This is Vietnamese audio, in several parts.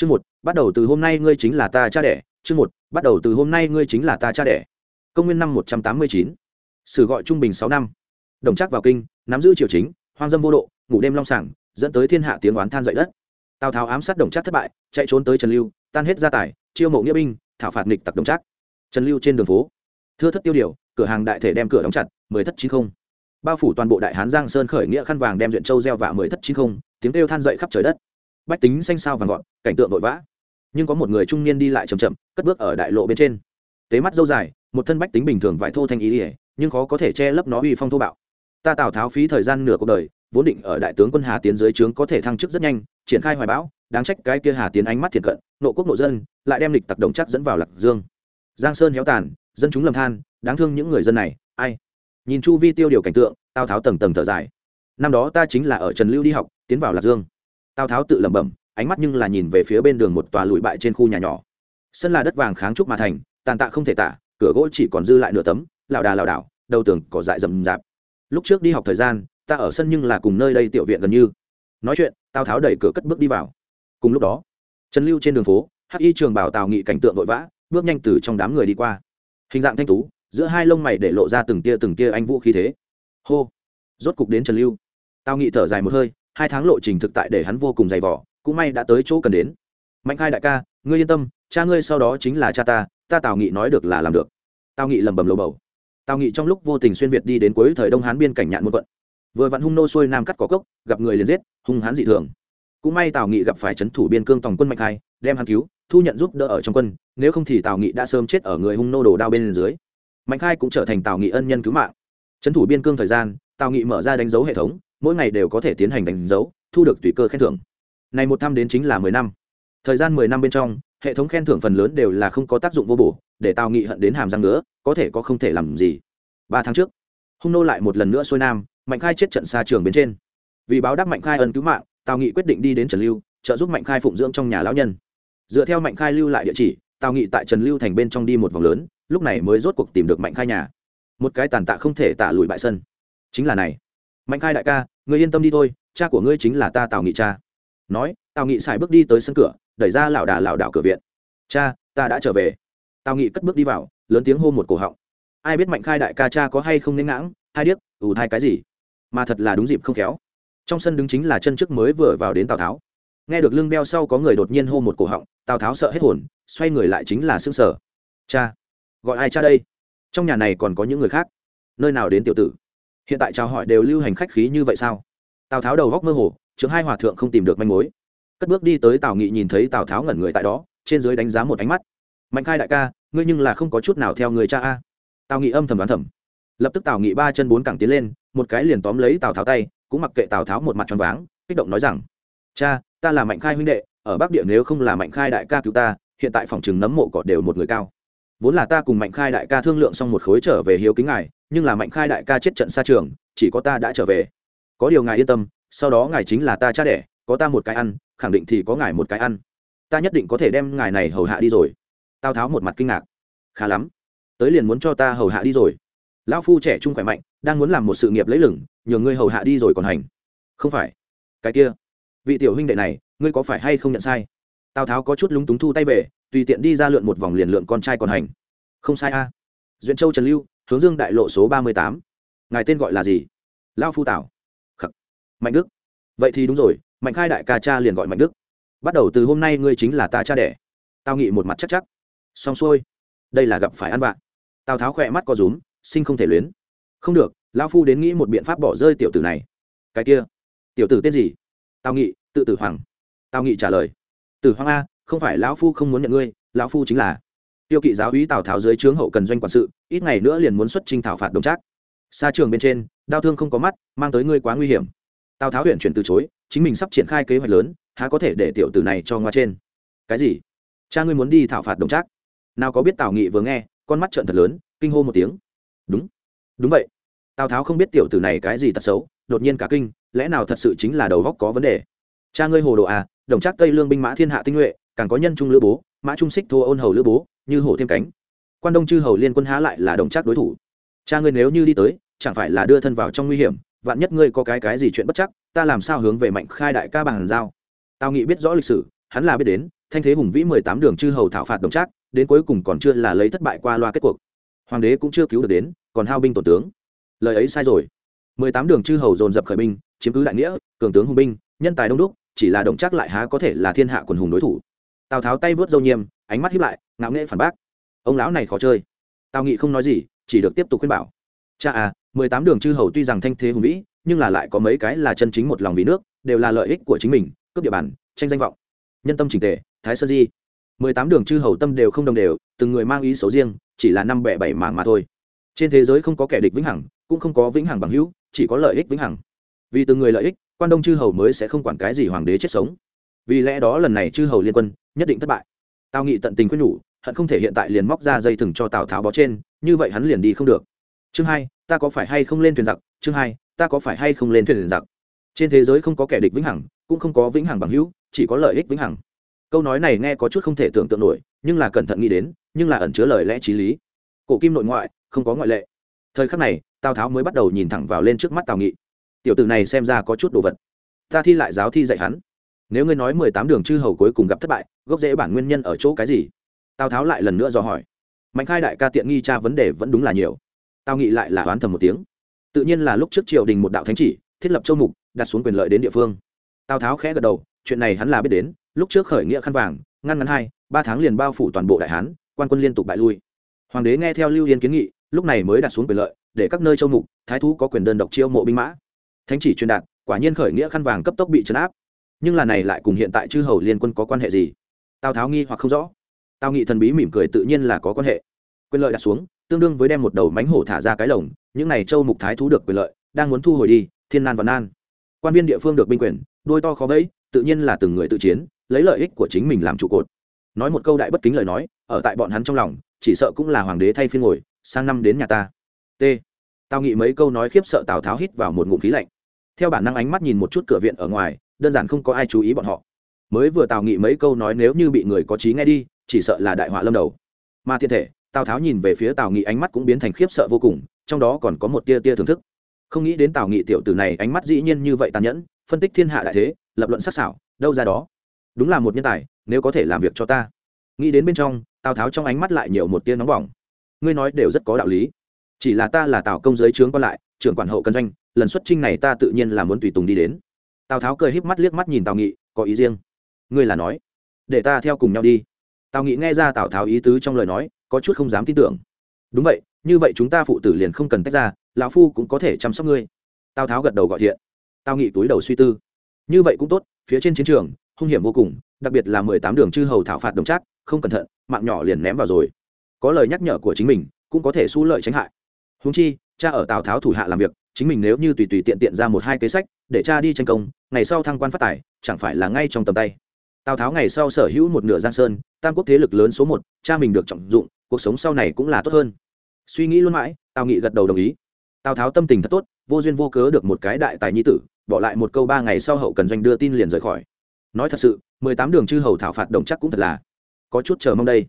chương một, bắt đầu từ hôm nay ngươi chính là ta cha đẻ. Chương một, bắt đầu từ hôm nay ngươi chính là ta cha đẻ. Công nguyên năm một trăm tám mươi chín. Sử gọi trung bình sáu năm. Đồng chắc vào kinh, nắm giữ triều chính, hoang dâm vô độ, ngủ đêm long sảng, dẫn tới thiên hạ tiếng oán than dậy đất. Tào tháo ám sát đồng chắc thất bại, chạy trốn tới trần lưu, tan hết gia tài, chiêu mộ nghĩa binh, thảo phạt nghịch tặc đồng chắc trần lưu trên đường phố, thưa thất tiêu điều, cửa hàng đại thể đem cửa đóng chặt, mười thất chín không. Bao phủ toàn bộ đại hán giang sơn khởi nghĩa khăn vàng đem duyện châu gieo vạ mười thất chín không, tiếng kêu than dậy khắp trời đất bách tính xanh sao vàng gọn, cảnh tượng vội vã. Nhưng có một người trung niên đi lại chầm chậm, cất bước ở đại lộ bên trên. Tế mắt dâu dài, một thân bách tính bình thường vải thô thanh ý ỉa nhưng khó có thể che lấp nó uy phong thô bạo. Ta tào tháo phí thời gian nửa cuộc đời, vốn định ở đại tướng quân hà tiến dưới trướng có thể thăng chức rất nhanh, triển khai hoài bão, đáng trách cái kia hà tiến ánh mắt thiệt cận, nộ quốc nộ dân, lại đem lịch tặc đồng chắc dẫn vào lạc dương. Giang sơn héo tàn, dân chúng lầm than, đáng thương những người dân này, ai? Nhìn chu vi tiêu điều cảnh tượng, tào tháo tầng tầng thở dài. Năm đó ta chính là ở trần lưu đi học, tiến vào lạc dương tào tháo tự lẩm bẩm, ánh mắt nhưng là nhìn về phía bên đường một tòa lùi bại trên khu nhà nhỏ. Sân là đất vàng kháng trúc mà thành, tàn tạ không thể tả, cửa gỗ chỉ còn dư lại nửa tấm, lảo đà lảo đảo, đầu tường cỏ dại rậm rạp. Lúc trước đi học thời gian, ta ở sân nhưng là cùng nơi đây tiểu viện gần như. Nói chuyện, tào tháo đẩy cửa cất bước đi vào. Cùng lúc đó, trần lưu trên đường phố, hắc y trường bảo tào nghị cảnh tượng vội vã, bước nhanh từ trong đám người đi qua. Hình dạng thanh tú, giữa hai lông mày để lộ ra từng tia từng tia anh vũ khí thế. Hô, rốt cục đến trần lưu. Tào nghị thở dài một hơi hai tháng lộ trình thực tại để hắn vô cùng dày vỏ cũng may đã tới chỗ cần đến. Mạnh khai đại ca, ngươi yên tâm, cha ngươi sau đó chính là cha ta ta tào nghị nói được là làm được. Tào nghị lầm bầm lầu bầu. Tào nghị trong lúc vô tình xuyên việt đi đến cuối thời đông hán biên cảnh nhạn một quận. Vừa vặn hung nô xuôi nam cắt cỏ cốc, gặp người liền giết, hung hán dị thường. Cũng may tào nghị gặp phải c h ấ n thủ biên cương tòng quân mạnh khai, đem hắn cứu, thu nhận giúp đỡ ở trong quân, nếu không thì tào nghị đã sớm chết ở người hung nô đồ đao bên dưới. Mạnh khai cũng trở thành tào nghị ân nhân cứu mạng. C h ấ n thủ biên cương thời gian, tào nghị mở ra đánh dấu hệ thống mỗi ngày đều có thể tiến hành đánh dấu, thu được tùy cơ khen thưởng. Này một thăm đến chính là mười năm. Thời gian mười năm bên trong, hệ thống khen thưởng phần lớn đều là không có tác dụng vô bổ, để tào nghị hận đến hàm răng nữa có thể có không thể làm gì. Ba tháng trước, hung nô lại một lần nữa xuôi nam, mạnh khai chết trận xa trường bên trên. Vì báo đáp mạnh khai ân cứu mạng, tào nghị quyết định đi đến trần lưu, trợ giúp mạnh khai phụng dưỡng trong nhà lão nhân. Dựa theo mạnh khai lưu lại địa chỉ, tào nghị tại trần lưu thành bên trong đi một vòng lớn, lúc này mới rốt cuộc tìm được mạnh khai nhà. Một cái tàn tạ không thể tạ lùi bại sân. Chính là này mạnh khai đại ca người yên tâm đi thôi, cha của ngươi chính là ta tào nghị cha. Nói, tào nghị xài bước đi tới sân cửa, đẩy ra lảo đà lảo đảo cửa viện. Cha, ta đã trở về. Tào nghị cất bước đi vào, lớn tiếng hô một cổ họng. Ai biết mạnh khai đại ca cha có hay không nên ngãng, hai điếc, ù hai cái gì? Mà thật là đúng dịp không khéo. Trong sân đứng chính là chân trước mới vừa vào đến tào tháo. Nghe được lưng beo sau có người đột nhiên hô một cổ họng, tào tháo sợ hết hồn, xoay người lại chính là xương sở cha, gọi ai cha đây? Trong nhà này còn có những người khác. Nơi nào đến tiểu tử? Hiện tại chào hỏi đều lưu hành khách khí như vậy sao? Tào tháo đầu góc mơ hồ chứng hai hòa thượng không tìm được manh mối. Cất bước đi tới tào nghị nhìn thấy tào tháo ngẩn người tại đó, trên dưới đánh giá một ánh mắt. Mạnh khai đại ca, ngươi nhưng là không có chút nào theo người cha a. Tào nghị âm thầm đoán thầm. Lập tức tào nghị ba chân bốn cẳng tiến lên, một cái liền tóm lấy tào tháo tay, cũng mặc kệ tào tháo một mặt tròn váng, kích động nói rằng, cha, ta là mạnh khai huynh đệ, ở bắc địa nếu không là mạnh khai đại ca cứu ta, hiện tại phòng chừng nấm mộ cỏ đều một người cao. Vốn là ta cùng mạnh khai đại ca thương lượng xong một khối trở về hiếu kính ngài nhưng là mạnh khai đại ca chết trận xa trường, chỉ có ta đã trở về. Có điều ngài yên tâm, sau đó ngài chính là ta cha đẻ, có ta một cái ăn, khẳng định thì có ngài một cái ăn. Ta nhất định có thể đem ngài này hầu hạ đi rồi. Tào tháo một mặt kinh ngạc. Khá lắm. Tới liền muốn cho ta hầu hạ đi rồi. Lão phu trẻ trung khỏe mạnh, đang muốn làm một sự nghiệp lấy lửng nhường ngươi hầu hạ đi rồi còn hành. Không phải. Cái kia. Vị tiểu huynh đệ này, ngươi có phải hay không nhận sai? Tào tháo có chút lúng túng thu tay về, tùy tiện đi ra lượn một vòng liền lượn con trai còn hành. Không sai a. À. duyện châu trần lưu hướng dương đại lộ số ba mươi tám. Ngài tên gọi là gì? Lao phu tảo. Khắc. Mạnh đức. Vậy thì đúng rồi, mạnh khai đại ca cha liền gọi mạnh đức. Bắt đầu từ hôm nay ngươi chính là ta cha đẻ. Tao nghị một mặt chắc chắc. Xong xuôi. Đây là gặp phải ăn vạ. Tào tháo khỏe mắt có rúm, sinh không thể luyến. Không được, lão phu đến nghĩ một biện pháp bỏ rơi tiểu tử này. Cái kia. Tiểu tử tên gì? Tào nghị, tự tử hoàng. Tào nghị trả lời. Tử hoàng a, không phải lão phu không muốn nhận ngươi, lão phu chính là tiêu kỵ giáo úy tào tháo dưới trướng hậu cần doanh quản sự, ít ngày nữa liền muốn xuất trình thảo phạt đồng trác. Xa trường bên trên đau thương không có mắt, mang tới ngươi quá nguy hiểm. Tào tháo huyện chuyển từ chối, chính mình sắp triển khai kế hoạch lớn, há có thể để tiểu tử này cho ngoa trên. Cái gì? Cha ngươi muốn đi thảo phạt đồng trác? Nào có biết tào nghị vừa nghe, con mắt trợn thật lớn, kinh hô một tiếng. Đúng. Đúng vậy. Tào tháo không biết tiểu tử này cái gì tật xấu, đột nhiên cả kinh, lẽ nào thật sự chính là đầu góc có vấn đề? Cha ngươi hồ đồ à đồng trác tây lương binh mã thiên hạ tinh nhuệ, càng có nhân trung lữ bố, mã trung xích thô ôn hầu lữ bố như hổ thêm cánh. Quan đông chư hầu liên quân há lại là đồng trác đối thủ. Cha ngươi nếu như đi tới, chẳng phải là đưa thân vào trong nguy hiểm, vạn nhất ngươi có cái cái gì chuyện bất chắc, ta làm sao hướng về mạnh khai đại ca bằng giao? Tao nghĩ biết rõ lịch sử, hắn là biết đến, thanh thế hùng vĩ mười tám đường chư hầu thảo phạt đồng trác đến cuối cùng còn chưa là lấy thất bại qua loa kết cuộc. Hoàng đế cũng chưa cứu được đến, còn hao binh tổ tướng. Lời ấy sai rồi. mười tám đường chư hầu dồn dập khởi binh, chiếm cứ đại nghĩa, cường tướng hùng binh, nhân tài đông đúc, chỉ là đồng trác lại há có thể là thiên hạ quần hùng đối thủ. Tào tháo tay vớt dâu nhiêm ánh mắt hiếp lại, ngạo nghễ phản bác. Ông lão này khó chơi. Tào nghị không nói gì, chỉ được tiếp tục khuyên bảo. Cha à mười tám đường chư hầu tuy rằng thanh thế hùng vĩ, nhưng là lại có mấy cái là chân chính một lòng vì nước, đều là lợi ích của chính mình, cướp địa bàn, tranh danh vọng. Nhân tâm trình tề, thái sơn di. Mười tám đường chư hầu tâm đều không đồng đều, từng người mang ý xấu riêng, chỉ là năm bẻ bảy mảng mà thôi. Trên thế giới không có kẻ địch vĩnh hằng, cũng không có vĩnh hằng bằng hữu, chỉ có lợi ích vĩnh hằng. Vì từng người lợi ích, quan đông chư hầu mới sẽ không quản cái gì hoàng đế chết sống. Vì lẽ đó lần này chư hầu liên quân, nhất định thất bại tào nghị tận tình quyết nhủ, hận không thể hiện tại liền móc ra dây thừng cho tào tháo bó trên, như vậy hắn liền đi không được. Chương hai, ta có phải hay không lên thuyền giặc? Chương hai, ta có phải hay không lên thuyền giặc? Trên thế giới không có kẻ địch vĩnh hằng, cũng không có vĩnh hằng bằng hữu, chỉ có lợi ích vĩnh hằng. Câu nói này nghe có chút không thể tưởng tượng nổi, nhưng là cẩn thận nghĩ đến, nhưng là ẩn chứa lời lẽ t r í lý. Cổ kim nội ngoại, không có ngoại lệ. Thời khắc này, tào tháo mới bắt đầu nhìn thẳng vào lên trước mắt tào nghị. Tiểu t ử này xem ra có chút đồ vật. Ta thi lại giáo thi dạy hắn nếu ngươi nói mười tám đường chư hầu cuối cùng gặp thất bại, gốc rễ bản nguyên nhân ở chỗ cái gì? Tào tháo lại lần nữa dò hỏi. Mạnh khai đại ca tiện nghi cha vấn đề vẫn đúng là nhiều. Tao nghĩ lại là oán thầm một tiếng. Tự nhiên là lúc trước triều đình một đạo thánh chỉ, thiết lập châu mục, đặt xuống quyền lợi đến địa phương. Tào tháo khẽ gật đầu, chuyện này hắn là biết đến, lúc trước khởi nghĩa khăn vàng, ngăn ngắn hai, ba tháng liền bao phủ toàn bộ đại hán, quan quân liên tục bại lui. Hoàng đế nghe theo lưu yên kiến nghị, lúc này mới đặt xuống quyền lợi, để các nơi châu mục, thái thú có quyền đơn độc chiêu mộ binh mã. Thánh chỉ truyền đạt, quả nhiên khởi nghĩa khăn vàng cấp tốc bị trấn áp nhưng là này lại cùng hiện tại chư hầu liên quân có quan hệ gì? Tào tháo nghi hoặc không rõ. Tào nghị thần bí mỉm cười tự nhiên là có quan hệ. Quyền lợi đặt xuống, tương đương với đem một đầu mánh hổ thả ra cái lồng, những này châu mục thái thú được quyền lợi, đang muốn thu hồi đi, thiên nan và nan. Quan viên địa phương được binh quyền, đôi to khó vẫy, tự nhiên là từng người tự chiến, lấy lợi ích của chính mình làm trụ cột. Nói một câu đại bất kính lời nói, ở tại bọn hắn trong lòng, chỉ sợ cũng là hoàng đế thay phiên ngồi, sang năm đến nhà ta. T. Tao nghĩ mấy câu nói khiếp sợ tào tháo hít vào một ngụm khí lạnh. Theo bản năng ánh mắt nhìn một chút cửa viện ở ngoài đơn giản không có ai chú ý bọn họ. Mới vừa tào nghị mấy câu nói nếu như bị người có trí nghe đi, chỉ sợ là đại họa lâm đầu. Mà thiên thể, tào tháo nhìn về phía tào nghị ánh mắt cũng biến thành khiếp sợ vô cùng, trong đó còn có một tia tia thưởng thức. Không nghĩ đến tào nghị tiểu tử này ánh mắt dĩ nhiên như vậy tàn nhẫn, phân tích thiên hạ đại thế, lập luận sắc sảo, đâu ra đó. Đúng là một nhân tài, nếu có thể làm việc cho ta. Nghĩ đến bên trong, tào tháo trong ánh mắt lại nhiều một tia nóng bỏng. Ngươi nói đều rất có đạo lý. Chỉ là ta là tào công giới trướng còn lại, trưởng quản hậu cân doanh, lần xuất trinh này ta tự nhiên là muốn tùy tùng đi đến tào tháo cười híp mắt liếc mắt nhìn tào nghị, có ý riêng. Ngươi là nói. Để ta theo cùng nhau đi. Tào nghị nghe ra tào tháo ý tứ trong lời nói, có chút không dám tin tưởng. Đúng vậy, như vậy chúng ta phụ tử liền không cần tách ra, lão phu cũng có thể chăm sóc ngươi. Tào tháo gật đầu gọi thiện. Tào nghị túi đầu suy tư. Như vậy cũng tốt, phía trên chiến trường, hung hiểm vô cùng, đặc biệt là mười tám đường chư hầu thảo phạt đồng trác, không cẩn thận, mạng nhỏ liền ném vào rồi. Có lời nhắc nhở của chính mình, cũng có thể xu lợi tránh hại. Húng chi, cha ở tào tháo thủ hạ làm việc, chính mình nếu như tùy tùy tiện tiện ra một hai kế sách, để cha đi tranh công ngày sau thăng quan phát tài, chẳng phải là ngay trong tầm tay. Tào tháo ngày sau sở hữu một nửa giang sơn, tam quốc thế lực lớn số một, cha mình được trọng dụng, cuộc sống sau này cũng là tốt hơn. Suy nghĩ luôn mãi, tào nghị gật đầu đồng ý. Tào tháo tâm tình thật tốt, vô duyên vô cớ được một cái đại tài nhi tử, bỏ lại một câu ba ngày sau hậu cần doanh đưa tin liền rời khỏi. Nói thật sự, mười tám đường chư hầu thảo phạt đồng chắc cũng thật là có chút chờ mong đây.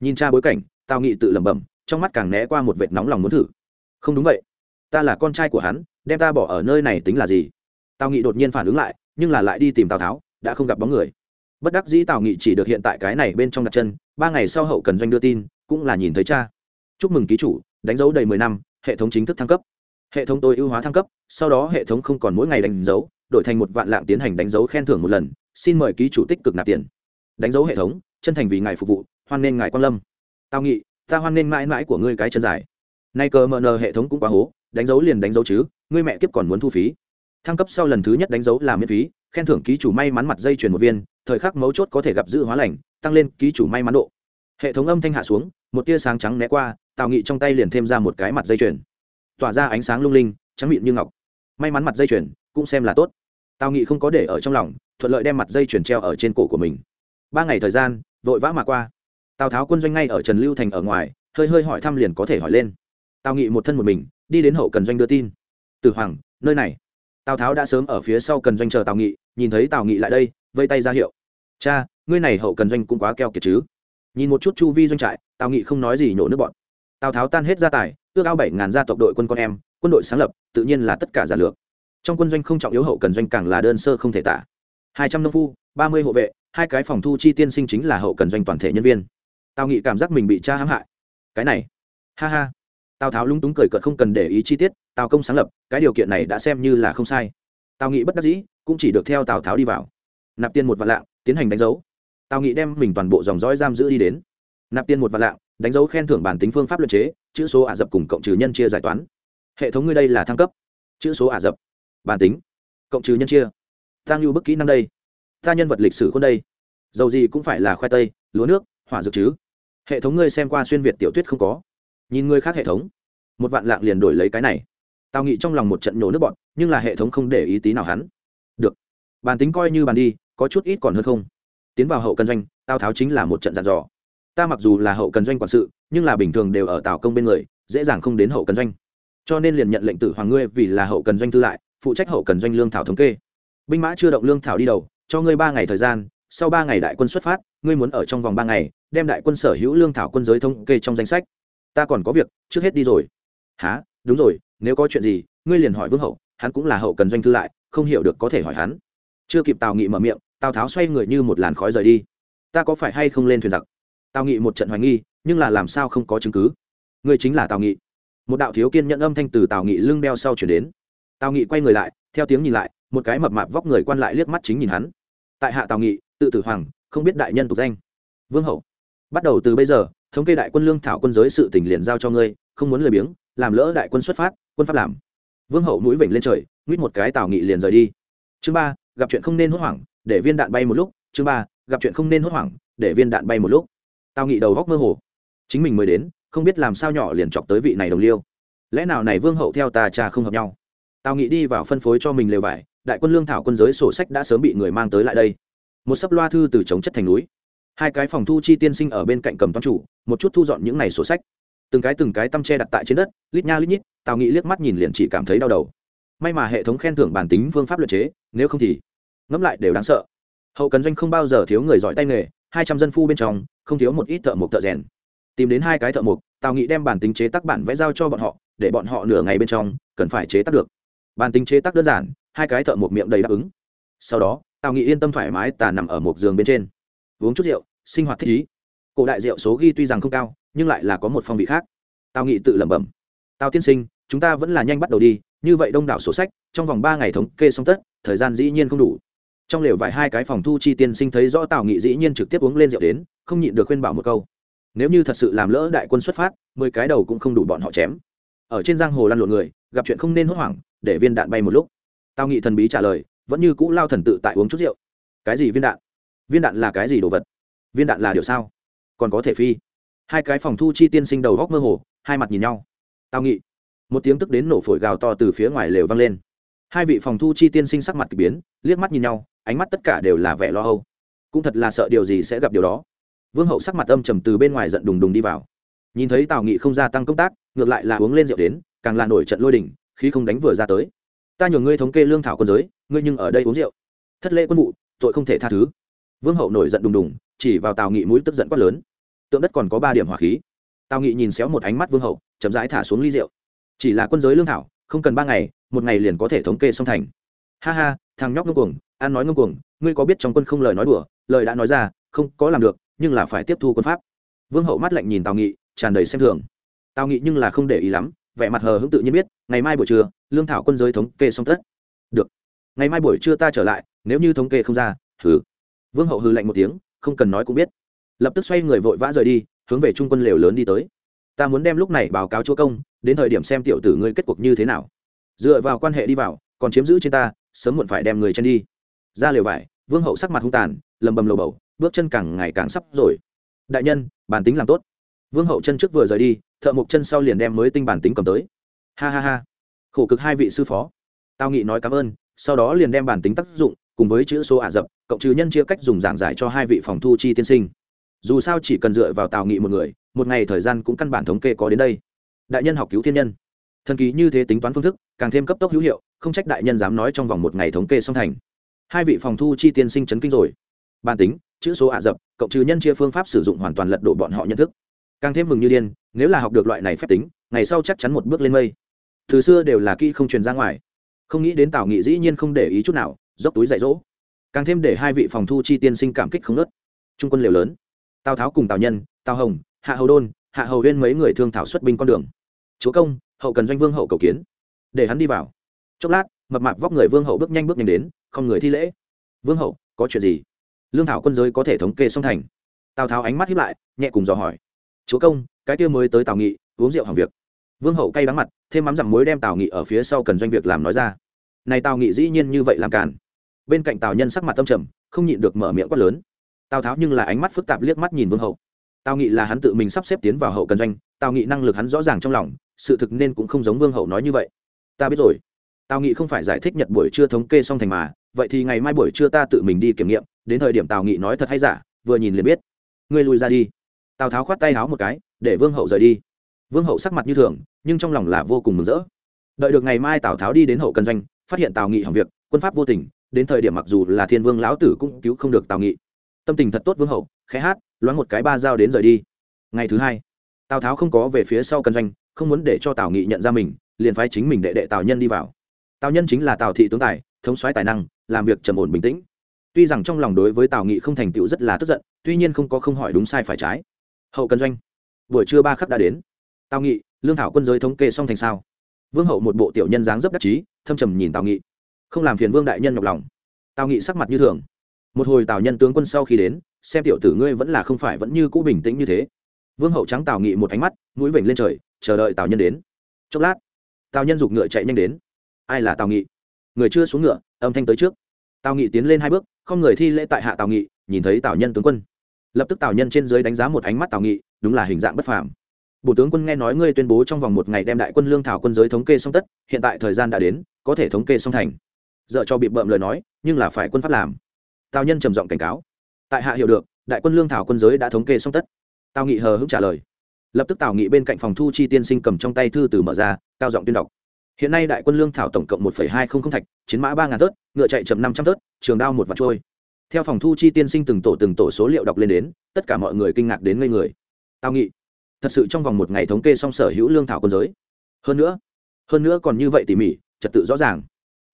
Nhìn cha bối cảnh, tào nghị tự lẩm bẩm, trong mắt càng né qua một vệt nóng lòng muốn thử. Không đúng vậy. Ta là con trai của hắn, đem ta bỏ ở nơi này tính là gì? Tào nghị đột nhiên phản ứng lại, nhưng là lại đi tìm tào tháo, đã không gặp bóng người. Bất đắc dĩ tào nghị chỉ được hiện tại cái này bên trong đặt chân, ba ngày sau hậu cần doanh đưa tin, cũng là nhìn thấy cha. Chúc mừng ký chủ, đánh dấu đầy mười năm, hệ thống chính thức thăng cấp. Hệ thống tôi ưu hóa thăng cấp, sau đó hệ thống không còn mỗi ngày đánh dấu, đổi thành một vạn lạng tiến hành đánh dấu khen thưởng một lần, xin mời ký chủ tích cực nạp tiền. Đánh dấu hệ thống, chân thành vì ngài phục vụ, hoan nghênh ngài quan lâm. Tao nghị, ta hoan nghênh mãi mãi của ngươi cái chân dài. Nay cờ mờ nờ hệ thống cũng quá hố, đánh dấu liền đánh dấu chứ, ngươi mẹ kiếp còn muốn thu phí thăng cấp sau lần thứ nhất đánh dấu là miễn phí, khen thưởng ký chủ may mắn mặt dây chuyền một viên, thời khắc mấu chốt có thể gặp dự hóa lành, tăng lên ký chủ may mắn độ. Hệ thống âm thanh hạ xuống, một tia sáng trắng né qua, tào nghị trong tay liền thêm ra một cái mặt dây chuyền. Tỏa ra ánh sáng lung linh, trắng mịn như ngọc. May mắn mặt dây chuyền, cũng xem là tốt. Tào nghị không có để ở trong lòng, thuận lợi đem mặt dây chuyền treo ở trên cổ của mình. Ba ngày thời gian, vội vã mà qua. Tào tháo quân doanh ngay ở trần lưu thành ở ngoài, hơi hơi hỏi thăm liền có thể hỏi lên. Tào nghị một thân một mình, đi đến hậu cần doanh đưa tin. Từ hoàng, nơi này? Tào tháo đã sớm ở phía sau cần doanh chờ tào nghị, nhìn thấy tào nghị lại đây, vây tay ra hiệu. Cha, ngươi này hậu cần doanh cũng quá keo kiệt chứ. Nhìn một chút chu vi doanh trại, tào nghị không nói gì nhổ nước bọn. Tào tháo tan hết gia tài, ước ao bảy ngàn gia tộc đội quân con em, quân đội sáng lập, tự nhiên là tất cả giả lược. Trong quân doanh không trọng yếu hậu cần doanh càng là đơn sơ không thể tả. Hai trăm nông phu, ba mươi hộ vệ, hai cái phòng thu chi tiên sinh chính là hậu cần doanh toàn thể nhân viên. Tào nghị cảm giác mình bị cha hãm hại. Cái này, ha ha. Tào tháo lúng túng cười cợt không cần để ý chi tiết tào công sáng lập, cái điều kiện này đã xem như là không sai. Tào nghị bất đắc dĩ, cũng chỉ được theo tào tháo đi vào. Nạp tiền một vạn lạng, tiến hành đánh dấu. Tào nghị đem mình toàn bộ dòng dõi giam giữ đi đến. Nạp tiền một vạn lạng, đánh dấu khen thưởng bản tính phương pháp luật chế, chữ số ả rập cùng cộng trừ nhân chia giải toán. Hệ thống ngươi đây là thăng cấp. Chữ số ả rập, bản tính, cộng trừ nhân chia. Tăng lưu bức kỹ năng đây. Ta nhân vật lịch sử khuôn đây. Dầu gì cũng phải là khoai tây, lúa nước, hỏa dược chứ. Hệ thống ngươi xem qua xuyên việt tiểu tuyết không có. Nhìn ngươi khác hệ thống, một vạn lạng liền đổi lấy cái này tào nghị trong lòng một trận nhổ nước bọn nhưng là hệ thống không để ý tí nào hắn. Được, bàn tính coi như bàn đi, có chút ít còn hơn không. Tiến vào hậu cần doanh, tào tháo chính là một trận dàn dò. Ta mặc dù là hậu cần doanh quản sự, nhưng là bình thường đều ở tào công bên người, dễ dàng không đến hậu cần doanh. Cho nên liền nhận lệnh tử hoàng ngươi vì là hậu cần doanh tư lại, phụ trách hậu cần doanh lương thảo thống kê. Binh mã chưa động lương thảo đi đầu, cho ngươi ba ngày thời gian, sau ba ngày đại quân xuất phát, ngươi muốn ở trong vòng ba ngày, đem đại quân sở hữu lương thảo quân giới thống kê trong danh sách. Ta còn có việc, trước hết đi rồi. Há đúng rồi nếu có chuyện gì, ngươi liền hỏi vương hậu, hắn cũng là hậu cần doanh thư lại, không hiểu được có thể hỏi hắn. Chưa kịp tào nghị mở miệng, tào tháo xoay người như một làn khói rời đi. Ta có phải hay không lên thuyền giặc? Tào nghị một trận hoài nghi, nhưng là làm sao không có chứng cứ? Ngươi chính là tào nghị. Một đạo thiếu kiên nhận âm thanh từ tào nghị lưng đeo sau chuyển đến. Tào nghị quay người lại, theo tiếng nhìn lại, một cái mập mạp vóc người quan lại liếc mắt chính nhìn hắn. Tại hạ tào nghị, tự tử hoàng, không biết đại nhân tục danh. Vương hậu, bắt đầu từ bây giờ, thống kê đại quân lương thảo quân giới sự tỉnh liền giao cho ngươi, không muốn lười biếng, làm lỡ đại quân xuất phát quân pháp làm. Vương hậu mũi vểnh lên trời, nguyết một cái tào nghị liền rời đi. Chương ba, gặp chuyện không nên hốt hoảng, để viên đạn bay một lúc. Chương ba, gặp chuyện không nên hốt hoảng, để viên đạn bay một lúc. Tào nghị đầu góc mơ hồ. Chính mình mới đến, không biết làm sao nhỏ liền chọc tới vị này đồng liêu. Lẽ nào này vương hậu theo ta cha không hợp nhau? Tào nghị đi vào phân phối cho mình lều vải, đại quân lương thảo quân giới sổ sách đã sớm bị người mang tới lại đây. Một sấp loa thư từ chống chất thành núi. Hai cái phòng thu chi tiên sinh ở bên cạnh cầm toán chủ, một chút thu dọn những này sổ sách từng cái từng cái tăm che đặt tại trên đất, lít nha lít nhít, tào nghị liếc mắt nhìn liền chỉ cảm thấy đau đầu. May mà hệ thống khen thưởng bản tính phương pháp luật chế, nếu không thì ngẫm lại đều đáng sợ. Hậu cần doanh không bao giờ thiếu người giỏi tay nghề, hai trăm dân phu bên trong, không thiếu một ít thợ mộc thợ rèn. Tìm đến hai cái thợ mộc, tào nghị đem bản tính chế tác bản vẽ giao cho bọn họ, để bọn họ nửa ngày bên trong, cần phải chế tác được. Bản tính chế tác đơn giản, hai cái thợ mộc miệng đầy đáp ứng. Sau đó, tào nghị yên tâm thoải mái tà nằm ở một giường bên trên. Uống chút rượu, sinh hoạt thích ý cổ đại rượu số ghi tuy rằng không cao, nhưng lại là có một phong vị khác. Tào nghị tự lẩm bẩm. Tào tiên sinh, chúng ta vẫn là nhanh bắt đầu đi, như vậy đông đảo sổ sách, trong vòng ba ngày thống kê xong tất, thời gian dĩ nhiên không đủ. Trong lều vài hai cái phòng thu chi tiên sinh thấy rõ tào nghị dĩ nhiên trực tiếp uống lên rượu đến, không nhịn được khuyên bảo một câu. Nếu như thật sự làm lỡ đại quân xuất phát, mười cái đầu cũng không đủ bọn họ chém. Ở trên giang hồ lăn lộn người, gặp chuyện không nên hốt hoảng, để viên đạn bay một lúc. Tào nghị thần bí trả lời, vẫn như cũ lao thần tự tại uống chút rượu. Cái gì viên đạn? Viên đạn là cái gì đồ vật? Viên đạn là điều sao? Còn có thể phi. Hai cái phòng thu chi tiên sinh đầu góc mơ hồ, hai mặt nhìn nhau. Tao nghị một tiếng tức đến nổ phổi gào to từ phía ngoài lều vang lên. Hai vị phòng thu chi tiên sinh sắc mặt k ỳ biến, liếc mắt nhìn nhau, ánh mắt tất cả đều là vẻ lo âu. Cũng thật là sợ điều gì sẽ gặp điều đó. Vương hậu sắc mặt âm trầm từ bên ngoài giận đùng đùng đi vào. Nhìn thấy tào nghị không gia tăng công tác, ngược lại là uống lên rượu đến, càng là nổi trận lôi đỉnh khi không đánh vừa ra tới. Ta nhường ngươi thống kê lương thảo quân giới, ngươi nhưng ở đây uống rượu. Thất lễ quân vụ, tội không thể tha thứ. Vương hậu nổi giận đùng đùng, chỉ vào tào nghị mũi tức giận quát lớn tượng đất còn có ba điểm hỏa khí. Tào nghị nhìn xéo một ánh mắt vương hậu, chậm rãi thả xuống ly rượu. Chỉ là quân giới lương thảo, không cần ba ngày, một ngày liền có thể thống kê xong thành. Ha ha, thằng nhóc ngông cuồng an nói ngông cuồng, ngươi có biết trong quân không lời nói đùa, lời đã nói ra, không có làm được, nhưng là phải tiếp thu quân pháp. Vương hậu mắt lạnh nhìn tào nghị, tràn đầy xem thường. Tào nghị nhưng là không để ý lắm, vẻ mặt hờ hững tự nhiên biết, ngày mai buổi trưa, lương thảo quân giới thống kê xong tất. Được. Ngày mai buổi trưa ta trở lại, nếu như thống kê không ra, hừ. Vương hậu hừ lạnh một tiếng, không cần nói cũng biết lập tức xoay người vội vã rời đi, hướng về trung quân lều lớn đi tới. Ta muốn đem lúc này báo cáo chúa công, đến thời điểm xem tiểu tử ngươi kết cuộc như thế nào. Dựa vào quan hệ đi vào, còn chiếm giữ trên ta, sớm muộn phải đem người chân đi. Ra lều vải, vương hậu sắc mặt hung tàn, lầm bầm lầu bầu, bước chân càng ngày càng sắp rồi. Đại nhân, bản tính làm tốt. Vương hậu chân trước vừa rời đi, thợ mộc chân sau liền đem mới tinh bản tính cầm tới. Ha ha ha. Khổ cực hai vị sư phó. Tao nghị nói cảm ơn, sau đó liền đem bản tính tác dụng, cùng với chữ số ả rập, cộng trừ nhân chia cách dùng giảng giải cho hai vị phòng thu chi tiên sinh dù sao chỉ cần dựa vào tào nghị một người một ngày thời gian cũng căn bản thống kê có đến đây. Đại nhân học cứu thiên nhân. Thần kỳ như thế tính toán phương thức càng thêm cấp tốc hữu hiệu không trách đại nhân dám nói trong vòng một ngày thống kê song thành. Hai vị phòng thu chi tiên sinh chấn kinh rồi. Bản tính chữ số ả dập, cộng trừ nhân chia phương pháp sử dụng hoàn toàn lật đổ bọn họ nhận thức. Càng thêm mừng như điên nếu là học được loại này phép tính ngày sau chắc chắn một bước lên mây. Từ xưa đều là kỹ không truyền ra ngoài. Không nghĩ đến tào nghị dĩ nhiên không để ý chút nào dốc túi dạy dỗ. Càng thêm để hai vị phòng thu chi tiên sinh cảm kích không nớt trung quân liều lớn tào tháo cùng tào nhân tào hồng hạ hầu đôn hạ hầu huyên mấy người thương thảo xuất binh con đường chúa công hậu cần doanh vương hậu cầu kiến để hắn đi vào chốc lát mập mạp vóc người vương hậu bước nhanh bước nhanh đến không người thi lễ vương hậu có chuyện gì lương thảo quân giới có thể thống kê song thành tào tháo ánh mắt hiếp lại nhẹ cùng dò hỏi chúa công cái kia mới tới tào nghị uống rượu hỏng việc vương hậu cay đắng mặt thêm mắm dặm muối đem tào nghị ở phía sau cần doanh việc làm nói ra này tào nghị dĩ nhiên như vậy làm cản bên cạnh tào nhân sắc mặt tâm trầm không nhịn được mở miệng quát lớn tào tháo nhưng là ánh mắt phức tạp liếc mắt nhìn vương hậu tào nghị là hắn tự mình sắp xếp tiến vào hậu cần doanh tào nghị năng lực hắn rõ ràng trong lòng sự thực nên cũng không giống vương hậu nói như vậy ta biết rồi tào nghị không phải giải thích nhật buổi trưa thống kê xong thành mà vậy thì ngày mai buổi trưa ta tự mình đi kiểm nghiệm đến thời điểm tào nghị nói thật hay giả vừa nhìn liền biết ngươi lùi ra đi tào tháo khoát tay háo một cái để vương hậu rời đi vương hậu sắc mặt như thường nhưng trong lòng là vô cùng mừng rỡ đợi được ngày mai tào tháo đi đến hậu cần doanh phát hiện tào nghị hỏng việc quân pháp vô tình đến thời điểm mặc dù là thiên vương lão tử cũng cứu không được tào nghị tâm tình thật tốt vương hậu, khẽ hát, loáng một cái ba dao đến rời đi. Ngày thứ hai, tào tháo không có về phía sau cần doanh, không muốn để cho tào nghị nhận ra mình, liền phái chính mình đệ đệ tào nhân đi vào. Tào nhân chính là tào thị tướng tài, thống soái tài năng, làm việc trầm ổn bình tĩnh. Tuy rằng trong lòng đối với tào nghị không thành tựu rất là tức giận, tuy nhiên không có không hỏi đúng sai phải trái. Hậu cần doanh, buổi trưa ba khắc đã đến. Tào nghị, lương thảo quân giới thống kê xong thành sao. Vương hậu một bộ tiểu nhân dáng dấp đắc chí, thâm trầm nhìn tào nghị. Không làm phiền vương đại nhân nhọc lòng. Tào nghị sắc mặt như thường một hồi tào nhân tướng quân sau khi đến, xem tiểu tử ngươi vẫn là không phải vẫn như cũ bình tĩnh như thế. Vương hậu trắng tào nghị một ánh mắt, mũi vểnh lên trời, chờ đợi tào nhân đến. Chốc lát, tào nhân giục ngựa chạy nhanh đến. Ai là tào nghị? Người chưa xuống ngựa, âm thanh tới trước. Tào nghị tiến lên hai bước, không người thi lễ tại hạ tào nghị, nhìn thấy tào nhân tướng quân. Lập tức tào nhân trên dưới đánh giá một ánh mắt tào nghị, đúng là hình dạng bất phàm. Bộ tướng quân nghe nói ngươi tuyên bố trong vòng một ngày đem đại quân lương thảo quân giới thống kê xong tất, hiện tại thời gian đã đến, có thể thống kê xong thành. Dợ cho bị bợm lời nói, nhưng là phải quân pháp làm tào nhân trầm giọng cảnh cáo. Tại hạ hiểu được, đại quân lương thảo quân giới đã thống kê xong tất. Tào nghị hờ hững trả lời. Lập tức tào nghị bên cạnh phòng thu chi tiên sinh cầm trong tay thư từ mở ra, cao giọng tuyên đọc. Hiện nay đại quân lương thảo tổng cộng một hai không không thạch, chiến mã ba ngàn tớt ngựa chạy chậm năm trăm tớt trường đao một vạt trôi. Theo phòng thu chi tiên sinh từng tổ từng tổ số liệu đọc lên đến, tất cả mọi người kinh ngạc đến ngây người. Tào nghị, thật sự trong vòng một ngày thống kê xong sở hữu lương thảo quân giới. Hơn nữa hơn nữa còn như vậy tỉ mỉ, trật tự rõ ràng.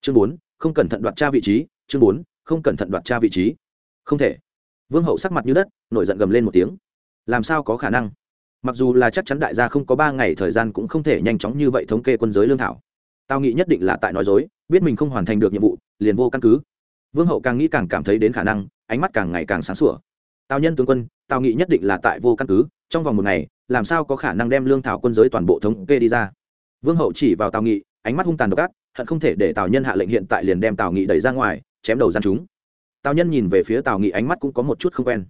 Chương bốn, không cẩn thận đoạt tra vị trí, chương bốn không cẩn thận đoạt tra vị trí. Không thể. Vương hậu sắc mặt như đất, nổi giận gầm lên một tiếng. Làm sao có khả năng? Mặc dù là chắc chắn đại gia không có ba ngày thời gian cũng không thể nhanh chóng như vậy thống kê quân giới lương thảo. Tao nghĩ nhất định là tại nói dối, biết mình không hoàn thành được nhiệm vụ, liền vô căn cứ. Vương hậu càng nghĩ càng cảm thấy đến khả năng, ánh mắt càng ngày càng sáng sủa. Tào nhân tướng quân tào nghị nhất định là tại vô căn cứ, trong vòng một ngày, làm sao có khả năng đem lương thảo quân giới toàn bộ thống kê đi ra? Vương hậu chỉ vào tào nghị, ánh mắt hung tàn độc ác, hận không thể để tào nhân hạ lệnh hiện tại liền đem tào nghị đẩy ra ngoài chém đầu gian chúng. Tào nhân nhìn về phía tào nghị, ánh mắt cũng có một chút không quen.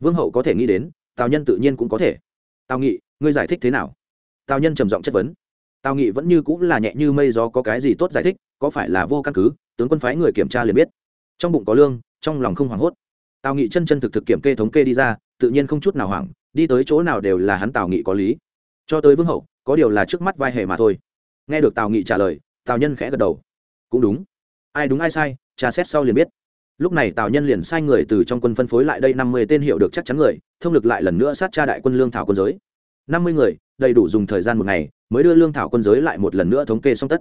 Vương hậu có thể nghĩ đến, tào nhân tự nhiên cũng có thể. Tào nghị, ngươi giải thích thế nào? Tào nhân trầm giọng chất vấn. Tào nghị vẫn như cũng là nhẹ như mây gió, có cái gì tốt giải thích, có phải là vô căn cứ, tướng quân phái người kiểm tra liền biết. Trong bụng có lương, trong lòng không hoảng hốt. Tào nghị chân chân thực thực kiểm kê thống kê đi ra, tự nhiên không chút nào hoảng, đi tới chỗ nào đều là hắn tào nghị có lý. Cho tới vương hậu, có điều là trước mắt vai hề mà thôi. Nghe được tào nghị trả lời, tào nhân khẽ gật đầu. Cũng đúng ai đúng ai sai, tra xét sau liền biết. Lúc này tào nhân liền sai người từ trong quân phân phối lại đây năm mươi tên hiệu được chắc chắn người, thông lực lại lần nữa sát tra đại quân lương thảo quân giới. Năm mươi người, đầy đủ dùng thời gian một ngày, mới đưa lương thảo quân giới lại một lần nữa thống kê xong tất.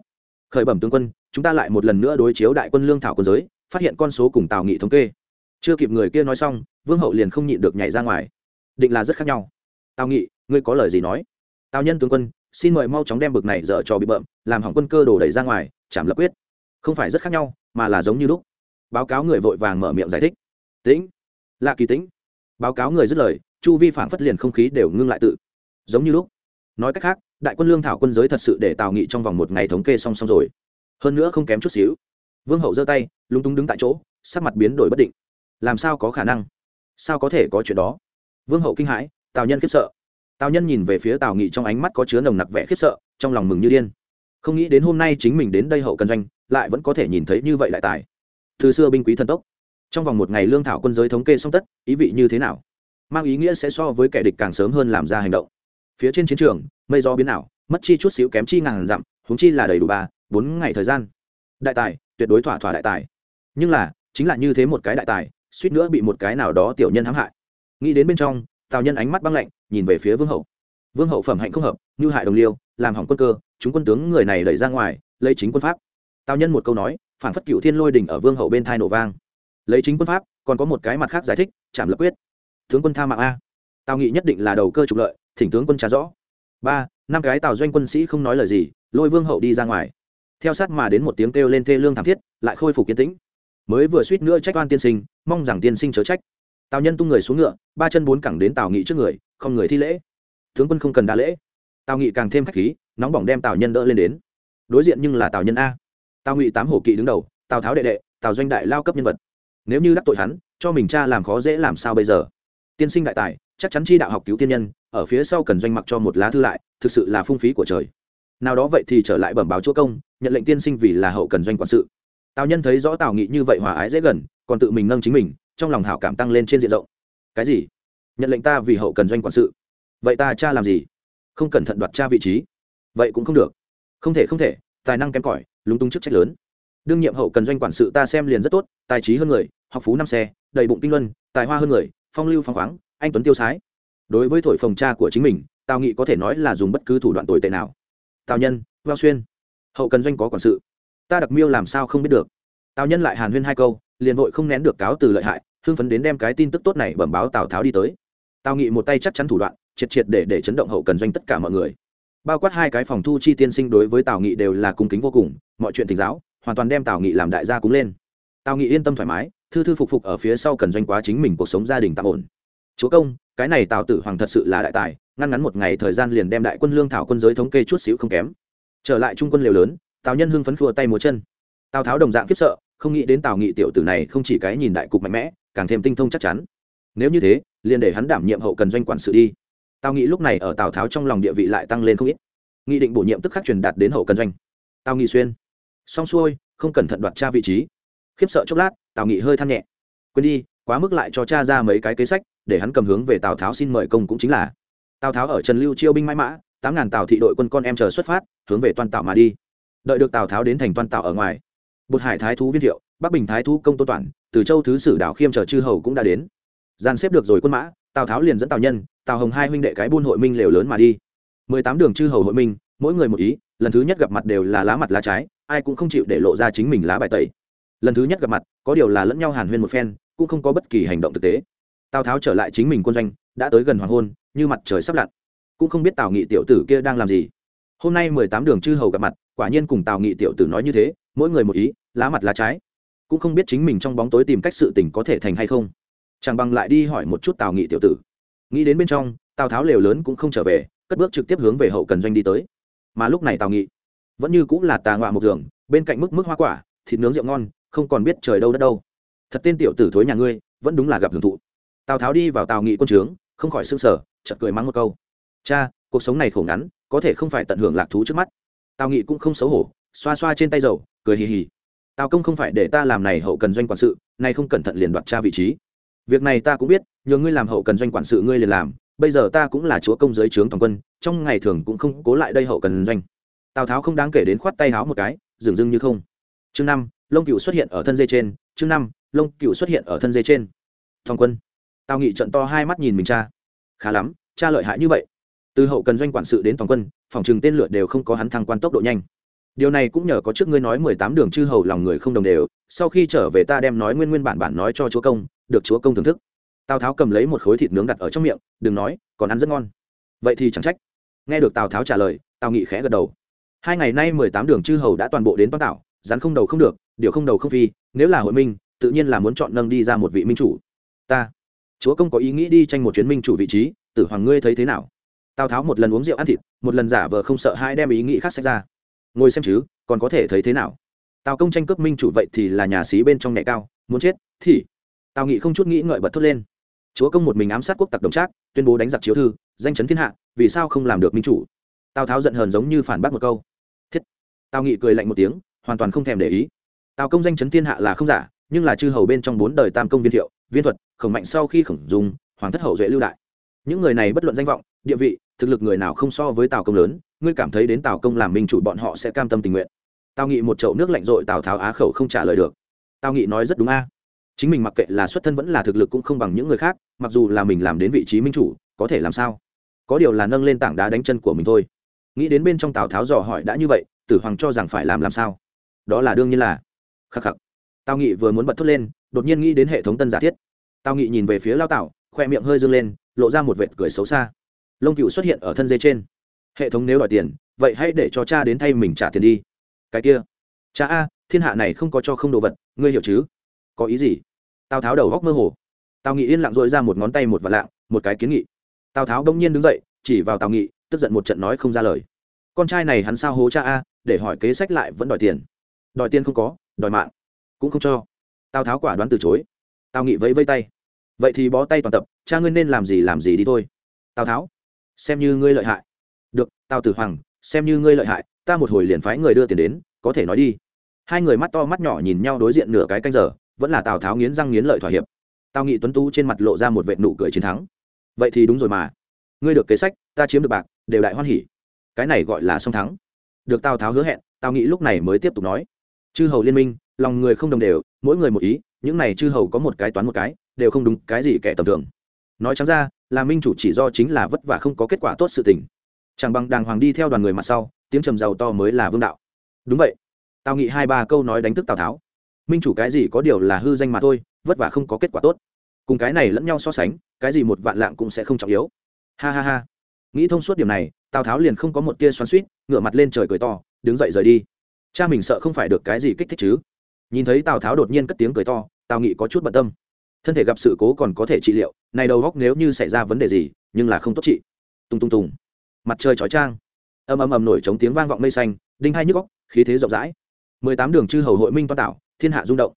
Khởi bẩm tướng quân, chúng ta lại một lần nữa đối chiếu đại quân lương thảo quân giới, phát hiện con số cùng tào nghị thống kê. Chưa kịp người kia nói xong, vương hậu liền không nhịn được nhảy ra ngoài. Định là rất khác nhau. Tào nghị, ngươi có lời gì nói? Tào nhân tướng quân, xin mời mau chóng đem bực này dở cho bị bợm, làm hỏng quân cơ đổ đẩy ra ngoài chảm lập quyết không phải rất khác nhau, mà là giống như lúc. Báo cáo người vội vàng mở miệng giải thích. Tĩnh. Lạ kỳ tĩnh. Báo cáo người dứt lời, chu vi phản phất liền không khí đều ngưng lại tự. Giống như lúc. Nói cách khác, đại quân lương thảo quân giới thật sự để tào nghị trong vòng một ngày thống kê song song rồi. Hơn nữa không kém chút xíu. Vương hậu giơ tay, lúng túng đứng tại chỗ, sắc mặt biến đổi bất định. Làm sao có khả năng? Sao có thể có chuyện đó? Vương hậu kinh hãi, tào nhân khiếp sợ. Tào nhân nhìn về phía tào nghị trong ánh mắt có chứa nồng nặc vẻ khiếp sợ, trong lòng mừng như điên. Không nghĩ đến hôm nay chính mình đến đây hậu cần doanh lại vẫn có thể nhìn thấy như vậy lại tài. Từ xưa binh quý thần tốc. Trong vòng một ngày lương thảo quân giới thống kê xong tất, ý vị như thế nào? Mang ý nghĩa sẽ so với kẻ địch càng sớm hơn làm ra hành động. Phía trên chiến trường, mây do biến ảo, mất chi chút xíu kém chi ngàn dặm húng chi là đầy đủ ba, bốn ngày thời gian. Đại tài, tuyệt đối thỏa thỏa đại tài. Nhưng là, chính là như thế một cái đại tài, suýt nữa bị một cái nào đó tiểu nhân hãm hại. Nghĩ đến bên trong, tào nhân ánh mắt băng lạnh, nhìn về phía vương hậu. Vương hậu phẩm hạnh không hợp, như hại đồng liêu, làm hỏng quân cơ, chúng quân tướng người này đẩy ra ngoài, lấy chính quân pháp tào nhân một câu nói phản phất cựu thiên lôi đỉnh ở vương hậu bên thai nổ vang. Lấy chính quân pháp, còn có một cái mặt khác giải thích chạm lập quyết. Tướng quân tha mạng a. Tào nghị nhất định là đầu cơ trục lợi, thỉnh tướng quân trả rõ. Ba, năm cái tào doanh quân sĩ không nói lời gì, lôi vương hậu đi ra ngoài. Theo sát mà đến một tiếng kêu lên thê lương thảm thiết, lại khôi phục kiến tĩnh. Mới vừa suýt nữa trách oan tiên sinh, mong rằng tiên sinh chớ trách. Tào nhân tung người xuống ngựa, ba chân bốn cẳng đến tào nghị trước người, không người thi lễ. Tướng quân không cần đa lễ. Tào nghị càng thêm k h á c h khí, nóng bỏng đem tào nhân đỡ lên đến. Đối diện nhưng là tào nhân a tào Ngụy tám hổ kỵ đứng đầu, tào tháo đệ đệ, tào doanh đại lao cấp nhân vật. Nếu như đắc tội hắn, cho mình cha làm khó dễ làm sao bây giờ? Tiên sinh đại tài, chắc chắn chi đạo học cứu tiên nhân, ở phía sau cần doanh mặc cho một lá thư lại, thực sự là phung phí của trời. Nào đó vậy thì trở lại bẩm báo chúa công, nhận lệnh tiên sinh vì là hậu cần doanh quản sự. Tào nhân thấy rõ tào nghị như vậy hòa ái dễ gần, còn tự mình nâng chính mình, trong lòng hảo cảm tăng lên trên diện rộng. Cái gì? Nhận lệnh ta vì hậu cần doanh quản sự. Vậy ta cha làm gì? Không cẩn thận đoạt cha vị trí. Vậy cũng không được. Không thể không thể, tài năng kém cỏi lúng túng chức trách lớn. Đương nhiệm hậu cần doanh quản sự ta xem liền rất tốt, tài trí hơn người, học phú năm xe, đầy bụng kinh luân, tài hoa hơn người, phong lưu phong khoáng, anh tuấn tiêu sái. Đối với thổi phồng cha của chính mình, tào nghị có thể nói là dùng bất cứ thủ đoạn tồi tệ nào. Tào nhân, vao xuyên. Hậu cần doanh có quản sự. Ta đặc miêu làm sao không biết được. Tào nhân lại hàn huyên hai câu, liền vội không nén được cáo từ lợi hại, hưng phấn đến đem cái tin tức tốt này bẩm báo tào tháo đi tới. Tào nghị một tay chắc chắn thủ đoạn, triệt triệt để để chấn động hậu cần doanh tất cả mọi người. Bao quát hai cái phòng thu chi tiên sinh đối với tào nghị đều là cung kính vô cùng mọi chuyện thỉnh giáo, hoàn toàn đem tào nghị làm đại gia cúng lên. Tào nghị yên tâm thoải mái, thư thư phục phục ở phía sau cần doanh quá chính mình cuộc sống gia đình tạm ổn. Chúa công, cái này tào tử hoàng thật sự là đại tài, ngăn ngắn một ngày thời gian liền đem đại quân lương thảo quân giới thống kê chút xíu không kém. Trở lại trung quân liều lớn, tào nhân hưng phấn khua tay múa chân. Tào tháo đồng dạng khiếp sợ, không nghĩ đến tào nghị tiểu tử này không chỉ cái nhìn đại cục mạnh mẽ, càng thêm tinh thông chắc chắn. Nếu như thế, liền để hắn đảm nhiệm hậu cần doanh quản sự đi. Tào nghị lúc này ở tào tháo trong lòng địa vị lại tăng lên không ít. Nghị định bổ nhiệm tức khắc truyền đạt đến hậu cần doanh. Tào nghị xuyên xong xuôi, không cẩn thận đoạt cha vị trí. Khiếp sợ chốc lát, tào nghị hơi than nhẹ. Quên đi, quá mức lại cho cha ra mấy cái kế sách, để hắn cầm hướng về tào tháo xin mời công cũng chính là. Tào tháo ở trần lưu chiêu binh mãi mã, tám ngàn tào thị đội quân con em chờ xuất phát, hướng về toàn tạo mà đi. Đợi được tào tháo đến thành toàn tạo ở ngoài bột hải thái thú viên thiệu, bắc bình thái thú công tô toản, từ châu thứ sử đảo khiêm chờ chư hầu cũng đã đến. Gian xếp được rồi quân mã, tào tháo liền dẫn tào nhân, tào hồng hai huynh đệ cái buôn hội minh lều lớn mà đi. Mười tám đường chư hầu hội minh, mỗi người một ý, lần thứ nhất gặp mặt đều là lá mặt lá trái ai cũng không chịu để lộ ra chính mình lá bài tẩy. Lần thứ nhất gặp mặt, có điều là lẫn nhau hàn huyên một phen, cũng không có bất kỳ hành động thực tế. Tào tháo trở lại chính mình quân doanh, đã tới gần hoàng hôn, như mặt trời sắp lặn. Cũng không biết tào nghị tiểu tử kia đang làm gì. Hôm nay mười tám đường chư hầu gặp mặt, quả nhiên cùng tào nghị tiểu tử nói như thế, mỗi người một ý, lá mặt lá trái. Cũng không biết chính mình trong bóng tối tìm cách sự tình có thể thành hay không. Chẳng bằng lại đi hỏi một chút tào nghị tiểu tử. Nghĩ đến bên trong, tào tháo lều lớn cũng không trở về, cất bước trực tiếp hướng về hậu cần doanh đi tới. Mà lúc này tào nghị vẫn như cũng là tà ngoạ một giường, bên cạnh mức mức hoa quả, thịt nướng rượu ngon, không còn biết trời đâu đất đâu. Thật tên tiểu tử thối nhà ngươi, vẫn đúng là gặp hưởng thụ. Tào tháo đi vào tào nghị quân trướng, không khỏi s ư n g sở chật cười mắng một câu. Cha, cuộc sống này khổ ngắn, có thể không phải tận hưởng lạc thú trước mắt. Tào nghị cũng không xấu hổ, xoa xoa trên tay dầu, cười hì hì. Tào công không phải để ta làm này hậu cần doanh quản sự, nay không cẩn thận liền đoạt cha vị trí. Việc này ta cũng biết, nhờ ngươi làm hậu cần doanh quản sự ngươi liền làm, bây giờ ta cũng là chúa công giới trướng toàn quân, trong ngày thường cũng không cố lại đây hậu cần doanh tào tháo không đáng kể đến khoát tay háo một cái, dừng dưng như không. Chương năm lông cựu xuất hiện ở thân dây trên. Chương năm lông cựu xuất hiện ở thân dây trên. Toàn quân. Tào nghị trận to hai mắt nhìn mình cha. Khá lắm, cha lợi hại như vậy. Từ hậu cần doanh quản sự đến toàn quân, phòng trừng tên lửa đều không có hắn thăng quan tốc độ nhanh. Điều này cũng nhờ có trước ngươi nói mười tám đường chư hầu lòng người không đồng đều, sau khi trở về ta đem nói nguyên nguyên bản bản nói cho chúa công, được chúa công thưởng thức. Tào tháo cầm lấy một khối thịt nướng đặt ở trong miệng, đừng nói, còn ăn rất ngon. Vậy thì chẳng trách. Nghe được tào tháo trả lời, tào nghị khẽ gật đầu hai ngày nay mười tám đường chư hầu đã toàn bộ đến toán tạo, rắn không đầu không được điều không đầu không phi, nếu là hội minh, tự nhiên là muốn chọn nâng đi ra một vị minh chủ. Ta, chúa công có ý nghĩ đi tranh một chuyến minh chủ vị trí, tử hoàng ngươi thấy thế nào? Tào tháo một lần uống rượu ăn thịt, một lần giả vờ không sợ hai đem ý nghĩ khác sách ra. Ngồi xem chứ, còn có thể thấy thế nào? Tào công tranh cướp minh chủ vậy thì là nhà sĩ bên trong nhẹ cao, muốn chết, thì tào nghị không chút nghĩ ngợi bật thốt lên. Chúa công một mình ám sát quốc tặc đồng trác, tuyên bố đánh giặc chiếu thư, danh chấn thiên hạ, vì sao không làm được minh chủ? Tào tháo giận hờn giống như phản bác một câu thiết tào nghị cười lạnh một tiếng hoàn toàn không thèm để ý tào công danh chấn thiên hạ là không giả nhưng là chư hầu bên trong bốn đời tam công viên thiệu viên thuật khổng mạnh sau khi khổng dùng hoàng thất hậu duệ lưu đại những người này bất luận danh vọng địa vị thực lực người nào không so với tào công lớn ngươi cảm thấy đến tào công làm minh chủ bọn họ sẽ cam tâm tình nguyện tào nghị một chậu nước lạnh dội tào tháo á khẩu không trả lời được tào nghị nói rất đúng a à. chính mình mặc kệ là xuất thân vẫn là thực lực cũng không bằng những người khác mặc dù là mình làm đến vị trí minh chủ có thể làm sao có điều là nâng lên tảng đá đánh chân của mình thôi nghĩ đến bên trong tào tháo dò hỏi đã như vậy, tử hoàng cho rằng phải làm làm sao? Đó là đương nhiên là. Khắc khắc. Tào nghị vừa muốn bật thốt lên, đột nhiên nghĩ đến hệ thống tân giả thiết. Tào nghị nhìn về phía lao tảo, khoe miệng hơi dâng lên, lộ ra một vệt cười xấu xa. Lông cựu xuất hiện ở thân dây trên. Hệ thống nếu đòi tiền, vậy hãy để cho cha đến thay mình trả tiền đi. Cái kia. Cha a, thiên hạ này không có cho không đồ vật, ngươi hiểu chứ? Có ý gì? Tào tháo đầu góc mơ hồ. Tào nghị yên lặng dội ra một ngón tay một vật lạng, một cái kiến nghị. Tào tháo đông nhiên đứng dậy, chỉ vào tào nghị tức giận một trận nói không ra lời. Con trai này hắn sao hố cha a, để hỏi kế sách lại vẫn đòi tiền. Đòi tiền không có, đòi mạng. Cũng không cho. Tào tháo quả đoán từ chối. Tào nghị vẫy vây tay. Vậy thì bó tay toàn tập, cha ngươi nên làm gì làm gì đi thôi. Tào tháo, xem như ngươi lợi hại. Được, tào tử hoàng, xem như ngươi lợi hại, ta một hồi liền phái người đưa tiền đến, có thể nói đi. Hai người mắt to mắt nhỏ nhìn nhau đối diện nửa cái canh giờ, vẫn là tào tháo nghiến răng nghiến lợi thỏa hiệp. Tào nghị tuấn tú trên mặt lộ ra một vệ nụ cười chiến thắng. Vậy thì đúng rồi mà. Ngươi được kế sách, ta chiếm được bạc đều đại hoan hỉ. Cái này gọi là song thắng. Được tào tháo hứa hẹn, tào nghị lúc này mới tiếp tục nói. Chư hầu liên minh, lòng người không đồng đều, mỗi người một ý, những này chư hầu có một cái toán một cái, đều không đúng cái gì kẻ tầm thường. Nói trắng ra, là minh chủ chỉ do chính là vất vả không có kết quả tốt sự tình. Chẳng bằng đàng hoàng đi theo đoàn người mặt sau, tiếng trầm giàu to mới là vương đạo. Đúng vậy. Tào nghị hai ba câu nói đánh thức tào tháo. Minh chủ cái gì có điều là hư danh mà thôi, vất vả không có kết quả tốt. Cùng cái này lẫn nhau so sánh, cái gì một vạn lạng cũng sẽ không trọng yếu. Ha ha ha nghĩ thông suốt điểm này, tào tháo liền không có một tia xoắn suýt, ngửa mặt lên trời cười to, đứng dậy rời đi. Cha mình sợ không phải được cái gì kích thích chứ? Nhìn thấy tào tháo đột nhiên cất tiếng cười to, tào nghị có chút bận tâm. Thân thể gặp sự cố còn có thể trị liệu, này đầu góc nếu như xảy ra vấn đề gì, nhưng là không tốt trị. Tung tung tùng. Mặt trời chói trang âm âm ầm nổi trống tiếng vang vọng mây xanh, đinh hai nhức góc khí thế rộng rãi. Mười tám đường chư hầu hội minh toan tạo, thiên hạ rung động.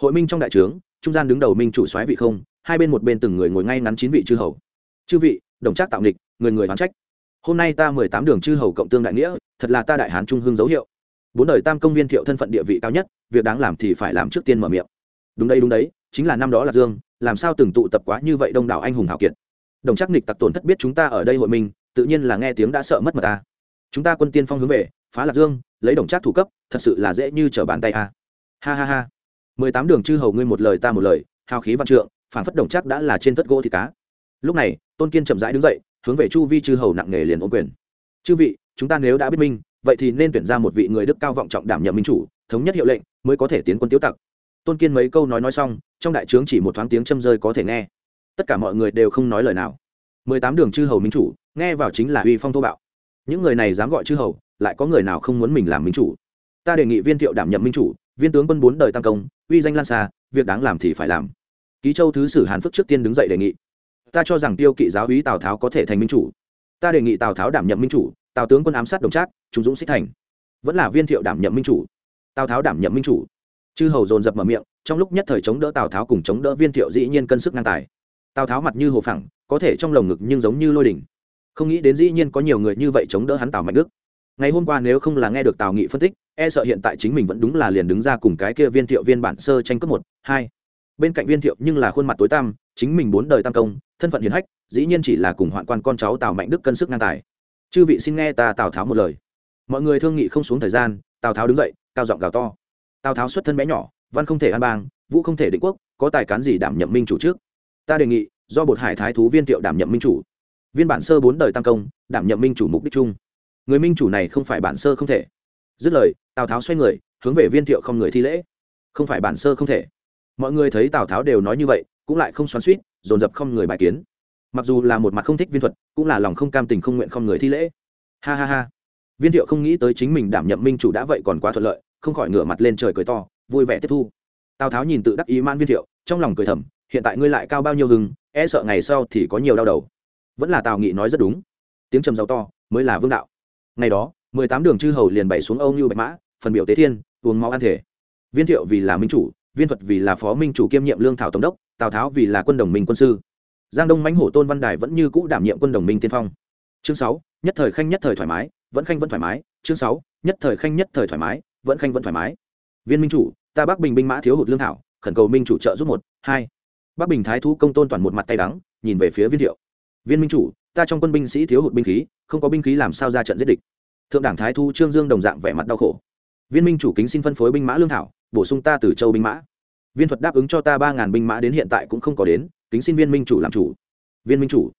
Hội minh trong đại trướng, trung gian đứng đầu minh chủ soái vị không, hai bên một bên từng người ngồi ngay ngắn chín vị chư hầu. Chư vị đồng trác tạo nghịch, người người hoán trách. Hôm nay ta mười tám đường chư hầu cộng tương đại nghĩa, thật là ta đại hán trung hương dấu hiệu. Bốn đời tam công viên thiệu thân phận địa vị cao nhất, việc đáng làm thì phải làm trước tiên mở miệng. Đúng đây đúng đấy, chính là năm đó là dương, làm sao từng tụ tập quá như vậy đông đảo anh hùng hào kiệt. Đồng trác nghịch tặc tổn thất biết chúng ta ở đây hội minh tự nhiên là nghe tiếng đã sợ mất mà ta. Chúng ta quân tiên phong hướng về, phá lạc dương, lấy đồng trác thủ cấp, thật sự là dễ như trở bàn tay a. Ha ha ha. Mười tám đường chư hầu ngươi một lời ta một lời, hào khí văn trượng, phản phất đồng trác đã là trên tất gỗ thì cá lúc này, tôn kiên chậm rãi đứng dậy, hướng về chu vi chư hầu nặng nghề liền ôm quyền. Chư vị, chúng ta nếu đã biết minh, vậy thì nên tuyển ra một vị người đức cao vọng trọng đảm nhiệm minh chủ, thống nhất hiệu lệnh, mới có thể tiến quân tiêu tặc. Tôn kiên mấy câu nói nói xong, trong đại trướng chỉ một thoáng tiếng châm rơi có thể nghe. Tất cả mọi người đều không nói lời nào. Mười tám đường chư hầu minh chủ, nghe vào chính là uy phong thô bạo. Những người này dám gọi chư hầu, lại có người nào không muốn mình làm minh chủ? Ta đề nghị viên thiệu đảm nhiệm minh chủ, viên tướng quân bốn đời tam công, uy danh lan xa, việc đáng làm thì phải làm. Ký châu thứ sử hàn phước trước tiên đứng dậy đề nghị ta cho rằng tiêu kỵ giáo úy tào tháo có thể thành minh chủ. Ta đề nghị tào tháo đảm nhận minh chủ, tào tướng quân ám sát đồng trác trung dũng xích thành. Vẫn là viên thiệu đảm nhận minh chủ. Tào tháo đảm nhận minh chủ. Chư hầu dồn dập mở miệng, trong lúc nhất thời chống đỡ tào tháo cùng chống đỡ viên thiệu dĩ nhiên cân sức ngang tài. Tào tháo mặt như hồ phẳng, có thể trong lồng ngực nhưng giống như lôi đỉnh. Không nghĩ đến dĩ nhiên có nhiều người như vậy chống đỡ hắn tào mạnh đức. Ngày hôm qua nếu không là nghe được tào nghị phân tích e sợ hiện tại chính mình vẫn đúng là liền đứng ra cùng cái kia viên thiệu viên bản sơ tranh cướp một, hai. Bên cạnh viên thiệu nhưng là khuôn mặt tối tăm chính mình bốn đời tam công, thân phận hiền hách, dĩ nhiên chỉ là cùng hoạn quan con cháu tào mạnh đức cân sức ngang tài. Chư vị xin nghe ta tào tháo một lời. Mọi người thương nghị không xuống thời gian, tào tháo đứng dậy, cao giọng gào to. Tào tháo xuất thân bé nhỏ, văn không thể an bang, vũ không thể định quốc, có tài cán gì đảm nhậm minh chủ trước? Ta đề nghị, do bột hải thái thú viên tiệu đảm nhậm minh chủ. Viên bản sơ bốn đời tam công, đảm nhậm minh chủ mục đích chung. Người minh chủ này không phải bản sơ không thể. Dứt lời, tào tháo xoay người, hướng về viên thiệu không người thi lễ. Không phải bản sơ không thể. Mọi người thấy tào tháo đều nói như vậy cũng lại không xoắn suýt, dồn dập không người bài kiến. Mặc dù là một mặt không thích viên thuật, cũng là lòng không cam tình không nguyện không người thi lễ. Ha ha ha. Viên thiệu không nghĩ tới chính mình đảm nhậm minh chủ đã vậy còn quá thuận lợi, không khỏi ngửa mặt lên trời cười to, vui vẻ tiếp thu. Tào tháo nhìn tự đắc ý man viên thiệu, trong lòng cười thầm, hiện tại ngươi lại cao bao nhiêu hưng e sợ ngày sau thì có nhiều đau đầu. Vẫn là tào nghị nói rất đúng. Tiếng trầm giàu to, mới là vương đạo. Ngày đó, mười tám đường chư hầu liền bày xuống âu như bạch mã, phần biểu tế thiên, uống máu ăn thể. Viên thiệu vì là minh chủ, viên thuật vì là phó minh chủ kiêm nhiệm lương thảo tổng đốc tào tháo vì là quân đồng minh quân sư. Giang đông mãnh hổ tôn văn đài vẫn như cũ đảm nhiệm quân đồng minh tiên phong. Chương sáu, nhất thời khanh nhất thời thoải mái, vẫn khanh vẫn thoải mái. Chương sáu, nhất thời khanh nhất thời thoải mái, vẫn khanh vẫn thoải mái. Viên minh chủ, ta bắc bình binh mã thiếu hụt lương thảo, khẩn cầu minh chủ trợ giúp một, hai. Bắc bình thái thú công tôn toàn một mặt tay đắng, nhìn về phía viên thiệu. Viên minh chủ, ta trong quân binh sĩ thiếu hụt binh khí, không có binh khí làm sao ra trận giết địch. Thượng đảng thái thu trương dương đồng dạng vẻ mặt đau khổ. Viên minh chủ kính xin phân phối binh mã lương thảo, bổ sung ta từ châu binh mã viên thuật đáp ứng cho ta ba ngàn binh mã đến hiện tại cũng không có đến, kính xin viên minh chủ làm chủ. Viên minh chủ.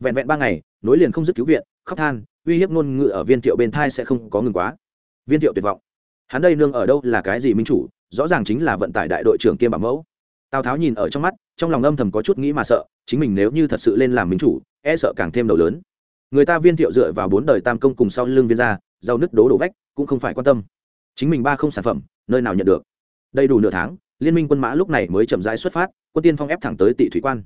Vẹn vẹn ba ngày, nối liền không dứt cứu viện, khóc than, uy hiếp ngôn ngữ ở viên thiệu bên thai sẽ không có ngừng quá. Viên thiệu tuyệt vọng. Hắn đây nương ở đâu là cái gì minh chủ, rõ ràng chính là vận tải đại đội trưởng kiêm bảo mẫu. Tào tháo nhìn ở trong mắt, trong lòng âm thầm có chút nghĩ mà sợ, chính mình nếu như thật sự lên làm minh chủ e sợ càng thêm đầu lớn. Người ta viên thiệu dựa vào bốn đời tam công cùng sau lưng viên gia, rau nứt đố đổ vách, cũng không phải quan tâm. Chính mình ba không sản phẩm, nơi nào nhận được? Đầy đủ nửa tháng liên minh quân mã lúc này mới chậm rãi xuất phát, quân tiên phong ép thẳng tới tị thủy quan.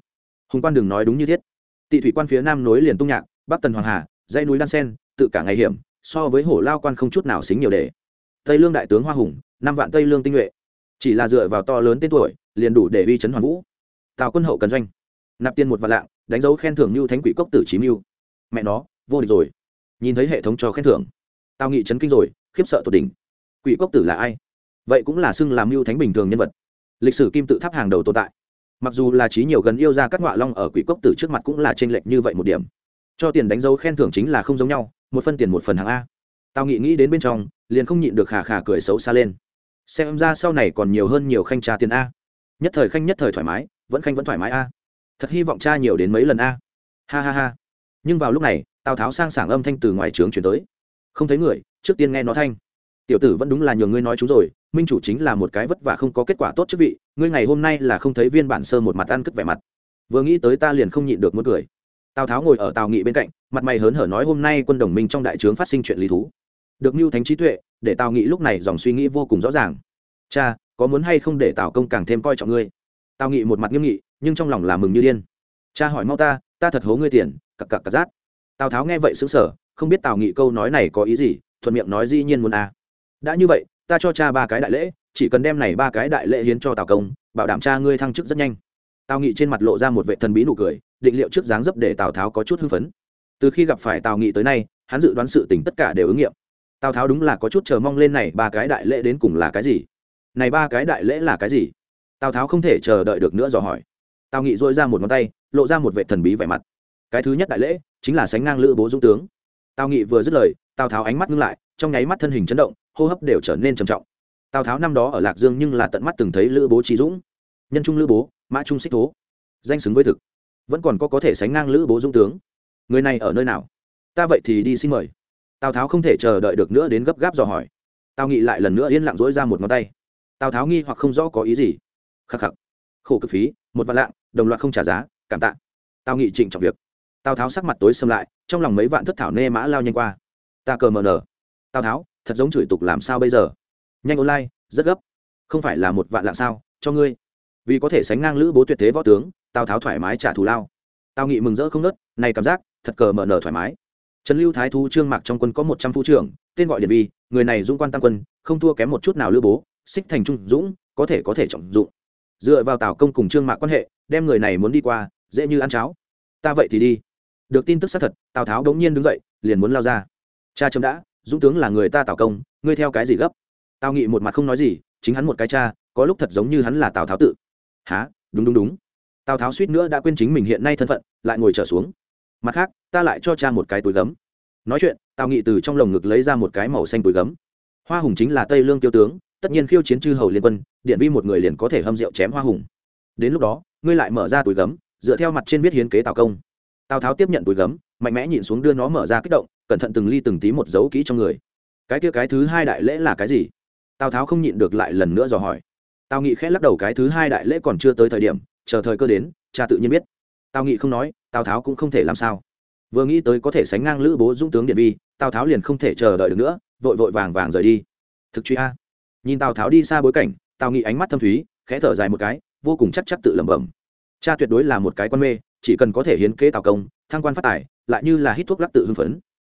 Hùng quan đừng nói đúng như thiết. Tị thủy quan phía nam nối liền tung nhạc, bắc tần hoàng hà, dãy núi đan sen, tự cả ngày hiểm, so với hổ lao quan không chút nào xính nhiều đề tây lương đại tướng hoa hùng, năm vạn tây lương tinh nhuệ. Chỉ là dựa vào to lớn tên tuổi, liền đủ để uy chấn hoàn vũ. Tào quân hậu cần doanh. Nạp tiền một vạn lạng, đánh dấu khen thưởng như thánh quỷ cốc tử chí mưu. Mẹ nó, vô địch rồi. Nhìn thấy hệ thống cho khen thưởng. Tào nghị chấn kinh rồi, khiếp sợ tột đỉnh. Quỷ cốc tử là ai? Vậy cũng là xưng làm mưu thánh bình thường nhân vật lịch sử kim tự tháp hàng đầu tồn tại. Mặc dù là trí nhiều gần yêu ra các ngọa long ở quỷ cốc tử trước mặt cũng là t r ê n lệch như vậy một điểm. Cho tiền đánh dấu khen thưởng chính là không giống nhau, một phân tiền một phần hàng a. Tao nghĩ nghĩ đến bên trong, liền không nhịn được khà khà cười xấu xa lên. Xem ra sau này còn nhiều hơn nhiều khanh tra tiền a. Nhất thời khanh nhất thời thoải mái, vẫn khanh vẫn thoải mái a. Thật hy vọng cha nhiều đến mấy lần a. Ha ha ha. Nhưng vào lúc này, tào tháo sang sảng âm thanh từ ngoài trướng chuyển tới. Không thấy người, trước tiên nghe nó thanh tiểu tử vẫn đúng là nhường ngươi nói chúng rồi, minh chủ chính là một cái vất vả không có kết quả tốt chức vị, ngươi ngày hôm nay là không thấy viên bản sơ một mặt ăn cất vẻ mặt. Vừa nghĩ tới ta liền không nhịn được muốn cười. Tào tháo ngồi ở tào nghị bên cạnh, mặt mày hớn hở nói hôm nay quân đồng minh trong đại trướng phát sinh chuyện lý thú. Được mưu thánh trí tuệ, để tào nghị lúc này dòng suy nghĩ vô cùng rõ ràng. Cha, có muốn hay không để tào công càng thêm coi trọng ngươi? Tào nghị một mặt nghiêm nghị, nhưng trong lòng là mừng như điên. Cha hỏi mau ta ta thật hố ngươi tiền, cặc cặc cặc rát. Tào tháo nghe vậy xứng sở không biết tào nghị câu nói này có ý gì, thuận miệng nói dĩ nhiên muốn à đã như vậy, ta cho cha ba cái đại lễ, chỉ cần đem này ba cái đại lễ hiến cho tào công, bảo đảm cha ngươi thăng chức rất nhanh. Tào nghị trên mặt lộ ra một vệ thần bí nụ cười, định liệu trước dáng dấp để tào tháo có chút hưng phấn. Từ khi gặp phải tào nghị tới nay, hắn dự đoán sự tình tất cả đều ứng nghiệm. Tào tháo đúng là có chút chờ mong lên này ba cái đại lễ đến cùng là cái gì? Này ba cái đại lễ là cái gì? Tào tháo không thể chờ đợi được nữa dò hỏi. Tào nghị dội ra một ngón tay, lộ ra một vệ thần bí vẻ mặt. Cái thứ nhất đại lễ chính là sánh ngang lữ bố dũng tướng. Tào nghị vừa dứt lời, tào tháo ánh mắt ngưng lại trong nháy mắt thân hình chấn động, hô hấp đều trở nên trầm trọng. Tào tháo năm đó ở lạc dương nhưng là tận mắt từng thấy lữ bố trí dũng, nhân trung lữ bố, mã trung xích thố, danh xứng với thực. Vẫn còn có có thể sánh ngang lữ bố dũng tướng. Người này ở nơi nào? Ta vậy thì đi xin mời. Tào tháo không thể chờ đợi được nữa đến gấp gáp dò hỏi. Tào nghị lại lần nữa yên lặng dỗi ra một ngón tay. Tào tháo nghi hoặc không rõ có ý gì. Khắc khắc. Khổ cực phí, một vạn lạng, đồng loạt không trả giá, cảm tạ. Tào nghị trịnh trọng việc. Tào tháo sắc mặt tối xâm lại, trong lòng mấy vạn thất thảo nê mã lao nhanh qua. Ta cờ mờ nở tào tháo, thật giống chửi tục làm sao bây giờ? Nhanh online, rất gấp. Không phải là một vạn lạng sao, cho ngươi. Vì có thể sánh ngang lữ bố tuyệt thế võ tướng, tào tháo thoải mái trả thù lao. Tào nghị mừng rỡ không nớt, này cảm giác, thật cờ mở nở thoải mái. Trần lưu thái thu trương mạc trong quân có một trăm phu trưởng, tên gọi điện vi, người này dũng quan tam quân, không thua kém một chút nào lữ bố, xích thành trung dũng, có thể có thể trọng dụng. Dựa vào tào công cùng trương mạc quan hệ, đem người này muốn đi qua, dễ như ăn cháo. Ta vậy thì đi. Được tin tức xác thật, tào tháo đống nhiên đứng dậy, liền muốn lao ra. Cha chấm đã dũng tướng là người ta tào công, ngươi theo cái gì gấp? Tào nghị một mặt không nói gì, chính hắn một cái cha, có lúc thật giống như hắn là tào tháo tự. Há đúng đúng đúng. Tào tháo suýt nữa đã quên chính mình hiện nay thân phận, lại ngồi trở xuống. Mặt khác, ta lại cho cha một cái túi gấm. Nói chuyện, tào nghị từ trong lồng ngực lấy ra một cái màu xanh túi gấm. Hoa hùng chính là tây lương tiêu tướng, tất nhiên khiêu chiến chư hầu liên quân, điện vi một người liền có thể hâm rượu chém hoa hùng. Đến lúc đó, ngươi lại mở ra túi gấm, dựa theo mặt trên viết hiến kế tào công. Tào tháo tiếp nhận túi gấm, mạnh mẽ nhìn xuống đưa nó mở ra kích động cẩn thận từng ly từng tí một dấu kỹ trong người. Cái kia cái thứ hai đại lễ là cái gì? Tào tháo không nhịn được lại lần nữa dò hỏi. Tào nghị khẽ lắc đầu, cái thứ hai đại lễ còn chưa tới thời điểm, chờ thời cơ đến, cha tự nhiên biết. Tào nghị không nói, tào tháo cũng không thể làm sao. Vừa nghĩ tới có thể sánh ngang lữ bố dũng tướng điện vi, tào tháo liền không thể chờ đợi được nữa, vội vội vàng vàng rời đi. Thực truy a. Nhìn tào tháo đi xa bối cảnh, tào nghị ánh mắt thâm thúy, khẽ thở dài một cái, vô cùng chắc chắc tự lẩm bẩm. Cha tuyệt đối là một cái quan mê, chỉ cần có thể hiến kế tào công, thăng quan phát tài, lại như là hít thuốc lắc tự hưng phấn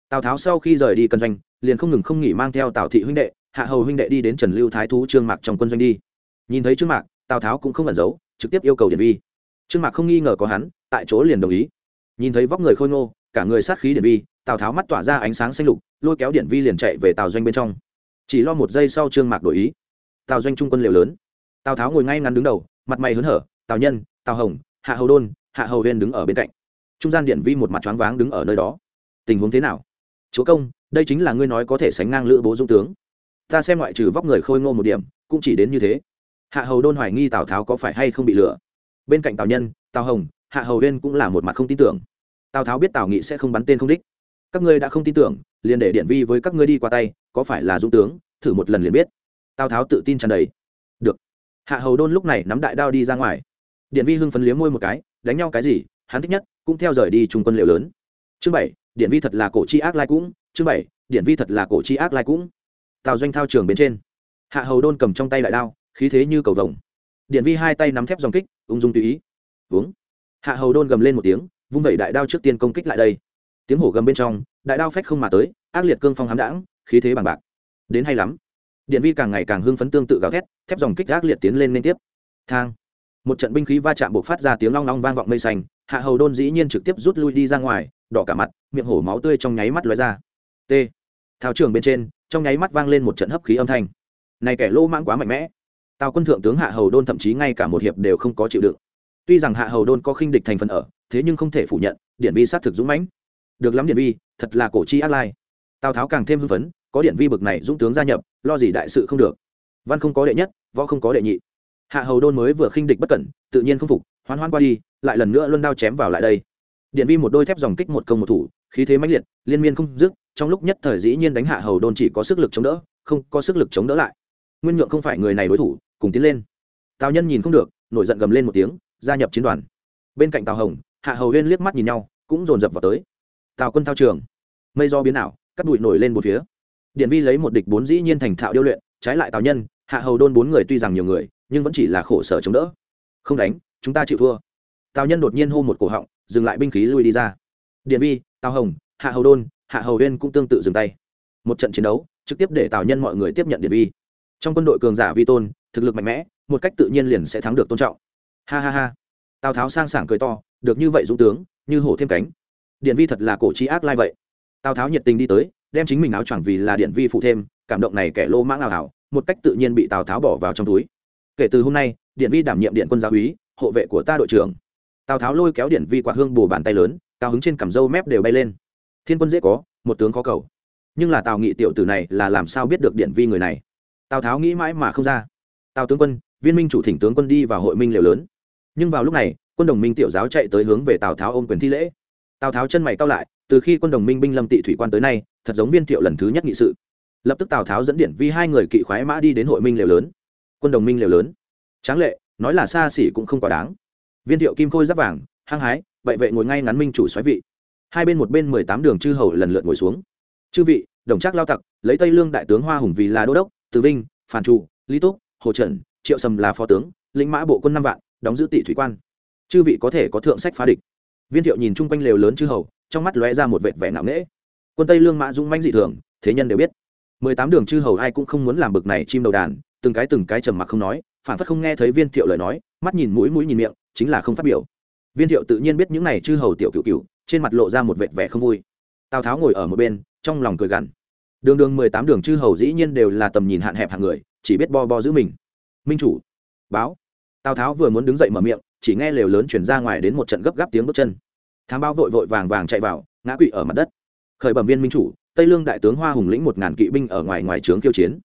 tào tháo sau khi rời đi cân doanh, liền không ngừng không nghỉ mang theo tào thị huynh đệ, hạ hầu huynh đệ đi đến trần lưu thái thú trương mạc trong quân doanh đi. Nhìn thấy trương mạc, tào tháo cũng không ẩn giấu, trực tiếp yêu cầu điện vi. Trương mạc không nghi ngờ có hắn, tại chỗ liền đồng ý. Nhìn thấy vóc người khôi ngô, cả người sát khí điện vi, tào tháo mắt tỏa ra ánh sáng xanh lục, lôi kéo điện vi liền chạy về tào doanh bên trong. Chỉ lo một giây sau trương mạc đổi ý. Tào doanh trung quân liều lớn. Tào tháo ngồi ngay ngắn đứng đầu, mặt mày hớn hở, tào nhân, tào hồng, hạ hầu đôn, hạ hầu huyên đứng ở bên cạnh. Trung gian điện vi một mặt choáng váng đứng ở nơi đó. Tình huống thế nào? Chúa công, đây chính là ngươi nói có thể sánh ngang lữ bố dung tướng. Ta xem ngoại trừ vóc người khôi ngô một điểm, cũng chỉ đến như thế. Hạ hầu đôn hoài nghi tào tháo có phải hay không bị lừa. Bên cạnh tào nhân, tào hồng, hạ hầu huyên cũng là một mặt không tin tưởng. Tào tháo biết tào nghị sẽ không bắn tên không đích. Các ngươi đã không tin tưởng, liền để điện vi với các ngươi đi qua tay, có phải là dung tướng, thử một lần liền biết. Tào tháo tự tin tràn đầy. Được. Hạ hầu đôn lúc này nắm đại đao đi ra ngoài. Điện vi hưng phấn liếm môi một cái, đánh nhau cái gì? Hắn thích nhất, cũng theo rời đi trung quân liệu lớn. Chương bảy điện vi thật là cổ chi ác lai cũng, chương bảy, điện vi thật là cổ chi ác lai cũng. Tào doanh thao trường bên trên. Hạ hầu đôn cầm trong tay đại đao, khí thế như cầu vồng. Điện vi hai tay nắm thép dòng kích, ung dung tùy ý. Uống. Hạ hầu đôn gầm lên một tiếng, vung vẩy đại đao trước tiên công kích lại đây. Tiếng hổ gầm bên trong, đại đao phách không mà tới, ác liệt cương phong hám đãng, khí thế bằng bạc. Đến hay lắm. Điện vi càng ngày càng hưng phấn tương tự gào thét, thép dòng kích ác liệt tiến lên liên tiếp. Thang. Một trận binh khí va chạm buộc phát ra tiếng long long vang vọng mây xanh, hạ hầu đôn dĩ nhiên trực tiếp rút lui đi ra ngoài đỏ cả mặt, miệng hổ máu tươi trong nháy mắt lóe ra. T. Thao trường bên trên, trong nháy mắt vang lên một trận hấp khí âm thanh. Này kẻ lô mãng quá mạnh mẽ. Tào quân thượng tướng hạ hầu đôn thậm chí ngay cả một hiệp đều không có chịu đựng. Tuy rằng hạ hầu đôn có khinh địch thành phần ở, thế nhưng không thể phủ nhận điện vi sát thực dũng mãnh. Được lắm điện vi, thật là cổ chi ác lai. Tào tháo càng thêm hưng phấn, có điện vi bực này dũng tướng gia nhập, lo gì đại sự không được. Văn không có đệ nhất, võ không có đệ nhị. Hạ hầu đôn mới vừa khinh địch bất cẩn, tự nhiên không phục, hoan hoan qua đi, lại lần nữa luân đao chém vào lại đây điện vi một đôi thép dòng kích một công một thủ, khí thế mãnh liệt, liên miên không dứt, trong lúc nhất thời dĩ nhiên đánh hạ hầu đôn chỉ có sức lực chống đỡ, không có sức lực chống đỡ lại. Nguyên nhượng không phải người này đối thủ, cùng tiến lên. Tào nhân nhìn không được, nổi giận gầm lên một tiếng, gia nhập chiến đoàn. Bên cạnh tào hồng, hạ hầu huyên liếc mắt nhìn nhau, cũng dồn dập vào tới. Tào quân thao trường. Mây do biến ảo, cắt bụi nổi lên một phía. Điện vi lấy một địch bốn dĩ nhiên thành thạo điêu luyện, trái lại tào nhân, hạ hầu đôn bốn người tuy rằng nhiều người, nhưng vẫn chỉ là khổ sở chống đỡ. Không đánh, chúng ta chịu thua. Tào nhân đột nhiên hô một cổ họng dừng lại binh khí lui đi ra. Điện vi, tào hồng, hạ hầu đôn, hạ hầu huyên cũng tương tự dừng tay. Một trận chiến đấu, trực tiếp để tào nhân mọi người tiếp nhận điện vi. Trong quân đội cường giả vi tôn, thực lực mạnh mẽ, một cách tự nhiên liền sẽ thắng được tôn trọng. Ha ha ha. Tào tháo sang sảng cười to, được như vậy dũng tướng, như hổ thêm cánh. Điện vi thật là cổ trí ác lai vậy. Tào tháo nhiệt tình đi tới, đem chính mình áo choàng vì là điện vi phụ thêm, cảm động này kẻ lô mãng ảo ảo một cách tự nhiên bị tào tháo bỏ vào trong túi. Kể từ hôm nay, điện vi đảm nhiệm điện quân giáo úy, hộ vệ của ta đội trưởng tào tháo lôi kéo điện vi quạt hương bù bàn tay lớn cao hứng trên cằm râu mép đều bay lên thiên quân dễ có một tướng khó cầu nhưng là tào nghị tiểu tử này là làm sao biết được điện vi người này tào tháo nghĩ mãi mà không ra tào tướng quân viên minh chủ thỉnh tướng quân đi vào hội minh liều lớn nhưng vào lúc này quân đồng minh tiểu giáo chạy tới hướng về tào tháo ôm quyền thi lễ tào tháo chân mày cao lại từ khi quân đồng minh binh lâm tị thủy quan tới nay thật giống viên thiệu lần thứ nhất nghị sự lập tức tào tháo dẫn điện vi hai người kỵ khoái mã đi đến hội minh liều lớn quân đồng minh liều lớn tráng lệ nói là xa xỉ cũng không quá đáng viên thiệu kim khôi giáp vàng, hăng hái, vậy vệ ngồi ngay ngắn minh chủ xoáy vị. Hai bên một bên mười tám đường chư hầu lần lượt ngồi xuống. Chư vị, đồng trác lao tặc, lấy tây lương đại tướng hoa hùng vì là đô đốc, từ vinh, phản trụ lý túc, hồ trần, triệu sầm là phó tướng, lĩnh mã bộ quân năm vạn, đóng giữ tỷ thủy quan. Chư vị có thể có thượng sách phá địch. Viên thiệu nhìn chung quanh lều lớn chư hầu, trong mắt lóe ra một vệt vẻ nặng nễ quân tây lương mã dũng manh dị thường, thế nhân đều biết. Mười tám đường chư hầu ai cũng không muốn làm bực này chim đầu đàn, từng cái từng cái trầm mặc không nói, phản phất không nghe thấy viên thiệu lời nói, mắt nhìn mũi mũi nhìn miệng chính là không phát biểu. Viên thiệu tự nhiên biết những này chư hầu tiểu cựu cựu trên mặt lộ ra một vệt vẻ không vui. Tào tháo ngồi ở một bên, trong lòng cười gằn. Đường đường mười tám đường chư hầu dĩ nhiên đều là tầm nhìn hạn hẹp hàng người, chỉ biết bo bo giữ mình. Minh chủ, báo. Tào tháo vừa muốn đứng dậy mở miệng, chỉ nghe lều lớn chuyển ra ngoài đến một trận gấp gáp tiếng bước chân. Thám báo vội vội vàng vàng chạy vào, ngã quỵ ở mặt đất. Khởi bẩm viên minh chủ, tây lương đại tướng hoa hùng lĩnh một ngàn kỵ binh ở ngoài ngoài trướng khiêu chiến.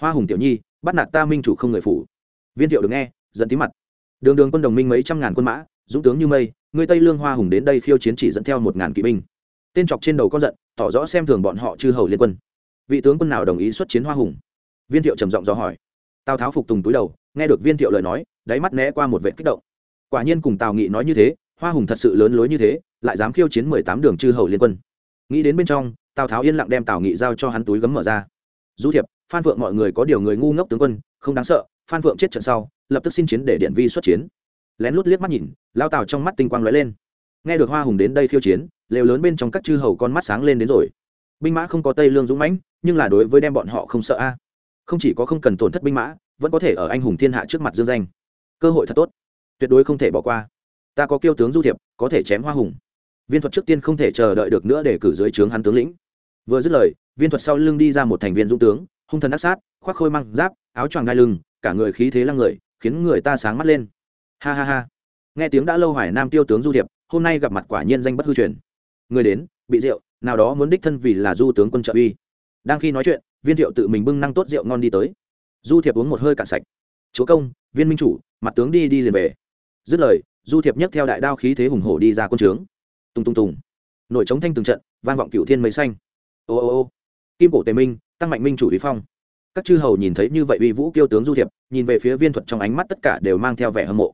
Hoa hùng tiểu nhi, bắt nạt ta minh chủ không người phủ. Viên thiệu được nghe dẫn tí mặt đường đường quân đồng minh mấy trăm ngàn quân mã, dũng tướng như mây, người tây lương hoa hùng đến đây khiêu chiến chỉ dẫn theo một ngàn kỵ binh. Tên chọc trên đầu con giận, tỏ rõ xem thường bọn họ chư hầu liên quân. Vị tướng quân nào đồng ý xuất chiến hoa hùng? Viên thiệu trầm giọng do hỏi. Tào tháo phục tùng túi đầu, nghe được viên thiệu lời nói, đáy mắt né qua một vệ kích động. Quả nhiên cùng tào nghị nói như thế, hoa hùng thật sự lớn lối như thế, lại dám khiêu chiến mười tám đường chư hầu liên quân. Nghĩ đến bên trong, tào tháo yên lặng đem tào nghị giao cho hắn túi gấm mở ra. Du thiệp, phan phượng mọi người có điều người ngu ngốc tướng quân, không đáng sợ, phan phượng chết trận sau lập tức xin chiến để điện vi xuất chiến. Lén lút liếc mắt nhìn, lao tào trong mắt tinh quang lóe lên. Nghe được hoa hùng đến đây khiêu chiến, lều lớn bên trong các chư hầu con mắt sáng lên đến rồi. Binh mã không có tây lương dũng mãnh, nhưng là đối với đem bọn họ không sợ a. Không chỉ có không cần tổn thất binh mã, vẫn có thể ở anh hùng thiên hạ trước mặt dương danh. Cơ hội thật tốt. Tuyệt đối không thể bỏ qua. Ta có kiêu tướng du thiệp, có thể chém hoa hùng. Viên thuật trước tiên không thể chờ đợi được nữa để cử dưới trướng hắn tướng lĩnh. Vừa dứt lời, viên thuật sau lưng đi ra một thành viên dũng tướng, hung thần ác sát, khoác khôi măng giáp, áo choàng đai lưng, cả người khí thế lăng người khiến người ta sáng mắt lên. Ha ha ha. Nghe tiếng đã lâu hoài nam tiêu tướng du thiệp, hôm nay gặp mặt quả nhiên danh bất hư truyền. Người đến, bị rượu, nào đó muốn đích thân vì là du tướng quân trợ uy. Đang khi nói chuyện, viên thiệu tự mình bưng năng tốt rượu ngon đi tới. Du thiệp uống một hơi cạn sạch. Chúa công, viên minh chủ, mặt tướng đi đi liền về. Dứt lời, du thiệp nhấc theo đại đao khí thế hùng hổ đi ra quân trướng. Tung tung tùng. Nội chống thanh từng trận, vang vọng cựu thiên mây xanh. Ô ô ô. Kim cổ tề minh, tăng mạnh minh chủ lý phong các chư hầu nhìn thấy như vậy uy vũ kiêu tướng du thiệp, nhìn về phía viên thuật trong ánh mắt tất cả đều mang theo vẻ hâm mộ.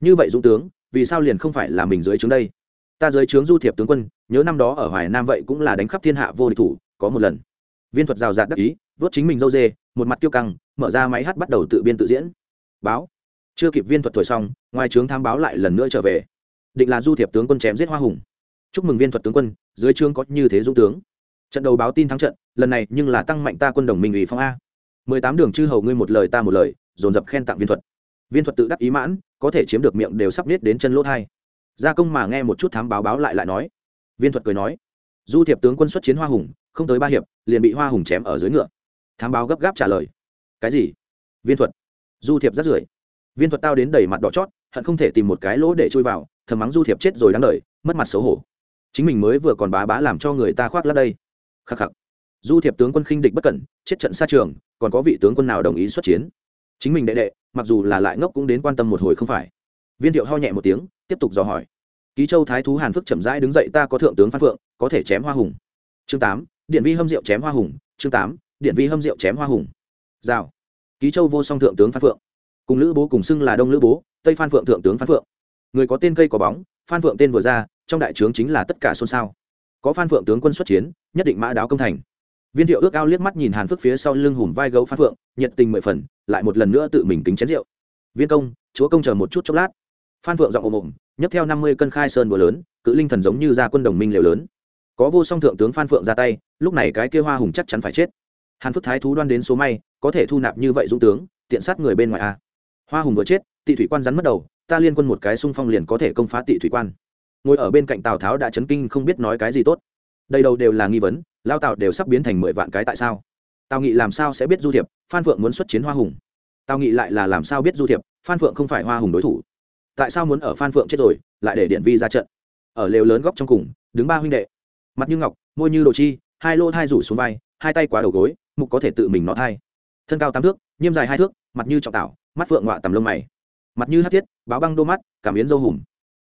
Như vậy dũng tướng, vì sao liền không phải là mình dưới trướng đây? Ta dưới trướng du thiệp tướng quân, nhớ năm đó ở hoài nam vậy cũng là đánh khắp thiên hạ vô địch thủ, có một lần. Viên thuật rào rạt đắc ý, vớt chính mình dâu dê, một mặt kiêu căng, mở ra máy hát bắt đầu tự biên tự diễn. Báo. Chưa kịp viên thuật thổi xong, ngoài trướng tham báo lại lần nữa trở về. Định là du thiệp tướng quân chém giết hoa hùng. Chúc mừng viên thuật tướng quân, dưới trướng có như thế dũng tướng. Trận đầu báo tin thắng trận, lần này nhưng là tăng mạnh ta quân đồng minh ủy phong a mười tám đường chư hầu ngươi một lời ta một lời, dồn dập khen tặng viên thuật. Viên thuật tự đắc ý mãn, có thể chiếm được miệng đều sắp nết đến chân lỗ thai. Gia công mà nghe một chút thám báo báo lại lại nói. Viên thuật cười nói, du thiệp tướng quân xuất chiến hoa hùng, không tới ba hiệp, liền bị hoa hùng chém ở dưới ngựa. Thám báo gấp gáp trả lời, cái gì? Viên thuật. Du thiệp rất rưởi. Viên thuật tao đến đầy mặt đỏ chót, hận không thể tìm một cái lỗ để chui vào, thầm mắng du thiệp chết rồi đáng đời, mất mặt xấu hổ. Chính mình mới vừa còn bá bá làm cho người ta khoác lắp đây. Khắc khắc du thiệp tướng quân khinh địch bất cẩn, chết trận xa trường, còn có vị tướng quân nào đồng ý xuất chiến? Chính mình đệ đệ, mặc dù là lại ngốc cũng đến quan tâm một hồi không phải. Viên thiệu ho nhẹ một tiếng, tiếp tục dò hỏi. Ký châu thái thú hàn phức chậm rãi đứng dậy, ta có thượng tướng phan phượng, có thể chém hoa hùng. Chương tám, điện vi hâm rượu chém hoa hùng, chương tám, điện vi hâm rượu chém hoa hùng. Rào. Ký châu vô song thượng tướng phan phượng. Cùng lữ bố cùng xưng là đông lữ bố, tây phan phượng thượng tướng phan phượng. Người có tên cây có bóng, phan phượng tên vừa ra, trong đại trướng chính là tất cả xôn xao. Có phan phượng tướng quân xuất chiến, nhất định mã đáo công thành viên thiệu ước ao liếc mắt nhìn hàn phước phía sau lưng hùm vai gấu phan phượng, nhiệt tình mười phần, lại một lần nữa tự mình kính chén rượu. Viên công, chúa công chờ một chút chốc lát. Phan phượng giọng ồm ồm, nhấc theo năm mươi cân khai sơn búa lớn, cự linh thần giống như ra quân đồng minh liều lớn. Có vô song thượng tướng phan phượng ra tay, lúc này cái kia hoa hùng chắc chắn phải chết. Hàn phước thái thú đoan đến số may, có thể thu nạp như vậy dũng tướng, tiện sát người bên ngoài a. Hoa hùng vừa chết, tị thủy quan rắn mất đầu, ta liên quân một cái xung phong liền có thể công phá tị thủy quan. Ngồi ở bên cạnh tào tháo đã chấn kinh không biết nói cái gì tốt đây đầu đều là nghi vấn, lao tào đều sắp biến thành mười vạn cái tại sao? Tào nghị làm sao sẽ biết du thiệp, phan phượng muốn xuất chiến hoa hùng? Tào nghị lại là làm sao biết du thiệp, phan phượng không phải hoa hùng đối thủ? Tại sao muốn ở phan phượng chết rồi, lại để điện vi ra trận? Ở lều lớn góc trong cùng, đứng ba huynh đệ. Mặt như ngọc, môi như đồ chi, hai lô thai rủ xuống vai, hai tay quá đầu gối, mục có thể tự mình nọ thai. Thân cao tám thước nhiêm dài hai thước, mặt như trọng tảo, mắt phượng ngọa tầm lông mày. Mặt như hát thiết, báo băng đô mắt, cảm biến dâu hùm.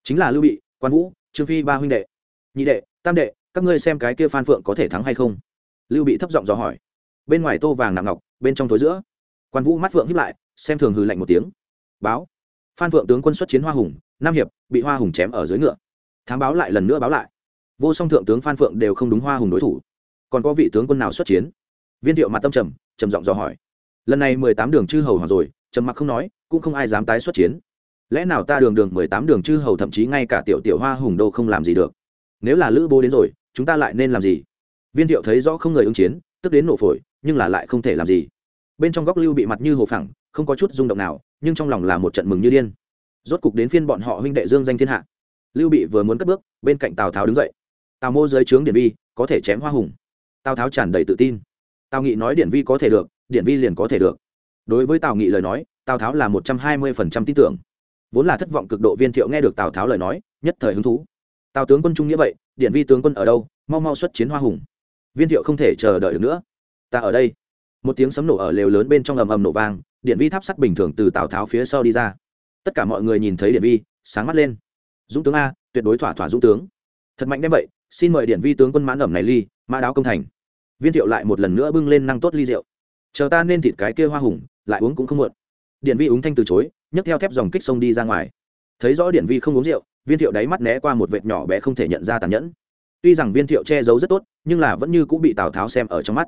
Chính là lưu bị, quan vũ, trương phi ba huynh đệ. Nhị đệ, tam đệ các ngươi xem cái kia phan phượng có thể thắng hay không lưu bị thấp giọng dò hỏi bên ngoài tô vàng nặng ngọc bên trong tối giữa quan vũ mắt phượng hiếp lại xem thường hừ lạnh một tiếng báo phan phượng tướng quân xuất chiến hoa hùng nam hiệp bị hoa hùng chém ở dưới ngựa thám báo lại lần nữa báo lại vô song thượng tướng phan phượng đều không đúng hoa hùng đối thủ còn có vị tướng quân nào xuất chiến viên thiệu mặt tâm trầm trầm giọng dò hỏi lần này mười tám đường chư hầu hoặc rồi trầm mặc không nói cũng không ai dám tái xuất chiến lẽ nào ta đường đường mười tám đường chư hầu thậm chí ngay cả tiểu tiểu hoa hùng đô không làm gì được nếu là lữ bố đến rồi chúng ta lại nên làm gì? Viên thiệu thấy rõ không người ứng chiến, tức đến nổ phổi, nhưng là lại không thể làm gì. Bên trong góc lưu bị mặt như hồ phẳng, không có chút rung động nào, nhưng trong lòng là một trận mừng như điên. Rốt cục đến phiên bọn họ huynh đệ dương danh thiên hạ. Lưu bị vừa muốn cất bước, bên cạnh tào tháo đứng dậy. Tào mô dưới trướng điện vi, có thể chém hoa hùng. Tào tháo tràn đầy tự tin. Tào nghị nói điện vi có thể được điện vi liền có thể được. Đối với tào nghị lời nói, tào tháo là một trăm hai mươi phần trăm tin tưởng. Vốn là thất vọng cực độ viên thiệu nghe được tào tháo lời nói, nhất thời hứng thú tào tướng quân trung nghĩa vậy điện vi tướng quân ở đâu, mau mau xuất chiến hoa hùng. Viên thiệu không thể chờ đợi được nữa. Ta ở đây. Một tiếng sấm nổ ở lều lớn bên trong ầm ầm nổ vang điện vi tháp sắt bình thường từ tào tháo phía sau đi ra. Tất cả mọi người nhìn thấy điện vi, sáng mắt lên. Dũng tướng a, tuyệt đối thỏa thỏa dũng tướng. Thật mạnh đem vậy, xin mời điện vi tướng quân mãn ẩm này ly, mã đáo công thành. Viên thiệu lại một lần nữa bưng lên năng tốt ly rượu. Chờ ta nên thịt cái kia hoa hùng, lại uống cũng không muộn. Điện vi uống thanh từ chối, nhấc theo thép dòng kích sông đi ra ngoài. Thấy rõ điện vi không uống rượu viên thiệu đáy mắt né qua một vệt nhỏ bé không thể nhận ra tàn nhẫn. Tuy rằng viên thiệu che giấu rất tốt, nhưng là vẫn như cũng bị tào tháo xem ở trong mắt.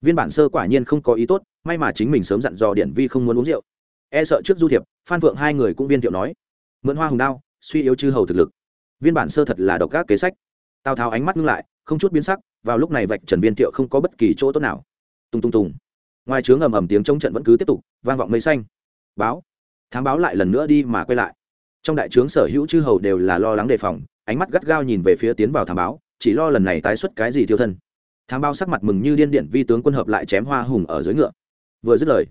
Viên bản sơ quả nhiên không có ý tốt, may mà chính mình sớm dặn dò điển vi không muốn uống rượu. E sợ trước du thiệp, phan phượng hai người cũng viên thiệu nói, mượn hoa hùng đao, suy yếu chư hầu thực lực. Viên bản sơ thật là độc các kế sách. Tào tháo ánh mắt ngưng lại, không chút biến sắc, vào lúc này vạch trần viên thiệu không có bất kỳ chỗ tốt nào. Tung tung tùng. Ngoài trướng ầm ầm tiếng chống trận vẫn cứ tiếp tục, vang vọng mây xanh. Báo. Thám báo lại lần nữa đi mà quay lại trong đại trướng sở hữu chư hầu đều là lo lắng đề phòng, ánh mắt gắt gao nhìn về phía tiến vào thám báo, chỉ lo lần này tái xuất cái gì thiêu thân. Thám báo sắc mặt mừng như điên điện vi tướng quân hợp lại chém hoa hùng ở dưới ngựa. Vừa dứt lời,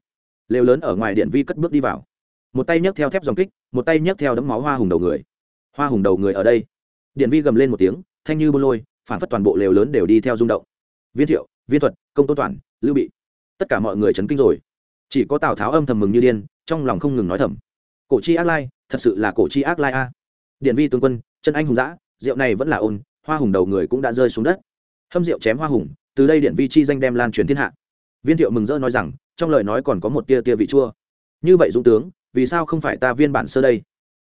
lều lớn ở ngoài điện vi cất bước đi vào. Một tay nhấc theo thép dòng kích, một tay nhấc theo đấm máu hoa hùng đầu người. Hoa hùng đầu người ở đây. Điện vi gầm lên một tiếng, thanh như bô lôi, phản phất toàn bộ lều lớn đều đi theo rung động. Viên thiệu, viên thuật, công tôn toàn, lưu bị. Tất cả mọi người chấn kinh rồi. Chỉ có tào tháo âm thầm mừng như điên, trong lòng không ngừng nói thầm. Cổ chi ác lai thật sự là cổ chi ác lai a. Điện vi tướng quân, chân anh hùng dã, rượu này vẫn là ôn, hoa hùng đầu người cũng đã rơi xuống đất. Hâm rượu chém hoa hùng, từ đây điện vi chi danh đem lan truyền thiên hạ. Viên thiệu mừng rỡ nói rằng, trong lời nói còn có một tia tia vị chua. Như vậy dũng tướng, vì sao không phải ta viên bản sơ đây?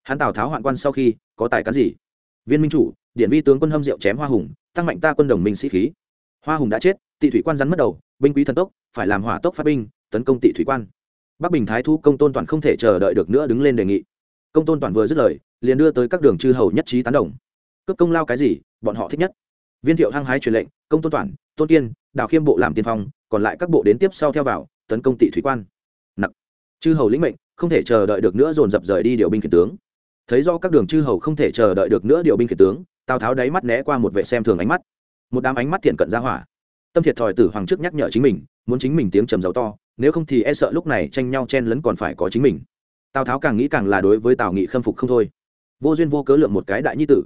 Hắn tào tháo hoạn quan sau khi, có tài cán gì? Viên minh chủ điện vi tướng quân hâm rượu chém hoa hùng, tăng mạnh ta quân đồng minh sĩ khí. Hoa hùng đã chết, tị thủy quan rắn mất đầu, binh quý thần tốc, phải làm hỏa tốc phát binh, tấn công tị thủy quan. Bắc bình thái thu công tôn toàn không thể chờ đợi được nữa đứng lên đề nghị công tôn toàn vừa dứt lời, liền đưa tới các đường chư hầu nhất trí tán đồng. Cướp công lao cái gì, bọn họ thích nhất. Viên thiệu hăng hái truyền lệnh, công tôn toàn, tôn kiên, đào khiêm bộ làm tiên phong, còn lại các bộ đến tiếp sau theo vào, tấn công tị thủy quan. Nặc. Chư hầu lĩnh mệnh, không thể chờ đợi được nữa dồn dập rời đi điều binh khiển tướng. Thấy do các đường chư hầu không thể chờ đợi được nữa điều binh khiển tướng, tào tháo đáy mắt né qua một vệ xem thường ánh mắt. Một đám ánh mắt thiện cận ra hỏa. Tâm thiệt thòi tử hoàng trước nhắc nhở chính mình, muốn chính mình tiếng trầm giàu to, nếu không thì e sợ lúc này tranh nhau chen lấn còn phải có chính mình tào tháo càng nghĩ càng là đối với tào nghị khâm phục không thôi vô duyên vô cớ lượng một cái đại nhi tử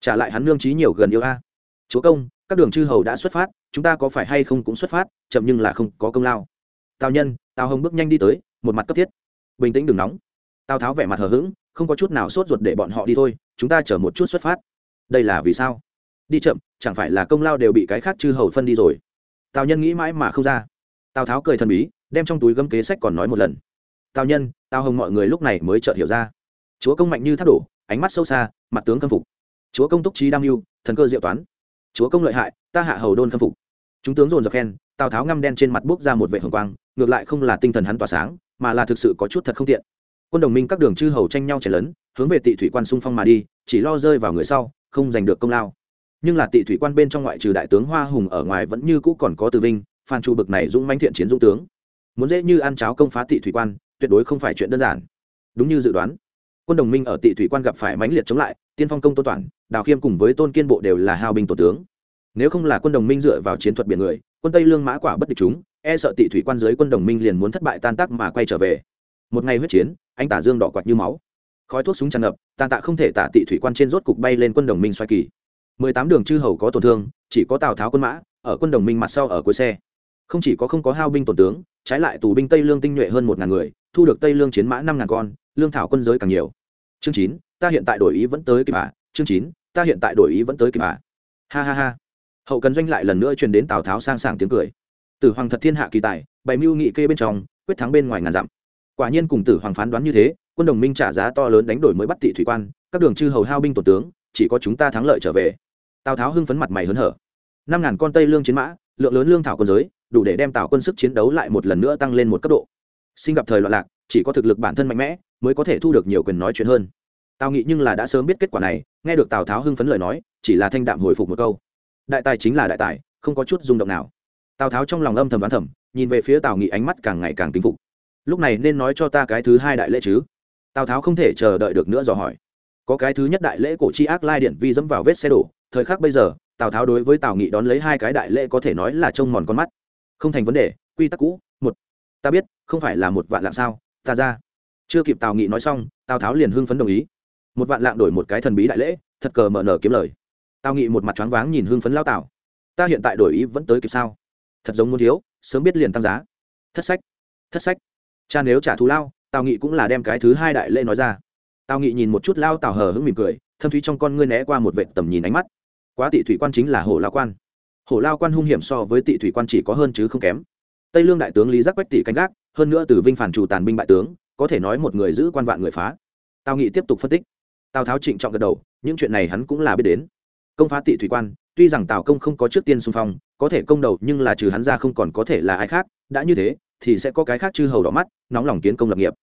trả lại hắn nương trí nhiều gần yêu a chúa công các đường chư hầu đã xuất phát chúng ta có phải hay không cũng xuất phát chậm nhưng là không có công lao tào nhân tào hồng bước nhanh đi tới một mặt cấp thiết bình tĩnh đừng nóng tào tháo vẻ mặt hờ hững không có chút nào sốt ruột để bọn họ đi thôi chúng ta chở một chút xuất phát đây là vì sao đi chậm chẳng phải là công lao đều bị cái khác chư hầu phân đi rồi tào nhân nghĩ mãi mà không ra tào tháo cười thần bí đem trong túi gấm kế sách còn nói một lần tào nhân, tào hồng mọi người lúc này mới chợt hiểu ra. Chúa công mạnh như thác đổ, ánh mắt sâu xa, mặt tướng khâm phục. Chúa công túc trí đam mưu, thần cơ diệu toán. Chúa công lợi hại, ta hạ hầu đôn khâm phục. Chúng tướng dồn dập khen, tào tháo ngăm đen trên mặt bốc ra một vệ hồng quang, ngược lại không là tinh thần hắn tỏa sáng, mà là thực sự có chút thật không tiện. Quân đồng minh các đường chư hầu tranh nhau chảy lớn hướng về tị thủy quan xung phong mà đi, chỉ lo rơi vào người sau, không giành được công lao. Nhưng là tị thủy quan bên trong ngoại trừ đại tướng hoa hùng ở ngoài vẫn như cũ còn có từ vinh, phan chu bực này dũng manh thiện chiến dũng tướng. Muốn dễ như ăn cháo công phá tị thủy quan tuyệt đối không phải chuyện đơn giản. Đúng như dự đoán, quân đồng minh ở tị thủy quan gặp phải mãnh liệt chống lại, tiên phong công tôn toàn, đào khiêm cùng với tôn kiên bộ đều là hao binh tổ tướng. Nếu không là quân đồng minh dựa vào chiến thuật biển người, quân tây lương mã quả bất địch chúng e sợ tị thủy quan dưới quân đồng minh liền muốn thất bại tan tác mà quay trở về. Một ngày huyết chiến, anh tả dương đỏ quạt như máu. Khói thuốc súng tràn ngập tàn tạ không thể tả tị thủy quan trên rốt cục bay lên quân đồng minh xoay kỳ. Mười tám đường chư hầu có tổn thương, chỉ có tào tháo quân mã, ở quân đồng minh mặt sau ở cuối xe. Không chỉ có không có hao binh tổn tướng trái lại tù binh tây lương tinh nhuệ hơn một ngàn người, thu được tây lương chiến mã năm ngàn con, lương thảo quân giới càng nhiều. Chương chín, ta hiện tại đổi ý vẫn tới kịp à chương chín, ta hiện tại đổi ý vẫn tới kịp à ha ha ha. Hậu cần doanh lại lần nữa truyền đến tào tháo sang sảng tiếng cười. Tử hoàng thật thiên hạ kỳ tài, bày mưu nghị kê bên trong, quyết thắng bên ngoài ngàn dặm. Quả nhiên cùng tử hoàng phán đoán như thế, quân đồng minh trả giá to lớn đánh đổi mới bắt tị thủy quan, các đường chư hầu hao binh tổ tướng, chỉ có chúng ta thắng lợi trở về. Tào tháo hưng phấn mặt mày hớn hở. Năm ngàn con tây lương chiến mã, lượng lớn lương thảo quân giới đủ để đem tào quân sức chiến đấu lại một lần nữa tăng lên một cấp độ. Sinh gặp thời loạn lạc, chỉ có thực lực bản thân mạnh mẽ, mới có thể thu được nhiều quyền nói chuyện hơn. Tào nghị nhưng là đã sớm biết kết quả này, nghe được tào tháo hưng phấn lời nói, chỉ là thanh đạm hồi phục một câu. Đại tài chính là đại tài, không có chút rung động nào. Tào tháo trong lòng âm thầm đoán thầm, nhìn về phía tào nghị ánh mắt càng ngày càng kính phục. Lúc này nên nói cho ta cái thứ hai đại lễ chứ? Tào tháo không thể chờ đợi được nữa dò hỏi. Có cái thứ nhất đại lễ cổ chi ác lai điện vi dẫm vào vết xe đổ, thời khắc bây giờ, tào tháo đối với tào nghị đón lấy hai cái đại lễ có thể nói là trông mòn con mắt không thành vấn đề, quy tắc cũ, một. Ta biết, không phải là một vạn lạng sao, ta ra. Chưa kịp tào nghị nói xong, tào tháo liền hưng phấn đồng ý. Một vạn lạng đổi một cái thần bí đại lễ, thật cờ mở nở kiếm lời. Tào nghị một mặt choáng váng nhìn hưng phấn lao tào. Ta hiện tại đổi ý vẫn tới kịp sao? Thật giống muốn thiếu, sớm biết liền tăng giá. Thất sách thất sách. Cha nếu trả thù lao, tào nghị cũng là đem cái thứ hai đại lễ nói ra. Tào nghị nhìn một chút lao tào hờ hững mỉm cười, thâm thúy trong con ngươi né qua một vệ tầm nhìn ánh mắt. Quá tị thủy quan chính là hồ lao quan hổ lao quan hung hiểm so với tị thủy quan chỉ có hơn chứ không kém. Tây lương đại tướng lý giác quách tỷ canh gác, hơn nữa từ vinh phản chủ tàn binh bại tướng, có thể nói một người giữ quan vạn người phá. Tào nghị tiếp tục phân tích. Tào tháo trịnh trọng gật đầu, những chuyện này hắn cũng là biết đến. Công phá tị thủy quan, tuy rằng tào công không có trước tiên xung phong, có thể công đầu nhưng là trừ hắn ra không còn có thể là ai khác, đã như thế, thì sẽ có cái khác chư hầu đỏ mắt, nóng lòng kiến công lập nghiệp.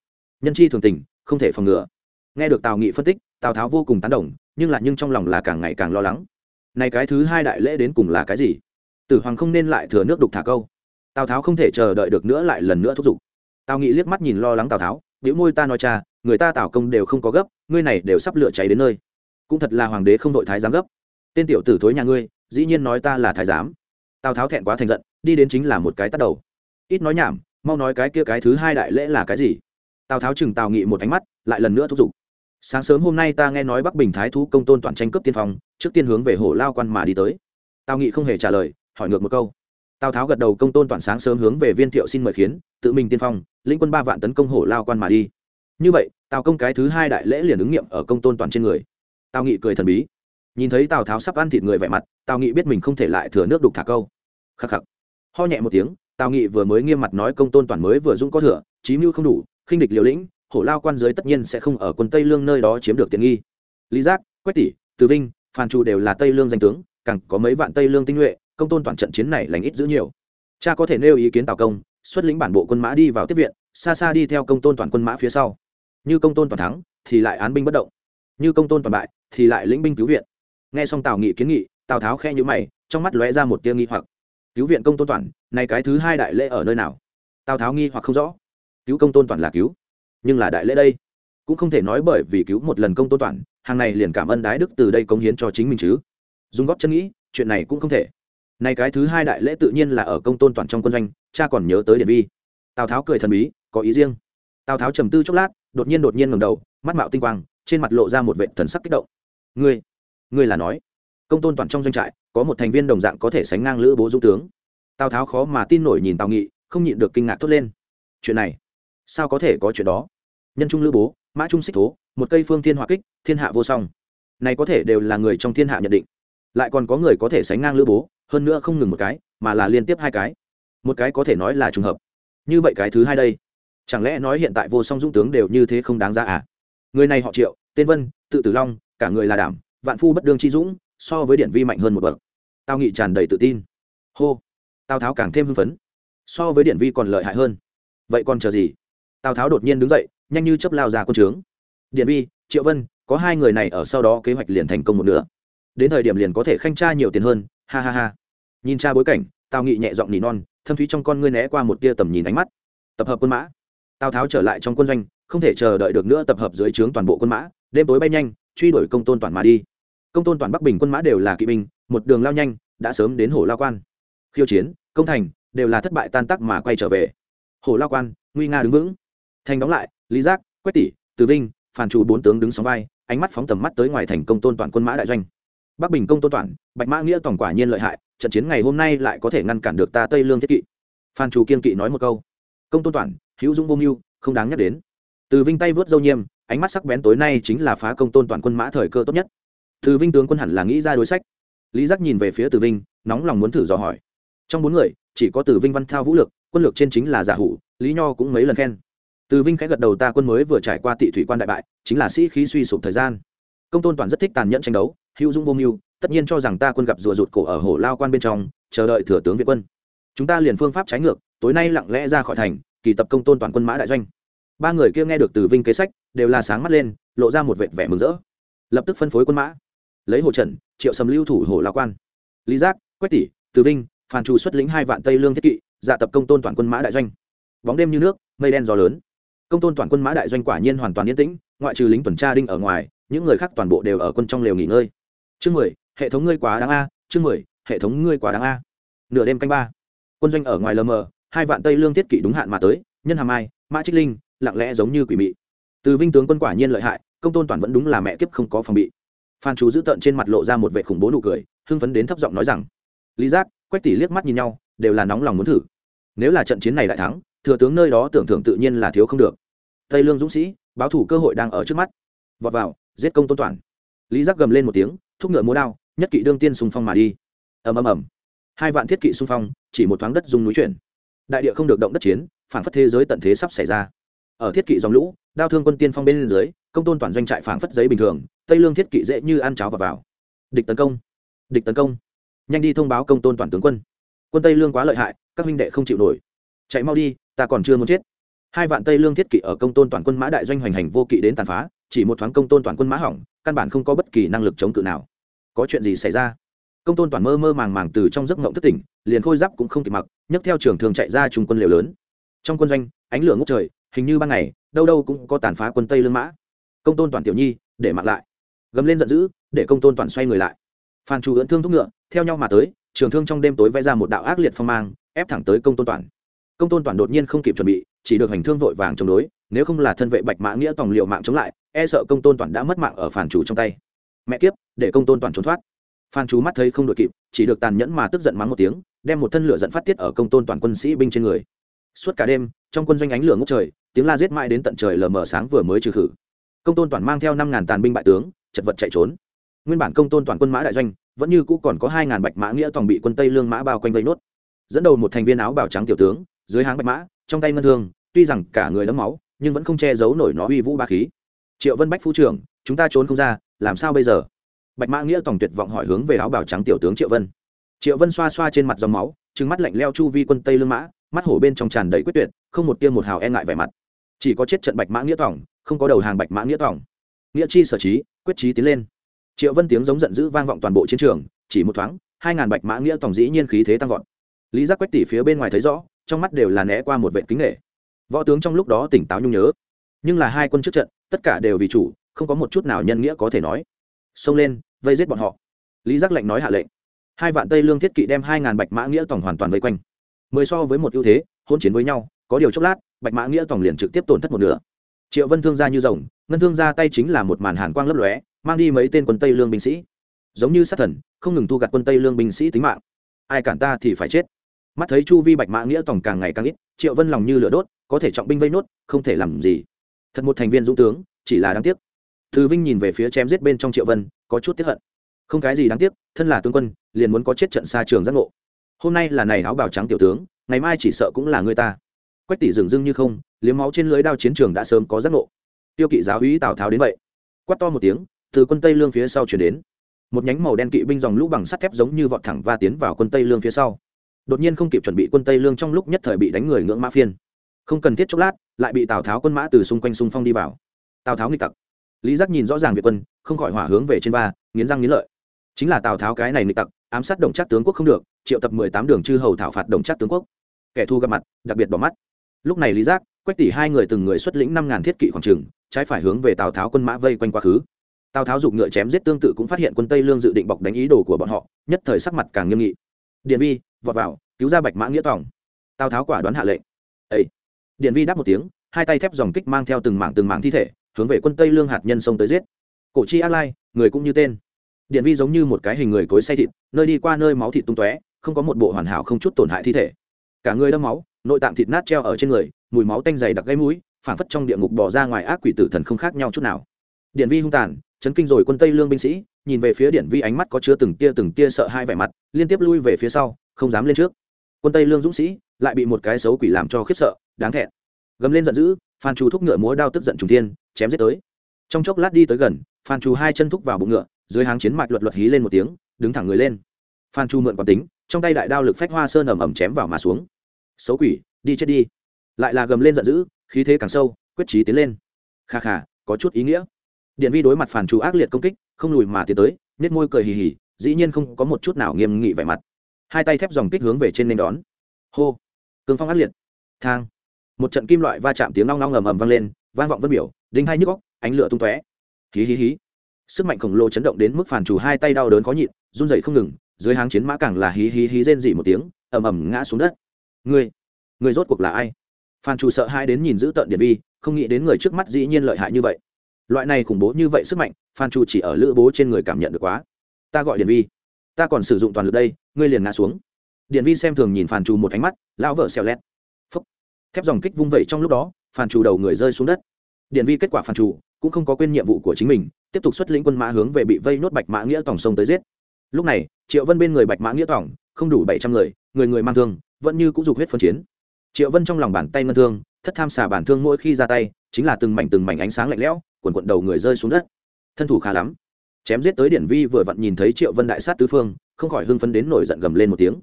Nhân chi thường tình, không thể phòng ngừa. Nghe được tào nghị phân tích, tào tháo vô cùng tán đồng, nhưng là nhưng trong lòng là càng ngày càng lo lắng này cái thứ hai đại lễ đến cùng là cái gì? Tử hoàng không nên lại thừa nước đục thả câu. Tào tháo không thể chờ đợi được nữa lại lần nữa thúc giục. Tào nghị liếc mắt nhìn lo lắng tào tháo biểu môi ta nói cha, người ta tào công đều không có gấp, ngươi này đều sắp lửa cháy đến nơi. Cũng thật là hoàng đế không đội thái giám gấp. Tên tiểu tử thối nhà ngươi, dĩ nhiên nói ta là thái giám. Tào tháo thẹn quá thành giận, đi đến chính là một cái tắt đầu. Ít nói nhảm, mau nói cái kia cái thứ hai đại lễ là cái gì? Tào tháo chừng tào nghị một ánh mắt, lại lần nữa thúc giục sáng sớm hôm nay ta nghe nói bắc bình thái thú công tôn toàn tranh cướp tiên phong, trước tiên hướng về hổ lao quan mà đi tới. Tào nghị không hề trả lời, hỏi ngược một câu. Tào tháo gật đầu công tôn toàn sáng sớm hướng về viên thiệu xin mời khiến, tự mình tiên phong, lĩnh quân ba vạn tấn công hổ lao quan mà đi. Như vậy, tào công cái thứ hai đại lễ liền ứng nghiệm ở công tôn toàn trên người. Tào nghị cười thần bí. Nhìn thấy tào tháo sắp ăn thịt người vẻ mặt, tào nghị biết mình không thể lại thừa nước đục thả câu. Khắc khắc. Ho nhẹ một tiếng, tào nghị vừa mới nghiêm mặt nói công tôn toàn mới vừa dũng có thừa, chí mưu không đủ, khinh địch liều lĩnh hổ lao quan giới tất nhiên sẽ không ở quân tây lương nơi đó chiếm được tiện nghi. Lý giác, quách tỷ, từ vinh phan chu đều là tây lương danh tướng, càng có mấy vạn tây lương tinh nhuệ, công tôn toàn trận chiến này lành ít giữ nhiều. Cha có thể nêu ý kiến tào công, xuất lĩnh bản bộ quân mã đi vào tiếp viện, xa xa đi theo công tôn toàn quân mã phía sau. Như công tôn toàn thắng, thì lại án binh bất động. Như công tôn toàn bại, thì lại lĩnh binh cứu viện. Nghe xong tào nghị kiến nghị, tào tháo khe nhữ mày, trong mắt lóe ra một tia nghi hoặc. Cứu viện công tôn toàn này cái thứ hai đại lễ ở nơi nào? Tào tháo nghi hoặc không rõ. Cứu công tôn toàn là cứu nhưng là đại lễ đây. Cũng không thể nói bởi vì cứu một lần công tôn toàn, hàng này liền cảm ơn đái đức từ đây cống hiến cho chính mình chứ. Dùng góp chân nghĩ, chuyện này cũng không thể. Này cái thứ hai đại lễ tự nhiên là ở công tôn toàn trong quân doanh, cha còn nhớ tới điện vi. Tào tháo cười thần bí, có ý riêng. Tào tháo trầm tư chốc lát, đột nhiên đột nhiên ngầm đầu, mắt mạo tinh quang, trên mặt lộ ra một vệ thần sắc kích động. Ngươi ngươi là nói, công tôn toàn trong doanh trại, có một thành viên đồng dạng có thể sánh ngang lữ bố dũng tướng. Tào tháo khó mà tin nổi nhìn tào nghị, không nhịn được kinh ngạc thốt lên. Chuyện này, sao có thể có chuyện đó? Nhân trung lữ bố, mã trung xích thố, một cây phương thiên hỏa kích, thiên hạ vô song. Này có thể đều là người trong thiên hạ nhận định. Lại còn có người có thể sánh ngang lữ bố, hơn nữa không ngừng một cái, mà là liên tiếp hai cái. Một cái có thể nói là trùng hợp. Như vậy cái thứ hai đây. Chẳng lẽ nói hiện tại vô song dũng tướng đều như thế không đáng ra à? Người này họ triệu, tên vân, tự tử long, cả người là đảm, vạn phu bất đương chi dũng, so với điển vi mạnh hơn một bậc. Tao nghị tràn đầy tự tin. Hô. Tào tháo càng thêm hưng phấn, so với điển vi còn lợi hại hơn. Vậy còn chờ gì? Tào tháo đột nhiên đứng dậy nhanh như chấp lao ra quân trướng. Điện vi, triệu vân, có hai người này ở sau đó kế hoạch liền thành công một nửa. Đến thời điểm liền có thể khanh tra nhiều tiền hơn, ha ha ha. Nhìn tra bối cảnh, tào nghị nhẹ giọng nỉ non, thâm thúy trong con ngươi né qua một tia tầm nhìn ánh mắt. Tập hợp quân mã. Tào tháo trở lại trong quân doanh, không thể chờ đợi được nữa tập hợp dưới trướng toàn bộ quân mã. Đêm tối bay nhanh, truy đuổi công tôn toàn mà đi. Công tôn toàn bắc bình quân mã đều là kỵ binh, một đường lao nhanh, đã sớm đến hồ lao quan. Khiêu chiến, công thành, đều là thất bại tan tắc mà quay trở về. Hồ lao quan, nguy nga đứng vững. Thành đóng lại lý giác, quách tỷ, từ vinh phản Trụ bốn tướng đứng sóng vai, ánh mắt phóng tầm mắt tới ngoài thành công tôn toàn quân mã đại doanh. Bắc bình công tôn toàn, bạch mã nghĩa toàn quả nhiên lợi hại, trận chiến ngày hôm nay lại có thể ngăn cản được ta tây lương thiết kỵ. Phan chủ kiên kỵ nói một câu. Công tôn toàn, hữu dũng vô mưu, không đáng nhắc đến. Từ vinh tay vớt dâu nhiêm ánh mắt sắc bén tối nay chính là phá công tôn toàn quân mã thời cơ tốt nhất. Từ vinh tướng quân hẳn là nghĩ ra đối sách. Lý giác nhìn về phía từ vinh, nóng lòng muốn thử dò hỏi. Trong bốn người, chỉ có từ vinh văn thao vũ lực, quân lược trên chính là giả hủ, lý nho cũng mấy lần khen từ vinh khẽ gật đầu, ta quân mới vừa trải qua tị thủy quan đại bại, chính là sĩ khí suy sụp thời gian. Công tôn toàn rất thích tàn nhẫn tranh đấu, hữu dung vô mưu, tất nhiên cho rằng ta quân gặp rùa rụt cổ ở hồ lao quan bên trong, chờ đợi thừa tướng việt quân. Chúng ta liền phương pháp trái ngược, tối nay lặng lẽ ra khỏi thành, kỳ tập công tôn toàn quân mã đại doanh. Ba người kia nghe được từ vinh kế sách, đều là sáng mắt lên, lộ ra một vệt vẻ mừng rỡ. Lập tức phân phối quân mã, lấy hồ trần, triệu sầm lưu thủ hồ lao quan. Lý giác, quách tỷ, từ vinh phan chu xuất lĩnh hai vạn tây lương thiết kỵ dạ tập công tôn toàn quân mã đại doanh. Bóng đêm như nước, mây đen gió lớn công tôn toàn quân mã đại doanh quả nhiên hoàn toàn yên tĩnh, ngoại trừ lính tuần tra đinh ở ngoài, những người khác toàn bộ đều ở quân trong lều nghỉ ngơi. Chương mười, hệ thống ngươi quá đáng a, chương mười, hệ thống ngươi quá đáng a. Nửa đêm canh ba, quân doanh ở ngoài lờ mờ, hai vạn tây lương thiết kỷ đúng hạn mà tới, nhân hàm ai, mã trích linh, lặng lẽ giống như quỷ mị. Từ vinh tướng quân quả nhiên lợi hại, công tôn toàn vẫn đúng là mẹ kiếp không có phòng bị. Phan chú giữ tợn trên mặt lộ ra một vệ khủng bố nụ cười, hưng phấn đến thấp giọng nói rằng, lý giác, quách tỷ liếc mắt nhìn nhau, đều là nóng lòng muốn thử. Nếu là trận chiến này đại thắng thừa tướng nơi đó tưởng thưởng tự nhiên là thiếu không được. Tây lương dũng sĩ, báo thủ cơ hội đang ở trước mắt. Vọt vào, giết công tôn toàn. Lý giác gầm lên một tiếng, thúc ngựa múa đao, nhất kỵ đương tiên xung phong mà đi. Ầm ầm ầm. Hai vạn thiết kỵ xung phong, chỉ một thoáng đất rung núi chuyển. Đại địa không được động đất chiến phản phất thế giới tận thế sắp xảy ra. Ở thiết kỵ dòng lũ, đao thương quân tiên phong bên dưới, công tôn toàn doanh trại phản phất giấy bình thường, tây lương thiết kỵ dễ như ăn cháo vào vào. Địch tấn công. Địch tấn công. Nhanh đi thông báo công tôn toàn tướng quân. Quân tây lương quá lợi hại, các huynh đệ không chịu nổi. Chạy mau đi ta còn chưa muốn chết. Hai vạn tây lương thiết kỵ ở công tôn toàn quân mã đại doanh hoành hành vô kỵ đến tàn phá, chỉ một thoáng công tôn toàn quân mã hỏng, căn bản không có bất kỳ năng lực chống cự nào. Có chuyện gì xảy ra? Công tôn toàn mơ mơ màng màng từ trong giấc ngộng thất tỉnh, liền khôi giáp cũng không kịp mặc, nhấc theo trường thường chạy ra trung quân liều lớn. Trong quân doanh, ánh lửa ngốc trời, hình như ban ngày, đâu đâu cũng có tàn phá quân tây lương mã. Công tôn toàn tiểu nhi, để mặc lại. Gầm lên giận dữ, để công tôn toàn xoay người lại. Phan chu ưỡn thương thúc ngựa, theo nhau mà tới, trường thương trong đêm tối vẽ ra một đạo ác liệt phong mang, ép thẳng tới công tôn toàn công tôn toàn đột nhiên không kịp chuẩn bị, chỉ được hành thương vội vàng chống đối, nếu không là thân vệ bạch mã nghĩa tòng liệu mạng chống lại e sợ công tôn toàn đã mất mạng ở phản chủ trong tay. Mẹ kiếp, để công tôn toàn trốn thoát. Phan chú mắt thấy không đội kịp, chỉ được tàn nhẫn mà tức giận mắng một tiếng, đem một thân lửa dẫn phát tiết ở công tôn toàn quân sĩ binh trên người. Suốt cả đêm, trong quân doanh ánh lửa ngốc trời, tiếng la giết mãi đến tận trời lờ mờ sáng vừa mới trừ khử. Công tôn toàn mang theo năm ngàn tàn binh bại tướng, chật vật chạy trốn. Nguyên bản công tôn toàn quân mã đại doanh, vẫn như cũ còn có hai ngàn bạch mã nghĩa toàn bị quân tây lương mã bao quanh vây nốt. Dẫn đầu một thành viên áo bào trắng tiểu tướng dưới háng bạch mã, trong tay ngân thương, tuy rằng cả người đẫm máu, nhưng vẫn không che giấu nổi nó uy vũ ba khí. Triệu vân bách phu trưởng, chúng ta trốn không ra, làm sao bây giờ? Bạch mã nghĩa tổng tuyệt vọng hỏi hướng về áo bào trắng tiểu tướng triệu vân. Triệu vân xoa xoa trên mặt dòng máu, trừng mắt lạnh leo chu vi quân tây lương mã, mắt hổ bên trong tràn đầy quyết tuyệt, không một tiêm một hào e ngại vẻ mặt. Chỉ có chết trận bạch mã nghĩa tổng, không có đầu hàng bạch mã nghĩa tổng. Nghĩa chi sở trí, quyết trí tiến lên. Triệu vân tiếng giống giận dữ vang vọng toàn bộ chiến trường, chỉ một thoáng, hai ngàn bạch mã nghĩa tổng dĩ nhiên khí thế tăng vọt. Lý giác quách tỷ phía bên ngoài thấy rõ trong mắt đều là né qua một vệ kính nghệ. Võ tướng trong lúc đó tỉnh táo nhung nhớ. Nhưng là hai quân trước trận, tất cả đều vì chủ, không có một chút nào nhân nghĩa có thể nói. Xông lên, vây giết bọn họ. Lý giác lệnh nói hạ lệnh. Hai vạn tây lương thiết kỵ đem hai ngàn bạch mã nghĩa tổng hoàn toàn vây quanh. Mười so với một ưu thế hôn chiến với nhau, có điều chốc lát, bạch mã nghĩa tổng liền trực tiếp tổn thất một nửa. Triệu vân thương ra như rồng, ngân thương ra tay chính là một màn hàn quang lấp lóe, mang đi mấy tên quân tây lương binh sĩ. Giống như sát thần, không ngừng thu gặt quân tây lương binh sĩ tính mạng. Ai cản ta thì phải chết mắt thấy chu vi bạch mã nghĩa tổng càng ngày càng ít, triệu vân lòng như lửa đốt, có thể trọng binh vây nốt, không thể làm gì. Thật một thành viên dũng tướng, chỉ là đáng tiếc. Thư vinh nhìn về phía chém giết bên trong triệu vân, có chút tiếp hận. Không cái gì đáng tiếc, thân là tướng quân, liền muốn có chết trận xa trường giác ngộ. Hôm nay là này áo bào trắng tiểu tướng, ngày mai chỉ sợ cũng là người ta. Quách tỷ dừng dưng như không, liếm máu trên lưới đao chiến trường đã sớm có giác ngộ. Tiêu kỵ giáo hí tào tháo đến vậy. Quát to một tiếng, từ quân tây lương phía sau chuyển đến. Một nhánh màu đen kỵ binh dòng lũ bằng sắt thép giống như vọt thẳng và tiến vào quân tây lương phía sau đột nhiên không kịp chuẩn bị quân tây lương trong lúc nhất thời bị đánh người ngưỡng mã phiên. Không cần thiết chốc lát, lại bị tào tháo quân mã từ xung quanh xung phong đi vào. Tào tháo nghịch tặc. Lý giác nhìn rõ ràng việt quân, không khỏi hỏa hướng về trên ba, nghiến răng nghiến lợi. Chính là tào tháo cái này nghịch tặc, ám sát đồng chắc tướng quốc không được, triệu tập mười tám đường chư hầu thảo phạt đồng chắc tướng quốc. Kẻ thu gặp mặt, đặc biệt bỏ mắt. Lúc này lý giác, quách tỷ hai người từng người xuất lĩnh năm ngàn thiết kỵ khoảng trừng trái phải hướng về tào tháo quân mã vây quanh quá khứ. Tào tháo giục ngựa chém giết tương tự cũng phát hiện quân tây lương dự định bọc đánh ý đồ của bọn họ, nhất thời sắc mặt càng nghiêm nghị. Điện vi vọt vào, cứu ra bạch mã nghĩa tòng. Tào tháo quả đoán hạ lệnh. Ấy điện vi đáp một tiếng, hai tay thép dòng kích mang theo từng mảng từng mảng thi thể, hướng về quân tây lương hạt nhân sông tới giết. Cổ chi ác lai, người cũng như tên. Điện vi giống như một cái hình người cối say thịt, nơi đi qua nơi máu thịt tung tóe, không có một bộ hoàn hảo không chút tổn hại thi thể. Cả người đâm máu, nội tạng thịt nát treo ở trên người, mùi máu tanh dày đặc gây mũi phản phất trong địa ngục bỏ ra ngoài ác quỷ tử thần không khác nhau chút nào. Điện vi hung tàn, chấn kinh rồi quân tây lương binh sĩ, nhìn về phía điện vi ánh mắt có chứa từng tia từng tia sợ hai vẻ mặt, liên tiếp lui về phía sau không dám lên trước. Quân tây lương dũng sĩ lại bị một cái xấu quỷ làm cho khiếp sợ, đáng thẹn. Gầm lên giận dữ, phan chu thúc ngựa múa đao tức giận trùng thiên, chém giết tới. Trong chốc lát đi tới gần, phan chu hai chân thúc vào bụng ngựa, dưới háng chiến mạch luật luật hí lên một tiếng, đứng thẳng người lên. Phan chu mượn quán tính, trong tay đại đao lực phách hoa sơn ẩm ẩm chém vào mà xuống. Xấu quỷ, đi chết đi. Lại là gầm lên giận dữ, khí thế càng sâu, quyết trí tiến lên. Kha kha, có chút ý nghĩa. Điện vi đối mặt phản chủ ác liệt công kích, không lùi mà tiến tới nết môi cười hì hì, dĩ nhiên không có một chút nào nghiêm nghị vẻ mặt hai tay thép dòng kích hướng về trên nên đón. Hô. Cường phong ác liệt. Thang. Một trận kim loại va chạm tiếng long long ầm ầm vang lên, vang vọng vân biểu, đinh hai nhức góc ánh lửa tung tóe. Hí hí hí. Sức mạnh khổng lồ chấn động đến mức phản chủ hai tay đau đớn khó nhịn, run rẩy không ngừng, dưới háng chiến mã càng là hí hí hí rên dỉ một tiếng, ầm ầm ngã xuống đất. Người người rốt cuộc là ai? Phản chủ sợ hai đến nhìn giữ tợn điện vi, không nghĩ đến người trước mắt dĩ nhiên lợi hại như vậy. Loại này khủng bố như vậy sức mạnh phan chu chỉ ở lữ bố trên người cảm nhận được quá. Ta gọi điện vi ta còn sử dụng toàn lực đây, ngươi liền ngã xuống. Điện vi xem thường nhìn phàn trù một ánh mắt, lão vợ xèo lét. Phấp thép dòng kích vung vẩy trong lúc đó, phàn trù đầu người rơi xuống đất. Điện vi kết quả phàn trù cũng không có quên nhiệm vụ của chính mình, tiếp tục xuất lĩnh quân mã hướng về bị vây nốt bạch mã nghĩa tổng sông tới giết. Lúc này, triệu vân bên người bạch mã nghĩa tổng, không đủ bảy trăm người người người mang thương, vẫn như cũng dục huyết phân chiến. Triệu vân trong lòng bàn tay ngân thương, thất tham xà bản thương mỗi khi ra tay, chính là từng mảnh từng mảnh ánh sáng lạnh lẽo, quần quận đầu người rơi xuống đất. Thân thủ khá lắm chém giết tới điển vi vừa vặn nhìn thấy triệu vân đại sát tứ phương, không khỏi hưng phấn đến nổi giận gầm lên một tiếng.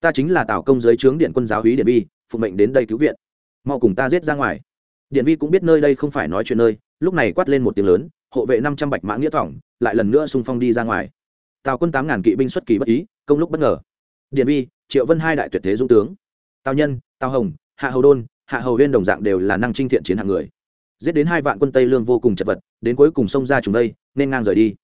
Ta chính là tào công giới trướng điện quân giáo hí điện vi, phụ mệnh đến đây cứu viện. Mau cùng ta giết ra ngoài. Điện vi cũng biết nơi đây không phải nói chuyện nơi, lúc này quát lên một tiếng lớn, hộ vệ năm trăm bạch mã nghĩa thỏng, lại lần nữa xung phong đi ra ngoài. Tào quân tám ngàn kỵ binh xuất kỳ bất ý, công lúc bất ngờ. Điện vi, triệu vân hai đại tuyệt thế dung tướng. Tào nhân, tào hồng, hạ hầu đôn, hạ hầu huyên đồng dạng đều là năng trinh thiện chiến hạng người. Giết đến hai vạn quân tây lương vô cùng chật vật, đến cuối cùng xông ra trùng đây, nên ngang rời đi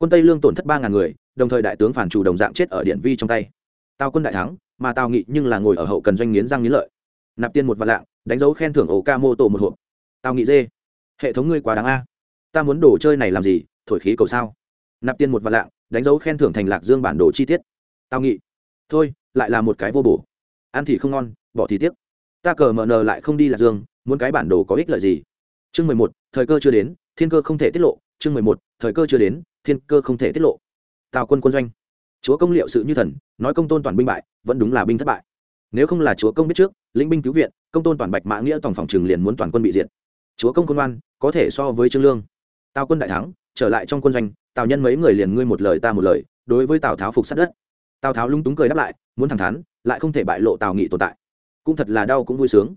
quân tây lương tổn thất ba ngàn người, đồng thời đại tướng phản chủ đồng dạng chết ở điện vi trong tay. Tào quân đại thắng, mà tào nghị nhưng là ngồi ở hậu cần doanh nghiến răng nghiến lợi. Nạp tiền một vạn lạng, đánh dấu khen thưởng ổ ca mô tổ một hộp. Tào nghị dê, hệ thống ngươi quá đáng a. Ta muốn đồ chơi này làm gì? Thổi khí cầu sao? Nạp tiền một vạn lạng, đánh dấu khen thưởng thành lạc dương bản đồ chi tiết. Tào nghị, thôi, lại là một cái vô bổ. Ăn thì không ngon, bỏ thì tiếc. Ta cờ mờ nờ lại không đi lạc dương, muốn cái bản đồ có ích lợi gì? Chương mười một, thời cơ chưa đến, thiên cơ không thể tiết lộ. Chương mười một, thời cơ chưa đến thiên cơ không thể tiết lộ. Tào quân quân doanh. Chúa công liệu sự như thần, nói công tôn toàn binh bại, vẫn đúng là binh thất bại. Nếu không là chúa công biết trước, lĩnh binh cứu viện, công tôn toàn bạch mã nghĩa toàn phòng trường liền muốn toàn quân bị diệt. Chúa công quân oan có thể so với trương lương. Tào quân đại thắng, trở lại trong quân doanh, tào nhân mấy người liền ngươi một lời ta một lời, đối với tào tháo phục sát đất. Tào tháo lung túng cười đáp lại, muốn thẳng thắn, lại không thể bại lộ tào nghị tồn tại. Cũng thật là đau cũng vui sướng.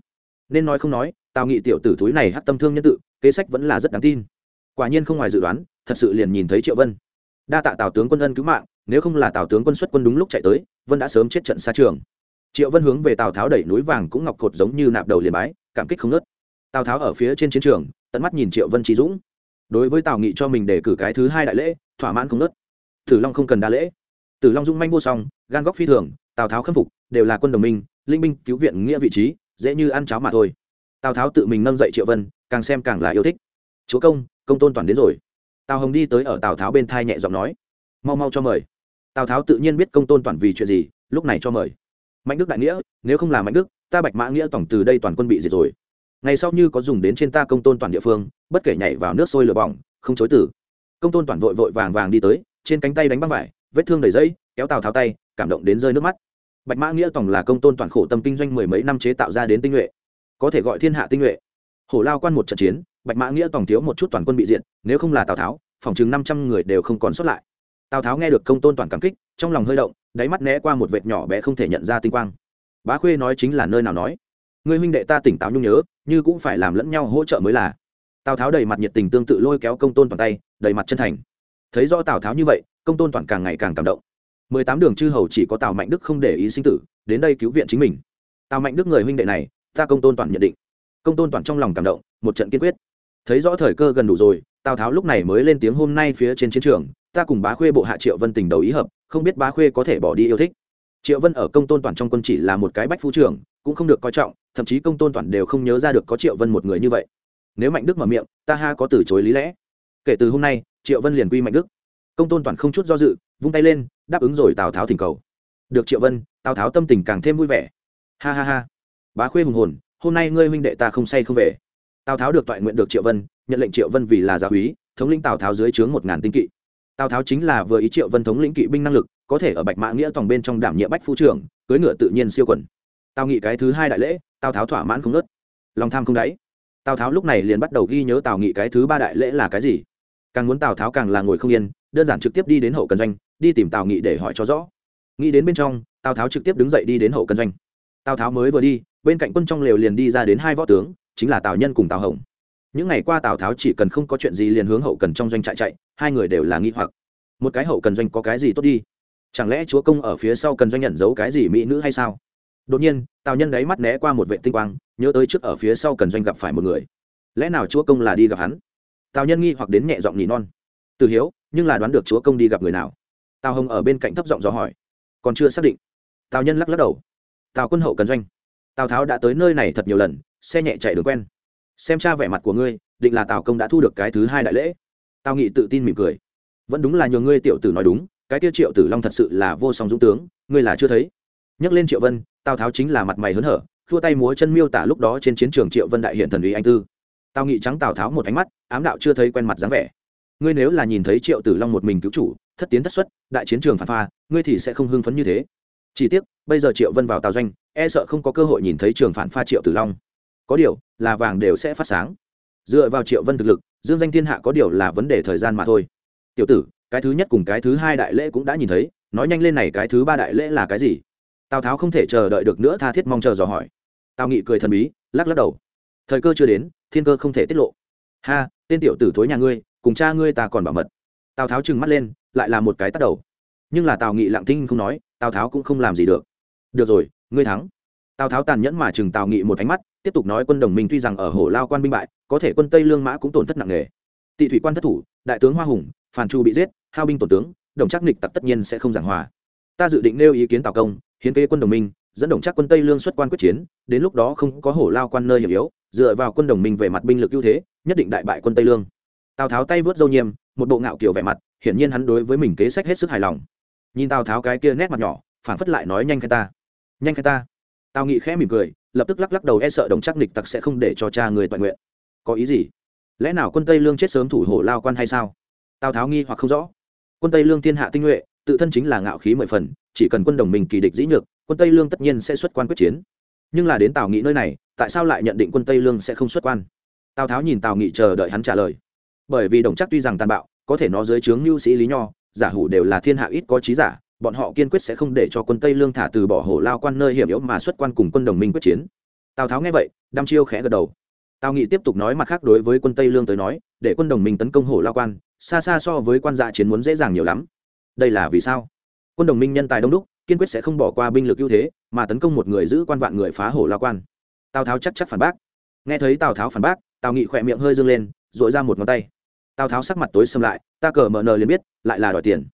Nên nói không nói, tào nghị tiểu tử thúi này hát tâm thương nhân tự, kế sách vẫn là rất đáng tin quả nhiên không ngoài dự đoán, thật sự liền nhìn thấy triệu vân. Đa tạ tào tướng quân ân cứu mạng, nếu không là tào tướng quân xuất quân đúng lúc chạy tới, vân đã sớm chết trận xa trường. Triệu vân hướng về tào tháo đẩy núi vàng cũng ngọc cột giống như nạp đầu liền bái, cảm kích không nớt tào tháo ở phía trên chiến trường, tận mắt nhìn triệu vân trí dũng. Đối với tào nghị cho mình để cử cái thứ hai đại lễ, thỏa mãn không nớt tử long không cần đa lễ. Tử long dung manh vô song, gan góc phi thường, tào tháo khâm phục, đều là quân đồng minh, linh binh cứu viện nghĩa vị trí, dễ như ăn cháo mà thôi. Tào tháo tự mình nâng dậy triệu vân, càng xem càng là yêu thích. Chúa công công tôn toàn đến rồi. Tào hồng đi tới ở tào tháo bên thai nhẹ giọng nói, mau mau cho mời. Tào tháo tự nhiên biết công tôn toàn vì chuyện gì, lúc này cho mời. Mạnh đức đại nghĩa, nếu không là mạnh đức, ta bạch mã nghĩa tổng từ đây toàn quân bị diệt rồi. Ngày sau như có dùng đến trên ta công tôn toàn địa phương, bất kể nhảy vào nước sôi lửa bỏng, không chối tử. Công tôn toàn vội vội vàng vàng đi tới, trên cánh tay đánh băng vải, vết thương đầy dây, kéo tào tháo tay, cảm động đến rơi nước mắt. Bạch mã nghĩa tổng là công tôn toàn khổ tâm kinh doanh mười mấy năm chế tạo ra đến tinh nhuệ, có thể gọi thiên hạ tinh nhuệ. Hổ lao quan một trận chiến bạch mã nghĩa tổng thiếu một chút toàn quân bị diện nếu không là tào tháo, phòng chừng năm trăm người đều không còn xuất lại. Tào tháo nghe được công tôn toàn cảm kích, trong lòng hơi động, đáy mắt né qua một vệt nhỏ bé không thể nhận ra tinh quang. Bá khuê nói chính là nơi nào nói? Người huynh đệ ta tỉnh táo nhung nhớ, như cũng phải làm lẫn nhau hỗ trợ mới là. Tào tháo đầy mặt nhiệt tình tương tự lôi kéo công tôn toàn tay, đầy mặt chân thành. Thấy rõ tào tháo như vậy, công tôn toàn càng ngày càng cảm động. Mười tám đường chư hầu chỉ có tào mạnh đức không để ý sinh tử, đến đây cứu viện chính mình. Tào mạnh đức người huynh đệ này, ta công tôn toàn nhận định. Công tôn toàn trong lòng cảm động, một trận kiên quyết thấy rõ thời cơ gần đủ rồi, tào tháo lúc này mới lên tiếng hôm nay phía trên chiến trường, ta cùng bá khuê bộ hạ triệu vân tình đầu ý hợp, không biết bá khuê có thể bỏ đi yêu thích. Triệu vân ở công tôn toàn trong quân chỉ là một cái bách phu trưởng, cũng không được coi trọng, thậm chí công tôn toàn đều không nhớ ra được có triệu vân một người như vậy. Nếu mạnh đức mở miệng, ta ha có từ chối lý lẽ. Kể từ hôm nay, triệu vân liền quy mạnh đức. Công tôn toàn không chút do dự, vung tay lên, đáp ứng rồi tào tháo thỉnh cầu. Được triệu vân, tào tháo tâm tình càng thêm vui vẻ. Ha ha ha. Bá khuê hùng hồn, hôm nay ngươi huynh đệ ta không say không về tào tháo được toại nguyện được triệu vân, nhận lệnh triệu vân vì là gia úy thống lĩnh tào tháo dưới trướng một ngàn tinh kỵ. Tào tháo chính là vừa ý triệu vân thống lĩnh kỵ binh năng lực, có thể ở bạch mã nghĩa toàn bên trong đảm nhiệm bách phu trưởng cưới ngựa tự nhiên siêu quần. Tào nghị cái thứ hai đại lễ, tào tháo thỏa mãn không nớt lòng tham không đáy. Tào tháo lúc này liền bắt đầu ghi nhớ tào nghị cái thứ ba đại lễ là cái gì. Càng muốn tào tháo càng là ngồi không yên, đơn giản trực tiếp đi đến hậu cần doanh, đi tìm tào nghị để hỏi cho rõ. Nghĩ đến bên trong, tào tháo trực tiếp đứng dậy đi đến hậu cần doanh. Tào tháo mới vừa đi, bên cạnh quân trong lều liền đi ra đến hai võ tướng chính là tào nhân cùng tào hồng. Những ngày qua tào tháo chỉ cần không có chuyện gì liền hướng hậu cần trong doanh trại chạy, hai người đều là nghi hoặc. Một cái hậu cần doanh có cái gì tốt đi? Chẳng lẽ chúa công ở phía sau cần doanh nhận giấu cái gì mỹ nữ hay sao? Đột nhiên, tào nhân đáy mắt né qua một vệ tinh quang, nhớ tới trước ở phía sau cần doanh gặp phải một người. Lẽ nào chúa công là đi gặp hắn? Tào nhân nghi hoặc đến nhẹ giọng nhỉ non. Từ hiếu, nhưng là đoán được chúa công đi gặp người nào? Tào hồng ở bên cạnh thấp giọng dò hỏi. Còn chưa xác định. Tào nhân lắc lắc đầu. Tào quân hậu cần doanh. Tào tháo đã tới nơi này thật nhiều lần xe nhẹ chạy đường quen. Xem cha vẻ mặt của ngươi, định là tào công đã thu được cái thứ hai đại lễ. Tào nghị tự tin mỉm cười. Vẫn đúng là nhờ ngươi tiểu tử nói đúng, cái tiêu triệu tử long thật sự là vô song dũng tướng, ngươi là chưa thấy. Nhắc lên triệu vân, tào tháo chính là mặt mày hớn hở thua tay múa chân miêu tả lúc đó trên chiến trường triệu vân đại hiện thần uy anh tư. Tào nghị trắng tào tháo một ánh mắt, ám đạo chưa thấy quen mặt dáng vẻ. Ngươi nếu là nhìn thấy triệu tử long một mình cứu chủ, thất tiến thất xuất, đại chiến trường phản pha, ngươi thì sẽ không hưng phấn như thế. Chỉ tiếc, bây giờ triệu vân vào tào doanh e sợ không có cơ hội nhìn thấy trường phản pha triệu tử long có điều, là vàng đều sẽ phát sáng. Dựa vào triệu vân thực lực, dương danh thiên hạ có điều là vấn đề thời gian mà thôi. Tiểu tử, cái thứ nhất cùng cái thứ hai đại lễ cũng đã nhìn thấy, nói nhanh lên này cái thứ ba đại lễ là cái gì? Tào tháo không thể chờ đợi được nữa tha thiết mong chờ dò hỏi. Tào nghị cười thần bí, lắc lắc đầu. Thời cơ chưa đến, thiên cơ không thể tiết lộ. Ha, tên tiểu tử thối nhà ngươi, cùng cha ngươi ta còn bảo mật. Tào tháo trừng mắt lên, lại là một cái tắt đầu. Nhưng là tào nghị lặng thinh không nói, tào tháo cũng không làm gì được. Được rồi, ngươi thắng. Tào tháo tàn nhẫn mà chừng tào nghị một ánh mắt tiếp tục nói quân đồng minh tuy rằng ở hồ lao quan binh bại, có thể quân tây lương mã cũng tổn thất nặng nề. Tị thủy quan thất thủ, đại tướng hoa hùng, phàn chu bị giết, hao binh tổn tướng, đồng chắc nịch tặc tất nhiên sẽ không giảng hòa. Ta dự định nêu ý kiến tào công, hiến kế quân đồng minh, dẫn đồng chắc quân tây lương xuất quan quyết chiến, đến lúc đó không có hổ lao quan nơi hiểm yếu, dựa vào quân đồng minh về mặt binh lực ưu thế, nhất định đại bại quân tây lương. Tào tháo tay vớt dâu nhiêm một bộ ngạo kiểu vẻ mặt, hiển nhiên hắn đối với mình kế sách hết sức hài lòng. Nhìn tào tháo cái kia nét mặt nhỏ phản phất lại nói nhanh khai ta. Nhanh khai ta. Tào nghị khẽ mỉm cười lập tức lắc lắc đầu e sợ đồng chắc nịch tặc sẽ không để cho cha người toàn nguyện. Có ý gì? Lẽ nào quân tây lương chết sớm thủ hổ lao quan hay sao? Tào tháo nghi hoặc không rõ. Quân tây lương thiên hạ tinh nhuệ, tự thân chính là ngạo khí mười phần, chỉ cần quân đồng minh kỳ địch dĩ nhược, quân tây lương tất nhiên sẽ xuất quan quyết chiến. Nhưng là đến tào nghị nơi này, tại sao lại nhận định quân tây lương sẽ không xuất quan? Tào tháo nhìn tào nghị chờ đợi hắn trả lời. Bởi vì đồng chắc tuy rằng tàn bạo, có thể nó dưới trướng mưu sĩ lý nho, giả hủ đều là thiên hạ ít có trí giả bọn họ kiên quyết sẽ không để cho quân tây lương thả từ bỏ hổ lao quan nơi hiểm yếu mà xuất quan cùng quân đồng minh quyết chiến. Tào tháo nghe vậy, đăm chiêu khẽ gật đầu. Tào nghị tiếp tục nói mặt khác đối với quân tây lương tới nói, để quân đồng minh tấn công hổ lao quan, xa xa so với quan dạ chiến muốn dễ dàng nhiều lắm. Đây là vì sao? Quân đồng minh nhân tài đông đúc, kiên quyết sẽ không bỏ qua binh lực ưu thế, mà tấn công một người giữ quan vạn người phá hổ lao quan. Tào tháo chắc chắc phản bác. Nghe thấy tào tháo phản bác, tào nghị khỏe miệng hơi dâng lên dội ra một ngón tay. Tào tháo sắc mặt tối xâm lại, ta cờ mờ nờ liền biết, lại là đòi tiền.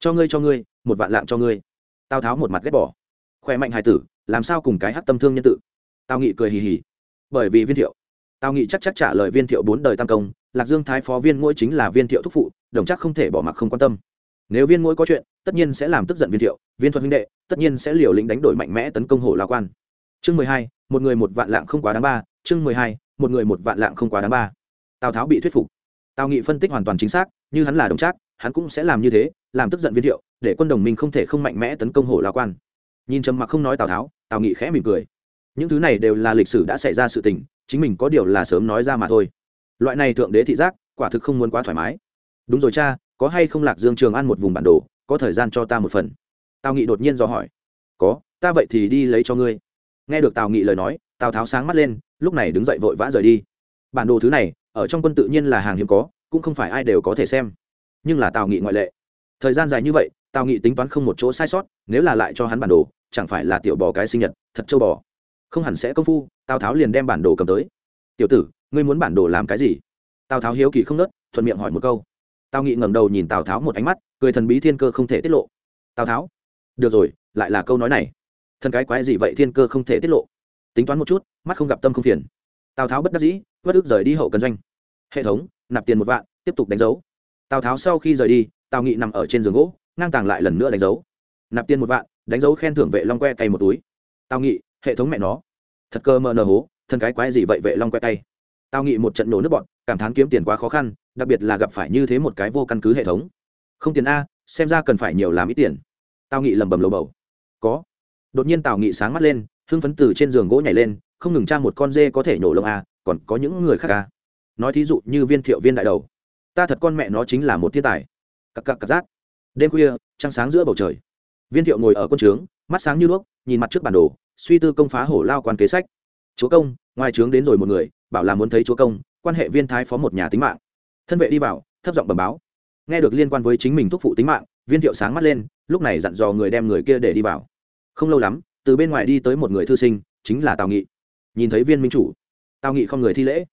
Cho ngươi cho ngươi một vạn lạng cho ngươi. Tào tháo một mặt ghét bỏ. Khỏe mạnh hài tử, làm sao cùng cái hát tâm thương nhân tự? Tào nghị cười hì hì. Bởi vì viên thiệu. Tào nghị chắc chắc trả lời viên thiệu bốn đời tam công, lạc dương thái phó viên mỗi chính là viên thiệu thúc phụ, đồng chắc không thể bỏ mặc không quan tâm. Nếu viên mỗi có chuyện, tất nhiên sẽ làm tức giận viên thiệu, viên thuật huynh đệ, tất nhiên sẽ liều lĩnh đánh đổi mạnh mẽ tấn công hổ lao quan. Chương mười hai, một người một vạn lạng không quá đáng ba, chương mười hai, một người một vạn lạng không quá đáng ba. Tào tháo bị thuyết phục. Tào nghị phân tích hoàn toàn chính xác, như hắn là đồng trác hắn cũng sẽ làm như thế, làm tức giận viên thiệu, để quân đồng minh không thể không mạnh mẽ tấn công hổ lao quan. Nhìn trầm mặc không nói tào tháo, tào nghị khẽ mỉm cười. Những thứ này đều là lịch sử đã xảy ra sự tình, chính mình có điều là sớm nói ra mà thôi. Loại này thượng đế thị giác, quả thực không muốn quá thoải mái. Đúng rồi cha, có hay không lạc dương trường ăn một vùng bản đồ, có thời gian cho ta một phần? Tào nghị đột nhiên do hỏi. Có, ta vậy thì đi lấy cho ngươi. Nghe được tào nghị lời nói, tào tháo sáng mắt lên, lúc này đứng dậy vội vã rời đi. Bản đồ thứ này, ở trong quân tự nhiên là hàng hiếm có, cũng không phải ai đều có thể xem nhưng là tào nghị ngoại lệ. Thời gian dài như vậy, tào nghị tính toán không một chỗ sai sót, nếu là lại cho hắn bản đồ, chẳng phải là tiểu bò cái sinh nhật, thật châu bò. Không hẳn sẽ công phu, tào tháo liền đem bản đồ cầm tới. Tiểu tử, ngươi muốn bản đồ làm cái gì? Tào tháo hiếu kỳ không nớt, thuận miệng hỏi một câu. Tào nghị ngẩng đầu nhìn tào tháo một ánh mắt, cười thần bí thiên cơ không thể tiết lộ. Tào tháo, được rồi, lại là câu nói này. Thần cái quái gì vậy thiên cơ không thể tiết lộ? Tính toán một chút, mắt không gặp tâm không phiền. Tào tháo bất đắc dĩ bất ức rời đi hậu cần doanh. Hệ thống, nạp tiền một vạn, tiếp tục đánh dấu tào tháo sau khi rời đi tào nghị nằm ở trên giường gỗ ngang tàng lại lần nữa đánh dấu nạp tiền một vạn đánh dấu khen thưởng vệ long que cay một túi tào nghị hệ thống mẹ nó thật cơ mờ nờ hố thân cái quái gì vậy vệ long que tay Tào Nghị một trận nổ nước bọn cảm thán kiếm tiền quá khó khăn đặc biệt là gặp phải như thế một cái vô căn cứ hệ thống không tiền a xem ra cần phải nhiều làm ít tiền Tào Nghị lầm bầm lầu bầu có đột nhiên tào nghị sáng mắt lên hưng phấn từ trên giường gỗ nhảy lên không ngừng tra một con dê có thể nổ lông a còn có những người khác a nói thí dụ như viên thiệu viên đại đầu ta thật con mẹ nó chính là một thiên tài. Cặp cặp cặp rát. Đêm khuya, trăng sáng giữa bầu trời. Viên thiệu ngồi ở quân trướng, mắt sáng như đuốc, nhìn mặt trước bản đồ, suy tư công phá hổ lao quan kế sách. Chúa công, ngoài trướng đến rồi một người, bảo là muốn thấy chúa công, quan hệ viên thái phó một nhà tính mạng. Thân vệ đi vào, thấp giọng bẩm báo. Nghe được liên quan với chính mình thúc phụ tính mạng, viên thiệu sáng mắt lên, lúc này dặn dò người đem người kia để đi vào. Không lâu lắm, từ bên ngoài đi tới một người thư sinh, chính là tào nghị. Nhìn thấy viên minh chủ, tào nghị không người thi lễ.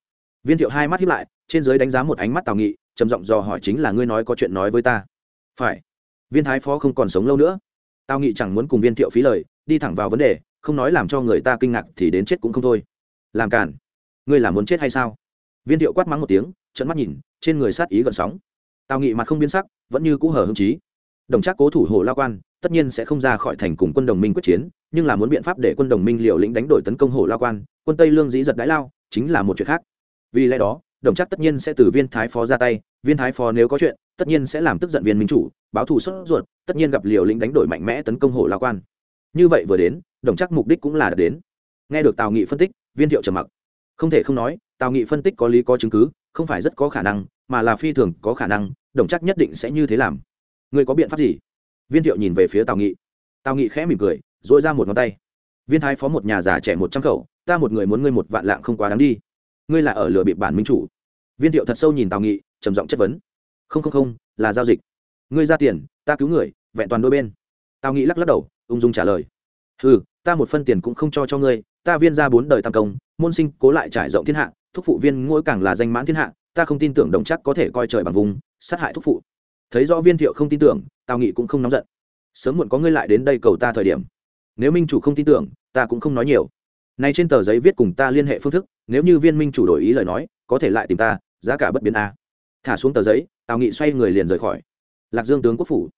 Viên thiệu hai mắt hiếp lại, trên giới đánh giá một ánh mắt tào nghị trầm giọng dò hỏi chính là ngươi nói có chuyện nói với ta. Phải. Viên thái phó không còn sống lâu nữa. Tao nghĩ chẳng muốn cùng viên thiệu phí lời, đi thẳng vào vấn đề, không nói làm cho người ta kinh ngạc thì đến chết cũng không thôi. Làm cản ngươi là muốn chết hay sao? Viên thiệu quát mắng một tiếng trận mắt nhìn, trên người sát ý gần sóng. Tao nghị mặt không biến sắc, vẫn như cũ hở hưng trí đồng chắc cố thủ hồ lao quan, tất nhiên sẽ không ra khỏi thành cùng quân đồng minh quyết chiến, nhưng là muốn biện pháp để quân đồng minh liều lĩnh đánh đổi tấn công hồ lao quan, quân tây lương dĩ giật đái lao, chính là một chuyện khác. Vì lẽ đó đồng chắc tất nhiên sẽ từ viên thái phó ra tay, viên thái phó nếu có chuyện, tất nhiên sẽ làm tức giận viên minh chủ, báo thù xuất ruột, tất nhiên gặp liều lĩnh đánh đổi mạnh mẽ tấn công hồ lao quan. Như vậy vừa đến, đồng chắc mục đích cũng là đến. Nghe được tào nghị phân tích, viên thiệu trầm mặc. Không thể không nói, tào nghị phân tích có lý có chứng cứ, không phải rất có khả năng, mà là phi thường có khả năng, đồng chắc nhất định sẽ như thế làm. Người có biện pháp gì? Viên thiệu nhìn về phía tào nghị. Tào nghị khẽ mỉm cười dội ra một ngón tay. Viên thái phó một nhà già trẻ một trăm khẩu, ta một người muốn ngươi một vạn lạng không quá đáng đi ngươi là ở lừa bịp bản minh chủ. Viên thiệu thật sâu nhìn tào nghị, trầm giọng chất vấn. Không không không, là giao dịch. Ngươi ra tiền, ta cứu người, vẹn toàn đôi bên. Tào nghị lắc lắc đầu, ung dung trả lời. Ừ ta một phân tiền cũng không cho cho ngươi, ta viên ra bốn đời tam công, môn sinh cố lại trải rộng thiên hạ, thúc phụ viên ngôi càng là danh mãn thiên hạ, ta không tin tưởng đồng chắc có thể coi trời bằng vùng, sát hại thúc phụ. Thấy rõ viên thiệu không tin tưởng, tào nghị cũng không nóng giận. Sớm muộn có ngươi lại đến đây cầu ta thời điểm. Nếu minh chủ không tin tưởng, ta cũng không nói nhiều nay trên tờ giấy viết cùng ta liên hệ phương thức, nếu như viên minh chủ đổi ý lời nói, có thể lại tìm ta, giá cả bất biến a. Thả xuống tờ giấy, tào nghị xoay người liền rời khỏi. Lạc dương tướng quốc phủ.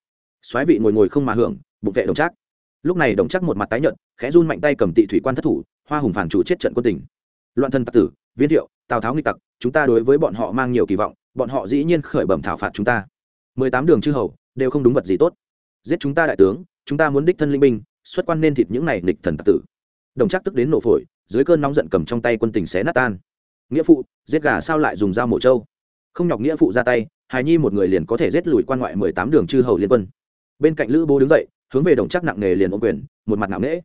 Soái vị ngồi ngồi không mà hưởng, bụng vệ đồng trác. Lúc này đồng chắc một mặt tái nhợt, khẽ run mạnh tay cầm tị thủy quan thất thủ, hoa hùng phản chủ chết trận quân tình. Loạn thân tặc tử, viên thiệu, tào tháo nghịch tặc, chúng ta đối với bọn họ mang nhiều kỳ vọng, bọn họ dĩ nhiên khởi bẩm thảo phạt chúng ta. Mười tám đường chư hầu, đều không đúng vật gì tốt. Giết chúng ta đại tướng, chúng ta muốn đích thân linh binh, xuất quan nên thịt những này nghịch thần tặc tử đồng chắc tức đến nổ phổi, dưới cơn nóng giận cầm trong tay quân tình xé nát tan. Nghĩa phụ, giết gà sao lại dùng dao mổ trâu? Không nhọc nghĩa phụ ra tay, hài nhi một người liền có thể giết lùi quan ngoại mười tám đường chư hầu liên quân. Bên cạnh lữ bố đứng dậy, hướng về đồng chắc nặng nề liền ôm quyền, một mặt ngạo nghễ.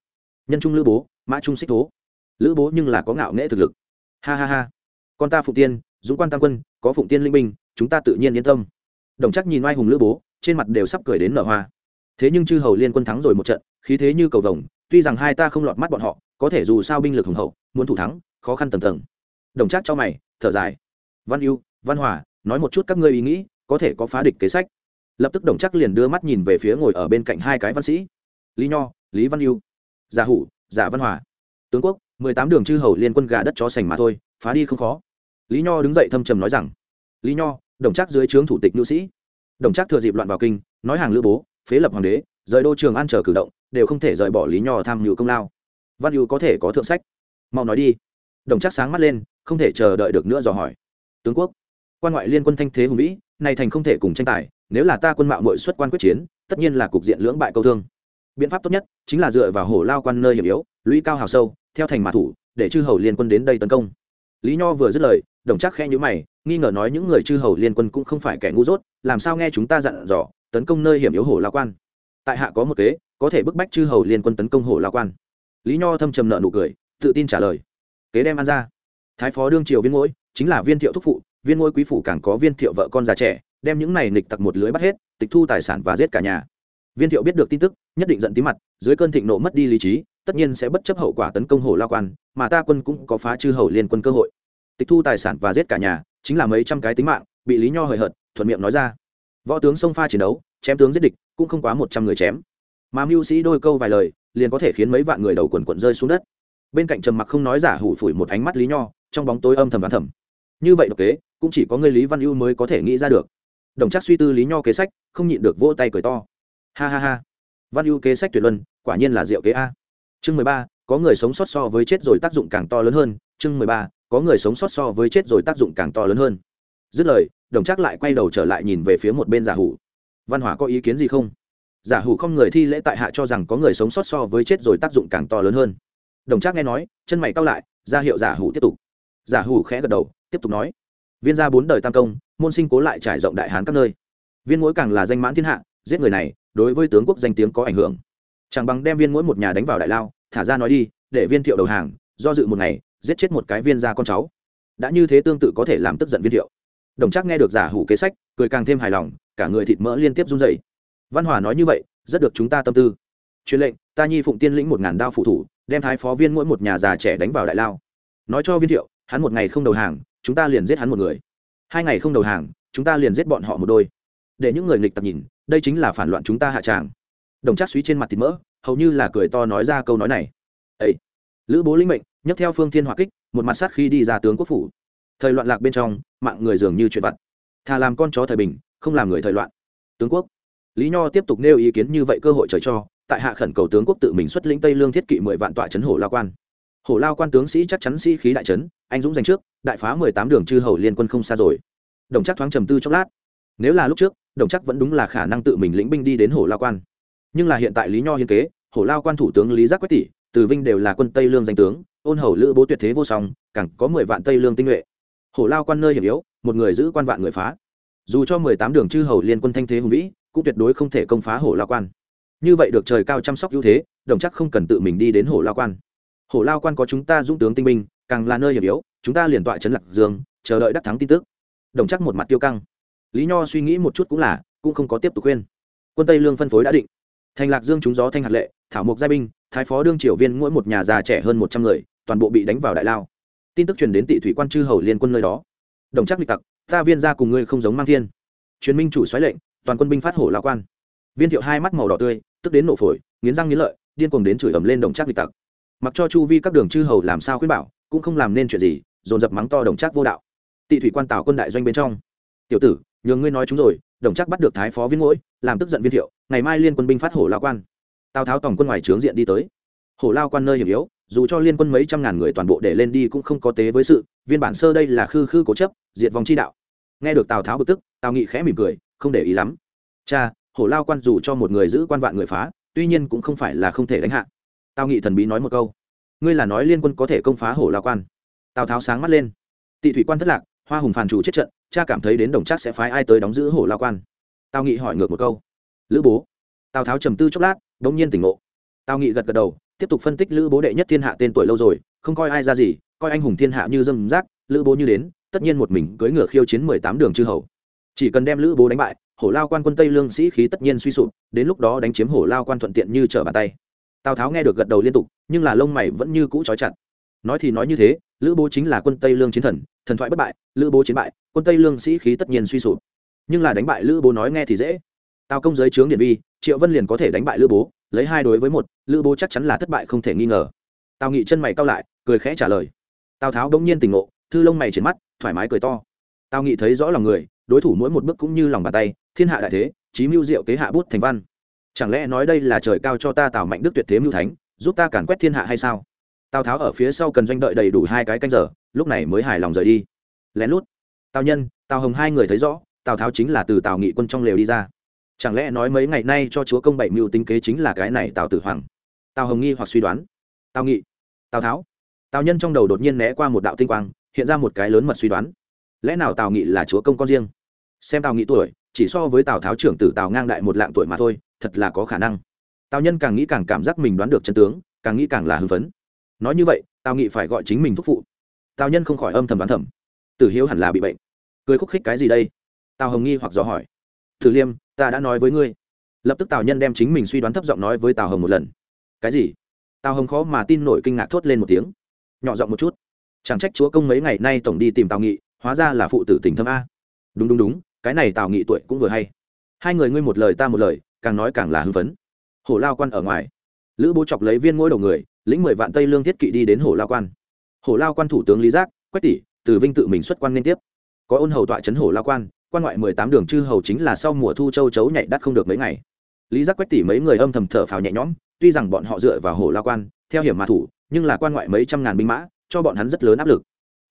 Nhân trung lữ bố, mã trung xích thố. Lữ bố nhưng là có ngạo nghễ thực lực. Ha ha ha. Con ta phụng tiên, dũng quan tam quân, có phụng tiên linh binh, chúng ta tự nhiên yên tâm. Đồng chắc nhìn oai hùng lữ bố, trên mặt đều sắp cười đến nở hoa. Thế nhưng chư hầu liên quân thắng rồi một trận, khí thế như cầu vồng tuy rằng hai ta không lọt mắt bọn họ, có thể dù sao binh lực hùng hậu, muốn thủ thắng, khó khăn tầng tầng. Đồng trác cho mày, thở dài. Văn ưu, văn hòa, nói một chút các ngươi ý nghĩ, có thể có phá địch kế sách. Lập tức đồng trác liền đưa mắt nhìn về phía ngồi ở bên cạnh hai cái văn sĩ. Lý nho, lý văn ưu, giả hủ, giả văn hòa. Tướng quốc, mười tám đường chư hầu liên quân gà đất chó sành mà thôi, phá đi không khó. Lý nho đứng dậy thâm trầm nói rằng, lý nho, đồng trác dưới trướng thủ tịch nữ sĩ. Đồng trác thừa dịp loạn vào kinh, nói hàng lữ bố, phế lập hoàng đế rời đô trường an chờ cử động, đều không thể rời bỏ lý nho tham nhự công lao. Văn hữu có thể có thượng sách. Mau nói đi. Đồng chắc sáng mắt lên, không thể chờ đợi được nữa dò hỏi. Tướng quốc, quan ngoại liên quân thanh thế hùng vĩ, này thành không thể cùng tranh tài, nếu là ta quân mạo mội xuất quan quyết chiến, tất nhiên là cục diện lưỡng bại câu thương. Biện pháp tốt nhất chính là dựa vào hổ lao quan nơi hiểm yếu, lũy cao hào sâu, theo thành mã thủ, để chư hầu liên quân đến đây tấn công. Lý nho vừa dứt lời, đồng chắc khe nhữ mày, nghi ngờ nói những người chư hầu liên quân cũng không phải kẻ ngu dốt, làm sao nghe chúng ta dặn dò, tấn công nơi hiểm yếu hổ lao quan? Tại hạ có một kế, có thể bức bách chư hầu liên quân tấn công hổ lao quan. Lý nho thâm trầm nợ nụ cười, tự tin trả lời. Kế đem ăn ra. Thái phó đương triều viên ngỗi, chính là viên thiệu thúc phụ, viên ngôi quý phủ càng có viên thiệu vợ con già trẻ, đem những này nịch tặc một lưới bắt hết, tịch thu tài sản và giết cả nhà. Viên thiệu biết được tin tức, nhất định giận tí mặt, dưới cơn thịnh nộ mất đi lý trí, tất nhiên sẽ bất chấp hậu quả tấn công hổ lao quan, mà ta quân cũng có phá chư hầu liên quân cơ hội. Tịch thu tài sản và giết cả nhà, chính là mấy trăm cái tính mạng, bị lý nho hời hợt, thuận miệng nói ra. Võ tướng sông pha chiến đấu, chém tướng giết địch cũng không quá một trăm người chém. Mà mưu sĩ đôi câu vài lời, liền có thể khiến mấy vạn người đầu quần quận rơi xuống đất. Bên cạnh trầm mặc không nói giả hủ phủi một ánh mắt lý nho, trong bóng tối âm thầm đoán thầm. Như vậy độc kế, cũng chỉ có người lý văn ưu mới có thể nghĩ ra được. Đồng chắc suy tư lý nho kế sách, không nhịn được vỗ tay cười to. Ha ha ha. Văn ưu kế sách tuyệt luân, quả nhiên là diệu kế a. Chương mười ba, có người sống sót so với chết rồi tác dụng càng to lớn hơn. Chương mười ba, có người sống sót so với chết rồi tác dụng càng to lớn hơn. Dứt lời, đồng chắc lại quay đầu trở lại nhìn về phía một bên giả hủ văn hỏa có ý kiến gì không? Giả hủ không người thi lễ tại hạ cho rằng có người sống sót so với chết rồi tác dụng càng to lớn hơn. Đồng Trác nghe nói, chân mày cao lại, ra hiệu giả hủ tiếp tục. Giả hủ khẽ gật đầu, tiếp tục nói. Viên gia bốn đời tam công, môn sinh cố lại trải rộng đại hán các nơi. Viên mỗi càng là danh mãn thiên hạ, giết người này, đối với tướng quốc danh tiếng có ảnh hưởng. Chẳng bằng đem viên mỗi một nhà đánh vào đại lao, thả ra nói đi, để viên thiệu đầu hàng, do dự một ngày, giết chết một cái viên gia con cháu. Đã như thế tương tự có thể làm tức giận viên thiệu. Đồng Trác nghe được giả hủ kế sách cười càng thêm hài lòng, cả người thịt mỡ liên tiếp run dày văn hòa nói như vậy, rất được chúng ta tâm tư. Truyền lệnh, ta nhi phụng tiên lĩnh một ngàn đao phụ thủ, đem thái phó viên mỗi một nhà già trẻ đánh vào đại lao. Nói cho viên thiệu, hắn một ngày không đầu hàng, chúng ta liền giết hắn một người. Hai ngày không đầu hàng, chúng ta liền giết bọn họ một đôi. Để những người nghịch tặc nhìn, đây chính là phản loạn chúng ta hạ tràng. Đồng trác suý trên mặt thịt mỡ, hầu như là cười to nói ra câu nói này. Ấy lữ bố linh mệnh, nhấc theo phương thiên hỏa kích, một mặt sát khi đi ra tướng quốc phủ. Thời loạn lạc bên trong, mạng người dường như chuyện vặt thà làm con chó thời bình, không làm người thời loạn. Tướng quốc. Lý nho tiếp tục nêu ý kiến như vậy cơ hội trời cho, tại hạ khẩn cầu tướng quốc tự mình xuất lĩnh tây lương thiết kỵ mười vạn tọa chấn hổ lao quan. Hổ lao quan tướng sĩ chắc chắn sĩ khí đại trấn, anh dũng giành trước, đại phá mười tám đường chư hầu liên quân không xa rồi. Đồng chắc thoáng trầm tư chốc lát. Nếu là lúc trước, đồng chắc vẫn đúng là khả năng tự mình lĩnh binh đi đến hổ lao quan. Nhưng là hiện tại lý nho hiên kế, hổ lao quan thủ tướng lý giác quách tỷ, từ vinh đều là quân tây lương danh tướng, ôn hầu lữ bố tuyệt thế vô song, càng có mười vạn tây lương tinh nhuệ. Hổ lao quan nơi hiểm yếu một người giữ quan vạn người phá. Dù cho mười tám đường chư hầu liên quân thanh thế hùng vĩ, cũng tuyệt đối không thể công phá hổ lao quan. Như vậy được trời cao chăm sóc ưu thế, đồng chắc không cần tự mình đi đến hổ lao quan. Hổ lao quan có chúng ta dũng tướng tinh binh, càng là nơi hiểm yếu, chúng ta liền tọa trấn lạc dương, chờ đợi đắc thắng tin tức. Đồng chắc một mặt tiêu căng. Lý nho suy nghĩ một chút cũng là, cũng không có tiếp tục khuyên. Quân tây lương phân phối đã định. Thành lạc dương chúng gió thanh hạt lệ, thảo mộc giai binh, thái phó đương triều viên mỗi một nhà già trẻ hơn một trăm người, toàn bộ bị đánh vào đại lao. Tin tức truyền đến tị thủy quan chư hầu liên quân nơi đó đồng chắc bị tặc, ta viên ra cùng ngươi không giống mang thiên. Truyền minh chủ xoáy lệnh, toàn quân binh phát hổ lao quan. Viên thiệu hai mắt màu đỏ tươi, tức đến nổ phổi, nghiến răng nghiến lợi, điên cuồng đến chửi ầm lên đồng chắc bị tặc. Mặc cho chu vi các đường chư hầu làm sao khuyên bảo, cũng không làm nên chuyện gì, dồn dập mắng to đồng chắc vô đạo. Tị thủy quan tào quân đại doanh bên trong. Tiểu tử nhường ngươi nói chúng rồi, đồng chắc bắt được thái phó viên ngỗi, làm tức giận viên thiệu, ngày mai liên quân binh phát hổ lao quan. Tào tháo tổng quân ngoài trướng diện đi tới. Hổ lao quan nơi hiểm yếu dù cho liên quân mấy trăm ngàn người toàn bộ để lên đi cũng không có tế với sự, viên bản sơ đây là khư khư cố chấp, diệt vòng chi đạo. Nghe được tào tháo bực tức, tào nghị khẽ mỉm cười, không để ý lắm. Cha, hổ lao quan dù cho một người giữ quan vạn người phá, tuy nhiên cũng không phải là không thể đánh hạ. Tào nghị thần bí nói một câu. Ngươi là nói liên quân có thể công phá hổ lao quan. Tào tháo sáng mắt lên. Tị thủy quan thất lạc, hoa hùng phàn chủ chết trận, cha cảm thấy đến đồng chắc sẽ phái ai tới đóng giữ hổ lao quan. Tào nghị hỏi ngược một câu. Lữ bố. Tào tháo trầm tư chốc lát đ ỗ n g nhiên tỉnh ngộ. Tào nghị gật gật đầu tiếp tục phân tích lữ bố đệ nhất thiên hạ tên tuổi lâu rồi, không coi ai ra gì, coi anh hùng thiên hạ như dâm rác, lữ bố như đến, tất nhiên một mình cưỡi ngựa khiêu chiến mười tám đường chư hầu. Chỉ cần đem lữ bố đánh bại, hổ lao quan quân tây lương sĩ khí tất nhiên suy sụp, đến lúc đó đánh chiếm hổ lao quan thuận tiện như trở bàn tay. Tào tháo nghe được gật đầu liên tục, nhưng là lông mày vẫn như cũ trói chặt. Nói thì nói như thế, lữ bố chính là quân tây lương chiến thần thần thoại bất bại, lữ bố chiến bại, quân tây lương sĩ khí tất nhiên suy sụp. Nhưng là đánh bại lữ bố nói nghe thì dễ. Tào công giới trướng điện vi, triệu vân liền có thể đánh bại lữ bố lấy hai đối với một, lữ bố chắc chắn là thất bại không thể nghi ngờ. Tào nghị chân mày cao lại, cười khẽ trả lời. Tào tháo bỗng nhiên tỉnh ngộ, thư lông mày trên mắt, thoải mái cười to. Tào nghị thấy rõ lòng người, đối thủ mỗi một bước cũng như lòng bàn tay, thiên hạ đại thế, chí mưu diệu kế hạ bút thành văn. Chẳng lẽ nói đây là trời cao cho ta tào mạnh đức tuyệt thế mưu thánh, giúp ta càn quét thiên hạ hay sao? Tào tháo ở phía sau cần doanh đợi đầy đủ hai cái canh giờ, lúc này mới hài lòng rời đi. Lén lút, tào nhân, tào hồng hai người thấy rõ, tào tháo chính là từ tào nghị quân trong lều đi ra chẳng lẽ nói mấy ngày nay cho chúa công bảy mưu tính kế chính là cái này tào tử hoàng? Tào hồng nghi hoặc suy đoán. Tào nghị, tào tháo. Tào nhân trong đầu đột nhiên né qua một đạo tinh quang, hiện ra một cái lớn mật suy đoán. Lẽ nào tào nghị là chúa công con riêng? Xem tào nghị tuổi, chỉ so với tào tháo trưởng tử tào ngang đại một lạng tuổi mà thôi, thật là có khả năng. Tào nhân càng nghĩ càng cảm giác mình đoán được chân tướng, càng nghĩ càng là hưng phấn. Nói như vậy, tào nghị phải gọi chính mình thúc phụ. Tào nhân không khỏi âm thầm đoán thầm. Tử hiếu hẳn là bị bệnh. Cười khúc khích cái gì đây? Tào hồng nghi hoặc dò hỏi. Thử liêm ta đã nói với ngươi. Lập tức tào nhân đem chính mình suy đoán thấp giọng nói với tào hồng một lần. Cái gì? Tào hồng khó mà tin nổi kinh ngạc thốt lên một tiếng. Nhỏ giọng một chút. Chẳng trách chúa công mấy ngày nay tổng đi tìm tào nghị, hóa ra là phụ tử tình thâm a. Đúng đúng đúng, cái này tào nghị tuổi cũng vừa hay. Hai người ngươi một lời ta một lời, càng nói càng là hưng phấn. Hổ lao quan ở ngoài. Lữ bố chọc lấy viên mỗi đầu người, lĩnh mười vạn tây lương thiết kỵ đi đến hổ lao quan. Hổ lao quan thủ tướng lý giác, quách tỷ, từ vinh tự mình xuất quan liên tiếp. Có ôn hầu tọa trấn hổ lao quan quan ngoại mười tám đường chư hầu chính là sau mùa thu châu chấu nhảy đắt không được mấy ngày. Lý giác quách tỷ mấy người âm thầm thở phào nhẹ nhõm, tuy rằng bọn họ dựa vào hổ la quan, theo hiểm mà thủ, nhưng là quan ngoại mấy trăm ngàn binh mã, cho bọn hắn rất lớn áp lực.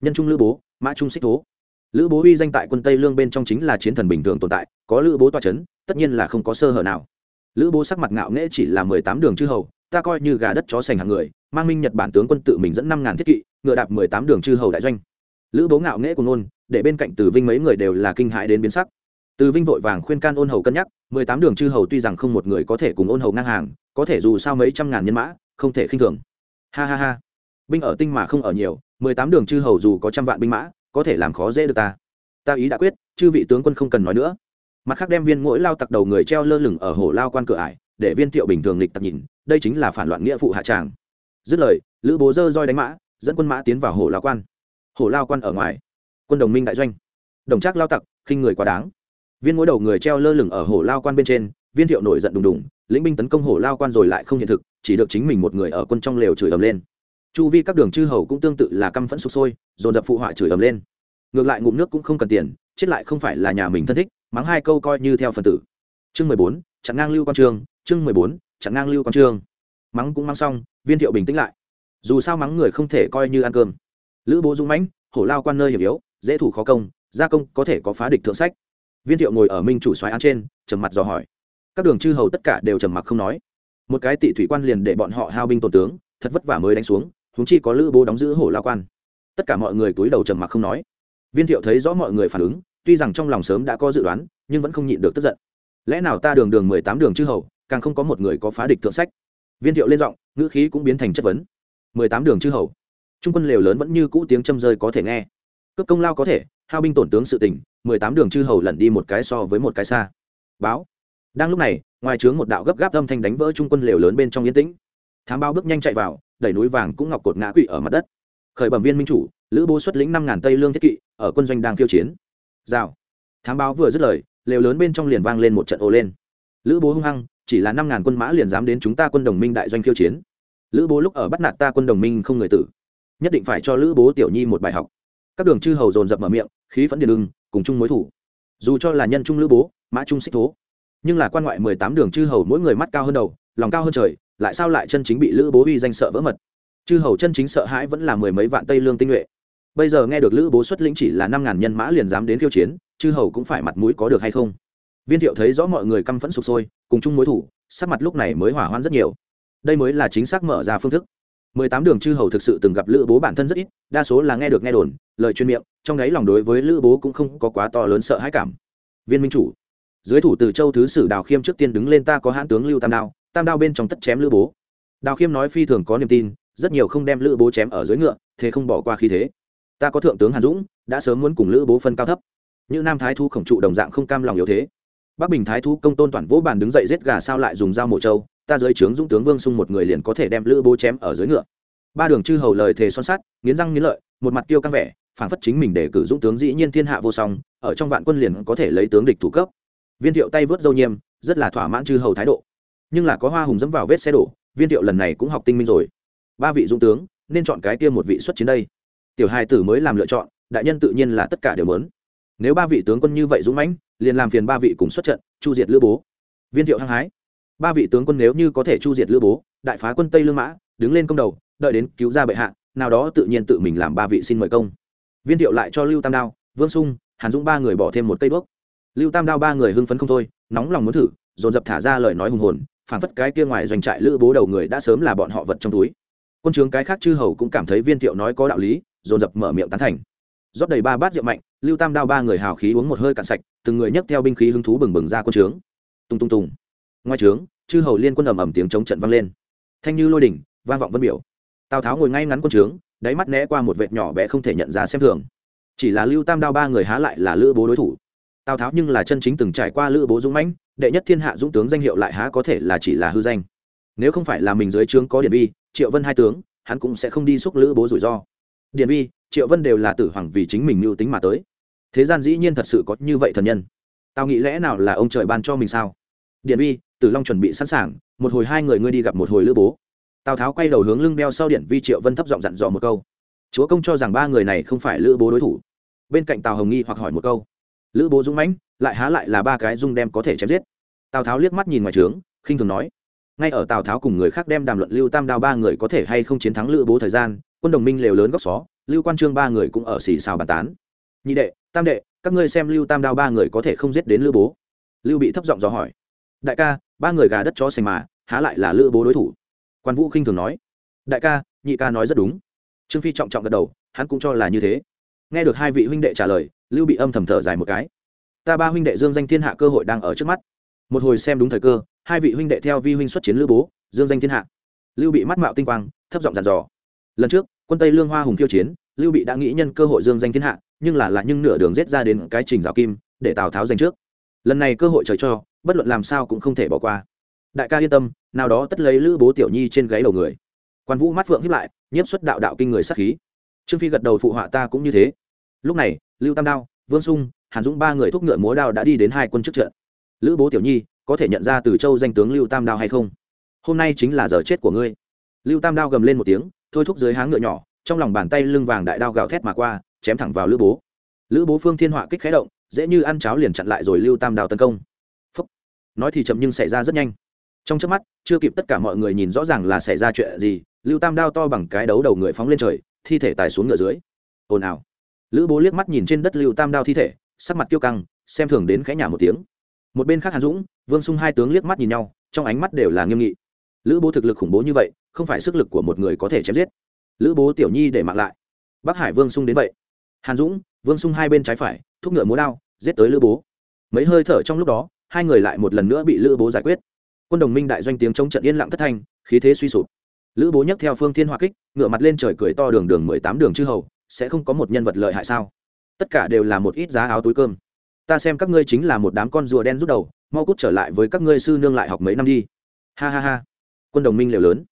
Nhân trung lữ bố, mã trung xích thố. Lữ bố uy danh tại quân tây lương bên trong chính là chiến thần bình thường tồn tại, có lữ bố toa c h ấ n tất nhiên là không có sơ hở nào. Lữ bố sắc mặt ngạo nghễ chỉ là mười tám đường chư hầu, ta coi như gà đất chó sành hàng người, mang minh nhật bản tướng quân tự mình dẫn năm ngàn thiết kỵ, ngựa đạp mười tám đường chư hầu đại doanh lữ bố ngạo nghễ của nôn để bên cạnh từ vinh mấy người đều là kinh hại đến biến sắc. Từ vinh vội vàng khuyên can ôn hầu cân nhắc, mười tám đường chư hầu tuy rằng không một người có thể cùng ôn hầu ngang hàng, có thể dù sao mấy trăm ngàn nhân mã, không thể khinh thường. Ha ha ha. Binh ở tinh mà không ở nhiều, mười tám đường chư hầu dù có trăm vạn binh mã, có thể làm khó dễ được ta. Ta ý đã quyết, chư vị tướng quân không cần nói nữa. Mặt khác đem viên mỗi lao tặc đầu người treo lơ lửng ở hồ lao quan cửa ải, để viên thiệu bình thường lịch tặc nhìn, đây chính là phản loạn nghĩa phụ hạ tràng. Dứt lời, lữ bố dơ roi đánh mã, dẫn quân mã tiến vào hồ lao quan. Hổ lao quan ở ngoài. Quân đồng minh đại doanh. Đồng trác lao tặc, khinh người quá đáng. Viên mỗi đầu người treo lơ lửng ở Hổ lao quan bên trên, viên thiệu nổi giận đùng đùng, lĩnh binh tấn công Hổ lao quan rồi lại không hiện thực, chỉ được chính mình một người ở quân trong lều chửi ầm lên. Chu vi các đường chư hầu cũng tương tự là căm phẫn sụp sôi, dồn dập phụ họa chửi ầm lên. Ngược lại ngụm nước cũng không cần tiền, chết lại không phải là nhà mình thân thích, mắng hai câu coi như theo phần tử. Chương mười bốn, chặn ngang lưu quan Trường. chương mười bốn, chặn ngang lưu quan Trường. mắng cũng mắng xong, viên thiệu bình tĩnh lại. Dù sao mắng người không thể coi như ăn cơm lữ bố dũng mãnh, hổ lao quan nơi hiểm yếu, dễ thủ khó công, gia công có thể có phá địch thượng sách. Viên thiệu ngồi ở minh chủ xoáy án trên, trầm mặt dò hỏi. Các đường chư hầu tất cả đều trầm mặc không nói. Một cái tị thủy quan liền để bọn họ hao binh tổn tướng, thật vất vả mới đánh xuống húng chi có lữ bố đóng giữ hổ lao quan. Tất cả mọi người túi đầu trầm mặc không nói. Viên thiệu thấy rõ mọi người phản ứng, tuy rằng trong lòng sớm đã có dự đoán, nhưng vẫn không nhịn được tức giận. Lẽ nào ta đường đường mười tám đường chư hầu, càng không có một người có phá địch thượng sách? Viên thiệu lên giọng, ngữ khí cũng biến thành chất vấn. Mười tám đường chư hầu trung quân lều lớn vẫn như cũ tiếng châm rơi có thể nghe. Cấp công lao có thể, hao binh tổn tướng sự tình, mười tám đường chư hầu lẩn đi một cái so với một cái xa. Báo. Đang lúc này, ngoài trướng một đạo gấp gáp âm thanh đánh vỡ trung quân lều lớn bên trong yên tĩnh. Thám báo bước nhanh chạy vào, đẩy núi vàng cũng ngọc cột ngã quỵ ở mặt đất. Khởi bẩm viên minh chủ, lữ bố xuất lĩnh năm ngàn tây lương thiết kỵ, ở quân doanh đang khiêu chiến. Rào. Thám báo vừa dứt lời, lều lớn bên trong liền vang lên một trận ồ lên. Lữ bố hung hăng, chỉ là năm ngàn quân mã liền dám đến chúng ta quân đồng minh đại doanh khiêu chiến. Lữ bố lúc ở bắt nạt ta quân đồng minh không người tử nhất định phải cho lữ bố tiểu nhi một bài học. Các đường chư hầu dồn dập mở miệng, khí phẫn điền ưng, cùng chung mối thủ. Dù cho là nhân trung lữ bố, mã trung xích thố, nhưng là quan ngoại mười tám đường chư hầu mỗi người mắt cao hơn đầu, lòng cao hơn trời, lại sao lại chân chính bị lữ bố uy danh sợ vỡ mật? Chư hầu chân chính sợ hãi vẫn là mười mấy vạn tây lương tinh nhuệ. Bây giờ nghe được lữ bố xuất lĩnh chỉ là năm ngàn nhân mã liền dám đến khiêu chiến, chư hầu cũng phải mặt mũi có được hay không? Viên thiệu thấy rõ mọi người căm phẫn sụp sôi, cùng chung mối thủ, sắc mặt lúc này mới hỏa hoạn rất nhiều. Đây mới là chính xác mở ra phương thức mười tám đường chư hầu thực sự từng gặp lữ bố bản thân rất ít, đa số là nghe được nghe đồn, lời chuyên miệng, trong đấy lòng đối với lữ bố cũng không có quá to lớn sợ hãi cảm. Viên minh chủ, dưới thủ từ châu thứ sử đào khiêm trước tiên đứng lên ta có hãn tướng lưu tam đao tam đao bên trong tất chém lữ bố. Đào khiêm nói phi thường có niềm tin, rất nhiều không đem lữ bố chém ở dưới ngựa, thế không bỏ qua khí thế. Ta có thượng tướng hàn dũng, đã sớm muốn cùng lữ bố phân cao thấp. Như nam thái thu khổng trụ đồng dạng không cam lòng yếu thế. Bắc bình thái thu công tôn toàn vỗ bàn đứng dậy giết gà sao lại dùng dao mổ trâu ta dưới trướng dũng tướng vương sung một người liền có thể đem lữ bố chém ở dưới ngựa. Ba đường chư hầu lời thề son sắt, nghiến răng nghiến lợi, một mặt tiêu căng vẻ phản phất chính mình để cử dũng tướng dĩ nhiên thiên hạ vô song, ở trong vạn quân liền có thể lấy tướng địch thủ cấp. Viên thiệu tay vớt dâu nhiêm rất là thỏa mãn chư hầu thái độ. Nhưng là có hoa hùng dẫm vào vết xe đổ, viên thiệu lần này cũng học tinh minh rồi. Ba vị dũng tướng, nên chọn cái kia một vị xuất chiến đây. Tiểu hai tử mới làm lựa chọn, đại nhân tự nhiên là tất cả đều lớn nếu ba vị tướng quân như vậy dũng mãnh, liền làm phiền ba vị cùng xuất trận, chu diệt lữ bố. Viên thiệu hăng hái ba vị tướng quân nếu như có thể chu diệt lữ bố, đại phá quân tây lương mã, đứng lên công đầu, đợi đến cứu ra bệ hạ, nào đó tự nhiên tự mình làm ba vị xin mời công. Viên thiệu lại cho lưu tam đao, vương sung, hàn dũng ba người bỏ thêm một cây bước lưu tam đao ba người hưng phấn không thôi, nóng lòng muốn thử, dồn dập thả ra lời nói hùng hồn phản phất cái kia ngoài doanh trại lữ bố đầu người đã sớm là bọn họ vật trong túi. Quân trướng cái khác chư hầu cũng cảm thấy viên thiệu nói có đạo lý, dồn dập mở miệng tán thành. Rót đầy ba bát rượu mạnh, lưu tam đao ba người hào khí uống một hơi cạn sạch, từng người nhấc theo binh khí hứng thú bừng bừng ra quân trướng tung tung tùng ngoài trướng, chư hầu liên quân ầm ầm tiếng chống trận vang lên. Thanh như lôi đỉnh, vang vọng vân biểu. Tào tháo ngồi ngay ngắn quân trướng, đáy mắt né qua một vệt nhỏ bé không thể nhận ra xem thường. Chỉ là lưu tam đao ba người há lại là lữ bố đối thủ. Tào tháo nhưng là chân chính từng trải qua lữ bố dũng mãnh, đệ nhất thiên hạ dũng tướng danh hiệu lại há có thể là chỉ là hư danh. Nếu không phải là mình dưới trướng có điện vi, triệu vân hai tướng, hắn cũng sẽ không đi xúc lữ bố rủi ro. Điện vi, triệu vân đều là tử hoàng vì chính mình mưu tính mà tới. Thế gian dĩ nhiên thật sự có như vậy thần nhân. Tào nghĩ lẽ nào là ông trời ban cho mình sao? Điện vi, tử long chuẩn bị sẵn sàng, một hồi hai người ngươi đi gặp một hồi lữ bố. Tào tháo quay đầu hướng lưng đeo sau điện vi triệu vân thấp giọng dặn dò một câu. Chúa công cho rằng ba người này không phải lữ bố đối thủ. Bên cạnh tào hồng nghi hoặc hỏi một câu. Lữ bố dũng mãnh, lại há lại là ba cái dung đem có thể chém giết. Tào tháo liếc mắt nhìn ngoài trướng, khinh thường nói. Ngay ở tào tháo cùng người khác đem đàm luận lưu tam đao ba người có thể hay không chiến thắng lữ bố thời gian, quân đồng minh lều lớn góc xó, lưu quan trương ba người cũng ở xì xào bàn tán. Nhị đệ, tam đệ, các ngươi xem lưu tam đao ba người có thể không giết đến lữ bố. Lưu bị thấp giọng dò hỏi đại ca, ba người gà đất chó sành mà, há lại là lữ bố đối thủ. Quan vũ khinh thường nói. Đại ca, nhị ca nói rất đúng. Trương phi trọng trọng gật đầu, hắn cũng cho là như thế. Nghe được hai vị huynh đệ trả lời, lưu bị âm thầm thở dài một cái. Ta ba huynh đệ dương danh thiên hạ cơ hội đang ở trước mắt. Một hồi xem đúng thời cơ, hai vị huynh đệ theo vi huynh xuất chiến lữ bố, dương danh thiên hạ. Lưu bị mắt mạo tinh quang, thấp giọng dàn dò. Lần trước, quân tây lương hoa hùng khiêu chiến, lưu bị đã nghĩ nhân cơ hội dương danh thiên hạ, nhưng là là nhưng nửa đường rết ra đến cái trình rào kim, để tào tháo giành trước lần này cơ hội trời cho, bất luận làm sao cũng không thể bỏ qua. Đại ca yên tâm, nào đó tất lấy lữ bố tiểu nhi trên gáy đầu người. Quan vũ mắt phượng hiếp lại, nhiếp xuất đạo đạo kinh người sắc khí. Trương phi gật đầu phụ họa ta cũng như thế. Lúc này, lưu tam đao, vương sung, hàn dũng ba người thúc ngựa múa đao đã đi đến hai quân trước trận. Lữ bố tiểu nhi, có thể nhận ra từ châu danh tướng lưu tam đao hay không? Hôm nay chính là giờ chết của ngươi. Lưu tam đao gầm lên một tiếng, thôi thúc dưới háng ngựa nhỏ, trong lòng bàn tay lưng vàng đại đao gào thét mà qua, chém thẳng vào lữ bố. Lữ bố phương thiên họa kích khé động dễ như ăn cháo liền chặn lại rồi lưu tam đào tấn công. Phúc. nói thì chậm nhưng xảy ra rất nhanh. Trong trước mắt, chưa kịp tất cả mọi người nhìn rõ ràng là xảy ra chuyện gì, lưu tam đao to bằng cái đấu đầu người phóng lên trời, thi thể tài xuống ngựa dưới. Ồn ào. Lữ bố liếc mắt nhìn trên đất lưu tam đao thi thể, sắc mặt kiêu căng, xem thường đến khẽ nhả một tiếng. Một bên khác hàn dũng, vương sung hai tướng liếc mắt nhìn nhau, trong ánh mắt đều là nghiêm nghị. Lữ bố thực lực khủng bố như vậy, không phải sức lực của một người có thể chém giết. Lữ bố tiểu nhi để mặc lại. Bắc hải vương sung đến vậy hàn dũng, vương sung hai bên trái phải, thúc ngựa múa đao, giết tới lữ bố. Mấy hơi thở trong lúc đó, hai người lại một lần nữa bị lữ bố giải quyết. Quân đồng minh đại doanh tiếng chống trận yên lặng thất thanh, khí thế suy sụp. Lữ bố nhấc theo phương thiên hoa kích, ngựa mặt lên trời cười to đường đường mười tám đường chư hầu, sẽ không có một nhân vật lợi hại sao? Tất cả đều là một ít giá áo túi cơm. Ta xem các ngươi chính là một đám con rùa đen rút đầu, mau cút trở lại với các ngươi sư nương lại học mấy năm đi. Ha ha ha. Quân đồng minh liều lớn.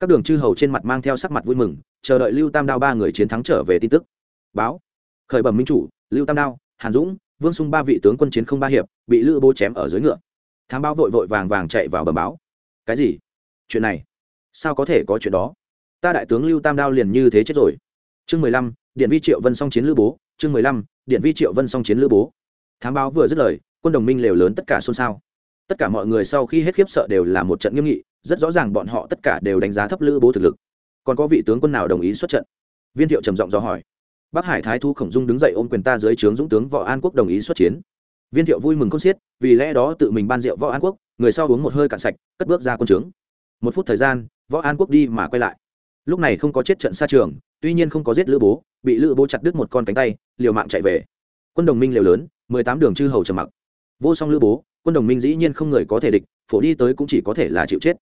Các đường chư hầu trên mặt mang theo sắc mặt vui mừng, chờ đợi lưu tam đao ba người chiến thắng trở về tin tức. Báo khởi bẩm minh chủ, lưu tam đao, hàn dũng, vương sung ba vị tướng quân chiến không ba hiệp, bị lữ bố chém ở dưới ngựa. Thám báo vội vội vàng vàng chạy vào bầm báo. Cái gì? Chuyện này? Sao có thể có chuyện đó? Ta đại tướng lưu tam đao liền như thế chết rồi. Chương mười lăm, điện vi triệu vân song chiến lữ bố. Chương mười lăm, điện vi triệu vân song chiến lữ bố. Thám báo vừa dứt lời, quân đồng minh lều lớn tất cả xôn xao. Tất cả mọi người sau khi hết khiếp sợ đều là một trận nghiêm nghị, rất rõ ràng bọn họ tất cả đều đánh giá thấp lữ bố thực lực. Còn có vị tướng quân nào đồng ý xuất trận? Viên thiệu trầm giọng do hỏi bắc hải thái thu khổng dung đứng dậy ôm quyền ta dưới trướng dũng tướng võ an quốc đồng ý xuất chiến. Viên thiệu vui mừng không xiết, vì lẽ đó tự mình ban rượu võ an quốc, người sau uống một hơi cạn sạch, cất bước ra quân trướng. Một phút thời gian, võ an quốc đi mà quay lại. Lúc này không có chết trận xa trường, tuy nhiên không có giết lữ bố, bị lữ bố chặt đứt một con cánh tay, liều mạng chạy về. Quân đồng minh liều lớn, mười tám đường chư hầu trầm mặc. Vô song lữ bố, quân đồng minh dĩ nhiên không người có thể địch, phổ đi tới cũng chỉ có thể là chịu chết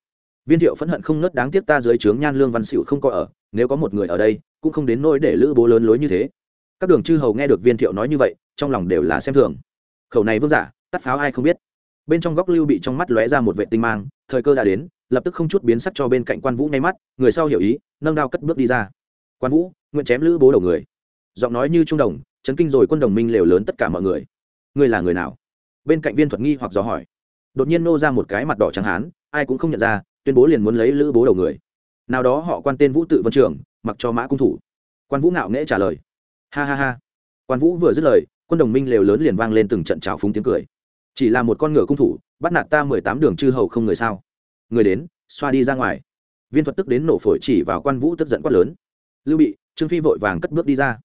viên thiệu phẫn hận không nớt đáng tiếc ta dưới trướng nhan lương văn xịu không có ở, nếu có một người ở đây, cũng không đến nỗi để lữ bố lớn lối như thế. Các đường chư hầu nghe được viên thiệu nói như vậy, trong lòng đều là xem thường. Khẩu này vương giả, tắt pháo ai không biết. Bên trong góc lưu bị trong mắt lóe ra một vệ tinh mang, thời cơ đã đến, lập tức không chút biến sắc cho bên cạnh quan vũ nháy mắt, người sau hiểu ý, nâng đao cất bước đi ra. Quan vũ, nguyện chém lữ bố đầu người. Giọng nói như trung đồng, chấn kinh rồi quân đồng minh lều lớn tất cả mọi người. Ngươi là người nào? Bên cạnh viên thuật nghi hoặc dò hỏi. Đột nhiên nô ra một cái mặt đỏ trắng hán, ai cũng không nhận ra tuyên bố liền muốn lấy lữ bố đầu người. Nào đó họ quan tên vũ tự vân trường, mặc cho mã cung thủ. Quan vũ ngạo nghễ trả lời. Ha ha ha. Quan vũ vừa dứt lời, quân đồng minh lều lớn liền vang lên từng trận trào phúng tiếng cười. Chỉ là một con ngựa cung thủ, bắt nạt ta mười tám đường chư hầu không người sao? Người đến, xoa đi ra ngoài. Viên thuật tức đến nổ phổi chỉ vào quan vũ tức giận quát lớn. Lưu bị, trương phi vội vàng cất bước đi ra.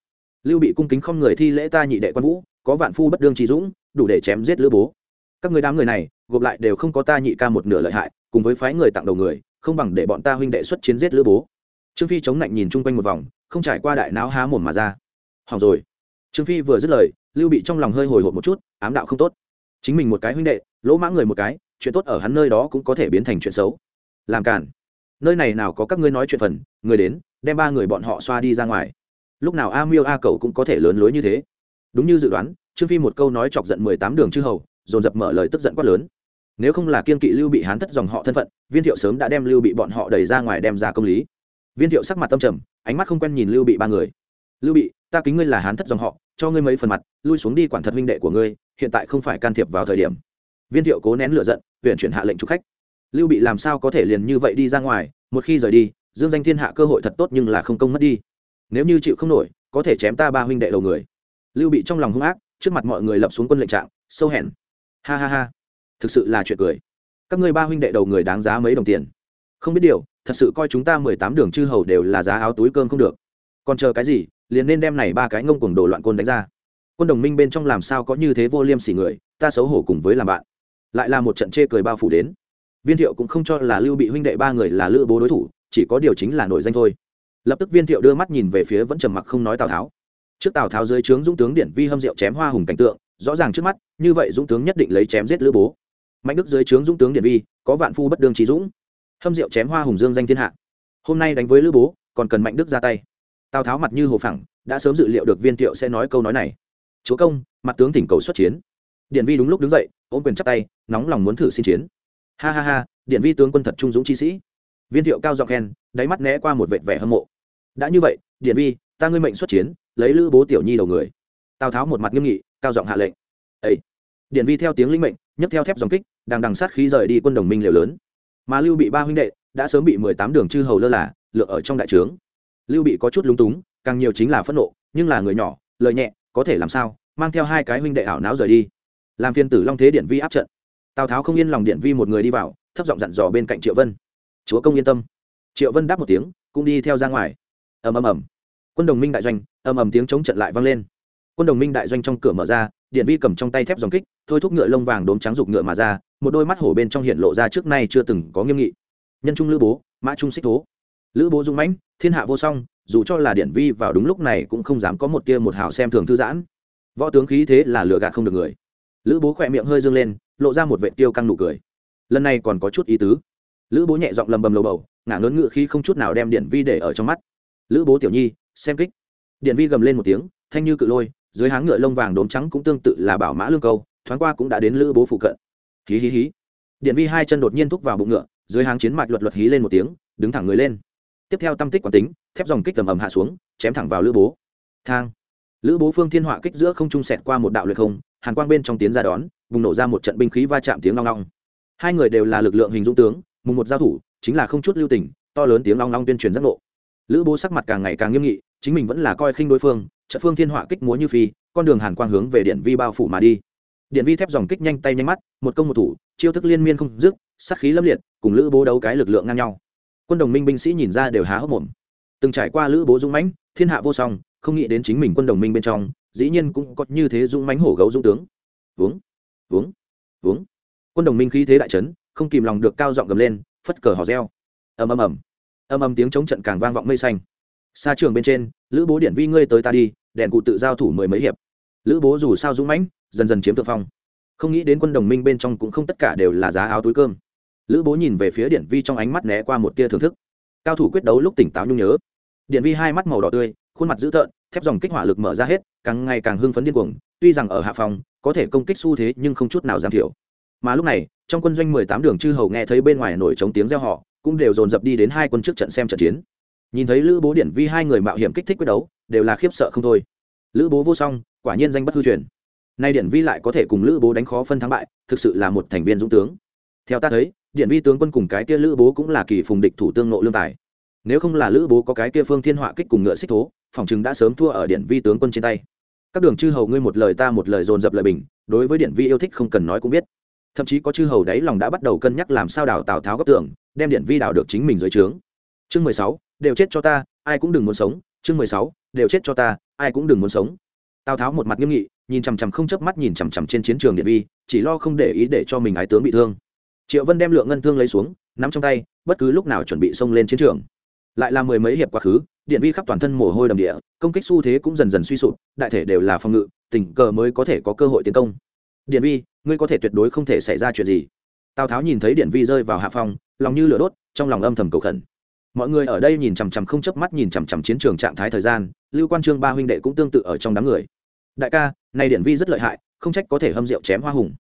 Lưu bị cung kính không người thi lễ ta nhị đệ quan vũ, có vạn phu bất đương trí dũng, đủ để chém giết lữ bố. Các người đám người này, gộp lại đều không có ta nhị ca một nửa lợi hại cùng với phái người tặng đầu người, không bằng để bọn ta huynh đệ xuất chiến giết lữ bố. Trương phi chống lạnh nhìn chung quanh một vòng, không trải qua đại não há mồm mà ra. Hỏng rồi. Trương phi vừa dứt lời, lưu bị trong lòng hơi hồi hộp một chút, ám đạo không tốt. Chính mình một cái huynh đệ, lỗ mã người một cái, chuyện tốt ở hắn nơi đó cũng có thể biến thành chuyện xấu. Làm cản nơi này nào có các ngươi nói chuyện phần, người đến, đem ba người bọn họ xoa đi ra ngoài. Lúc nào a miêu a cầu cũng có thể lớn lối như thế. Đúng như dự đoán, trương phi một câu nói chọc giận mười tám đường chư hầu, dồn dập mở lời tức giận quát lớn nếu không là kiên kỵ lưu bị hán thất dòng họ thân phận, viên thiệu sớm đã đem lưu bị bọn họ đẩy ra ngoài đem ra công lý. Viên thiệu sắc mặt tâm trầm, ánh mắt không quen nhìn lưu bị ba người. Lưu bị, ta kính ngươi là hán thất dòng họ, cho ngươi mấy phần mặt, lui xuống đi quản thật huynh đệ của ngươi, hiện tại không phải can thiệp vào thời điểm. Viên thiệu cố nén lửa giận, huyện chuyển hạ lệnh trục khách. Lưu bị làm sao có thể liền như vậy đi ra ngoài, một khi rời đi, dương danh thiên hạ cơ hội thật tốt nhưng là không công mất đi. Nếu như chịu không nổi, có thể chém ta ba huynh đệ đầu người. Lưu bị trong lòng hung ác, trước mặt mọi người lập xuống quân lệnh trạng, sâu hèn ha ha ha thực sự là chuyện cười. Các ngươi ba huynh đệ đầu người đáng giá mấy đồng tiền? Không biết điều, thật sự coi chúng ta mười tám đường chư hầu đều là giá áo túi cơm không được. Còn chờ cái gì, liền nên đem này ba cái ngông cuồng đồ loạn côn đánh ra. Quân đồng minh bên trong làm sao có như thế vô liêm sỉ người, ta xấu hổ cùng với làm bạn. Lại là một trận chê cười bao phủ đến. Viên thiệu cũng không cho là lưu bị huynh đệ ba người là lữ bố đối thủ, chỉ có điều chính là nổi danh thôi. Lập tức viên thiệu đưa mắt nhìn về phía vẫn trầm mặc không nói tào tháo. Trước tào tháo dưới trướng dũng tướng điển vi hâm rượu chém hoa hùng cảnh tượng, rõ ràng trước mắt, như vậy dũng tướng nhất định lấy chém giết lữ bố mạnh đức dưới trướng dũng tướng điện vi, có vạn phu bất đương trí dũng. Hâm rượu chém hoa hùng dương danh thiên hạ. Hôm nay đánh với lữ bố, còn cần mạnh đức ra tay. Tào tháo mặt như hồ phẳng, đã sớm dự liệu được viên thiệu sẽ nói câu nói này. Chúa công, mặt tướng thỉnh cầu xuất chiến. Điện vi đúng lúc đứng dậy, ôm quyền chắp tay, nóng lòng muốn thử xin chiến. Ha ha ha điện vi tướng quân thật trung dũng chi sĩ. Viên thiệu cao giọng khen, đáy mắt né qua một vệt vẻ hâm mộ. Đã như vậy điện vi, ta ngươi mệnh xuất chiến, lấy lữ bố tiểu nhi đầu người. Tào tháo một mặt nghiêm nghị, cao giọng hạ lệnh. Ấy điện vi theo tiếng linh mệnh nhấc theo thép dòng kích, đang đằng sát khí rời đi quân đồng minh liều lớn. Mà lưu bị ba huynh đệ đã sớm bị mười tám đường chư hầu lơ là, lựa ở trong đại trướng. Lưu bị có chút lúng túng, càng nhiều chính là phẫn nộ, nhưng là người nhỏ, lời nhẹ, có thể làm sao, mang theo hai cái huynh đệ ảo não rời đi. Làm phiên tử long thế điện vi áp trận. Tào tháo không yên lòng điện vi một người đi vào, thấp giọng dặn dò bên cạnh triệu vân. Chúa công yên tâm. Triệu vân đáp một tiếng, cũng đi theo ra ngoài. Ầm ầm ầm. Quân đồng minh đại doanh, ầm ầm tiếng chống trận lại vang lên. Quân đồng minh đại doanh trong cửa mở ra điện vi cầm trong tay thép dòng kích, thôi thúc ngựa lông vàng đốm trắng rục ngựa mà ra, một đôi mắt hổ bên trong hiện lộ ra trước nay chưa từng có nghiêm nghị. Nhân trung lữ bố, mã trung xích thố. Lữ bố dung mãnh, thiên hạ vô song, dù cho là điện vi vào đúng lúc này cũng không dám có một tia một hào xem thường thư giãn. Võ tướng khí thế là lựa gạt không được người. Lữ bố khỏe miệng hơi dâng lên, lộ ra một vệ tiêu căng nụ cười. Lần này còn có chút ý tứ. Lữ bố nhẹ giọng lầm bầm lầu bầu, ngả ngớn ngự khi không chút nào đem điện vi để ở trong mắt. Lữ bố tiểu nhi, xem kích. Điện vi gầm lên một tiếng, thanh như cự lôi dưới háng ngựa lông vàng đốm trắng cũng tương tự là bảo mã lương câu, thoáng qua cũng đã đến lữ bố phụ cận. Hí hí hí. Điện vi hai chân đột nhiên thúc vào bụng ngựa, dưới háng chiến mạch luật luật hí lên một tiếng, đứng thẳng người lên. Tiếp theo tâm tích quán tính, thép dòng kích tầm ầm hạ xuống, chém thẳng vào lữ bố. Thang. Lữ bố phương thiên họa kích giữa không trung sẹt qua một đạo luyện không, hàn quang bên trong tiến ra đón, bùng nổ ra một trận binh khí va chạm tiếng long long. Hai người đều là lực lượng hình dũng tướng, mùng một giao thủ, chính là không chút lưu tình, to lớn tiếng long long tuyên truyền giác ngộ. Lữ bố sắc mặt càng ngày càng nghiêm nghị, chính mình vẫn là coi khinh đối phương trận phương thiên họa kích múa như phi, con đường hàn quang hướng về điện vi bao phủ mà đi. Điện vi thép dòng kích nhanh tay nhanh mắt, một công một thủ, chiêu thức liên miên không dứt, sát khí lâm liệt, cùng lữ bố đấu cái lực lượng ngang nhau. Quân đồng minh binh sĩ nhìn ra đều há hốc mồm. Từng trải qua lữ bố dũng mãnh, thiên hạ vô song, không nghĩ đến chính mình quân đồng minh bên trong, dĩ nhiên cũng có như thế dũng mãnh hổ gấu dũng tướng. Uống uống uống quân đồng minh khí thế đại trấn không kìm lòng được cao giọng gầm lên, phất cờ hò reo. Ầm ầm ầm. Ầm ầm tiếng chống trận càng vang vọng mây xanh xa trường bên trên, lữ bố điện vi ngươi tới ta đi, đèn cụ tự giao thủ mười mấy hiệp. Lữ bố dù sao dũng mãnh, dần dần chiếm thượng phong. Không nghĩ đến quân đồng minh bên trong cũng không tất cả đều là giá áo túi cơm. Lữ bố nhìn về phía điện vi trong ánh mắt né qua một tia thưởng thức. Cao thủ quyết đấu lúc tỉnh táo nhung nhớ. Điện vi hai mắt màu đỏ tươi, khuôn mặt dữ tợn, thép dòng kích hỏa lực mở ra hết, càng ngày càng hưng phấn điên cuồng, tuy rằng ở hạ phòng, có thể công kích xu thế nhưng không chút nào giảm thiểu. Mà lúc này, trong quân doanh mười tám đường chư hầu nghe thấy bên ngoài nổi trống tiếng reo họ cũng đều dồn dập đi đến hai quân trước trận xem trận chiến nhìn thấy lữ bố điển vi hai người mạo hiểm kích thích quyết đấu, đều là khiếp sợ không thôi. Lữ bố vô song, quả nhiên danh bất hư truyền. Nay điển vi lại có thể cùng lữ bố đánh khó phân thắng bại, thực sự là một thành viên dũng tướng. Theo ta thấy, điển vi tướng quân cùng cái kia lữ bố cũng là kỳ phùng địch thủ tương nộ lương tài. Nếu không là lữ bố có cái kia phương thiên họa kích cùng ngựa xích thố, phòng chừng đã sớm thua ở điển vi tướng quân trên tay. Các đường chư hầu ngươi một lời ta một lời dồn dập lời bình, đối với điển vi yêu thích không cần nói cũng biết. Thậm chí có chư hầu đấy lòng đã bắt đầu cân nhắc làm sao đào tào tháo góc tưởng đem điển vi đào được chính mình dưới trướng. Chương mười sáu đều chết cho ta, ai cũng đừng muốn sống. Chương mười sáu, đều chết cho ta, ai cũng đừng muốn sống. Tào tháo một mặt nghiêm nghị, nhìn chằm chằm không chớp mắt nhìn chằm chằm trên chiến trường điện vi chỉ lo không để ý để cho mình ái tướng bị thương. Triệu vân đem lượng ngân thương lấy xuống, nắm trong tay, bất cứ lúc nào chuẩn bị xông lên chiến trường. Lại là mười mấy hiệp quá khứ, điện vi khắp toàn thân mồ hôi đầm địa, công kích xu thế cũng dần dần suy sụp, đại thể đều là phòng ngự, tình cờ mới có thể có cơ hội tiến công. Điện vi ngươi có thể tuyệt đối không thể xảy ra chuyện gì. Tào tháo nhìn thấy điện vi rơi vào hạ phong, lòng như lửa đốt, trong lòng âm thầm cầu khẩn mọi người ở đây nhìn chằm chằm không chớp mắt nhìn chằm chằm chiến trường trạng thái thời gian, lưu quan trương ba huynh đệ cũng tương tự ở trong đám người. Đại ca, này điện vi rất lợi hại, không trách có thể hâm rượu chém hoa hùng.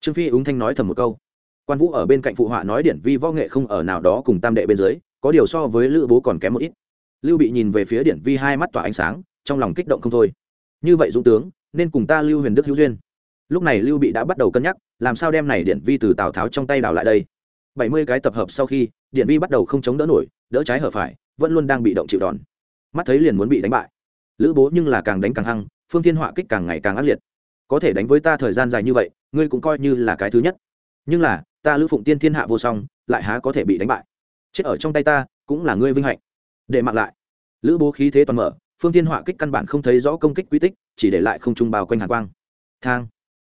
Trương phi ứng thanh nói thầm một câu. Quan vũ ở bên cạnh phụ họa nói điện vi võ nghệ không ở nào đó cùng tam đệ bên dưới, có điều so với lữ bố còn kém một ít. Lưu bị nhìn về phía điện vi hai mắt tỏa ánh sáng, trong lòng kích động không thôi. Như vậy dũng tướng, nên cùng ta lưu huyền đức hữu duyên. Lúc này lưu bị đã bắt đầu cân nhắc, làm sao đem này điện vi từ tào tháo trong tay đào lại đây? Bảy mươi cái tập hợp sau khi, điện vi bắt đầu không chống đỡ nổi, đỡ trái hở phải, vẫn luôn đang bị động chịu đòn. Mắt thấy liền muốn bị đánh bại. Lữ bố nhưng là càng đánh càng hăng, phương thiên họa kích càng ngày càng ác liệt. Có thể đánh với ta thời gian dài như vậy, ngươi cũng coi như là cái thứ nhất. Nhưng là, ta lữ phụng tiên thiên hạ vô song, lại há có thể bị đánh bại. Chết ở trong tay ta, cũng là ngươi vinh hạnh. Để mặc lại. Lữ bố khí thế toàn mở, phương thiên họa kích căn bản không thấy rõ công kích quy tích, chỉ để lại không trung bao quanh hàn quang. Thang.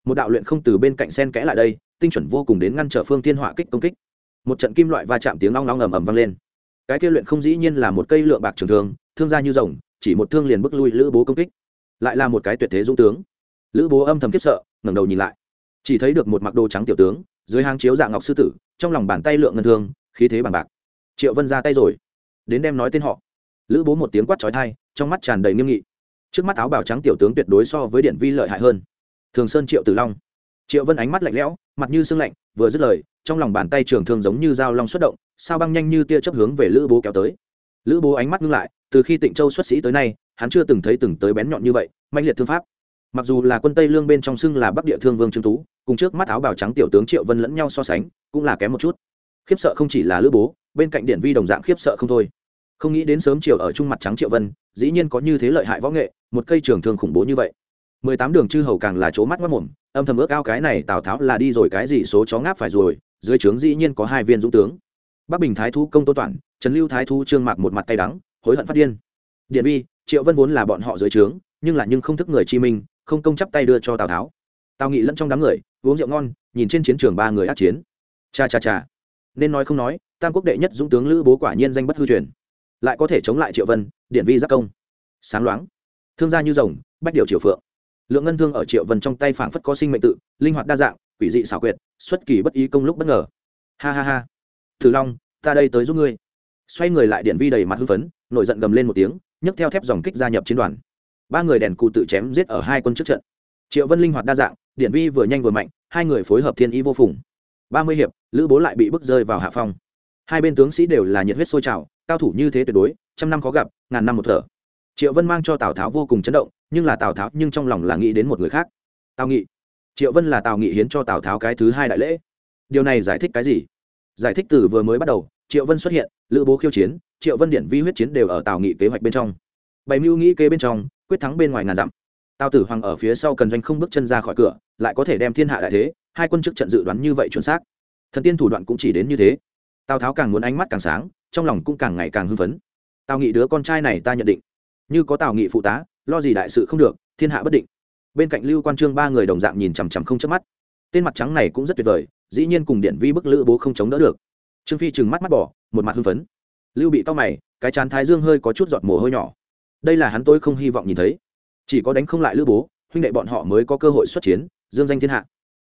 Một đạo luyện không từ bên cạnh sen kẽ lại đây, tinh chuẩn vô cùng đến ngăn trở phương thiên họa kích công kích một trận kim loại va chạm tiếng long long ầm ầm vang lên. Cái kia luyện không dĩ nhiên là một cây lượng bạc trường thương thương ra như rồng, chỉ một thương liền bước lui lữ bố công kích. Lại là một cái tuyệt thế dũng tướng. Lữ bố âm thầm kiếp sợ, ngẩng đầu nhìn lại. Chỉ thấy được một mặc đồ trắng tiểu tướng, dưới hang chiếu dạng ngọc sư tử, trong lòng bàn tay lượng ngân thương, khí thế bằng bạc. Triệu vân ra tay rồi. Đến đem nói tên họ. Lữ bố một tiếng quát trói thai trong mắt tràn đầy nghiêm nghị. Trước mắt áo bào trắng tiểu tướng tuyệt đối so với điện vi lợi hại hơn. Thường sơn triệu tử long triệu vân ánh mắt lạnh lẽo, mặt như sương lạnh, vừa dứt lời, trong lòng bàn tay trường thương giống như dao long xuất động, sao băng nhanh như tia chấp hướng về lữ bố kéo tới. Lữ bố ánh mắt ngưng lại, từ khi tịnh châu xuất sĩ tới nay, hắn chưa từng thấy từng tới bén nhọn như vậy mạnh liệt thương pháp. Mặc dù là quân tây lương bên trong xưng là bắc địa thương vương trương tú, cùng trước mắt áo bào trắng tiểu tướng triệu vân lẫn nhau so sánh, cũng là kém một chút. Khiếp sợ không chỉ là lữ bố, bên cạnh điện vi đồng dạng khiếp sợ không thôi. Không nghĩ đến sớm chiều ở trung mặt trắng triệu vân, dĩ nhiên có như thế lợi hại võ nghệ, một cây trường thương khủng bố như vậy mười tám đường chư hầu càng là chỗ mắt mất mồm, âm thầm ước ao cái này tào tháo là đi rồi cái gì số chó ngáp phải rồi, dưới trướng dĩ nhiên có hai viên dũng tướng. Bắc bình thái thú công tô toản trần lưu thái thú trương mạc một mặt tay đắng, hối hận phát điên. Điện vi, triệu vân vốn là bọn họ dưới trướng, nhưng là nhưng không thức người chi minh, không công chấp tay đưa cho tào tháo. Tào nghị lẫn trong đám người, uống rượu ngon, nhìn trên chiến trường ba người át chiến. Cha cha cha. Nên nói không nói, tam quốc đệ nhất dũng tướng lữ bố quả nhiên danh bất hư truyền. Lại có thể chống lại triệu vân, điện vi giác công. Sáng loáng. Thương gia như rồng, bách điều triều phượng lượng ngân thương ở triệu vân trong tay phảng phất có sinh mệnh tự, linh hoạt đa dạng, quỷ dị xảo quyệt, xuất kỳ bất ý công lúc bất ngờ. Ha ha ha. Thử long, ta đây tới giúp ngươi. Xoay người lại điện vi đầy mặt hưng phấn, nổi giận gầm lên một tiếng, nhấc theo thép dòng kích gia nhập chiến đoàn. Ba người đèn cụ tự chém giết ở hai quân trước trận. Triệu vân linh hoạt đa dạng điện vi vừa nhanh vừa mạnh, hai người phối hợp thiên ý vô phùng. Ba mươi hiệp, lữ bố lại bị bức rơi vào hạ phong. Hai bên tướng sĩ đều là nhiệt huyết sôi trào, cao thủ như thế tuyệt đối, trăm năm khó gặp, ngàn năm một thở triệu vân mang cho tào tháo vô cùng chấn động nhưng là tào tháo nhưng trong lòng là nghĩ đến một người khác tào nghị triệu vân là tào nghị hiến cho tào tháo cái thứ hai đại lễ điều này giải thích cái gì giải thích từ vừa mới bắt đầu triệu vân xuất hiện lữ bố khiêu chiến triệu vân điện vi huyết chiến đều ở tào nghị kế hoạch bên trong bày mưu nghĩ kế bên trong quyết thắng bên ngoài ngàn dặm tào tử hoàng ở phía sau cần doanh không bước chân ra khỏi cửa lại có thể đem thiên hạ đại thế hai quân chức trận dự đoán như vậy chuẩn xác thần tiên thủ đoạn cũng chỉ đến như thế tào tháo càng muốn ánh mắt càng sáng trong lòng cũng càng ngày càng hưng phấn tào nghị đứa con trai này ta nhận định như có tào nghị phụ tá, lo gì đại sự không được, thiên hạ bất định. Bên cạnh lưu quan trương ba người đồng dạng nhìn chằm chằm không chớp mắt. Tên mặt trắng này cũng rất tuyệt vời, dĩ nhiên cùng điện vi bức lữ bố không chống đỡ được. Trương phi trừng mắt mắt bỏ, một mặt hưng phấn. Lưu bị to mày, cái chán thái dương hơi có chút giọt mồ hôi nhỏ. Đây là hắn tôi không hy vọng nhìn thấy. Chỉ có đánh không lại lữ bố, huynh đệ bọn họ mới có cơ hội xuất chiến, dương danh thiên hạ.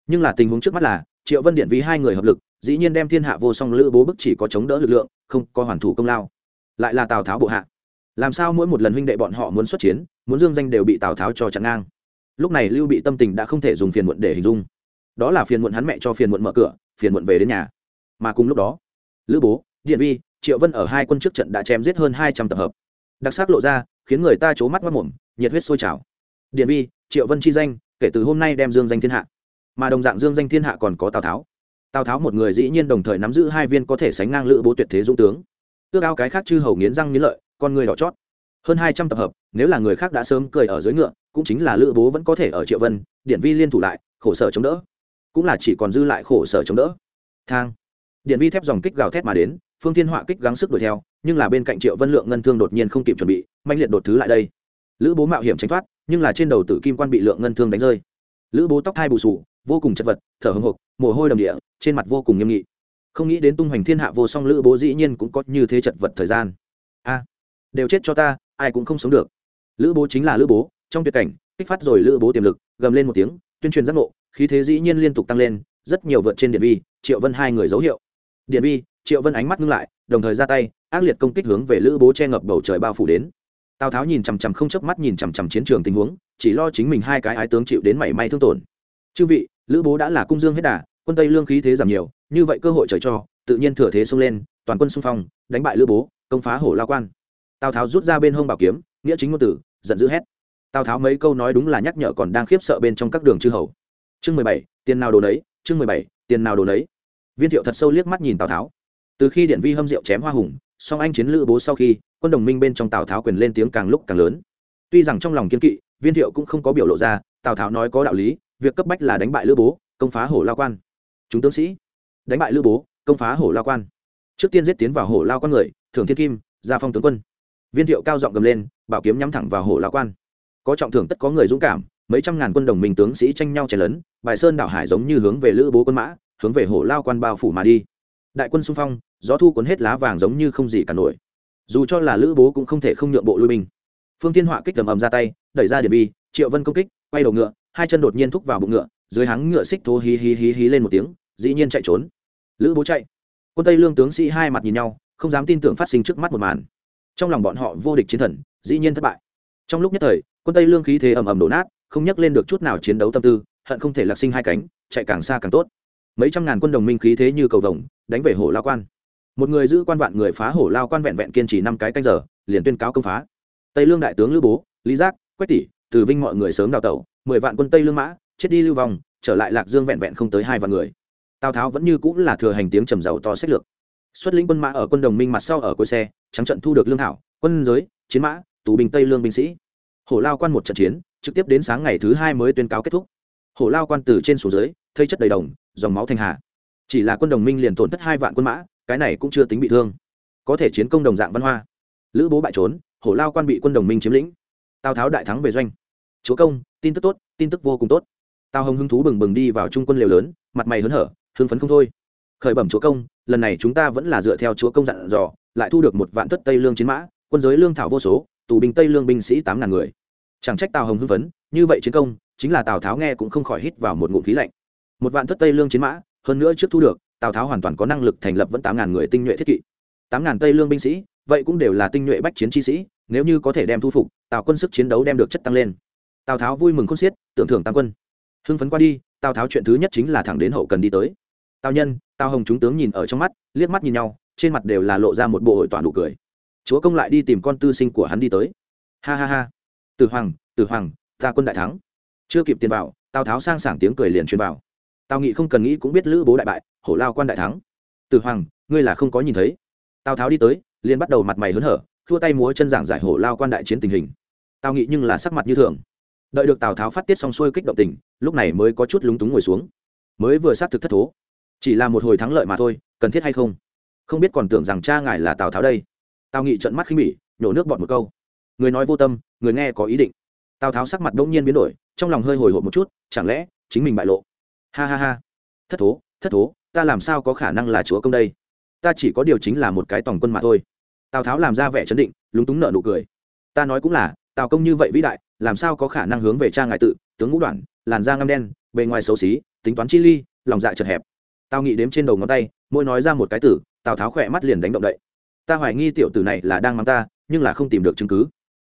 Nhưng là tình huống trước mắt là, triệu vân điện vì hai người hợp lực, dĩ nhiên đem thiên hạ vô song lữ bố bức chỉ có chống đỡ lực lượng, không có hoàn thủ công lao. Lại là tào tháo bộ hạ làm sao mỗi một lần huynh đệ bọn họ muốn xuất chiến, muốn dương danh đều bị tào tháo cho chặn ngang? Lúc này lưu bị tâm tình đã không thể dùng phiền muộn để hình dung. Đó là phiền muộn hắn mẹ cho phiền muộn mở cửa, phiền muộn về đến nhà. Mà cùng lúc đó, lữ bố, điện vi, triệu vân ở hai quân trước trận đã chém giết hơn hai trăm tập hợp. Đặc sắc lộ ra, khiến người ta c mắt mất mồm, nhiệt huyết sôi trào. Điện vi, triệu vân chi danh, kể từ hôm nay đem dương danh thiên hạ. Mà đồng dạng dương danh thiên hạ còn có tào tháo. Tào tháo một người dĩ nhiên đồng thời nắm giữ hai viên có thể sánh ngang lữ bố tuyệt thế dũng tướng. Ước ao cái khác chư hầu nghiến răng nghiến lợi con người đỏ chót. Hơn hai trăm tập hợp, nếu là người khác đã sớm cười ở dưới ngựa, cũng chính là lữ bố vẫn có thể ở triệu vân, điện vi liên thủ lại, khổ sở chống đỡ. Cũng là chỉ còn dư lại khổ sở chống đỡ. Thang. Điện vi thép dòng kích gào thét mà đến, phương thiên họa kích gắng sức đuổi theo, nhưng là bên cạnh triệu vân lượng ngân thương đột nhiên không kịp chuẩn bị mạnh liệt đột thứ lại đây. Lữ bố mạo hiểm tránh thoát, nhưng là trên đầu tử kim quan bị lượng ngân thương đánh rơi. Lữ bố tóc thai bù sù, vô cùng chật vật, thở hưng hộc, mồ hôi đầm địa, trên mặt vô cùng nghiêm nghị. Không nghĩ đến tung hoành thiên hạ vô song, lữ bố dĩ nhiên cũng có như thế chật vật thời gian. A đều chết cho ta, ai cũng không sống được. Lữ bố chính là lữ bố, trong tuyệt cảnh, kích phát rồi lữ bố tiềm lực, gầm lên một tiếng, tuyên truyền giác ngộ, khí thế dĩ nhiên liên tục tăng lên, rất nhiều vượt trên điện vi, triệu vân hai người dấu hiệu. Điện vi, triệu vân ánh mắt ngưng lại, đồng thời ra tay, ác liệt công kích hướng về lữ bố che ngập bầu trời bao phủ đến. Tào tháo nhìn chằm chằm không chớp mắt nhìn chằm chằm chiến trường tình huống, chỉ lo chính mình hai cái ái tướng chịu đến mảy may thương tổn. Chư vị, lữ bố đã là cung dương hết đà, quân tây lương khí thế giảm nhiều, như vậy cơ hội trời cho, tự nhiên thừa thế xông lên, toàn quân xung phong, đánh bại lữ bố, công phá hổ lao quan tào tháo rút ra bên hông bảo kiếm nghĩa chính ngôn tử giận dữ hét tào tháo mấy câu nói đúng là nhắc nhở còn đang khiếp sợ bên trong các đường chư hầu chương mười bảy tiền nào đồ nấy chương mười bảy tiền nào đồ nấy viên thiệu thật sâu liếc mắt nhìn tào tháo từ khi điện vi hâm rượu chém hoa hùng song anh chiến lữ bố sau khi quân đồng minh bên trong tào tháo quyền lên tiếng càng lúc càng lớn tuy rằng trong lòng kiên kỵ viên thiệu cũng không có biểu lộ ra tào tháo nói có đạo lý việc cấp bách là đánh bại lữ bố công phá hổ lao quan chúng tướng sĩ đánh bại lữ bố công phá hổ lao quan trước tiên giết tiến vào hổ lao quan người thường thiên kim gia phong tướng quân viên thiệu cao giọng gầm lên, bảo kiếm nhắm thẳng vào hổ Lão quan. Có trọng thưởng tất có người dũng cảm, mấy trăm ngàn quân đồng minh tướng sĩ tranh nhau chảy lớn bài sơn đảo hải giống như hướng về lữ bố quân mã, hướng về hổ lao quan bao phủ mà đi. Đại quân xung phong, gió thu cuốn hết lá vàng giống như không gì cả nổi. Dù cho là lữ bố cũng không thể không nhượng bộ lui binh. Phương thiên họa kích tầm ầm ra tay, đẩy ra điện bi triệu vân công kích, quay đầu ngựa, hai chân đột nhiên thúc vào bụng ngựa, dưới háng ngựa xích thô hí hí hí hí lên một tiếng, dĩ nhiên chạy trốn. Lữ bố chạy. Quân tây lương tướng sĩ hai mặt nhìn nhau, không dám tin tưởng phát sinh trước mắt một màn trong lòng bọn họ vô địch chiến thần, dĩ nhiên thất bại. Trong lúc nhất thời, quân tây lương khí thế ầm ầm đổ nát, không nhắc lên được chút nào chiến đấu tâm tư, hận không thể lạc sinh hai cánh, chạy càng xa càng tốt. Mấy trăm ngàn quân đồng minh khí thế như cầu vồng, đánh về hồ lao quan. Một người giữ quan vạn người phá hổ lao quan vẹn vẹn kiên trì năm cái canh giờ, liền tuyên cáo công phá. Tây lương đại tướng lữ bố, lý giác, quách tỷ, từ vinh mọi người sớm đào tẩu, mười vạn quân tây lương mã, chết đi lưu vong, trở lại lạc dương vẹn vẹn không tới hai vạn người. Tào tháo vẫn như cũng là thừa hành tiếng trầm giàu to sách lược xuất lĩnh quân mã ở quân đồng minh mặt sau ở cuối xe, trắng trận thu được lương thảo, quân giới, chiến mã, tù binh tây lương binh sĩ. Hổ lao quan một trận chiến, trực tiếp đến sáng ngày thứ hai mới tuyên cáo kết thúc. Hổ lao quan từ trên xuống dưới, thây chất đầy đồng, dòng máu thành hà. Chỉ là quân đồng minh liền tổn thất hai vạn quân mã, cái này cũng chưa tính bị thương. Có thể chiến công đồng dạng văn hoa. Lữ bố bại trốn, hổ lao quan bị quân đồng minh chiếm lĩnh. Tào tháo đại thắng về doanh. Chúa công, tin tức tốt, tin tức vô cùng tốt. Tào hồng hứng thú bừng bừng đi vào trung quân liều lớn, mặt mày hớn hở, hưng phấn không thôi khởi bẩm chúa công, lần này chúng ta vẫn là dựa theo chúa công dặn dò, lại thu được một vạn thất tây lương chiến mã, quân giới lương thảo vô số, tù binh tây lương binh sĩ tám ngàn người. Chẳng trách tào hồng hưng phấn, như vậy chiến công, chính là tào tháo nghe cũng không khỏi hít vào một ngụm khí lạnh. Một vạn thất tây lương chiến mã, hơn nữa trước thu được, tào tháo hoàn toàn có năng lực thành lập vẫn tám ngàn người tinh nhuệ thiết kỵ. Tám ngàn tây lương binh sĩ, vậy cũng đều là tinh nhuệ bách chiến chi sĩ, nếu như có thể đem thu phục, tào quân sức chiến đấu đem được chất tăng lên. Tào tháo vui mừng khôn xiết, tưởng thưởng tăng quân. Hưng phấn qua đi, tào tháo chuyện thứ nhất chính là thẳng đến hậu cần đi tới tào nhân, tào hồng chúng tướng nhìn ở trong mắt, liếc mắt nhìn nhau, trên mặt đều là lộ ra một bộ hội toàn nụ cười. Chúa công lại đi tìm con tư sinh của hắn đi tới. Ha ha ha. Tử hoàng tử hoàng, ta quân đại thắng. Chưa kịp tiền vào, tào tháo sang sảng tiếng cười liền truyền vào. Tào nghị không cần nghĩ cũng biết lữ bố đại bại, hổ lao quan đại thắng. Tử hoàng, ngươi là không có nhìn thấy. Tào tháo đi tới, liền bắt đầu mặt mày hớn hở, thua tay múa chân giảng giải hổ lao quan đại chiến tình hình. Tào nghị nhưng là sắc mặt như thường. Đợi được tào tháo phát tiết xong xuôi kích động tình, lúc này mới có chút lúng túng ngồi xuống. Mới vừa xác thực thất thố chỉ là một hồi thắng lợi mà thôi, cần thiết hay không? Không biết còn tưởng rằng cha ngài là tào tháo đây. Tào nghị trận mắt khinh bỉ, nhổ nước bọt một câu. Người nói vô tâm, người nghe có ý định. Tào tháo sắc mặt đông nhiên biến đổi, trong lòng hơi hồi hộp một chút, chẳng lẽ chính mình bại lộ? Ha ha ha. Thất thố thất thố, ta làm sao có khả năng là chúa công đây? Ta chỉ có điều chính là một cái tòng quân mà thôi. Tào tháo làm ra vẻ chấn định, lúng túng nợ nụ cười. Ta nói cũng là, tào công như vậy vĩ đại, làm sao có khả năng hướng về cha ngài tự, tướng ngũ đoạn, làn da ngâm đen, bề ngoài xấu xí, tính toán chi ly, lòng dạ chật hẹp tào nghĩ đếm trên đầu ngón tay, mỗi nói ra một cái tử tào tháo khỏe mắt liền đánh động đậy. Ta hoài nghi tiểu tử này là đang mắng ta, nhưng là không tìm được chứng cứ.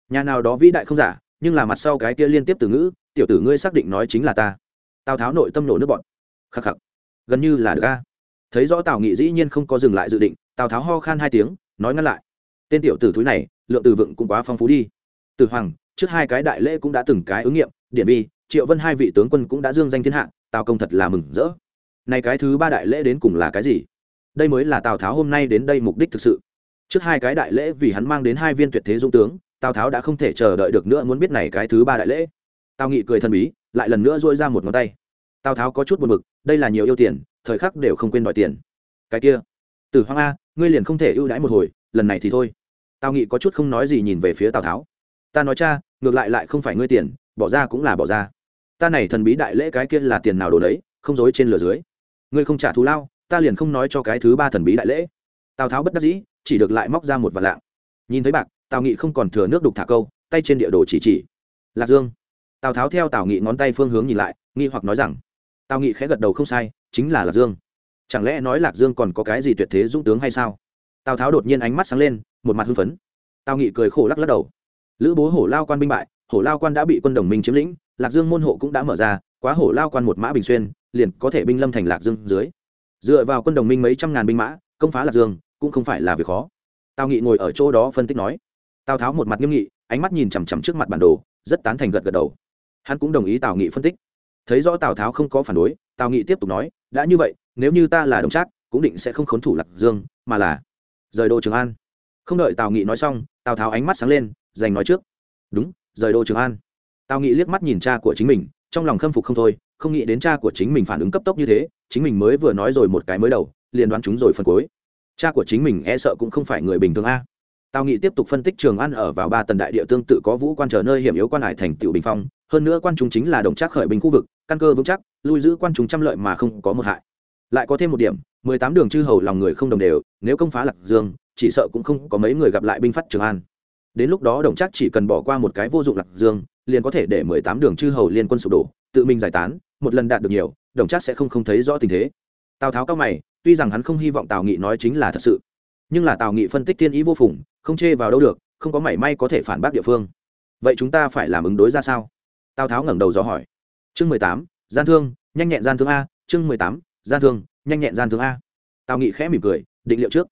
Nhà nào đó vĩ đại không giả, nhưng là mặt sau cái kia liên tiếp từ ngữ, tiểu tử ngươi xác định nói chính là ta. Tào tháo nội tâm nổ nước bọn khắc khắc. Gần như là được a. Thấy rõ tào nghị dĩ nhiên không có dừng lại dự định, tào tháo ho khan hai tiếng, nói ngăn lại. Tên tiểu tử thúi này, lượng từ vựng cũng quá phong phú đi. Từ hoàng, trước hai cái đại lễ cũng đã từng cái ứng nghiệm điện vi, triệu vân hai vị tướng quân cũng đã dương danh thiên hạ, tào công thật là mừng rỡ này cái thứ ba đại lễ đến cùng là cái gì? Đây mới là tào tháo hôm nay đến đây mục đích thực sự. Trước hai cái đại lễ vì hắn mang đến hai viên tuyệt thế dung tướng, tào tháo đã không thể chờ đợi được nữa muốn biết này cái thứ ba đại lễ. Tào nghị cười thần bí, lại lần nữa dôi ra một ngón tay. Tào tháo có chút buồn bực, đây là nhiều yêu tiền, thời khắc đều không quên đòi tiền. Cái kia từ hoang a, ngươi liền không thể ưu đãi một hồi, lần này thì thôi. Tào nghị có chút không nói gì nhìn về phía tào tháo. Ta nói cha, ngược lại lại không phải ngươi tiền, bỏ ra cũng là bỏ ra. Ta này thần bí đại lễ cái kia là tiền nào đồ đấy không dối trên lửa dưới ngươi không trả thù lao, ta liền không nói cho cái thứ ba thần bí đại lễ. Tào tháo bất đắc dĩ, chỉ được lại móc ra một vạn lạng. Nhìn thấy bạc, tào nghị không còn thừa nước đục thả câu, tay trên địa đồ chỉ chỉ. Lạc dương. Tào tháo theo tào nghị ngón tay phương hướng nhìn lại, nghi hoặc nói rằng, tào nghị khẽ gật đầu không sai, chính là lạc dương. Chẳng lẽ nói lạc dương còn có cái gì tuyệt thế dũng tướng hay sao? Tào tháo đột nhiên ánh mắt sáng lên, một mặt hưng phấn. Tào nghị cười khổ lắc lắc đầu. Lữ bố hổ lao quan binh bại, hổ lao quan đã bị quân đồng minh chiếm lĩnh, lạc dương môn hộ cũng đã mở ra, quá hổ lao quan một mã bình xuyên liền có thể binh lâm thành lạc dương dưới. Dựa vào quân đồng minh mấy trăm ngàn binh mã, công phá lạc dương, cũng không phải là việc khó. Tào nghị ngồi ở chỗ đó phân tích nói. Tào tháo một mặt nghiêm nghị, ánh mắt nhìn chằm chằm trước mặt bản đồ, rất tán thành gật gật đầu. Hắn cũng đồng ý tào nghị phân tích. Thấy rõ tào tháo không có phản đối, tào nghị tiếp tục nói, đã như vậy, nếu như ta là đồng trác, cũng định sẽ không khốn thủ lạc dương, mà là rời đô trường an. Không đợi tào nghị nói xong, tào tháo ánh mắt sáng lên, giành nói trước, đúng, rời đô trường an. Tào nghị liếc mắt nhìn cha của chính mình, trong lòng khâm phục không thôi không nghĩ đến cha của chính mình phản ứng cấp tốc như thế, chính mình mới vừa nói rồi một cái mới đầu, liền đoán chúng rồi phần cuối. Cha của chính mình e sợ cũng không phải người bình thường a. Tào nghị tiếp tục phân tích trường an ở vào ba tần đại địa tương tự có vũ quan trở nơi hiểm yếu quan hải thành tiểu bình phong, hơn nữa quan chúng chính là đồng trác khởi binh khu vực, căn cơ vững chắc, lui giữ quan chúng trăm lợi mà không có một hại. Lại có thêm một điểm, mười tám đường chư hầu lòng người không đồng đều, nếu công phá lạc dương, chỉ sợ cũng không có mấy người gặp lại binh phát trường an. Đến lúc đó đồng trác chỉ cần bỏ qua một cái vô dụng lạc dương, liền có thể để mười tám đường chư hầu liên quân sụp đổ, tự mình giải tán một lần đạt được nhiều, đồng chắc sẽ không không thấy rõ tình thế. Tào tháo cao mày, tuy rằng hắn không hy vọng tào nghị nói chính là thật sự, nhưng là tào nghị phân tích thiên ý vô phùng, không chê vào đâu được, không có mảy may có thể phản bác địa phương. Vậy chúng ta phải làm ứng đối ra sao? Tào tháo ngẩng đầu dò hỏi. Chương mười tám, gian thương, nhanh nhẹn gian thương a, chương mười tám, gian thương, nhanh nhẹn gian thương a. Tào nghị khẽ mỉm cười, định liệu trước.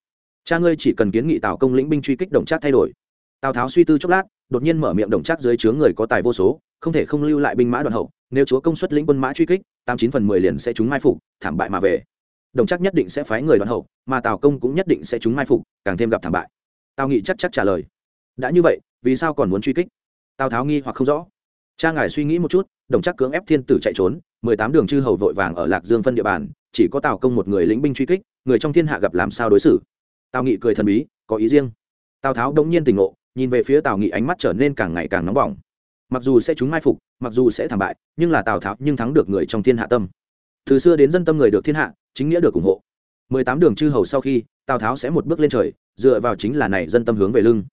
Cha ngươi chỉ cần kiến nghị tào công lĩnh binh truy kích đồng trác thay đổi. Tào tháo suy tư chốc lát đột nhiên mở miệng đồng trác dưới chướng người có tài vô số, không thể không lưu lại binh mã đoàn hậu, nếu chúa công suất lĩnh quân mã truy kích, tám chín phần mười liền sẽ chúng mai phục, thảm bại mà về. Đồng chắc nhất định sẽ phái người đoàn hậu, mà tào công cũng nhất định sẽ chúng mai phục, càng thêm gặp thảm bại. Tào nghị chắc chắc trả lời. Đã như vậy, vì sao còn muốn truy kích? Tào tháo nghi hoặc không rõ. Cha ngài suy nghĩ một chút, đồng chắc cưỡng ép thiên tử chạy trốn, mười tám đường chư hầu vội vàng ở lạc dương phân địa bàn, chỉ có tào công một người lính binh truy kích, người trong thiên hạ gặp làm sao đối xử? Tào nghị cười thần bí, có ý riêng. Tào tháo đống nhiên tỉnh ngộ nhìn về phía tào nghị ánh mắt trở nên càng ngày càng nóng bỏng. Mặc dù sẽ chúng mai phục, mặc dù sẽ thảm bại, nhưng là tào tháo nhưng thắng được người trong thiên hạ tâm. Từ xưa đến dân tâm người được thiên hạ, chính nghĩa được ủng hộ. Mười tám đường chư hầu sau khi, tào tháo sẽ một bước lên trời, dựa vào chính là này dân tâm hướng về lưng.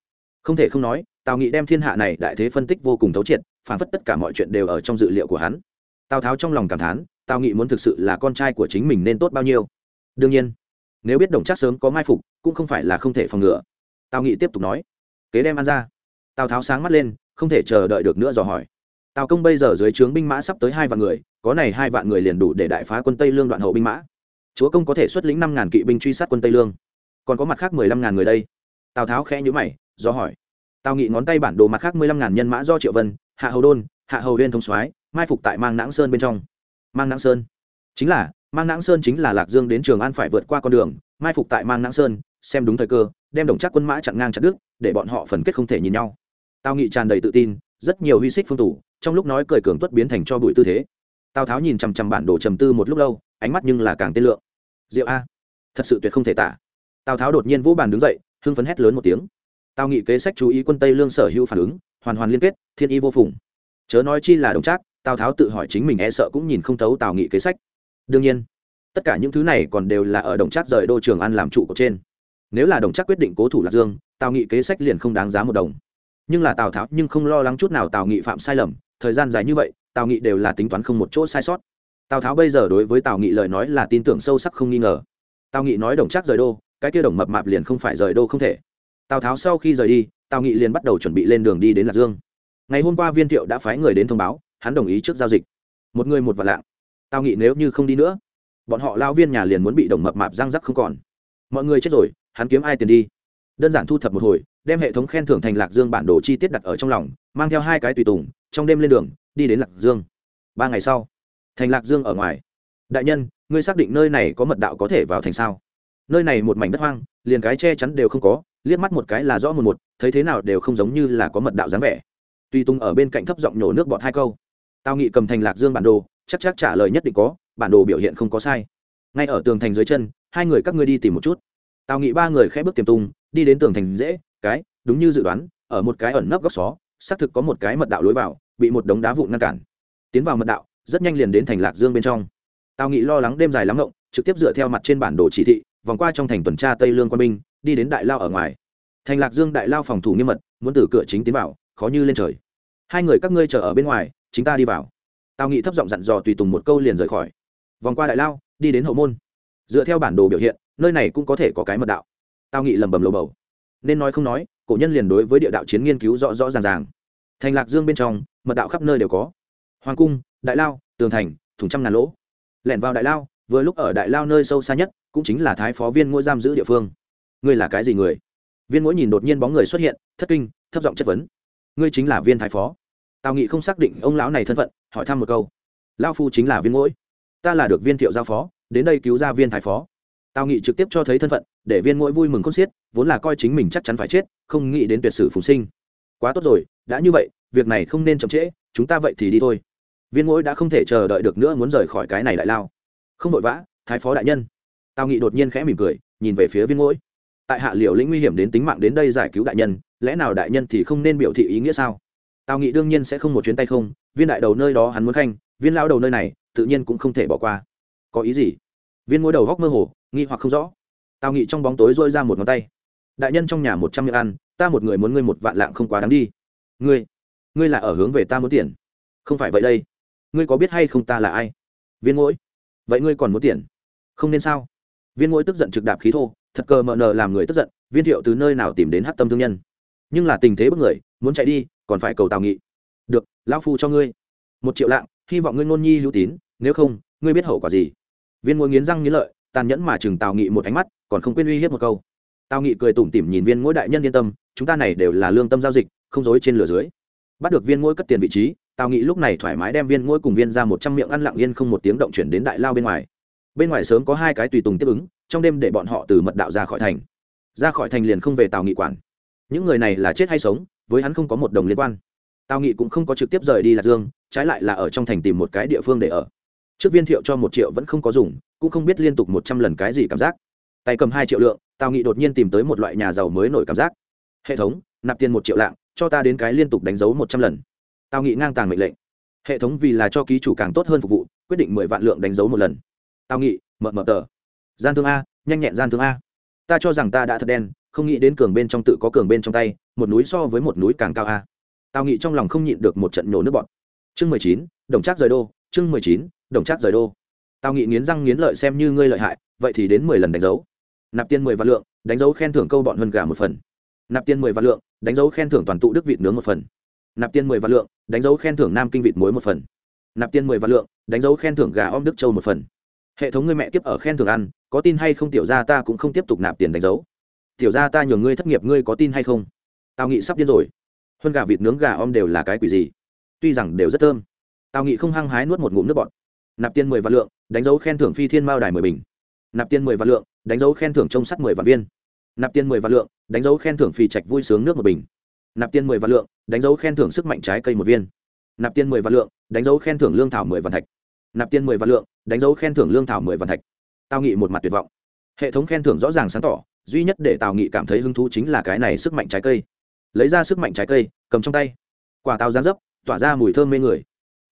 Không thể không nói, tào nghị đem thiên hạ này đại thế phân tích vô cùng thấu triệt, phản phất tất cả mọi chuyện đều ở trong dự liệu của hắn. Tào tháo trong lòng cảm thán, tào nghị muốn thực sự là con trai của chính mình nên tốt bao nhiêu. Đương nhiên, nếu biết đồng chắc sớm có mai phục, cũng không phải là không thể phòng ngừa. Tào nghị tiếp tục nói kế đem ăn ra. Tào tháo sáng mắt lên, không thể chờ đợi được nữa dò hỏi. Tào công bây giờ dưới trướng binh mã sắp tới hai vạn người, có này hai vạn người liền đủ để đại phá quân tây lương đoạn hậu binh mã. Chúa công có thể xuất lĩnh năm ngàn kỵ binh truy sát quân tây lương. Còn có mặt khác mười lăm ngàn người đây. Tào tháo khẽ nhữ mày do hỏi. Tào nghị ngón tay bản đồ mặt khác mười lăm ngàn nhân mã do triệu vân, hạ hầu đôn, hạ hầu huyên thông soái, mai phục tại mang nãng sơn bên trong. Mang nãng sơn. Chính là, mang nãng sơn chính là lạc dương đến trường an phải vượt qua con đường, mai phục tại mang nãng sơn xem đúng thời cơ, đem đồng chắc quân mã chặn ngang chặn đức để bọn họ phần kết không thể nhìn nhau. Tào nghị tràn đầy tự tin, rất nhiều huy xích phương tủ trong lúc nói cười cường tuất biến thành cho bụi tư thế. Tào tháo nhìn chằm chằm bản đồ trầm tư một lúc lâu, ánh mắt nhưng là càng tên lượng. Diệu a, thật sự tuyệt không thể tả. Tào tháo đột nhiên vũ bàn đứng dậy, hưng phấn hét lớn một tiếng. Tào nghị kế sách chú ý quân tây lương sở hữu phản ứng, hoàn hoàn liên kết, thiên y vô phùng. Chớ nói chi là đồng trác tào tháo tự hỏi chính mình e sợ cũng nhìn không thấu tào nghị kế sách. Đương nhiên, tất cả những thứ này còn đều là ở đồng trác rời đô trường ăn làm trụ của trên nếu là đồng chắc quyết định cố thủ lạc dương, tào nghị kế sách liền không đáng giá một đồng. Nhưng là tào tháo nhưng không lo lắng chút nào tào nghị phạm sai lầm, thời gian dài như vậy, tào nghị đều là tính toán không một chỗ sai sót. Tào tháo bây giờ đối với tào nghị lời nói là tin tưởng sâu sắc không nghi ngờ. Tào nghị nói đồng chắc rời đô, cái kia đồng mập mạp liền không phải rời đô không thể. Tào tháo sau khi rời đi, tào nghị liền bắt đầu chuẩn bị lên đường đi đến lạc dương. Ngày hôm qua viên thiệu đã phái người đến thông báo, hắn đồng ý trước giao dịch. Một người một vạn lạng. Tào nghị nếu như không đi nữa, bọn họ lao viên nhà liền muốn bị đồng mập mạp răng rắc không còn. Mọi người chết rồi hắn kiếm ai tiền đi. Đơn giản thu thập một hồi, đem hệ thống khen thưởng thành lạc dương bản đồ chi tiết đặt ở trong lòng, mang theo hai cái tùy tùng, trong đêm lên đường, đi đến lạc dương. Ba ngày sau, thành lạc dương ở ngoài. Đại nhân, ngươi xác định nơi này có mật đạo có thể vào thành sao? Nơi này một mảnh đất hoang, liền cái che chắn đều không có, liếc mắt một cái là rõ một một, thấy thế nào đều không giống như là có mật đạo dáng vẻ. Tuy tung ở bên cạnh thấp giọng nhổ nước bọt hai câu. Tao nghị cầm thành lạc dương bản đồ, chắc chắc trả lời nhất định có, bản đồ biểu hiện không có sai. Ngay ở tường thành dưới chân, hai người các ngươi đi tìm một chút tào nghị ba người khẽ bước tiềm tung, đi đến tường thành dễ, cái, đúng như dự đoán, ở một cái ẩn nấp góc xó, xác thực có một cái mật đạo lối vào, bị một đống đá vụn ngăn cản. Tiến vào mật đạo, rất nhanh liền đến thành lạc dương bên trong. Tào nghị lo lắng đêm dài lắm ngộng, trực tiếp dựa theo mặt trên bản đồ chỉ thị, vòng qua trong thành tuần tra tây lương quân binh, đi đến đại lao ở ngoài. Thành lạc dương đại lao phòng thủ nghiêm mật, muốn từ cửa chính tiến vào, khó như lên trời. Hai người các ngươi chờ ở bên ngoài, chính ta đi vào. Tào nghị thấp giọng dặn dò tùy tùng một câu liền rời khỏi. Vòng qua đại lao, đi đến hậu môn. Dựa theo bản đồ biểu hiện nơi này cũng có thể có cái mật đạo. Tao nghị lầm bầm lầu bầu. Nên nói không nói, cổ nhân liền đối với địa đạo chiến nghiên cứu rõ rõ ràng ràng. Thành lạc dương bên trong, mật đạo khắp nơi đều có. Hoàng cung, đại lao, tường thành, thùng trăm ngàn lỗ. Lẻn vào đại lao, vừa lúc ở đại lao nơi sâu xa nhất, cũng chính là thái phó viên ngôi giam giữ địa phương. Ngươi là cái gì người? Viên mỗi nhìn đột nhiên bóng người xuất hiện, thất kinh, thấp giọng chất vấn. Ngươi chính là viên thái phó. Tào nghị không xác định ông lão này thân phận, hỏi thăm một câu. Lao phu chính là viên mỗi ta là được viên thiệu giao phó, đến đây cứu ra viên thái phó tào nghị trực tiếp cho thấy thân phận, để viên mỗi vui mừng khôn xiết, vốn là coi chính mình chắc chắn phải chết, không nghĩ đến tuyệt sử phùng sinh. Quá tốt rồi, đã như vậy, việc này không nên chậm trễ, chúng ta vậy thì đi thôi. Viên mỗi đã không thể chờ đợi được nữa muốn rời khỏi cái này đại lao. Không vội vã, thái phó đại nhân. Tào nghị đột nhiên khẽ mỉm cười, nhìn về phía viên mỗi tại hạ liệu lĩnh nguy hiểm đến tính mạng đến đây giải cứu đại nhân, lẽ nào đại nhân thì không nên biểu thị ý nghĩa sao? Tào nghị đương nhiên sẽ không một chuyến tay không, viên đại đầu nơi đó hắn muốn khanh, viên lao đầu nơi này, tự nhiên cũng không thể bỏ qua. Có ý gì? Viên mỗi đầu góc mơ hồ, nghi hoặc không rõ. Tào nghị trong bóng tối dôi ra một ngón tay. Đại nhân trong nhà một trăm miệng ăn, ta một người muốn ngươi một vạn lạng không quá đáng đi. Ngươi ngươi là ở hướng về ta muốn tiền. Không phải vậy đây. Ngươi có biết hay không ta là ai? Viên mỗi vậy ngươi còn muốn tiền? Không nên sao? Viên mỗi tức giận trực đạp khí thô, thật cờ mờ nờ làm người tức giận, viên thiệu từ nơi nào tìm đến hát tâm thương nhân? Nhưng là tình thế bất người, muốn chạy đi, còn phải cầu tào nghị. Được, lão phu cho ngươi. Một triệu lạng, hy vọng ngươi ngôn nhi hữu tín, nếu không, ngươi biết hậu quả gì? Viên mỗi nghiến răng nghiến lợi, tàn nhẫn mà chừng tào nghị một ánh mắt, còn không quên uy hiếp một câu. Tào nghị cười tủm tỉm nhìn viên mỗi đại nhân yên tâm, chúng ta này đều là lương tâm giao dịch, không dối trên lửa dưới. Bắt được viên mỗi cất tiền vị trí, tào nghị lúc này thoải mái đem viên mỗi cùng viên ra một trăm miệng ăn lặng yên không một tiếng động chuyển đến đại lao bên ngoài. Bên ngoài sớm có hai cái tùy tùng tiếp ứng, trong đêm để bọn họ từ mật đạo ra khỏi thành. Ra khỏi thành liền không về tào nghị quản. Những người này là chết hay sống, với hắn không có một đồng liên quan. Tào nghị cũng không có trực tiếp rời đi lạc dương, trái lại là ở trong thành tìm một cái địa phương để ở trước viên thiệu cho một triệu vẫn không có dùng, cũng không biết liên tục một trăm lần cái gì cảm giác. Tay cầm hai triệu lượng, tào nghị đột nhiên tìm tới một loại nhà giàu mới nổi cảm giác. Hệ thống, nạp tiền một triệu lạng, cho ta đến cái liên tục đánh dấu một trăm lần. Tào nghị ngang tàng mệnh lệnh. Hệ thống vì là cho ký chủ càng tốt hơn phục vụ, quyết định mười vạn lượng đánh dấu một lần. Tào nghị, mở mở tờ. Gian thương a, nhanh nhẹn gian thương a. Ta cho rằng ta đã thật đen, không nghĩ đến cường bên trong tự có cường bên trong tay, một núi so với một núi càng cao a. Tào nghị trong lòng không nhịn được một trận nhổ nước bọt. Chương mười chín, đồng trác rời đô, chương mười chín đồng trác rời đô. Tao nghị nghiến răng nghiến lợi xem như ngươi lợi hại, vậy thì đến mười lần đánh dấu. Nạp tiền mười vạn lượng, đánh dấu khen thưởng câu bọn hơn gà một phần. Nạp tiền mười vạn lượng, đánh dấu khen thưởng toàn tụ đức vịt nướng một phần. Nạp tiền mười vạn lượng, đánh dấu khen thưởng nam kinh vịt muối một phần. Nạp tiền mười vạn lượng, đánh dấu khen thưởng gà om đức châu một phần. Hệ thống ngươi mẹ tiếp ở khen thưởng ăn, có tin hay không tiểu ra ta cũng không tiếp tục nạp tiền đánh dấu. Tiểu ra ta nhường ngươi thất nghiệp, ngươi có tin hay không? Tao nghĩ sắp điên rồi. Hơn gà vịt nướng gà om đều là cái quỷ gì? Tuy rằng đều rất thơm. Tao nghĩ không hăng hái nuốt một ngụm nước bọt nạp tiền mười vạn lượng, đánh dấu khen thưởng phi thiên mao đài mười bình. Nạp tiền mười vạn lượng, đánh dấu khen thưởng trông sắt mười vạn viên. Nạp tiền mười vạn lượng, đánh dấu khen thưởng phi trạch vui sướng nước một bình. Nạp tiền mười vạn lượng, đánh dấu khen thưởng sức mạnh trái cây một viên. Nạp tiền mười vạn lượng, đánh dấu khen thưởng lương thảo mười vạn thạch. Nạp tiền mười vạn lượng, đánh dấu khen thưởng lương thảo mười vạn thạch. Tào nghị một mặt tuyệt vọng. Hệ thống khen thưởng rõ ràng sáng tỏ, duy nhất để tào nghị cảm thấy hứng thú chính là cái này sức mạnh trái cây. Lấy ra sức mạnh trái cây, cầm trong tay. Quả tào giang dấp, tỏa ra mùi thơm mê người.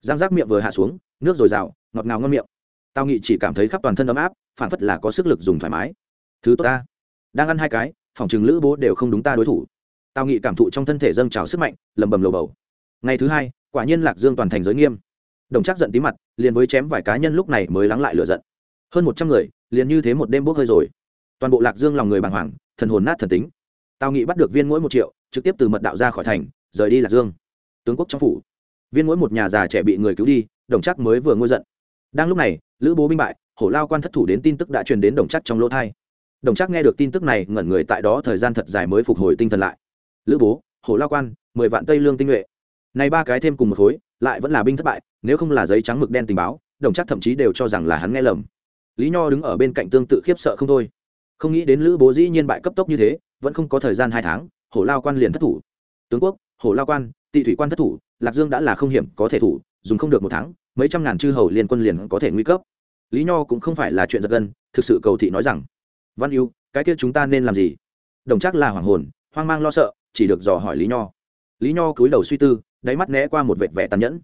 Giang rác miệng vừa hạ xuống, nước dồi dào ngọt ngào ngon miệng. Tao nghị chỉ cảm thấy khắp toàn thân ấm áp phản phất là có sức lực dùng thoải mái. Thứ tốt ta, đang ăn hai cái, phòng chừng lữ bố đều không đúng ta đối thủ. Tao nghị cảm thụ trong thân thể dâng trào sức mạnh, lầm bầm lầu bầu. Ngày thứ hai, quả nhiên lạc dương toàn thành giới nghiêm. Đồng chắc giận tí mặt, liền với chém vài cá nhân lúc này mới lắng lại lửa giận. Hơn một trăm người, liền như thế một đêm bốc hơi rồi. Toàn bộ lạc dương lòng người bàng hoàng, thần hồn nát thần tính. Tao nghị bắt được viên mỗi một triệu, trực tiếp từ mật đạo ra khỏi thành, rời đi lạc dương. Tướng quốc trong phủ. Viên mỗi một nhà già trẻ bị người cứu đi, đồng chắc mới vừa ngôi giận đang lúc này, lữ bố binh bại, hổ lao quan thất thủ đến tin tức đã truyền đến đồng chắc trong lỗ thai đồng chắc nghe được tin tức này, ngẩn người tại đó thời gian thật dài mới phục hồi tinh thần lại. Lữ bố, hổ lao quan, mười vạn tây lương tinh nhuệ. Này ba cái thêm cùng một khối, lại vẫn là binh thất bại, nếu không là giấy trắng mực đen tình báo, đồng chắc thậm chí đều cho rằng là hắn nghe lầm. Lý nho đứng ở bên cạnh tương tự khiếp sợ không thôi. Không nghĩ đến lữ bố dĩ nhiên bại cấp tốc như thế, vẫn không có thời gian hai tháng, hổ lao quan liền thất thủ. Tướng quốc, hổ lao quan, tị thủy quan thất thủ, lạc dương đã là không hiểm có thể thủ, dùng không được một tháng mấy trăm ngàn chư hầu liên quân liền có thể nguy cấp. Lý nho cũng không phải là chuyện giật gân, thực sự cầu thị nói rằng, văn yêu cái kia chúng ta nên làm gì? Đồng chắc là hoàng hồn, hoang mang lo sợ, chỉ được dò hỏi lý nho. Lý nho cúi đầu suy tư, đáy mắt né qua một vệt vẻ tàn nhẫn.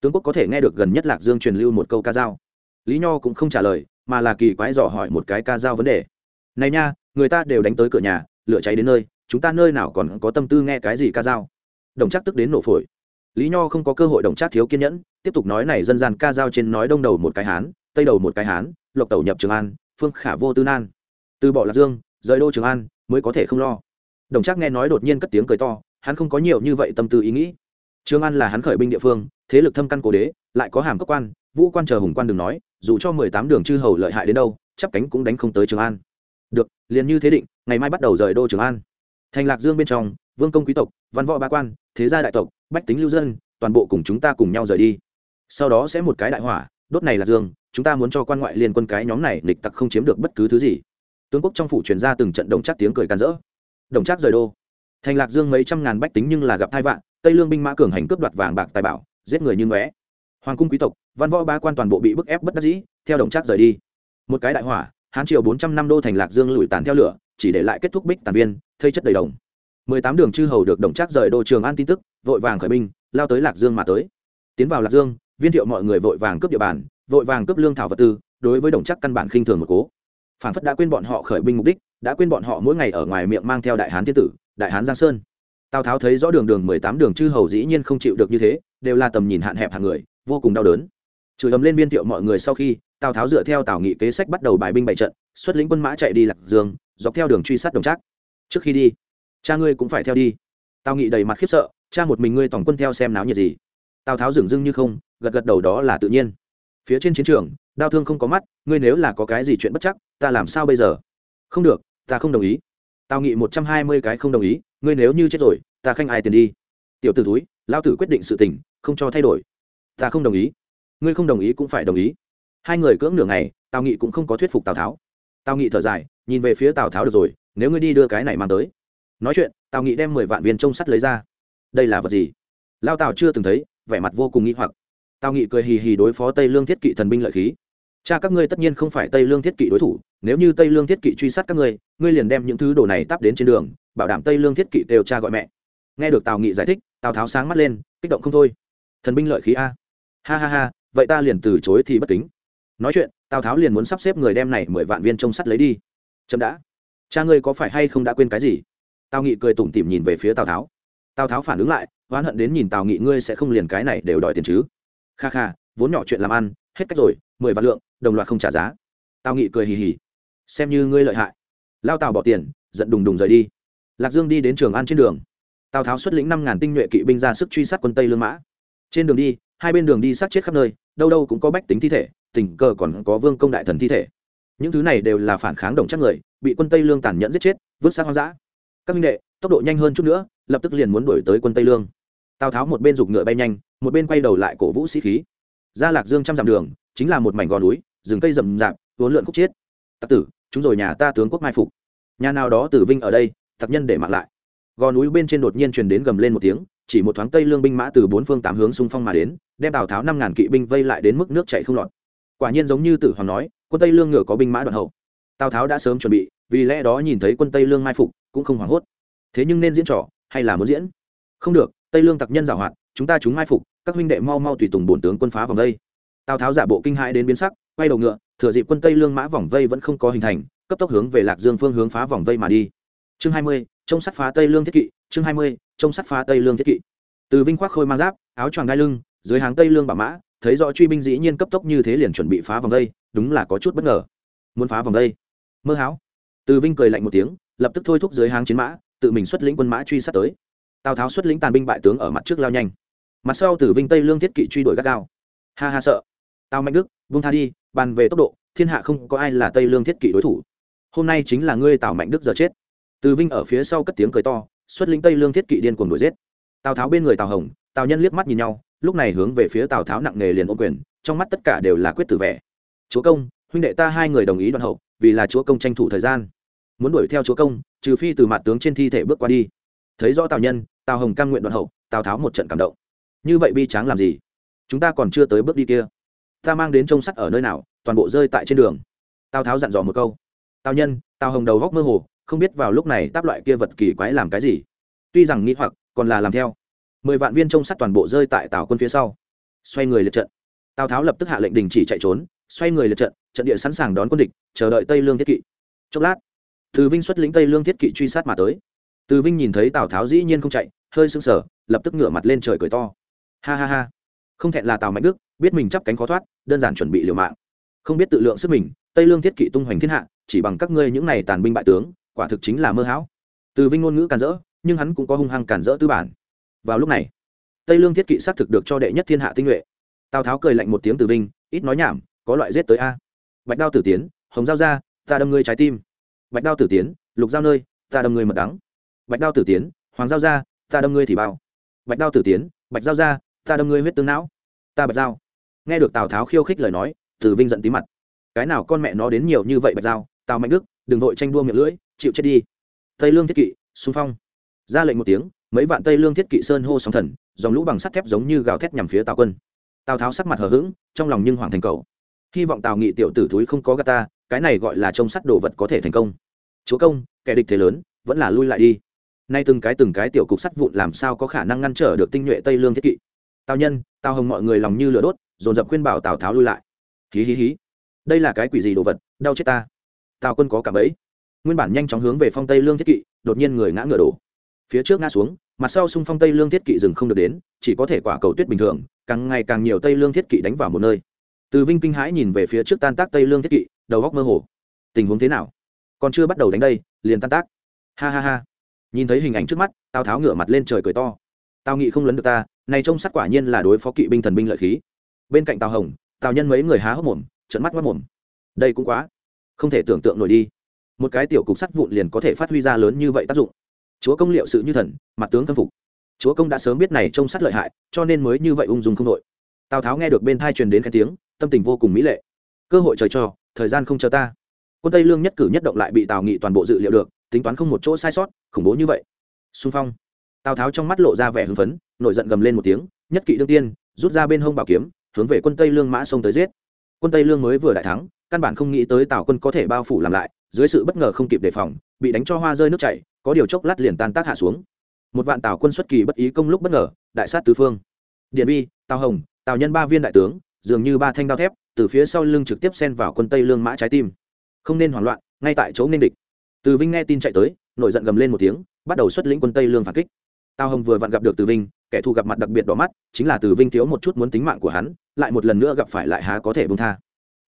Tướng quốc có thể nghe được gần nhất lạc dương truyền lưu một câu ca dao. Lý nho cũng không trả lời, mà là kỳ quái dò hỏi một cái ca dao vấn đề. Này nha, người ta đều đánh tới cửa nhà, lửa cháy đến nơi, chúng ta nơi nào còn có tâm tư nghe cái gì ca dao? Đồng chắc tức đến nổ phổi. Lý nho không có cơ hội đồng chắc thiếu kiên nhẫn tiếp tục nói này dân gian ca dao trên nói đông đầu một cái hán, tây đầu một cái hán, lộc tẩu nhập trường an, phương khả vô tư nan. Từ bỏ lạc dương, rời đô trường an, mới có thể không lo. Đồng trác nghe nói đột nhiên cất tiếng cười to, hắn không có nhiều như vậy tâm tư ý nghĩ. Trường an là hắn khởi binh địa phương, thế lực thâm căn cố đế, lại có hàm cấp quan, vũ quan chờ hùng quan đừng nói, dù cho mười tám đường chư hầu lợi hại đến đâu, chắp cánh cũng đánh không tới trường an. Được, liền như thế định, ngày mai bắt đầu rời đô trường an. Thành lạc dương bên trong, vương công quý tộc, văn võ ba quan, thế gia đại tộc, bách tính lưu dân, toàn bộ cùng chúng ta cùng nhau rời đi sau đó sẽ một cái đại hỏa, đốt này là dương, chúng ta muốn cho quan ngoại liên quân cái nhóm này lịch tặc không chiếm được bất cứ thứ gì. Tướng quốc trong phủ truyền ra từng trận đồng chắc tiếng cười can rỡ. Đồng chắc rời đô. Thành lạc dương mấy trăm ngàn bách tính nhưng là gặp thai vạn tây lương binh mã cường hành cướp đoạt vàng bạc tài bảo, giết người như ngóe. Hoàng cung quý tộc, văn võ ba quan toàn bộ bị bức ép bất đắc dĩ, theo đồng chắc rời đi. Một cái đại hỏa, hán triều bốn trăm năm đô thành lạc dương lùi tàn theo lửa, chỉ để lại kết thúc bích tàn viên, thây chất đầy đồng. Mười tám đường chư hầu được đồng chắc rời đô trường an tin tức, vội vàng khởi binh, lao tới lạc dương mà tới. Tiến vào lạc dương viên thiệu mọi người vội vàng cướp địa bàn, vội vàng cướp lương thảo vật tư, đối với đồng chắc căn bản khinh thường một cố. Phản phất đã quên bọn họ khởi binh mục đích, đã quên bọn họ mỗi ngày ở ngoài miệng mang theo đại hán thiên tử, đại hán giang sơn. Tào tháo thấy rõ đường đường mười tám đường chư hầu dĩ nhiên không chịu được như thế, đều là tầm nhìn hạn hẹp hàng người, vô cùng đau đớn. Chửi ấm lên viên thiệu mọi người sau khi, tào tháo dựa theo tào nghị kế sách bắt đầu bài binh bại trận, xuất lĩnh quân mã chạy đi lạc dương, dọc theo đường truy sát đồng trác trước khi đi, cha ngươi cũng phải theo đi. Tào nghị đầy mặt khiếp sợ, cha một mình ngươi tổng quân theo xem náo nhiệt gì? Tào tháo dừng dưng như không, gật gật đầu đó là tự nhiên. Phía trên chiến trường, đau thương không có mắt, ngươi nếu là có cái gì chuyện bất chắc, ta làm sao bây giờ? Không được, ta không đồng ý. Tào nghị một trăm hai mươi cái không đồng ý, ngươi nếu như chết rồi, ta khanh ai tiền đi? Tiểu t ử túi lao tử quyết định sự tình, không cho thay đổi. Ta không đồng ý. Ngươi không đồng ý cũng phải đồng ý. Hai người cưỡng nửa ngày, tào nghị cũng không có thuyết phục tào tháo. Tào nghị thở dài, nhìn về phía tào tháo được rồi, nếu ngươi đi đưa cái này mang tới. Nói chuyện, tào nghị đem mười vạn viên trông sắt lấy ra. Đây là vật gì? Lao tào chưa từng thấy vẻ mặt vô cùng nghĩ hoặc. Tào nghị cười hì hì đối phó tây lương thiết kỵ thần binh lợi khí. Cha các ngươi tất nhiên không phải tây lương thiết kỵ đối thủ, nếu như tây lương thiết kỵ truy sát các ngươi ngươi liền đem những thứ đồ này tắp đến trên đường, bảo đảm tây lương thiết kỵ đều cha gọi mẹ. Nghe được tào nghị giải thích, tào tháo sáng mắt lên, kích động không thôi. Thần binh lợi khí a. Ha ha ha, vậy ta liền từ chối thì bất kính. Nói chuyện, tào tháo liền muốn sắp xếp người đem này mười vạn viên trông sắt lấy đi. Chậm đã. Cha ngươi có phải hay không đã quên cái gì? Tào nghị cười tủm tỉm nhìn về phía tào tháo. Tào tháo phản ứng lại oán hận đến nhìn tào nghị ngươi sẽ không liền cái này đều đòi tiền chứ. Kha kha, vốn nhỏ chuyện làm ăn, hết cách rồi, mười vạn lượng, đồng loạt không trả giá. Tào nghị cười hì hì. Xem như ngươi lợi hại. Lao tào bỏ tiền, giận đùng đùng rời đi. Lạc dương đi đến trường an trên đường. Tào tháo xuất lĩnh năm ngàn tinh nhuệ kỵ binh ra sức truy sát quân tây lương mã. Trên đường đi, hai bên đường đi sát chết khắp nơi, đâu đâu cũng có bách tính thi thể, tình cờ còn có vương công đại thần thi thể. Những thứ này đều là phản kháng đồng chắc người, bị quân tây lương tàn nhẫn giết chết, vứt sang hoang dã. Các minh đệ, tốc độ nhanh hơn chút nữa lập tức liền muốn đuổi tới quân tây lương. Tào tháo một bên giục ngựa bay nhanh, một bên quay đầu lại cổ vũ sĩ khí. Ra lạc dương trăm dặm đường, chính là một mảnh gò núi, rừng cây rậm rạp vốn lượn khúc chiết. Tặc tử, chúng rồi nhà ta tướng quốc mai phục. Nhà nào đó tử vinh ở đây, tặc nhân để mặc lại. Gò núi bên trên đột nhiên truyền đến gầm lên một tiếng, chỉ một thoáng tây lương binh mã từ bốn phương tám hướng xung phong mà đến, đem tào tháo năm ngàn kỵ binh vây lại đến mức nước chạy không lọt. Quả nhiên giống như tử hoàng nói, quân tây lương ngựa có binh mã đoạn hậu. Tào tháo đã sớm chuẩn bị, vì lẽ đó nhìn thấy quân tây lương mai phục, cũng không hoảng hốt. Thế nhưng nên diễn trò hay là muốn diễn? Không được, tây lương tặc nhân giảo hoạt, chúng ta chúng mai phục, các huynh đệ mau mau tùy tùng bổn tướng quân phá vòng vây. Tào tháo giả bộ kinh hãi đến biến sắc, quay đầu ngựa, thừa dịp quân tây lương mã vòng vây vẫn không có hình thành, cấp tốc hướng về lạc dương phương hướng phá vòng vây mà đi. Chương hai mươi, trông sắt phá tây lương thiết kỵ, chương hai mươi, trông sắt phá tây lương thiết kỵ. Từ vinh khoác khôi mang giáp, áo choàng đai lưng, dưới hàng tây lương bả mã, thấy rõ truy binh dĩ nhiên cấp tốc như thế liền chuẩn bị phá vòng vây, đúng là có chút bất ngờ. Muốn phá vòng vây. Mơ háo từ vinh cười lạnh một tiếng, lập tức thôi thúc dưới hàng chiến mã tự mình xuất lĩnh quân mã truy sát tới. Tào tháo xuất lĩnh tàn binh bại tướng ở mặt trước lao nhanh. Mặt sau từ vinh tây lương thiết kỵ truy đuổi gắt gao. Ha ha sợ. Tào mạnh đức vung tha đi, bàn về tốc độ, thiên hạ không có ai là tây lương thiết kỵ đối thủ. Hôm nay chính là ngươi tào mạnh đức giờ chết. Từ vinh ở phía sau cất tiếng cười to, xuất lĩnh tây lương thiết kỵ điên cuồng đuổi giết. Tào tháo bên người tào hồng, tào nhân liếc mắt nhìn nhau, lúc này hướng về phía tào tháo nặng nề liền ôm quyền, trong mắt tất cả đều là quyết tử vẻ. Chúa công, huynh đệ ta hai người đồng ý đoạn hậu, vì là chúa công tranh thủ thời gian. Muốn đuổi theo chúa công trừ phi từ mặt tướng trên thi thể bước qua đi. Thấy rõ tào nhân, tào hồng cam nguyện đoạn hậu, tào tháo một trận cảm động. Như vậy bi tráng làm gì? Chúng ta còn chưa tới bước đi kia. Ta mang đến trông sắt ở nơi nào, toàn bộ rơi tại trên đường. Tào tháo dặn dò một câu. Tào nhân, tào hồng đầu góc mơ hồ, không biết vào lúc này táp loại kia vật kỳ quái làm cái gì. Tuy rằng nghĩ hoặc, còn là làm theo. Mười vạn viên trông sắt toàn bộ rơi tại tào quân phía sau. Xoay người lượt trận. Tào tháo lập tức hạ lệnh đình chỉ chạy trốn, xoay người lượt trận trận địa sẵn sàng đón quân địch, chờ đợi tây lương thiết kỵ. Chốc lát từ vinh xuất lĩnh tây lương thiết kỵ truy sát mà tới. Từ vinh nhìn thấy tào tháo dĩ nhiên không chạy, hơi sưng sở lập tức ngửa mặt lên trời cười to. Ha ha ha. Không thẹn là tào mạnh đức, biết mình chắp cánh khó thoát, đơn giản chuẩn bị liều mạng. Không biết tự lượng sức mình, tây lương thiết kỵ tung hoành thiên hạ, chỉ bằng các ngươi những này tàn binh bại tướng, quả thực chính là mơ hão. Từ vinh ngôn ngữ càn rỡ, nhưng hắn cũng có hung hăng càn rỡ tư bản. Vào lúc này, tây lương thiết kỵ xác thực được cho đệ nhất thiên hạ tinh nhuệ. Tào tháo cười lạnh một tiếng từ vinh, ít nói nhảm, có loại giết tới a. Bạch đao tử tiến, hồng giao ra, ta đâm ngươi trái tim bạch đao tử tiến, lục giao nơi, ta đâm ngươi mật đắng. Bạch đao tử tiến, hoàng giao ra ta đâm ngươi thì bao. Bạch đao tử tiến, bạch giao ra ta đâm ngươi huyết tương não. Ta bạch giao. Nghe được tào tháo khiêu khích lời nói, từ vinh giận tí mặt. Cái nào con mẹ nó đến nhiều như vậy bạch giao, tào mạnh đức, đừng vội tranh đua miệng lưỡi, chịu chết đi. Tây lương thiết kỵ, xung phong. Ra lệnh một tiếng, mấy vạn tây lương thiết kỵ sơn hô sóng thần, dòng lũ bằng sắt thép giống như gào thét nhằm phía tào quân. Tào tháo sắc mặt hờ hững, trong lòng nhưng hoàng thành cầu. Hy vọng tào nghị tiểu tử thúi không có gà ta, cái này gọi là trông sắt đồ vật có thể thành công chúa công, kẻ địch thế lớn, vẫn là lui lại đi. Nay từng cái từng cái tiểu cục sắt vụn làm sao có khả năng ngăn trở được tinh nhuệ tây lương thiết kỵ? Tào nhân, tào hồng mọi người lòng như lửa đốt, dồn dập khuyên bảo tào tháo lui lại. Hí hí hí. Đây là cái quỷ gì đồ vật? Đau chết ta. Tào quân có cảm ấy nguyên bản nhanh chóng hướng về phong tây lương thiết kỵ, đột nhiên người ngã ngựa đổ. Phía trước ngã xuống, mặt sau xung phong tây lương thiết kỵ dừng không được đến, chỉ có thể quả cầu tuyết bình thường, càng ngày càng nhiều tây lương thiết kỵ đánh vào một nơi. Từ vinh kinh hãi nhìn về phía trước tan tác tây lương thiết kỵ, đầu góc mơ hồ. Tình huống thế nào? Còn chưa bắt đầu đánh đây, liền tan tác. Ha ha ha. Nhìn thấy hình ảnh trước mắt, tào tháo ngửa mặt lên trời cười to. Tào nghị không lấn được ta, này trông sát quả nhiên là đối phó kỵ binh thần binh lợi khí. Bên cạnh tào hồng, tào nhân mấy người há hốc mồm trận mắt mất mồm. Đây cũng quá. Không thể tưởng tượng nổi đi. Một cái tiểu cục sắt vụn liền có thể phát huy ra lớn như vậy tác dụng. Chúa công liệu sự như thần, mặt tướng khâm phục. Chúa công đã sớm biết này trông sắt lợi hại, cho nên mới như vậy ung dung không đội. Tào tháo nghe được bên thai truyền đến cái tiếng, tâm tình vô cùng mỹ lệ. Cơ hội trời cho, thời gian không chờ ta quân tây lương nhất cử nhất động lại bị tào nghị toàn bộ dự liệu được, tính toán không một chỗ sai sót, khủng bố như vậy. Xung phong. Tào tháo trong mắt lộ ra vẻ hưng phấn, nổi giận gầm lên một tiếng, nhất kỵ đương tiên, rút ra bên hông bảo kiếm, hướng về quân tây lương mã sông tới giết. Quân tây lương mới vừa đại thắng, căn bản không nghĩ tới tào quân có thể bao phủ làm lại, dưới sự bất ngờ không kịp đề phòng, bị đánh cho hoa rơi nước chảy, có điều chốc lát liền tan tác hạ xuống. Một vạn tào quân xuất kỳ bất ý công lúc bất ngờ, đại sát tứ phương. Điện bi, tào hồng, tào nhân ba viên đại tướng, dường như ba thanh đao thép, từ phía sau lưng trực tiếp xen vào quân tây lương mã trái tim không nên hoảng loạn, ngay tại chỗ nên địch. Từ vinh nghe tin chạy tới, nổi giận gầm lên một tiếng, bắt đầu xuất lĩnh quân tây lương phản kích. Tào hồng vừa vặn gặp được từ vinh, kẻ thù gặp mặt đặc biệt đỏ mắt, chính là từ vinh thiếu một chút muốn tính mạng của hắn, lại một lần nữa gặp phải lại há có thể bông tha.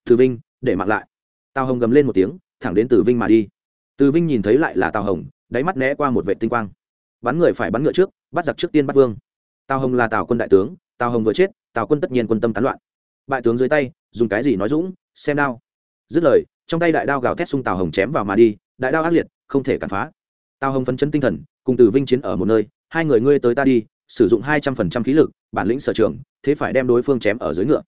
Từ vinh, để mạng lại. Tào hồng gầm lên một tiếng, thẳng đến từ vinh mà đi. Từ vinh nhìn thấy lại là tào hồng, đáy mắt né qua một vệ tinh quang. Bắn người phải bắn ngựa trước, bắt giặc trước tiên bắt vương. Tào hồng là tào quân đại tướng, tào hồng vừa chết, tào quân tất nhiên quân tâm tán loạn. Bại tướng dưới tay, dùng cái gì nói dũng, xem đao dứt lời trong tay đại đao gào thét xung tào hồng chém vào mà đi, đại đao ác liệt, không thể cản phá. Tào hồng phấn chấn tinh thần, cùng từ vinh chiến ở một nơi, hai người ngươi tới ta đi, sử dụng hai trăm phần trăm khí lực, bản lĩnh sở trường, thế phải đem đối phương chém ở dưới ngựa.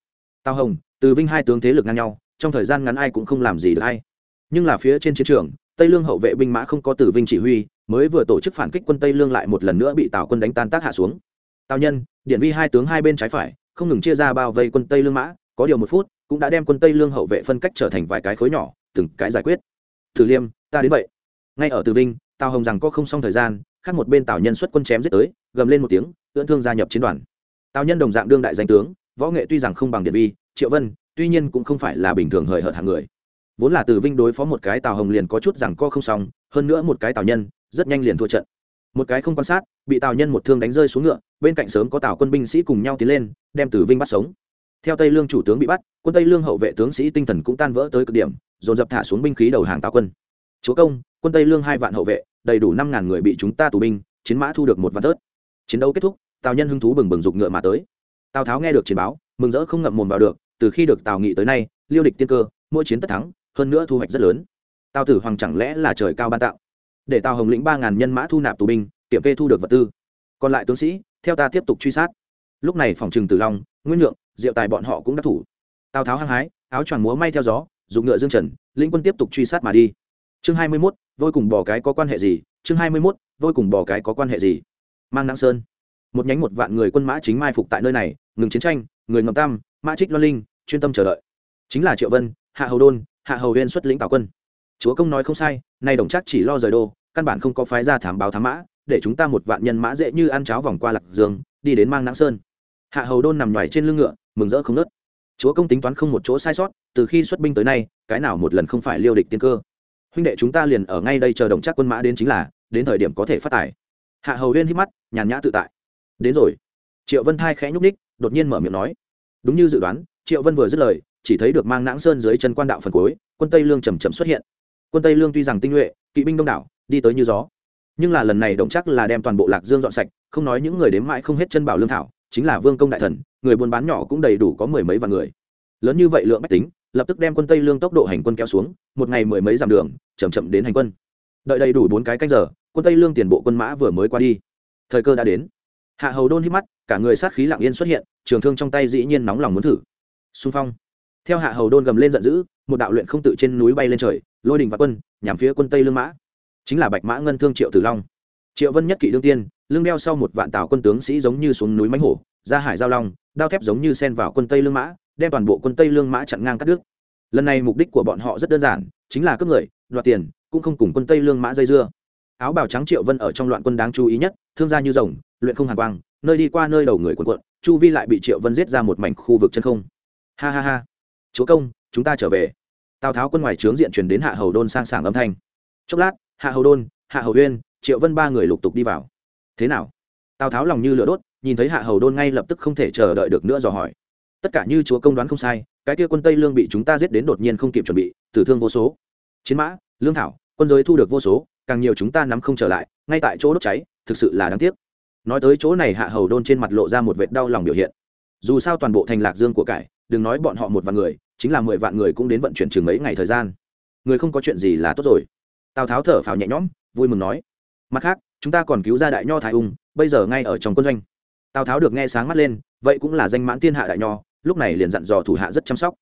Tào hồng, từ vinh hai tướng thế lực ngang nhau, trong thời gian ngắn ai cũng không làm gì được hay nhưng là phía trên chiến trường, tây lương hậu vệ binh mã không có từ vinh chỉ huy, mới vừa tổ chức phản kích quân tây lương lại một lần nữa bị tào quân đánh tan tác hạ xuống. Tào nhân, điện vi hai tướng hai bên trái phải, không ngừng chia ra bao vây quân tây lương mã, có điều một phút cũng đã đem quân tây lương hậu vệ phân cách trở thành vài cái khối nhỏ, từng cái giải quyết. Thử liêm, ta đến vậy. Ngay ở từ vinh, tào hồng rằng có không xong thời gian, khác một bên tào nhân xuất quân chém giết tới, gầm lên một tiếng, ưỡn thương gia nhập chiến đoàn. Tào nhân đồng dạng đương đại danh tướng, võ nghệ tuy rằng không bằng điện vi, triệu vân, tuy nhiên cũng không phải là bình thường hời hợt hàng người. Vốn là từ vinh đối phó một cái tào hồng liền có chút rằng co không xong, hơn nữa một cái tào nhân, rất nhanh liền thua trận. Một cái không quan sát, bị tào nhân một thương đánh rơi xuống ngựa, bên cạnh sớm có tào quân binh sĩ cùng nhau tiến lên, đem từ vinh bắt sống theo tây lương chủ tướng bị bắt, quân tây lương hậu vệ tướng sĩ tinh thần cũng tan vỡ tới cực điểm, dồn dập thả xuống binh khí đầu hàng Tào quân. Chúa công, quân tây lương hai vạn hậu vệ, đầy đủ năm ngàn người bị chúng ta tù binh, chiến mã thu được một vạn tớt. Chiến đấu kết thúc, tào nhân hứng thú bừng bừng dục ngựa mà tới. Tào tháo nghe được chiến báo, mừng rỡ không ngậm mồm vào được, từ khi được tào nghị tới nay, liêu địch tiên cơ, mỗi chiến tất thắng, hơn nữa thu hoạch rất lớn. Tào tử hoàng chẳng lẽ là trời cao ban tạo? Để tào hồng lĩnh ba ngàn nhân mã thu nạp tù binh, kiểm kê thu được vật tư. Còn lại tướng sĩ, theo ta tiếp tục truy sát. Lúc này phòng trừng tử long, nguyên nhượng diệu tài bọn họ cũng đắc thủ. Tào tháo hăng hái áo choàng múa may theo gió dùng ngựa dương trần lĩnh quân tiếp tục truy sát mà đi. Chương hai mươi 21, vôi cùng bỏ cái có quan hệ gì? Chương hai mươi 21, vôi cùng bỏ cái có quan hệ gì? Mang nặng sơn. Một nhánh một vạn người quân mã chính mai phục tại nơi này ngừng chiến tranh người ngầm tam mã trích loan linh chuyên tâm chờ đợi. Chính là triệu vân hạ hầu đôn hạ hầu huyên xuất lĩnh tào quân. Chúa công nói không sai nay đồng chắc chỉ lo rời đô căn bản không có phái ra thảm báo thám mã để chúng ta một vạn nhân mã dễ như ăn cháo vòng qua lạc dương đi đến mang nãng sơn. Hạ hầu đôn nằm ngoài trên lưng ngựa mừng rỡ không nớt. Chúa công tính toán không một chỗ sai sót, từ khi xuất binh tới nay, cái nào một lần không phải liêu địch tiên cơ. Huynh đệ chúng ta liền ở ngay đây chờ đồng chắc quân mã đến chính là, đến thời điểm có thể phát tài. Hạ hầu huyên hít mắt, nhàn nhã tự tại. Đến rồi. Triệu vân thai khẽ nhúc ních đột nhiên mở miệng nói. Đúng như dự đoán, triệu vân vừa dứt lời, chỉ thấy được mang nãng sơn dưới chân quan đạo phần cuối, quân tây lương chầm chậm xuất hiện. Quân tây lương tuy rằng tinh nhuệ, kỵ binh đông đảo, đi tới như gió. Nhưng là lần này động chắc là đem toàn bộ lạc dương dọn sạch, không nói những người đếm mãi không hết chân bảo lương thảo chính là vương công đại thần, người buôn bán nhỏ cũng đầy đủ có mười mấy vạn người. Lớn như vậy lượng bách tính, lập tức đem quân tây lương tốc độ hành quân kéo xuống, một ngày mười mấy dặm đường, chậm chậm đến hành quân. Đợi đầy đủ bốn cái canh giờ, quân tây lương tiền bộ quân mã vừa mới qua đi. Thời cơ đã đến. Hạ hầu đôn hít mắt, cả người sát khí lặng yên xuất hiện, trường thương trong tay dĩ nhiên nóng lòng muốn thử. Xung phong. Theo hạ hầu đôn gầm lên giận dữ, một đạo luyện không tự trên núi bay lên trời, lôi đình và quân nhằm phía quân tây lương mã. Chính là bạch mã ngân thương triệu tử long. Triệu vân nhất kỵ đương tiên lưng đeo sau một vạn tàu quân tướng sĩ giống như xuống núi mánh hổ, ra hải giao long, đao thép giống như sen vào quân tây lương mã, đem toàn bộ quân tây lương mã chặn ngang cắt đứt. Lần này mục đích của bọn họ rất đơn giản, chính là cướp người, đoạt tiền, cũng không cùng quân tây lương mã dây dưa. Áo bào trắng triệu vân ở trong loạn quân đáng chú ý nhất, thương gia như rồng, luyện không hàn quang, nơi đi qua nơi đầu người quần quận chu vi lại bị triệu vân giết ra một mảnh khu vực chân không. Ha ha ha. Chúa công, chúng ta trở về. Tào tháo quân ngoài trướng diện chuyển đến hạ hầu đôn sang sảng âm thanh. Chốc lát, hạ hầu đôn, hạ hầu huyên triệu vân ba người lục tục đi vào thế nào? Tào tháo lòng như lửa đốt, nhìn thấy hạ hầu đôn ngay lập tức không thể chờ đợi được nữa dò hỏi. Tất cả như chúa công đoán không sai, cái kia quân tây lương bị chúng ta giết đến đột nhiên không kịp chuẩn bị, tử thương vô số. Chiến mã, lương thảo, quân giới thu được vô số, càng nhiều chúng ta nắm không trở lại, ngay tại chỗ đốt cháy, thực sự là đáng tiếc. Nói tới chỗ này hạ hầu đôn trên mặt lộ ra một vệt đau lòng biểu hiện. Dù sao toàn bộ thành lạc dương của cải, đừng nói bọn họ một vạn người, chính là mười vạn người cũng đến vận chuyển chừng mấy ngày thời gian. Người không có chuyện gì là tốt rồi. Tào tháo thở phào nhẹ nhõm, vui mừng nói. Mặt khác chúng ta còn cứu ra đại nho thái ung, bây giờ ngay ở trong quân doanh. Tào tháo được nghe sáng mắt lên, vậy cũng là danh mãn thiên hạ đại nho, lúc này liền dặn dò thủ hạ rất chăm sóc.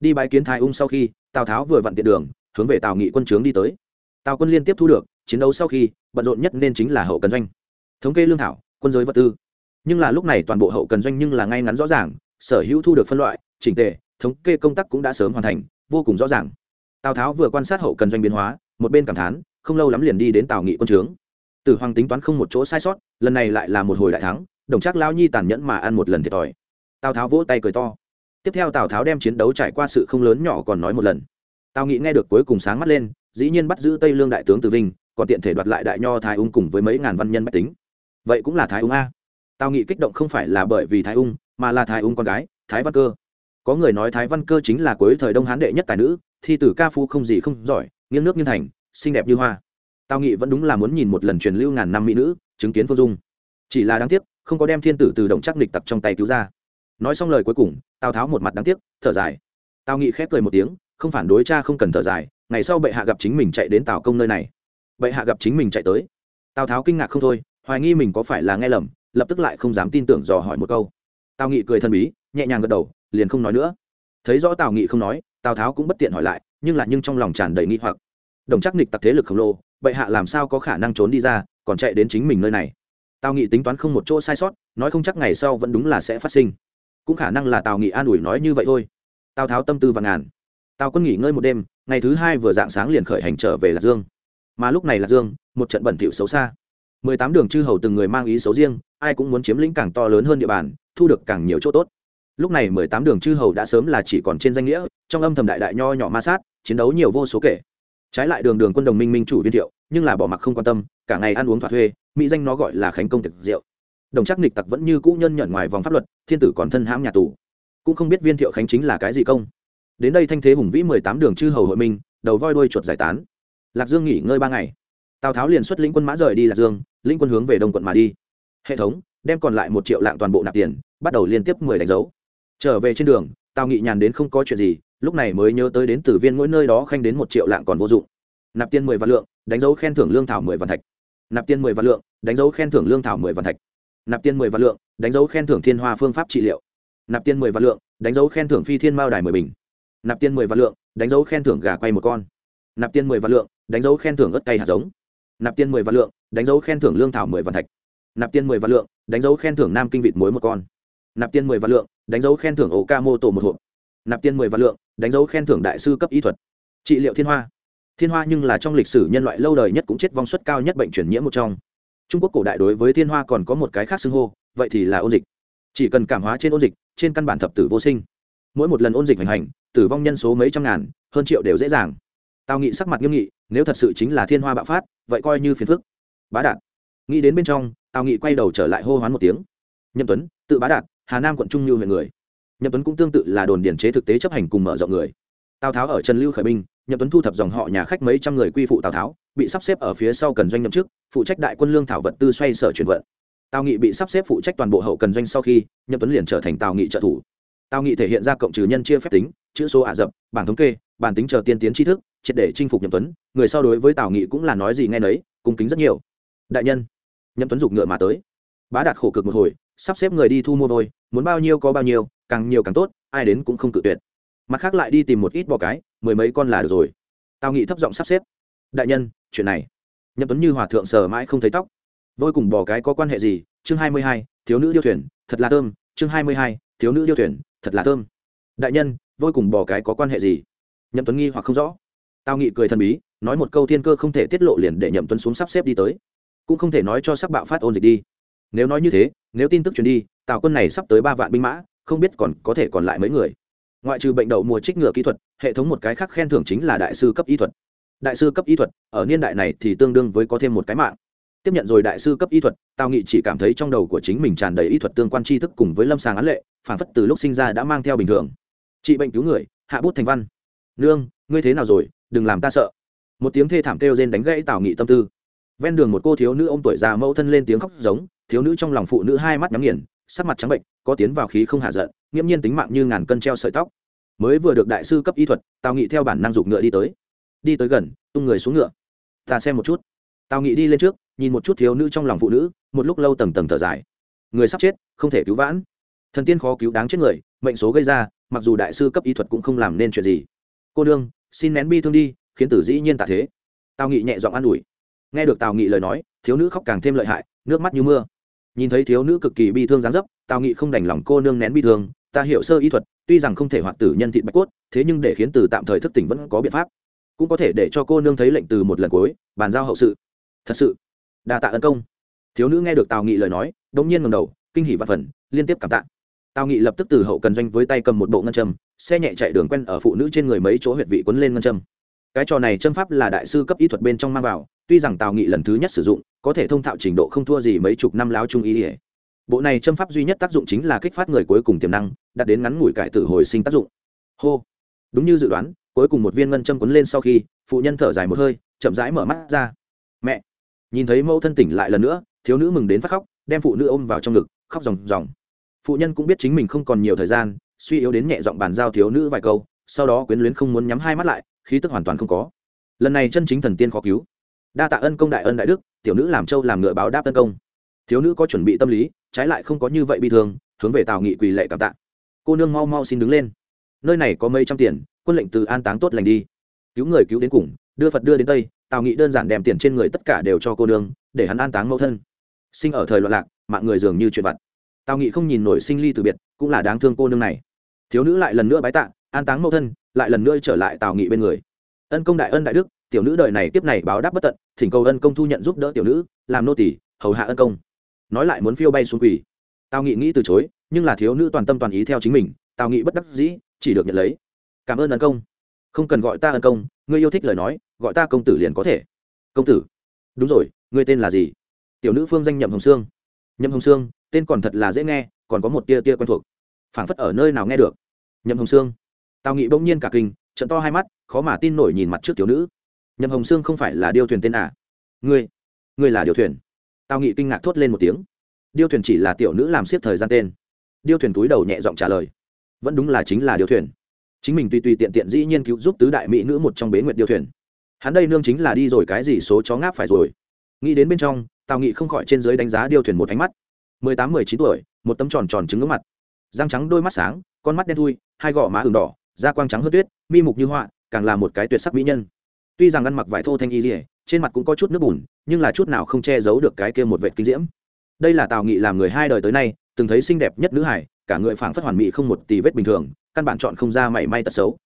Đi bái kiến thái ung sau khi, tào tháo vừa vặn tiện đường, hướng về tào nghị quân trướng đi tới. Tào quân liên tiếp thu được, chiến đấu sau khi, bận rộn nhất nên chính là hậu cần doanh. Thống kê lương thảo, quân giới vật tư. Nhưng là lúc này toàn bộ hậu cần doanh nhưng là ngay ngắn rõ ràng, sở hữu thu được phân loại, chỉnh tề, thống kê công tác cũng đã sớm hoàn thành, vô cùng rõ ràng. Tào tháo vừa quan sát hậu cần doanh biến hóa, một bên cảm thán, không lâu lắm liền đi đến tào nghị quân trướng tử hoàng tính toán không một chỗ sai sót, lần này lại là một hồi đại thắng, đồng Trác lao nhi tàn nhẫn mà ăn một lần thiệt thòi. Tào tháo vỗ tay cười to. Tiếp theo tào tháo đem chiến đấu trải qua sự không lớn nhỏ còn nói một lần. Tào nghị nghe được cuối cùng sáng mắt lên, dĩ nhiên bắt giữ tây lương đại tướng từ vinh, còn tiện thể đoạt lại đại nho thái ung cùng với mấy ngàn văn nhân bách tính. Vậy cũng là thái ung a. Tào nghị kích động không phải là bởi vì thái ung, mà là thái ung con gái, thái văn cơ. Có người nói thái văn cơ chính là cuối thời đông hán đệ nhất tài nữ, thi tử ca phu không gì không giỏi, nghiêng nước nghiêng thành, xinh đẹp như hoa tào nghị vẫn đúng là muốn nhìn một lần truyền lưu ngàn năm mỹ nữ, chứng kiến phương dung. Chỉ là đáng tiếc, không có đem thiên tử từ động chắc lịch tặc trong tay cứu ra. Nói xong lời cuối cùng, tào tháo một mặt đáng tiếc, thở dài. Tào nghị khép cười một tiếng, không phản đối cha không cần thở dài, ngày sau bệ hạ gặp chính mình chạy đến tào công nơi này. Bệ hạ gặp chính mình chạy tới. Tào tháo kinh ngạc không thôi, hoài nghi mình có phải là nghe lầm, lập tức lại không dám tin tưởng dò hỏi một câu. Tào nghị cười thân bí, nhẹ nhàng gật đầu, liền không nói nữa. Thấy rõ tào nghị không nói, tào tháo cũng bất tiện hỏi lại, nhưng là nhưng trong lòng tràn đầy nghi hoặc. Đồng chắc nịch tặc thế lực khổng lồ bệ hạ làm sao có khả năng trốn đi ra, còn chạy đến chính mình nơi này? Tào nghị tính toán không một chỗ sai sót, nói không chắc ngày sau vẫn đúng là sẽ phát sinh. Cũng khả năng là tào nghị an ủi nói như vậy thôi. Tào tháo tâm tư và ngàn. Tào quân nghỉ ngơi một đêm, ngày thứ hai vừa dạng sáng liền khởi hành trở về lạc dương. Mà lúc này lạc dương, một trận bẩn thỉu xấu xa. Mười tám đường chư hầu từng người mang ý xấu riêng, ai cũng muốn chiếm lĩnh càng to lớn hơn địa bàn, thu được càng nhiều chỗ tốt. Lúc này mười tám đường chư hầu đã sớm là chỉ còn trên danh nghĩa, trong âm thầm đại đại nho nhỏ ma sát, chiến đấu nhiều vô số kể trái lại đường đường quân đồng minh minh chủ viên thiệu, nhưng là bỏ mặc không quan tâm, cả ngày ăn uống thỏa thuê, mỹ danh nó gọi là khánh công thực rượu đồng chắc nịch tặc vẫn như cũ nhân nhận ngoài vòng pháp luật, thiên tử còn thân hãm nhà tù. Cũng không biết viên thiệu khánh chính là cái gì công. Đến đây thanh thế hùng vĩ mười tám đường chư hầu hội minh, đầu voi đuôi chuột giải tán. Lạc dương nghỉ ngơi ba ngày. Tào tháo liền xuất lĩnh quân mã rời đi lạc dương, lĩnh quân hướng về đông quận mà đi. Hệ thống, đem còn lại một triệu lạng toàn bộ nạp tiền, bắt đầu liên tiếp mười đánh dấu. Trở về trên đường, tào nghị nhàn đến không có chuyện gì lúc này mới nhớ tới đến từ viên mỗi nơi đó khanh đến một triệu lạng còn vô dụng nạp tiền mười vạn lượng đánh dấu khen thưởng lương thảo mười vạn thạch nạp tiền mười vạn lượng đánh dấu khen thưởng lương thảo mười vạn thạch nạp tiền mười vạn lượng đánh dấu khen thưởng thiên hoa phương pháp trị liệu nạp tiền mười vạn lượng đánh dấu khen thưởng phi thiên mao đài mười bình nạp tiền mười vạn lượng đánh dấu khen thưởng gà quay một con nạp tiền mười vạn lượng đánh dấu khen thưởng ớt cay hạt giống nạp tiền mười vạn lượng đánh dấu khen thưởng lương thảo mười vạn thạch nạp tiền mười vạn lượng đánh dấu khen thưởng nam kinh vịt muối một con nạp tiền mười vạn lượng đánh dấu khen thưởng ổ ca mô tổ một hộp nạp tiền mười vạn lượng, đánh dấu khen thưởng đại sư cấp y thuật. Trị liệu thiên hoa. Thiên hoa nhưng là trong lịch sử nhân loại lâu đời nhất cũng chết vong suất cao nhất bệnh truyền nhiễm một trong. Trung quốc cổ đại đối với thiên hoa còn có một cái khác xưng hô, vậy thì là ôn dịch. Chỉ cần cảm hóa trên ôn dịch, trên căn bản thập tử vô sinh. Mỗi một lần ôn dịch hành hành, tử vong nhân số mấy trăm ngàn, hơn triệu đều dễ dàng. Tào nghị sắc mặt nghiêm nghị, nếu thật sự chính là thiên hoa bạo phát, vậy coi như phiền phức. Bá đạt. Nghĩ đến bên trong, tào nghị quay đầu trở lại hô hoán một tiếng. Nhậm tuấn, tự bá đạt, hà nam quận trung như huyện người nhậm tuấn cũng tương tự là đồn điển chế thực tế chấp hành cùng mở rộng người tào tháo ở trần lưu khởi binh nhậm tuấn thu thập dòng họ nhà khách mấy trăm người quy phụ tào tháo bị sắp xếp ở phía sau cần doanh nhậm chức phụ trách đại quân lương thảo vật tư xoay sở chuyển vận tào nghị bị sắp xếp phụ trách toàn bộ hậu cần doanh sau khi nhậm tuấn liền trở thành tào nghị trợ thủ tào nghị thể hiện ra cộng trừ nhân chia phép tính chữ số ả rập bảng thống kê bản tính chờ tiên tiến tri thức triệt để chinh phục nhậm tuấn người sau đối với tào nghị cũng là nói gì nghe nấy cung kính rất nhiều đại nhân nhậm tuấn giục ngựa mà tới bá đạt khổ cực một hồi sắp xếp người đi thu mua vôi muốn bao nhiêu có bao nhiêu càng nhiều càng tốt, ai đến cũng không cự tuyệt. Mặt khác lại đi tìm một ít bò cái, mười mấy con là được rồi. Tao nghĩ thấp giọng sắp xếp. Đại nhân, chuyện này. Nhậm tuấn như hòa thượng sờ mãi không thấy tóc. Vôi cùng bò cái có quan hệ gì? Chương hai mươi hai, thiếu nữ điêu thuyền, thật là thơm. Chương hai mươi hai, thiếu nữ điêu thuyền, thật là thơm. Đại nhân, vôi cùng bò cái có quan hệ gì? Nhậm tuấn nghi hoặc không rõ. Tao nghị cười thần bí, nói một câu thiên cơ không thể tiết lộ liền để nhậm tuấn xuống sắp xếp đi tới. Cũng không thể nói cho sắc bạo phát ôn dịch đi. Nếu nói như thế, nếu tin tức truyền đi, tào quân này sắp tới ba vạn binh mã không biết còn có thể còn lại mấy người. Ngoại trừ bệnh đậu mùa trích ngừa kỹ thuật, hệ thống một cái khác khen thưởng chính là đại sư cấp y thuật. Đại sư cấp y thuật, ở niên đại này thì tương đương với có thêm một cái mạng. Tiếp nhận rồi đại sư cấp y thuật, tào nghị chỉ cảm thấy trong đầu của chính mình tràn đầy y thuật tương quan tri thức cùng với lâm sàng án lệ, phản phất từ lúc sinh ra đã mang theo bình thường. Trị bệnh cứu người, hạ bút thành văn. Nương, ngươi thế nào rồi? Đừng làm ta sợ. Một tiếng thê thảm kêu rên đánh gãy tào nghị tâm tư. Ven đường một cô thiếu nữ ô m tuổi già mẫu thân lên tiếng khóc giống, thiếu nữ trong lòng phụ nữ hai mắt nhắm nghiền, sắc mặt trắng bệnh có tiến vào khí không hạ giận, nghiễm nhiên tính mạng như ngàn cân treo sợi tóc. Mới vừa được đại sư cấp y thuật, tào nghị theo bản năng dục ngựa đi tới. Đi tới gần, tung người xuống ngựa. Ta xem một chút. Tào nghị đi lên trước, nhìn một chút thiếu nữ trong lòng phụ nữ, một lúc lâu tầng tầng thở dài. Người sắp chết, không thể cứu vãn. Thần tiên khó cứu đáng chết người, mệnh số gây ra, mặc dù đại sư cấp y thuật cũng không làm nên chuyện gì. Cô đương xin nén bi thương đi, khiến tử dĩ nhiên tạ thế. Tào nghị nhẹ giọng an ủi. Nghe được tào nghị lời nói, thiếu nữ khóc càng thêm lợi hại, nước mắt như mưa nhìn thấy thiếu nữ cực kỳ bi thương dáng dấp, tào nghị không đành lòng cô nương nén bi thương, ta hiểu sơ y thuật, tuy rằng không thể hoạt tử nhân thị bạch cốt, thế nhưng để khiến từ tạm thời thức tỉnh vẫn có biện pháp. Cũng có thể để cho cô nương thấy lệnh từ một lần cuối, bàn giao hậu sự. Thật sự, đa tạ ân công. Thiếu nữ nghe được tào nghị lời nói đ ỗ n g nhiên ngầm đầu, kinh hỷ và phần, liên tiếp cảm tạ. Tào nghị lập tức từ hậu cần doanh với tay cầm một bộ ngân châm, xe nhẹ chạy đường quen ở phụ nữ trên người mấy chỗ huyệt vị quấn lên ngân châm. Cái trò này châm pháp là đại sư cấp y thuật bên trong mang vào tuy rằng tào nghị lần thứ nhất sử dụng, có thể thông thạo trình độ không thua gì mấy chục năm láo trung ý ỉa bộ này châm pháp duy nhất tác dụng chính là kích phát người cuối cùng tiềm năng, đạt đến ngắn ngủi cải tử hồi sinh tác dụng. Hô. Đúng như dự đoán, cuối cùng một viên ngân châm quấn lên sau khi, phụ nhân thở dài một hơi, chậm rãi mở mắt ra. Mẹ. Nhìn thấy mẫu thân tỉnh lại lần nữa, thiếu nữ mừng đến phát khóc, đem phụ nữ ôm vào trong ngực, khóc ròng ròng. Phụ nhân cũng biết chính mình không còn nhiều thời gian, suy yếu đến nhẹ giọng bàn giao thiếu nữ vài câu, sau đó quyến luyến không muốn nhắm hai mắt lại, khí tức hoàn toàn không có. Lần này chân chính thần tiên khó cứu đa tạ ân công đại ân đại đức, tiểu nữ làm châu làm ngựa báo đáp tấn công. Thiếu nữ có chuẩn bị tâm lý, trái lại không có như vậy bị thương, hướng về tào nghị quỳ lệ cảm tạ. Cô nương mau mau xin đứng lên. Nơi này có mấy trăm tiền, quân lệnh từ an táng tốt lành đi. Cứu người cứu đến cùng, đưa phật đưa đến tây, tào nghị đơn giản đem tiền trên người tất cả đều cho cô nương, để hắn an táng mẫu thân. Sinh ở thời loạn lạc, mạng người dường như chuyện vặt. Tào nghị không nhìn nổi sinh ly từ biệt, cũng là đáng thương cô nương này. Thiếu nữ lại lần nữa bái tạ, an táng mẫu thân, lại lần nữa trở lại tào nghị bên người. Ân công đại ân đại đức tiểu nữ đời này tiếp này báo đáp bất tận, thỉnh cầu ân công thu nhận giúp đỡ tiểu nữ, làm nô tỷ hầu hạ ân công. Nói lại muốn phiêu bay xuống quỷ tào nghị nghĩ từ chối, nhưng là thiếu nữ toàn tâm toàn ý theo chính mình, tào nghị bất đắc dĩ, chỉ được nhận lấy. Cảm ơn ân công. Không cần gọi ta ân công, ngươi yêu thích lời nói, gọi ta công tử liền có thể. Công tử. Đúng rồi, ngươi tên là gì? Tiểu nữ phương danh nhậm hồng sương. Nhậm hồng sương, tên còn thật là dễ nghe, còn có một tia tia quen thuộc. Phảng phất ở nơi nào nghe được. Nhậm hồng sương. Tào nghị bỗng nhiên cả kinh, trận to hai mắt, khó mà tin nổi nhìn mặt trước tiểu nữ nhậm hồng sương không phải là điêu thuyền tên à? Ngươi ngươi là Điêu thuyền? Tào nghị kinh ngạc thốt lên một tiếng. Điêu thuyền chỉ là tiểu nữ làm siết thời gian tên. Điêu thuyền túi đầu nhẹ giọng trả lời. Vẫn đúng là chính là điêu thuyền. Chính mình tùy tùy tiện tiện dĩ nhiên cứu giúp tứ đại mỹ nữ một trong bế nguyệt điêu thuyền. Hắn đây nương chính là đi rồi cái gì số chó ngáp phải rồi. Nghĩ đến bên trong, tào nghị không khỏi trên dưới đánh giá điêu thuyền một ánh mắt. Mười tám, mười chín tuổi, một tấm tròn tròn trứng ngưỡng mặt. Răng trắng đôi mắt sáng, con mắt đen thui, hai gò má ửng đỏ, da quang trắng hơn tuyết, mi mục như họa, càng là một cái tuyệt sắc mỹ nhân tuy rằng ăn mặc vải thô thanh y dỉa trên mặt cũng có chút nước bùn, nhưng là chút nào không che giấu được cái kia một vệ kinh diễm. Đây là tào nghị làm người hai đời tới nay, từng thấy xinh đẹp nhất nữ hải, cả người phảng phất hoàn mỹ không một tì vết bình thường, căn bản chọn không ra mảy may tật xấu.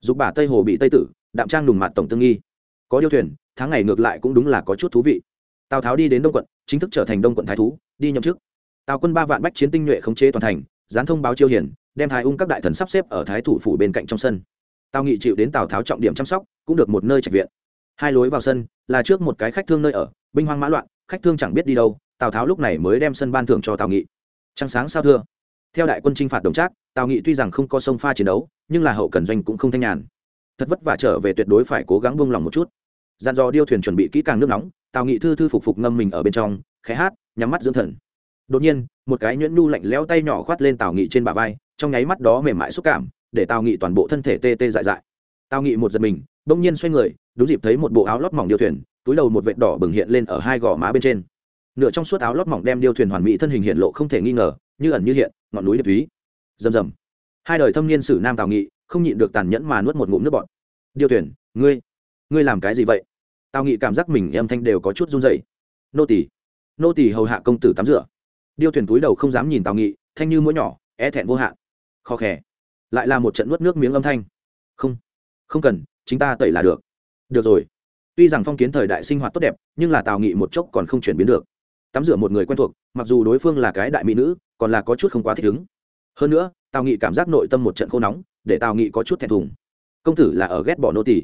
Dục bà tây hồ bị tây tử, đạm trang đùng mặt tổng tương nghi. Có điêu thuyền, tháng ngày ngược lại cũng đúng là có chút thú vị. Tào tháo đi đến đông quận, chính thức trở thành đông quận thái thú, đi nhậm chức. Tào quân ba vạn bách chiến tinh nhuệ khống chế toàn thành, gián thông báo chiêu hiển, đem thái ung các đại thần sắp xếp ở thái thủ phủ bên cạnh trong sân tào nghị chịu đến tào tháo trọng điểm chăm sóc, cũng được một nơi trạch viện. Hai lối vào sân, là trước một cái khách thương nơi ở, binh hoang mã loạn, khách thương chẳng biết đi đâu, tào tháo lúc này mới đem sân ban thưởng cho tào nghị. Trăng sáng sao thưa? Theo đại quân chinh phạt đồng trác, tào nghị tuy rằng không có sông pha chiến đấu, nhưng là hậu cần doanh cũng không thanh nhàn. Thật vất vả trở về tuyệt đối phải cố gắng buông lòng một chút. Dàn dò điêu thuyền chuẩn bị kỹ càng nước nóng, tào nghị thư thư phục phục ngâm mình ở bên trong khé hát, nhắm mắt dưỡng thần. Đột nhiên, một cái nhuyễn nhu lạnh lẽo tay nhỏ khoát lên tào nghị trên bả vai, trong nháy mắt đó mềm mại xúc cảm để tào nghị toàn bộ thân thể tê tê dại dại. Tào nghị một giật mình bỗng nhiên xoay người đúng dịp thấy một bộ áo lót mỏng điêu thuyền túi đầu một vệt đỏ bừng hiện lên ở hai gò má bên trên. Nửa trong suốt áo lót mỏng đem điêu thuyền hoàn mỹ thân hình hiện lộ không thể nghi ngờ như ẩn như hiện ngọn núi đẹp thúy. Rầm rầm. Hai đời thâm niên sử nam tào nghị không nhịn được tàn nhẫn mà nuốt một ngụm nước bọt. Điêu thuyền ngươi ngươi làm cái gì vậy? Tào nghị cảm giác mình âm thanh đều có chút run dậy nô tỳ, nô tỳ hầu hạ công tử tắm rửa. Điêu thuyền túi đầu không dám nhìn tào nghị thanh như mũi nhỏ e thẹn vô hạn. Khó khè lại là một trận nuốt nước miếng âm thanh. Không không cần, chính ta tẩy là được. Được rồi. Tuy rằng phong kiến thời đại sinh hoạt tốt đẹp, nhưng là tào nghị một chốc còn không chuyển biến được. Tắm rửa một người quen thuộc, mặc dù đối phương là cái đại mỹ nữ, còn là có chút không quá thích ứng. Hơn nữa, tào nghị cảm giác nội tâm một trận khô nóng, để tào nghị có chút thẹn thùng. Công tử là ở ghét bỏ nô tỳ.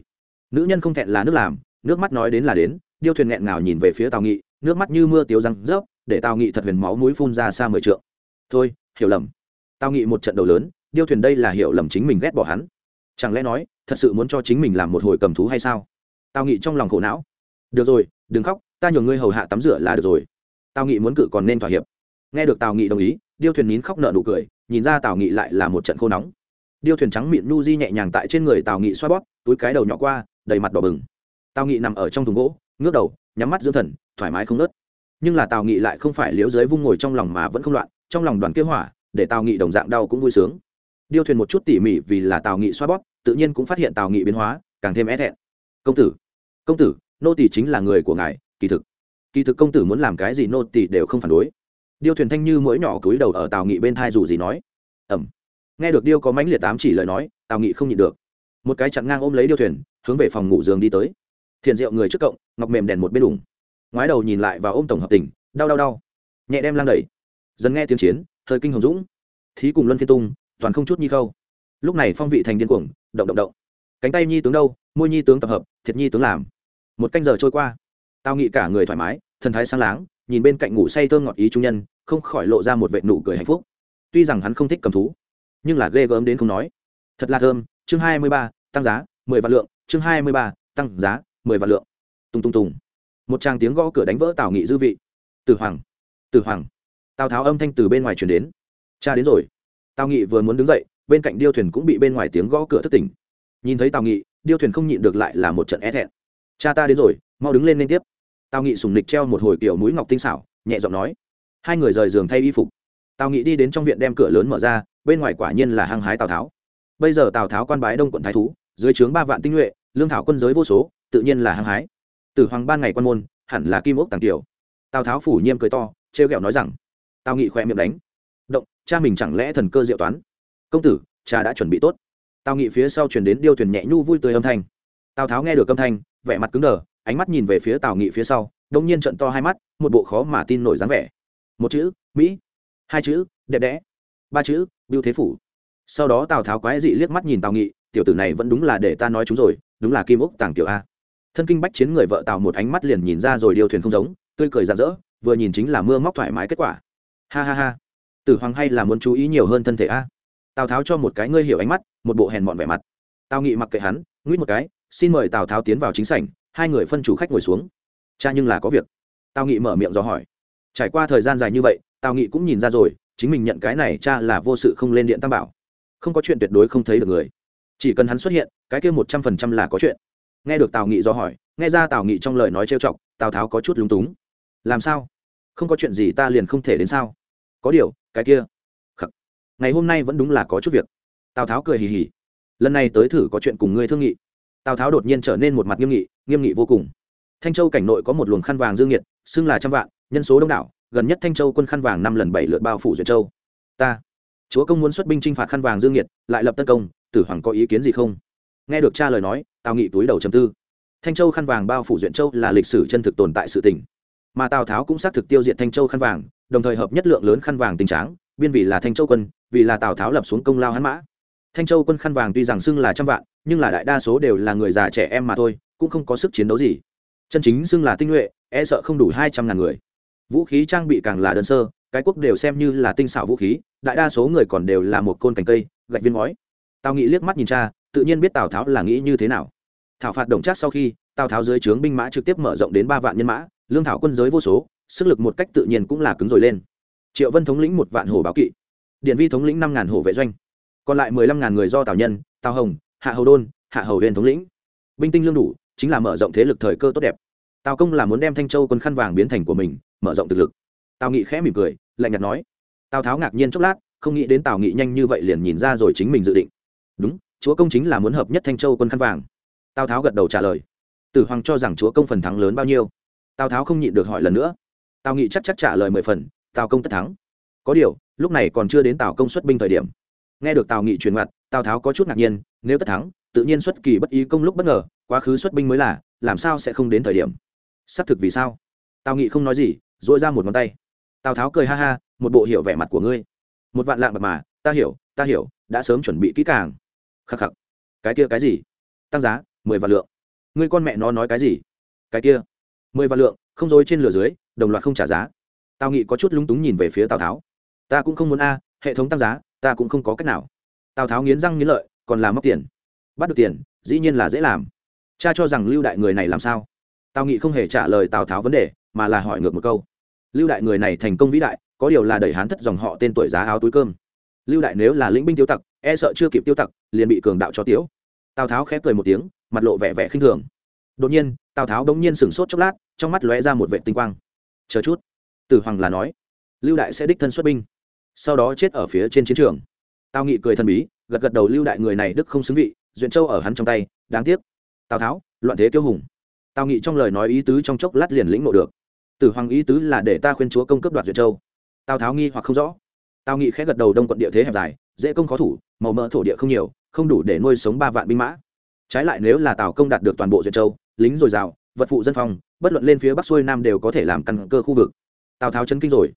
Nữ nhân không thẹn là nước làm, nước mắt nói đến là đến, điêu thuyền nghẹn ngào nhìn về phía tào nghị, nước mắt như mưa tiếu răng rớp, để tào nghị thật huyền máu mũi phun ra xa mười trượng. Thôi, hiểu lầm. Tào nghị một trận đầu lớn điêu thuyền đây là hiểu lầm chính mình ghét bỏ hắn. Chẳng lẽ nói, thật sự muốn cho chính mình làm một hồi cầm thú hay sao? Tào nghị trong lòng khổ não. Được rồi, đừng khóc, ta nhường ngươi hầu hạ tắm rửa là được rồi. Tào nghị muốn cự còn nên thỏa hiệp. Nghe được tào nghị đồng ý, điêu thuyền nín khóc nợ nụ cười, nhìn ra tào nghị lại là một trận khô nóng. Điêu thuyền trắng miệng nu di nhẹ nhàng tại trên người tào nghị xoa bóp, túi cái đầu nhỏ qua, đầy mặt đỏ bừng. Tào nghị nằm ở trong thùng gỗ, ngước đầu, nhắm mắt dưỡng thần, thoải mái không nớt nhưng là tào nghị lại không phải liếu dưới vung ngồi trong lòng mà vẫn không loạn, trong lòng đoàn kế hỏa, để tào nghị đồng dạng đau cũng vui sướng điêu thuyền một chút tỉ mỉ vì là tào nghị xoa bóp, tự nhiên cũng phát hiện tào nghị biến hóa, càng thêm é thẹn. Công tử công tử, nô tỷ chính là người của ngài, kỳ thực kỳ thực công tử muốn làm cái gì nô tỷ đều không phản đối. Điêu thuyền thanh như mũi nhỏ cúi đầu ở tào nghị bên thai dù gì nói. Ẩm. Nghe được điêu có mãnh liệt tám chỉ lời nói, tào nghị không nhịn được. Một cái chặn ngang ôm lấy điêu thuyền, hướng về phòng ngủ giường đi tới. Thiện rượu người trước cộng ngọc mềm đèn một bên đủng. Ngoái đầu nhìn lại và ôm tổng hợp tình, đau đau đau. Nhẹ đem lang đẩy. Dần nghe tiếng chiến thời kinh hồng dũng. Thí cùng luân phiên tung toàn không chút nhi khâu. Lúc này phong vị thành điên cuồng, động động động. Cánh tay nhi tướng đâu, môi nhi tướng tập hợp, thiệt nhi tướng làm. Một canh giờ trôi qua, tao nghĩ cả người thoải mái, thần thái sáng láng, nhìn bên cạnh ngủ say thơm ngọt ý trung nhân, không khỏi lộ ra một vệ nụ cười hạnh phúc. Tuy rằng hắn không thích cầm thú, nhưng là ghê gớm đến không nói. Thật là thơm, chương hai mươi ba, tăng giá, mười vạn lượng, chương hai mươi ba, tăng giá, mười vạn lượng. Tùng tùng tùng. Một tràng tiếng gõ cửa đánh vỡ tào nghị dư vị. Từ hoàng từ hoàng. Tào tháo âm thanh từ bên ngoài chuyển đến. Cha đến rồi tào nghị vừa muốn đứng dậy, bên cạnh điêu thuyền cũng bị bên ngoài tiếng gõ cửa thất tỉnh. Nhìn thấy tào nghị, điêu thuyền không nhịn được lại là một trận é thẹn. Cha ta đến rồi, mau đứng lên liên tiếp. Tào nghị sùng nịch treo một hồi kiểu mũi ngọc tinh xảo, nhẹ giọng nói. Hai người rời giường thay y phục. Tào nghị đi đến trong viện đem cửa lớn mở ra, bên ngoài quả nhiên là hăng hái tào tháo. Bây giờ tào tháo quan bái đông quận thái thú, dưới trướng ba vạn tinh nhuệ, lương thảo quân giới vô số, tự nhiên là hăng hái. Từ hoàng ban ngày quan môn, hẳn là kim ốc tàng tiểu. Tào tháo phủ nhiêm cười to, trêu ghẹo nói rằng. Tào nghị khoe miệng đánh cha mình chẳng lẽ thần cơ diệu toán? Công tử, cha đã chuẩn bị tốt. Tào nghị phía sau chuyển đến điêu thuyền nhẹ nhu vui tươi âm thanh. Tào tháo nghe được âm thanh, vẻ mặt cứng đờ, ánh mắt nhìn về phía tào nghị phía sau đông nhiên trận to hai mắt, một bộ khó mà tin nổi dáng vẻ. Một chữ, mỹ. Hai chữ, đẹp đẽ. Ba chữ biêu thế phủ. Sau đó tào tháo quái dị liếc mắt nhìn tào nghị, tiểu tử này vẫn đúng là để ta nói chúng rồi, đúng là kim ốc tàng tiểu a. Thân kinh bách chiến người vợ tào một ánh mắt liền nhìn ra rồi điêu thuyền không giống, tươi cười rạng rỡ, vừa nhìn chính là mưa móc thoải mái kết quả. Ha ha ha tử hoàng hay là muốn chú ý nhiều hơn thân thể a? Tào tháo cho một cái ngươi hiểu ánh mắt, một bộ hèn mọn vẻ mặt. Tào nghị mặc kệ hắn, nguyết một cái, xin mời tào tháo tiến vào chính sảnh, hai người phân chủ khách ngồi xuống. Cha nhưng là có việc. Tào nghị mở miệng do hỏi. Trải qua thời gian dài như vậy, tào nghị cũng nhìn ra rồi, chính mình nhận cái này cha là vô sự không lên điện tam bảo. Không có chuyện tuyệt đối không thấy được người. Chỉ cần hắn xuất hiện, cái kia một trăm phần trăm là có chuyện. Nghe được tào nghị do hỏi, nghe ra tào nghị trong lời nói trêu chọc, tào tháo có chút lúng túng. Làm sao? Không có chuyện gì ta liền không thể đến sao? Có điều cái kia. Khắc. ngày hôm nay vẫn đúng là có chút việc. Tào tháo cười hì hì. Lần này tới thử có chuyện cùng ngươi thương nghị. Tào tháo đột nhiên trở nên một mặt nghiêm nghị nghiêm nghị vô cùng. Thanh châu cảnh nội có một luồng khăn vàng dương nhiệt, xưng là trăm vạn, nhân số đông đảo, gần nhất thanh châu quân khăn vàng năm lần bảy lượt bao phủ duyệt châu. Ta, chúa công muốn xuất binh chinh phạt khăn vàng dương nhiệt, lại lập tấn công, tử hoàng có ý kiến gì không? Nghe được cha lời nói, tào nghị túi đầu chầm tư. Thanh châu khăn vàng bao phủ duyện châu là lịch sử chân thực tồn tại sự tỉnh mà tào tháo cũng xác thực tiêu diệt thanh châu khăn vàng đồng thời hợp nhất lượng lớn khăn vàng tình tráng, biên vì là thanh châu quân, vì là tào tháo lập xuống công lao hắn mã. Thanh châu quân khăn vàng tuy rằng xưng là trăm vạn, nhưng là đại đa số đều là người già trẻ em mà thôi, cũng không có sức chiến đấu gì. Chân chính xưng là tinh nhuệ e sợ không đủ hai trăm ngàn người. Vũ khí trang bị càng là đơn sơ, cái quốc đều xem như là tinh xảo vũ khí, đại đa số người còn đều là một côn cành cây, gạch viên ngói. Tào nghị liếc mắt nhìn cha, tự nhiên biết tào tháo là nghĩ như thế nào. Thảo phạt đồng trác sau khi, tào tháo dưới trướng binh mã trực tiếp mở rộng đến ba vạn nhân mã, lương thảo quân giới vô số sức lực một cách tự nhiên cũng là cứng rồi lên. Triệu vân thống lĩnh một vạn hồ báo kỵ điện vi thống lĩnh năm ngàn hồ vệ doanh, còn lại mười lăm ngàn người do tào nhân, tào hồng, hạ hầu đôn, hạ hầu huyền thống lĩnh. Binh tinh lương đủ, chính là mở rộng thế lực thời cơ tốt đẹp. Tào công là muốn đem thanh châu quân khăn vàng biến thành của mình, mở rộng thực lực. Tào nghị khẽ mỉm cười, lạnh nhạt nói. Tào tháo ngạc nhiên chốc lát, không nghĩ đến tào nghị nhanh như vậy liền nhìn ra rồi chính mình dự định. Đúng, chúa công chính là muốn hợp nhất thanh châu quân khăn vàng. Tào tháo gật đầu trả lời. Tử hoàng cho rằng chúa công phần thắng lớn bao nhiêu? Tào tháo không nhịn được hỏi lần nữa tào nghị chắc chắc trả lời mười phần, tào công tất thắng. Có điều, lúc này còn chưa đến tào công xuất binh thời điểm. Nghe được tào nghị truyền mặt, tào tháo có chút ngạc nhiên, nếu tất thắng, tự nhiên xuất kỳ bất ý công lúc bất ngờ, quá khứ xuất binh mới là, làm sao sẽ không đến thời điểm? Xác thực vì sao? Tào nghị không nói gì dội ra một ngón tay. Tào tháo cười ha ha, một bộ hiểu vẻ mặt của ngươi. Một vạn lạng bạc mà, ta hiểu ta hiểu, đã sớm chuẩn bị kỹ càng. Khắc khắc. Cái kia cái gì? Tăng giá, mười vạn lượng. Ngươi con mẹ nó nói cái gì? Cái kia, mười vạn lượng, không dối trên lửa dưới đồng loạt không trả giá. Tào nghị có chút lúng túng nhìn về phía tào tháo. Ta cũng không muốn a, hệ thống tăng giá, ta cũng không có cách nào. Tào tháo nghiến răng nghiến lợi, còn làm mất tiền. Bắt được tiền, dĩ nhiên là dễ làm. Cha cho rằng lưu đại người này làm sao? Tào nghị không hề trả lời tào tháo vấn đề, mà là hỏi ngược một câu. Lưu đại người này thành công vĩ đại, có điều là đẩy hán thất dòng họ tên tuổi giá áo túi cơm. Lưu đại nếu là lĩnh binh tiêu tặc e sợ chưa kịp tiêu tặc, liền bị cường đạo cho tiếu. Tào tháo khép cười một tiếng, mặt lộ vẻ vẻ khinh thường. Đột nhiên, tào tháo bỗng nhiên sửng sốt chốc lát, trong mắt lóe ra một vệ tinh quang chờ chút. Tử hoàng là nói, lưu đại sẽ đích thân xuất binh, sau đó chết ở phía trên chiến trường. Tào nghị cười thần bí, gật gật đầu lưu đại người này đức không xứng vị, duyện châu ở hắn trong tay, đáng tiếc. Tào tháo, loạn thế kiêu hùng. Tào nghị trong lời nói ý tứ trong chốc lát liền lĩnh ngộ được. Tử hoàng ý tứ là để ta khuyên chúa công cấp đoạt duyện châu. Tào tháo nghi hoặc không rõ. Tào nghị khẽ gật đầu đông quận địa thế hẹp dài, dễ công khó thủ, màu mỡ thổ địa không nhiều, không đủ để nuôi sống ba vạn binh mã. Trái lại nếu là tào công đạt được toàn bộ duyện châu, lính dồi dào, vật phụ dân phòng bất luận lên phía bắc xuôi nam đều có thể làm căn cơ khu vực. Tào tháo chấn kinh rồi.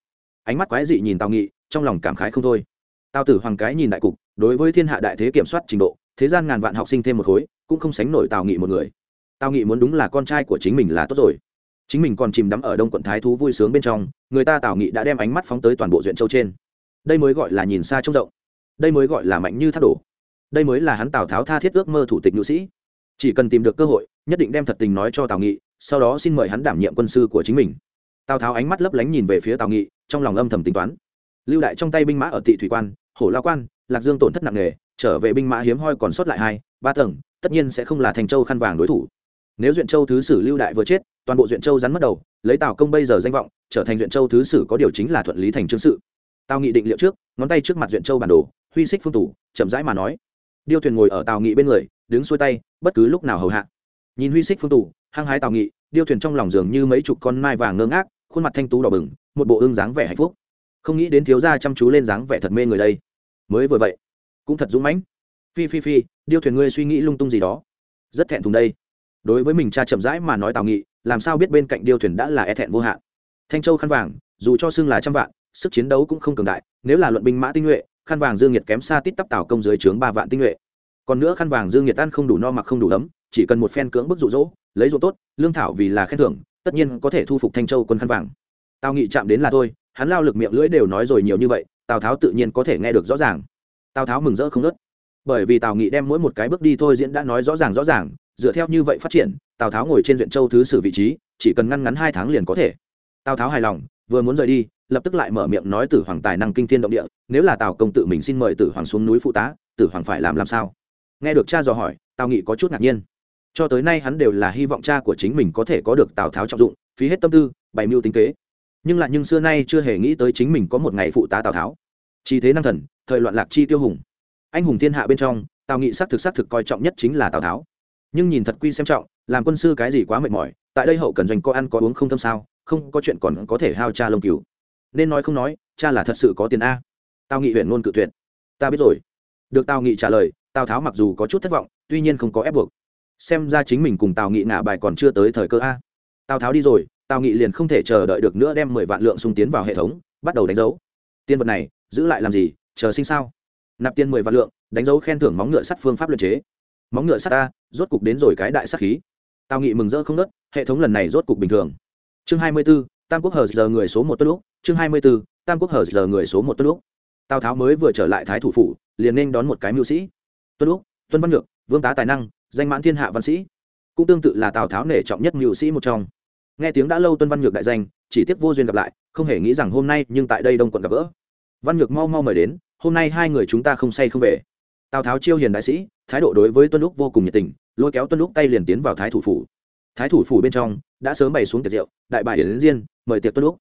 Ánh mắt quái dị nhìn tào nghị, trong lòng cảm khái không thôi. Tào tử hoàng cái nhìn đại cục, đối với thiên hạ đại thế kiểm soát trình độ, thế gian ngàn vạn học sinh thêm một khối, cũng không sánh nổi tào nghị một người. Tào nghị muốn đúng là con trai của chính mình là tốt rồi. Chính mình còn chìm đắm ở đông quận thái thú vui sướng bên trong, người ta tào nghị đã đem ánh mắt phóng tới toàn bộ duyện châu trên. Đây mới gọi là nhìn xa trông rộng. Đây mới gọi là mạnh như thác đổ. Đây mới là hắn tào tháo tha thiết ước mơ thủ tịch nữ sĩ chỉ cần tìm được cơ hội, nhất định đem thật tình nói cho tào nghị, sau đó xin mời hắn đảm nhiệm quân sư của chính mình. Tào tháo ánh mắt lấp lánh nhìn về phía tào nghị, trong lòng âm thầm tính toán. Lưu đại trong tay binh mã ở tị thủy quan, hổ lao quan, lạc dương tổn thất nặng nề, trở về binh mã hiếm hoi còn sót lại hai, ba tầng, tất nhiên sẽ không là thành châu khăn vàng đối thủ. Nếu duyện châu thứ sử lưu đại vừa chết, toàn bộ duyện châu rắn mất đầu, lấy tào công bây giờ danh vọng, trở thành duyện châu thứ sử có điều chính là thuận lý thành trương sự. Tào nghị định liệu trước, ngón tay trước mặt duyện châu bản đồ, huy xích phương tủ, chậm rãi mà nói. Điêu thuyền ngồi ở tào nghị bên người đứng xuôi tay, bất cứ lúc nào hầu hạ. Nhìn huy xích phương tủ hăng hái tào nghị, điêu thuyền trong lòng giường như mấy chục con mai vàng ngơ ngác, khuôn mặt thanh tú đỏ bừng, một bộ ương dáng vẻ hạnh phúc. Không nghĩ đến thiếu gia chăm chú lên dáng vẻ thật mê người đây. Mới vừa vậy, cũng thật dũng mãnh. Phi phi phi, điêu thuyền ngươi suy nghĩ lung tung gì đó. Rất thẹn thùng đây. Đối với mình cha chậm rãi mà nói tào nghị, làm sao biết bên cạnh điêu thuyền đã là e thẹn vô hạn. Thanh châu khăn vàng, dù cho xưng là trăm vạn, sức chiến đấu cũng không cường đại, nếu là luận binh mã tinh nhuệ, khăn vàng dương nhiệt kém xa tít tắp tào công dưới trướng ba vạn tinh nhuệ còn nữa khăn vàng dương nhiệt ăn không đủ no mặc không đủ ấm, chỉ cần một phen cưỡng bức rụ rỗ lấy ruộng tốt, lương thảo vì là khen thưởng, tất nhiên có thể thu phục thanh châu quân khăn vàng. Tào nghị chạm đến là thôi, hắn lao lực miệng lưỡi đều nói rồi nhiều như vậy, tào tháo tự nhiên có thể nghe được rõ ràng. Tào tháo mừng rỡ không ngớt. Bởi vì tào nghị đem mỗi một cái bước đi thôi diễn đã nói rõ ràng rõ ràng, dựa theo như vậy phát triển, tào tháo ngồi trên duyện châu thứ sử vị trí, chỉ cần ngăn ngắn hai tháng liền có thể. Tào tháo hài lòng, vừa muốn rời đi, lập tức lại mở miệng nói tử hoàng tài năng kinh thiên động địa, nếu là tào công tự mình xin mời tử hoàng xuống núi phụ tá, tử hoàng phải làm làm sao? Nghe được cha dò hỏi, tào nghị có chút ngạc nhiên. Cho tới nay hắn đều là hy vọng cha của chính mình có thể có được tào tháo trọng dụng, phí hết tâm tư, bày mưu tính kế. Nhưng lại nhưng xưa nay chưa hề nghĩ tới chính mình có một ngày phụ tá tào tháo. Chi thế năng thần, thời loạn lạc chi tiêu hùng. Anh hùng thiên hạ bên trong, tào nghị xác thực xác thực coi trọng nhất chính là tào tháo. Nhưng nhìn thật quy xem trọng, làm quân sư cái gì quá mệt mỏi, tại đây hậu cần doanh có ăn có uống không thâm sao, không có chuyện còn có thể hao cha lông cứu. Nên nói không nói, cha là thật sự có tiền a. Tào nghị huyện ngôn cự tuyệt. Ta biết rồi. Được tào nghị trả lời tào tháo mặc dù có chút thất vọng, tuy nhiên không có ép buộc. Xem ra chính mình cùng tào nghị ngả bài còn chưa tới thời cơ a. Tào tháo đi rồi, tào nghị liền không thể chờ đợi được nữa đem mười vạn lượng sung tiến vào hệ thống, bắt đầu đánh dấu. Tiên vật này, giữ lại làm gì, chờ sinh sao? Nạp tiền mười vạn lượng, đánh dấu khen thưởng móng ngựa sắt phương pháp luật chế. Móng ngựa sắt ta rốt cục đến rồi cái đại sắc khí. Tào nghị mừng rỡ không nớt hệ thống lần này rốt cục bình thường. Chương hai mươi b ố tam quốc hờ giờ người số một tốt lúc, chương hai mươi b ố tam quốc hờ giờ người số một tốt lúc. Tào tháo mới vừa trở lại thái thủ phủ, liền nên đón một cái mưu sĩ tuân úc, tuân văn ngược vương tá tài năng, danh mãn thiên hạ văn sĩ. Cũng tương tự là tào tháo nể trọng nhất mưu sĩ một trong. Nghe tiếng đã lâu tuân văn nhược đại danh, chỉ tiếc vô duyên gặp lại, không hề nghĩ rằng hôm nay nhưng tại đây đông quận gặp gỡ. Văn nhược mau mau mời đến, hôm nay hai người chúng ta không say không về. Tào tháo chiêu hiền đại sĩ, thái độ đối với tuân lúc vô cùng nhiệt tình, lôi kéo tuân lúc tay liền tiến vào thái thủ phủ. Thái thủ phủ bên trong, đã sớm bày xuống tiệc rượu, đại bại đến riêng, mời tiệc tuân lúc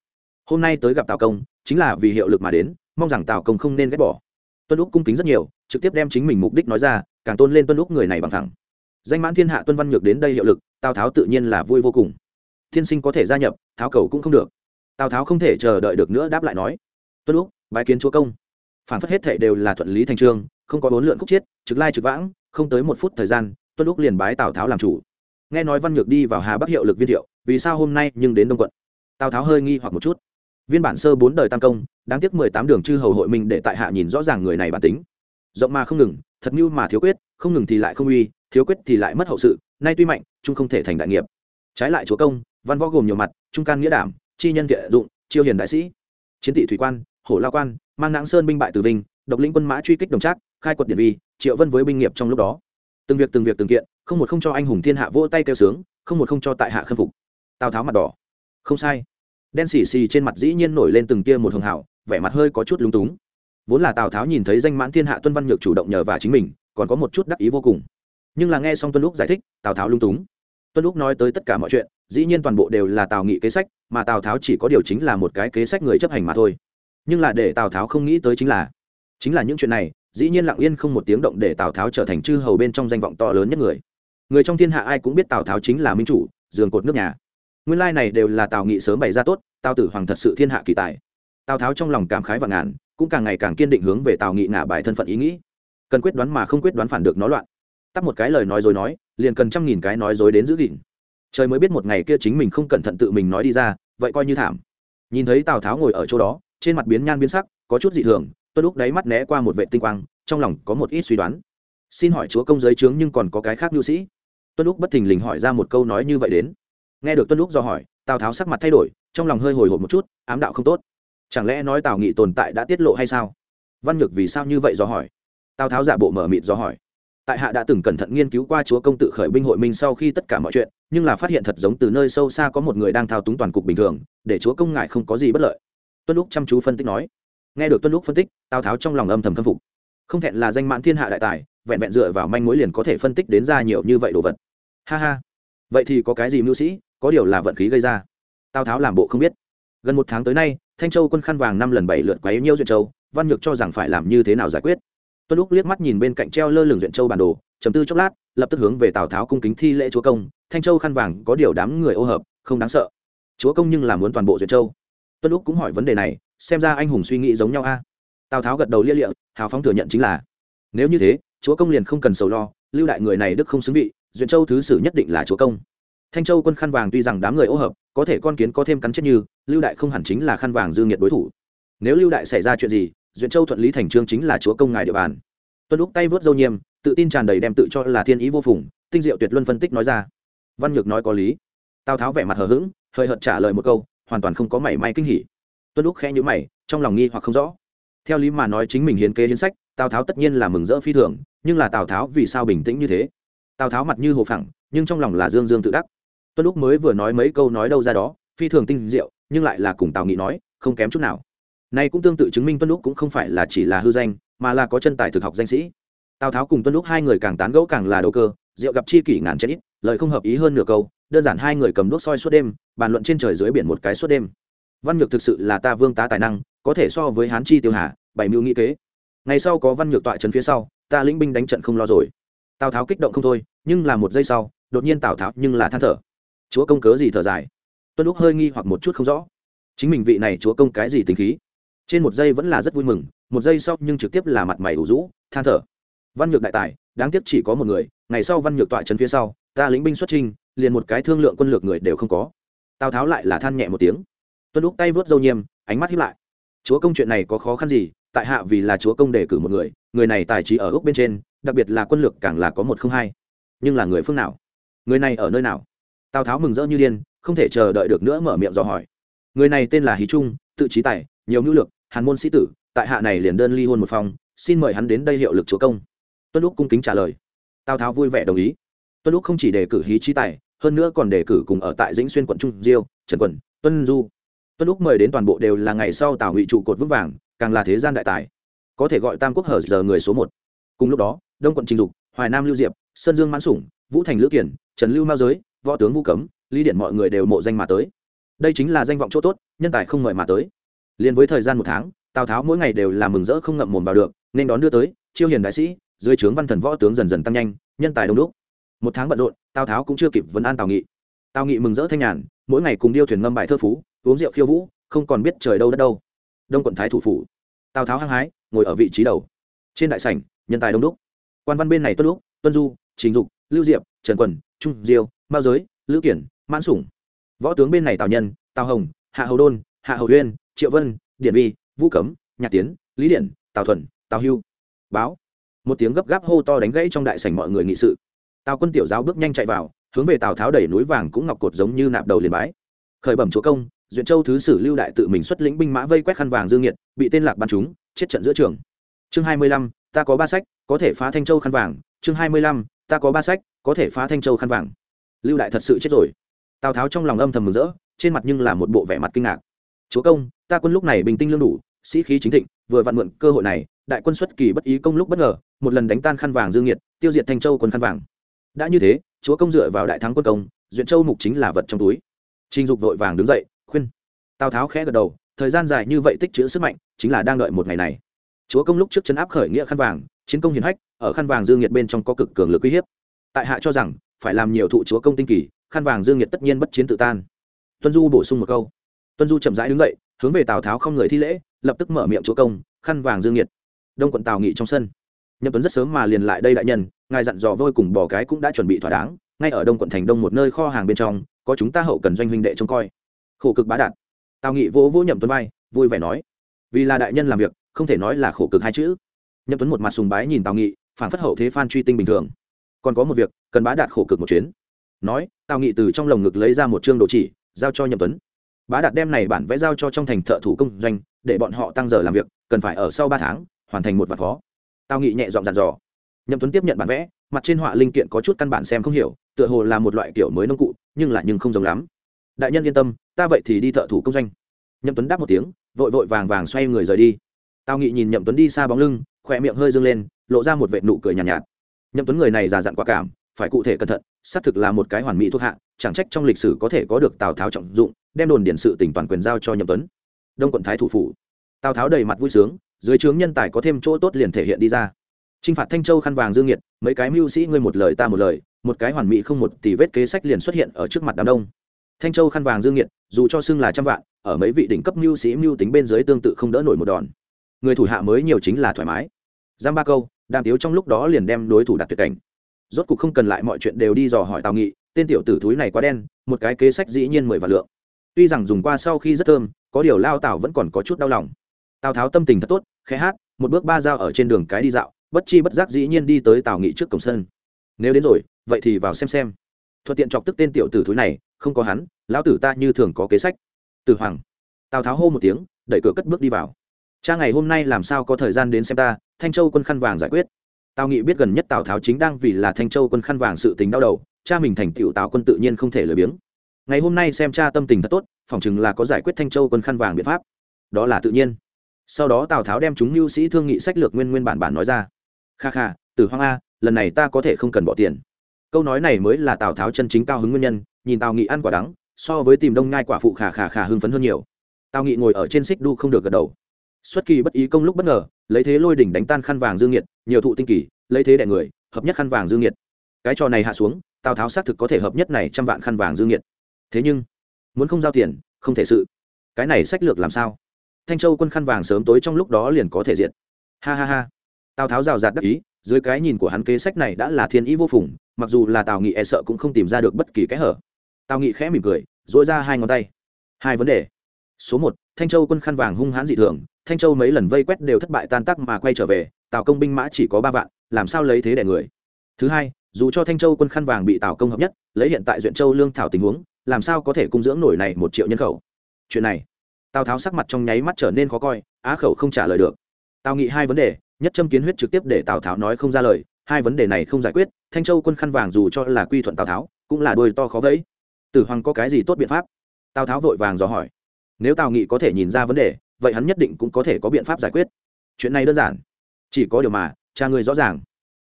hôm nay tới gặp tào công, chính là vì hiệu lực mà đến, mong rằng tào công không nên ghét bỏ tuân lúc cung kính rất nhiều, trực tiếp đem chính mình mục đích nói ra, càng tôn lên tuân lúc người này bằng thẳng danh mãn thiên hạ tuân văn nhược đến đây hiệu lực, tào tháo tự nhiên là vui vô cùng. Thiên sinh có thể gia nhập, tháo cầu cũng không được. Tào tháo không thể chờ đợi được nữa đáp lại nói, tuân lúc bái kiến chúa công. Phản phất hết thệ đều là thuận lý thành trương, không có bốn lượn khúc chiết, trực lai trực vãng, không tới một phút thời gian, tuân lúc liền bái tào tháo làm chủ. Nghe nói văn nhược đi vào hà bắc hiệu lực viên thiệu, vì sao hôm nay nhưng đến đông quận? Tào tháo hơi nghi hoặc một chút viên bản sơ bốn đời tam công, đáng tiếc mười tám đường chư hầu hội minh để tại hạ nhìn rõ ràng người này bản tính. Rộng mà không ngừng, thật mưu mà thiếu quyết, không ngừng thì lại không uy, thiếu quyết thì lại mất hậu sự, nay tuy mạnh trung không thể thành đại nghiệp. Trái lại chúa công, văn võ gồm nhiều mặt, trung can nghĩa đảm, chi nhân thiện dụng, chiêu hiền đại sĩ. Chiến thị thủy quan, hổ lao quan, mang nãng sơn binh bại từ vinh, độc lĩnh quân mã truy kích đồng trác, khai quật điện vi, triệu vân với binh nghiệp trong lúc đó. Từng việc từng việc từng kiện, không một không cho anh hùng thiên hạ vỗ tay kêu sướng, không một không cho tại hạ khâm phục. Tào tháo mặt đỏ. Không sai đen xì xì trên mặt dĩ nhiên nổi lên từng tia một hường hảo, vẻ mặt hơi có chút lúng túng. Vốn là tào tháo nhìn thấy danh mãn thiên hạ tuân văn nhược chủ động nhờ và chính mình, còn có một chút đắc ý vô cùng. Nhưng là nghe xong tuân lúc giải thích, tào tháo lung túng. Tuân lúc nói tới tất cả mọi chuyện, dĩ nhiên toàn bộ đều là tào nghị kế sách, mà tào tháo chỉ có điều chính là một cái kế sách người chấp hành mà thôi. Nhưng là để tào tháo không nghĩ tới chính là chính là những chuyện này, dĩ nhiên lặng yên không một tiếng động để tào tháo trở thành chư hầu bên trong danh vọng to lớn nhất người. Người trong thiên hạ ai cũng biết tào tháo chính là minh chủ, giường cột nước nhà. Nguyên lai này đều là tào nghị sớm bày ra tốt tào tử hoàng thật sự thiên hạ kỳ tài. Tào tháo trong lòng cảm khái và ngàn, cũng càng ngày càng kiên định hướng về tào nghị ngả bài thân phận ý nghĩ. Cần quyết đoán mà không quyết đoán phản được nó loạn. Tắt một cái lời nói dối nói, liền cần trăm nghìn cái nói dối đến giữ gìn. Trời mới biết một ngày kia chính mình không cẩn thận tự mình nói đi ra, vậy coi như thảm. Nhìn thấy tào tháo ngồi ở chỗ đó, trên mặt biến nhan biến sắc, có chút dị thường tôi lúc đáy mắt né qua một vệ tinh quang, trong lòng có một ít suy đoán. Xin hỏi chúa công giới trướng nhưng còn có cái khác nhu sĩ? Tuân lúc bất thình lình hỏi ra một câu nói như vậy đến. Nghe được tuân lúc do hỏi tào tháo sắc mặt thay đổi trong lòng hơi hồi hộp một chút ám đạo không tốt chẳng lẽ nói tào nghị tồn tại đã tiết lộ hay sao văn nhược vì sao như vậy do hỏi tào tháo giả bộ mở mịt do hỏi tại hạ đã từng cẩn thận nghiên cứu qua chúa công tự khởi binh hội minh sau khi tất cả mọi chuyện nhưng là phát hiện thật giống từ nơi sâu xa có một người đang thao túng toàn cục bình thường để chúa công ngại không có gì bất lợi tuân lúc chăm chú phân tích nói nghe được tuân lúc phân tích tào tháo trong lòng âm thầm khâm phục không thẹn là danh mãn thiên hạ đại tài vẹn vẹn dựa vào manh mối liền có thể phân tích đến ra nhiều như vậy đồ vật ha ha vậy thì có cái gì mưu sĩ có điều là vận khí gây ra. Tào tháo làm bộ không biết. Gần một tháng tới nay, thanh châu quân khăn vàng năm lần bảy lượt quấy nhiêu duyện châu, văn nhược cho rằng phải làm như thế nào giải quyết. Tuân lúc liếc mắt nhìn bên cạnh treo lơ lửng duyện châu bản đồ chấm tư chốc lát, lập tức hướng về tào tháo cung kính thi lễ chúa công, thanh châu khăn vàng có điều đám người ô hợp, không đáng sợ. Chúa công nhưng là muốn toàn bộ duyện châu. Tuân lúc cũng hỏi vấn đề này, xem ra anh hùng suy nghĩ giống nhau a. Tào tháo gật đầu lia lịa, hào phóng thừa nhận chính là, nếu như thế, chúa công liền không cần sầu lo, lưu đại người này đức không xứng vị, duyện châu thứ sử nhất định là chúa công thanh châu quân khăn vàng tuy rằng đám người ô hợp, có thể con kiến có thêm cắn chết như, lưu đại không hẳn chính là khăn vàng dư nghiệt đối thủ. Nếu lưu đại xảy ra chuyện gì, duyện châu thuận lý thành trương chính là chúa công ngài địa bàn. Tuân lúc tay vớt dâu nhiêm tự tin tràn đầy đem tự cho là thiên ý vô phùng, tinh diệu tuyệt luân phân tích nói ra. Văn nhược nói có lý. Tào tháo vẻ mặt hờ hững hơi hợt trả lời một câu, hoàn toàn không có mảy may kinh hỉ. Tuân lúc khẽ nhữ mày, trong lòng nghi hoặc không rõ. Theo lý mà nói chính mình hiến kế hiến sách, tào tháo tất nhiên là mừng rỡ phi thường, nhưng là tào tháo vì sao bình tĩnh như thế? Tào tháo mặt như hồ phẳng, nhưng trong lòng là dương dương tự đắc tuân lúc mới vừa nói mấy câu nói đâu ra đó, phi thường tinh diệu, nhưng lại là cùng tào nghị nói, không kém chút nào. Nay cũng tương tự chứng minh tuân lúc cũng không phải là chỉ là hư danh, mà là có chân tài thực học danh sĩ. Tào tháo cùng tuân lúc hai người càng tán gẫu càng là đầu cơ, rượu gặp chi kỷ ngàn chết ít, lời không hợp ý hơn nửa câu, đơn giản hai người cầm đuốc soi suốt đêm, bàn luận trên trời dưới biển một cái suốt đêm. Văn nhược thực sự là ta vương tá tài năng, có thể so với hán chi tiêu hà, bảy mưu nghĩ kế. Ngày sau có văn nhược tọa trấn phía sau, ta lĩnh binh đánh trận không lo rồi. Tào tháo kích động không thôi, nhưng là một giây sau, đột nhiên tào tháo nhưng là than thở chúa công cớ gì thở dài? Tuân lúc hơi nghi hoặc một chút không rõ. Chính mình vị này chúa công cái gì tính khí? Trên một giây vẫn là rất vui mừng, một giây sau nhưng trực tiếp là mặt mày ủ rũ, than thở. Văn nhược đại tài, đáng tiếc chỉ có một người, ngày sau văn nhược tọa trấn phía sau, ta lính binh xuất trinh liền một cái thương lượng quân lược người đều không có. Tào tháo lại là than nhẹ một tiếng. Tuân lúc tay vớt dâu nhiêm ánh mắt hiếp lại. Chúa công chuyện này có khó khăn gì? Tại hạ vì là chúa công đề cử một người người này tài trí ở úc bên trên, đặc biệt là quân lược càng là có một không hai. Nhưng là người phương nào? Người này ở nơi nào? Tào tháo mừng rỡ như điên không thể chờ đợi được nữa mở miệng dò hỏi. Người này tên là hí trung tự trí tài nhiều ngữ lược hàn môn sĩ tử tại hạ này liền đơn ly hôn một phòng xin mời hắn đến đây hiệu lực chúa công. Tuân lúc cung kính trả lời. Tào tháo vui vẻ đồng ý. Tuân lúc không chỉ đề cử hí trí tài hơn nữa còn đề cử cùng ở tại dĩnh xuyên quận trung diêu trần Quần, tuân du. Tuân lúc mời đến toàn bộ đều là ngày sau tào ngụy trụ cột vững vàng càng là thế gian đại tài. Có thể gọi tam quốc hở giờ người số một. Cùng lúc đó đông quận trình dục hoài nam lưu diệp sơn dương mãn sủng vũ thành lữ kiển trần lưu mao giới võ tướng vũ cấm, lý điện mọi người đều mộ danh mà tới. Đây chính là danh vọng chỗ tốt, nhân tài không mời mà tới. Liền với thời gian một tháng, tào tháo mỗi ngày đều làm mừng rỡ không ngậm mồm vào được, nên đón đưa tới, chiêu hiền đại sĩ, dưới trướng văn thần võ tướng dần dần tăng nhanh, nhân tài đông đúc. Một tháng bận rộn, tào tháo cũng chưa kịp vấn an tào nghị. Tào nghị mừng rỡ thanh nhàn, mỗi ngày cùng điêu thuyền ngâm bài thơ phú, uống rượu khiêu vũ, không còn biết trời đâu đất đâu. Đông quận thái thủ phủ. Tào tháo hăng hái, ngồi ở vị trí đầu. Trên đại sảnh, nhân tài đông đúc. Quan văn bên này tuân lúc tuân du chính dục, lưu diệp, trần quần, trung diêu mao giới, lữ kiển, mãn sủng. Võ tướng bên này tào nhân, tào hồng, hạ hầu đôn, hạ hầu uyên triệu vân điện vi, vũ cấm, nhạc tiến, lý điện tào thuần, tào hưu. Báo. Một tiếng gấp gáp hô to đánh gãy trong đại sảnh mọi người nghị sự. Tào quân tiểu giáo bước nhanh chạy vào, hướng về tào tháo đẩy núi vàng cũng ngọc cột giống như nạp đầu liền bái. Khởi bẩm chúa công, duyện châu thứ sử lưu đại tự mình xuất lĩnh binh mã vây quét khăn vàng dương nhiệt bị tên lạc bắn chúng, chết trận giữa trường. Chương hai mươi lăm, ta có ba sách, có thể phá thanh châu khăn vàng. Chương hai mươi lăm, ta có ba sách, có thể phá thanh châu khăn vàng lưu đại thật sự chết rồi. Tào tháo trong lòng âm thầm mừng rỡ, trên mặt nhưng là một bộ vẻ mặt kinh ngạc. Chúa công, ta quân lúc này bình tinh lương đủ, sĩ khí chính thịnh, vừa vặn mượn cơ hội này, đại quân xuất kỳ bất ý công lúc bất ngờ, một lần đánh tan khăn vàng dương nhiệt tiêu diệt thanh châu quân khăn vàng. Đã như thế, chúa công dựa vào đại thắng quân công, duyện châu mục chính là vật trong túi. Trình dục vội vàng đứng dậy, khuyên. Tào tháo khẽ gật đầu, thời gian dài như vậy tích chữ sức mạnh, chính là đang đợi một ngày này. Chúa công lúc trước chấn áp khởi nghĩa khăn vàng, chiến công hiển hách, ở khăn vàng dương nhiệt bên trong có cực cường lực uy hiếp. Tại hạ cho rằng phải làm nhiều thụ chúa công tinh kỳ, khăn vàng dương nhiệt tất nhiên bất chiến tự tan. Tuân du bổ sung một câu. Tuân du chậm rãi đứng dậy, hướng về tào tháo không người thi lễ, lập tức mở miệng chúa công, khăn vàng dương nhiệt. Đông quận tào nghị trong sân. Nhậm tuấn rất sớm mà liền lại đây đại nhân, ngài dặn dò vôi cùng bỏ cái cũng đã chuẩn bị thỏa đáng, ngay ở đông quận thành đông một nơi kho hàng bên trong, có chúng ta hậu cần doanh huynh đệ trông coi. Khổ cực bá đạt. Tào nghị vỗ vỗ nhậm tuấn vai, vui vẻ nói. Vì là đại nhân làm việc, không thể nói là khổ cực hai chữ. Nhậm tuấn một mặt sùng bái nhìn tào nghị phản phất hậu thế phan truy tinh bình thường còn có một việc cần bá đạt khổ cực một chuyến. Nói tào nghị từ trong lồng ngực lấy ra một chương đồ chỉ giao cho nhậm tuấn. Bá đạt đem này bản vẽ giao cho trong thành thợ thủ công doanh để bọn họ tăng giờ làm việc cần phải ở sau ba tháng hoàn thành một vạn phó. Tào nghị nhẹ dọn dàn dò. Nhậm tuấn tiếp nhận bản vẽ mặt trên họa linh kiện có chút căn bản xem không hiểu tựa hồ là một loại kiểu mới nông cụ nhưng lại nhưng không giống lắm. Đại nhân yên tâm ta vậy thì đi thợ thủ công doanh. Nhậm tuấn đáp một tiếng vội vội vàng vàng xoay người rời đi. Tào nghị nhìn nhậm tuấn đi xa bóng lưng khỏe miệng hơi dâng lên lộ ra một vệ nụ cười nhàn nhạt, nhạt nhậm tuấn người này già dặn quả cảm, phải cụ thể cẩn thận, xác thực là một cái hoàn mỹ thuộc hạ, chẳng trách trong lịch sử có thể có được tào tháo trọng dụng, đem đồn điện sự tỉnh toàn quyền giao cho nhậm tuấn. Đông quận thái thủ phủ. Tào tháo đầy mặt vui sướng, dưới trướng nhân tài có thêm chỗ tốt liền thể hiện đi ra. T r i n h phạt thanh châu khăn vàng dương nhiệt, mấy cái mưu sĩ ngươi một lời ta một lời, một cái hoàn mỹ không một tỷ vết kế sách liền xuất hiện ở trước mặt đám đông. Thanh châu khăn vàng dương nhiệt, dù cho xưng là trăm vạn, ở mấy vị đỉnh cấp mưu sĩ mưu tính bên dưới tương tự không đỡ nổi một đòn. Người thủ hạ mới nhiều chính là thoải mái. Giam ba câu đàm tiếu trong lúc đó liền đem đối thủ đặt tuyệt cảnh. Rốt cuộc không cần lại mọi chuyện đều đi dò hỏi tào nghị, tên tiểu tử thúi này quá đen, một cái kế sách dĩ nhiên mười vạn lượng. Tuy rằng dùng qua sau khi rất thơm, có điều lao tào vẫn còn có chút đau lòng. Tào tháo tâm tình thật tốt, khẽ hát, một bước ba dao ở trên đường cái đi dạo, bất chi bất giác dĩ nhiên đi tới tào nghị trước cổng sân. Nếu đến rồi, vậy thì vào xem xem. Thuận tiện chọc tức tên tiểu tử thúi này, không có hắn, lão tử ta như thường có kế sách. Tử hoàng. Tào tháo hô một tiếng, đẩy cửa cất bước đi vào. Cha ngày hôm nay làm sao có thời gian đến xem ta thanh châu quân khăn vàng giải quyết. Tào nghị biết gần nhất tào tháo chính đang vì là thanh châu quân khăn vàng sự tình đau đầu, cha mình thành tựu tào quân tự nhiên không thể lười biếng. Ngày hôm nay xem cha tâm tình thật tốt, phỏng chừng là có giải quyết thanh châu quân khăn vàng biện pháp. Đó là tự nhiên. Sau đó tào tháo đem chúng mưu sĩ thương nghị sách lược nguyên nguyên bản bản nói ra. Kha kha, tử hoang a, lần này ta có thể không cần bỏ tiền. Câu nói này mới là tào tháo chân chính cao hứng nguyên nhân, nhìn tào nghị ăn quả đắng, so với tìm đông ngai quả phụ khà khà khà hưng phấn hơn nhiều. Tào nghị ngồi ở trên xích đu không được gật đầu xuất kỳ bất ý công lúc bất ngờ, lấy thế lôi đỉnh đánh tan khăn vàng dương nhiệt nhiều thụ tinh kỳ, lấy thế đẻ người, hợp nhất khăn vàng dương nhiệt cái trò này hạ xuống, tào tháo xác thực có thể hợp nhất này trăm vạn khăn vàng dương nhiệt thế nhưng, muốn không giao tiền, không thể sự. Cái này sách lược làm sao? Thanh châu quân khăn vàng sớm tối trong lúc đó liền có thể diệt. Ha ha ha. Tào tháo rào rạt đắc ý, dưới cái nhìn của hắn kế sách này đã là thiên ý vô phùng, mặc dù là tào nghị e sợ cũng không tìm ra được bất kỳ cái hở. Tào nghị khẽ mỉm cười dỗi ra hai ngón tay. Hai vấn đề. Số một, thanh châu quân khăn vàng hung hãn dị thường thanh châu mấy lần vây quét đều thất bại tan tác mà quay trở về, tào công binh mã chỉ có ba vạn, làm sao lấy thế đẻ người? Thứ hai, dù cho thanh châu quân khăn vàng bị tào công hợp nhất, lấy hiện tại duyện châu lương thảo tình huống, làm sao có thể cung dưỡng nổi này một triệu nhân khẩu? Chuyện này, tào tháo sắc mặt trong nháy mắt trở nên khó coi, á khẩu không trả lời được. Tào nghị hai vấn đề, nhất châm kiến huyết trực tiếp để tào tháo nói không ra lời, hai vấn đề này không giải quyết, thanh châu quân khăn vàng dù cho là quy thuận tào tháo, cũng là đôi to khó vẫy. Tử hoàng có cái gì tốt biện pháp? Tào tháo vội vàng dò hỏi. Nếu tào nghị có thể nhìn ra vấn đề vậy hắn nhất định cũng có thể có biện pháp giải quyết. Chuyện này đơn giản, chỉ có điều mà, cha người rõ ràng.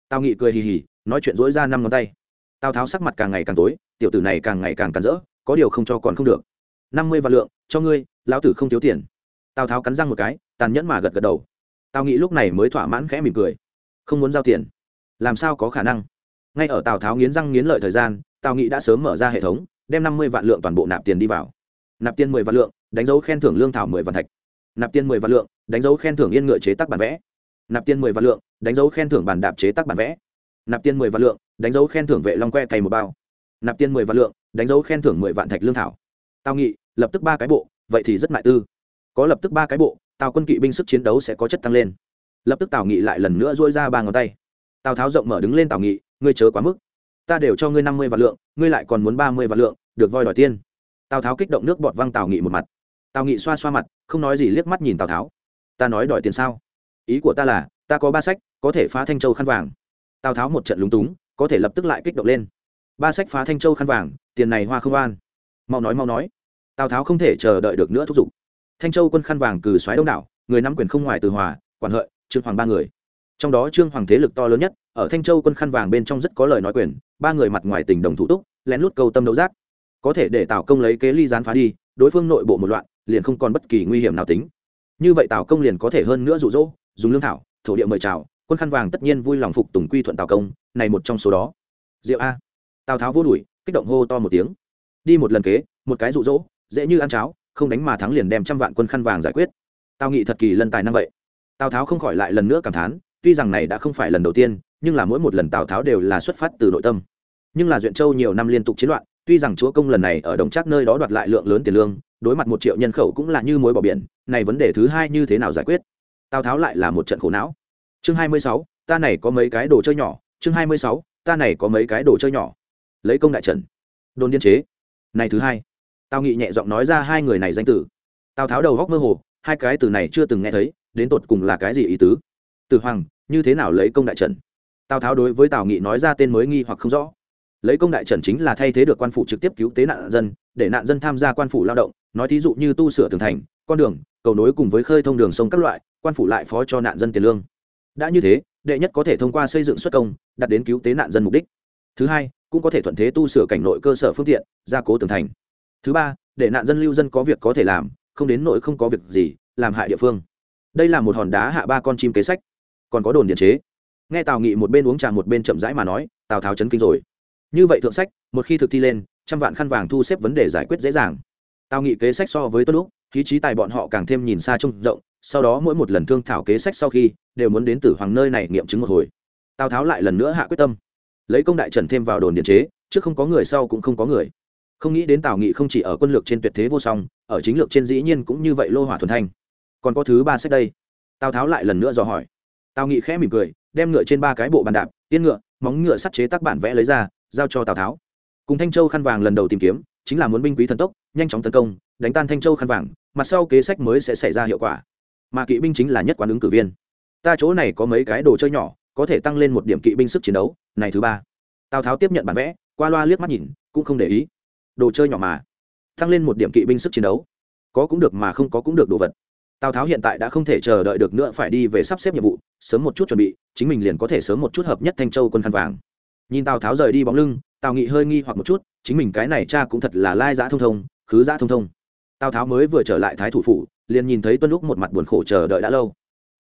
Tào nghị cười hì hì, nói chuyện dối ra năm ngón tay. Tào tháo sắc mặt càng ngày càng tối, tiểu tử này càng ngày càng càn rỡ, có điều không cho còn không được. Năm mươi vạn lượng, cho ngươi, lão tử không thiếu tiền. Tào tháo cắn răng một cái, tàn nhẫn mà gật gật đầu. Tào nghị lúc này mới thỏa mãn khẽ mỉm cười. Không muốn giao tiền. Làm sao có khả năng? Ngay ở tào tháo nghiến răng nghiến lợi thời gian, tào nghị đã sớm mở ra hệ thống, đem năm mươi vạn lượng toàn bộ nạp tiền đi vào. Nạp tiền mười vạn lượng, đánh dấu khen thưởng lương thảo mười vạn thạch nạp tiền mười vạn lượng, đánh dấu khen thưởng yên ngựa chế tác bản vẽ. Nạp tiền mười vạn lượng, đánh dấu khen thưởng bản đạp chế tác bản vẽ. Nạp tiền mười vạn lượng, đánh dấu khen thưởng vệ long que cày một bao. Nạp tiền mười vạn lượng, đánh dấu khen thưởng mười vạn thạch lương thảo. Tào nghị, lập tức ba cái bộ, vậy thì rất mại tư. Có lập tức ba cái bộ, tào quân kỵ binh sức chiến đấu sẽ có chất tăng lên. Lập tức tào nghị lại lần nữa dỗi ra ba ngón tay. Tào tháo rộng mở đứng lên tào nghị, ngươi chớ quá mức. Ta đều cho ngươi năm mươi vạn lượng, ngươi lại còn muốn ba mươi vạn lượng, được voi đòi tiên. Tào tháo kích động nước bọt văng tào nghị một mặt tào nghị xoa xoa mặt, không nói gì liếc mắt nhìn tào tháo. Ta nói đòi tiền sao? Ý của ta là, ta có ba sách, có thể phá thanh châu khăn vàng. Tào tháo một trận lúng túng, có thể lập tức lại kích động lên. Ba sách phá thanh châu khăn vàng, tiền này hoa không an mau nói mau nói. Tào tháo không thể chờ đợi được nữa thúc giục. Thanh châu quân khăn vàng cừ xoáy đông đảo, người nắm quyền không ngoài từ hòa, quản hợi, trương hoàng ba người. Trong đó trương hoàng thế lực to lớn nhất, ở thanh châu quân khăn vàng bên trong rất có lời nói quyền, ba người mặt ngoài tình đồng thủ túc, lén lút câu tâm đấu giác. Có thể để tào công lấy kế ly gián phá đi, đối phương nội bộ một loạn liền không còn bất kỳ nguy hiểm nào tính. Như vậy tào công liền có thể hơn nữa rụ rỗ dùng lương thảo, thổ địa mời chào, quân khăn vàng tất nhiên vui lòng phục tùng quy thuận tào công, này một trong số đó. Diệu a. Tào tháo vô đuổi, kích động hô to một tiếng. Đi một lần kế, một cái rụ rỗ dễ như ăn cháo, không đánh mà thắng liền đem trăm vạn quân khăn vàng giải quyết. Tào nghị thật kỳ lân tài năng vậy. Tào tháo không khỏi lại lần nữa cảm thán, tuy rằng này đã không phải lần đầu tiên, nhưng là mỗi một lần tào tháo đều là xuất phát từ nội tâm. Nhưng là duyện châu nhiều năm liên tục chiến loạn, tuy rằng chúa công lần này ở đồng trác nơi đó đoạt lại lượng lớn tiền lương đối mặt một triệu nhân khẩu cũng là như mối bỏ biển, này vấn đề thứ hai như thế nào giải quyết? Tào tháo lại là một trận khổ não. Chương hai mươi sáu, ta này có mấy cái đồ chơi nhỏ, chương hai mươi sáu, ta này có mấy cái đồ chơi nhỏ. Lấy công đại trần đồn điên chế. Này thứ hai. Tào nghị nhẹ giọng nói ra hai người này danh tử tào tháo đầu góc mơ hồ, hai cái từ này chưa từng nghe thấy, đến tột cùng là cái gì ý tứ? Từ hoàng, như thế nào lấy công đại trần tào tháo đối với tào nghị nói ra tên mới nghi hoặc không rõ. Lấy công đại trần chính là thay thế được quan phủ trực tiếp cứu tế nạn dân, để nạn dân tham gia quan phủ lao động nói thí dụ như tu sửa tường thành, con đường, cầu nối cùng với khơi thông đường sông các loại, quan phủ lại phó cho nạn dân tiền lương. Đã như thế, đệ nhất có thể thông qua xây dựng xuất công đặt đến cứu tế nạn dân mục đích. Thứ hai, cũng có thể thuận thế tu sửa cảnh nội cơ sở phương tiện, gia cố tường thành. Thứ ba, để nạn dân lưu dân có việc có thể làm, không đến nội không có việc gì, làm hại địa phương. Đây là một hòn đá hạ ba con chim kế sách. Còn có đồn điện chế. Nghe tào nghị một bên uống trà một bên chậm rãi mà nói, tào tháo chấn kinh rồi. Như vậy thượng sách, một khi thực thi lên, trăm vạn khăn vàng thu xếp vấn đề giải quyết dễ dàng tào nghị kế sách so với tuân lúc, khí trí tài bọn họ càng thêm nhìn xa trông rộng, sau đó mỗi một lần thương thảo kế sách sau khi, đều muốn đến tử hoàng nơi này nghiệm chứng một hồi. Tào tháo lại lần nữa hạ quyết tâm. Lấy công đại trần thêm vào đồn điện chế, trước không có người sau cũng không có người. Không nghĩ đến tào nghị không chỉ ở quân lược trên tuyệt thế vô song, ở chính lược trên dĩ nhiên cũng như vậy lô hỏa thuần thanh. Còn có thứ ba sách đây. Tào tháo lại lần nữa dò hỏi. Tào nghị khẽ mỉm cười, đem ngựa trên ba cái bộ bàn đạp tiên ngựa, móng ngựa sắt chế tác bản vẽ lấy ra, giao cho tào tháo. Cùng thanh châu khăn vàng lần đầu tìm kiếm, chính là muốn binh quý thần tốc nhanh chóng tấn công, đánh tan thanh châu khăn vàng mặt sau kế sách mới sẽ xảy ra hiệu quả. Mà kỵ binh chính là nhất quán ứng cử viên. Ta chỗ này có mấy cái đồ chơi nhỏ, có thể tăng lên một điểm kỵ binh sức chiến đấu. Này thứ ba. Tào tháo tiếp nhận bản vẽ, qua loa liếc mắt nhìn, cũng không để ý. Đồ chơi nhỏ mà. Tăng lên một điểm kỵ binh sức chiến đấu. Có cũng được mà không có cũng được đồ vật. Tào tháo hiện tại đã không thể chờ đợi được nữa, phải đi về sắp xếp nhiệm vụ, sớm một chút chuẩn bị, chính mình liền có thể sớm một chút hợp nhất thanh châu quân khăn vàng. Nhìn tào tháo rời đi bóng lưng, tào nghị hơi nghi hoặc một chút, chính mình cái này cha cũng thật là lai giã thông thông khứ giã thông thông. Tào tháo mới vừa trở lại thái thủ phủ, liền nhìn thấy tuân lúc một mặt buồn khổ chờ đợi đã lâu.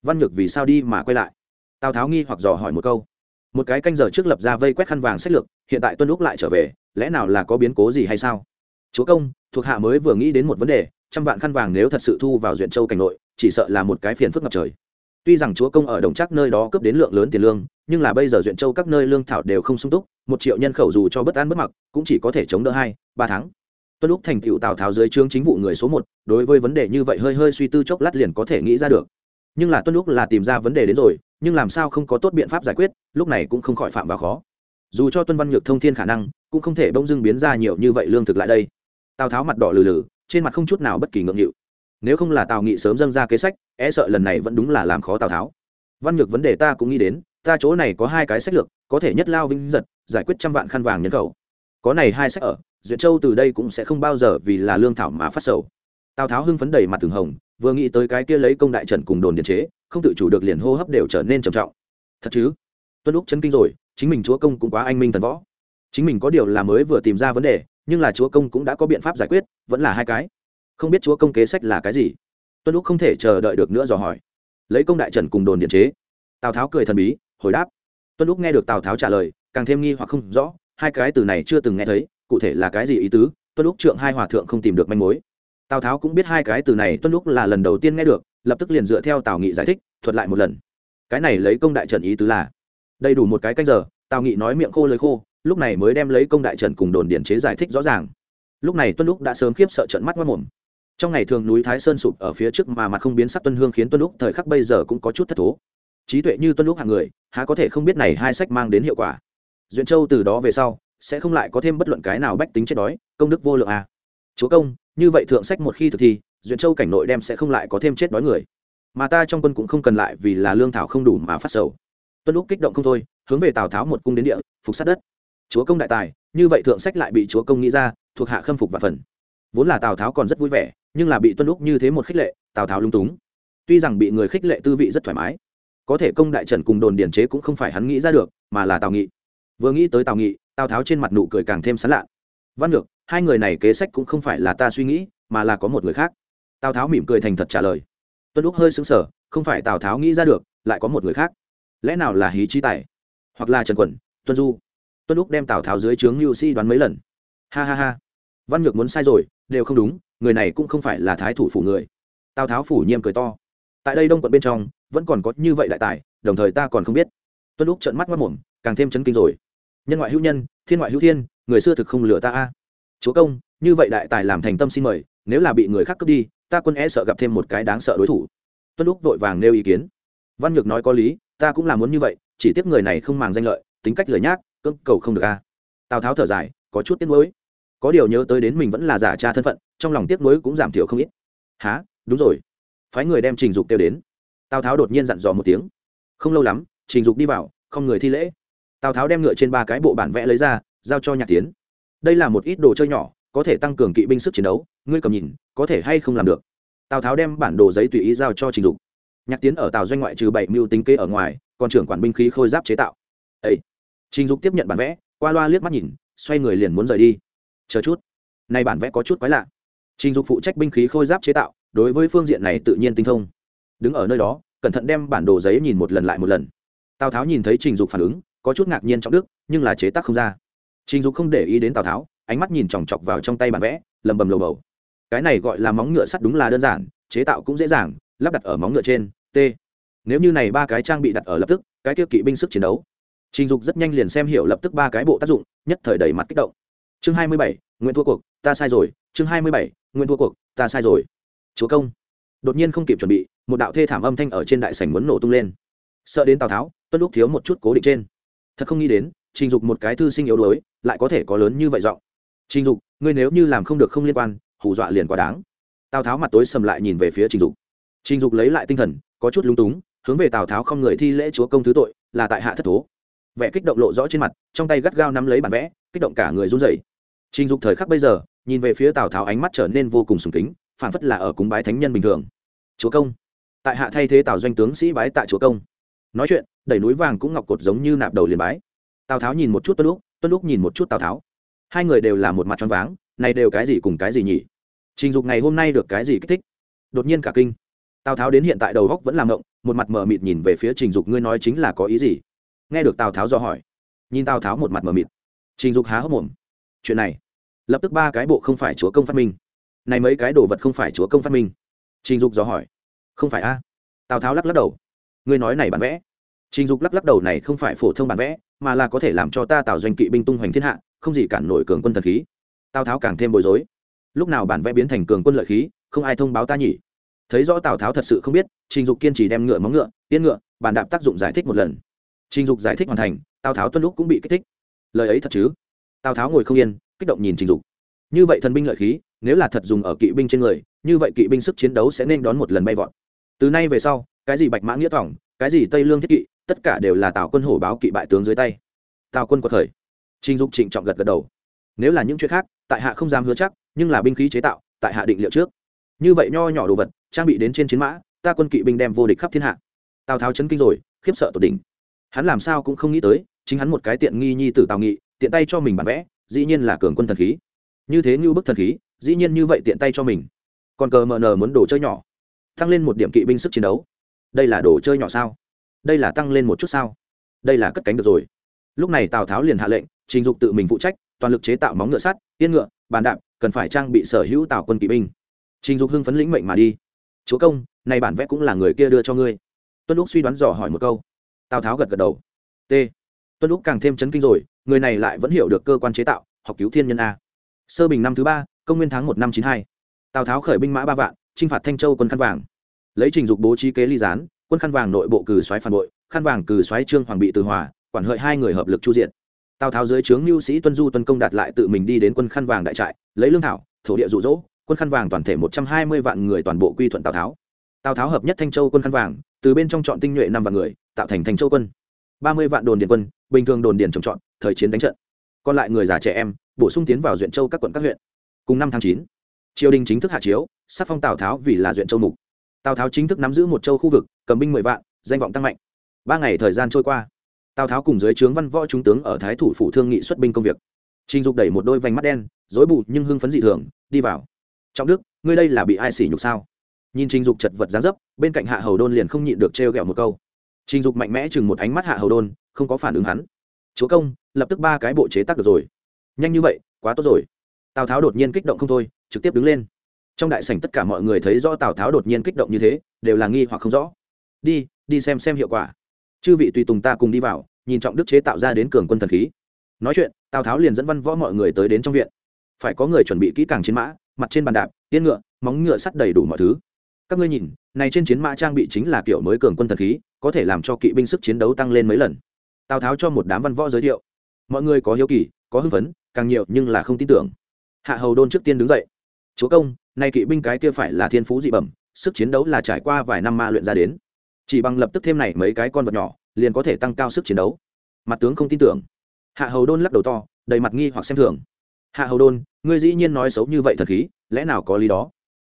Văn nhược vì sao đi mà quay lại? Tào tháo nghi hoặc dò hỏi một câu. Một cái canh giờ trước lập ra vây quét khăn vàng sách lược, hiện tại tuân lúc lại trở về, lẽ nào là có biến cố gì hay sao? Chúa công, thuộc hạ mới vừa nghĩ đến một vấn đề, trăm vạn khăn vàng nếu thật sự thu vào duyện châu cảnh nội, chỉ sợ là một cái phiền phức ngập trời. Tuy rằng chúa công ở đồng chắc nơi đó cướp đến lượng lớn tiền lương, nhưng là bây giờ duyện châu các nơi lương thảo đều không sung túc, một triệu nhân khẩu dù cho bất an bất mặc, cũng chỉ có thể chống đỡ hai, ba tháng tuân lúc thành tựu tào tháo dưới trướng chính vụ người số một, đối với vấn đề như vậy hơi hơi suy tư chốc lát liền có thể nghĩ ra được. Nhưng là tuân lúc là tìm ra vấn đề đến rồi, nhưng làm sao không có tốt biện pháp giải quyết, lúc này cũng không khỏi phạm vào khó. Dù cho tuân văn nhược thông thiên khả năng, cũng không thể bỗng dưng biến ra nhiều như vậy lương thực lại đây. Tào tháo mặt đỏ lừ lừ, trên mặt không chút nào bất kỳ ngượng nghịu. Nếu không là tào nghị sớm dâng ra kế sách e sợ lần này vẫn đúng là làm khó tào tháo. Văn nhược vấn đề ta cũng nghĩ đến, ta chỗ này có hai cái sách lược, có thể nhất lao vinh giật, giải quyết trăm vạn khăn vàng nhân khẩu. Có này hai sách ở duyệt châu từ đây cũng sẽ không bao giờ vì là lương thảo mà phát sầu. Tào tháo hưng phấn đầy mặt từng hồng, vừa nghĩ tới cái kia lấy công đại trần cùng đồn điện chế, không tự chủ được liền hô hấp đều trở nên trầm trọng. Thật chứ? Tuân lúc chân kinh rồi, chính mình chúa công cũng quá anh minh thần võ. Chính mình có điều là mới vừa tìm ra vấn đề, nhưng là chúa công cũng đã có biện pháp giải quyết, vẫn là hai cái. Không biết chúa công kế sách là cái gì? Tuân lúc không thể chờ đợi được nữa dò hỏi. Lấy công đại trần cùng đồn điện chế. Tào tháo cười thần bí, hồi đáp. Tuân lúc nghe được tào tháo trả lời, càng thêm nghi hoặc không rõ, hai cái từ này chưa từng nghe thấy cụ thể là cái gì ý tứ, tuân lúc trượng hai hòa thượng không tìm được manh mối. Tào tháo cũng biết hai cái từ này, tuân lúc là lần đầu tiên nghe được, lập tức liền dựa theo tào nghị giải thích, thuật lại một lần. Cái này lấy công đại trần ý tứ là, đầy đủ một cái canh giờ, tào nghị nói miệng khô lời khô, lúc này mới đem lấy công đại trần cùng đồn điển chế giải thích rõ ràng. Lúc này tuân lúc đã sớm khiếp sợ trận mắt mất mồm trong ngày thường núi thái sơn sụp ở phía trước mà mặt không biến sắc tuân hương khiến tuân lúc thời khắc bây giờ cũng có chút thất thố. Trí tuệ như tuân lúc hạng người, há có thể không biết này hai sách mang đến hiệu quả. Duyện châu từ đó về sau sẽ không lại có thêm bất luận cái nào bách tính chết đói, công đức vô lượng à. chúa công, như vậy thượng sách một khi thực thi, duyện châu cảnh nội đem sẽ không lại có thêm chết đói người. Mà ta trong quân cũng không cần lại vì là lương thảo không đủ mà phát sầu. Tuân lúc kích động không thôi, hướng về tào tháo một cung đến địa, phục sát đất. Chúa công đại tài, như vậy thượng sách lại bị chúa công nghĩ ra, thuộc hạ khâm phục và phần. Vốn là tào tháo còn rất vui vẻ, nhưng là bị tuân lúc như thế một khích lệ, tào tháo lung túng. Tuy rằng bị người khích lệ tư vị rất thoải mái, có thể công đại trần cùng đồn điển chế cũng không phải hắn nghĩ ra được, mà là tào nghị. Vừa nghĩ tới tào nghị tào tháo trên mặt nụ cười càng thêm sán lạ văn ngược hai người này kế sách cũng không phải là ta suy nghĩ mà là có một người khác tào tháo mỉm cười thành thật trả lời tuân lúc hơi xứng sở không phải tào tháo nghĩ ra được, lại có một người khác. Lẽ nào là hí trí tài? Hoặc là trần quẩn, tuân du? Tuân lúc đem tào tháo dưới trướng lưu sĩ đoán mấy lần. Ha ha ha. Văn nhược muốn sai rồi, đều không đúng, người này cũng không phải là thái thủ phủ người. Tào tháo phủ nhiêm cười to. Tại đây đông quận bên trong, vẫn còn có như vậy đại tài, đồng thời ta còn không biết. Tuân lúc trợn mắt mất mồm, càng thêm chấn kinh rồi nhân ngoại hữu nhân, thiên ngoại hữu thiên, người xưa thực không lừa ta a. Chúa công, như vậy đại tài làm thành tâm xin mời, nếu là bị người khác cướp đi, ta quân e sợ gặp thêm một cái đáng sợ đối thủ. Tuân lúc vội vàng nêu ý kiến. Văn nhược nói có lý, ta cũng là muốn như vậy, chỉ tiếc người này không màng danh lợi, tính cách lười nhác, cưỡng cầu không được a. Tào tháo thở dài, có chút tiếc nuối. Có điều nhớ tới đến mình vẫn là giả cha thân phận, trong lòng tiếc nuối cũng giảm thiểu không ít. Há đúng rồi. Phái người đem trình dục kêu đến. Tào tháo đột nhiên dặn dò một tiếng. Không lâu lắm, trình dục đi vào, không người thi lễ tào tháo đem ngựa trên ba cái bộ bản vẽ lấy ra, giao cho nhạc tiến. Đây là một ít đồ chơi nhỏ, có thể tăng cường kỵ binh sức chiến đấu, ngươi cầm nhìn, có thể hay không làm được. Tào tháo đem bản đồ giấy tùy ý giao cho trình dục. Nhạc tiến ở tàu doanh ngoại trừ bảy mưu tính kế ở ngoài, còn trưởng quản binh khí khôi giáp chế tạo. Ấy trình dục tiếp nhận bản vẽ, qua loa liếc mắt nhìn, xoay người liền muốn rời đi. Chờ chút. Nay bản vẽ có chút quái lạ. Trình dục phụ trách binh khí khôi giáp chế tạo, đối với phương diện này tự nhiên tinh thông. Đứng ở nơi đó, cẩn thận đem bản đồ giấy nhìn một lần lại một lần. Tào tháo nhìn thấy trình dục phản ứng có chút ngạc nhiên trọng đức, nhưng là chế tác không ra. Trình dục không để ý đến tào tháo, ánh mắt nhìn chòng chọc vào trong tay bản vẽ, lầm bầm lầu bầu. Cái này gọi là móng ngựa sắt đúng là đơn giản, chế tạo cũng dễ dàng, lắp đặt ở móng ngựa trên, t. Nếu như này ba cái trang bị đặt ở lập tức, cái tiêu kỵ binh sức chiến đấu. Trình dục rất nhanh liền xem hiểu lập tức ba cái bộ tác dụng, nhất thời đầy mặt kích động. Chương hai mươi bảy nguyễn thua cuộc, ta sai rồi, chương hai mươi bảy nguyễn thua cuộc, ta sai rồi. Chúa công. Đột nhiên không kịp chuẩn bị, một đạo thê thảm âm thanh ở trên đại sảnh muốn nổ tung lên. Sợ đến tào tháo, tuân lúc thiếu một chút cố định trên thật không nghĩ đến, trình dục một cái thư sinh yếu đuối, lại có thể có lớn như vậy giọng. Trình dục, ngươi nếu như làm không được không liên quan, hù dọa liền quá đáng. Tào tháo mặt tối sầm lại nhìn về phía trình dục. Trình dục lấy lại tinh thần, có chút lung túng, hướng về tào tháo không người thi lễ chúa công thứ tội, là tại hạ thất thố. Vẽ kích động lộ rõ trên mặt, trong tay gắt gao nắm lấy bản vẽ, kích động cả người run rẩy. Trình dục thời khắc bây giờ, nhìn về phía tào tháo ánh mắt trở nên vô cùng sùng kính phản phất là ở cúng bái thánh nhân bình thường. Chúa công. Tại hạ thay thế tào doanh tướng sĩ bái tại chúa công. Nói chuyện đẩy núi vàng cũng ngọc cột giống như nạp đầu liền bái. Tào tháo nhìn một chút tuân lúc tuân lúc nhìn một chút tào tháo. Hai người đều là một mặt tròn váng, này đều cái gì cùng cái gì nhỉ? Trình dục ngày hôm nay được cái gì kích thích? Đột nhiên cả kinh. Tào tháo đến hiện tại đầu góc vẫn làm ngộng, một mặt mờ mịt nhìn về phía trình dục, ngươi nói chính là có ý gì? Nghe được tào tháo do hỏi. Nhìn tào tháo một mặt mờ mịt. Trình dục há hốc mồm. Chuyện này, lập tức ba cái bộ không phải chúa công phát minh. Này mấy cái đồ vật không phải chúa công phát minh. Trình dục do hỏi. Không phải a? Tào tháo lắc lắc đầu. Ngươi nói này bản vẽ trình dục lắc lắc đầu này không phải phổ thông bản vẽ, mà là có thể làm cho ta tạo doanh kỵ binh tung hoành thiên hạ, không gì cản nổi cường quân thần khí. Tào tháo càng thêm bối rối. Lúc nào bản vẽ biến thành cường quân lợi khí, không ai thông báo ta nhỉ? Thấy rõ tào tháo thật sự không biết, trình dục kiên trì đem ngựa móng ngựa tiên ngựa, bàn đạp tác dụng giải thích một lần. Trình dục giải thích hoàn thành, tào tháo tuân lúc cũng bị kích thích. Lời ấy thật chứ? Tào tháo ngồi không yên, kích động nhìn trình dục. Như vậy thần binh lợi khí, nếu là thật dùng ở kỵ binh trên người, như vậy kỵ binh sức chiến đấu sẽ nên đón một lần bay vọt. Từ nay về sau, cái gì bạch mã nghĩa thỏng, cái gì tây lương thiết kỵ tất cả đều là tào quân hổ báo kỵ bại tướng dưới tay. Tào quân quật khởi. Trình dục trịnh trọng gật gật đầu. Nếu là những chuyện khác, tại hạ không dám hứa chắc, nhưng là binh khí chế tạo, tại hạ định liệu trước. Như vậy nho nhỏ đồ vật, trang bị đến trên chiến mã, ta quân kỵ binh đem vô địch khắp thiên hạ. Tào tháo chấn kinh rồi, khiếp sợ tột đỉnh. Hắn làm sao cũng không nghĩ tới, chính hắn một cái tiện nghi nhi tử tào nghị, tiện tay cho mình bản vẽ, dĩ nhiên là cường quân thần khí. Như thế như bức thần khí, dĩ nhiên như vậy tiện tay cho mình. Còn cờ mờ nờ muốn đồ chơi nhỏ. Tăng lên một điểm kỵ binh sức chiến đấu. Đây là đồ chơi nhỏ sao? Đây là tăng lên một chút sao? Đây là cất cánh được rồi. Lúc này tào tháo liền hạ lệnh, trình dục tự mình phụ trách, toàn lực chế tạo móng ngựa sắt, yên ngựa, bàn đạp, cần phải trang bị sở hữu tào quân kỵ binh. Trình dục hưng phấn lĩnh mệnh mà đi. Chúa công, này bản vẽ cũng là người kia đưa cho ngươi. Tuân lúc suy đoán dò hỏi một câu. Tào tháo gật gật đầu. T. Tuân lúc càng thêm chấn kinh rồi, người này lại vẫn hiểu được cơ quan chế tạo, học cứu thiên nhân a. Sơ bình năm thứ ba, công nguyên tháng một năm chín hai. Tào tháo khởi binh mã ba vạn, chinh phạt thanh châu quân khăn vàng. Lấy trình dục bố trí kế ly gián quân khăn vàng nội bộ cử xoáy phản bội, khăn vàng cử xoáy trương hoàng bị từ hòa, quản hợi hai người hợp lực chu diện tào tháo dưới trướng Lưu sĩ tuân du tuân công đạt lại tự mình đi đến quân khăn vàng đại trại, lấy lương thảo, thổ địa rụ rỗ quân khăn vàng toàn thể một trăm hai mươi vạn người toàn bộ quy thuận tào tháo. Tào tháo hợp nhất thanh châu quân khăn vàng, từ bên trong chọn tinh nhuệ năm vạn người, tạo thành thanh châu quân. Ba mươi vạn đồn điền quân, bình thường đồn điền trồng trọt, thời chiến đánh trận. Còn lại người già trẻ em, bổ sung tiến vào duyện châu các quận các huyện. Cùng năm tháng chín, triều đình chính thức hạ chiếu, sắc phong tào tháo vì là duyện châu mục tào tháo chính thức nắm giữ một châu khu vực, cầm binh mười vạn, danh vọng tăng mạnh. Ba ngày thời gian trôi qua, tào tháo cùng dưới trướng văn võ trung tướng ở thái thủ phủ thương nghị xuất binh công việc. Trình dục đẩy một đôi vành mắt đen dối bù nhưng hưng phấn dị thường, đi vào. Trọng đức, ngươi đây là bị ai sỉ nhục sao? Nhìn trình dục chật vật giá dấp, bên cạnh hạ hầu đôn liền không nhịn được trêu ghẹo một câu. Trình dục mạnh mẽ chừng một ánh mắt hạ hầu đôn, không có phản ứng hắn. Chúa công, lập tức ba cái bộ chế tác được rồi. Nhanh như vậy, quá tốt rồi. Tào tháo đột nhiên kích động không thôi, trực tiếp đứng lên trong đại sảnh tất cả mọi người thấy rõ tào tháo đột nhiên kích động như thế, đều là nghi hoặc không rõ. Đi đi xem xem hiệu quả. Chư vị tùy tùng ta cùng đi vào, nhìn trọng đức chế tạo ra đến cường quân thần khí. Nói chuyện, tào tháo liền dẫn văn võ mọi người tới đến trong viện. Phải có người chuẩn bị kỹ càng chiến mã, mặt trên bàn đạp, tiên ngựa, móng ngựa sắt đầy đủ mọi thứ. Các ngươi nhìn, này trên chiến mã trang bị chính là kiểu mới cường quân thần khí, có thể làm cho kỵ binh sức chiến đấu tăng lên mấy lần. Tào tháo cho một đám văn võ giới thiệu. Mọi người có hiếu kỳ, có hưng phấn, càng nhiều nhưng là không tin tưởng. Hạ hầu đôn trước tiên đứng dậy. Chúa công nay kỵ binh cái kia phải là thiên phú dị bẩm, sức chiến đấu là trải qua vài năm ma luyện ra đến. Chỉ bằng lập tức thêm này mấy cái con vật nhỏ, liền có thể tăng cao sức chiến đấu. Mặt tướng không tin tưởng. Hạ hầu đôn lắc đầu to, đầy mặt nghi hoặc xem thường. Hạ hầu đôn, ngươi dĩ nhiên nói xấu như vậy thật khí, lẽ nào có lý đó?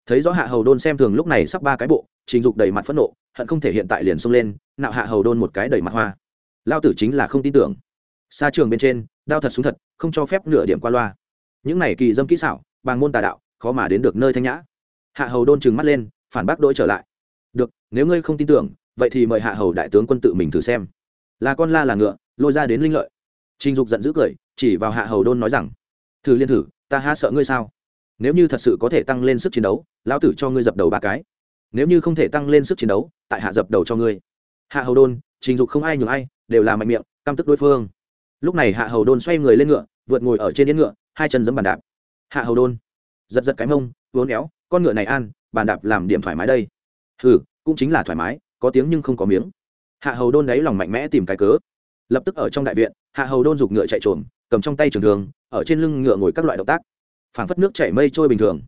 Thấy rõ hạ hầu đôn xem thường lúc này sắp ba cái bộ, trình dục đầy mặt phẫn nộ, hận không thể hiện tại liền xông lên, nạo hạ hầu đôn một cái đầy mặt hoa. Lao tử chính là không tin tưởng. Xa trường bên trên, đao thật xuống thật, không cho phép nửa điểm qua loa. Những này kỳ dâm kỹ xảo bằng môn tà đạo khó mà đến được nơi thanh nhã. Hạ hầu đôn trừng mắt lên, phản bác đỗi trở lại. Được, nếu ngươi không tin tưởng, vậy thì mời hạ hầu đại tướng quân tự mình thử xem. Là con la là ngựa, lôi ra đến linh lợi. Trình dục giận dữ cười, chỉ vào hạ hầu đôn nói rằng, thử liên thử, ta há sợ ngươi sao? Nếu như thật sự có thể tăng lên sức chiến đấu, lão tử cho ngươi dập đầu ba cái. Nếu như không thể tăng lên sức chiến đấu, tại hạ dập đầu cho ngươi. Hạ hầu đôn, trình dục không ai nhường ai, đều là mạnh miệng, căm tức đối phương. Lúc này hạ hầu đôn xoay người lên ngựa, vượt ngồi ở trên yên ngựa, hai chân giấm bàn đạp. Hạ hầu đôn giật giật cái mông vốn éo, con ngựa này an, bàn đạp làm điểm thoải mái đây. Hừ, cũng chính là thoải mái, có tiếng nhưng không có miếng. Hạ hầu đôn đáy lòng mạnh mẽ tìm cái cớ. Lập tức ở trong đại viện, hạ hầu đôn giục ngựa chạy trộm cầm trong tay trường thường ở trên lưng ngựa ngồi các loại động tác. Phảng phất nước chảy mây trôi bình thường.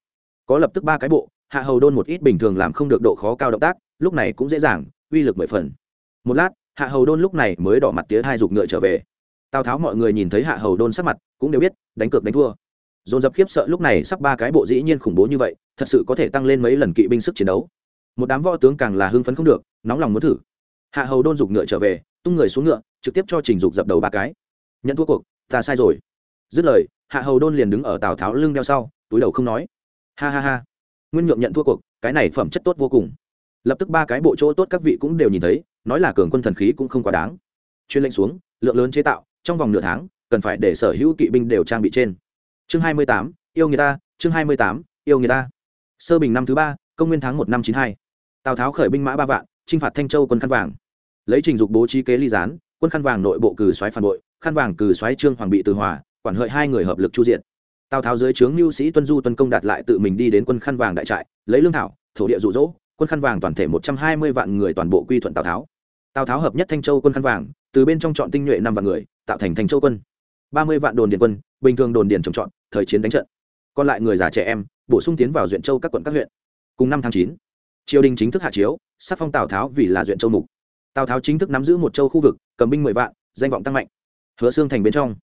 Có lập tức ba cái bộ, hạ hầu đôn một ít bình thường làm không được độ khó cao động tác, lúc này cũng dễ dàng, uy lực mười phần. Một lát, hạ hầu đôn lúc này mới đỏ mặt tía hai giục ngựa trở về. Tào tháo mọi người nhìn thấy hạ hầu đôn sắc mặt, cũng đều biết, đánh cược đánh thua dồn dập khiếp sợ lúc này sắp ba cái bộ dĩ nhiên khủng bố như vậy, thật sự có thể tăng lên mấy lần kỵ binh sức chiến đấu. Một đám võ tướng càng là hưng phấn không được, nóng lòng muốn thử. Hạ hầu đôn giục ngựa trở về, tung người xuống ngựa, trực tiếp cho trình dục dập đầu ba cái. Nhận thua cuộc, ta sai rồi. Dứt lời, hạ hầu đôn liền đứng ở tào tháo lưng đeo sau, túi đầu không nói. Ha ha ha. Nguyên nhượng nhận thua cuộc, cái này phẩm chất tốt vô cùng. Lập tức ba cái bộ chỗ tốt các vị cũng đều nhìn thấy, nói là cường quân thần khí cũng không quá đáng. Chuyên lệnh xuống, lượng lớn chế tạo, trong vòng nửa tháng, cần phải để sở hữu kỵ binh đều trang bị trên chương hai mươi tám, yêu người ta, chương hai mươi tám, yêu người ta. Sơ bình năm thứ ba, công nguyên tháng một năm chín hai. Tào tháo khởi binh mã ba vạn, chinh phạt thanh châu quân khăn vàng. Lấy trình dục bố trí kế ly gián, quân khăn vàng nội bộ cử xoáy phản bội, khăn vàng cử xoáy trương hoàng bị từ hòa, quản hợi hai người hợp lực chu diện tào tháo dưới trướng mưu sĩ tuân du tuân công đạt lại tự mình đi đến quân khăn vàng đại trại, lấy lương thảo, thổ địa rụ rỗ quân khăn vàng toàn thể một trăm hai mươi vạn người toàn bộ quy thuận tào tháo. Tào tháo hợp nhất thanh châu quân khăn vàng, từ bên trong chọn tinh nhuệ năm vạn người, tạo thành thanh châu quân. ba mươi vạn đồn điện quân bình thường đồn điền trồng trọt, thời chiến đánh trận. Còn lại người già trẻ em, bổ sung tiến vào duyện châu các quận các huyện. Cùng năm tháng chín, triều đình chính thức hạ chiếu, sắc phong tào tháo vì là duyện châu mục. Tào tháo chính thức nắm giữ một châu khu vực, cầm binh mười vạn, danh vọng tăng mạnh. Hứa xương thành bên trong.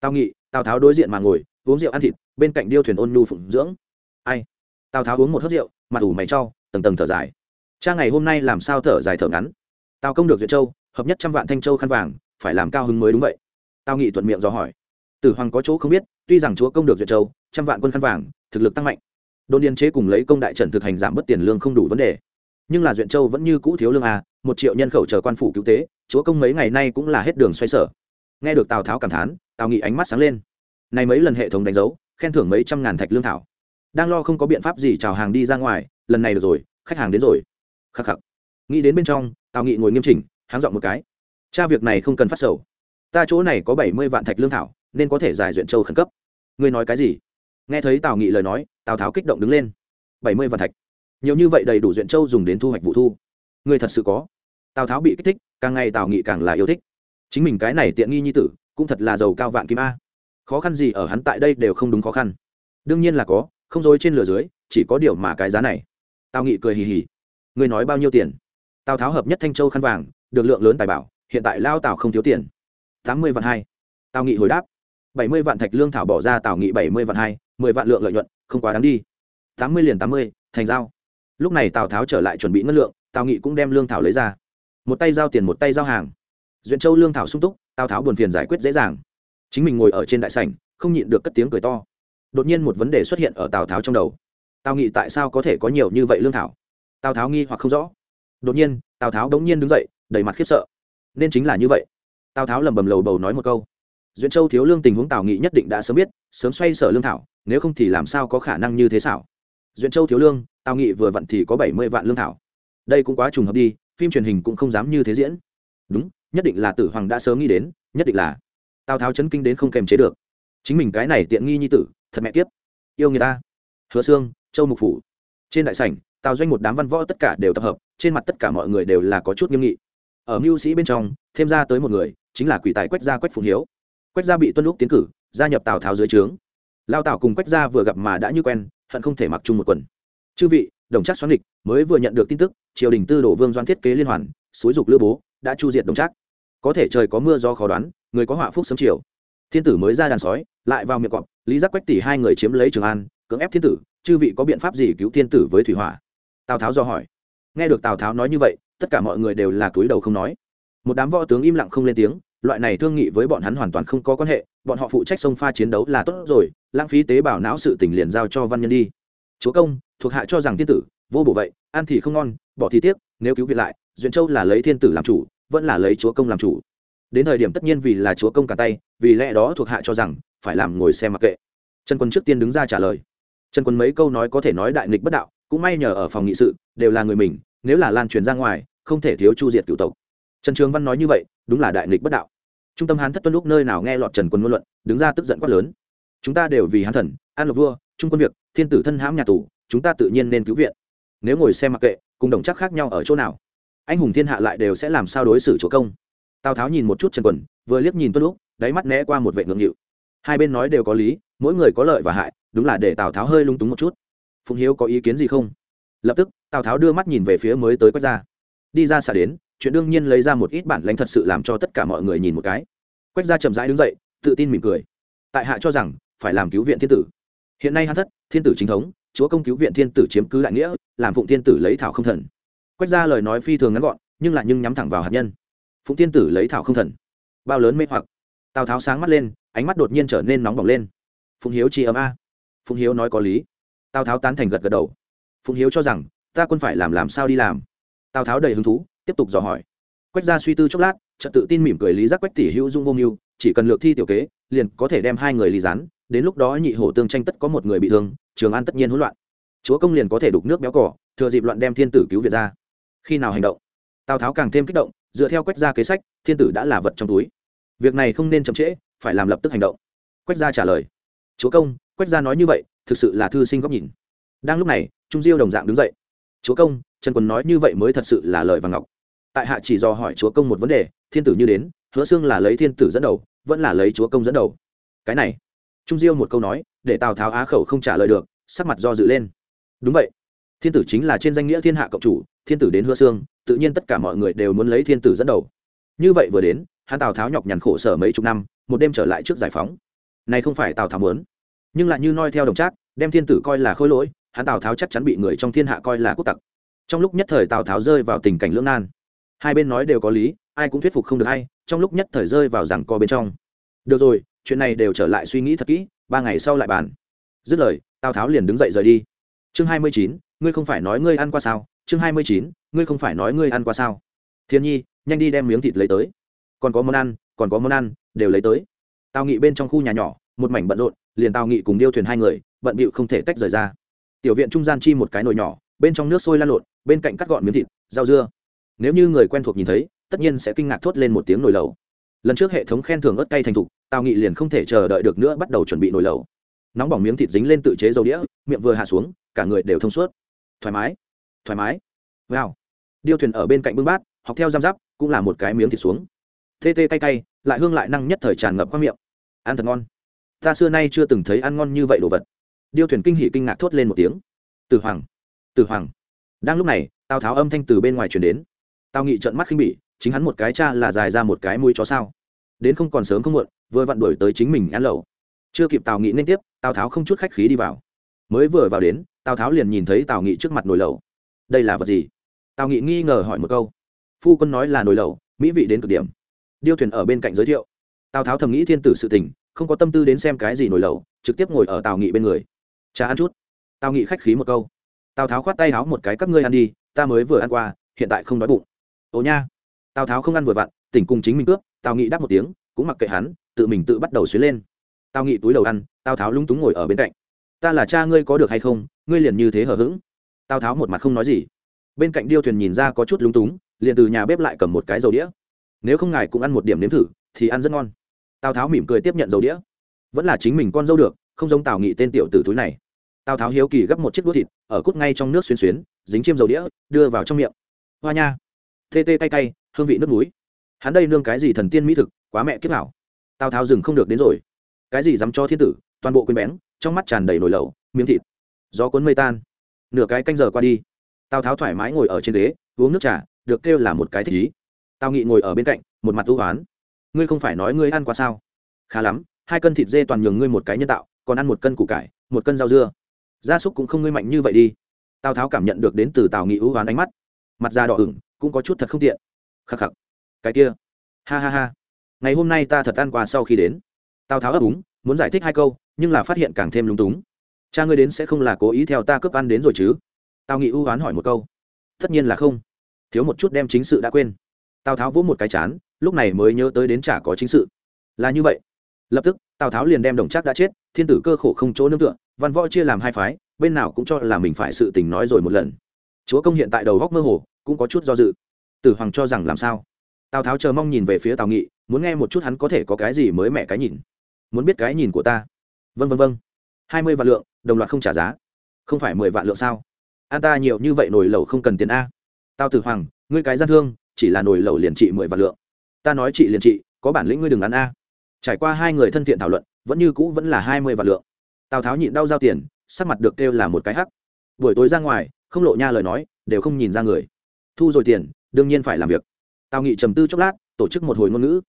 Tào nghị, tào tháo đối diện mà ngồi, uống rượu ăn thịt, bên cạnh điêu thuyền ôn nhu phụng dưỡng. Ai? Tào tháo uống một hớt rượu, mặt ủ mày cho, tầng tầng thở dài. Cha ngày hôm nay làm sao thở dài thở ngắn? Tào công được duyệt châu, hợp nhất trăm vạn thanh châu khăn vàng, phải làm cao hứng mới đúng vậy. Tào nghị thuận miệng dò hỏi tử hoàng có chỗ không biết, tuy rằng chúa công được duyệt châu, trăm vạn quân khăn vàng, thực lực tăng mạnh. Đồn điền chế cùng lấy công đại trần thực hành giảm bớt tiền lương không đủ vấn đề. Nhưng là duyện châu vẫn như cũ thiếu lương à một triệu nhân khẩu chờ quan phủ cứu tế, chúa công mấy ngày nay cũng là hết đường xoay sở. Nghe được tào tháo cảm thán, tào nghị ánh mắt sáng lên. Này mấy lần hệ thống đánh dấu, khen thưởng mấy trăm ngàn thạch lương thảo. Đang lo không có biện pháp gì chào hàng đi ra ngoài, lần này được rồi, khách hàng đến rồi. Khắc khắc. Nghĩ đến bên trong, tào nghị ngồi nghiêm chỉnh, háng dọn một cái. Cha việc này không cần phát sầu. Ta chỗ này có bảy mươi vạn thạch lương thảo nên có thể giải duyện châu khẩn cấp. Ngươi nói cái gì? Nghe thấy tào nghị lời nói, tào tháo kích động đứng lên. Bảy mươi vạn thạch. Nhiều như vậy đầy đủ duyện châu dùng đến thu hoạch vụ thu. Ngươi thật sự có. Tào tháo bị kích thích, càng ngày tào nghị càng là yêu thích. Chính mình cái này tiện nghi như tử, cũng thật là giàu cao vạn kim a. Khó khăn gì ở hắn tại đây đều không đúng khó khăn. Đương nhiên là có, không dối trên lửa dưới, chỉ có điều mà cái giá này. Tào nghị cười hì hì. Ngươi nói bao nhiêu tiền? Tào tháo hợp nhất thanh châu khăn vàng, được lượng lớn tài bảo, hiện tại lao tào không thiếu tiền. Tám mươi vạn hai. Tào nghị hồi đáp bảy mươi vạn thạch lương thảo bỏ ra tào nghị bảy mươi vạn hai, mười vạn lượng lợi nhuận, không quá đáng đi. Tám mươi liền tám mươi, thành giao. Lúc này tào tháo trở lại chuẩn bị ngân lượng, tào nghị cũng đem lương thảo lấy ra. Một tay giao tiền một tay giao hàng. Duyện châu lương thảo sung túc, tào tháo buồn phiền giải quyết dễ dàng. Chính mình ngồi ở trên đại sảnh, không nhịn được cất tiếng cười to. Đột nhiên một vấn đề xuất hiện ở tào tháo trong đầu. Tào nghị tại sao có thể có nhiều như vậy lương thảo? Tào tháo nghi hoặc không rõ. Đột nhiên, tào tháo đống nhiên đứng dậy, đầy mặt khiếp sợ. Nên chính là như vậy. Tào tháo lầm bầm lầu bầu nói một câu duyện châu thiếu lương tình huống tào nghị nhất định đã sớm biết, sớm xoay sở lương thảo, nếu không thì làm sao có khả năng như thế xảo? Duyện châu thiếu lương, tào nghị vừa vặn thì có bảy mươi vạn lương thảo. Đây cũng quá trùng hợp đi, phim truyền hình cũng không dám như thế diễn. Đúng, nhất định là tử hoàng đã sớm nghĩ đến, nhất định là. Tào tháo chấn kinh đến không kềm chế được. Chính mình cái này tiện nghi như tử, thật mẹ kiếp. Yêu người ta. Hứa xương châu mục phủ. Trên đại sảnh, tào doanh một đám văn võ tất cả đều tập hợp, trên mặt tất cả mọi người đều là có chút nghiêm nghị. Ở mưu sĩ bên trong, thêm ra tới một người, chính là quỷ tài quách gia quách phụng hiếu quách gia bị tuân lúc tiến cử, gia nhập tào tháo dưới trướng. Lao tào cùng quách gia vừa gặp mà đã như quen, hận không thể mặc chung một quần. Chư vị, đồng trác xoắn địch mới vừa nhận được tin tức, triều đình tư đổ vương doan thiết kế liên hoàn, xúi dục lữ bố, đã chu diệt đồng trác. có thể trời có mưa do khó đoán, người có họa phúc sớm chiều. Thiên tử mới ra đàn sói, lại vào miệng cọp, lý giác quách tỷ hai người chiếm lấy trường an, cưỡng ép thiên tử, chư vị có biện pháp gì cứu thiên tử với thủy hỏa? Tào tháo do hỏi. Nghe được tào tháo nói như vậy, tất cả mọi người đều là túi đầu không nói. Một đám võ tướng im lặng không lên tiếng loại này thương nghị với bọn hắn hoàn toàn không có quan hệ, bọn họ phụ trách sông pha chiến đấu là tốt rồi, lãng phí tế bào não sự tỉnh liền giao cho văn nhân đi. Chúa công, thuộc hạ cho rằng thiên tử, vô bổ vậy, ăn thì không ngon, bỏ thì tiếc, nếu cứu viện lại, duyện châu là lấy thiên tử làm chủ, vẫn là lấy chúa công làm chủ. Đến thời điểm tất nhiên vì là chúa công cả tay, vì lẽ đó thuộc hạ cho rằng, phải làm ngồi xem mặc kệ. Trần quân trước tiên đứng ra trả lời. Trần quân mấy câu nói có thể nói đại nghịch bất đạo, cũng may nhờ ở phòng nghị sự, đều là người mình, nếu là lan truyền ra ngoài, không thể thiếu chu diệt cựu tộc. Trần trường văn nói như vậy, đúng là đại nghịch bất đạo trung tâm hán thất tuân lúc nơi nào nghe lọt trần quân ngôn luận, đứng ra tức giận quát lớn. Chúng ta đều vì hán thần, an lộc vua, trung quân việc, thiên tử thân hãm nhà tù, chúng ta tự nhiên nên cứu viện. Nếu ngồi xem mặc kệ, cùng đồng chắc khác nhau ở chỗ nào? Anh hùng thiên hạ lại đều sẽ làm sao đối xử chỗ công? Tào tháo nhìn một chút trần quần, vừa liếc nhìn tuân lúc đáy mắt né qua một vệ ngượng nghịu. Hai bên nói đều có lý, mỗi người có lợi và hại, đúng là để tào tháo hơi lung túng một chút. Phụng hiếu có ý kiến gì không? Lập tức, tào tháo đưa mắt nhìn về phía mới tới quách ra đi ra xả đến, chuyện đương nhiên lấy ra một ít bản lãnh thật sự làm cho tất cả mọi người nhìn một cái. Quách gia chậm rãi đứng dậy, tự tin mỉm cười. Tại hạ cho rằng, phải làm cứu viện thiên tử. Hiện nay hắn thất, thiên tử chính thống, chúa công cứu viện thiên tử chiếm cứ đại nghĩa, làm phụng thiên tử lấy thảo không thần. Quách gia lời nói phi thường ngắn gọn, nhưng lại nhưng nhắm thẳng vào hạt nhân. Phụng thiên tử lấy thảo không thần. Bao lớn mê hoặc. Tào tháo sáng mắt lên, ánh mắt đột nhiên trở nên nóng bỏng lên. Phụng hiếu chi ấm a. Phụng hiếu nói có lý. Tào tháo tán thành gật gật đầu. Phụng hiếu cho rằng, ta quân phải làm làm sao đi làm tào tháo đầy hứng thú, tiếp tục dò hỏi. Quách ra suy tư chốc lát trật tự tin mỉm cười lý giác quách tỷ hữu dung vô mưu, chỉ cần lược thi tiểu kế, liền có thể đem hai người lý rán đến lúc đó nhị hổ tương tranh tất có một người bị thương, trường an tất nhiên hỗn loạn. Chúa công liền có thể đục nước béo cỏ thừa dịp loạn đem thiên tử cứu việt ra. Khi nào hành động? Tào tháo càng thêm kích động, dựa theo quách gia kế sách, thiên tử đã là vật trong túi. Việc này không nên chậm trễ, phải làm lập tức hành động. Quách gia trả lời. Chúa công, quách gia nói như vậy, thực sự là thư sinh góc nhìn. Đang lúc này, trung diêu đồng dạng đứng dậy. Chúa công trần quân nói như vậy mới thật sự là lời và ngọc. Tại hạ chỉ do hỏi chúa công một vấn đề, thiên tử như đến, hứa xương là lấy thiên tử dẫn đầu, vẫn là lấy chúa công dẫn đầu. Cái này, trung diêu một câu nói, để tào tháo á khẩu không trả lời được, sắc mặt do dự lên. Đúng vậy, thiên tử chính là trên danh nghĩa thiên hạ cộng chủ, thiên tử đến hứa xương, tự nhiên tất cả mọi người đều muốn lấy thiên tử dẫn đầu. Như vậy vừa đến, hắn tào tháo nhọc nhằn khổ sở mấy chục năm, một đêm trở lại trước giải phóng. Này không phải tào tháo muốn, nhưng lại như noi theo đồng trác, đem thiên tử coi là khôi lỗi, hắn tào tháo chắc chắn bị người trong thiên hạ coi là quốc tặc trong lúc nhất thời tào tháo rơi vào tình cảnh lưỡng nan. Hai bên nói đều có lý, ai cũng thuyết phục không được hay, trong lúc nhất thời rơi vào rằng co bên trong. Được rồi, chuyện này đều trở lại suy nghĩ thật kỹ, ba ngày sau lại bàn. Dứt lời, tào tháo liền đứng dậy rời đi. Chương hai mươi chín, ngươi không phải nói ngươi ăn qua sao? Chương hai mươi chín, ngươi không phải nói ngươi ăn qua sao? Thiên nhi, nhanh đi đem miếng thịt lấy tới. Còn có món ăn, còn có món ăn, đều lấy tới. Tào nghị bên trong khu nhà nhỏ, một mảnh bận rộn, liền tào nghị cùng điêu thuyền hai người, bận bịu không thể tách rời ra. Tiểu viện trung gian chi một cái nồi nhỏ, bên trong nước sôi lan lộn bên cạnh cắt gọn miếng thịt, rau dưa. Nếu như người quen thuộc nhìn thấy, tất nhiên sẽ kinh ngạc thốt lên một tiếng nồi lẩu. Lần trước hệ thống khen thưởng ớt cay thành thục, tào nghị liền không thể chờ đợi được nữa bắt đầu chuẩn bị nồi lẩu. Nóng bỏng miếng thịt dính lên tự chế dầu đĩa, miệng vừa hạ xuống, cả người đều thông suốt. Thoải mái thoải mái. Wow. Điêu thuyền ở bên cạnh bưng bát, học theo giam giáp, cũng là một cái miếng thịt xuống. Tê tê cay cay, lại hương lại năng nhất thời tràn ngập qua miệng. Ăn thật ngon. Ta xưa nay chưa từng thấy ăn ngon như vậy đồ vật. Điêu thuyền kinh hỉ kinh ngạc thốt lên một tiếng. Từ hoàng từ hoàng đang lúc này, tào tháo âm thanh từ bên ngoài chuyển đến. Tào nghị trợn mắt khinh bỉ, chính hắn một cái cha là dài ra một cái mũi chó sao? Đến không còn sớm không muộn, vừa vặn đuổi tới chính mình ăn lẩu. Chưa kịp tào nghị nên tiếp, tào tháo không chút khách khí đi vào. Mới vừa vào đến, tào tháo liền nhìn thấy tào nghị trước mặt nồi lẩu. Đây là vật gì? Tào nghị nghi ngờ hỏi một câu. Phu quân nói là nồi lẩu, mỹ vị đến cực điểm. Điêu thuyền ở bên cạnh giới thiệu. Tào tháo thầm nghĩ thiên tử sự tình, không có tâm tư đến xem cái gì nồi lẩu, trực tiếp ngồi ở tào nghị bên người. Cha ăn chút. Tào nghị khách khí một câu tào tháo khoát tay háo một cái, các ngươi ăn đi, ta mới vừa ăn qua, hiện tại không đói bụng. Ồ nha. Tào tháo không ăn vừa vặn, tỉnh cùng chính mình cướp, tào nghị đáp một tiếng, cũng mặc kệ hắn, tự mình tự bắt đầu xuyến lên. Tào nghị túi đầu ăn, tào tháo lúng túng ngồi ở bên cạnh. Ta là cha ngươi có được hay không, ngươi liền như thế hờ hững. Tào tháo một mặt không nói gì. Bên cạnh điêu thuyền nhìn ra có chút lúng túng, liền từ nhà bếp lại cầm một cái dầu đĩa. Nếu không ngài cũng ăn một điểm nếm thử, thì ăn rất ngon. Tào tháo mỉm cười tiếp nhận dầu đĩa. Vẫn là chính mình con dâu được, không giống tào nghị tên tiểu tử túi này tào tháo hiếu kỳ gấp một chiếc đũa thịt, ở cút ngay trong nước xuyên xuyến, dính chiêm dầu đĩa, đưa vào trong miệng. Hoa nha. Tê tê cay cay, hương vị nước núi hắn đây nương cái gì thần tiên mỹ thực, quá mẹ kiếp hảo. Tào tháo dừng không được đến rồi. Cái gì dám cho thiên tử, toàn bộ quên bén, trong mắt tràn đầy nồi lẩu, miếng thịt. Gió cuốn mây tan. Nửa cái canh giờ qua đi. Tào tháo thoải mái ngồi ở trên ghế, uống nước trà, được kêu là một cái thích ý. Tào nghị ngồi ở bên cạnh, một mặt ưu hoán ngươi không phải nói ngươi ăn qua sao? Khá lắm, hai cân thịt dê toàn nhường ngươi một cái nhân tạo, còn ăn một cân củ cải, một cân rau dưa gia súc cũng không ngươi mạnh như vậy đi. Tào tháo cảm nhận được đến từ tào nghị ưu hoán ánh mắt. Mặt da đỏ ửng, cũng có chút thật không tiện. Khắc khắc. Cái kia. Ha ha ha. Ngày hôm nay ta thật ăn qua sau khi đến. Tào tháo ấp úng, muốn giải thích hai câu, nhưng là phát hiện càng thêm lúng túng. Cha ngươi đến sẽ không là cố ý theo ta cướp ăn đến rồi chứ? Tào nghị ưu hoán hỏi một câu. Tất nhiên là không. Thiếu một chút đem chính sự đã quên. Tào tháo vỗ một cái chán, lúc này mới nhớ tới đến chả có chính sự. Là như vậy lập tức, tào tháo liền đem đồng trác đã chết, thiên tử cơ khổ không chỗ nương tựa, văn võ chia làm hai phái, bên nào cũng cho là mình phải sự tình nói rồi một lần. Chúa công hiện tại đầu góc mơ hồ, cũng có chút do dự. Tử hoàng cho rằng làm sao? Tào tháo chờ mong nhìn về phía tào nghị, muốn nghe một chút hắn có thể có cái gì mới mẻ cái nhìn. Muốn biết cái nhìn của ta. Vân vân vân hai mươi vạn lượng, đồng loạt không trả giá. Không phải mười vạn lượng sao? An ta nhiều như vậy nồi lẩu không cần tiền a. Tao tử hoàng, ngươi cái gian thương, chỉ là nồi lẩu liền trị mười vạn lượng. Ta nói chị liền trị, có bản lĩnh ngươi đừng ăn a trải qua hai người thân thiện thảo luận, vẫn như cũ vẫn là hai mươi vạn lượng. Tào tháo nhịn đau giao tiền, sắc mặt được kêu là một cái hắc. Buổi tối ra ngoài, không lộ nha lời nói, đều không nhìn ra người. Thu rồi tiền, đương nhiên phải làm việc. Tào nghị trầm tư chốc lát, tổ chức một hồi ngôn ngữ.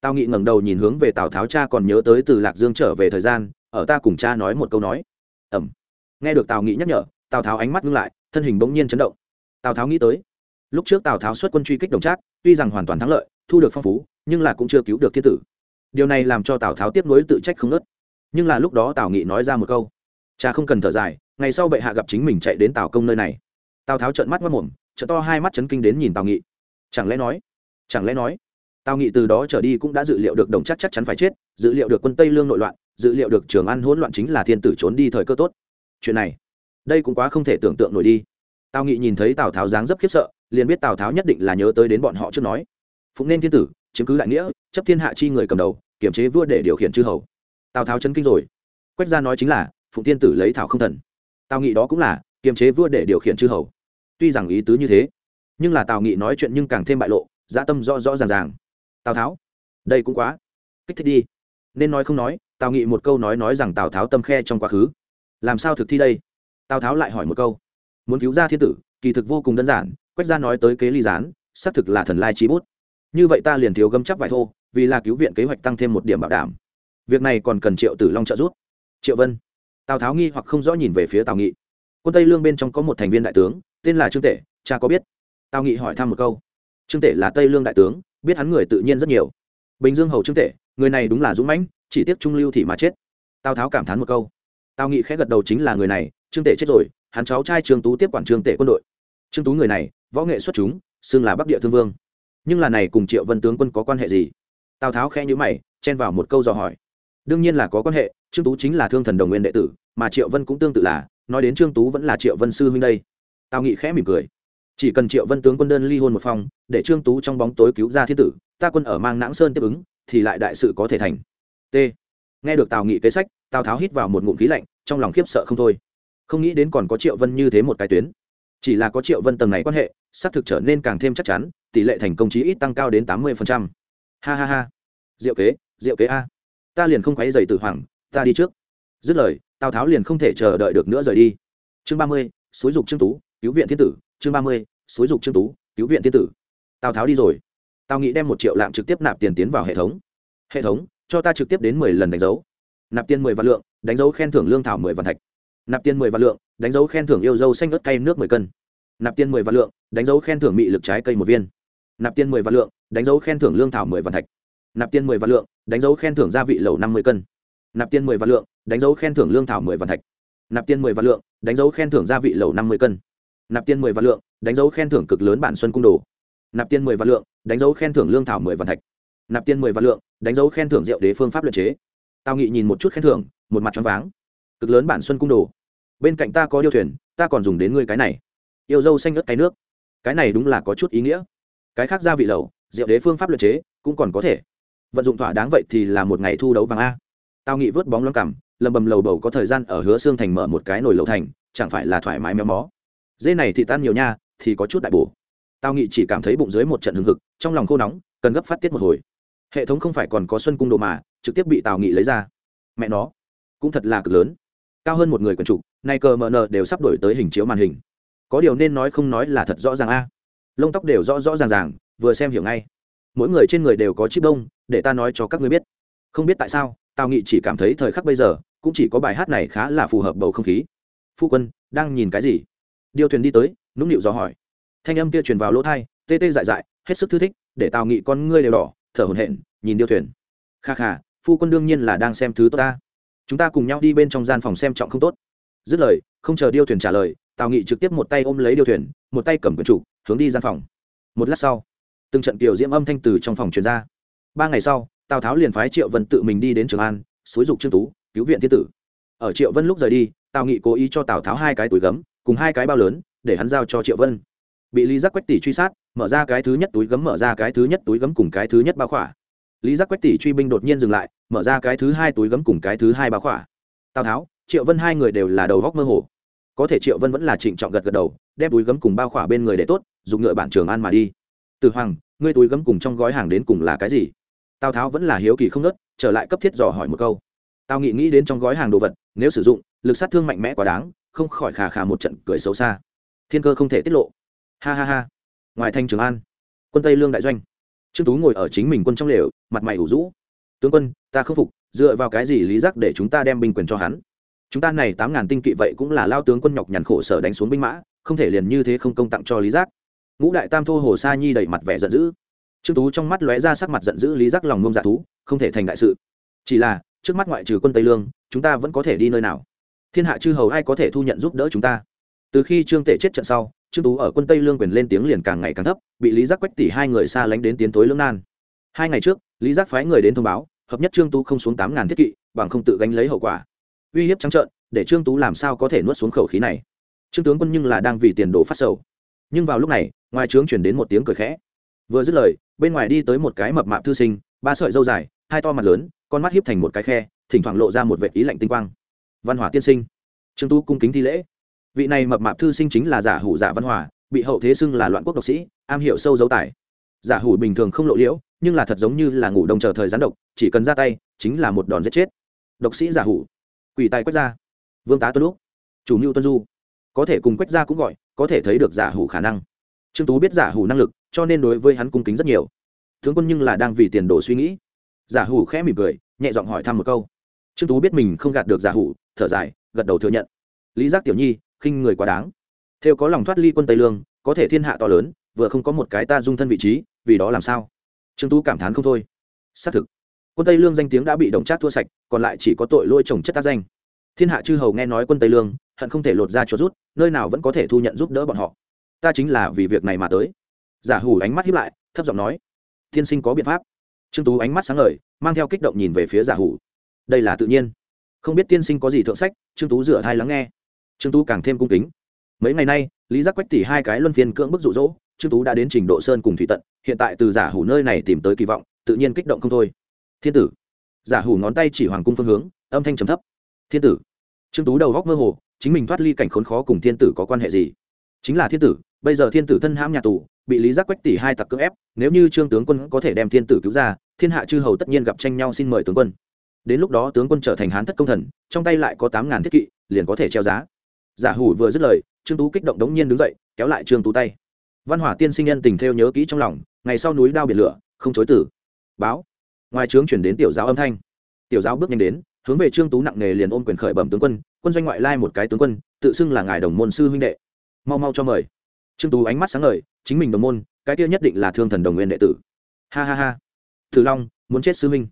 Tào nghị ngẩng đầu nhìn hướng về tào tháo cha còn nhớ tới từ lạc dương trở về thời gian, ở ta cùng cha nói một câu nói. Ẩm. Nghe được tào nghị nhắc nhở, tào tháo ánh mắt ngưng lại, thân hình bỗng nhiên chấn động. Tào tháo nghĩ tới, lúc trước tào tháo xuất quân truy kích đồng trác, tuy rằng hoàn toàn thắng lợi, thu được phong phú, nhưng là cũng chưa cứu được thiên tử điều này làm cho tào tháo tiếp nối tự trách không nớt. Nhưng là lúc đó tào nghị nói ra một câu, cha không cần thở dài, ngày sau bệ hạ gặp chính mình chạy đến tào công nơi này. Tào tháo trợn mắt mất mồm trợ to hai mắt chấn kinh đến nhìn tào nghị. Chẳng lẽ nói, chẳng lẽ nói, tào nghị từ đó trở đi cũng đã dự liệu được đồng chắc chắc chắn phải chết, dự liệu được quân tây lương nội loạn, dự liệu được trường an hỗn loạn chính là thiên tử trốn đi thời cơ tốt. Chuyện này, đây cũng quá không thể tưởng tượng nổi đi. Tào nghị nhìn thấy tào tháo dáng dấp khiếp sợ, liền biết tào tháo nhất định là nhớ tới đến bọn họ trước nói, phụng nên thiên tử chiếm cứ đại nghĩa, chấp thiên hạ chi người cầm đầu, kiểm chế vua để điều khiển chư hầu. Tào tháo chấn kinh rồi. Quách gia nói chính là, phụng tiên tử lấy thảo không thần. Tào nghị đó cũng là, kiềm chế vua để điều khiển chư hầu. Tuy rằng ý tứ như thế, nhưng là tào nghị nói chuyện nhưng càng thêm bại lộ, dã tâm rõ rõ ràng ràng. Tào tháo, đây cũng quá kích thích đi. Nên nói không nói, tào nghị một câu nói nói rằng tào tháo tâm khe trong quá khứ. Làm sao thực thi đây? Tào tháo lại hỏi một câu. Muốn cứu ra thiên tử, kỳ thực vô cùng đơn giản, quách gia nói tới kế ly gián, xác thực là thần lai trí bút như vậy ta liền thiếu gấm chắc vài thô, vì là cứu viện kế hoạch tăng thêm một điểm bảo đảm. Việc này còn cần triệu tử long trợ giúp. Triệu vân. Tào tháo nghi hoặc không rõ nhìn về phía tào nghị. Quân tây lương bên trong có một thành viên đại tướng, tên là trương tể, cha có biết? Tào nghị hỏi thăm một câu. Trương tể là tây lương đại tướng, biết hắn người tự nhiên rất nhiều. Bình dương hầu trương tể, người này đúng là dũng mãnh, chỉ tiếc trung lưu thì mà chết. Tào tháo cảm thán một câu. Tào nghị khẽ gật đầu chính là người này, trương tể chết rồi, hắn cháu trai trương tú tiếp quản trương tể quân đội. Trương tú người này, võ nghệ xuất chúng, xưng là bắc địa thương vương nhưng là này cùng triệu vân tướng quân có quan hệ gì? Tào tháo khẽ nhữ mày, chen vào một câu dò hỏi. Đương nhiên là có quan hệ, trương tú chính là thương thần đồng nguyên đệ tử, mà triệu vân cũng tương tự là, nói đến trương tú vẫn là triệu vân sư huynh đây. Tào nghị khẽ mỉm cười. Chỉ cần triệu vân tướng quân đơn ly hôn một phong để trương tú trong bóng tối cứu ra thiên tử, ta quân ở mang nãng sơn tiếp ứng, thì lại đại sự có thể thành. T. Nghe được tào nghị kế sách, tào tháo hít vào một ngụm khí lạnh, trong lòng khiếp sợ không thôi. Không nghĩ đến còn có triệu vân như thế một cái tuyến chỉ là có triệu vân tầng này quan hệ, xác thực trở nên càng thêm chắc chắn, tỷ lệ thành công chí ít tăng cao đến tám mươi ha ha ha. Diệu kế diệu kế a. Ta liền không quấy dày tử hoàng, ta đi trước. Dứt lời, tào tháo liền không thể chờ đợi được nữa rời đi. Chương ba mươi, xúi dục trương tú, cứu viện thiên tử. Chương ba mươi, xúi dục trương tú, cứu viện thiên tử. Tào tháo đi rồi. Tào nghị đem một triệu lạng trực tiếp nạp tiền tiến vào hệ thống. Hệ thống, cho ta trực tiếp đến mười lần đánh dấu. Nạp tiền mười vạn lượng, đánh dấu khen thưởng lương thảo mười vạn thạch. Nạp tiền mười vạn lượng đánh dấu khen thưởng yêu dâu xanh ớt cay nước mười cân nạp tiền mười vạn lượng đánh dấu khen thưởng mị lực trái cây một viên nạp tiền mười vạn lượng đánh dấu khen thưởng lương thảo mười vạn thạch nạp tiền mười vạn lượng đánh dấu khen thưởng gia vị lẩu năm mươi cân nạp tiền mười vạn lượng đánh dấu khen thưởng lương thảo mười vạn thạch nạp tiền mười vạn lượng đánh dấu khen thưởng gia vị lẩu năm mươi cân nạp tiền mười vạn lượng đánh dấu khen thưởng cực lớn bản xuân cung đồ nạp tiền mười vạn lượng đánh dấu khen thưởng lương thảo mười vạn thạch nạp tiền mười vạn lượng đánh dấu khen thưởng rượu đế phương pháp luật chế tao nghị nhìn một chút khen thưởng một mặt choáng váng cực lớn bản xuân cung đồ bên cạnh ta có điêu thuyền, ta còn dùng đến ngươi cái này. Yêu dâu xanh ớt cái nước. Cái này đúng là có chút ý nghĩa. Cái khác gia vị lẩu, rượu đế phương pháp luật chế, cũng còn có thể. Vận dụng thỏa đáng vậy thì là một ngày thu đấu vàng a. Tao nghị vớt bóng lông cằm, lầm bầm lầu bầu có thời gian ở hứa xương thành mở một cái nồi lẩu thành, chẳng phải là thoải mái méo mó. Dê này thì tan nhiều nha, thì có chút đại bổ. Tao nghị chỉ cảm thấy bụng dưới một trận hừng hực, trong lòng khô nóng, cần gấp phát tiết một hồi. Hệ thống không phải còn có xuân cung đồ mà, trực tiếp bị tào nghị lấy ra. Mẹ nó, cũng thật là cực lớn cao hơn một người quần trục nay cờ mờ nờ đều sắp đổi tới hình chiếu màn hình. Có điều nên nói không nói là thật rõ ràng a. Lông tóc đều rõ rõ ràng ràng, vừa xem hiểu ngay. Mỗi người trên người đều có chip đông, để ta nói cho các ngươi biết. Không biết tại sao, tào nghị chỉ cảm thấy thời khắc bây giờ, cũng chỉ có bài hát này khá là phù hợp bầu không khí. Phu quân, đang nhìn cái gì? Điêu thuyền đi tới, nũng nịu dò hỏi. Thanh âm kia truyền vào lỗ thai tê tê dại dại, hết sức thư thích, để tào nghị con ngươi đều đỏ, thở hổn hển, nhìn điêu thuyền. Kha kha, phu quân đương nhiên là đang xem thứ tốt ta chúng ta cùng nhau đi bên trong gian phòng xem trọng không tốt. Dứt lời, không chờ điêu thuyền trả lời, tào nghị trực tiếp một tay ôm lấy điêu thuyền, một tay cầm quyển chủ, hướng đi gian phòng. Một lát sau, từng trận kiểu diễm âm thanh từ trong phòng truyền ra. Ba ngày sau, tào tháo liền phái triệu vân tự mình đi đến trường an, xúi dục trương tú, cứu viện thiên tử. Ở triệu vân lúc rời đi, tào nghị cố ý cho tào tháo hai cái túi gấm, cùng hai cái bao lớn, để hắn giao cho triệu vân. Bị lý giác quách tỷ truy sát, mở ra cái thứ nhất túi gấm, mở ra cái thứ nhất túi gấm cùng cái thứ nhất bao khỏa. Lý giác quách tỷ truy binh đột nhiên dừng lại mở ra cái thứ hai túi gấm cùng cái thứ hai bao khỏa. Tào tháo, triệu vân hai người đều là đầu góc mơ hồ. Có thể triệu vân vẫn là trịnh trọng gật gật đầu, đem túi gấm cùng bao khỏa bên người để tốt, dùng ngựa bản trường an mà đi. Từ hoàng, ngươi túi gấm cùng trong gói hàng đến cùng là cái gì? Tào tháo vẫn là hiếu kỳ không nớt, trở lại cấp thiết dò hỏi một câu. Tào nghị nghĩ đến trong gói hàng đồ vật, nếu sử dụng, lực sát thương mạnh mẽ quá đáng, không khỏi khà khà một trận cười xấu xa. Thiên cơ không thể tiết lộ. Ha ha ha. Ngoài thanh trường an, quân tây lương đại doanh. Trương tú ngồi ở chính mình quân trong lều, mặt mày ủ rũ tướng quân, ta không phục, dựa vào cái gì lý giác để chúng ta đem binh quyền cho hắn? Chúng ta này tám ngàn tinh kỵ vậy cũng là lao tướng quân nhọc nhằn khổ sở đánh xuống binh mã, không thể liền như thế không công tặng cho lý giác. Ngũ đại tam thô hồ sa nhi đẩy mặt vẻ giận dữ. Trương tú trong mắt lóe ra sắc mặt giận dữ, lý giác lòng ngông dạ thú, không thể thành đại sự. Chỉ là, trước mắt ngoại trừ quân tây lương, chúng ta vẫn có thể đi nơi nào? Thiên hạ chư hầu ai có thể thu nhận giúp đỡ chúng ta? Từ khi trương tể chết trận sau, trương tú ở quân tây lương quyền lên tiếng liền càng ngày càng thấp, bị lý giác quách tỷ hai người xa lánh đến tiến tối lương nan hai ngày trước, lý giác phái người đến thông báo, hợp nhất trương tú không xuống tám ngàn thiết kỵ, bằng không tự gánh lấy hậu quả. Uy hiếp trắng trợn, để trương tú làm sao có thể nuốt xuống khẩu khí này? Trương tướng quân nhưng là đang vì tiền đồ phát sầu. Nhưng vào lúc này, ngoài trướng chuyển đến một tiếng cười khẽ. Vừa dứt lời, bên ngoài đi tới một cái mập mạp thư sinh, ba sợi dâu dài, hai to mặt lớn, con mắt hiếp thành một cái khe, thỉnh thoảng lộ ra một vệ ý lạnh tinh quang. Văn hỏa tiên sinh. Trương tú cung kính thi lễ. Vị này mập mạp thư sinh chính là giả hủ giả văn hòa bị hậu thế xưng là loạn quốc độc sĩ, am hiểu sâu dấu tài. Giả hủ bình thường không lộ liễu nhưng là thật giống như là ngủ đông chờ thời gián độc, chỉ cần ra tay, chính là một đòn giết chết. Độc sĩ giả hủ. Quỷ tài quách gia vương tá tuân lúc chủ mưu tuân du. Có thể cùng quách gia cũng gọi, có thể thấy được giả hủ khả năng. Trương tú biết giả hủ năng lực, cho nên đối với hắn cung kính rất nhiều. Tướng quân nhưng là đang vì tiền đồ suy nghĩ. Giả hủ khẽ mỉm cười, nhẹ giọng hỏi thăm một câu. Trương tú biết mình không gạt được giả hủ, thở dài, gật đầu thừa nhận. Lý giác tiểu nhi, khinh người quá đáng. Theo có lòng thoát ly quân tây lương, có thể thiên hạ to lớn, vừa không có một cái ta dung thân vị trí, vì đó làm sao? Trương tú cảm thán không thôi. Xác thực, quân tây lương danh tiếng đã bị đồng trác thua sạch, còn lại chỉ có tội lôi trồng chất tác danh. Thiên hạ chư hầu nghe nói quân tây lương, hận không thể lột ra cho rút, nơi nào vẫn có thể thu nhận giúp đỡ bọn họ. Ta chính là vì việc này mà tới. Giả hủ ánh mắt hiếp lại, thấp giọng nói tiên sinh có biện pháp. Trương tú ánh mắt sáng ngời, mang theo kích động nhìn về phía giả hủ. Đây là tự nhiên. Không biết tiên sinh có gì thượng sách? Trương tú rửa thai lắng nghe. Trương tú càng thêm cung kính. Mấy ngày nay, lý giác quách tỷ hai cái luân phiên cưỡng bức rụ rỗ trương tú đã đến trình độ sơn cùng thủy tận, hiện tại từ giả hủ nơi này tìm tới kỳ vọng, tự nhiên kích động không thôi. Thiên tử. Giả hủ ngón tay chỉ hoàng cung phương hướng, âm thanh trầm thấp. Thiên tử. Trương tú đầu góc mơ hồ, chính mình thoát ly cảnh khốn khó cùng thiên tử có quan hệ gì? Chính là thiên tử, bây giờ thiên tử thân hãm nhà tù, bị lý giác quách tỷ hai tặc cưỡng ép, nếu như trương tướng quân có thể đem thiên tử cứu ra, thiên hạ chư hầu tất nhiên gặp tranh nhau xin mời tướng quân. Đến lúc đó tướng quân trở thành hán thất công thần, trong tay lại có tám ngàn thiết kỵ, liền có thể treo giá. Giả hủ vừa dứt lời, trương tú kích động đống nhiên đứng dậy, kéo lại trương tú tay văn hỏa tiên sinh nhân tình theo nhớ kỹ trong lòng, ngày sau núi đao biển lửa, không chối tử. Báo. Ngoài trướng chuyển đến tiểu giáo âm thanh. Tiểu giáo bước nhanh đến, hướng về trương tú nặng nề liền ôm quyền khởi bẩm tướng quân quân doanh ngoại lai một cái tướng quân, tự xưng là ngài đồng môn sư huynh đệ. Mau mau cho mời. Trương tú ánh mắt sáng ngời, chính mình đồng môn, cái kia nhất định là thương thần đồng nguyên đệ tử. Ha ha ha. Thử long, muốn chết sư huynh.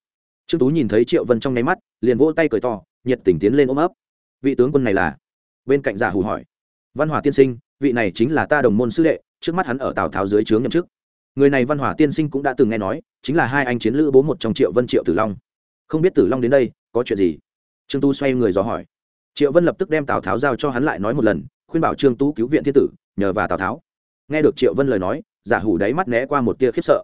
Trương tú nhìn thấy triệu vân trong nháy mắt, liền vỗ tay cười to, nhiệt tình tiến lên ôm ấp. Vị tướng quân này là? Bên cạnh giả hủ hỏi. Văn hỏa tiên sinh, vị này chính là ta đồng môn sư đệ trước mắt hắn ở tào tháo dưới trướng nhậm chức. Người này văn hỏa tiên sinh cũng đã từng nghe nói, chính là hai anh chiến lữ bố một trong triệu vân, triệu tử long. Không biết tử long đến đây, có chuyện gì? Trương tu xoay người dò hỏi. Triệu vân lập tức đem tào tháo giao cho hắn lại nói một lần, khuyên bảo trương tú cứu viện thiên tử, nhờ và tào tháo. Nghe được triệu vân lời nói, giả hủ đáy mắt né qua một tia khiếp sợ.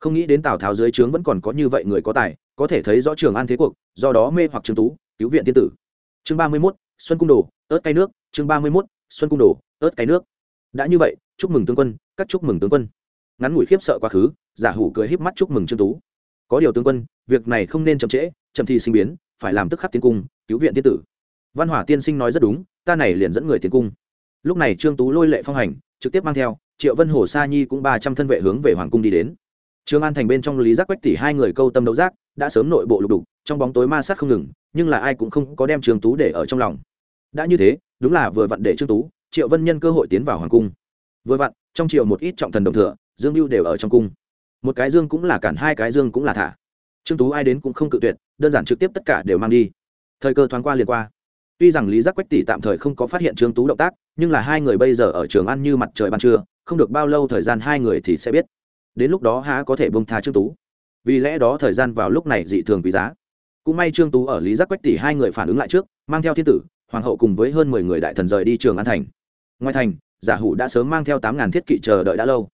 Không nghĩ đến tào tháo dưới trướng vẫn còn có như vậy người có tài, có thể thấy rõ trường an thế cuộc, do đó mê hoặc trương tú, cứu viện thiên tử. Chương ba mươi mốt, xuân cung đồ, ớt cay nước. Chương ba mươi mốt, xuân cung đồ, ớt cay nước đã như vậy, chúc mừng tướng quân, các chúc mừng tướng quân. Ngắn ngủi khiếp sợ quá khứ, giả hủ cười híp mắt chúc mừng trương tú. Có điều tướng quân, việc này không nên chậm trễ, chậm thì sinh biến, phải làm tức khắc tiến cung, cứu viện tiên tử. Văn hỏa tiên sinh nói rất đúng, ta này liền dẫn người tiến cung. Lúc này trương tú lôi lệ phong hành, trực tiếp mang theo, triệu vân hồ sa nhi cũng ba trăm thân vệ hướng về hoàng cung đi đến. Trương an thành bên trong lý giác quách tỷ hai người câu tâm đấu giác, đã sớm nội bộ lục đục, trong bóng tối ma sát không ngừng, nhưng là ai cũng không có đem trương tú để ở trong lòng. Đã như thế, đúng là vừa vặn để trương tú triệu vân nhân cơ hội tiến vào hoàng cung. Vừa vặn, trong triệu một ít trọng thần đồng thừa, dương mưu đều ở trong cung. Một cái dương cũng là cản, hai cái dương cũng là thả. Trương tú ai đến cũng không cự tuyệt, đơn giản trực tiếp tất cả đều mang đi. Thời cơ thoáng qua liền qua. Tuy rằng lý giác quách tỷ tạm thời không có phát hiện trương tú động tác, nhưng là hai người bây giờ ở trường ăn như mặt trời ban trưa, không được bao lâu thời gian hai người thì sẽ biết. Đến lúc đó há có thể bông tha trương tú. Vì lẽ đó thời gian vào lúc này dị thường quý giá. Cũng may trương tú ở lý giác quách tỷ hai người phản ứng lại trước, mang theo thiên tử, hoàng hậu cùng với hơn mười người đại thần rời đi trường an thành ngoài thành, giả hủ đã sớm mang theo tám ngàn thiết kỵ chờ đợi đã lâu.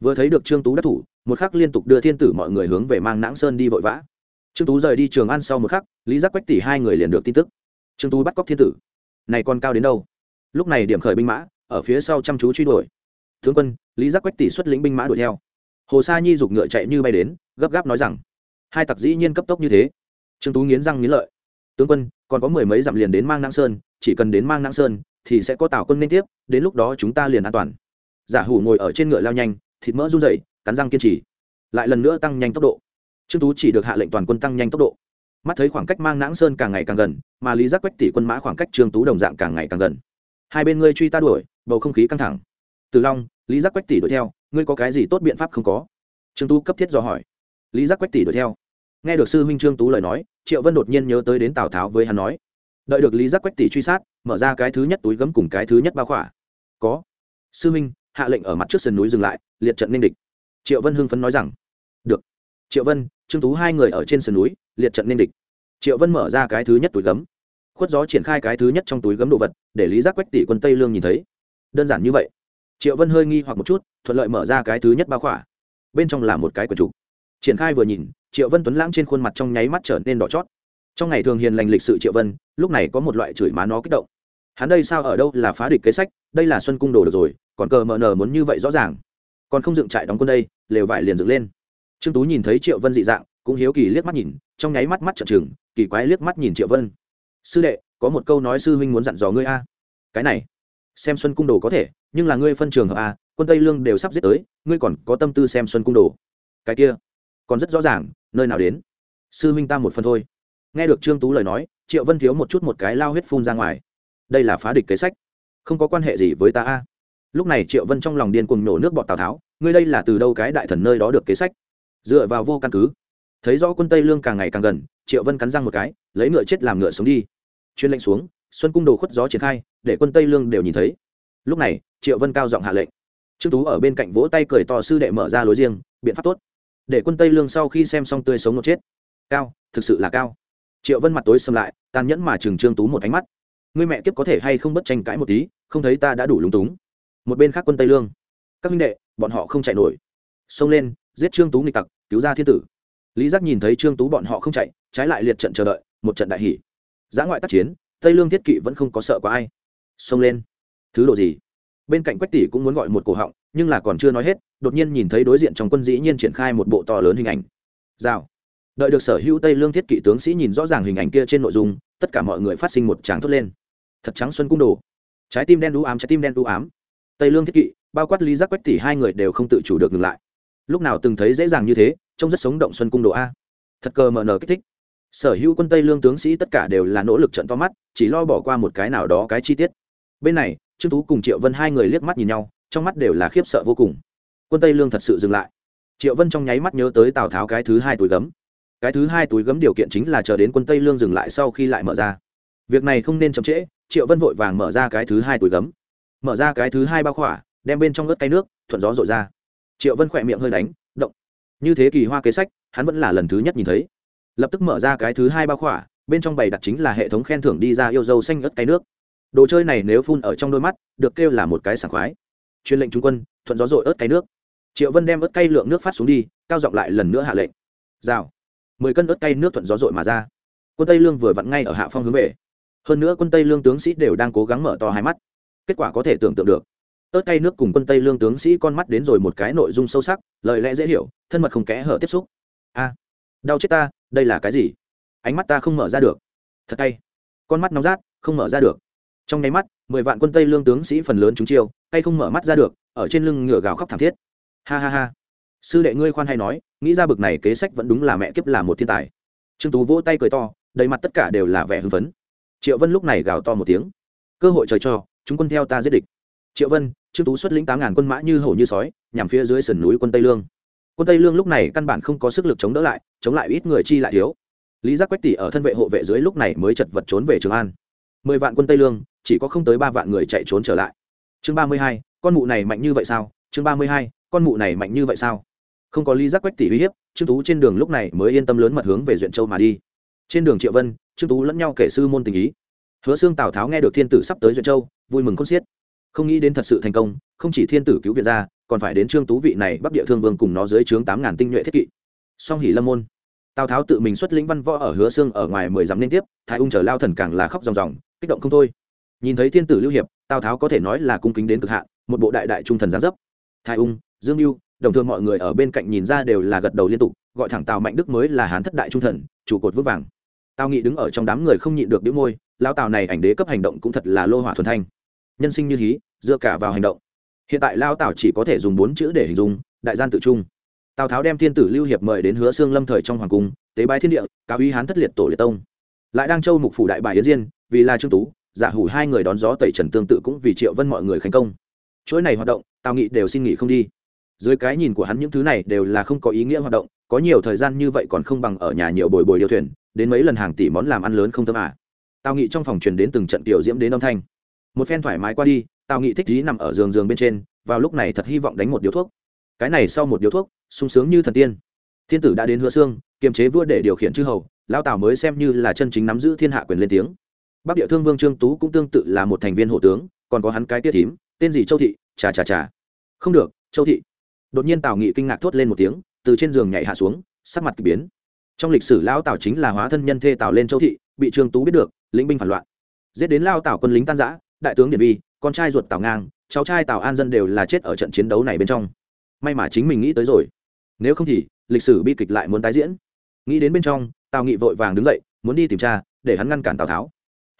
Vừa thấy được trương tú đắc thủ, một khắc liên tục đưa thiên tử mọi người hướng về mang nãng sơn đi vội vã. Trương tú rời đi trường ăn sau một khắc, lý giác quách tỷ hai người liền được tin tức. Trương tú bắt cóc thiên tử. Này còn cao đến đâu? Lúc này điểm khởi binh mã, ở phía sau chăm chú truy đuổi. Tướng quân, lý giác quách tỷ xuất lĩnh binh mã đuổi theo. Hồ sa nhi giục ngựa chạy như bay đến, gấp gáp nói rằng, hai tặc dĩ nhiên cấp tốc như thế. Trương tú nghiến răng nghiến lợi, tướng quân, còn có mười mấy dặm liền đến mang nang sơn, chỉ cần đến mang nang sơn thì sẽ có tào quân liên tiếp, đến lúc đó chúng ta liền an toàn. Giả hủ ngồi ở trên ngựa lao nhanh, thịt mỡ run dậy cắn răng kiên trì. Lại lần nữa tăng nhanh tốc độ. Trương tú chỉ được hạ lệnh toàn quân tăng nhanh tốc độ. Mắt thấy khoảng cách mang nãng sơn càng ngày càng gần, mà lý giác quách tỷ quân mã khoảng cách trương tú đồng dạng càng ngày càng gần. Hai bên ngươi truy ta đuổi, bầu không khí căng thẳng. Từ long, lý giác quách tỷ đuổi theo, ngươi có cái gì tốt biện pháp không có? Trương tú cấp thiết do hỏi. Lý giác quách tỷ đuổi theo. Nghe được sư huynh trương tú lời nói, triệu vân đột nhiên nhớ tới đến tào tháo với hắn nói đợi được lý giác quách tỷ truy sát, mở ra cái thứ nhất túi gấm cùng cái thứ nhất bao khỏa. Có. Sư minh, hạ lệnh ở mặt trước sườn núi dừng lại, liệt trận ninh địch. Triệu vân hưng phấn nói rằng, được. Triệu vân, trương tú hai người ở trên sườn núi, liệt trận ninh địch. Triệu vân mở ra cái thứ nhất túi gấm. Khuất gió triển khai cái thứ nhất trong túi gấm đồ vật, để lý giác quách tỷ quân tây lương nhìn thấy. Đơn giản như vậy. Triệu vân hơi nghi hoặc một chút, thuận lợi mở ra cái thứ nhất bao khỏa. Bên trong là một cái quần trục triển khai vừa nhìn, triệu vân tuấn lãng trên khuôn mặt trong nháy mắt trở nên đỏ chót trong ngày thường hiền lành lịch sự triệu vân, lúc này có một loại chửi má nó kích động. Hắn đây sao ở đâu là phá địch kế sách, đây là xuân cung đồ được rồi, còn cờ mờ nờ muốn như vậy rõ ràng. Còn không dựng trại đóng quân đây, lều vải liền dựng lên. Trương tú nhìn thấy triệu vân dị dạng, cũng hiếu kỳ liếc mắt nhìn, trong nháy mắt mắt trợn trừng, kỳ quái liếc mắt nhìn triệu vân. Sư đệ, có một câu nói sư huynh muốn dặn dò ngươi a. Cái này, xem xuân cung đồ có thể, nhưng là ngươi phân trường hợp a, quân tây lương đều sắp giết tới, ngươi còn có tâm tư xem xuân cung đồ. Cái kia, còn rất rõ ràng, nơi nào đến? Sư huynh ta một phần thôi nghe được trương tú lời nói, triệu vân thiếu một chút một cái lao huyết phun ra ngoài. Đây là phá địch kế sách, không có quan hệ gì với ta a. Lúc này triệu vân trong lòng điên cuồng nổ nước bọt tào tháo, ngươi đây là từ đâu cái đại thần nơi đó được kế sách? Dựa vào vô căn cứ. Thấy rõ quân tây lương càng ngày càng gần, triệu vân cắn răng một cái, lấy ngựa chết làm ngựa sống đi. Chuyên lệnh xuống, xuân cung đồ khuất gió triển khai, để quân tây lương đều nhìn thấy. Lúc này, triệu vân cao giọng hạ lệnh. Trương tú ở bên cạnh vỗ tay cười to sư đệ mở ra lối riêng, biện pháp tốt. Để quân tây lương sau khi xem xong tươi sống một chết. Cao, thực sự là cao triệu vân mặt tối xâm lại, tàn nhẫn mà chừng trương tú một ánh mắt. Ngươi mẹ kiếp có thể hay không bất tranh cãi một tí, không thấy ta đã đủ lúng túng. Một bên khác quân tây lương. Các minh đệ, bọn họ không chạy nổi. Xông lên, giết trương tú nghịch tặc, cứu ra thiên tử. Lý giác nhìn thấy trương tú bọn họ không chạy, trái lại liệt trận chờ đợi, một trận đại hỷ giã ngoại tác chiến, tây lương thiết kỵ vẫn không có sợ có ai. Xông lên. Thứ độ gì? Bên cạnh quách tỷ cũng muốn gọi một cổ họng, nhưng là còn chưa nói hết, đột nhiên nhìn thấy đối diện trong quân dĩ nhiên triển khai một bộ to lớn hình ảnh. Rào đợi được sở hữu tây lương thiết kỵ tướng sĩ nhìn rõ ràng hình ảnh kia trên nội dung, tất cả mọi người phát sinh một tràng thốt lên. Thật trắng xuân cung đồ. Trái tim đen đũ ám, trái tim đen đũ ám. Tây lương thiết kỵ, bao quát lý giác quách tỷ hai người đều không tự chủ được ngừng lại. Lúc nào từng thấy dễ dàng như thế, trông rất sống động xuân cung đồ a. Thật cờ mờ nờ kích thích. Sở hữu quân tây lương tướng sĩ tất cả đều là nỗ lực trận to mắt, chỉ lo bỏ qua một cái nào đó cái chi tiết. Bên này, trương tú cùng triệu vân hai người liếc mắt nhìn nhau, trong mắt đều là khiếp sợ vô cùng. Quân tây lương thật sự dừng lại. Triệu vân trong nháy mắt nhớ tới tào tháo cái thứ hai túi gấm cái thứ hai túi gấm điều kiện chính là chờ đến quân tây lương dừng lại sau khi lại mở ra. Việc này không nên chậm trễ, triệu vân vội vàng mở ra cái thứ hai túi gấm. Mở ra cái thứ hai bao khỏa, đem bên trong ớt cây nước, thuận gió rội ra. Triệu vân khỏe miệng hơi đánh, động. Như thế kỳ hoa kế sách, hắn vẫn là lần thứ nhất nhìn thấy. Lập tức mở ra cái thứ hai bao khỏa, bên trong bày đặt chính là hệ thống khen thưởng đi ra yêu dâu xanh ớt cây nước. Đồ chơi này nếu phun ở trong đôi mắt, được kêu là một cái sảng khoái. Chuyên lệnh trung quân, thuận gió rội ớt cây nước. Triệu vân đem ớt cây lượng nước phát xuống đi, cao giọng lại lần nữa hạ lệnh. Rào mười cân ớt cay nước thuận gió rội mà ra. Quân tây lương vừa vặn ngay ở hạ phong hướng về. Hơn nữa quân tây lương tướng sĩ đều đang cố gắng mở to hai mắt. Kết quả có thể tưởng tượng được. Ớt cay nước cùng quân tây lương tướng sĩ con mắt đến rồi một cái nội dung sâu sắc, lời lẽ dễ hiểu, thân mật không kẽ hở tiếp xúc. A, đau chết ta, đây là cái gì? Ánh mắt ta không mở ra được. Thật cay. Con mắt nóng rát, không mở ra được. Trong nháy mắt, mười vạn quân tây lương tướng sĩ phần lớn chúng chiêu, tay không mở mắt ra được, ở trên lưng ngựa gào khóc thảm thiết. Ha ha ha. Sư đệ ngươi khoan hay nói nghĩ ra bực này kế sách vẫn đúng là mẹ kiếp là một thiên tài. Trương tú vỗ tay cười to, đầy mặt tất cả đều là vẻ hưng phấn. Triệu vân lúc này gào to một tiếng. Cơ hội trời cho, chúng quân theo ta giết địch. Triệu vân, trương tú xuất lĩnh tám ngàn quân mã như hổ như sói, nhằm phía dưới sườn núi quân tây lương. Quân tây lương lúc này căn bản không có sức lực chống đỡ lại, chống lại ít người chi lại thiếu. Lý giác quách tỷ ở thân vệ hộ vệ dưới lúc này mới chật vật trốn về trường an. Mười vạn quân tây lương, chỉ có không tới ba vạn người chạy trốn trở lại. Chương ba mươi hai, con mụ này mạnh như vậy sao? Chương ba mươi hai, con mụ này mạnh như vậy sao? Không có lý giác quách tỷ uy hiếp, trương tú trên đường lúc này mới yên tâm lớn mật hướng về duyện châu mà đi. Trên đường triệu vân, trương tú lẫn nhau kể sư môn tình ý. Hứa xương tào tháo nghe được thiên tử sắp tới duyện châu, vui mừng khôn xiết. Không nghĩ đến thật sự thành công, không chỉ thiên tử cứu việt ra, còn phải đến trương tú vị này bắc địa thương vương cùng nó dưới trướng tám ngàn tinh nhuệ thiết kỵ. Song hỉ lâm môn. Tào tháo tự mình xuất lĩnh văn võ ở hứa xương ở ngoài mười dặm liên tiếp, thái ung chờ lao thần càng là khóc ròng ròng, kích động không thôi. Nhìn thấy thiên tử lưu hiệp, tào tháo có thể nói là cung kính đến cực hạn, một bộ đại đại trung thần giáng dấp. Thái ung, dương mưu đồng thường mọi người ở bên cạnh nhìn ra đều là gật đầu liên tục, gọi thẳng tào mạnh đức mới là hán thất đại trung thần, trụ cột vững vàng. Tào nghị đứng ở trong đám người không nhịn được đĩu môi lao tào này ảnh đế cấp hành động cũng thật là lô hỏa thuần thanh. Nhân sinh như hí, dựa cả vào hành động. Hiện tại lao tào chỉ có thể dùng bốn chữ để hình dung, đại gian tự trung. Tào tháo đem thiên tử lưu hiệp mời đến hứa xương lâm thời trong hoàng cung, tế bái thiên địa cao uy hán thất liệt tổ liệt tông. Lại đang châu mục phủ đại bài yến diên, vì là trương tú, giả hủ hai người đón gió tẩy trần tương tự cũng vì triệu vân mọi người khánh công. Chuỗi này hoạt động, tào nghị đều xin nghỉ không đi dưới cái nhìn của hắn những thứ này đều là không có ý nghĩa hoạt động, có nhiều thời gian như vậy còn không bằng ở nhà nhiều bồi bồi điều thuyền, đến mấy lần hàng tỷ món làm ăn lớn không thơm à. tào nghị trong phòng truyền đến từng trận tiểu diễm đến âm thanh. Một phen thoải mái qua đi, tào nghị thích dí nằm ở giường giường bên trên, vào lúc này thật hy vọng đánh một điếu thuốc. Cái này sau một điếu thuốc, sung sướng như thần tiên. Thiên tử đã đến hứa xương, kiềm chế vua để điều khiển chư hầu lao tào mới xem như là chân chính nắm giữ thiên hạ quyền lên tiếng. Bắc địa thương vương trương tú cũng tương tự là một thành viên hộ tướng, còn có hắn cái tiết thím, tên gì châu thị? Chà chà chà. Không được, châu thị đột nhiên tào nghị kinh ngạc thốt lên một tiếng, từ trên giường nhảy hạ xuống, sắc mặt k ỳ biến. Trong lịch sử lão tào chính là hóa thân nhân thê tào lên châu thị, bị trương tú biết được, lĩnh binh phản loạn. Giết đến lao tào quân lính tan giã đại tướng điện vi con trai ruột tào ngang, cháu trai tào an dân đều là chết ở trận chiến đấu này bên trong. May mà chính mình nghĩ tới rồi. Nếu không thì, lịch sử bi kịch lại muốn tái diễn. Nghĩ đến bên trong, tào nghị vội vàng đứng dậy, muốn đi tìm cha, để hắn ngăn cản tào tháo.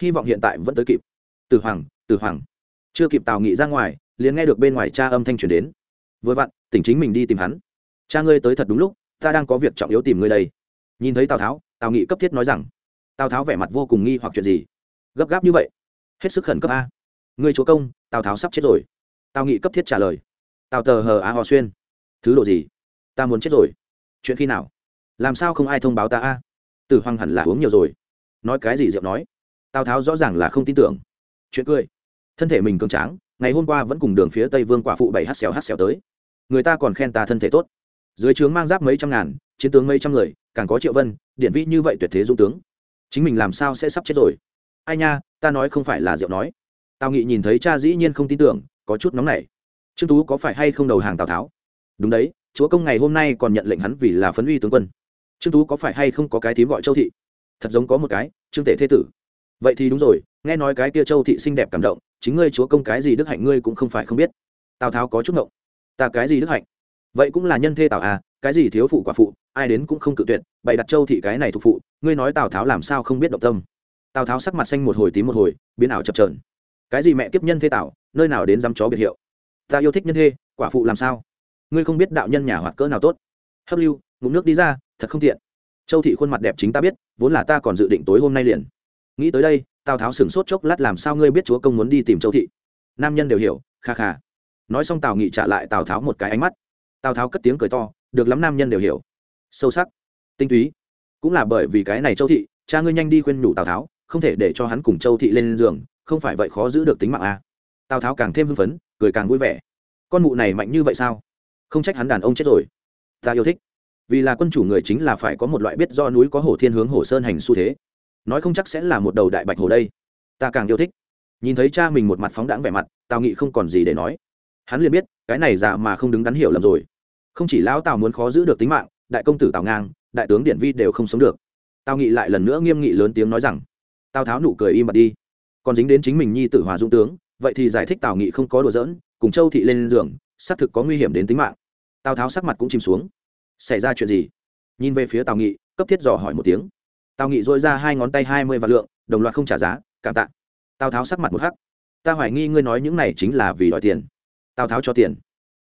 Hy vọng hiện tại vẫn tới kịp. Từ hoàng từ hoàng. Chưa kịp tào nghị ra ngoài, liền nghe được bên ngoài cha âm thanh truyền đến vừa vặn, tỉnh chính mình đi tìm hắn. Cha ngươi tới thật đúng lúc, ta đang có việc trọng yếu tìm ngươi đây. Nhìn thấy tào tháo, tào nghị cấp thiết nói rằng, tào tháo vẻ mặt vô cùng nghi hoặc chuyện gì? Gấp gáp như vậy, hết sức khẩn cấp a. Ngươi chúa công, tào tháo sắp chết rồi. Tào nghị cấp thiết trả lời, tào tờ hờ á hò xuyên. Thứ độ gì? Ta muốn chết rồi. Chuyện khi nào? Làm sao không ai thông báo ta a? Tử hoàng hẳn là uống nhiều rồi. Nói cái gì diệu nói? Tào tháo rõ ràng là không tin tưởng. Chuyện cười. Thân thể mình cường tráng, ngày hôm qua vẫn cùng đường phía tây vương quả phụ bảy hát xèo hát xèo tới người ta còn khen ta thân thể tốt. Dưới trướng mang giáp mấy trăm ngàn, chiến tướng mấy trăm người, càng có triệu vân điện vĩ như vậy tuyệt thế dung tướng. Chính mình làm sao sẽ sắp chết rồi? Ai nha, ta nói không phải là diệu nói. Tào nghị nhìn thấy cha dĩ nhiên không tin tưởng, có chút nóng nảy. Trương tú có phải hay không đầu hàng tào tháo? Đúng đấy, chúa công ngày hôm nay còn nhận lệnh hắn vì là phấn uy tướng quân. Trương tú có phải hay không có cái thím gọi châu thị? Thật giống có một cái, trương tể thế tử. Vậy thì đúng rồi, nghe nói cái kia châu thị xinh đẹp cảm động, chính ngươi chúa công cái gì đức hạnh ngươi cũng không phải không biết. Tào tháo có chút ngộng ta cái gì đức hạnh? Vậy cũng là nhân thê tào à cái gì thiếu phụ quả phụ, ai đến cũng không cự tuyệt, bày đặt châu thị cái này thuộc phụ, ngươi nói tào tháo làm sao không biết động tâm. Tào tháo sắc mặt xanh một hồi tím một hồi, biến ảo chập trờn cái gì mẹ kiếp nhân thê tào, nơi nào đến dăm chó biệt hiệu? Ta yêu thích nhân thê, quả phụ làm sao? Ngươi không biết đạo nhân nhà hoạt cỡ nào tốt. Hấp lưu, ngụm nước đi ra, thật không tiện. Châu thị khuôn mặt đẹp chính ta biết, vốn là ta còn dự định tối hôm nay liền. Nghĩ tới đây, tào tháo sửng sốt chốc lát làm sao ngươi biết chúa công muốn đi tìm châu thị. Nam nhân đều hiểu, kha kha nói xong tào nghị trả lại tào tháo một cái ánh mắt tào tháo cất tiếng cười to được lắm nam nhân đều hiểu sâu sắc tinh túy cũng là bởi vì cái này châu thị cha ngươi nhanh đi khuyên nhủ tào tháo không thể để cho hắn cùng châu thị lên giường không phải vậy khó giữ được tính mạng a à. tào tháo càng thêm hưng phấn cười càng vui vẻ con mụ này mạnh như vậy sao không trách hắn đàn ông chết rồi ta yêu thích vì là quân chủ người chính là phải có một loại biết do núi có hổ thiên hướng hổ sơn hành xu thế nói không chắc sẽ là một đầu đại bạch hổ đây ta càng yêu thích nhìn thấy cha mình một mặt phóng đãng vẻ mặt tào nghị không còn gì để nói hắn liền biết, cái này giả mà không đứng đắn hiểu lầm rồi. Không chỉ lão tào muốn khó giữ được tính mạng, đại công tử tào ngang, đại tướng điện vi đều không sống được. Tào nghị lại lần nữa nghiêm nghị lớn tiếng nói rằng, tào tháo nụ cười im bặt đi. Còn dính đến chính mình nhi tử hòa dũng tướng, vậy thì giải thích tào nghị không có đùa giỡn, cùng châu thị lên giường, xác thực có nguy hiểm đến tính mạng. Tào tháo sắc mặt cũng chìm xuống. Xảy ra chuyện gì? Nhìn về phía tào nghị, cấp thiết dò hỏi một tiếng. Tào nghị dội ra hai ngón tay hai mươi vạn lượng, đồng loạt không trả giá, cảm tạ. Tào tháo sắc mặt một hắc. Ta hoài nghi ngươi nói những này chính là vì đòi tiền tào tháo cho tiền.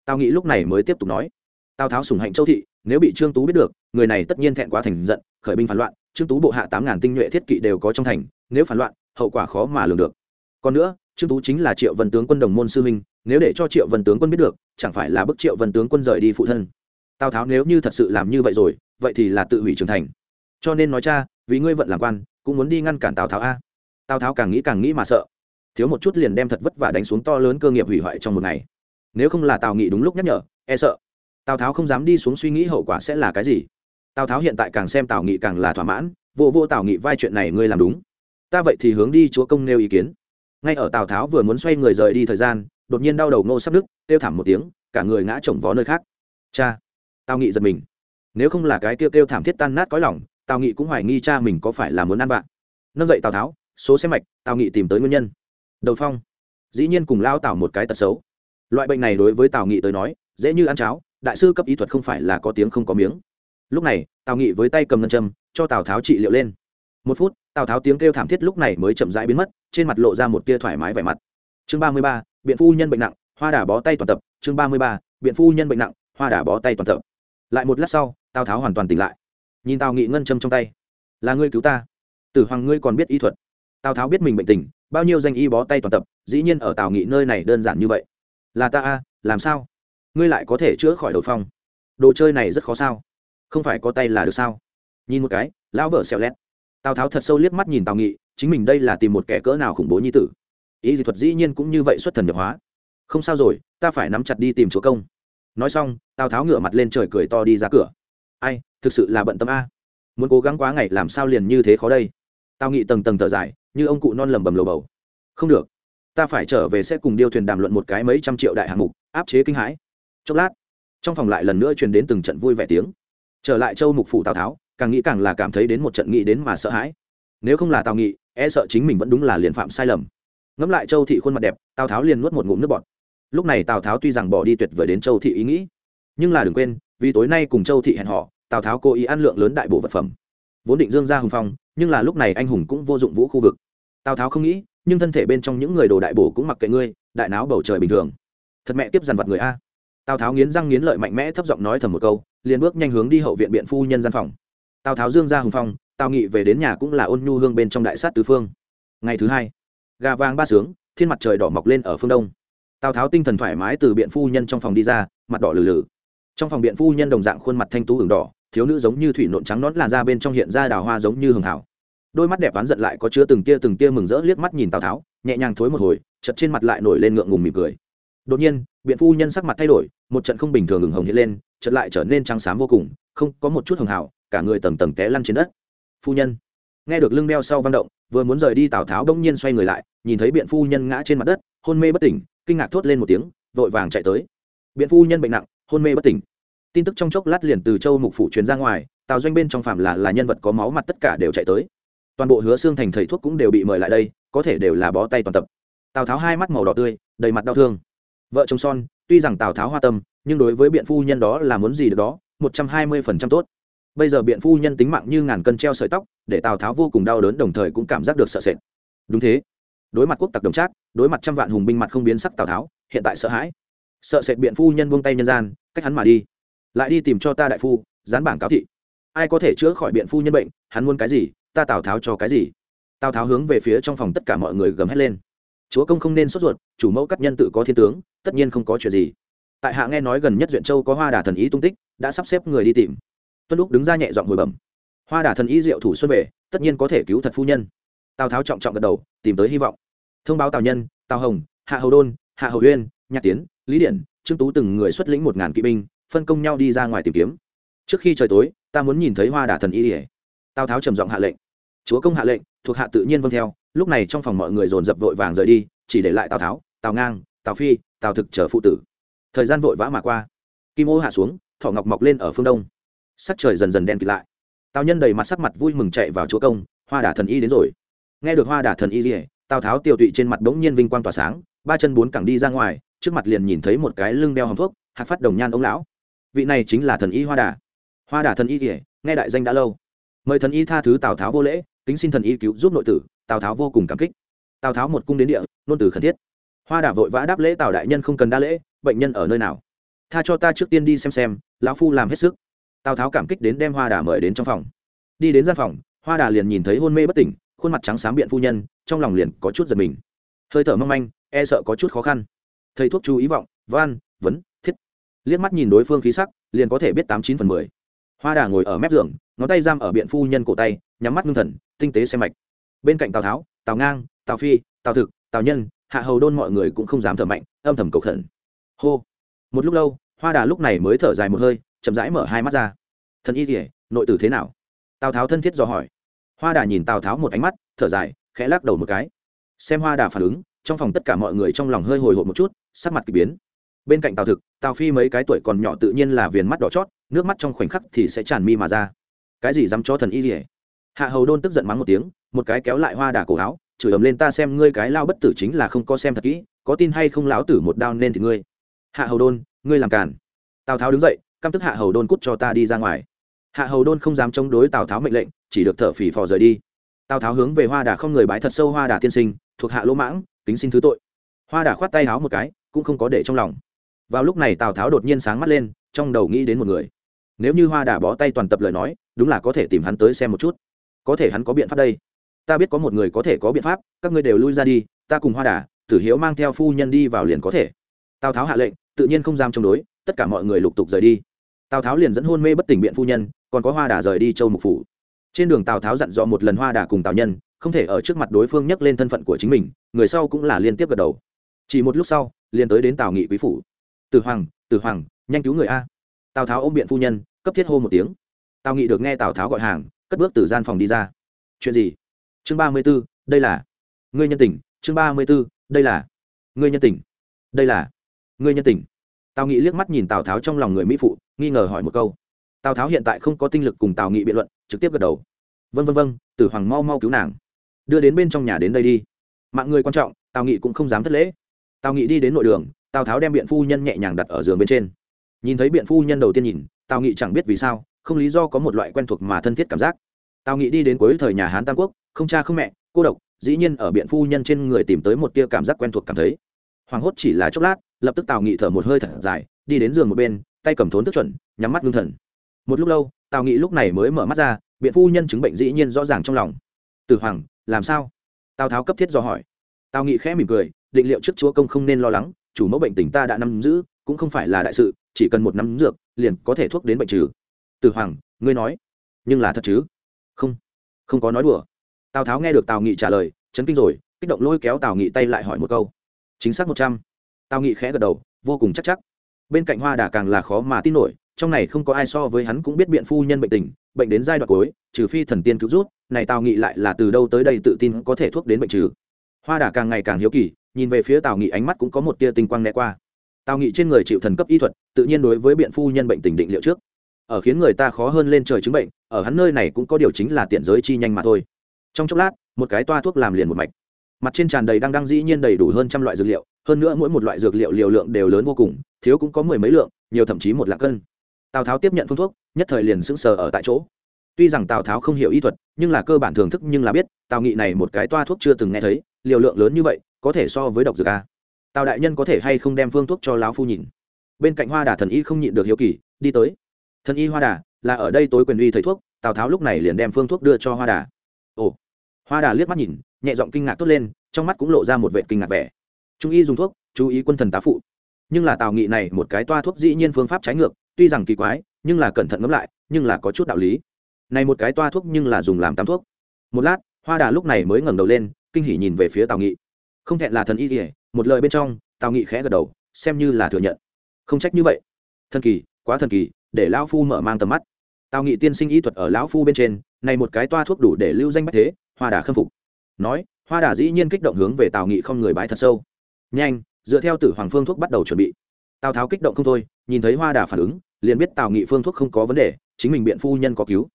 Tào nghị lúc này mới tiếp tục nói, tào tháo sùng hạnh châu thị, nếu bị trương tú biết được, người này tất nhiên thẹn quá thành giận, khởi binh phản loạn, trương tú bộ hạ tám ngàn tinh nhuệ thiết kỵ đều có trong thành, nếu phản loạn, hậu quả khó mà lường được. Còn nữa, trương tú chính là triệu vân tướng quân đồng môn sư minh nếu để cho triệu vân tướng quân biết được, chẳng phải là bức triệu vân tướng quân rời đi phụ thân. Tào tháo nếu như thật sự làm như vậy rồi, vậy thì là tự hủy trưởng thành. Cho nên nói cha, vì ngươi vận làm quan, cũng muốn đi ngăn cản tào tháo a. Tào tháo càng nghĩ càng nghĩ mà sợ. Thiếu một chút liền đem thật vất vả đánh xuống to lớn cơ nghiệp hủy hoại trong một ngày nếu không là tào nghị đúng lúc nhắc nhở e sợ. Tào tháo không dám đi xuống suy nghĩ hậu quả sẽ là cái gì. Tào tháo hiện tại càng xem tào nghị càng là thỏa mãn, vô vô tào nghị vai chuyện này ngươi làm đúng. Ta vậy thì hướng đi chúa công nêu ý kiến. Ngay ở tào tháo vừa muốn xoay người rời đi thời gian, đột nhiên đau đầu ngô sắp đức kêu thảm một tiếng, cả người ngã chồng vó nơi khác. Cha! Tào nghị giật mình. Nếu không là cái kêu kêu thảm thiết tan nát có lòng, tào nghị cũng hoài nghi cha mình có phải là muốn ăn bạn nâng dậy tào tháo, số xe mạch, tào nghị tìm tới nguyên nhân. Đầu phong. Dĩ nhiên cùng lao tào một cái tật xấu loại bệnh này đối với tào nghị tới nói, dễ như ăn cháo, đại sư cấp y thuật không phải là có tiếng không có miếng. Lúc này, tào nghị với tay cầm ngân châm, cho tào tháo trị liệu lên. Một phút, tào tháo tiếng kêu thảm thiết lúc này mới chậm rãi biến mất, trên mặt lộ ra một tia thoải mái vẻ mặt. Chương ba mươi ba, biện phu nhân bệnh nặng, hoa đà bó tay toàn tập. Chương ba mươi ba, biện phu nhân bệnh nặng, hoa đà bó tay toàn tập. Lại một lát sau, tào tháo hoàn toàn tỉnh lại. Nhìn tào nghị ngân châm trong tay. Là ngươi cứu ta. Tử hoàng ngươi còn biết y thuật. Tào tháo biết mình bệnh tình, bao nhiêu danh y bó tay toàn tập, dĩ nhiên ở tào nghị nơi này đơn giản như vậy là ta a, làm sao? Ngươi lại có thể chữa khỏi đầu phong. Đồ chơi này rất khó sao? Không phải có tay là được sao? Nhìn một cái, lão vợ xẹo lét. Tào tháo thật sâu liếc mắt nhìn tào nghị, chính mình đây là tìm một kẻ cỡ nào khủng bố như tử. Ý dị thuật dĩ nhiên cũng như vậy xuất thần nhập hóa. Không sao rồi, ta phải nắm chặt đi tìm chúa công. Nói xong, tào tháo ngửa mặt lên trời cười to đi ra cửa. Ai, thực sự là bận tâm a. Muốn cố gắng quá ngày làm sao liền như thế khó đây? Tào nghị tầng tầng thở dài, như ông cụ non lầm bầm lầu bầu. Không được ta phải trở về sẽ cùng điêu thuyền đàm luận một cái mấy trăm triệu đại hạng mục, áp chế kinh hãi. Chốc lát, trong phòng lại lần nữa truyền đến từng trận vui vẻ tiếng. Trở lại châu mục phủ tào tháo, càng nghĩ càng là cảm thấy đến một trận nghĩ đến mà sợ hãi. Nếu không là tào nghị e sợ chính mình vẫn đúng là liền phạm sai lầm. Ngẫm lại châu thị khuôn mặt đẹp, tào tháo liền nuốt một ngụm nước bọt. Lúc này tào tháo tuy rằng bỏ đi tuyệt vời đến châu thị ý nghĩ, nhưng là đừng quên, vì tối nay cùng châu thị hẹn họ tào tháo cố ý ăn lượng lớn đại bộ vật phẩm. Vốn định dương ra hùng phong, nhưng là lúc này anh hùng cũng vô dụng vũ khu vực. Tào tháo không nghĩ nhưng thân thể bên trong những người đồ đại bổ cũng mặc kệ ngươi, đại náo bầu trời bình thường. Thật mẹ tiếp dằn vặt người a. Tào tháo nghiến răng nghiến lợi mạnh mẽ thấp giọng nói thầm một câu, liền bước nhanh hướng đi hậu viện biện phu nhân gian phòng. Tào tháo dương ra hùng phong, tào nghị về đến nhà cũng là ôn nhu hương bên trong đại sát tứ phương. Ngày thứ hai, gà vàng ba sướng, thiên mặt trời đỏ mọc lên ở phương đông. Tào tháo tinh thần thoải mái từ biện phu nhân trong phòng đi ra, mặt đỏ lử lử trong phòng biện phu nhân đồng dạng khuôn mặt thanh tú hưởng đỏ, thiếu nữ giống như thủy nộn trắng nón làn ra bên trong hiện ra đào hoa giống như hường hảo đôi mắt đẹp oán giận lại có chứa từng tia từng tia mừng rỡ liếc mắt nhìn tào tháo, nhẹ nhàng thối một hồi chật trên mặt lại nổi lên ngượng ngùng mỉm cười. Đột nhiên, biện phu nhân sắc mặt thay đổi, một trận không bình thường ngừng hồng hiện lên chật lại trở nên trắng xám vô cùng, không có một chút hồng hảo, cả người tầng tầng té lăn trên đất. Phu nhân. Nghe được lưng đeo sau văn động, vừa muốn rời đi tào tháo bỗng nhiên xoay người lại, nhìn thấy biện phu nhân ngã trên mặt đất, hôn mê bất tỉnh, kinh ngạc thốt lên một tiếng, vội vàng chạy tới. Biện phu nhân bệnh nặng, hôn mê bất tỉnh. Tin tức trong chốc lát liền từ châu mục phủ truyền ra ngoài, tào doanh bên trong phạm là là nhân vật có máu mặt tất cả đều chạy tới toàn bộ hứa xương thành thầy thuốc cũng đều bị mời lại đây, có thể đều là bó tay toàn tập. Tào tháo hai mắt màu đỏ tươi, đầy mặt đau thương. Vợ chồng son, tuy rằng tào tháo hoa tâm, nhưng đối với biện phu nhân đó là muốn gì được đó, một trăm hai mươi phần trăm tốt. Bây giờ biện phu nhân tính mạng như ngàn cân treo sợi tóc, để tào tháo vô cùng đau đớn đồng thời cũng cảm giác được sợ sệt. Đúng thế. Đối mặt quốc tặc đồng trác, đối mặt trăm vạn hùng binh mặt không biến sắc tào tháo, hiện tại sợ hãi. Sợ sệt biện phu nhân buông tay nhân gian, cách hắn mà đi. Lại đi tìm cho ta đại phu dán bảng cáo thị. Ai có thể chữa khỏi biện phu nhân bệnh, hắn muốn cái gì ta tào tháo cho cái gì? Tào tháo hướng về phía trong phòng tất cả mọi người gầm hét lên. Chúa công không nên sốt ruột, chủ mẫu cắt nhân tự có thiên tướng, tất nhiên không có chuyện gì. Tại hạ nghe nói gần nhất duyện châu có hoa đà thần ý tung tích, đã sắp xếp người đi tìm. Tuân lúc đứng ra nhẹ giọng hồi bẩm. Hoa đà thần ý diệu thủ xuân về, tất nhiên có thể cứu thật phu nhân. Tào tháo trọng trọng gật đầu, tìm tới hy vọng. Thông báo tào nhân, tào hồng, hạ hầu đôn, hạ hầu uyên, nhạc tiến, lý điển, trương tú từng người xuất lĩnh một ngàn kỵ binh, phân công nhau đi ra ngoài tìm kiếm. Trước khi trời tối, ta muốn nhìn thấy hoa đà thần y ỉa tào tháo trầm giọng hạ lệnh. Chúa công hạ lệnh, thuộc hạ tự nhiên vâng theo. Lúc này trong phòng mọi người dồn dập vội vàng rời đi, chỉ để lại tào tháo, tào ngang, tào phi, tào thực chờ phụ tử. Thời gian vội vã mà qua. Kim ô hạ xuống thọ ngọc mọc lên ở phương đông. Sắc trời dần dần đen kịt lại. Tào nhân đầy mặt sắc mặt vui mừng chạy vào chúa công, hoa Đả thần y đến rồi. Nghe được hoa Đả thần y gì, tào tháo tiêu tụy trên mặt bỗng nhiên vinh quang tỏa sáng, ba chân bốn cẳng đi ra ngoài, trước mặt liền nhìn thấy một cái lưng đeo hòng thuốc, hạt phát đồng nhan ông lão. Vị này chính là thần y hoa đà. Hoa đà thần y kể nghe đại danh đã lâu mời thần y tha thứ tào tháo vô lễ, kính xin thần y cứu giúp nội tử, tào tháo vô cùng cảm kích. Tào tháo một cung đến địa, nôn từ khẩn thiết. Hoa đà vội vã đáp lễ tào đại nhân không cần đa lễ, bệnh nhân ở nơi nào? Tha cho ta trước tiên đi xem xem, lão phu làm hết sức. Tào tháo cảm kích đến đem hoa đà mời đến trong phòng. Đi đến gian phòng, hoa đà liền nhìn thấy hôn mê bất tỉnh, khuôn mặt trắng xám biện phu nhân, trong lòng liền có chút giật mình. Hơi thở mong manh e sợ có chút khó khăn. Thầy thuốc chú ý vọng van vấn, thiết. Liếc mắt nhìn đối phương khí sắc, liền có thể biết tám chín phần mười hoa đà ngồi ở mép giường, ngón tay giam ở biện phu nhân cổ tay, nhắm mắt ngưng thần, tinh tế xem mạch. Bên cạnh tào tháo, tào ngang, tào phi, tào thực, tào nhân, hạ hầu đôn mọi người cũng không dám thở mạnh, âm thầm cầu khẩn. Hô. Một lúc lâu, hoa đà lúc này mới thở dài một hơi, chậm rãi mở hai mắt ra. Thần y kỉa nội tử thế nào? Tào tháo thân thiết dò hỏi. Hoa đà nhìn tào tháo một ánh mắt, thở dài, khẽ lắc đầu một cái. Xem hoa đà phản ứng, trong phòng tất cả mọi người trong lòng hơi hồi hộp một chút, sắc mặt k ỳ biến. Bên cạnh tào thực, tào phi mấy cái tuổi còn nhỏ tự nhiên là viền mắt đỏ chót nước mắt trong khoảnh khắc thì sẽ tràn mi mà ra. Cái gì dám cho thần y gì hạ hầu đôn tức giận mắng một tiếng, một cái kéo lại hoa đà cổ áo, chửi ầm lên ta xem ngươi cái lao bất tử chính là không có xem thật kỹ, có tin hay không lão tử một đao nên thì ngươi. Hạ hầu đôn, ngươi làm cản tào tháo đứng dậy, căm tức hạ hầu đôn cút cho ta đi ra ngoài. Hạ hầu đôn không dám chống đối tào tháo mệnh lệnh, chỉ được thở phì phò rời đi. Tào tháo hướng về hoa đà không người bái thật sâu hoa đà tiên sinh, thuộc hạ lỗ mãng, kính xin thứ tội. Hoa đà khoát tay háo một cái, cũng không có để trong lòng. Vào lúc này tào tháo đột nhiên sáng mắt lên, trong đầu nghĩ đến một người nếu như hoa đà bó tay toàn tập lời nói, đúng là có thể tìm hắn tới xem một chút. Có thể hắn có biện pháp đây. Ta biết có một người có thể có biện pháp, các ngươi đều lui ra đi, ta cùng hoa đà, tử hiếu mang theo phu nhân đi vào liền có thể. Tào tháo hạ lệnh, tự nhiên không dám chống đối, tất cả mọi người lục tục rời đi. Tào tháo liền dẫn hôn mê bất tỉnh biện phu nhân, còn có hoa đà rời đi châu mục phủ. Trên đường tào tháo dặn dò một lần hoa đà cùng tào nhân, không thể ở trước mặt đối phương nhắc lên thân phận của chính mình, người sau cũng là liên tiếp gật đầu. Chỉ một lúc sau, liền tới đến tào nghị quý phủ. Tử hoàng Tử hoàng, nhanh cứu người a. Tào tháo ôm biện phu nhân cấp thiết hô một tiếng. Tào nghị được nghe tào tháo gọi hàng, cất bước từ gian phòng đi ra. Chuyện gì? Chương ba mươi b ố đây là. Ngươi nhân tình, chương ba mươi b ố đây là. Ngươi nhân tình, đây là. Ngươi nhân tình. Tào nghị liếc mắt nhìn tào tháo trong lòng người mỹ phụ, nghi ngờ hỏi một câu. Tào tháo hiện tại không có tinh lực cùng tào nghị biện luận, trực tiếp gật đầu. Vân vân vân, tử hoàng mau mau cứu nàng. Đưa đến bên trong nhà đến đây đi. Mạng người quan trọng, tào nghị cũng không dám thất lễ. Tào nghị đi đến nội đường, tào tháo đem biện phu nhân nhẹ nhàng đặt ở giường bên trên nhìn thấy biện phu nhân đầu tiên nhìn, tào nghị chẳng biết vì sao, không lý do có một loại quen thuộc mà thân thiết cảm giác. Tào nghị đi đến cuối thời nhà hán tam quốc, không cha không mẹ, cô độc, dĩ nhiên ở biện phu nhân trên người tìm tới một tia cảm giác quen thuộc cảm thấy. Hoàng hốt chỉ là chốc lát, lập tức tào nghị thở một hơi thở dài, đi đến giường một bên, tay cầm thốn tức chuẩn, nhắm mắt ngưng thần. Một lúc lâu, tào nghị lúc này mới mở mắt ra, biện phu nhân chứng bệnh dĩ nhiên rõ ràng trong lòng. Tử hoàng, làm sao? Tào tháo cấp thiết do hỏi. Tào nghị khẽ mỉm cười, định liệu trước chúa công không nên lo lắng, chủ mẫu bệnh tình ta đã nắm giữ, cũng không phải là đại sự chỉ cần một nắm dược, liền có thể thuốc đến bệnh trừ. Tử hoàng, ngươi nói. Nhưng là thật chứ? Không. Không có nói đùa. Tào tháo nghe được tào nghị trả lời, chấn kinh rồi, kích động lôi kéo tào nghị tay lại hỏi một câu. Chính xác một trăm. Tào nghị khẽ gật đầu, vô cùng chắc chắc. Bên cạnh hoa đà càng là khó mà tin nổi, trong này không có ai so với hắn cũng biết biện phu nhân bệnh tình, bệnh đến giai đoạn cuối, trừ phi thần tiên cứu rút, này tào nghị lại là từ đâu tới đây tự tin có thể thuốc đến bệnh trừ. Hoa đà càng ngày càng hiếu kỳ, nhìn về phía tào nghị ánh mắt cũng có một tia tinh quang né qua tào nghị trên người chịu thần cấp y thuật, tự nhiên đối với biện phu nhân bệnh tình định liệu trước. Ở khiến người ta khó hơn lên trời chứng bệnh, ở hắn nơi này cũng có điều chính là tiện giới chi nhanh mà thôi. Trong chốc lát, một cái toa thuốc làm liền một mạch. Mặt trên tràn đầy đang đang dĩ nhiên đầy đủ hơn trăm loại dược liệu, hơn nữa mỗi một loại dược liệu liều lượng đều lớn vô cùng, thiếu cũng có mười mấy lượng, nhiều thậm chí một lạc cân. Tào tháo tiếp nhận phương thuốc, nhất thời liền sững sờ ở tại chỗ. Tuy rằng tào tháo không hiểu y thuật, nhưng là cơ bản thưởng thức nhưng là biết, tào nghị này một cái toa thuốc chưa từng nghe thấy, liều lượng lớn như vậy, có thể so với độc dược a tào đại nhân có thể hay không đem phương thuốc cho lão phu nhìn bên cạnh hoa đà thần y không nhịn được hiếu kỳ đi tới thần y hoa đà là ở đây tối quyền uy thầy thuốc tào tháo lúc này liền đem phương thuốc đưa cho hoa đà ồ hoa đà liếc mắt nhìn nhẹ giọng kinh ngạc tốt lên trong mắt cũng lộ ra một vệ kinh ngạc vẻ trung y dùng thuốc chú ý quân thần tá phụ nhưng là tào nghị này một cái toa thuốc dĩ nhiên phương pháp trái ngược tuy rằng kỳ quái nhưng là cẩn thận ngẫm lại nhưng là có chút đạo lý này một cái toa thuốc nhưng là dùng làm tam thuốc một lát hoa đà lúc này mới ngẩng đầu lên kinh hỉ nhìn về phía tào nghị không thẹn là thần y kỉa một lời bên trong, tào nghị khẽ gật đầu, xem như là thừa nhận. Không trách như vậy. Thần kỳ, quá thần kỳ, để lão phu mở mang tầm mắt. Tào nghị tiên sinh y thuật ở lão phu bên trên, này một cái toa thuốc đủ để lưu danh bách thế, hoa đà khâm phục. Nói, hoa đà dĩ nhiên kích động hướng về tào nghị không người bái thật sâu. Nhanh, dựa theo tử hoàng phương thuốc bắt đầu chuẩn bị. Tào tháo kích động không thôi, nhìn thấy hoa đà phản ứng, liền biết tào nghị phương thuốc không có vấn đề, chính mình biện phu nhân có cứu.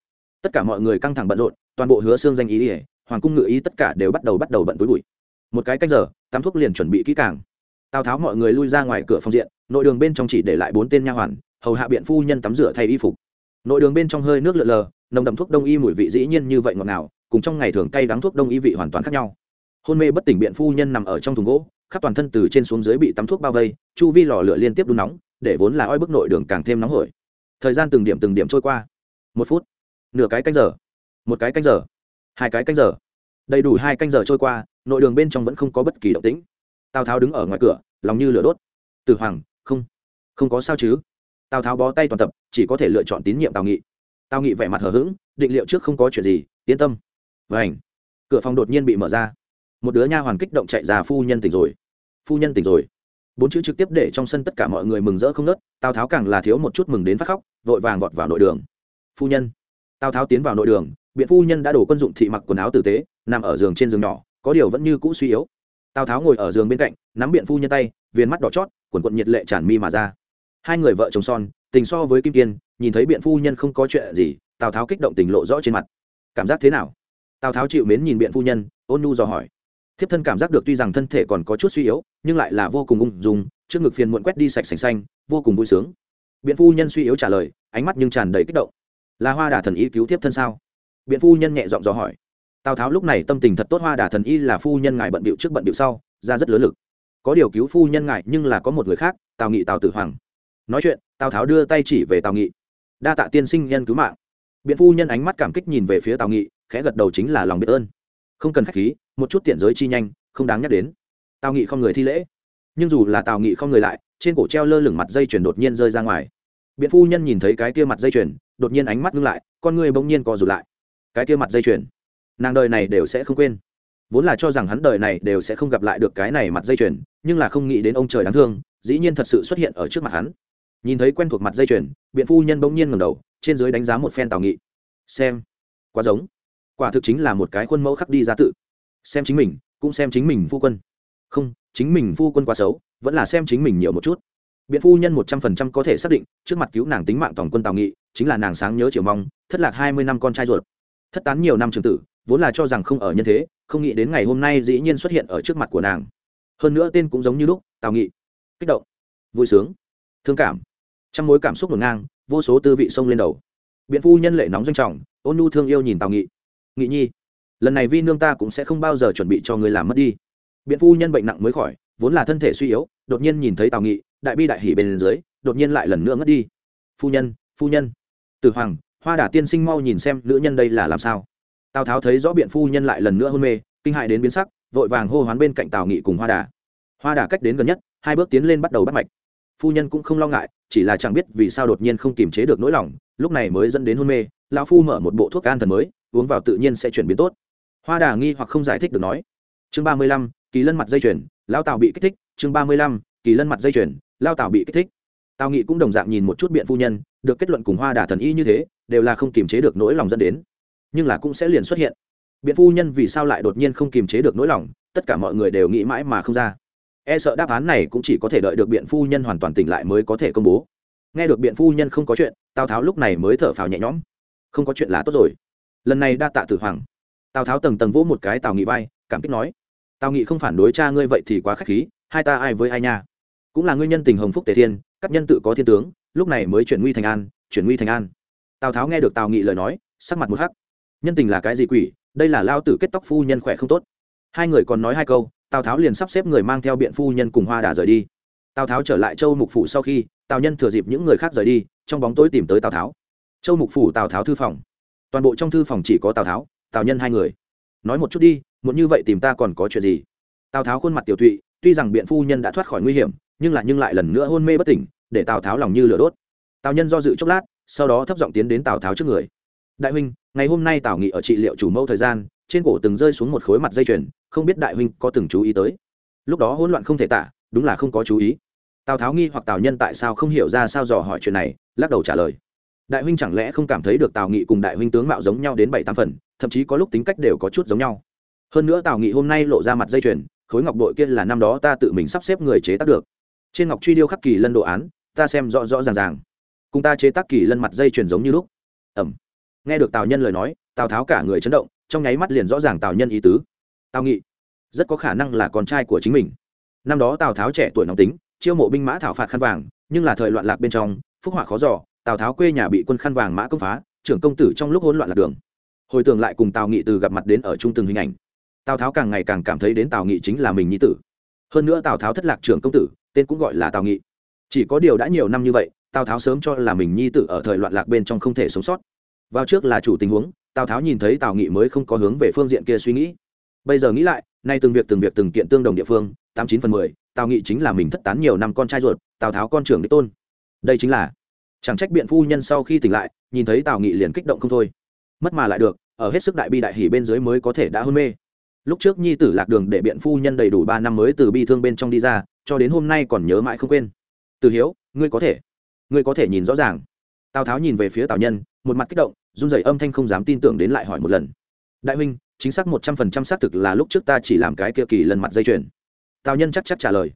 Tất cả mọi người căng thẳng bận rộn, toàn bộ hứa xương danh ý ỉa hoàng cung ngự ý tất cả đều bắt đầu bắt đầu bận túi bụi một cái cách giờ, tắm thuốc liền chuẩn bị kỹ càng. Tào tháo mọi người lui ra ngoài cửa phòng diện, nội đường bên trong chỉ để lại bốn tên nha hoàn, hầu hạ biện phu nhân tắm rửa thay y phục. Nội đường bên trong hơi nước lượn lờ, nồng đậm thuốc đông y mùi vị dĩ nhiên như vậy ngọt ngào, cùng trong ngày thường cay đắng thuốc đông y vị hoàn toàn khác nhau. Hôn mê bất tỉnh biện phu nhân nằm ở trong thùng gỗ, khắp toàn thân từ trên xuống dưới bị tắm thuốc bao vây, chu vi lò lửa liên tiếp đun nóng, để vốn là oi bức nội đường càng thêm nóng hổi. Thời gian từng điểm từng điểm trôi qua. Một phút, nửa cái canh giờ, một cái canh giờ, hai cái canh giờ. Đầy đủ hai canh giờ trôi qua nội đường bên trong vẫn không có bất kỳ động tĩnh. Tào tháo đứng ở ngoài cửa, lòng như lửa đốt. Từ hoàng, không không có sao chứ? Tào tháo bó tay toàn tập, chỉ có thể lựa chọn tín nhiệm tào nghị. Tào nghị vẻ mặt hờ hững, định liệu trước không có chuyện gì, yên tâm. Vảnh cửa phòng đột nhiên bị mở ra. Một đứa nha hoàn kích động chạy ra, phu nhân tỉnh rồi, phu nhân tỉnh rồi. Bốn chữ trực tiếp để trong sân tất cả mọi người mừng rỡ không nớt tào tháo càng là thiếu một chút mừng đến phát khóc, vội vàng vọt vào nội đường. Phu nhân. Tào tháo tiến vào nội đường, biện phu nhân đã đổ quân dụng thị mặc quần áo tử tế, nằm ở giường trên giường nhỏ có điều vẫn như cũ suy yếu. Tào tháo ngồi ở giường bên cạnh, nắm biện phu nhân tay viên mắt đỏ chót, quần quận nhiệt lệ tràn mi mà ra. Hai người vợ chồng son, tình so với kim kiên, nhìn thấy biện phu nhân không có chuyện gì, tào tháo kích động tình lộ rõ trên mặt. Cảm giác thế nào? Tào tháo chịu mến nhìn biện phu nhân, ôn nu dò hỏi. Thiếp thân cảm giác được tuy rằng thân thể còn có chút suy yếu, nhưng lại là vô cùng ung dung, trước ngực phiền muộn quét đi sạch sành xanh, vô cùng vui sướng. Biện phu nhân suy yếu trả lời, ánh mắt nhưng tràn đầy kích động. Là hoa đà thần y cứu thiếp thân sao? Biện phu nhân nhẹ giọng dò hỏi tào tháo lúc này tâm tình thật tốt, hoa đà thần y là phu nhân ngài bận bịu trước bận bịu sau, ra rất lớn lực. Có điều cứu phu nhân ngài nhưng là có một người khác, tào nghị tào tử hoàng. Nói chuyện, tào tháo đưa tay chỉ về tào nghị. Đa tạ tiên sinh nhân cứu mạng. Biện phu nhân ánh mắt cảm kích nhìn về phía tào nghị, khẽ gật đầu chính là lòng biết ơn. Không cần k h á c h khí, một chút tiện giới chi nhanh, không đáng nhắc đến. Tào nghị không người thi lễ. Nhưng dù là tào nghị không người lại, trên cổ treo lơ lửng mặt dây chuyền đột nhiên rơi ra ngoài. Biện phu nhân nhìn thấy cái kia mặt dây chuyền, đột nhiên ánh mắt ngưng lại, con người bỗng nhiên co rụt lại. Cái kia mặt dây chuyền? Nàng đời này đều sẽ không quên. Vốn là cho rằng hắn đời này đều sẽ không gặp lại được cái này mặt dây chuyền, nhưng là không nghĩ đến ông trời đáng thương, dĩ nhiên thật sự xuất hiện ở trước mặt hắn. Nhìn thấy quen thuộc mặt dây chuyền, biện phu nhân bỗng nhiên ngầm đầu, trên dưới đánh giá một phen tào nghị. Xem, quá giống. Quả thực chính là một cái khuôn mẫu khắc đi ra tự. Xem chính mình, cũng xem chính mình phu quân. Không, chính mình phu quân quá xấu, vẫn là xem chính mình nhiều một chút. Biện phu nhân một trăm phần trăm có thể xác định, trước mặt cứu nàng tính mạng tổng quân tào nghị, chính là nàng sáng nhớ chiều mong, thất lạc hai mươi năm con trai ruột. Thất tán nhiều năm trường tử vốn là cho rằng không ở nhân thế, không nghĩ đến ngày hôm nay dĩ nhiên xuất hiện ở trước mặt của nàng. Hơn nữa tên cũng giống như lúc, tào nghị. Kích động. Vui sướng. Thương cảm. Trong mối cảm xúc ngổn ngang, vô số tư vị sông lên đầu. Biện phu nhân lệ nóng doanh trọng, ôn nhu thương yêu nhìn tào nghị. Nghị nhi, lần này vi nương ta cũng sẽ không bao giờ chuẩn bị cho người làm mất đi. Biện phu nhân bệnh nặng mới khỏi, vốn là thân thể suy yếu, đột nhiên nhìn thấy tào nghị, đại bi đại hỉ bên dưới, đột nhiên lại lần nữa ngất đi. Phu nhân phu nhân. Từ hoàng, hoa đả tiên sinh mau nhìn xem nữ nhân đây là làm sao tào tháo thấy rõ biện phu nhân lại lần nữa hôn mê, kinh hại đến biến sắc, vội vàng hô hoán bên cạnh tào nghị cùng hoa đà. Hoa đà cách đến gần nhất, hai bước tiến lên bắt đầu bắt mạch. Phu nhân cũng không lo ngại, chỉ là chẳng biết vì sao đột nhiên không kiềm chế được nỗi lòng, lúc này mới dẫn đến hôn mê, lão phu mở một bộ thuốc an thần mới, uống vào tự nhiên sẽ chuyển biến tốt. Hoa đà nghi hoặc không giải thích được nói. Chương ba mươi lăm, kỳ lân mặt dây chuyển lao tào bị kích thích. Chương ba mươi lăm, kỳ lân mặt dây chuyển lao tào bị kích thích. Tào nghị cũng đồng dạng nhìn một chút biện phu nhân, được kết luận cùng hoa đà thần y như thế, đều là không kiềm chế được nỗi lòng dẫn đến nhưng là cũng sẽ liền xuất hiện. Biện phu nhân vì sao lại đột nhiên không kiềm chế được nỗi lòng, tất cả mọi người đều nghĩ mãi mà không ra. E sợ đáp án này cũng chỉ có thể đợi được biện phu nhân hoàn toàn tỉnh lại mới có thể công bố. Nghe được biện phu nhân không có chuyện, tào tháo lúc này mới thở phào nhẹ nhõm. Không có chuyện là tốt rồi. Lần này đa tạ tử hoàng. Tào tháo tầng tầng vỗ một cái tào nghị vai, cảm kích nói. Tào nghị không phản đối cha ngươi vậy thì quá k h á c h khí, hai ta ai với ai nha? Cũng là ngươi nhân tình hồng phúc tề thiên, các nhân tự có thiên tướng, lúc này mới chuyển nguy thành an, chuyển nguy thành an. Tào tháo nghe được tào nghị lời nói, sắc mặt một hắc nhân tình là cái gì quỷ, đây là lao tử kết tóc phu nhân khỏe không tốt. Hai người còn nói hai câu, tào tháo liền sắp xếp người mang theo biện phu nhân cùng hoa đà rời đi. Tào tháo trở lại châu mục phủ sau khi, tào nhân thừa dịp những người khác rời đi, trong bóng tối tìm tới tào tháo. Châu mục phủ, tào tháo thư phòng. Toàn bộ trong thư phòng chỉ có tào tháo, tào nhân hai người. Nói một chút đi, muốn như vậy tìm ta còn có chuyện gì? Tào tháo khuôn mặt tiểu thụy, tuy rằng biện phu nhân đã thoát khỏi nguy hiểm, nhưng lại nhưng lại lần nữa hôn mê bất tỉnh, để tào tháo lòng như lửa đốt. Tào nhân do dự chốc lát, sau đó thấp giọng tiến đến tào tháo trước người. Đại huynh ngày hôm nay tào nghị ở trị liệu chủ mẫu thời gian, trên cổ từng rơi xuống một khối mặt dây chuyền, không biết đại huynh có từng chú ý tới. Lúc đó hỗn loạn không thể tả, đúng là không có chú ý. Tào tháo nghi hoặc tào nhân tại sao không hiểu ra sao dò hỏi chuyện này, lắc đầu trả lời. Đại huynh chẳng lẽ không cảm thấy được tào nghị cùng đại huynh tướng mạo giống nhau đến bảy tám phần, thậm chí có lúc tính cách đều có chút giống nhau. Hơn nữa tào nghị hôm nay lộ ra mặt dây chuyền, khối ngọc bội kia là năm đó ta tự mình sắp xếp người chế tác được. Trên ngọc truy điêu khắc kỳ lân đồ án, ta xem rõ rõ ràng ràng. Cùng ta chế tác kỳ lân mặt dây chuyền giống như lúc. Ẩm nghe được tào nhân lời nói tào tháo cả người chấn động trong nháy mắt liền rõ ràng tào nhân ý tứ tào nghị rất có khả năng là con trai của chính mình năm đó tào tháo trẻ tuổi nóng tính chiêu mộ binh mã thảo phạt khăn vàng nhưng là thời loạn lạc bên trong phúc họa khó giỏ tào tháo quê nhà bị quân khăn vàng mã công phá trưởng công tử trong lúc hỗn loạn lạc đường hồi tưởng lại cùng tào nghị từ gặp mặt đến ở trung từng hình ảnh tào tháo càng ngày càng cảm thấy đến tào nghị chính là mình nhi tử hơn nữa tào tháo thất lạc trưởng công tử tên cũng gọi là tào nghị chỉ có điều đã nhiều năm như vậy tào tháo sớm cho là mình nhi tử ở thời loạn lạc bên trong không thể sống sót vào trước là chủ tình huống, tào tháo nhìn thấy tào nghị mới không có hướng về phương diện kia suy nghĩ. Bây giờ nghĩ lại, nay từng việc từng việc từng kiện tương đồng địa phương, tám chín phần mười, tào nghị chính là mình thất tán nhiều năm con trai ruột, tào tháo con trưởng đích tôn. Đây chính là, chẳng trách biện phu nhân sau khi tỉnh lại, nhìn thấy tào nghị liền kích động không thôi. Mất mà lại được, ở hết sức đại bi đại hỉ bên dưới mới có thể đã hôn mê. Lúc trước nhi tử lạc đường để biện phu nhân đầy đủ ba năm mới từ bi thương bên trong đi ra, cho đến hôm nay còn nhớ mãi không quên. Từ hiếu, ngươi có thể, ngươi có thể nhìn rõ ràng. Tào tháo nhìn về phía tào nhân một mặt kích động, run rẩy âm thanh không dám tin tưởng đến lại hỏi một lần. Đại huynh, chính xác một trăm phần trăm xác thực là lúc trước ta chỉ làm cái kia kỳ lần mặt dây chuyền. Tào nhân chắc chắc trả lời.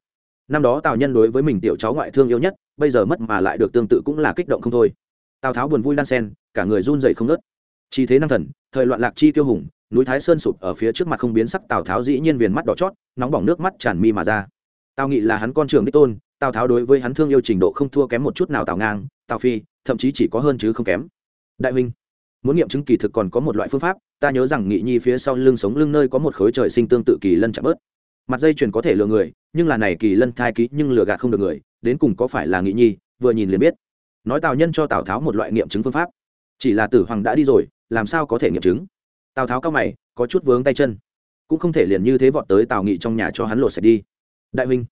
Năm đó tào nhân đối với mình tiểu cháu ngoại thương yêu nhất, bây giờ mất mà lại được tương tự cũng là kích động không thôi. Tào tháo buồn vui đan sen, cả người run rẩy không nớt chi thế năng thần, thời loạn lạc chi tiêu hùng, núi thái sơn sụp ở phía trước mặt không biến sắc, tào tháo dĩ nhiên viền mắt đỏ chót, nóng bỏng nước mắt tràn mi mà ra. Tào nghị là hắn con trường đích tôn, tào tháo đối với hắn thương yêu trình độ không thua kém một chút nào tào ngang, tào phi, thậm chí chỉ có hơn chứ không kém đại huynh, muốn nghiệm chứng kỳ thực còn có một loại phương pháp, ta nhớ rằng nghị nhi phía sau lưng sống lưng nơi có một khối trời sinh tương tự kỳ lân chạm bớt. Mặt dây chuyền có thể lừa người, nhưng là này kỳ lân thai ký nhưng lừa gạt không được người, đến cùng có phải là nghị nhi, vừa nhìn liền biết. Nói tào nhân cho tào tháo một loại nghiệm chứng phương pháp. Chỉ là tử hoàng đã đi rồi, làm sao có thể nghiệm chứng? Tào tháo cao mày, có chút vướng tay chân. Cũng không thể liền như thế vọt tới tào nghị trong nhà cho hắn lột sạch đi. Đại huynh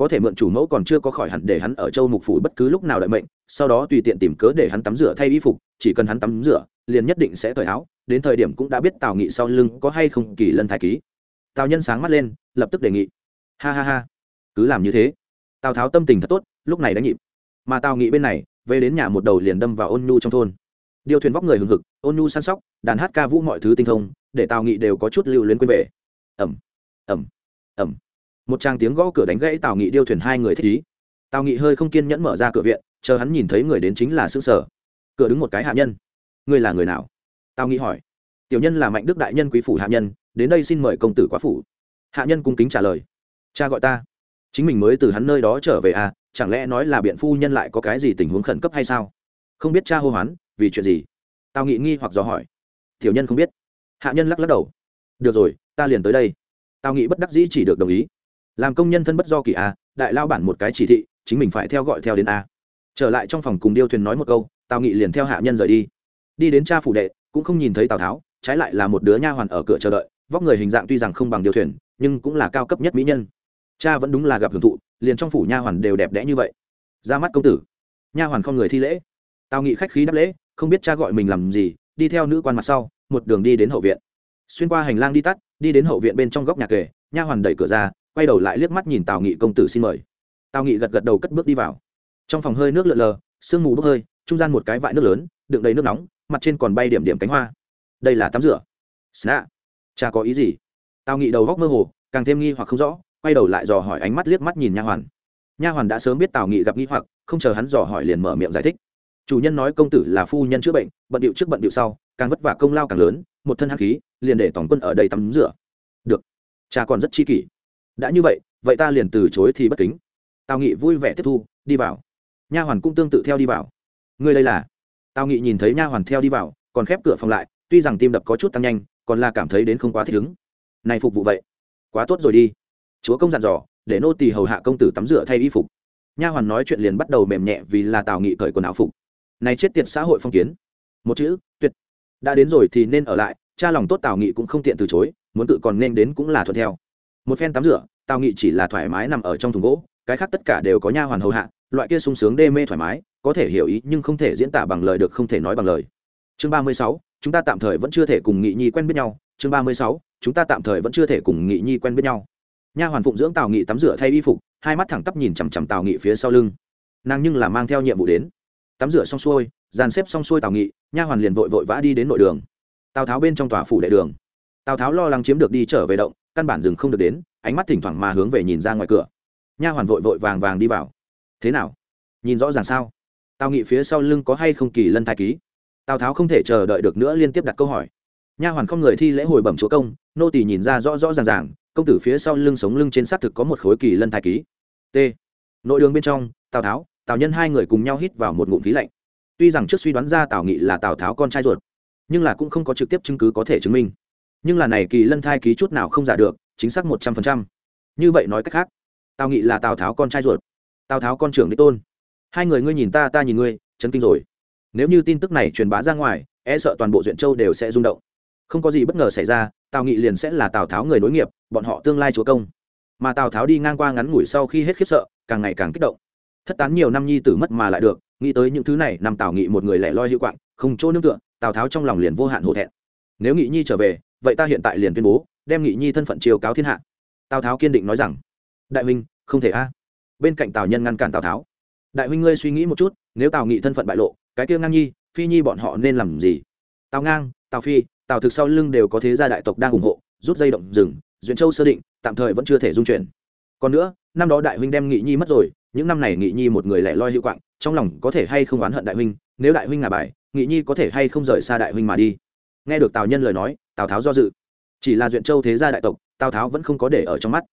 có thể mượn chủ mẫu còn chưa có khỏi hẳn để hắn ở châu mục phủ bất cứ lúc nào đợi mệnh, sau đó tùy tiện tìm cớ để hắn tắm rửa thay y phục, chỉ cần hắn tắm rửa, liền nhất định sẽ cởi áo, đến thời điểm cũng đã biết tào nghị sau lưng có hay không kỳ lân thái ký. Tào nhân sáng mắt lên, lập tức đề nghị. Ha ha ha, cứ làm như thế. Tào tháo tâm tình thật tốt, lúc này đã nhịp. Mà tào nghị bên này, về đến nhà một đầu liền đâm vào ôn nhu trong thôn. Điều thuyền vóc người hừng hực, ôn nhu săn sóc, đàn hát ca vũ mọi thứ tinh thông, để tào nghị đều có chút lưu luyến quên về. Ẩm ẩm ẩm một trang tiếng gõ cửa đánh gãy tào nghị điêu thuyền hai người thích ý. tào nghị hơi không kiên nhẫn mở ra cửa viện, chờ hắn nhìn thấy người đến chính là xương sở. cửa đứng một cái hạ nhân. ngươi là người nào? tào nghị hỏi. tiểu nhân là mạnh đức đại nhân quý phủ hạ nhân, đến đây xin mời công tử quá phủ. hạ nhân cung kính trả lời. cha gọi ta. chính mình mới từ hắn nơi đó trở về à chẳng lẽ nói là biện phu nhân lại có cái gì tình huống khẩn cấp hay sao? không biết cha hô hoán, vì chuyện gì? tào nghị nghi hoặc dò hỏi. tiểu nhân không biết. hạ nhân lắc lắc đầu. được rồi, ta liền tới đây. tào nghị bất đắc dĩ chỉ được đồng ý làm công nhân thân bất do kỳ a, đại lao bản một cái chỉ thị, chính mình phải theo gọi theo đến a. Trở lại trong phòng cùng điêu thuyền nói một câu, tào nghị liền theo hạ nhân rời đi. Đi đến cha phủ đệ, cũng không nhìn thấy tào tháo, trái lại là một đứa nha hoàn ở cửa chờ đợi, vóc người hình dạng tuy rằng không bằng điêu thuyền, nhưng cũng là cao cấp nhất mỹ nhân. Cha vẫn đúng là gặp hưởng thụ, liền trong phủ nha hoàn đều đẹp đẽ như vậy. Ra mắt công tử. Nha hoàn không người thi lễ. Tào nghị khách khí đáp lễ, không biết cha gọi mình làm gì, đi theo nữ quan mặt sau, một đường đi đến hậu viện. Xuyên qua hành lang đi tắt, đi đến hậu viện bên trong góc nhà kề, nha hoàn đẩy cửa ra quay đầu lại liếc mắt nhìn tào nghị công tử xin mời. Tào nghị gật gật đầu cất bước đi vào. Trong phòng hơi nước lợn lờ, sương mù bốc hơi, trung gian một cái vại nước lớn, đựng đầy nước nóng, mặt trên còn bay điểm điểm cánh hoa. Đây là tắm rửa. Sna, cha có ý gì? Tào nghị đầu góc mơ hồ, càng thêm nghi hoặc không rõ, quay đầu lại dò hỏi ánh mắt liếc mắt nhìn nha hoàn. Nha hoàn đã sớm biết tào nghị gặp nghi hoặc, không chờ hắn dò hỏi liền mở miệng giải thích. Chủ nhân nói công tử là phu nhân chữa bệnh, bận điệu trước bận điệu sau, càng vất vả công lao càng lớn, một thân hắc khí, liền để tổng quân ở đây tắm rửa. Được, cha còn rất chi kỷ đã như vậy vậy ta liền từ chối thì bất kính. Tào nghị vui vẻ tiếp thu, đi vào. Nha hoàn cũng tương tự theo đi vào. Ngươi đây là? Tào nghị nhìn thấy nha hoàn theo đi vào, còn khép cửa phòng lại, tuy rằng tim đập có chút tăng nhanh, còn là cảm thấy đến không quá thích ứng. Này phục vụ vậy, quá tốt rồi đi. Chúa công dặn dò, để nô tỳ hầu hạ công tử tắm rửa thay y phục. Nha hoàn nói chuyện liền bắt đầu mềm nhẹ vì là tào nghị cởi quần áo phục. Này chết tiệt xã hội phong kiến. Một chữ, tuyệt. Đã đến rồi thì nên ở lại, cha lòng tốt tào nghị cũng không tiện từ chối, muốn tự còn nên đến cũng là thuận theo một phen tắm rửa, tào nghị chỉ là thoải mái nằm ở trong thùng gỗ, cái khác tất cả đều có nha hoàn hầu hạ, loại kia sung sướng đê mê thoải mái, có thể hiểu ý nhưng không thể diễn tả bằng lời được không thể nói bằng lời. Chương ba mươi sáu, chúng ta tạm thời vẫn chưa thể cùng nghị nhi quen biết nhau. Chương ba mươi sáu, chúng ta tạm thời vẫn chưa thể cùng nghị nhi quen biết nhau. Nha hoàn phụng dưỡng tào nghị tắm rửa thay y phục, hai mắt thẳng tắp nhìn chằm chằm tào nghị phía sau lưng. Nàng nhưng là mang theo nhiệm vụ đến. Tắm rửa xong xuôi, dàn xếp xong xuôi tào nghị, nha hoàn liền vội vội vã đi đến nội đường. Tào tháo bên trong tòa phủ đệ đường. Tào tháo lo lắng chiếm được đi trở về động căn bản dừng không được đến, ánh mắt thỉnh thoảng mà hướng về nhìn ra ngoài cửa. Nha hoàn vội vội vàng vàng đi vào. Thế nào? Nhìn rõ ràng sao? Tào nghị phía sau lưng có hay không kỳ lân thai ký? Tào tháo không thể chờ đợi được nữa liên tiếp đặt câu hỏi. Nha hoàn không người thi lễ hồi bẩm chúa công, nô tỳ nhìn ra rõ rõ ràng ràng, công tử phía sau lưng sống lưng trên xác thực có một khối kỳ lân thai ký. T. Nội đường bên trong, tào tháo, tào nhân hai người cùng nhau hít vào một ngụm khí lạnh. Tuy rằng trước suy đoán ra tào nghị là tào tháo con trai ruột, nhưng là cũng không có trực tiếp chứng cứ có thể chứng minh nhưng là này kỳ lân thai ký chút nào không giả được, chính xác một trăm phần trăm. Như vậy nói cách khác, tào nghị là tào tháo con trai ruột, tào tháo con trưởng đế tôn. Hai người ngươi nhìn ta ta nhìn ngươi, chấn kinh rồi. Nếu như tin tức này truyền bá ra ngoài e sợ toàn bộ duyện châu đều sẽ rung động. Không có gì bất ngờ xảy ra, tào nghị liền sẽ là tào tháo người nối nghiệp, bọn họ tương lai chúa công. Mà tào tháo đi ngang qua ngắn ngủi sau khi hết khiếp sợ, càng ngày càng kích động. Thất tán nhiều năm nhi tử mất mà lại được, nghĩ tới những thứ này nằm tào nghị một người lẻ loi hữu quạng, không chỗ nương tựa, tào tháo trong lòng liền vô hạn hổ thẹn. Nếu nghị nhi trở về vậy ta hiện tại liền tuyên bố, đem nghị nhi thân phận chiều cáo thiên hạ. Tào tháo kiên định nói rằng, đại huynh, không thể a. Bên cạnh tào nhân ngăn cản tào tháo, đại huynh ngươi suy nghĩ một chút, nếu tào nghị thân phận bại lộ, cái kia ngang nhi, phi nhi bọn họ nên làm gì? Tào ngang, tào phi, tào thực sau lưng đều có thế gia đại tộc đang ủng hộ, rút dây động rừng, duyện châu sơ định, tạm thời vẫn chưa thể dung chuyển. Còn nữa, năm đó đại huynh đem nghị nhi mất rồi, những năm này nghị nhi một người lẻ loi hữu quạng, trong lòng có thể hay không oán hận đại huynh, nếu đại huynh ngả bài, nghị nhi có thể hay không rời xa đại huynh mà đi. Nghe được tào nhân lời nói tào tháo do dự chỉ là duyện châu thế gia đại tộc tào tháo vẫn không có để ở trong mắt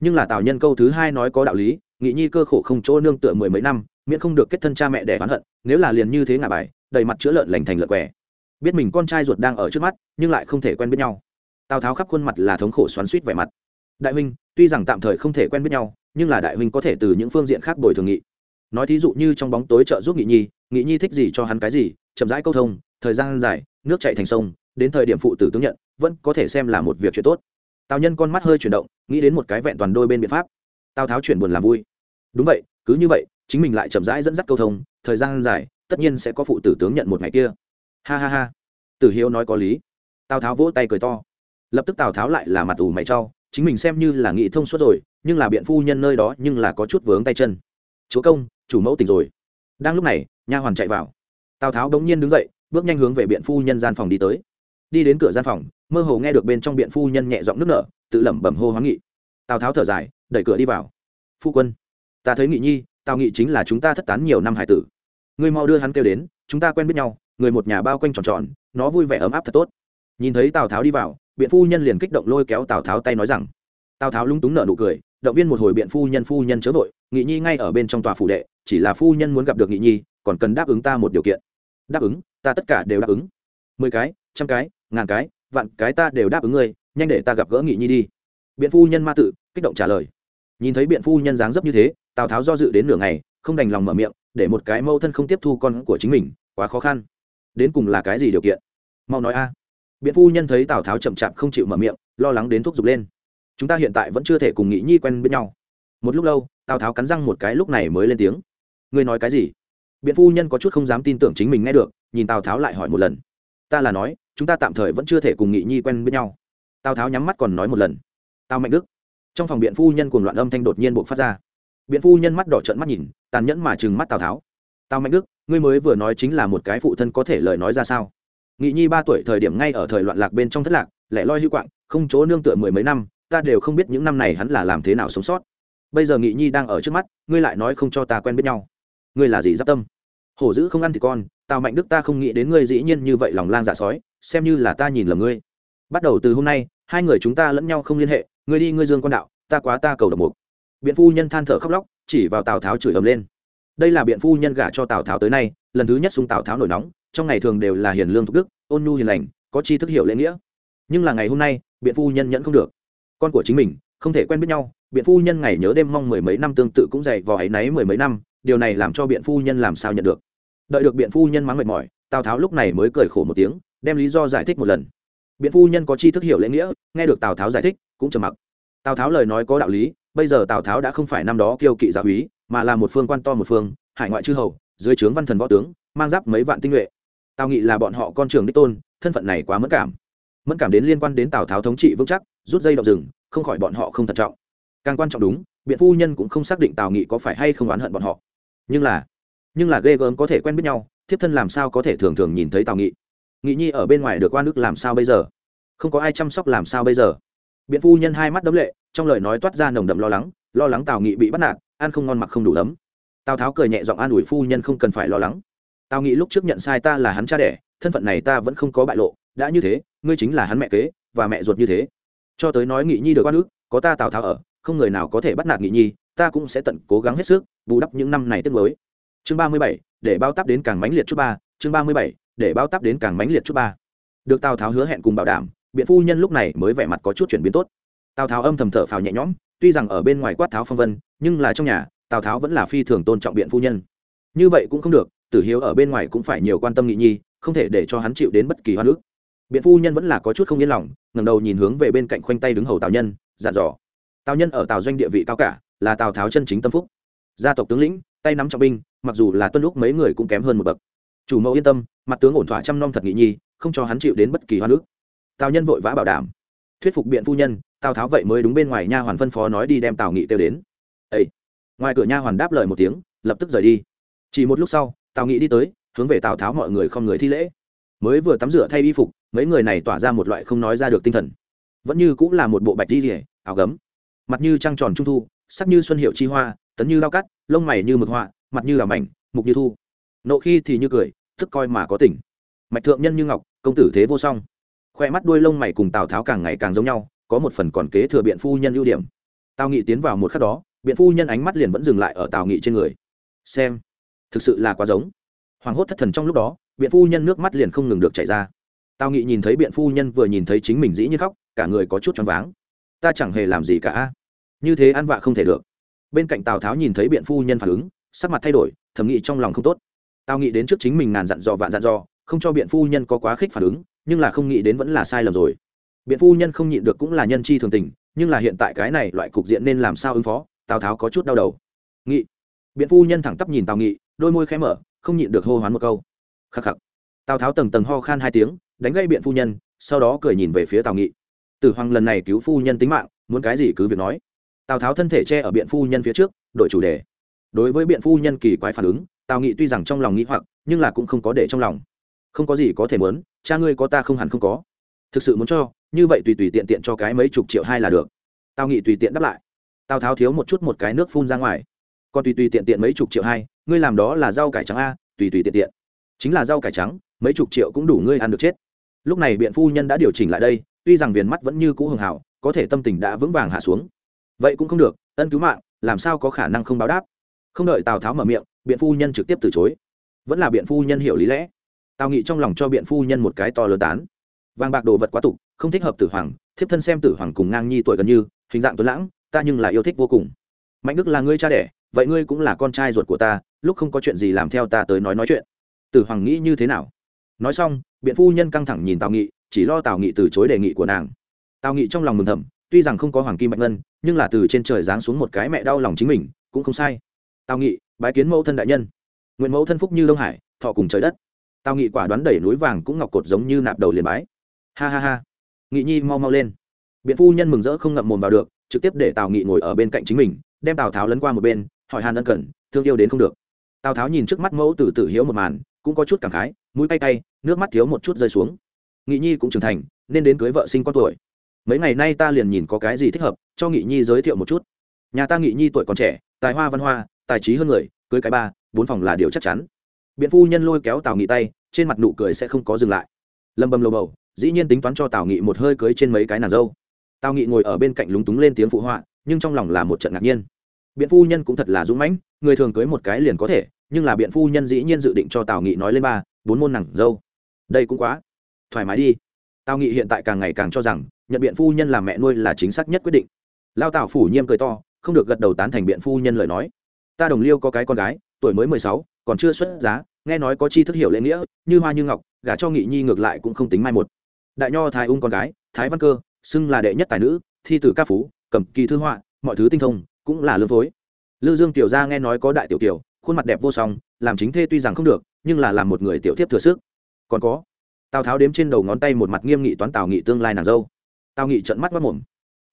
nhưng là tào nhân câu thứ hai nói có đạo lý nghị nhi cơ khổ không chỗ nương tựa mười mấy năm miễn không được kết thân cha mẹ để oán hận nếu là liền như thế ngả bài đầy mặt chữa lợn lành thành lợn quẻ biết mình con trai ruột đang ở trước mắt nhưng lại không thể quen biết nhau tào tháo khắp khuôn mặt là thống khổ xoắn suýt vẻ mặt đại huynh tuy rằng tạm thời không thể quen biết nhau nhưng là đại huynh có thể từ những phương diện khác bồi thường nghị nói thí dụ như trong bóng tối trợ giúp nghị nhi nghị nhi thích gì cho hắn cái gì chậm rãi câu thông thời gian dài nước chạy thành sông đến thời điểm phụ tử tướng nhận vẫn có thể xem là một việc chuyện tốt. Tào nhân con mắt hơi chuyển động nghĩ đến một cái vẹn toàn đôi bên biện pháp. Tào tháo chuyển buồn làm vui. Đúng vậy cứ như vậy chính mình lại chậm rãi dẫn dắt câu thông thời gian dài tất nhiên sẽ có phụ tử tướng nhận một ngày kia. Ha ha ha. Tử hiếu nói có lý. Tào tháo vỗ tay cười to. Lập tức tào tháo lại là mặt ủ mày cho, chính mình xem như là nghị thông suốt rồi nhưng là biện phu nhân nơi đó nhưng là có chút vướng tay chân. Chúa công chủ mẫu tỉnh rồi. Đang lúc này nha hoàn chạy vào. Tào tháo bỗng nhiên đứng dậy bước nhanh hướng về biện phu nhân gian phòng đi tới đi đến cửa gian phòng, mơ hồ nghe được bên trong biện phu nhân nhẹ giọng nước nở, tự lẩm bẩm hô hoáng nghị. Tào tháo thở dài, đẩy cửa đi vào. Phu quân, ta thấy nghị nhi, tào nghị chính là chúng ta thất tán nhiều năm hải tử. Ngươi mau đưa hắn kêu đến, chúng ta quen biết nhau, người một nhà bao quanh tròn tròn, nó vui vẻ ấm áp thật tốt. Nhìn thấy tào tháo đi vào, biện phu nhân liền kích động lôi kéo tào tháo tay nói rằng, tào tháo lung túng nở nụ cười, động viên một hồi biện phu nhân phu nhân chớ vội, nghị nhi ngay ở bên trong tòa phủ đệ, chỉ là phu nhân muốn gặp được nghị nhi, còn cần đáp ứng ta một điều kiện. Đáp ứng, ta tất cả đều đáp ứng. Mười cái, trăm cái ngàn cái, vạn cái ta đều đáp ứng ngươi, nhanh để ta gặp gỡ nghị nhi đi. Biện phu nhân ma tự, kích động trả lời. Nhìn thấy biện phu nhân dáng dấp như thế, tào tháo do dự đến nửa ngày, không đành lòng mở miệng, để một cái mâu thân không tiếp thu con của chính mình, quá khó khăn. Đến cùng là cái gì điều kiện? Mau nói a. Biện phu nhân thấy tào tháo chậm chạp không chịu mở miệng, lo lắng đến thúc giục lên. Chúng ta hiện tại vẫn chưa thể cùng nghị nhi quen biết nhau. Một lúc lâu, tào tháo cắn răng một cái lúc này mới lên tiếng. Ngươi nói cái gì? Biện phu nhân có chút không dám tin tưởng chính mình nghe được, nhìn tào tháo lại hỏi một lần. Ta là nói chúng ta tạm thời vẫn chưa thể cùng nghị nhi quen biết nhau. Tào tháo nhắm mắt còn nói một lần. Tào mạnh đức. Trong phòng biện phu nhân cùng loạn âm thanh đột nhiên buộc phát ra. Biện phu nhân mắt đỏ trợn mắt nhìn, tàn nhẫn mà trừng mắt tào tháo. Tào mạnh đức, ngươi mới vừa nói chính là một cái phụ thân có thể lời nói ra sao? Nghị nhi ba tuổi thời điểm ngay ở thời loạn lạc bên trong thất lạc, lẻ loi hư quạng, không chỗ nương tựa mười mấy năm, ta đều không biết những năm này hắn là làm thế nào sống sót. Bây giờ nghị nhi đang ở trước mắt, ngươi lại nói không cho ta quen biết nhau. Ngươi là gì giáp tâm? Hổ dữ không ăn thì con, tào mạnh đức ta không nghĩ đến ngươi dĩ nhiên như vậy lòng lang dạ sói xem như là ta nhìn lầm ngươi. Bắt đầu từ hôm nay, hai người chúng ta lẫn nhau không liên hệ, ngươi đi, ngươi dương quan đạo, ta quá ta cầu độc mục. Biện phu nhân than thở khóc lóc, chỉ vào tào tháo chửi ầm lên. Đây là biện phu nhân gả cho tào tháo tới nay, lần thứ nhất xung tào tháo nổi nóng, trong ngày thường đều là hiền lương thục đức, ôn nhu hiền lành, có chi thức hiểu lễ nghĩa. Nhưng là ngày hôm nay, biện phu nhân nhẫn không được. Con của chính mình, không thể quen biết nhau, biện phu nhân ngày nhớ đêm mong mười mấy năm tương tự cũng dày vò ấy náy mười mấy năm, điều này làm cho biện phu nhân làm sao nhận được. Đợi được biện phu nhân mắng mệt mỏi, tào tháo lúc này mới cười khổ một tiếng đem lý do giải thích một lần. Biện phu nhân có chi thức hiểu lễ nghĩa, nghe được tào tháo giải thích, cũng trầm mặc. Tào tháo lời nói có đạo lý, bây giờ tào tháo đã không phải năm đó kiêu kỵ giáo húy mà là một phương quan to một phương, hải ngoại chư hầu, dưới trướng văn thần võ tướng, mang giáp mấy vạn tinh nhuệ. Tào nghị là bọn họ con trường đích tôn, thân phận này quá mất cảm. Mất cảm đến liên quan đến tào tháo thống trị vững chắc, rút dây động rừng, không khỏi bọn họ không thận trọng. Càng quan trọng đúng, biện phu nhân cũng không xác định tào nghị có phải hay không oán hận bọn họ. Nhưng là nhưng là ghê gớm có thể quen biết nhau, thiếp thân làm sao có thể thường thường nhìn thấy tào nghị? Nghị nhi ở bên ngoài được quan ức làm sao bây giờ? Không có ai chăm sóc làm sao bây giờ? Biện phu nhân hai mắt đấm lệ, trong lời nói toát ra nồng đậm lo lắng lo lắng tào nghị bị bắt nạt, ăn không ngon mặc không đủ lắm tào tháo cười nhẹ giọng an ủi phu nhân không cần phải lo lắng. Tào nghị lúc trước nhận sai ta là hắn cha đẻ, thân phận này ta vẫn không có bại lộ, đã như thế, ngươi chính là hắn mẹ kế, và mẹ ruột như thế. Cho tới nói nghị nhi được quan ức, có ta tào tháo ở, không người nào có thể bắt nạt nghị nhi, ta cũng sẽ tận cố gắng hết sức, bù đắp những năm này tiết mới chương ba mươi bảy, để bao tắp đến càng mãnh liệt chút ba, chương ba mươi bảy để bao tắp đến càng mãnh liệt chút ba. Được tào tháo hứa hẹn cùng bảo đảm, biện phu nhân lúc này mới vẻ mặt có chút chuyển biến tốt. Tào tháo âm thầm thở phào nhẹ nhõm, tuy rằng ở bên ngoài quát tháo phong vân, nhưng là trong nhà, tào tháo vẫn là phi thường tôn trọng biện phu nhân. Như vậy cũng không được, tử hiếu ở bên ngoài cũng phải nhiều quan tâm nghị nhi, không thể để cho hắn chịu đến bất kỳ hoa nước biện phu nhân vẫn là có chút không yên lòng, ngẩng đầu nhìn hướng về bên cạnh khoanh tay đứng hầu tào nhân, dặn dò. Tào nhân ở tào doanh địa vị cao cả, là tào tháo chân chính tâm phúc. Gia tộc tướng lĩnh, tay nắm trọng binh, mặc dù là tuân lúc mấy người cũng kém hơn một bậc. Chủ mẫu yên tâm mặt tướng ổn thỏa trăm nom thật nghị nhi, không cho hắn chịu đến bất kỳ hoa nước tào nhân vội vã bảo đảm. Thuyết phục biện phu nhân, tào tháo vậy mới đúng bên ngoài nha hoàn phân phó nói đi đem tào nghị kêu đến. Ấy ngoài cửa nha hoàn đáp lời một tiếng, lập tức rời đi. Chỉ một lúc sau, tào nghị đi tới, hướng về tào tháo mọi người không người thi lễ. Mới vừa tắm rửa thay y phục, mấy người này tỏa ra một loại không nói ra được tinh thần. Vẫn như cũng là một bộ bạch đi rỉa áo gấm. Mặt như trăng tròn trung thu, sắc như xuân hiệu chi hoa, tấn như lao cắt, lông mày như mực họa, mặt như làm mảnh, mục như thu. Nộ khi thì như cười thức coi mà có tỉnh mạch thượng nhân như ngọc, công tử thế vô song. Khoe mắt đuôi lông mày cùng tào tháo càng ngày càng giống nhau, có một phần còn kế thừa biện phu nhân ưu điểm. Tào nghị tiến vào một khắc đó, biện phu nhân ánh mắt liền vẫn dừng lại ở tào nghị trên người. Xem, thực sự là quá giống. Hoàng hốt thất thần trong lúc đó, biện phu nhân nước mắt liền không ngừng được chảy ra. Tào nghị nhìn thấy biện phu nhân vừa nhìn thấy chính mình dĩ như khóc, cả người có chút choáng váng. Ta chẳng hề làm gì cả như thế ăn vạ không thể được. Bên cạnh tào tháo nhìn thấy biện phu nhân phản ứng, sắc mặt thay đổi, thầm nghĩ trong lòng không tốt tào nghĩ đến trước chính mình ngàn dặn dò vạn dặn dò, không cho biện phu nhân có quá khích phản ứng, nhưng là không nghĩ đến vẫn là sai lầm rồi. Biện phu nhân không nhịn được cũng là nhân chi thường tình, nhưng là hiện tại cái này loại cục diện nên làm sao ứng phó, tào tháo có chút đau đầu. Nghị. Biện phu nhân thẳng tắp nhìn tào nghị, đôi môi khẽ mở, không nhịn được hô hoán một câu. Khắc khắc. Tào tháo tầng tầng ho khan hai tiếng, đánh gây biện phu nhân, sau đó cười nhìn về phía tào nghị. Tử hoàng lần này cứu phu nhân tính mạng, muốn cái gì cứ việc nói. Tào tháo thân thể che ở biện phu nhân phía trước, đổi chủ đề. Đối với biện phu nhân kỳ quái phản ứng tào nghị tuy rằng trong lòng nghĩ hoặc, nhưng là cũng không có để trong lòng. Không có gì có thể muốn, cha ngươi có ta không hẳn không có. Thực sự muốn cho, như vậy tùy tùy tiện tiện cho cái mấy chục triệu hai là được. Tào nghị tùy tiện đáp lại. Tào tháo thiếu một chút một cái nước phun ra ngoài. Còn tùy tùy tiện tiện mấy chục triệu hai, ngươi làm đó là rau cải trắng a, tùy tùy tiện tiện. Chính là rau cải trắng, mấy chục triệu cũng đủ ngươi ăn được chết. Lúc này biện phu nhân đã điều chỉnh lại đây, tuy rằng viền mắt vẫn như cũ hường hảo, có thể tâm tình đã vững vàng hạ xuống. Vậy cũng không được, ân cứu mạng, làm sao có khả năng không báo đáp. Không đợi tào tháo mở miệng biện phu nhân trực tiếp từ chối. Vẫn là biện phu nhân hiểu lý lẽ. Tào nghị trong lòng cho biện phu nhân một cái to lớn tán. Vàng bạc đồ vật quá tục, không thích hợp tử hoàng, thiếp thân xem tử hoàng cùng ngang nhi tuổi gần như, hình dạng tuấn lãng, ta nhưng là yêu thích vô cùng. Mạnh đức là ngươi cha đẻ, vậy ngươi cũng là con trai ruột của ta, lúc không có chuyện gì làm theo ta tới nói nói chuyện. Tử hoàng nghĩ như thế nào? Nói xong, biện phu nhân căng thẳng nhìn tào nghị, chỉ lo tào nghị từ chối đề nghị của nàng. Tào nghị trong lòng mừng thầm, tuy rằng không có hoàng kim mạnh ngân, nhưng là từ trên trời giáng xuống một cái mẹ đau lòng chính mình, cũng không sai. Tào nghị bái kiến mẫu thân đại nhân. Nguyện mẫu thân phúc như đông hải, thọ cùng trời đất. Tào nghị quả đoán đẩy núi vàng cũng ngọc cột giống như nạp đầu liền bái. Ha ha ha. Nghị nhi mau mau lên. Biện phu nhân mừng rỡ không ngậm mồm vào được, trực tiếp để tào nghị ngồi ở bên cạnh chính mình, đem tào tháo lấn qua một bên, hỏi hàn ân cần, thương yêu đến không được. Tào tháo nhìn trước mắt mẫu từ tử hiếu một màn, cũng có chút cảm khái, mũi cay cay, nước mắt thiếu một chút rơi xuống. Nghị nhi cũng trưởng thành, nên đến cưới vợ sinh con tuổi. Mấy ngày nay ta liền nhìn có cái gì thích hợp, cho nghị nhi giới thiệu một chút. Nhà ta nghị nhi tuổi còn trẻ, tài hoa văn hoa tài trí hơn người, cưới cái ba, bốn phòng là điều chắc chắn. Biện phu nhân lôi kéo tào nghị tay, trên mặt nụ cười sẽ không có dừng lại. Lâm bầm lầu bầu, dĩ nhiên tính toán cho tào nghị một hơi cưới trên mấy cái nàng dâu. Tào nghị ngồi ở bên cạnh lúng túng lên tiếng phụ họa, nhưng trong lòng là một trận ngạc nhiên. Biện phu nhân cũng thật là dũng mãnh, người thường cưới một cái liền có thể, nhưng là biện phu nhân dĩ nhiên dự định cho tào nghị nói lên ba, bốn môn nàng dâu. Đây cũng quá thoải mái đi. Tào nghị hiện tại càng ngày càng cho rằng, nhận biện phu nhân làm mẹ nuôi là chính xác nhất quyết định. Lao tào phủ nhiêm cười to, không được gật đầu tán thành biện phu nhân lời nói ta đồng liêu có cái con gái, tuổi mới mười sáu, còn chưa xuất giá, nghe nói có chi thức hiểu lễ nghĩa, như hoa như ngọc, gả cho nghị nhi ngược lại cũng không tính mai một. Đại nho thái ung con gái, thái văn cơ, xưng là đệ nhất tài nữ, thi tử ca phú, cầm kỳ thư họa, mọi thứ tinh thông, cũng là lương phối. Lư dương tiểu gia nghe nói có đại tiểu tiểu khuôn mặt đẹp vô song, làm chính thê tuy rằng không được, nhưng là làm một người tiểu thiếp thừa sức. Còn có, tào tháo đếm trên đầu ngón tay một mặt nghiêm nghị toán tào nghị tương lai nàng dâu. Tào nghị trận mắt mất mồm.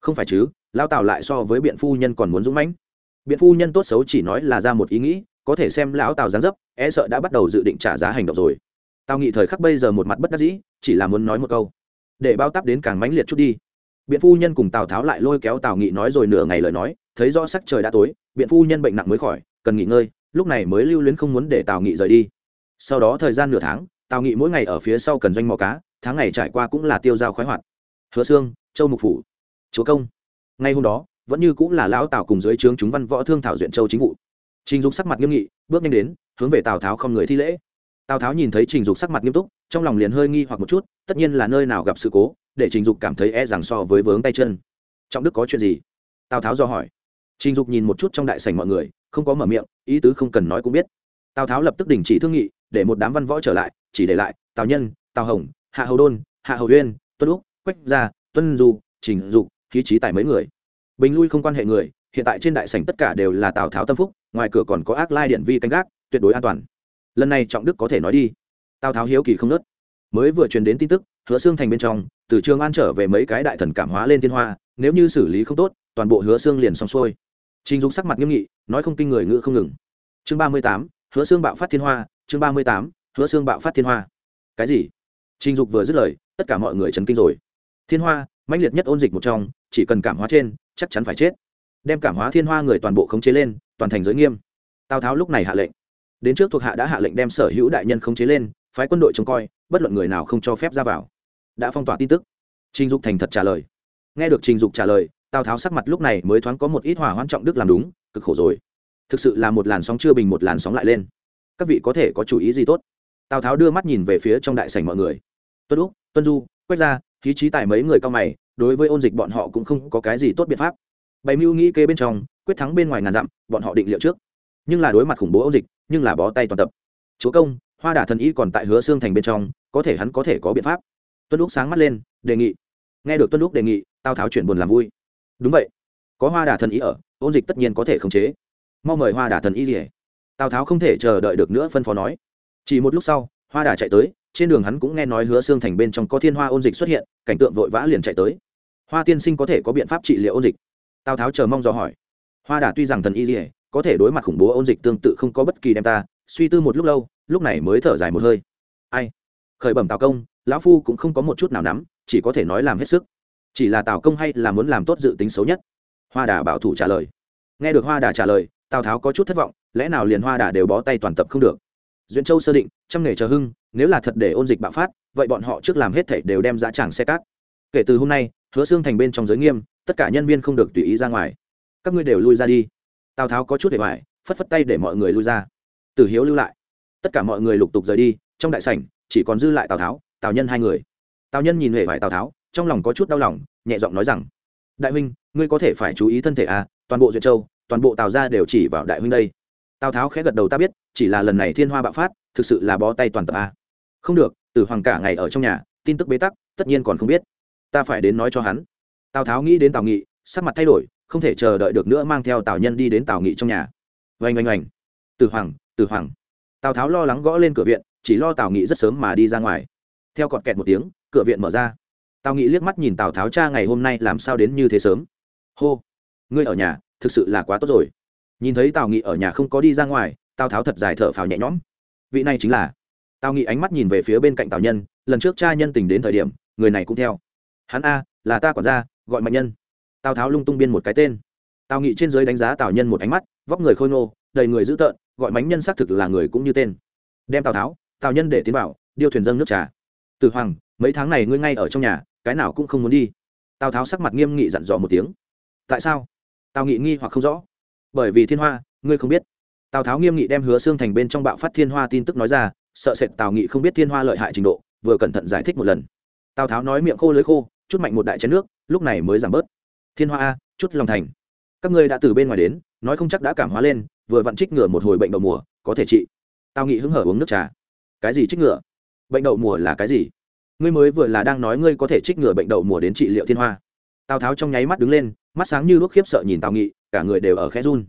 Không phải chứ lao tào lại so với biện phu nhân còn muốn dũng mãnh biện phu nhân tốt xấu chỉ nói là ra một ý nghĩ, có thể xem lão tào gián dấp e sợ đã bắt đầu dự định trả giá hành động rồi. Tào nghị thời khắc bây giờ một mặt bất đắc dĩ, chỉ là muốn nói một câu. Để bao tắp đến càng mãnh liệt chút đi. Biện phu nhân cùng tào tháo lại lôi kéo tào nghị nói rồi nửa ngày lời nói, thấy rõ sắc trời đã tối, biện phu nhân bệnh nặng mới khỏi, cần nghỉ ngơi, lúc này mới lưu luyến không muốn để tào nghị rời đi. Sau đó thời gian nửa tháng, tào nghị mỗi ngày ở phía sau cần doanh mò cá, tháng ngày trải qua cũng là tiêu dao khoái hoạt. Hứa xương châu mục phủ, chúa công. Ngay hôm đó vẫn như cũng là lão tào cùng dưới trướng chúng văn võ thương thảo duyện châu chính vụ. Trình dục sắc mặt nghiêm nghị, bước nhanh đến, hướng về tào tháo không người thi lễ. Tào tháo nhìn thấy trình dục sắc mặt nghiêm túc, trong lòng liền hơi nghi hoặc một chút, tất nhiên là nơi nào gặp sự cố, để trình dục cảm thấy e rằng so với vướng tay chân. Trọng đức có chuyện gì? Tào tháo do hỏi. Trình dục nhìn một chút trong đại sảnh mọi người, không có mở miệng, ý tứ không cần nói cũng biết. Tào tháo lập tức đình chỉ thương nghị, để một đám văn võ trở lại, chỉ để lại tào nhân, tào hồng, hạ hầu đôn, hạ hầu uyên, tuân úc, quách gia, tuân du trình dục, khí trí tài mấy người bình lui không quan hệ người, hiện tại trên đại sảnh tất cả đều là tào tháo tâm phúc, ngoài cửa còn có ác lai điện vi canh gác, tuyệt đối an toàn. Lần này trọng đức có thể nói đi. Tào tháo hiếu kỳ không nớt. Mới vừa truyền đến tin tức, hứa xương thành bên trong, từ trường an trở về mấy cái đại thần cảm hóa lên thiên hoa, nếu như xử lý không tốt, toàn bộ hứa xương liền xong xuôi. Trình dục sắc mặt nghiêm nghị, nói không kinh người ngự không ngừng. Chương ba mươi tám, hứa xương bạo phát thiên hoa, chương ba mươi tám, hứa xương bạo phát thiên hoa. Cái gì? Trình dục vừa dứt lời, tất cả mọi người chấn kinh rồi. Thiên hoa, mãnh liệt nhất ôn dịch một trong, chỉ cần cảm hóa trên chắc chắn phải chết. Đem cảm hóa thiên hoa người toàn bộ khống chế lên, toàn thành giới nghiêm. Tào tháo lúc này hạ lệnh. Đến trước thuộc hạ đã hạ lệnh đem sở hữu đại nhân khống chế lên, phái quân đội trông coi, bất luận người nào không cho phép ra vào. Đã phong tỏa tin tức. Trình dục thành thật trả lời. Nghe được trình dục trả lời, tào tháo sắc mặt lúc này mới thoáng có một ít hỏa hoãn trọng đức làm đúng, cực khổ rồi. Thực sự là một làn sóng chưa bình một làn sóng lại lên. Các vị có thể có chủ ý gì tốt? Tào tháo đưa mắt nhìn về phía trong đại sảnh mọi người. Tuân úc, tuân du quét ra khí trí tài mấy người cao mày, đối với ôn dịch bọn họ cũng không có cái gì tốt biện pháp. Bày mưu nghĩ kế bên trong, quyết thắng bên ngoài ngàn dặm, bọn họ định liệu trước. Nhưng là đối mặt khủng bố ôn dịch, nhưng là bó tay toàn tập. Chúa công, hoa đà thần y còn tại hứa xương thành bên trong, có thể hắn có thể có biện pháp. Tuân úc sáng mắt lên, đề nghị. Nghe được tuân úc đề nghị, tào tháo chuyển buồn làm vui. Đúng vậy. Có hoa đà thần y ở, ôn dịch tất nhiên có thể khống chế. Mau mời hoa đà thần y gì tào tháo không thể chờ đợi được nữa, phân phó nói. Chỉ một lúc sau, hoa đà chạy tới trên đường hắn cũng nghe nói hứa xương thành bên trong có thiên hoa ôn dịch xuất hiện, cảnh tượng vội vã liền chạy tới. Hoa tiên sinh có thể có biện pháp trị liệu ôn dịch? Tào tháo chờ mong dò hỏi. Hoa đà tuy rằng thần y dỉa có thể đối mặt khủng bố ôn dịch tương tự không có bất kỳ đem ta, suy tư một lúc lâu, lúc này mới thở dài một hơi. Ai? Khởi bẩm tào công, lão phu cũng không có một chút nào nắm, chỉ có thể nói làm hết sức. Chỉ là tào công hay là muốn làm tốt dự tính xấu nhất? Hoa đà bảo thủ trả lời. Nghe được hoa đà trả lời, tào tháo có chút thất vọng, lẽ nào liền hoa đà đều bó tay toàn tập không được? Duyên châu sơ định, trăm nghề chờ hưng, nếu là thật để ôn dịch bạo phát, vậy bọn họ trước làm hết thảy đều đem giá tràng xe cát. Kể từ hôm nay, hứa xương thành bên trong giới nghiêm, tất cả nhân viên không được tùy ý ra ngoài. Các ngươi đều lui ra đi. Tào tháo có chút để hoài phất phất tay để mọi người lui ra. Tử hiếu lưu lại. Tất cả mọi người lục tục rời đi, trong đại sảnh, chỉ còn dư lại tào tháo, tào nhân hai người. Tào nhân nhìn huệ vải tào tháo, trong lòng có chút đau lòng, nhẹ giọng nói rằng, đại huynh, ngươi có thể phải chú ý thân thể à toàn bộ duyệt châu, toàn bộ tào ra đều chỉ vào đại huynh đây tào tháo khẽ gật đầu ta biết chỉ là lần này thiên hoa bạo phát thực sự là bó tay toàn tập a không được tử hoàng cả ngày ở trong nhà tin tức bế tắc tất nhiên còn không biết ta phải đến nói cho hắn tào tháo nghĩ đến tào nghị sắc mặt thay đổi không thể chờ đợi được nữa mang theo tào nhân đi đến tào nghị trong nhà oanh oanh oanh tử hoàng tử hoàng tào tháo lo lắng gõ lên cửa viện chỉ lo tào nghị rất sớm mà đi ra ngoài theo cọt kẹt một tiếng cửa viện mở ra tào nghị liếc mắt nhìn tào tháo cha ngày hôm nay làm sao đến như thế sớm hô ngươi ở nhà thực sự là quá tốt rồi nhìn thấy tào nghị ở nhà không có đi ra ngoài, tào tháo thật dài thở phào nhẹ nhõm. Vị này chính là tào nghị ánh mắt nhìn về phía bên cạnh tào nhân, lần trước cha nhân tình đến thời điểm, người này cũng theo. Hắn a, là ta quản gia, gọi mạnh nhân. Tào tháo lung tung biên một cái tên. Tào nghị trên giới đánh giá tào nhân một ánh mắt, vóc người khôi ngô, đầy người dữ tợn, gọi mánh nhân xác thực là người cũng như tên. Đem tào tháo, tào nhân để tiến vào, điêu thuyền dâng nước trà. Từ hoàng, mấy tháng này ngươi ngay ở trong nhà, cái nào cũng không muốn đi. Tào tháo sắc mặt nghiêm nghị dặn dò một tiếng. Tại sao? Tào nghị nghi hoặc không rõ bởi vì thiên hoa, ngươi không biết. Tào tháo nghiêm nghị đem hứa xương thành bên trong bạo phát thiên hoa tin tức nói ra, sợ sệt tào nghị không biết thiên hoa lợi hại trình độ, vừa cẩn thận giải thích một lần. Tào tháo nói miệng khô lưới khô, chút mạnh một đại chén nước, lúc này mới giảm bớt. Thiên hoa a, chút lòng thành. Các ngươi đã từ bên ngoài đến, nói không chắc đã cảm hóa lên, vừa vặn trích ngừa một hồi bệnh đậu mùa, có thể trị. Tào nghị hứng hở uống nước trà. Cái gì trích ngừa bệnh đậu mùa là cái gì? Ngươi mới vừa là đang nói ngươi có thể trích ngừa bệnh đậu mùa đến trị liệu thiên hoa tào tháo trong nháy mắt đứng lên, mắt sáng như lúc khiếp sợ nhìn tào nghị, cả người đều ở khẽ run.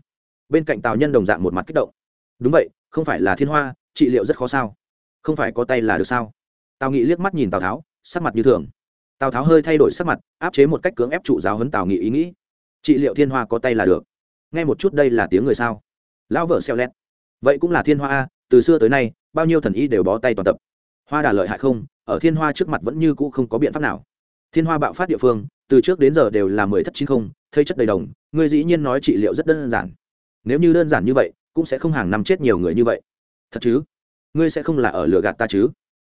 Bên cạnh tào nhân đồng dạng một mặt kích động. Đúng vậy, không phải là thiên hoa, trị liệu rất khó sao? Không phải có tay là được sao? Tào nghị liếc mắt nhìn tào tháo, sắc mặt như thường. Tào tháo hơi thay đổi sắc mặt, áp chế một cách cưỡng ép trụ giáo hấn tào nghị ý nghĩ. Trị liệu thiên hoa có tay là được. Nghe một chút đây là tiếng người sao? Lão vợ xeo lét vậy cũng là thiên hoa a, từ xưa tới nay, bao nhiêu thần y đều bó tay toàn tập. Hoa đà lợi hại không, ở thiên hoa trước mặt vẫn như cũ không có biện pháp nào thiên hoa bạo phát địa phương, từ trước đến giờ đều là mười thất chín không, thây chất đầy đồng, ngươi dĩ nhiên nói trị liệu rất đơn giản. Nếu như đơn giản như vậy, cũng sẽ không hàng năm chết nhiều người như vậy. Thật chứ? Ngươi sẽ không là ở lừa gạt ta chứ?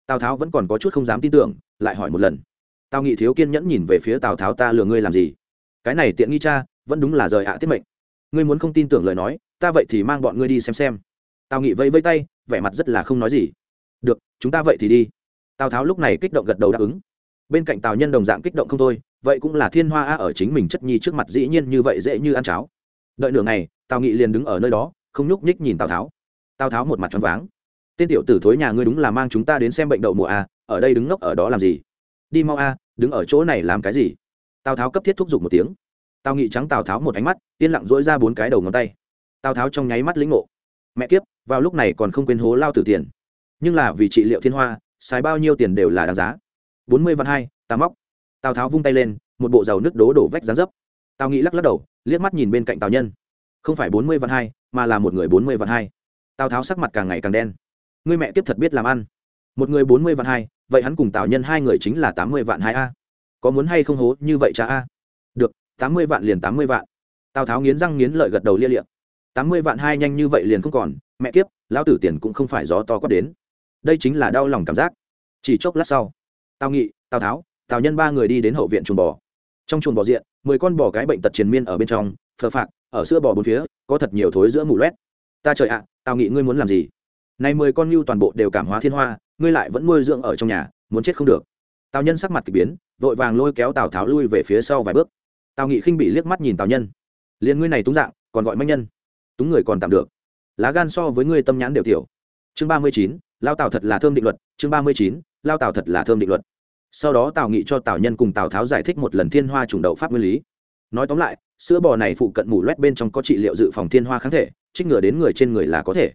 Tào tháo vẫn còn có chút không dám tin tưởng, lại hỏi một lần. Tào nghị thiếu kiên nhẫn nhìn về phía tào tháo ta lừa ngươi làm gì? Cái này tiện nghi cha, vẫn đúng là rời ạ tiết mệnh. Ngươi muốn không tin tưởng lời nói, ta vậy thì mang bọn ngươi đi xem xem. Tào nghị vẫy vẫy tay, vẻ mặt rất là không nói gì. Được, chúng ta vậy thì đi. Tào tháo lúc này kích động gật đầu đáp ứng bên cạnh tào nhân đồng dạng kích động không thôi, vậy cũng là thiên hoa a ở chính mình chất nhi trước mặt dĩ nhiên như vậy dễ như ăn cháo. Đợi nửa ngày, tào nghị liền đứng ở nơi đó, không nhúc nhích nhìn tào tháo. Tào tháo một mặt choáng váng. Tên tiểu tử thối nhà ngươi đúng là mang chúng ta đến xem bệnh đậu mùa a ở đây đứng ngốc ở đó làm gì? Đi mau a đứng ở chỗ này làm cái gì? Tào tháo cấp thiết thúc giục một tiếng. Tào nghị trắng tào tháo một ánh mắt, yên lặng dỗi ra bốn cái đầu ngón tay. Tào tháo trong nháy mắt lĩnh ngộ. Mẹ kiếp, vào lúc này còn không quên hố lao tử tiền. Nhưng là vì trị liệu thiên hoa, xài bao nhiêu tiền đều là đáng giá bốn mươi vạn hai tà móc. Tào tháo vung tay lên, một bộ dầu nước đố đổ vách dán dấp. Tào nghị lắc lắc đầu, liếc mắt nhìn bên cạnh tào nhân. Không phải bốn mươi vạn hai, mà là một người bốn mươi vạn hai. Tào tháo sắc mặt càng ngày càng đen. Người mẹ tiếp thật biết làm ăn. Một người bốn mươi vạn hai, vậy hắn cùng tào nhân hai người chính là tám mươi vạn hai a. Có muốn hay không hố như vậy cha a? Được, tám mươi vạn liền tám mươi vạn. Tào tháo nghiến răng nghiến lợi gật đầu lia liệm tám mươi vạn hai nhanh như vậy liền không còn, mẹ kiếp, lão tử tiền cũng không phải gió to quát đến. Đây chính là đau lòng cảm giác. Chỉ chốc lát sau tào nghị, tào tháo, tào nhân ba người đi đến hậu viện chuồng bò. Trong chuồng bò diện, mười con bò cái bệnh tật triền miên ở bên trong, phờ phạc, ở giữa bò bốn phía, có thật nhiều thối giữa mù loét. Ta trời ạ, tào nghị ngươi muốn làm gì? Này mười con ngưu toàn bộ đều cảm hóa thiên hoa, ngươi lại vẫn nuôi dưỡng ở trong nhà, muốn chết không được. Tào nhân sắc mặt k ỳ biến, vội vàng lôi kéo tào tháo lui về phía sau vài bước. Tào nghị khinh bị liếc mắt nhìn tào nhân. Liền ngươi này túng dạng, còn gọi manh nhân. Túng người còn tạm được. Lá gan so với ngươi tâm nhãn đều tiểu. Chương ba mươi chín, lao tào thật là thơm định luật, chương ba mươi chín, lao tào thật là thơm định luật sau đó tào nghị cho tào nhân cùng tào tháo giải thích một lần thiên hoa trùng đậu pháp nguyên lý. Nói tóm lại, sữa bò này phụ cận mủ loét bên trong có trị liệu dự phòng thiên hoa kháng thể, trích ngừa đến người trên người là có thể.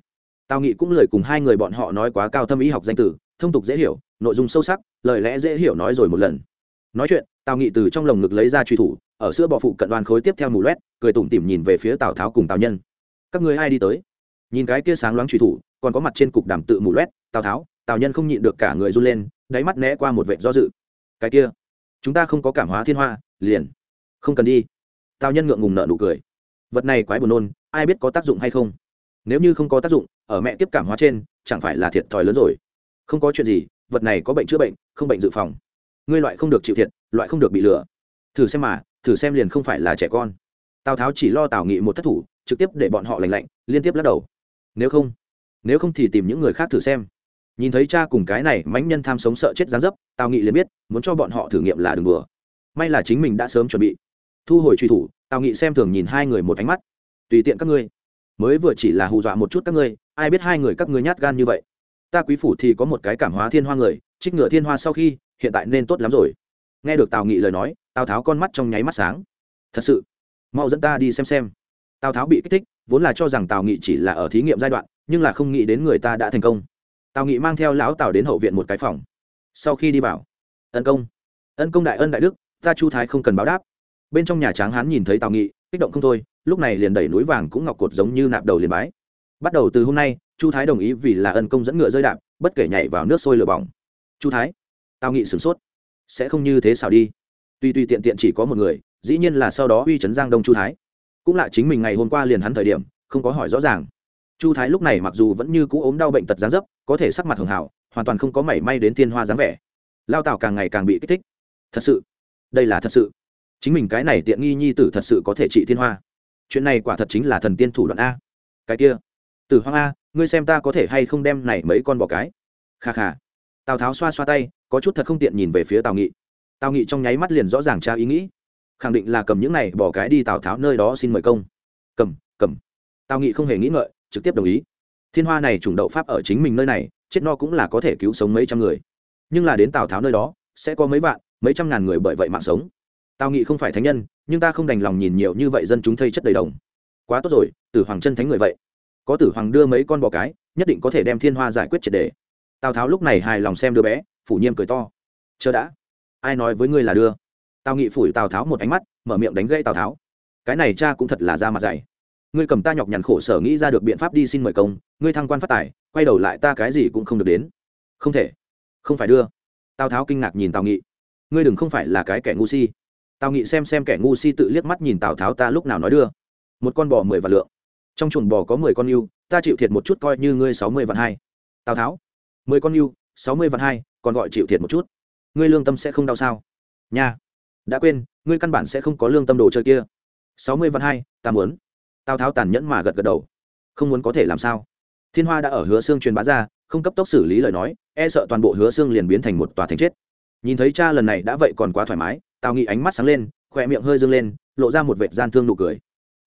Tào nghị cũng lời cùng hai người bọn họ nói quá cao thâm ý học danh từ, thông tục dễ hiểu, nội dung sâu sắc, lời lẽ dễ hiểu nói rồi một lần. Nói chuyện, tào nghị từ trong lồng ngực lấy ra truy thủ, ở sữa bò phụ cận đoàn khối tiếp theo mù loét, cười tủm tỉm nhìn về phía tào tháo cùng tào nhân. Các người ai đi tới? Nhìn cái kia sáng loáng truy thủ, còn có mặt trên cục đàm tự mù loét, tào tháo, tào nhân không nhịn được cả người run lên đáy mắt né qua một vệ do dự. Cái kia, chúng ta không có cảm hóa thiên hoa, liền, không cần đi. Tào nhân ngượng ngùng nợ nụ cười. Vật này quái buồn nôn, ai biết có tác dụng hay không? Nếu như không có tác dụng, ở mẹ tiếp cảm hóa trên, chẳng phải là thiệt thòi lớn rồi. Không có chuyện gì, vật này có bệnh chữa bệnh, không bệnh dự phòng. Ngươi loại không được chịu thiệt, loại không được bị lừa. Thử xem mà, thử xem liền không phải là trẻ con. Tào tháo chỉ lo tào nghị một thất thủ, trực tiếp để bọn họ lành lạnh, liên tiếp lắc đầu. Nếu không nếu không thì tìm những người khác thử xem nhìn thấy cha cùng cái này mãnh nhân tham sống sợ chết gián dấp, tào nghị liền biết, muốn cho bọn họ thử nghiệm là đừng đùa. May là chính mình đã sớm chuẩn bị. Thu hồi truy thủ, tào nghị xem thường nhìn hai người một ánh mắt. Tùy tiện các ngươi. Mới vừa chỉ là hù dọa một chút các ngươi, ai biết hai người các ngươi nhát gan như vậy. Ta quý phủ thì có một cái cảm hóa thiên hoa người, trích ngựa thiên hoa sau khi, hiện tại nên tốt lắm rồi. Nghe được tào nghị lời nói, tào tháo con mắt trong nháy mắt sáng. Thật sự, mau dẫn ta đi xem xem. Tào tháo bị kích thích, vốn là cho rằng tào nghị chỉ là ở thí nghiệm giai đoạn, nhưng là không nghĩ đến người ta đã thành công tào nghị mang theo lão tào đến hậu viện một cái phòng. Sau khi đi vào, ân công ân công đại ân đại đức, ta chu thái không cần báo đáp. Bên trong nhà tráng hán nhìn thấy tào nghị, kích động không thôi, lúc này liền đẩy núi vàng cũng ngọc cột giống như nạp đầu liền bái. Bắt đầu từ hôm nay, chu thái đồng ý vì là ân công dẫn ngựa rơi đạp, bất kể nhảy vào nước sôi lửa bỏng. Chu thái, tào nghị sửng sốt. Sẽ không như thế sao đi. Tuy tuy tiện tiện chỉ có một người, dĩ nhiên là sau đó uy trấn giang đông chu thái. Cũng là chính mình ngày hôm qua liền hắn thời điểm, không có hỏi rõ ràng chu thái lúc này mặc dù vẫn như cũ ốm đau bệnh tật gián dấp, có thể sắc mặt hưởng hảo hoàn toàn không có mảy may đến tiên hoa dáng vẻ. Lao tào càng ngày càng bị kích thích. Thật sự, đây là thật sự. Chính mình cái này tiện nghi nhi tử thật sự có thể trị thiên hoa. Chuyện này quả thật chính là thần tiên thủ đoạn a. Cái kia, tử hoang a, ngươi xem ta có thể hay không đem này mấy con bò cái? Kha kha. Tào tháo xoa xoa tay, có chút thật không tiện nhìn về phía tào nghị. Tào nghị trong nháy mắt liền rõ ràng tra ý nghĩ. Khẳng định là cầm những này bỏ cái đi tào tháo nơi đó xin mời công. Cầm cầm. Tào nghị không hề nghĩ ngợi trực tiếp đồng ý. Thiên hoa này trùng đậu pháp ở chính mình nơi này, chết no cũng là có thể cứu sống mấy trăm người. Nhưng là đến tào tháo nơi đó, sẽ có mấy vạn, mấy trăm ngàn người bởi vậy mạng sống. Tào nghị không phải thánh nhân, nhưng ta không đành lòng nhìn nhiều như vậy dân chúng thây chất đầy đồng. Quá tốt rồi, tử hoàng chân thánh người vậy. Có tử hoàng đưa mấy con bò cái, nhất định có thể đem thiên hoa giải quyết triệt đề tào tháo lúc này hài lòng xem đứa bé, phủ nhiêm cười to. Chờ đã. Ai nói với ngươi là đưa? Tào nghị phủi tào tháo một ánh mắt, mở miệng đánh gây tào tháo. Cái này cha cũng thật là ra mặt dày ngươi cầm ta nhọc nhằn khổ sở nghĩ ra được biện pháp đi xin mời công, ngươi thăng quan phát tài, quay đầu lại ta cái gì cũng không được đến. Không thể. Không phải đưa. Tào tháo kinh ngạc nhìn tào nghị. Ngươi đừng không phải là cái kẻ ngu si. Tào nghị xem xem kẻ ngu si tự liếc mắt nhìn tào tháo ta lúc nào nói đưa. Một con bò mười vạn lượng. Trong chuồng bò có mười con yêu, ta chịu thiệt một chút coi như ngươi sáu mươi vạn hai. Tào tháo. Mười con yêu, sáu mươi vạn hai, còn gọi chịu thiệt một chút. Ngươi lương tâm sẽ không đau sao? Nha. Đã quên, ngươi căn bản sẽ không có lương tâm đồ chơi kia. Sáu mươi vạn hai, ta muốn tào tháo tàn nhẫn mà gật gật đầu. Không muốn có thể làm sao? Thiên hoa đã ở hứa xương truyền bá ra, không cấp tốc xử lý lời nói e sợ toàn bộ hứa xương liền biến thành một tòa thành chết. Nhìn thấy cha lần này đã vậy còn quá thoải mái, tào nghị ánh mắt sáng lên, khỏe miệng hơi dâng lên, lộ ra một vệt gian thương nụ cười.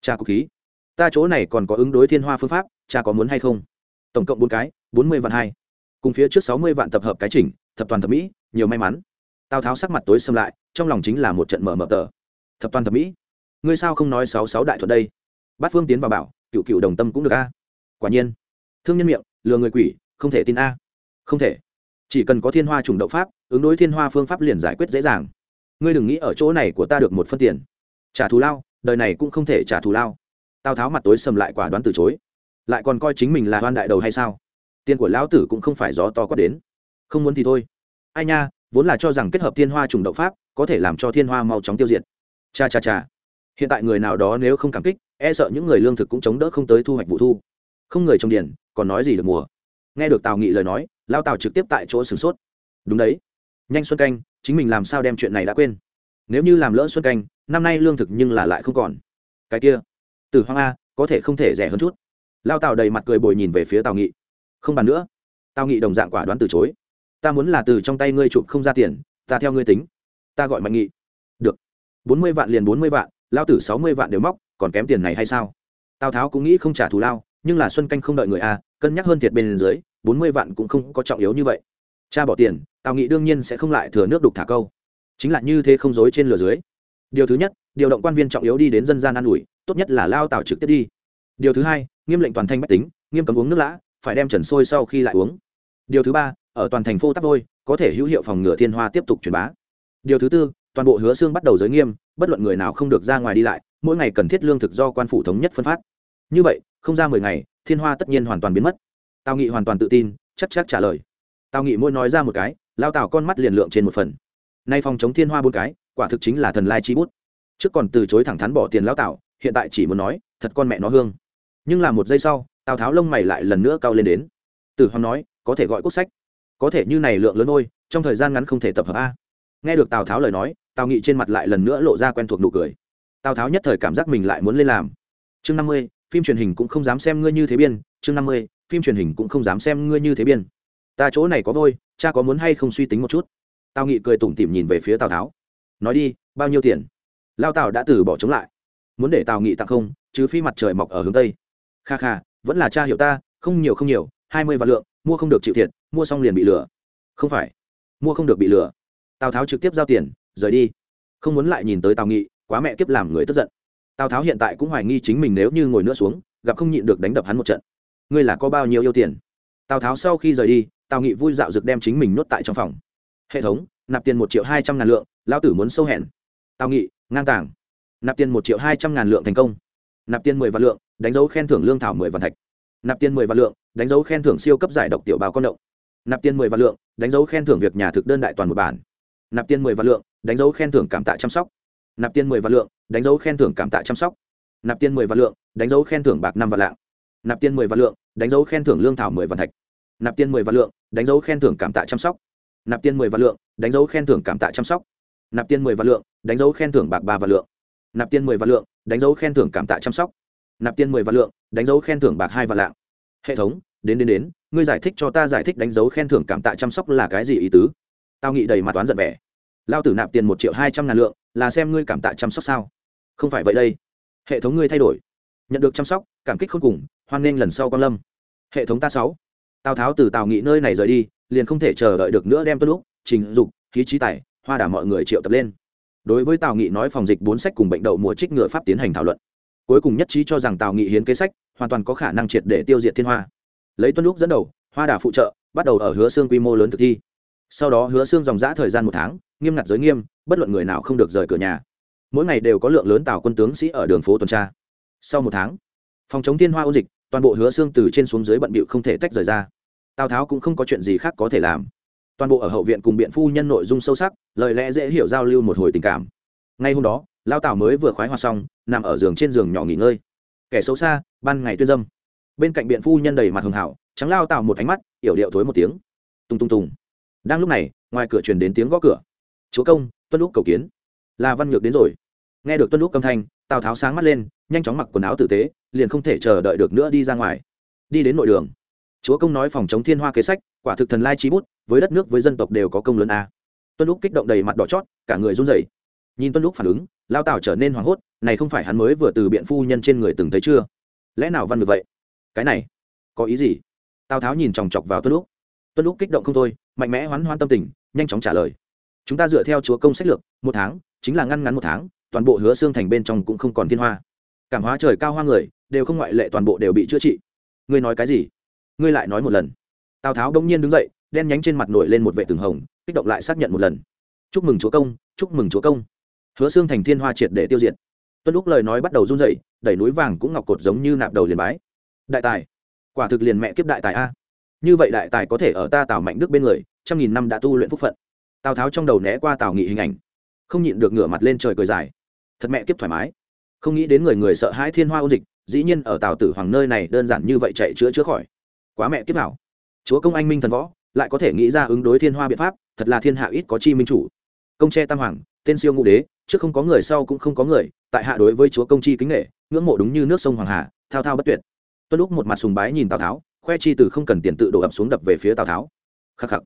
Cha cục khí. Ta chỗ này còn có ứng đối thiên hoa phương pháp, cha có muốn hay không? Tổng cộng bốn cái, bốn mươi vạn hai. Cùng phía trước sáu mươi vạn tập hợp cái chỉnh, thập toàn thập mỹ, nhiều may mắn. Tào tháo sắc mặt tối xâm lại, trong lòng chính là một trận mở mở tờ. Thập toàn thập mỹ. Ngươi sao không nói sáu sáu đại thuật đây? Bát phương tiến vào bảo, cựu cựu đồng tâm cũng được a. Quả nhiên, thương nhân miệng, lừa người quỷ, không thể tin a. Không thể. Chỉ cần có thiên hoa trùng đậu pháp, ứng đối thiên hoa phương pháp liền giải quyết dễ dàng. Ngươi đừng nghĩ ở chỗ này của ta được một phân tiền. Trả thù lao, đời này cũng không thể trả thù lao. Tào tháo mặt tối sầm lại quả đoán từ chối. Lại còn coi chính mình là hoan đại đầu hay sao? Tiền của lão tử cũng không phải gió to quát đến. Không muốn thì thôi. Ai nha, vốn là cho rằng kết hợp thiên hoa trùng đậu pháp, có thể làm cho thiên hoa mau chóng tiêu diệt. Cha cha cha. Hiện tại người nào đó nếu không cảm kích e sợ những người lương thực cũng chống đỡ không tới thu hoạch vụ thu. Không người trồng điền, còn nói gì được mùa. Nghe được tào nghị lời nói, lao tào trực tiếp tại chỗ sửng sốt. Đúng đấy. Nhanh xuân canh, chính mình làm sao đem chuyện này đã quên? Nếu như làm lỡ xuân canh, năm nay lương thực nhưng là lại không còn. Cái kia. Từ hoang a, có thể không thể rẻ hơn chút. Lao tào đầy mặt cười bồi nhìn về phía tào nghị. Không bàn nữa. Tào nghị đồng dạng quả đoán từ chối. Ta muốn là từ trong tay ngươi chụp không ra tiền, ta theo ngươi tính. Ta gọi mạnh nghị. Được. Bốn mươi vạn liền bốn mươi vạn, lao tử sáu mươi vạn đều móc còn kém tiền này hay sao? Tào tháo cũng nghĩ không trả thù lao, nhưng là xuân canh không đợi người a, cân nhắc hơn thiệt bên dưới, bốn mươi vạn cũng không có trọng yếu như vậy. Cha bỏ tiền, tào nghị đương nhiên sẽ không lại thừa nước đục thả câu. Chính là như thế không dối trên lửa dưới. Điều thứ nhất, điều động quan viên trọng yếu đi đến dân gian an ủi, tốt nhất là lao tào trực tiếp đi. Điều thứ hai, nghiêm lệnh toàn thanh bách tính, nghiêm cấm uống nước lã, phải đem trần sôi sau khi lại uống. Điều thứ ba, ở toàn thành phố tắc vôi, có thể hữu hiệu phòng ngừa thiên hoa tiếp tục truyền bá. Điều thứ tư, toàn bộ hứa xương bắt đầu giới nghiêm, bất luận người nào không được ra ngoài đi lại mỗi ngày cần thiết lương thực do quan phủ thống nhất phân phát. Như vậy, không ra mười ngày, thiên hoa tất nhiên hoàn toàn biến mất. Tào nghị hoàn toàn tự tin, chắc chắc trả lời. Tào nghị mỗi nói ra một cái, lao tào con mắt liền lượng trên một phần. Nay phòng chống thiên hoa bốn cái, quả thực chính là thần lai chi bút. Trước còn từ chối thẳng thắn bỏ tiền lao tào, hiện tại chỉ muốn nói, thật con mẹ nó hương. Nhưng là một giây sau, tào tháo lông mày lại lần nữa cao lên đến. Tử hoàng nói, có thể gọi quốc sách. Có thể như này lượng lớn ôi trong thời gian ngắn không thể tập hợp a. Nghe được tào tháo lời nói, tào nghị trên mặt lại lần nữa lộ ra quen thuộc nụ cười tào tháo nhất thời cảm giác mình lại muốn lên làm. Chương năm mươi, phim truyền hình cũng không dám xem ngươi như thế biên. Chương năm mươi, phim truyền hình cũng không dám xem ngươi như thế biên. Ta chỗ này có vôi, cha có muốn hay không suy tính một chút? Tào nghị cười tủm tỉm nhìn về phía tào tháo. Nói đi, bao nhiêu tiền? Lao tào đã từ bỏ chống lại. Muốn để tào nghị tặng không, chứ phi mặt trời mọc ở hướng tây. Kha kha, vẫn là cha hiểu ta, không nhiều không nhiều, hai mươi vạn lượng, mua không được chịu thiệt, mua xong liền bị lừa. Không phải, mua không được bị lừa. Tào tháo trực tiếp giao tiền, rời đi. Không muốn lại nhìn tới tào nghị quá mẹ kiếp làm người tức giận. Tào tháo hiện tại cũng hoài nghi chính mình nếu như ngồi nữa xuống, gặp không nhịn được đánh đập hắn một trận. Ngươi là có bao nhiêu yêu tiền? Tào tháo sau khi rời đi, tào nghị vui dạo rực đem chính mình nhốt tại trong phòng. Hệ thống, nạp tiền một triệu hai trăm ngàn lượng lao tử muốn sâu hẹn. Tào nghị, ngang tàng. Nạp tiền một triệu hai trăm ngàn lượng thành công. Nạp tiền mười vạn lượng, đánh dấu khen thưởng lương thảo mười vạn thạch. Nạp tiền mười vạn lượng, đánh dấu khen thưởng siêu cấp giải độc tiểu bào con động. Nạp tiền mười vạn lượng, đánh dấu khen thưởng việc nhà thực đơn đại toàn một bản. Nạp tiền mười vạn lượng, đánh dấu khen thưởng cảm tạ chăm sóc nạp tiền mười vạn lượng, đánh dấu khen thưởng cảm tạ chăm sóc. Nạp tiền mười vạn lượng, đánh dấu khen thưởng bạc năm vạn lạng. Nạp tiền mười vạn lượng, đánh dấu khen thưởng lương thảo mười vạn thạch. Nạp tiền mười vạn lượng, đánh dấu khen thưởng cảm tạ chăm sóc. Nạp tiền mười vạn lượng, đánh dấu khen thưởng cảm tạ chăm sóc. Nạp tiền mười vạn lượng, đánh dấu khen thưởng bạc ba vạn lượng. Nạp tiền mười vạn lượng, đánh dấu khen thưởng cảm tạ chăm sóc. Nạp tiền mười vạn lượng, đánh dấu khen thưởng bạc hai vạn lạng. Hệ thống, đến đến đến, ngươi giải thích cho ta giải thích đánh dấu khen thưởng cảm tạ chăm sóc là cái gì ý tứ? Tao nghĩ đầy mặt toán giận vẻ lao tử nạp tiền một triệu hai trăm ngàn lượng, là xem ngươi cảm tạ chăm sóc sao? Không phải vậy đây. Hệ thống ngươi thay đổi. Nhận được chăm sóc, cảm kích không cùng, hoan nghênh lần sau quan lâm. Hệ thống ta sáu. Tào tháo từ tào nghị nơi này rời đi, liền không thể chờ đợi được nữa đem tuân lúc, trình dục, khí trí tài, hoa đả mọi người triệu tập lên. Đối với tào nghị nói phòng dịch bốn sách cùng bệnh đậu mùa trích ngựa pháp tiến hành thảo luận. Cuối cùng nhất trí cho rằng tào nghị hiến kế sách, hoàn toàn có khả năng triệt để tiêu diệt thiên hoa. Lấy tuân lúc dẫn đầu, hoa đà phụ trợ, bắt đầu ở hứa xương quy mô lớn thực thi sau đó hứa xương dòng giã thời gian một tháng, nghiêm ngặt giới nghiêm, bất luận người nào không được rời cửa nhà. Mỗi ngày đều có lượng lớn tào quân tướng sĩ ở đường phố tuần tra. Sau một tháng, phòng chống thiên hoa ôn dịch, toàn bộ hứa xương từ trên xuống dưới bận bịu không thể tách rời ra. Tào tháo cũng không có chuyện gì khác có thể làm. Toàn bộ ở hậu viện cùng biện phu nhân nội dung sâu sắc, lời lẽ dễ hiểu giao lưu một hồi tình cảm. Ngay hôm đó, lao tào mới vừa khoái hoa xong, nằm ở giường trên giường nhỏ nghỉ ngơi. Kẻ xấu xa, ban ngày tuyên dâm. Bên cạnh biện phu nhân đầy mặt hường hảo, trắng lao tào một ánh mắt, yểu điệu thối một tiếng. Tung tung tùng đang lúc này, ngoài cửa truyền đến tiếng gõ cửa. Chúa công, tuân lúc cầu kiến. Là văn nhược đến rồi. Nghe được tuân lúc âm thanh, tào tháo sáng mắt lên, nhanh chóng mặc quần áo tử tế, liền không thể chờ đợi được nữa đi ra ngoài. Đi đến nội đường. Chúa công nói phòng chống thiên hoa kế sách, quả thực thần lai trí bút, với đất nước, với dân tộc đều có công lớn a. Tuân lúc kích động đầy mặt đỏ chót, cả người run rẩy. Nhìn tuân lúc phản ứng, lao tào trở nên hoảng hốt, này không phải hắn mới vừa từ biện phu nhân trên người từng thấy chưa? Lẽ nào văn được vậy? Cái này, có ý gì? Tào tháo nhìn chòng chọc vào tuân lúc tuân lúc kích động không thôi mạnh mẽ hoán hoan tâm tình, nhanh chóng trả lời. Chúng ta dựa theo chúa công sách lược, một tháng, chính là ngăn ngắn một tháng, toàn bộ hứa xương thành bên trong cũng không còn thiên hoa. Cảm hóa trời cao hoa người, đều không ngoại lệ toàn bộ đều bị chữa trị. Ngươi nói cái gì? Ngươi lại nói một lần. Tào tháo đông nhiên đứng dậy, đen nhánh trên mặt nổi lên một vệ tường hồng, kích động lại xác nhận một lần. Chúc mừng chúa công, chúc mừng chúa công. Hứa xương thành thiên hoa triệt để tiêu diệt. Tuân lúc lời nói bắt đầu run dậy đẩy núi vàng cũng ngọc cột giống như nạp đầu liền bái. Đại tài, quả thực liền mẹ kiếp đại tài a. Như vậy đại tài có thể ở ta tào mạnh đức bên người trăm nghìn năm đã tu luyện phúc phận. Tào tháo trong đầu né qua tào nghị hình ảnh, không nhịn được ngửa mặt lên trời cười dài. Thật mẹ kiếp thoải mái. Không nghĩ đến người người sợ hãi thiên hoa ôn dịch, dĩ nhiên ở tào tử hoàng nơi này đơn giản như vậy chạy chữa chữa khỏi. Quá mẹ kiếp nào. Chúa công anh minh thần võ, lại có thể nghĩ ra ứng đối thiên hoa biện pháp, thật là thiên hạ ít có chi minh chủ. Công tre tam hoàng, tên siêu ngũ đế, trước không có người sau cũng không có người, tại hạ đối với chúa công chi kính nghệ ngưỡng mộ đúng như nước sông hoàng hà, thao thao bất tuyệt. Tuân lúc một mặt sùng bái nhìn tào tháo, khoe chi từ không cần tiền tự đổ ập xuống đập về phía tào tháo. Khắc khắc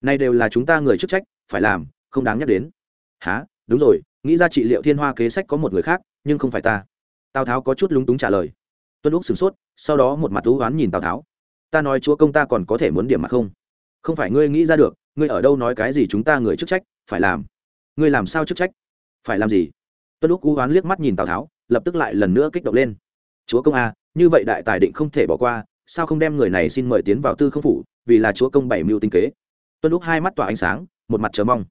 này đều là chúng ta người chức trách, phải làm, không đáng nhắc đến. Há đúng rồi, nghĩ ra trị liệu thiên hoa kế sách có một người khác, nhưng không phải ta. Tào tháo có chút lúng túng trả lời. Tuân lúc sửng sốt, sau đó một mặt thú oán nhìn tào tháo. Ta nói chúa công ta còn có thể muốn điểm mặt không? Không phải ngươi nghĩ ra được, ngươi ở đâu nói cái gì chúng ta người chức trách, phải làm. Ngươi làm sao chức trách? Phải làm gì? Tuân lúc cú oán liếc mắt nhìn tào tháo, lập tức lại lần nữa kích động lên. Chúa công a như vậy đại tài định không thể bỏ qua, sao không đem người này xin mời tiến vào tư không phủ, vì là chúa công bảy mưu tinh kế? Tuân lúc hai mắt tỏa ánh sáng một mặt chờ mong.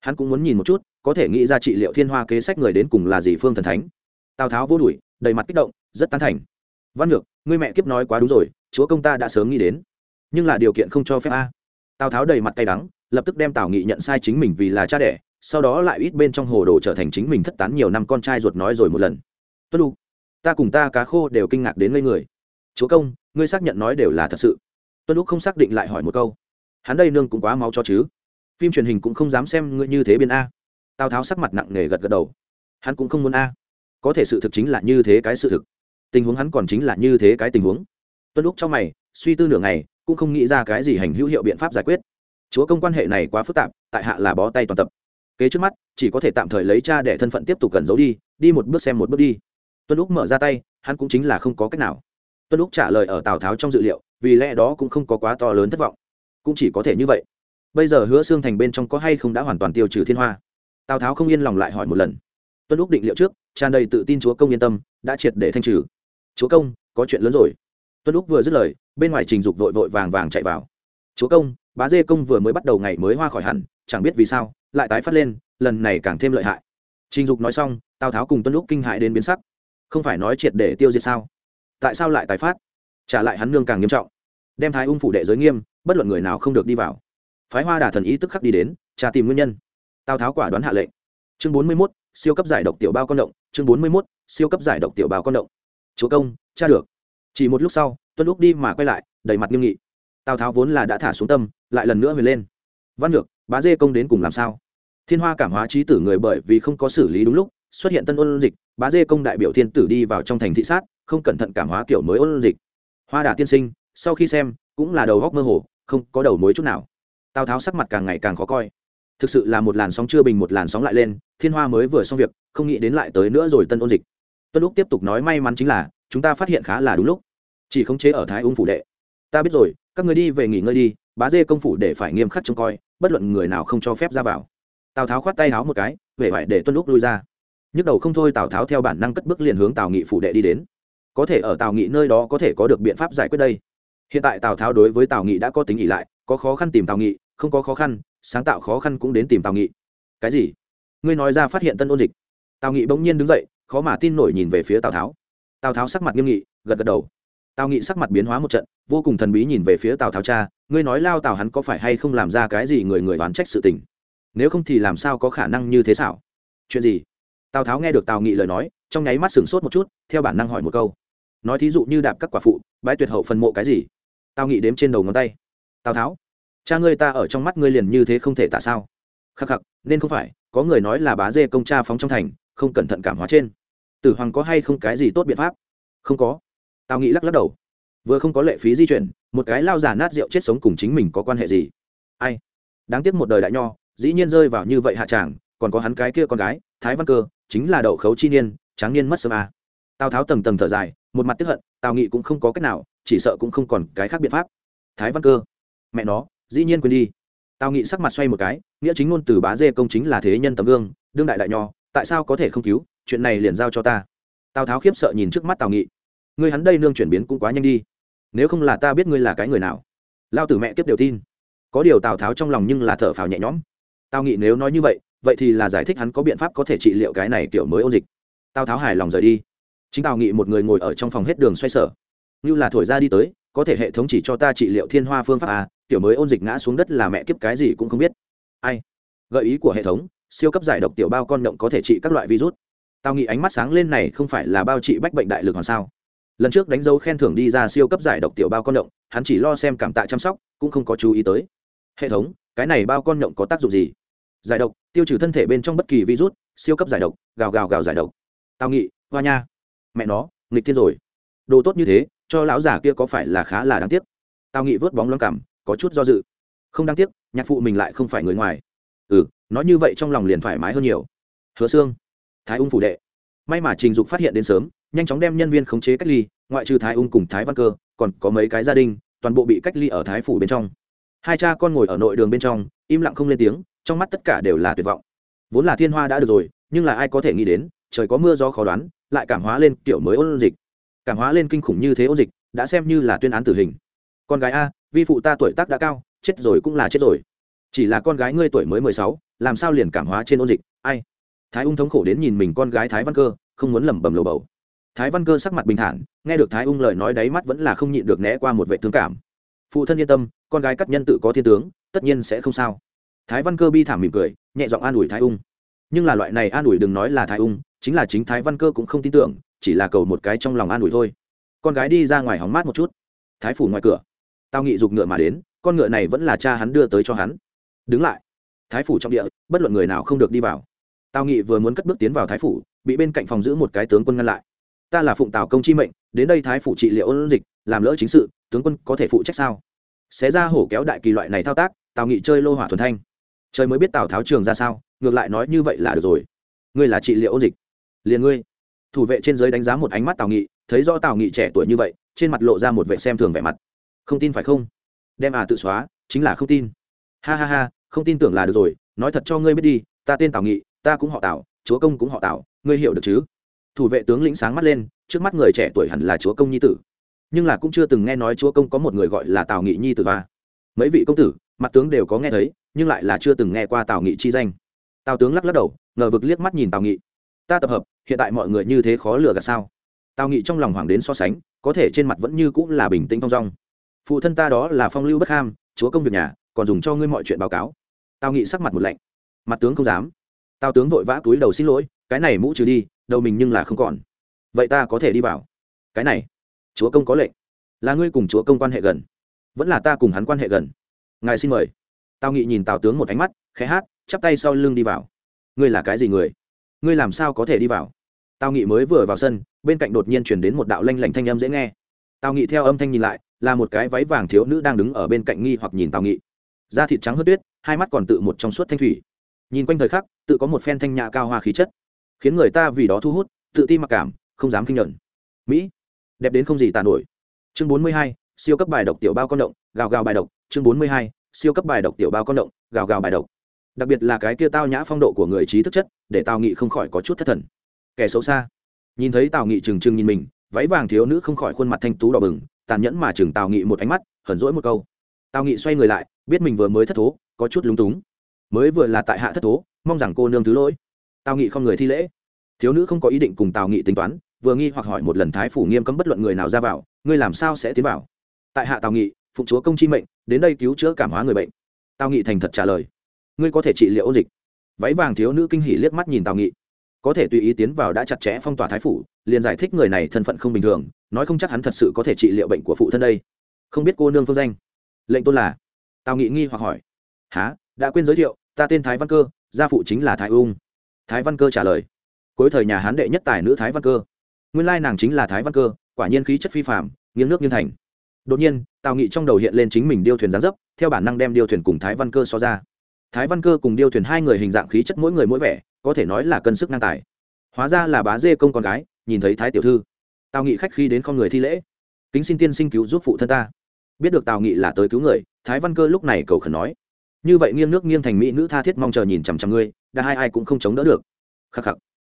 Hắn cũng muốn nhìn một chút có thể nghĩ ra trị liệu thiên hoa kế sách người đến cùng là gì phương thần thánh. Tào tháo vô đuổi đầy mặt kích động rất tán thành. Văn ngược ngươi mẹ kiếp nói quá đúng rồi chúa công ta đã sớm nghĩ đến nhưng là điều kiện không cho phép a. Tào tháo đầy mặt cay đắng lập tức đem tào nghị nhận sai chính mình vì là cha đẻ sau đó lại ít bên trong hồ đồ trở thành chính mình thất tán nhiều năm con trai ruột nói rồi một lần. Tuân Lục, ta cùng ta cá khô đều kinh ngạc đến ngây người. Chúa công ngươi xác nhận nói đều là thật sự. Tuân lúc không xác định lại hỏi một câu hắn đây nương cũng quá máu cho chứ. Phim truyền hình cũng không dám xem ngươi như thế biên a. Tào tháo sắc mặt nặng nề gật gật đầu. Hắn cũng không muốn a. Có thể sự thực chính là như thế cái sự thực. Tình huống hắn còn chính là như thế cái tình huống. Tuân lúc trong mày, suy tư nửa ngày, cũng không nghĩ ra cái gì hành hữu hiệu biện pháp giải quyết. Chúa công quan hệ này quá phức tạp, tại hạ là bó tay toàn tập. Kế trước mắt, chỉ có thể tạm thời lấy cha để thân phận tiếp tục cần giấu đi đi một bước xem một bước đi. Tuân lúc mở ra tay, hắn cũng chính là không có cách nào. Tuân lúc trả lời ở tào tháo trong dự liệu, vì lẽ đó cũng không có quá to lớn thất vọng cũng chỉ có thể như vậy. Bây giờ hứa xương thành bên trong có hay không đã hoàn toàn tiêu trừ thiên hoa? Tào tháo không yên lòng lại hỏi một lần. Tuân lúc định liệu trước, tràn đầy tự tin chúa công yên tâm, đã triệt để thanh trừ. Chúa công, có chuyện lớn rồi. Tuân lúc vừa dứt lời, bên ngoài trình dục vội vội vàng vàng chạy vào. Chúa công, bá dê công vừa mới bắt đầu ngày mới hoa khỏi hẳn, chẳng biết vì sao, lại tái phát lên, lần này càng thêm lợi hại. Trình dục nói xong, tào tháo cùng tuân lúc kinh hại đến biến sắc. Không phải nói triệt để tiêu diệt sao? Tại sao lại tái phát? Trả lại hắn nương càng nghiêm trọng. Đem thái ung phủ đệ giới nghiêm bất luận người nào không được đi vào. Phái hoa đà thần ý tức khắc đi đến, tra tìm nguyên nhân. Tào tháo quả đoán hạ lệnh. Chương bốn mươi mốt, siêu cấp giải độc tiểu bao con động. Chương bốn mươi mốt, siêu cấp giải độc tiểu bao con động. Chúa công, tra được. Chỉ một lúc sau, tuân lúc đi mà quay lại, đầy mặt nghiêm nghị. Tào tháo vốn là đã thả xuống tâm, lại lần nữa về lên. Văn ngược bá dê công đến cùng làm sao? Thiên hoa cảm hóa trí tử người bởi vì không có xử lý đúng lúc, xuất hiện tân ôn dịch, bá dê công đại biểu thiên tử đi vào trong thành thị sát, không cẩn thận cảm hóa kiểu mới ôn dịch. Hoa đà tiên sinh, sau khi xem, cũng là đầu góc mơ hồ không có đầu mối chút nào. Tào tháo sắc mặt càng ngày càng khó coi. Thực sự là một làn sóng chưa bình, một làn sóng lại lên, thiên hoa mới vừa xong việc, không nghĩ đến lại tới nữa rồi tân ôn dịch. Tuân lúc tiếp tục nói may mắn chính là, chúng ta phát hiện khá là đúng lúc. Chỉ khống chế ở thái ung phủ đệ. Ta biết rồi, các người đi về nghỉ ngơi đi, bá dê công phủ để phải nghiêm khắc trông coi, bất luận người nào không cho phép ra vào. Tào tháo khoát tay háo một cái về phải để tuân lúc lui ra. Nhức đầu không thôi tào tháo theo bản năng cất bước liền hướng tào nghị phủ đệ đi đến. Có thể ở tào nghị nơi đó có thể có được biện pháp giải quyết đây hiện tại tào tháo đối với tào nghị đã có tính ỉ lại, có khó khăn tìm tào nghị, không có khó khăn, sáng tạo khó khăn cũng đến tìm tào nghị. Cái gì? Ngươi nói ra phát hiện tân ôn dịch. Tào nghị bỗng nhiên đứng dậy, khó mà tin nổi nhìn về phía tào tháo. Tào tháo sắc mặt nghiêm nghị, gật gật đầu. Tào nghị sắc mặt biến hóa một trận, vô cùng thần bí nhìn về phía tào tháo cha, ngươi nói lao tào hắn có phải hay không làm ra cái gì người người đoán trách sự tình? Nếu không thì làm sao có khả năng như thế xảo? Chuyện gì? Tào tháo nghe được tào nghị lời nói, trong nháy mắt sửng sốt một chút, theo bản năng hỏi một câu nói thí dụ như đạp các quả phụ bãi tuyệt hậu phần mộ cái gì? Tao nghĩ đếm trên đầu ngón tay. Tào tháo, cha ngươi ta ở trong mắt ngươi liền như thế không thể tả sao? Khắc khắc, nên không phải, có người nói là bá dê công cha phóng trong thành, không cẩn thận cảm hóa trên. Tử hoàng có hay không cái gì tốt biện pháp? Không có. Tao nghĩ lắc lắc đầu. Vừa không có lệ phí di chuyển, một cái lao giả nát rượu chết sống cùng chính mình có quan hệ gì? Ai? Đáng tiếc một đời đại nho, dĩ nhiên rơi vào như vậy hạ tràng, còn có hắn cái kia con gái, thái văn cơ, chính là đậu khấu chi niên, tráng niên mất sớm à. tào tháo tầng tầng thở dài một mặt tiếp hận, tào nghị cũng không có cách nào, chỉ sợ cũng không còn cái khác biện pháp. Thái văn cơ, mẹ nó, dĩ nhiên quên đi. Tào nghị sắc mặt xoay một cái, nghĩa chính ngôn từ bá dê công chính là thế nhân tấm gương, đương đại đại nho, tại sao có thể không cứu, chuyện này liền giao cho ta. Tào tháo khiếp sợ nhìn trước mắt tào nghị. Ngươi hắn đây nương chuyển biến cũng quá nhanh đi. Nếu không là ta biết ngươi là cái người nào. Lao tử mẹ kiếp đều tin. Có điều tào tháo trong lòng nhưng là thở phào nhẹ nhõm. Tào nghị nếu nói như vậy vậy thì là giải thích hắn có biện pháp có thể trị liệu cái này kiểu mới ôn dịch. Tào tháo hài lòng rời đi chính tào nghị một người ngồi ở trong phòng hết đường xoay sở. Như là thổi ra đi tới, có thể hệ thống chỉ cho ta trị liệu thiên hoa phương pháp à tiểu mới ôn dịch ngã xuống đất là mẹ kiếp cái gì cũng không biết. Ai? Gợi ý của hệ thống, siêu cấp giải độc tiểu bao con động có thể trị các loại virus. Tao nghĩ ánh mắt sáng lên này không phải là bao trị bách bệnh đại lực hoàn sao? Lần trước đánh dấu khen thưởng đi ra siêu cấp giải độc tiểu bao con động, hắn chỉ lo xem cảm tạ chăm sóc, cũng không có chú ý tới. Hệ thống, cái này bao con động có tác dụng gì? Giải độc, tiêu trừ thân thể bên trong bất kỳ virus, siêu cấp giải độc, gào gào gào giải độc. Tao nghị, hoa nha mẹ nó, nghịch thiên rồi. Đồ tốt như thế, cho lão già kia có phải là khá là đáng tiếc? Tao nghị vớt bóng lông cảm, có chút do dự. Không đáng tiếc, nhạc phụ mình lại không phải người ngoài. Ừ nói như vậy trong lòng liền thoải mái hơn nhiều. Hứa xương thái ung phủ đệ. May mà trình dục phát hiện đến sớm, nhanh chóng đem nhân viên khống chế cách ly, ngoại trừ thái ung cùng thái văn cơ, còn có mấy cái gia đình, toàn bộ bị cách ly ở thái phủ bên trong. Hai cha con ngồi ở nội đường bên trong, im lặng không lên tiếng, trong mắt tất cả đều là tuyệt vọng. Vốn là thiên hoa đã được rồi, nhưng là ai có thể nghĩ đến, trời có mưa gió khó đoán lại cảm hóa lên kiểu mới ôn dịch. Cảm hóa lên kinh khủng như thế ôn dịch, đã xem như là tuyên án tử hình. Con gái a, vi phụ ta tuổi tác đã cao, chết rồi cũng là chết rồi. Chỉ là con gái ngươi tuổi mới mười sáu, làm sao liền cảm hóa trên ôn dịch? Ai? Thái ung thống khổ đến nhìn mình con gái thái văn cơ, không muốn lẩm bẩm lầu bầu. Thái văn cơ sắc mặt bình thản, nghe được thái ung lời nói đáy mắt vẫn là không nhịn được né qua một vệ thương cảm. Phụ thân yên tâm, con gái cắt nhân tự có thiên tướng, tất nhiên sẽ không sao. Thái văn cơ bi thảm mỉm cười, nhẹ giọng an ủi thái ung. Nhưng là loại này an ủi đừng nói là thái ung chính là chính thái văn cơ cũng không tin tưởng, chỉ là cầu một cái trong lòng an ủi thôi. Con gái đi ra ngoài hóng mát một chút. Thái phủ ngoài cửa. Tao nghị dục ngựa mà đến, con ngựa này vẫn là cha hắn đưa tới cho hắn. Đứng lại. Thái phủ trong địa, bất luận người nào không được đi vào. Tào nghị vừa muốn cất bước tiến vào thái phủ, bị bên cạnh phòng giữ một cái tướng quân ngăn lại. Ta là phụng tào công chi mệnh, đến đây thái phủ trị liệu ôn dịch, làm lỡ chính sự, tướng quân có thể phụ trách sao? Xé ra hổ kéo đại kỳ loại này thao tác, tào nghị chơi lô hỏa thuần thanh. Trời mới biết tào tháo trường ra sao, ngược lại nói như vậy là được rồi. Ngươi là trị liệu ôn dịch liền ngươi. Thủ vệ trên giới đánh giá một ánh mắt tào nghị, thấy do tào nghị trẻ tuổi như vậy, trên mặt lộ ra một vệ xem thường vẻ mặt. Không tin phải không? Đem à tự xóa, chính là không tin. Ha ha ha, không tin tưởng là được rồi, nói thật cho ngươi biết đi, ta tên tào nghị, ta cũng họ tào, chúa công cũng họ tào, ngươi hiểu được chứ? Thủ vệ tướng lĩnh sáng mắt lên, trước mắt người trẻ tuổi hẳn là chúa công nhi tử. Nhưng là cũng chưa từng nghe nói chúa công có một người gọi là tào nghị nhi tử và mấy vị công tử, mặt tướng đều có nghe thấy, nhưng lại là chưa từng nghe qua tào nghị chi danh. Tào tướng lắc lắc đầu, ngờ vực liếc mắt nhìn tào nghị ta tập hợp, hiện tại mọi người như thế khó lừa gạt sao? Tào nghị trong lòng hoàng đến so sánh, có thể trên mặt vẫn như cũng là bình tĩnh thong dong. Phụ thân ta đó là phong lưu bất ham, chúa công việc nhà, còn dùng cho ngươi mọi chuyện báo cáo. Tào nghị sắc mặt một lạnh. Mặt tướng không dám. Tào tướng vội vã túi đầu xin lỗi, cái này mũ trừ đi, đầu mình nhưng là không còn. Vậy ta có thể đi vào. Cái này, chúa công có lệnh. Là ngươi cùng chúa công quan hệ gần. Vẫn là ta cùng hắn quan hệ gần. Ngài xin mời. Tào nghị nhìn tào tướng một ánh mắt, khẽ hát, chắp tay sau lưng đi vào. Ngươi là cái gì người? Ngươi làm sao có thể đi vào? Tào nghị mới vừa vào sân, bên cạnh đột nhiên chuyển đến một đạo lanh lảnh thanh âm dễ nghe. Tào nghị theo âm thanh nhìn lại, là một cái váy vàng thiếu nữ đang đứng ở bên cạnh nghi hoặc nhìn tào nghị. Da thịt trắng hớt tuyết, hai mắt còn tự một trong suốt thanh thủy. Nhìn quanh thời khắc, tự có một phen thanh nhã cao hoa khí chất. Khiến người ta vì đó thu hút, tự ti mặc cảm, không dám kinh nhận mỹ, đẹp đến không gì tàn nổi. Chương bốn mươi hai, siêu cấp bài độc tiểu bao con động, gào gào bài độc. Chương bốn mươi hai, siêu cấp bài độc tiểu bao con động, gào gào bài độc đặc biệt là cái kia tao nhã phong độ của người trí thức chất, để tào nghị không khỏi có chút thất thần. Kẻ xấu xa. Nhìn thấy tào nghị trừng trừng nhìn mình, váy vàng thiếu nữ không khỏi khuôn mặt thanh tú đỏ bừng, tàn nhẫn mà chừng tào nghị một ánh mắt hẩn rỗi một câu. Tào nghị xoay người lại, biết mình vừa mới thất thố, có chút lúng túng. Mới vừa là tại hạ thất thố, mong rằng cô nương thứ lỗi. Tào nghị không người thi lễ. Thiếu nữ không có ý định cùng tào nghị tính toán, vừa nghi hoặc hỏi một lần thái phủ nghiêm cấm bất luận người nào ra vào, ngươi làm sao sẽ tiến vào? Tại hạ tào nghị, phụng chúa công chi mệnh, đến đây cứu chữa cảm hóa người bệnh. Tào nghị thành thật trả lời ngươi có thể trị liệu ôn dịch. Váy vàng thiếu nữ kinh hỉ liếc mắt nhìn tào nghị. Có thể tùy ý tiến vào đã chặt chẽ phong tỏa thái phủ, liền giải thích người này thân phận không bình thường, nói không chắc hắn thật sự có thể trị liệu bệnh của phụ thân đây. Không biết cô nương phương danh. Lệnh tôn là? Tào nghị nghi hoặc hỏi. Há đã quên giới thiệu, ta tên thái văn cơ, gia phụ chính là thái ung. Thái văn cơ trả lời. Cuối thời nhà hán đệ nhất tài nữ thái văn cơ. Nguyên lai nàng chính là thái văn cơ, quả nhiên khí chất phi phạm nghiêng nước nghiêng thành. Đột nhiên, tào nghị trong đầu hiện lên chính mình điêu thuyền gián dấp, theo bản năng đem điêu thuyền cùng thái văn cơ so ra thái văn cơ cùng điêu thuyền hai người hình dạng khí chất mỗi người mỗi vẻ, có thể nói là cân sức ngang tài. Hóa ra là bá dê công con gái, nhìn thấy thái tiểu thư. Tào nghị khách khi đến con người thi lễ. Kính xin tiên sinh cứu giúp phụ thân ta. Biết được tào nghị là tới cứu người, thái văn cơ lúc này cầu khẩn nói. Như vậy nghiêng nước nghiêng thành mỹ nữ tha thiết mong chờ nhìn chằm chằm ngươi, đã hai ai cũng không chống đỡ được. Khắc khắc.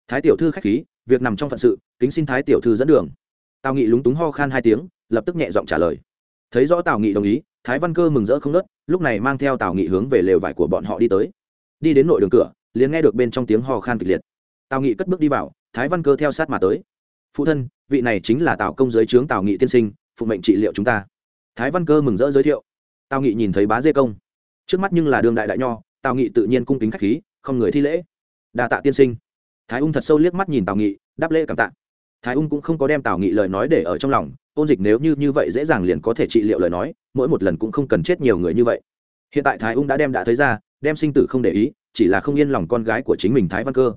Thái tiểu thư khách khí, việc nằm trong phận sự, kính xin thái tiểu thư dẫn đường. Tào nghị lúng túng ho khan hai tiếng, lập tức nhẹ giọng trả lời. Thấy rõ tào nghị đồng ý, thái văn cơ mừng rỡ không nớt lúc này mang theo tào nghị hướng về lều vải của bọn họ đi tới đi đến nội đường cửa liền nghe được bên trong tiếng hò khan kịch liệt tào nghị cất bước đi vào thái văn cơ theo sát mà tới phụ thân vị này chính là tào công giới trướng tào nghị tiên sinh phụ mệnh trị liệu chúng ta thái văn cơ mừng rỡ giới thiệu tào nghị nhìn thấy bá dê công trước mắt nhưng là đường đại đại nho tào nghị tự nhiên cung kính k h á c h khí không người thi lễ đa tạ tiên sinh thái ung thật sâu liếc mắt nhìn tào nghị đáp lễ cảm tạ thái ung cũng không có đem tào nghị lời nói để ở trong lòng ôn dịch nếu như như vậy dễ dàng liền có thể trị liệu lời nói, mỗi một lần cũng không cần chết nhiều người như vậy. Hiện tại thái ung đã đem đã thấy ra, đem sinh tử không để ý, chỉ là không yên lòng con gái của chính mình thái văn cơ.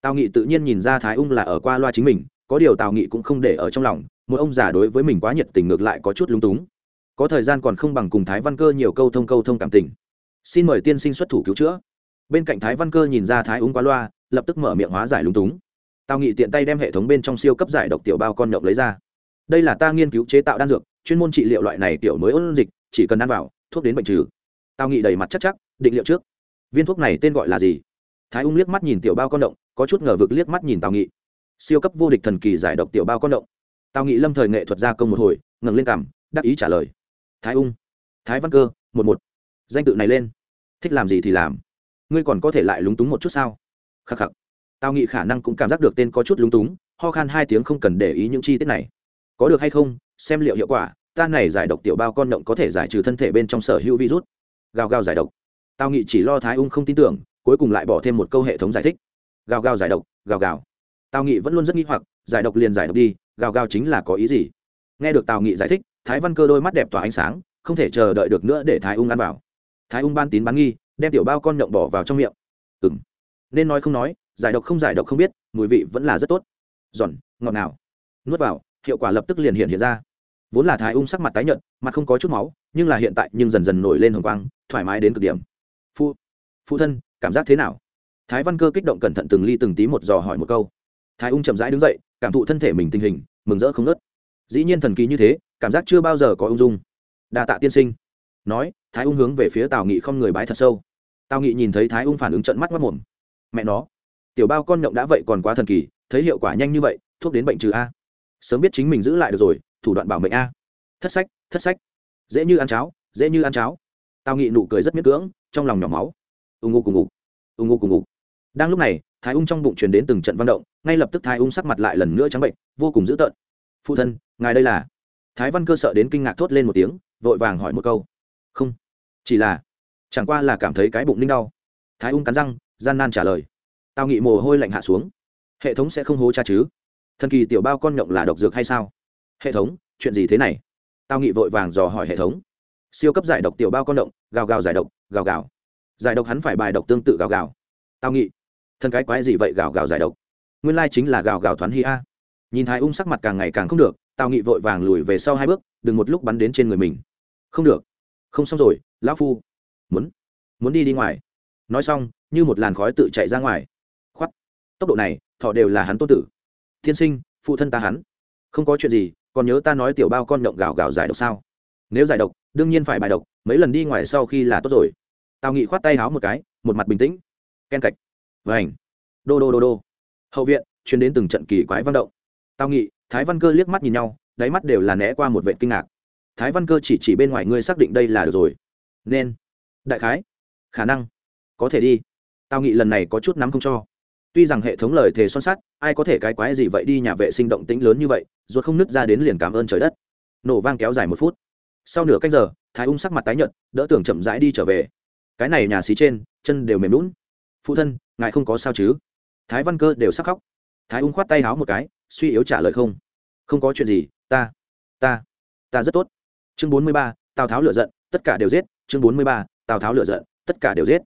Tào nghị tự nhiên nhìn ra thái ung là ở qua loa chính mình, có điều tào nghị cũng không để ở trong lòng, một ông già đối với mình quá nhiệt tình ngược lại có chút lung túng. Có thời gian còn không bằng cùng thái văn cơ nhiều câu thông câu thông cảm tình. Xin mời tiên sinh xuất thủ cứu chữa. Bên cạnh thái văn cơ nhìn ra thái ung qua loa, lập tức mở miệng hóa giải lung túng. Tào nghị tiện tay đem hệ thống bên trong siêu cấp giải độc tiểu bao con nhậu lấy ra đây là ta nghiên cứu chế tạo đan dược, chuyên môn trị liệu loại này tiểu mới ôn dịch, chỉ cần ăn vào, thuốc đến bệnh trừ. Tào nghị đầy mặt chắc chắc, định liệu trước. Viên thuốc này tên gọi là gì? Thái ung liếc mắt nhìn tiểu bao con động, có chút ngờ vực liếc mắt nhìn tào nghị. Siêu cấp vô địch thần kỳ giải độc tiểu bao con động. Tào nghị lâm thời nghệ thuật gia công một hồi, ngẩng lên cằm, đắc ý trả lời. Thái ung, thái văn cơ, một một. Danh tự này lên. Thích làm gì thì làm. Ngươi còn có thể lại lúng túng một chút sao? Khắc khắc. Tào nghị khả năng cũng cảm giác được tên có chút lúng túng, ho khan hai tiếng không cần để ý những chi tiết này có được hay không, xem liệu hiệu quả, ta này giải độc tiểu bao con động có thể giải trừ thân thể bên trong sở hữu virus. Gào gào giải độc. Tao nghị chỉ lo thái ung không tin tưởng, cuối cùng lại bỏ thêm một câu hệ thống giải thích. Gào gào giải độc, gào gào. Tao nghị vẫn luôn rất nghi hoặc, giải độc liền giải độc đi, gào gào chính là có ý gì? Nghe được tào nghị giải thích, thái văn cơ đôi mắt đẹp tỏa ánh sáng, không thể chờ đợi được nữa để thái ung ăn vào. Thái ung ban tín bán nghi, đem tiểu bao con nhộng bỏ vào trong miệng. Ừng nên nói không nói, giải độc không giải độc không biết, mùi vị vẫn là rất tốt. Giòn, ngọt nào nuốt vào hiệu quả lập tức liền hiện hiện ra. Vốn là thái ung sắc mặt tái nhợt, mặt không có chút máu, nhưng là hiện tại nhưng dần dần nổi lên hồng quang, thoải mái đến cực điểm. Phu phụ thân, cảm giác thế nào? Thái văn cơ kích động cẩn thận từng ly từng tí một dò hỏi một câu. Thái ung chậm rãi đứng dậy, cảm thụ thân thể mình tình hình, mừng rỡ không nớt dĩ nhiên thần kỳ như thế, cảm giác chưa bao giờ có ung dung. Đa tạ tiên sinh. Nói, thái ung hướng về phía tào nghị không người bái thật sâu. Tào nghị nhìn thấy thái ung phản ứng trận mắt mất mồm. Mẹ nó, tiểu bao con nhộng đã vậy còn quá thần kỳ, thấy hiệu quả nhanh như vậy, thuốc đến bệnh trừ a sớm biết chính mình giữ lại được rồi, thủ đoạn bảo mệnh a. Thất sách thất sách. Dễ như ăn cháo, dễ như ăn cháo. Tào nghị nụ cười rất miết cưỡng, trong lòng nhỏ máu. Ưng ngô cùng ngục ưng ngô cùng ngục. Đang lúc này, thái ung trong bụng truyền đến từng trận văn động, ngay lập tức thái ung sắc mặt lại lần nữa trắng bệnh, vô cùng dữ tợn. Phụ thân, ngài đây là? Thái văn cơ sợ đến kinh ngạc thốt lên một tiếng, vội vàng hỏi một câu. Không, chỉ là, chẳng qua là cảm thấy cái bụng ninh đau. Thái ung cắn răng, gian nan trả lời. Tao nghị mồ hôi lạnh hạ xuống. Hệ thống sẽ không hố cha chứ? Thần kỳ tiểu bao con nhộng là độc dược hay sao? Hệ thống, chuyện gì thế này? Tao nghị vội vàng dò hỏi hệ thống. Siêu cấp giải độc tiểu bao con động gào gào giải độc, gào gào. Giải độc hắn phải bài độc tương tự gào gào. Tao nghĩ thân cái quái gì vậy gào gào giải độc? Nguyên lai chính là gào gào thoán hi a. Nhìn thái ung sắc mặt càng ngày càng không được, tao nghị vội vàng lùi về sau hai bước, đừng một lúc bắn đến trên người mình. Không được. Không xong rồi, lão phu. Muốn. Muốn đi đi ngoài. Nói xong, như một làn khói tự chạy ra ngoài. Khoắt tốc độ này, thọ đều là hắn tô tử thiên sinh, phụ thân ta hắn. Không có chuyện gì, còn nhớ ta nói tiểu bao con động gào gào giải độc sao? Nếu giải độc, đương nhiên phải bài độc, mấy lần đi ngoài sau khi là tốt rồi. Tào nghị khoát tay háo một cái, một mặt bình tĩnh. Ken cạch. Vảnh đô đô đô đô. Hậu viện chuyến đến từng trận kỳ quái văn động. Tào nghị, thái văn cơ liếc mắt nhìn nhau, đáy mắt đều là né qua một vệ kinh ngạc. Thái văn cơ chỉ chỉ bên ngoài ngươi xác định đây là được rồi. Nên. Đại khái. Khả năng. Có thể đi. Tào nghị lần này có chút nắm không cho tuy rằng hệ thống lời thề son sắt, ai có thể cái quái gì vậy đi nhà vệ sinh động tĩnh lớn như vậy, ruột không nứt ra đến liền cảm ơn trời đất. Nổ vang kéo dài một phút. Sau nửa canh giờ, thái ung sắc mặt tái nhợt, đỡ tưởng chậm rãi đi trở về. Cái này nhà xí trên, chân đều mềm lún phụ thân, ngài không có sao chứ? Thái văn cơ đều sắc khóc. Thái ung khoát tay háo một cái, suy yếu trả lời không. Không có chuyện gì, ta ta ta rất tốt. Chương bốn mươi ba, tào tháo lựa giận, tất cả đều giết. Chương bốn mươi ba, tào tháo lựa giận, tất cả đều giết.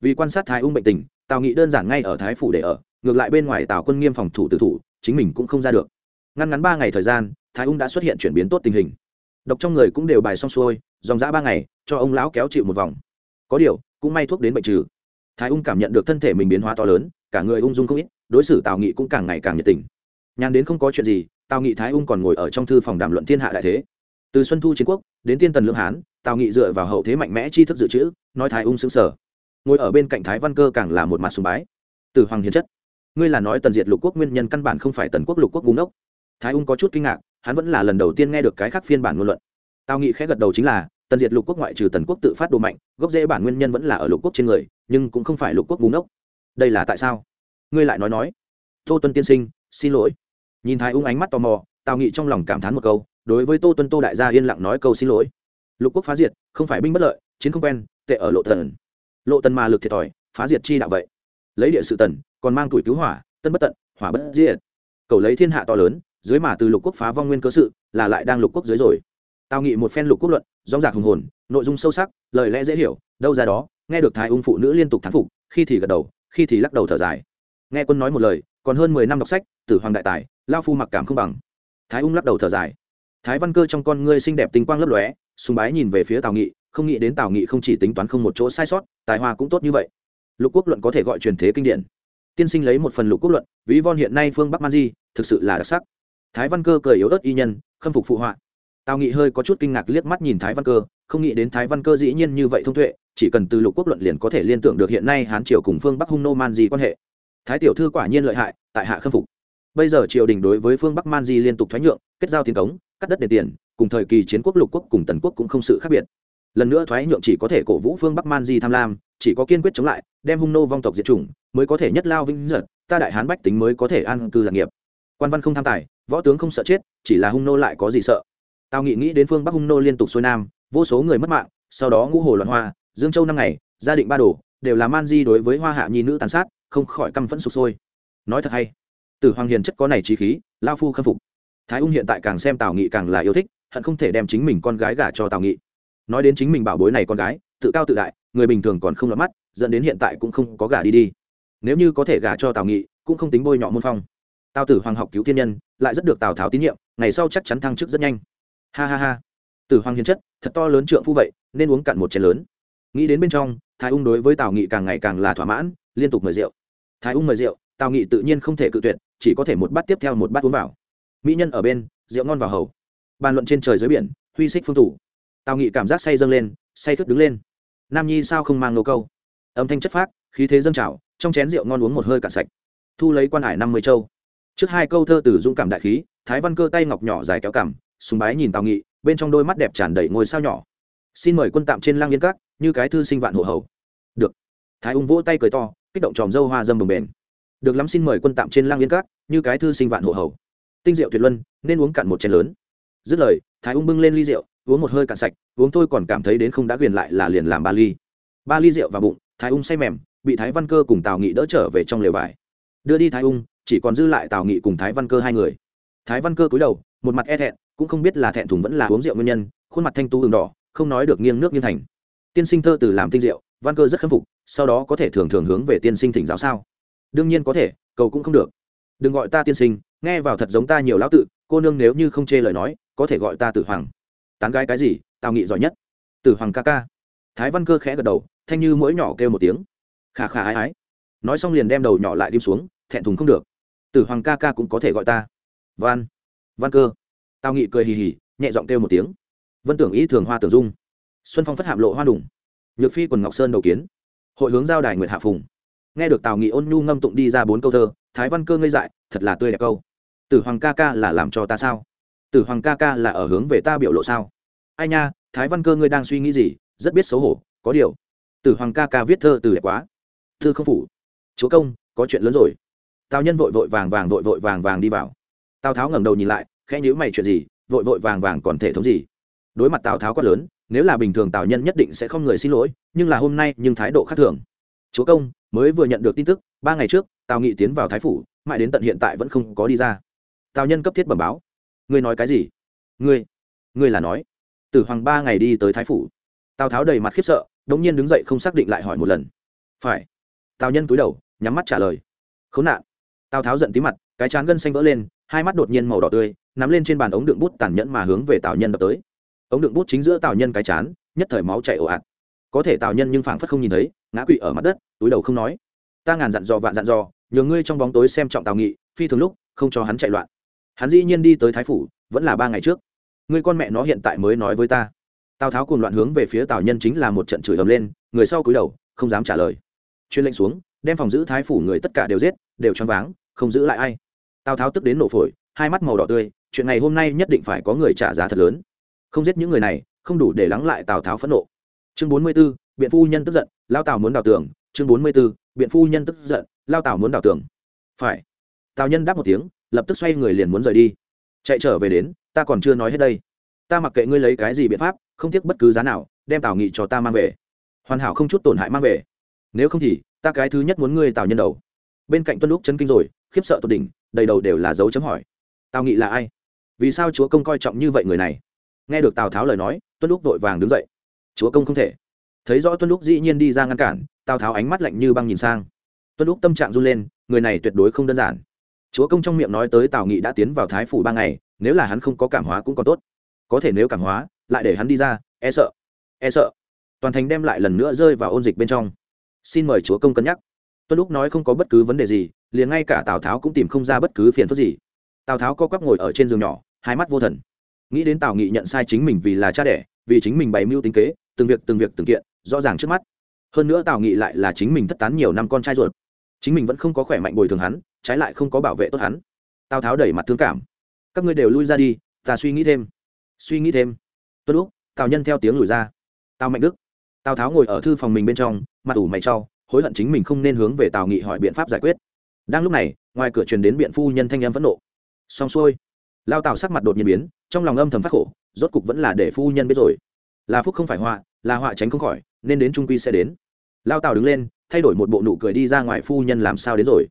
Vì quan sát thái ung bệnh tình tào nghị đơn giản ngay ở thái phủ để ở, ngược lại bên ngoài tào quân nghiêm phòng thủ tử thủ, chính mình cũng không ra được. Ngăn ngắn ba ngày thời gian, thái ung đã xuất hiện chuyển biến tốt tình hình. Độc trong người cũng đều bài xong xuôi, dòng dã ba ngày, cho ông lão kéo chịu một vòng. Có điều, cũng may thuốc đến bệnh trừ. Thái ung cảm nhận được thân thể mình biến hóa to lớn, cả người ung dung không ít, đối xử tào nghị cũng càng ngày càng nhiệt tình. Nhàn đến không có chuyện gì, tào nghị thái ung còn ngồi ở trong thư phòng đàm luận thiên hạ đại thế. Từ xuân thu chiến quốc, đến tiên tần lương hán, tào nghị dựa vào hậu thế mạnh mẽ chi thức dự trữ, nói thái ung xứng sở ngồi ở bên cạnh thái văn cơ càng là một mặt sùng bái. Từ hoàng hiền chất, ngươi là nói tần diệt lục quốc nguyên nhân căn bản không phải tần quốc lục quốc búng ốc thái ung có chút kinh ngạc, hắn vẫn là lần đầu tiên nghe được cái khác phiên bản ngôn luận. Tào nghị khẽ gật đầu chính là, tần diệt lục quốc ngoại trừ tần quốc tự phát đồ mạnh, gốc rễ bản nguyên nhân vẫn là ở lục quốc trên người, nhưng cũng không phải lục quốc búng ốc đây là tại sao? Ngươi lại nói nói. Tô tuân tiên sinh, xin lỗi. Nhìn thái ung ánh mắt tò mò tào nghị trong lòng cảm thán một câu, đối với tô tuân tô đại gia yên lặng nói câu xin lỗi. Lục quốc phá diệt, không phải binh bất lợi, chiến không quen, tệ ở lộ thần lộ tần mà lực thiệt thòi, phá diệt chi đạo vậy. Lấy địa sự tần, còn mang tuổi cứu hỏa, tân bất tận, hỏa bất diệt. Cầu lấy thiên hạ to lớn, dưới mà từ lục quốc phá vong nguyên cơ sự, là lại đang lục quốc dưới rồi. Tào nghị một phen lục quốc luận dóng dạc hùng hồn, nội dung sâu sắc, lời lẽ dễ hiểu, đâu ra đó, nghe được thái ung phụ nữ liên tục thán phục, khi thì gật đầu, khi thì lắc đầu thở dài. Nghe quân nói một lời, còn hơn mười năm đọc sách, tử hoàng đại tài, lao phu mặc cảm không bằng. Thái ung lắc đầu thở dài. Thái văn cơ trong con ngươi xinh đẹp tinh quang lấp lóe, sùng bái nhìn về phía tào nghị không nghĩ đến tào nghị không chỉ tính toán không một chỗ sai sót, tài hoa cũng tốt như vậy. Lục quốc luận có thể gọi truyền thế kinh điển. Tiên sinh lấy một phần lục quốc luận, ví von hiện nay phương bắc man di, thực sự là đặc sắc. Thái văn cơ cười yếu ớt y nhân, khâm phục phụ họa. Tào nghị hơi có chút kinh ngạc liếc mắt nhìn thái văn cơ, không nghĩ đến thái văn cơ dĩ nhiên như vậy thông tuệ, chỉ cần từ lục quốc luận liền có thể liên tưởng được hiện nay hán triều cùng phương bắc hung nô man di quan hệ. Thái tiểu thư quả nhiên lợi hại, tại hạ khâm phục. Bây giờ triều đình đối với phương bắc man di liên tục thoái nhượng, kết giao tiền cống, cắt đất đền tiền, cùng thời kỳ chiến quốc lục quốc cùng tần quốc cũng không sự khác biệt lần nữa thoái nhượng chỉ có thể cổ vũ phương bắc man di tham lam, chỉ có kiên quyết chống lại, đem hung nô vong tộc diệt chủng mới có thể nhất lao vinh giật ta đại hán bách tính mới có thể an cư lạc nghiệp. Quan văn không tham tài, võ tướng không sợ chết, chỉ là hung nô lại có gì sợ. Tao nghĩ nghĩ đến phương bắc hung nô liên tục xuôi nam, vô số người mất mạng, sau đó ngũ hồ loạn hoa, dương châu năm ngày, gia định ba đồ, đều là man di đối với hoa hạ nhi nữ tàn sát, không khỏi căm phẫn sụp sôi. Nói thật hay, tử hoàng hiền chất có này trí khí, lao phu khâm phục. Thái ung hiện tại càng xem tào nghị càng là yêu thích, hận không thể đem chính mình con gái gả cho tào nghị nói đến chính mình bảo bối này con gái, tự cao tự đại, người bình thường còn không lọt mắt, dẫn đến hiện tại cũng không có gả đi đi. Nếu như có thể gả cho tào nghị, cũng không tính bôi nhọ môn phong. Tào tử hoàng học cứu thiên nhân, lại rất được tào tháo tín nhiệm, ngày sau chắc chắn thăng chức rất nhanh. Ha ha ha. Tử hoàng hiền chất, thật to lớn trượng phu vậy, nên uống cạn một chén lớn. Nghĩ đến bên trong, thái ung đối với tào nghị càng ngày càng là thỏa mãn, liên tục mời rượu. Thái ung mời rượu, tào nghị tự nhiên không thể cự tuyệt, chỉ có thể một bát tiếp theo một bát uống vào. Mỹ nhân ở bên, rượu ngon vào hầu. Bàn luận trên trời dưới biển, huy xích phương thủ tào nghị cảm giác say dâng lên, say thức đứng lên. Nam nhi sao không mang nô câu? Âm thanh chất phác, khí thế dâng trào, trong chén rượu ngon uống một hơi cạn sạch. Thu lấy quan hải năm mươi châu. Trước hai câu thơ từ dũng cảm đại khí, thái văn cơ tay ngọc nhỏ dài kéo cảm súng bái nhìn tào nghị, bên trong đôi mắt đẹp tràn đầy ngôi sao nhỏ. Xin mời quân tạm trên lang yên các, như cái thư sinh vạn hộ hầu. Được. Thái ung vỗ tay cười to, kích động tròm dâu hoa dâm bồng bền được lắm xin mời quân tạm trên lang yên các, như cái thư sinh vạn hộ hầu. Tinh rượu tuyệt luân, nên uống cạn một chén lớn. Dứt lời, thái ung bưng lên ly rượu uống một hơi cạn sạch, uống thôi còn cảm thấy đến không đã ghiền lại là liền làm ba ly ba ly rượu vào bụng, thái ung say mềm, bị thái văn cơ cùng tào nghị đỡ trở về trong lều vải. Đưa đi thái ung, chỉ còn dư lại tào nghị cùng thái văn cơ hai người. Thái văn cơ cúi đầu, một mặt e thẹn, cũng không biết là thẹn thùng vẫn là uống rượu nguyên nhân, khuôn mặt thanh tú đường đỏ, không nói được nghiêng nước nghiêng thành. Tiên sinh thơ từ làm tinh rượu, văn cơ rất khâm phục, sau đó có thể thường thường hướng về tiên sinh thỉnh giáo sao? Đương nhiên có thể, cầu cũng không được. Đừng gọi ta tiên sinh, nghe vào thật giống ta nhiều lão tự, cô nương nếu như không chê lời nói, có thể gọi ta tử hoàng tán gái cái gì tào nghị giỏi nhất. Tử hoàng ca ca. Thái văn cơ khẽ gật đầu, thanh như mỗi nhỏ kêu một tiếng. Khà khà ái ái. Nói xong liền đem đầu nhỏ lại đêm xuống, thẹn thùng không được. Tử hoàng ca ca cũng có thể gọi ta. Văn. Văn cơ. Tào nghị cười hì hì, nhẹ giọng kêu một tiếng. Vân tưởng ý thường hoa tưởng dung. Xuân phong phất hạm lộ hoa đủng nhược phi quần ngọc sơn đầu kiến. Hội hướng giao đài nguyệt hạ phùng. Nghe được tào nghị ôn nhu ngâm tụng đi ra bốn câu thơ, thái văn cơ ngây dại, thật là tươi đẹp câu. Tử hoàng ca ca là làm cho ta sao? Tử hoàng ca ca là ở hướng về ta biểu lộ sao? Ai nha, thái văn cơ ngươi đang suy nghĩ gì? Rất biết xấu hổ, có điều. Tử hoàng ca ca viết thơ từ đẹp quá. Thư không phủ. Chúa công, có chuyện lớn rồi. Tào nhân vội vội vàng vàng vội vội vàng vàng đi vào. Tào tháo ngẩng đầu nhìn lại, khẽ nhữ mày chuyện gì? Vội vội vàng vàng còn thể thống gì? Đối mặt tào tháo quát lớn, nếu là bình thường tào nhân nhất định sẽ không người xin lỗi, nhưng là hôm nay nhưng thái độ khác thường. Chúa công, mới vừa nhận được tin tức, ba ngày trước, tào nghị tiến vào thái phủ, mãi đến tận hiện tại vẫn không có đi ra. Tào nhân cấp thiết bẩm báo ngươi nói cái gì? Ngươi ngươi là nói. Tử hoàng ba ngày đi tới thái phủ. Tào tháo đầy mặt khiếp sợ, đống nhiên đứng dậy không xác định lại hỏi một lần. Phải. Tào nhân cúi đầu, nhắm mắt trả lời. Khốn nạn. Tào tháo giận tí mặt, cái chán gân xanh vỡ lên, hai mắt đột nhiên màu đỏ tươi, nắm lên trên bàn ống đựng bút tàn nhẫn mà hướng về tào nhân đập tới. Ống đựng bút chính giữa tào nhân cái chán nhất thời máu chảy ồ ạt. Có thể tào nhân nhưng phảng phất không nhìn thấy, ngã quỵ ở mặt đất, túi đầu không nói. Ta ngàn dặn dò vạn dặn dò, nhờ ngươi trong bóng tối xem trọng tào nghị, phi thường lúc, không cho hắn chạy loạn hắn dĩ nhiên đi tới thái phủ, vẫn là ba ngày trước. Người con mẹ nó hiện tại mới nói với ta. Tào tháo cùng loạn hướng về phía tào nhân chính là một trận chửi ầm lên, người sau cúi đầu, không dám trả lời. Chuyên lệnh xuống, đem phòng giữ thái phủ người tất cả đều giết, đều choáng váng, không giữ lại ai. Tào tháo tức đến nổ phổi, hai mắt màu đỏ tươi, chuyện này hôm nay nhất định phải có người trả giá thật lớn. Không giết những người này, không đủ để lắng lại tào tháo phẫn nộ. Chương bốn mươi b ố biện phu nhân tức giận, lao tào muốn đào tường. Chương bốn mươi b ố biện phu nhân tức giận, lao tào muốn đào tường. Phải. Tào nhân đáp một tiếng lập tức xoay người liền muốn rời đi. Chạy trở về đến, ta còn chưa nói hết đây. Ta mặc kệ ngươi lấy cái gì biện pháp, không tiếc bất cứ giá nào, đem tào nghị cho ta mang về. Hoàn hảo không chút tổn hại mang về. Nếu không thì, ta cái thứ nhất muốn ngươi tào nhân đầu. Bên cạnh tuân lúc chân kinh rồi, khiếp sợ tột đỉnh, đầy đầu đều là dấu chấm hỏi. Tào nghị là ai? Vì sao chúa công coi trọng như vậy người này? Nghe được tào tháo lời nói, tuân lúc vội vàng đứng dậy. Chúa công không thể. Thấy rõ tuân lúc dĩ nhiên đi ra ngăn cản, tào tháo ánh mắt lạnh như băng nhìn sang. Tuân lúc tâm trạng run lên, người này tuyệt đối không đơn giản chúa công trong miệng nói tới tào nghị đã tiến vào thái phủ ba ngày, nếu là hắn không có cảm hóa cũng còn tốt. Có thể nếu cảm hóa, lại để hắn đi ra e sợ e sợ. Toàn thành đem lại lần nữa rơi vào ôn dịch bên trong. Xin mời chúa công cân nhắc. Tuân lúc nói không có bất cứ vấn đề gì, liền ngay cả tào tháo cũng tìm không ra bất cứ phiền phức gì. Tào tháo co quắp ngồi ở trên giường nhỏ, hai mắt vô thần. Nghĩ đến tào nghị nhận sai chính mình vì là cha đẻ, vì chính mình bày mưu tính kế, từng việc từng việc từng kiện, rõ ràng trước mắt. Hơn nữa tào nghị lại là chính mình thất tán nhiều năm con trai ruột. Chính mình vẫn không có khỏe mạnh bồi thường hắn trái lại không có bảo vệ tốt hắn. Tào tháo đẩy mặt thương cảm. Các ngươi đều lui ra đi, ta suy nghĩ thêm. Suy nghĩ thêm. Tuân lúc, tào nhân theo tiếng lùi ra. Tào mạnh đức. Tào tháo ngồi ở thư phòng mình bên trong, mặt ủ mày trau hối hận chính mình không nên hướng về tào nghị hỏi biện pháp giải quyết. Đang lúc này, ngoài cửa truyền đến biện phu nhân thanh em phẫn nộ. Xong xuôi, lao tào sắc mặt đột nhiên biến, trong lòng âm thầm phát khổ, rốt cục vẫn là để phu nhân biết rồi. Là phúc không phải họa, là họa tránh không khỏi, nên đến trung quy sẽ đến. Lao tào đứng lên, thay đổi một bộ nụ cười đi ra ngoài phu nhân làm sao đến rồi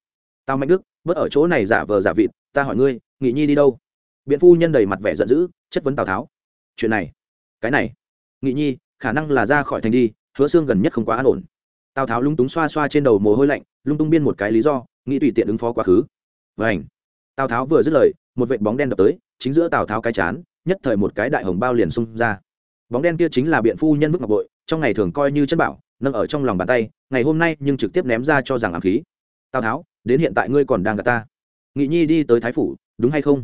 tào mạnh đức, bớt ở chỗ này giả vờ giả vịt, ta hỏi ngươi, nghị nhi đi đâu? Biện phu nhân đầy mặt vẻ giận dữ, chất vấn tào tháo. Chuyện này, cái này. Nghị nhi, khả năng là ra khỏi thành đi, hứa xương gần nhất không quá an ổn. Tào tháo lung túng xoa xoa trên đầu mồ hôi lạnh, lung tung biên một cái lý do, nghĩ tùy tiện ứng phó quá khứ. Vảnh tào tháo vừa dứt lời, một vệt bóng đen đập tới, chính giữa tào tháo cái chán, nhất thời một cái đại hồng bao liền xung ra. Bóng đen kia chính là biện phu nhân bức ngọc bội, trong ngày thường coi như chân bảo, nâng ở trong lòng bàn tay, ngày hôm nay nhưng trực tiếp ném ra cho rằng ám khí. Tào tháo đến hiện tại ngươi còn đang gặp ta. Nghị nhi đi tới thái phủ, đúng hay không?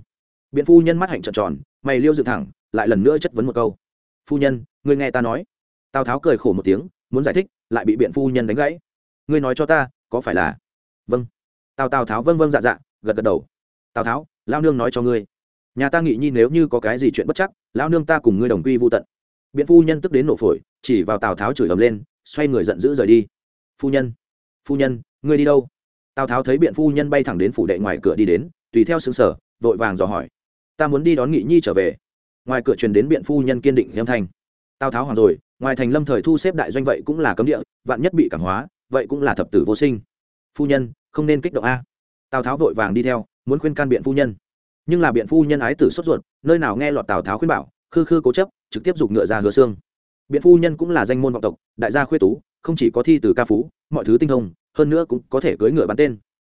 Biện phu nhân mắt hạnh trợn tròn, mày liêu dựng thẳng, lại lần nữa chất vấn một câu. Phu nhân, ngươi nghe ta nói. Tào tháo cười khổ một tiếng, muốn giải thích, lại bị biện phu nhân đánh gãy. Ngươi nói cho ta, có phải là? Vâng. Tào tào tháo vâng vâng dạ dạ gật gật đầu. Tào tháo lao nương nói cho ngươi. Nhà ta nghị nhi nếu như có cái gì chuyện bất chắc lao nương ta cùng ngươi đồng quy vô tận. Biện phu nhân tức đến nổ phổi, chỉ vào tào tháo chửi ầm lên, xoay người giận dữ rời đi. Phu nhân phu nhân, ngươi đi đâu? Tào tháo thấy biện phu nhân bay thẳng đến phủ đệ ngoài cửa đi đến tùy theo xứng sở vội vàng dò hỏi ta muốn đi đón nghị nhi trở về ngoài cửa truyền đến biện phu nhân kiên định âm thanh tào tháo hoàng rồi ngoài thành lâm thời thu xếp đại doanh vậy cũng là cấm địa vạn nhất bị cảm hóa vậy cũng là thập tử vô sinh phu nhân không nên kích động a tào tháo vội vàng đi theo muốn khuyên can biện phu nhân nhưng là biện phu nhân ái tử sốt ruột nơi nào nghe lọt tào tháo khuyên bảo khư khư cố chấp trực tiếp giục ngựa ra hứa xương biện phu nhân cũng là danh môn vọng tộc đại gia khuê tú không chỉ có thi từ ca phú mọi thứ tinh thông hơn nữa cũng có thể cưỡi ngựa bắn tên.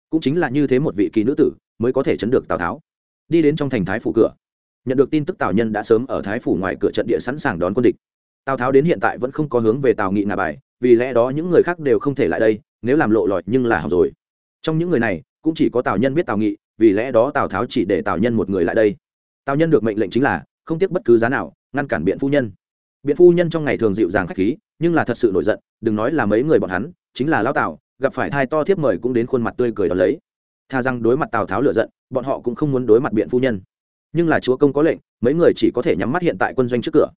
Cũng chính là như thế một vị kỳ nữ tử mới có thể chấn được tào tháo. Đi đến trong thành thái phủ cửa, nhận được tin tức tào nhân đã sớm ở thái phủ ngoài cửa trận địa sẵn sàng đón quân địch. Tào tháo đến hiện tại vẫn không có hướng về tào nghị ngà bài, vì lẽ đó những người khác đều không thể lại đây, nếu làm lộ lọt nhưng là hỏng rồi. Trong những người này, cũng chỉ có tào nhân biết tào nghị, vì lẽ đó tào tháo chỉ để tào nhân một người lại đây. Tào nhân được mệnh lệnh chính là, không tiếc bất cứ giá nào, ngăn cản biện phu nhân. Biện phu nhân trong ngày thường dịu dàng khách khí, nhưng là thật sự nổi giận, đừng nói là mấy người bọn hắn, chính là lao tào gặp phải thai to thiếp mời cũng đến khuôn mặt tươi cười đón lấy. Tha rằng đối mặt tào tháo lựa giận, bọn họ cũng không muốn đối mặt biện phu nhân. Nhưng là chúa công có lệnh, mấy người chỉ có thể nhắm mắt hiện tại quân doanh trước cửa.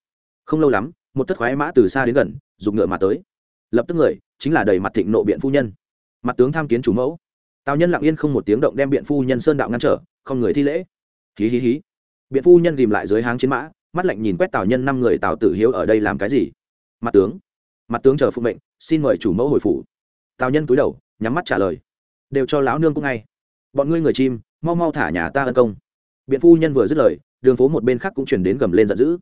Không lâu lắm, một thất khoái mã từ xa đến gần dùng ngựa mà tới. Lập tức người, chính là đầy mặt thịnh nộ biện phu nhân. Mặt tướng tham kiến chủ mẫu. Tào nhân lặng yên không một tiếng động đem biện phu nhân sơn đạo ngăn trở, không người thi lễ. Hí hí hí. Biện phu nhân ghìm lại dưới háng chiến mã, mắt lạnh nhìn quét tào nhân năm người tào tử hiếu ở đây làm cái gì. Mặt tướng. Mặt tướng chờ phụ mệnh, xin mời chủ mẫu hồi phủ tào nhân cúi đầu, nhắm mắt trả lời. Đều cho lão nương cũng ngay. Bọn ngươi người chim, mau mau thả nhà ta ân công. Biện phu nhân vừa dứt lời, đường phố một bên khác cũng chuyển đến gầm lên giận dữ.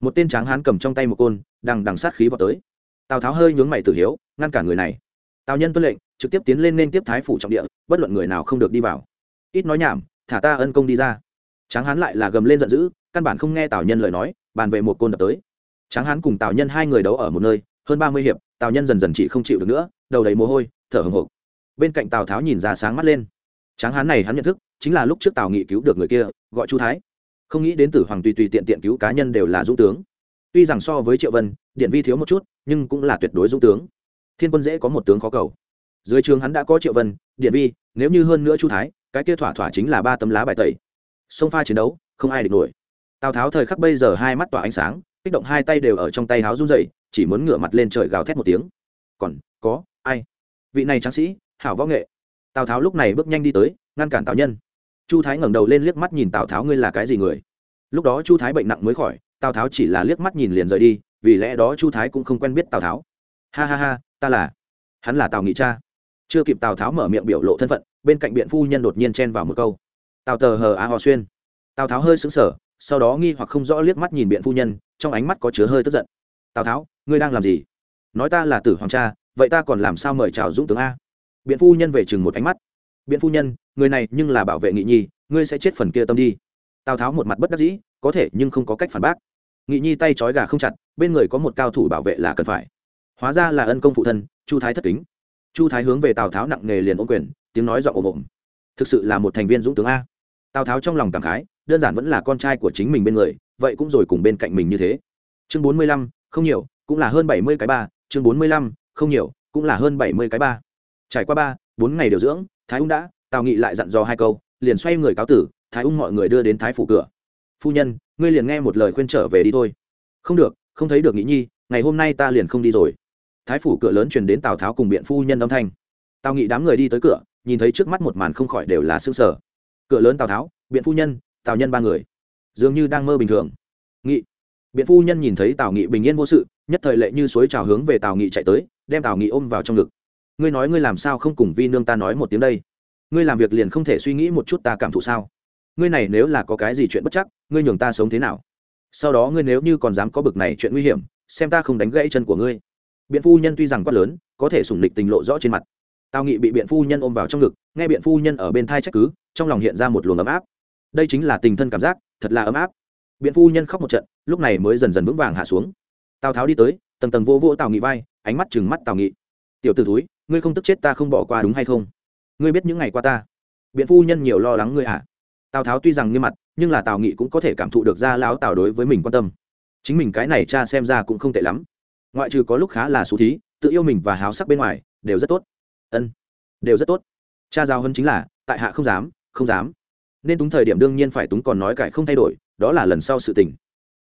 Một tên tráng hán cầm trong tay một côn, đằng đằng sát khí vào tới. Tào tháo hơi nhướng mày tử hiếu, ngăn cả người này. Tào nhân tuân lệnh, trực tiếp tiến lên nên tiếp thái phủ trọng địa, bất luận người nào không được đi vào. Ít nói nhảm, thả ta ân công đi ra. Tráng hán lại là gầm lên giận dữ, căn bản không nghe tào nhân lời nói, bàn về một côn đập tới. Tráng hán cùng tào nhân hai người đấu ở một nơi, hơn ba mươi hiệp, tào nhân dần dần chỉ không chịu được nữa đầu đầy mồ hôi, thở hồng hộc. Bên cạnh tào tháo nhìn ra sáng mắt lên. Tráng hán này hắn nhận thức, chính là lúc trước tào nghị cứu được người kia, gọi chu thái. Không nghĩ đến tử hoàng tùy tùy tiện tiện cứu cá nhân đều là dũng tướng. Tuy rằng so với triệu vân, điện vi thiếu một chút, nhưng cũng là tuyệt đối dũng tướng. Thiên quân dễ có một tướng khó cầu. Dưới trường hắn đã có triệu vân, điện vi, nếu như hơn nữa chu thái, cái kia thỏa thỏa chính là ba tấm lá bài tẩy. Sông pha chiến đấu, không ai địch nổi. Tào tháo thời khắc bây giờ hai mắt tỏa ánh sáng, kích động hai tay đều ở trong tay háo run dậy chỉ muốn ngửa mặt lên trời gào thét một tiếng. Còn, có ai? Vị này tráng sĩ, hảo võ nghệ. Tào tháo lúc này bước nhanh đi tới, ngăn cản tào nhân. Chu thái ngẩng đầu lên liếc mắt nhìn tào tháo, ngươi là cái gì người? Lúc đó chu thái bệnh nặng mới khỏi, tào tháo chỉ là liếc mắt nhìn liền rời đi, vì lẽ đó chu thái cũng không quen biết tào tháo. Ha ha ha, ta là, hắn là tào nghị cha. Chưa kịp tào tháo mở miệng biểu lộ thân phận, bên cạnh biện phu nhân đột nhiên chen vào một câu. Tào tờ hờ á hò xuyên. Tào tháo hơi sững sờ, sau đó nghi hoặc không rõ liếc mắt nhìn biện phu nhân, trong ánh mắt có chứa hơi tức giận. Tào tháo, ngươi đang làm gì? Nói ta là tử hoàng cha vậy ta còn làm sao mời chào dũng tướng a? Biện phu nhân về chừng một ánh mắt. Biện phu nhân, người này nhưng là bảo vệ nghị nhi, ngươi sẽ chết phần kia tâm đi. Tào tháo một mặt bất đắc dĩ, có thể nhưng không có cách phản bác. Nghị nhi tay trói gà không chặt, bên người có một cao thủ bảo vệ là cần phải. Hóa ra là ân công phụ thân, chu thái thất kính. Chu thái hướng về tào tháo nặng nề liền ôm quyền, tiếng nói dọn ồm ồm. Thực sự là một thành viên dũng tướng a. Tào tháo trong lòng cảm khái, đơn giản vẫn là con trai của chính mình bên người, vậy cũng rồi cùng bên cạnh mình như thế. Chương bốn mươi lăm, không nhiều, cũng là hơn bảy mươi cái ba, chương bốn mươi lăm không nhiều, cũng là hơn bảy mươi cái ba. Trải qua ba, bốn ngày điều dưỡng, thái ung đã, tào nghị lại dặn dò hai câu, liền xoay người cáo tử, thái ung mọi người đưa đến thái phủ cửa. Phu nhân, ngươi liền nghe một lời khuyên trở về đi thôi. Không được, không thấy được nghĩ nhi, ngày hôm nay ta liền không đi rồi. Thái phủ cửa lớn truyền đến tào tháo cùng biện phu nhân âm thanh. Tào nghị đám người đi tới cửa, nhìn thấy trước mắt một màn không khỏi đều là s ư ơ n g sở cửa lớn tào tháo, biện phu nhân, tào nhân ba người. Dường như đang mơ bình thường. Nghị, biện phu nhân nhìn thấy tào nghị bình yên vô sự, nhất thời lệ như suối trào hướng về tào nghị chạy tới đem tào nghị ôm vào trong ngực. Ngươi nói ngươi làm sao không cùng vi nương ta nói một tiếng đây? Ngươi làm việc liền không thể suy nghĩ một chút ta cảm thụ sao? Ngươi này nếu là có cái gì chuyện bất chắc, ngươi nhường ta sống thế nào? Sau đó ngươi nếu như còn dám có bực này chuyện nguy hiểm, xem ta không đánh gãy chân của ngươi. Biện phu nhân tuy rằng quát lớn, có thể sủng địch tình lộ rõ trên mặt. Tào nghị bị biện phu nhân ôm vào trong ngực, nghe biện phu nhân ở bên thai trách cứ, trong lòng hiện ra một luồng ấm áp. Đây chính là tình thân cảm giác, thật là ấm áp. Biện phu nhân khóc một trận, lúc này mới dần dần vững vàng hạ xuống. Tào tháo đi tới tầng tầng vô vô tào nghị vai, ánh mắt chừng mắt tào nghị. Tiểu t ử túi ngươi không tức chết ta không bỏ qua đúng hay không? Ngươi biết những ngày qua ta. Biện phu nhân nhiều lo lắng ngươi à? Tào tháo tuy rằng nghiêm mặt, nhưng là tào nghị cũng có thể cảm thụ được ra lão tào đối với mình quan tâm. Chính mình cái này cha xem ra cũng không tệ lắm. Ngoại trừ có lúc khá là xú thí, tự yêu mình và háo sắc bên ngoài, đều rất tốt. Ân, đều rất tốt. Cha giao hơn chính là, tại hạ không dám không dám. Nên túng thời điểm đương nhiên phải túng còn nói cải không thay đổi, đó là lần sau sự tình.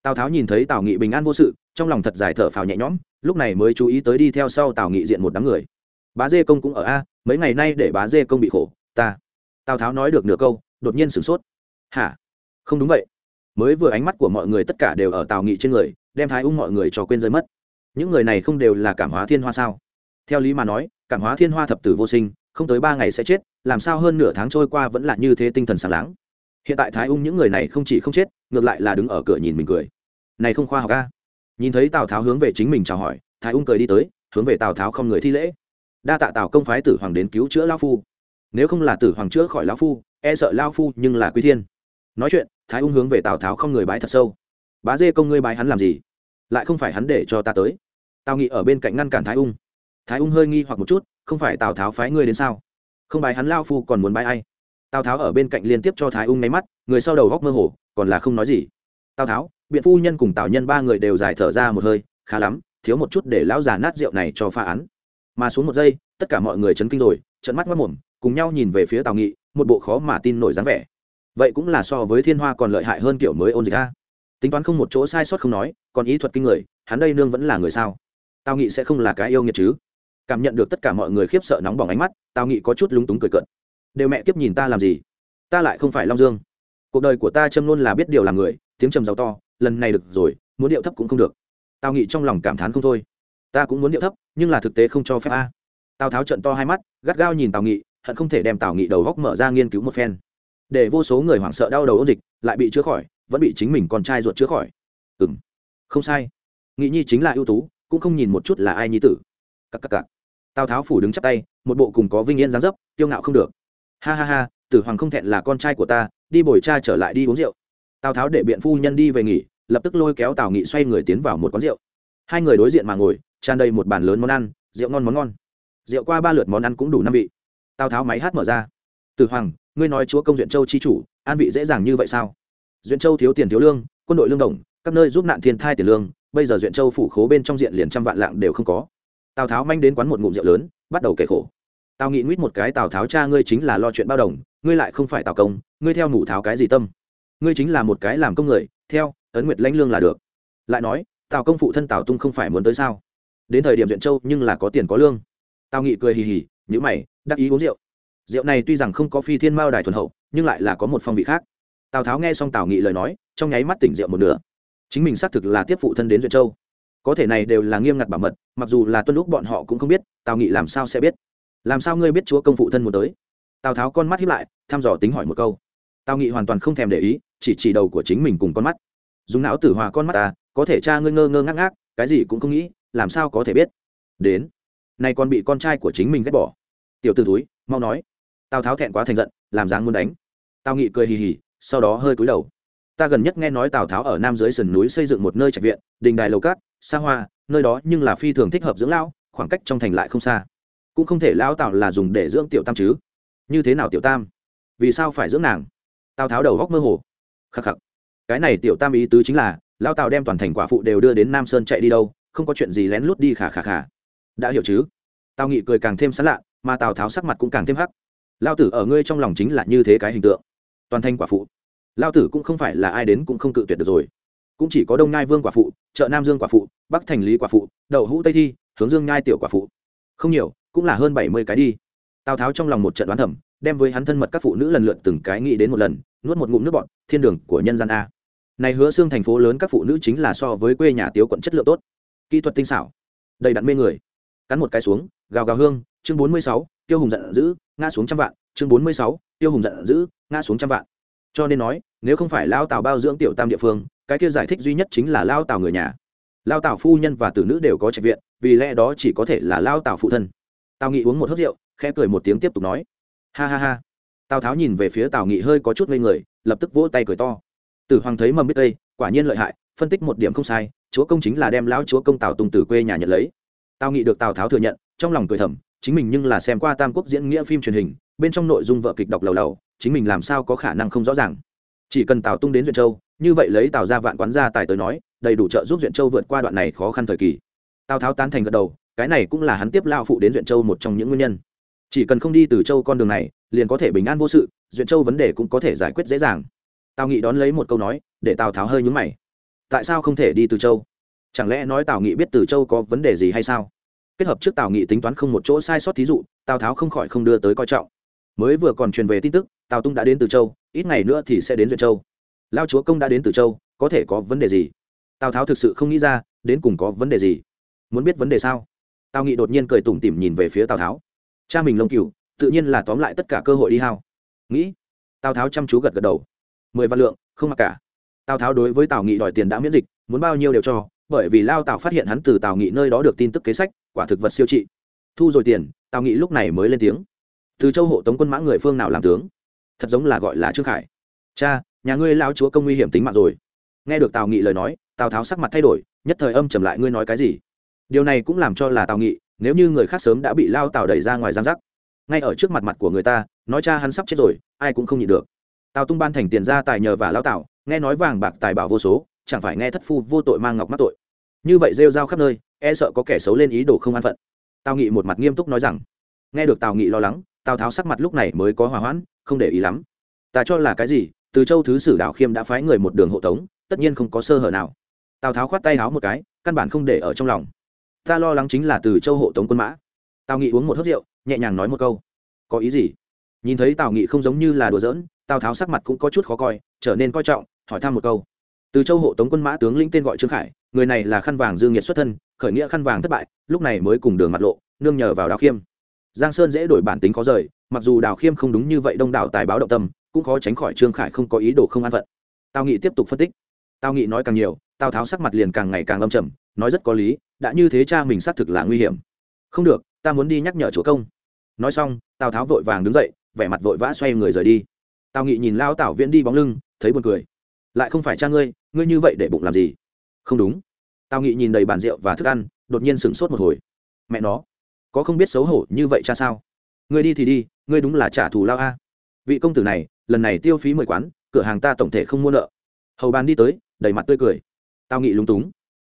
Tào tháo nhìn thấy tào nghị bình an vô sự trong lòng thật dài thở phào nhẹ nhõm, lúc này mới chú ý tới đi theo sau tào nghị diện một đám người. Bá dê công cũng ở a, mấy ngày nay để bá dê công bị khổ, ta. Tào tháo nói được nửa câu, đột nhiên sửng sốt. Hả? Không đúng vậy. Mới vừa ánh mắt của mọi người tất cả đều ở tào nghị trên người, đem thái ung mọi người cho quên rơi mất. Những người này không đều là cảm hóa thiên hoa sao? Theo lý mà nói, cảm hóa thiên hoa thập tử vô sinh, không tới ba ngày sẽ chết, làm sao hơn nửa tháng trôi qua vẫn là như thế tinh thần sáng láng? Hiện tại thái ung những người này không chỉ không chết, ngược lại là đứng ở cửa nhìn mình cười. Này không khoa học ca nhìn thấy tào tháo hướng về chính mình chào hỏi, thái ung cười đi tới, hướng về tào tháo không người thi lễ. Đa tạ tào công phái tử hoàng đến cứu chữa lao phu. Nếu không là tử hoàng chữa khỏi lao phu e sợ lao phu nhưng là quý thiên. Nói chuyện, thái ung hướng về tào tháo không người bái thật sâu. Bá dê công ngươi bái hắn làm gì? Lại không phải hắn để cho ta tới. Tào nghị ở bên cạnh ngăn cản thái ung. Thái ung hơi nghi hoặc một chút, không phải tào tháo phái ngươi đến sao? Không bái hắn lao phu còn muốn bái ai? Tào tháo ở bên cạnh liên tiếp cho thái ung nháy mắt, người sau đầu góc mơ hồ, còn là không nói gì tào tháo, biện phu nhân cùng tào nhân ba người đều giải thở ra một hơi, khá lắm, thiếu một chút để lão già nát rượu này cho pha án. Mà xuống một giây, tất cả mọi người chấn kinh rồi trận mắt mất mồm, cùng nhau nhìn về phía tào nghị, một bộ khó mà tin nổi dáng vẻ. Vậy cũng là so với thiên hoa còn lợi hại hơn kiểu mới ôn dịch a. Tính toán không một chỗ sai sót không nói, còn ý thuật kinh người, hắn đây nương vẫn là người sao? Tào nghị sẽ không là cái yêu nghiệt chứ? Cảm nhận được tất cả mọi người khiếp sợ nóng bỏng ánh mắt, tào nghị có chút lúng túng cười cợt. Đều mẹ kiếp nhìn ta làm gì? Ta lại không phải long dương cuộc đời của ta châm luôn là biết điều làm người, tiếng trầm giàu to, lần này được rồi, muốn điệu thấp cũng không được. Tào nghị trong lòng cảm thán không thôi. Ta cũng muốn điệu thấp, nhưng là thực tế không cho phép a. Tào tháo trận to hai mắt, gắt gao nhìn tào nghị, hận không thể đem tào nghị đầu góc mở ra nghiên cứu một phen. Để vô số người hoảng sợ đau đầu ôn dịch, lại bị chữa khỏi, vẫn bị chính mình con trai ruột chữa khỏi. Ừ m không sai. Nghị nhi chính là ưu tú, cũng không nhìn một chút là ai nhi tử. Cặp cặp cặp tào tháo phủ đứng chắp tay, một bộ cùng có vinh yên dáng dấp, kiêu ngạo không được. Ha ha ha tử hoàng không thẹn là con trai của ta, đi bồi cha trở lại đi uống rượu. Tào tháo để biện phu nhân đi về nghỉ, lập tức lôi kéo tào nghị xoay người tiến vào một quán rượu. Hai người đối diện mà ngồi, tràn đầy một bàn lớn món ăn, rượu ngon món ngon. Rượu qua ba lượt món ăn cũng đủ năm vị. Tào tháo máy hát mở ra. Tử hoàng, ngươi nói chúa công duyện châu chi chủ, an vị dễ dàng như vậy sao? Duyện châu thiếu tiền thiếu lương, quân đội lương đồng, các nơi giúp nạn thiên thai tiền lương, bây giờ duyện châu phủ khố bên trong diện liền trăm vạn lạng đều không có. Tào tháo manh đến quán một ngụm rượu lớn, bắt đầu kể khổ. Tào nghị nguyết một cái, tào tháo cha ngươi chính là lo chuyện bao đồng ngươi lại không phải tào công, ngươi theo mủ tháo cái gì tâm? Ngươi chính là một cái làm công người, theo, ấn nguyệt lãnh lương là được. Lại nói, tào công phụ thân tào tung không phải muốn tới sao? Đến thời điểm duyện châu nhưng là có tiền có lương. Tào nghị cười hì hì nhữ mày, đắc ý uống rượu. Rượu này tuy rằng không có phi thiên mao đài thuần hậu, nhưng lại là có một phong vị khác. Tào tháo nghe xong tào nghị lời nói, trong nháy mắt tỉnh rượu một nửa. Chính mình xác thực là tiếp phụ thân đến duyện châu. Có thể này đều là nghiêm ngặt bảo mật, mặc dù là tuân lúc bọn họ cũng không biết, tào nghị làm sao sẽ biết? Làm sao ngươi biết chúa công phụ thân muốn tới? Tào tháo con mắt hiếp lại thăm dò tính hỏi một câu. Tào nghị hoàn toàn không thèm để ý, chỉ chỉ đầu của chính mình cùng con mắt. Dùng não tử hòa con mắt ta, có thể cha ngươi ngơ ngơ ngác ngác, cái gì cũng không nghĩ, làm sao có thể biết? Đến. Nay còn bị con trai của chính mình ghét bỏ. Tiểu t ử túi mau nói. Tào tháo thẹn quá thành giận, làm dáng muốn đánh. Tào nghị cười hì hì, sau đó hơi cúi đầu. Ta gần nhất nghe nói tào tháo ở nam dưới sườn núi xây dựng một nơi trạch viện, đình đài lầu cát, xa hoa, nơi đó nhưng là phi thường thích hợp dưỡng lão, khoảng cách trong thành lại không xa. Cũng không thể lão tào là dùng để dưỡng tiểu tam chứ. Như thế nào tiểu tam? Vì sao phải dưỡng nàng? Tào tháo đầu góc mơ hồ. Khắc khắc. Cái này tiểu tam ý tứ chính là lao tào đem toàn thành quả phụ đều đưa đến nam sơn chạy đi đâu, không có chuyện gì lén lút đi khả khả khả đã hiểu chứ? Tào nghị cười càng thêm sán lạ, mà tào tháo sắc mặt cũng càng thêm hắc. Lao tử ở ngươi trong lòng chính là như thế cái hình tượng. Toàn thành quả phụ. Lao tử cũng không phải là ai đến cũng không cự tuyệt được rồi. Cũng chỉ có đông nai vương quả phụ, chợ nam dương quả phụ, bắc thành lý quả phụ, đậu hũ tây thi, hướng dương nhai tiểu quả phụ. Không nhiều, cũng là hơn bảy mươi cái đi. Tào tháo trong lòng một trận đoán thẩm đem với hắn thân mật các phụ nữ lần lượt từng cái nghĩ đến một lần, nuốt một ngụm nước bọn thiên đường của nhân gian a. Này hứa xương thành phố lớn các phụ nữ chính là so với quê nhà tiếu quận chất lượng tốt. Kỹ thuật tinh xảo, đầy đặn mê người. Cắn một cái xuống, gào gào hương, chương bốn mươi sáu, tiêu hùng giận dữ, ngã xuống trăm vạn, chương bốn mươi sáu, tiêu hùng giận dữ, ngã xuống trăm vạn. Cho nên nói, nếu không phải lao tào bao dưỡng tiểu tam địa phương, cái kia giải thích duy nhất chính là lao tào người nhà. Lao tào phu nhân và tử nữ đều có trạch viện, vì lẽ đó chỉ có thể là lao tào phụ thân. Tào nghị uống một hớt rượu, khẽ cười một tiếng tiếp tục nói ha ha ha. Tào tháo nhìn về phía tào nghị hơi có chút ngây người lập tức vỗ tay cười to. Tử hoàng thấy mầm biết đây, quả nhiên lợi hại phân tích một điểm không sai chúa công chính là đem lão chúa công tào tùng từ quê nhà nhận lấy. Tào nghị được tào tháo thừa nhận trong lòng cười thầm chính mình nhưng là xem qua tam quốc diễn nghĩa phim truyền hình bên trong nội dung vợ kịch đọc lầu lầu chính mình làm sao có khả năng không rõ ràng. Chỉ cần tào tung đến duyện châu như vậy lấy tào ra vạn quán gia tài tới nói đầy đủ trợ giúp duyện châu vượt qua đoạn này khó khăn thời kỳ. Tào tháo tán thành gật đầu cái này cũng là hắn tiếp lao phụ đến duyện châu một trong những nguyên nhân chỉ cần không đi từ châu con đường này, liền có thể bình an vô sự, duyện châu vấn đề cũng có thể giải quyết dễ dàng. Tào nghị đón lấy một câu nói, để tào tháo hơi nhúng mày. Tại sao không thể đi từ châu? Chẳng lẽ nói tào nghị biết từ châu có vấn đề gì hay sao? Kết hợp trước tào nghị tính toán không một chỗ sai sót thí dụ, tào tháo không khỏi không đưa tới coi trọng. Mới vừa còn truyền về tin tức, tào tung đã đến từ châu, ít ngày nữa thì sẽ đến duyện châu. Lao chúa công đã đến từ châu, có thể có vấn đề gì? Tào tháo thực sự không nghĩ ra, đến cùng có vấn đề gì? Muốn biết vấn đề sao? Tào nghị đột nhiên cười tủm tỉm nhìn về phía tào tháo cha mình lông cừu, tự nhiên là tóm lại tất cả cơ hội đi hao. Nghĩ, tào tháo chăm chú gật gật đầu. Mười văn lượng, không mặc cả. Tào tháo đối với tào nghị đòi tiền đã miễn dịch, muốn bao nhiêu đều cho, bởi vì lao tào phát hiện hắn từ tào nghị nơi đó được tin tức kế sách, quả thực vật siêu trị. Thu rồi tiền, tào nghị lúc này mới lên tiếng. Từ châu hộ tống quân mã người phương nào làm tướng? Thật giống là gọi là trương khải. Cha, nhà ngươi lao chúa công nguy hiểm tính mạng rồi. Nghe được tào nghị lời nói, tào tháo sắc mặt thay đổi, nhất thời âm trầm lại, ngươi nói cái gì? Điều này cũng làm cho là tào nghị nếu như người khác sớm đã bị lao tào đẩy ra ngoài giang giác, ngay ở trước mặt mặt của người ta, nói cha hắn sắp chết rồi, ai cũng không nhịn được. Tào tung ban thành tiền ra tài nhờ và lao tào, nghe nói vàng bạc tài bảo vô số, chẳng phải nghe thất phu vô tội mang ngọc mắc tội. Như vậy rêu rao khắp nơi e sợ có kẻ xấu lên ý đồ không an phận. Tào nghị một mặt nghiêm túc nói rằng, nghe được tào nghị lo lắng, tào tháo sắc mặt lúc này mới có hòa hoãn, không để ý lắm. Ta cho là cái gì, từ châu thứ sử đạo khiêm đã phái người một đường hộ tống, tất nhiên không có sơ hở nào. Tào tháo khoát tay háo một cái, căn bản không để ở trong lòng ta lo lắng chính là từ châu hộ tống quân mã. Tào nghị uống một hớt rượu, nhẹ nhàng nói một câu. Có ý gì? Nhìn thấy tào nghị không giống như là đùa giỡn, tào tháo sắc mặt cũng có chút khó coi, trở nên coi trọng, hỏi thăm một câu. Từ châu hộ tống quân mã tướng lĩnh tên gọi trương khải, người này là khăn vàng dương nhiệt xuất thân, khởi nghĩa khăn vàng thất bại, lúc này mới cùng đường mặt lộ, nương nhờ vào đào khiêm. Giang sơn dễ đổi bản tính khó rời, mặc dù đào khiêm không đúng như vậy đông đảo tài báo động tâm, cũng khó tránh khỏi trương khải không có ý đồ không an phận. Tào nghị tiếp tục phân tích. Tào nghị nói càng nhiều, tào tháo sắc mặt liền càng ngày càng âm trầm, nói rất có lý đã như thế cha mình xác thực là nguy hiểm. Không được, ta muốn đi nhắc nhở chúa công. Nói xong, tào tháo vội vàng đứng dậy, vẻ mặt vội vã xoay người rời đi. Tào nghị nhìn lao tảo viễn đi bóng lưng, thấy buồn cười. Lại không phải cha ngươi ngươi như vậy để bụng làm gì? Không đúng. Tào nghị nhìn đầy bàn rượu và thức ăn, đột nhiên sửng sốt một hồi. Mẹ nó, có không biết xấu hổ như vậy cha sao? Ngươi đi thì đi, ngươi đúng là trả thù lao a. Vị công tử này, lần này tiêu phí mười quán, cửa hàng ta tổng thể không mua nợ. Hầu bàn đi tới, đầy mặt tươi cười. Tào nghị lúng túng.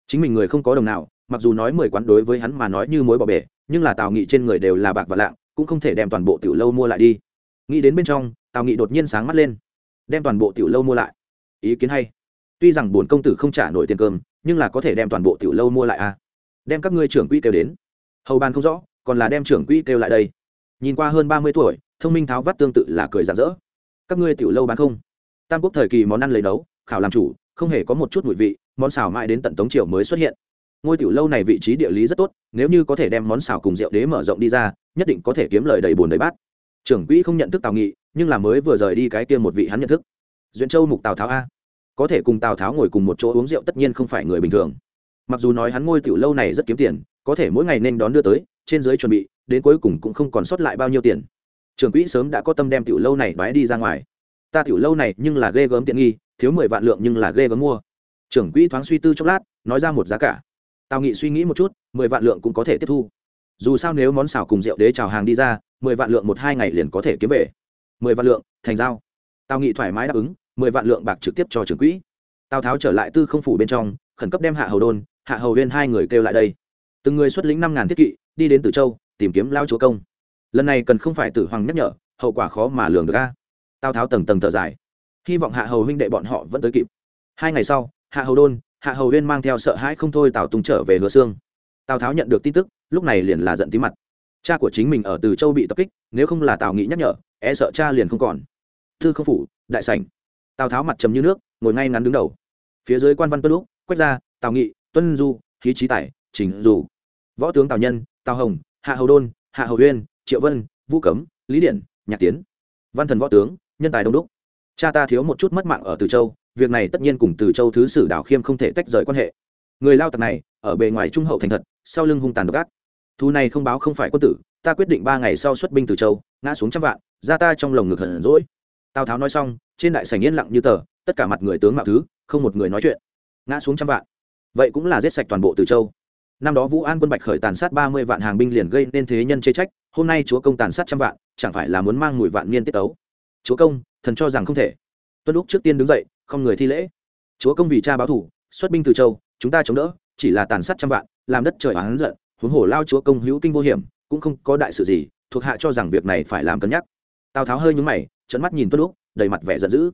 Chính mình người không có đồng nào mặc dù nói mười quán đối với hắn mà nói như mối bỏ bể, nhưng là tào nghị trên người đều là bạc và lạng, cũng không thể đem toàn bộ tiểu lâu mua lại đi. Nghĩ đến bên trong, tào nghị đột nhiên sáng mắt lên. Đem toàn bộ tiểu lâu mua lại. Ý kiến hay. Tuy rằng bổn công tử không trả nổi tiền cơm, nhưng là có thể đem toàn bộ tiểu lâu mua lại à? Đem các ngươi trưởng quỹ kêu đến. Hầu bàn không rõ, còn là đem trưởng quỹ kêu lại đây. Nhìn qua hơn ba mươi tuổi, thông minh tháo vắt tương tự là cười rạng rỡ. Các ngươi tiểu lâu bán không? Tam quốc thời kỳ món ăn lấy nấu, khảo làm chủ, không hề có một chút mùi vị, món xào mãi đến tận tống triều mới xuất hiện ngôi tiểu lâu này vị trí địa lý rất tốt, nếu như có thể đem món xào cùng rượu đế mở rộng đi ra, nhất định có thể kiếm lời đầy bồn đầy bát. Trưởng quỹ không nhận thức tào nghị, nhưng là mới vừa rời đi cái kia một vị hắn nhận thức. Duyện châu mục tào tháo a. Có thể cùng tào tháo ngồi cùng một chỗ uống rượu tất nhiên không phải người bình thường. Mặc dù nói hắn ngôi tiểu lâu này rất kiếm tiền, có thể mỗi ngày nên đón đưa tới, trên dưới chuẩn bị, đến cuối cùng cũng không còn sót lại bao nhiêu tiền. Trưởng quỹ sớm đã có tâm đem tiểu lâu này đoái đi ra ngoài. Ta tiểu lâu này nhưng là ghê gớm tiện nghi, thiếu mười vạn lượng nhưng là ghê gớm mua. Trưởng quỹ thoáng suy tư chốc lát, nói ra một giá cả tào nghị suy nghĩ một chút, mười vạn lượng cũng có thể tiếp thu. Dù sao nếu món xào cùng rượu đế chào hàng đi ra, mười vạn lượng một hai ngày liền có thể kiếm về. Mười vạn lượng, thành giao. Tào nghị thoải mái đáp ứng, mười vạn lượng bạc trực tiếp cho trưởng quỹ. Tào tháo trở lại tư không phủ bên trong, khẩn cấp đem hạ hầu đôn, hạ hầu huyên hai người kêu lại đây. Từng người xuất lĩnh năm ngàn thiết kỵ, đi đến từ châu, tìm kiếm lao chúa công. Lần này cần không phải tử hoàng nhắc nhở, hậu quả khó mà lường được ra. tào tháo tầng tầng thở dài. Hy vọng hạ hầu huynh đệ bọn họ vẫn tới kịp. Hai ngày sau, hạ hầu đôn hạ hầu huyên mang theo sợ hãi không thôi tào tùng trở về hứa xương tào tháo nhận được tin tức, lúc này liền là giận tí mặt. Cha của chính mình ở từ châu bị tập kích, nếu không là tào nghị nhắc nhở e sợ cha liền không còn. Thư không phủ, đại sảnh. Tào tháo mặt trầm như nước, ngồi ngay ngắn đứng đầu. Phía dưới quan văn tuân lúc quét ra tào nghị, tuân du khí trí tài, trình dù. Võ tướng tào nhân, tào hồng, hạ hầu đôn, hạ hầu huyên triệu vân, vũ cấm, lý điển, nhạc tiến. Văn thần võ tướng, nhân tài đông đúc. Cha ta thiếu một chút mất mạng ở từ châu việc này tất nhiên cùng từ châu thứ sử Đào khiêm không thể tách rời quan hệ. Người lao tặc này, ở bề ngoài trung hậu thành thật, sau lưng hung tàn độc ác. Thu này không báo không phải quân tử, ta quyết định ba ngày sau xuất binh từ châu, ngã xuống trăm vạn, ra ta trong lồng ngực hận rỗi tào tháo nói xong, trên đại sảnh yên lặng như tờ, tất cả mặt người tướng mạo thứ, không một người nói chuyện. Ngã xuống trăm vạn. Vậy cũng là giết sạch toàn bộ từ châu. Năm đó vũ an quân bạch khởi tàn sát ba mươi vạn hàng binh liền gây nên thế nhân chê trách, hôm nay chúa công tàn sát trăm vạn, chẳng phải là muốn mang mùi vạn niên tiết tấu. Chúa công, thần cho rằng không thể. Tuân lúc trước tiên đứng dậy không người thi lễ. Chúa công vì cha báo thủ, xuất binh từ châu, chúng ta chống đỡ, chỉ là tàn sát trăm vạn, làm đất trời oán giận, huống hồ lao chúa công hữu kinh vô hiểm, cũng không có đại sự gì, thuộc hạ cho rằng việc này phải làm cân nhắc. Tào tháo hơi nhúng mày trận mắt nhìn tuân lúc đầy mặt vẻ giận dữ.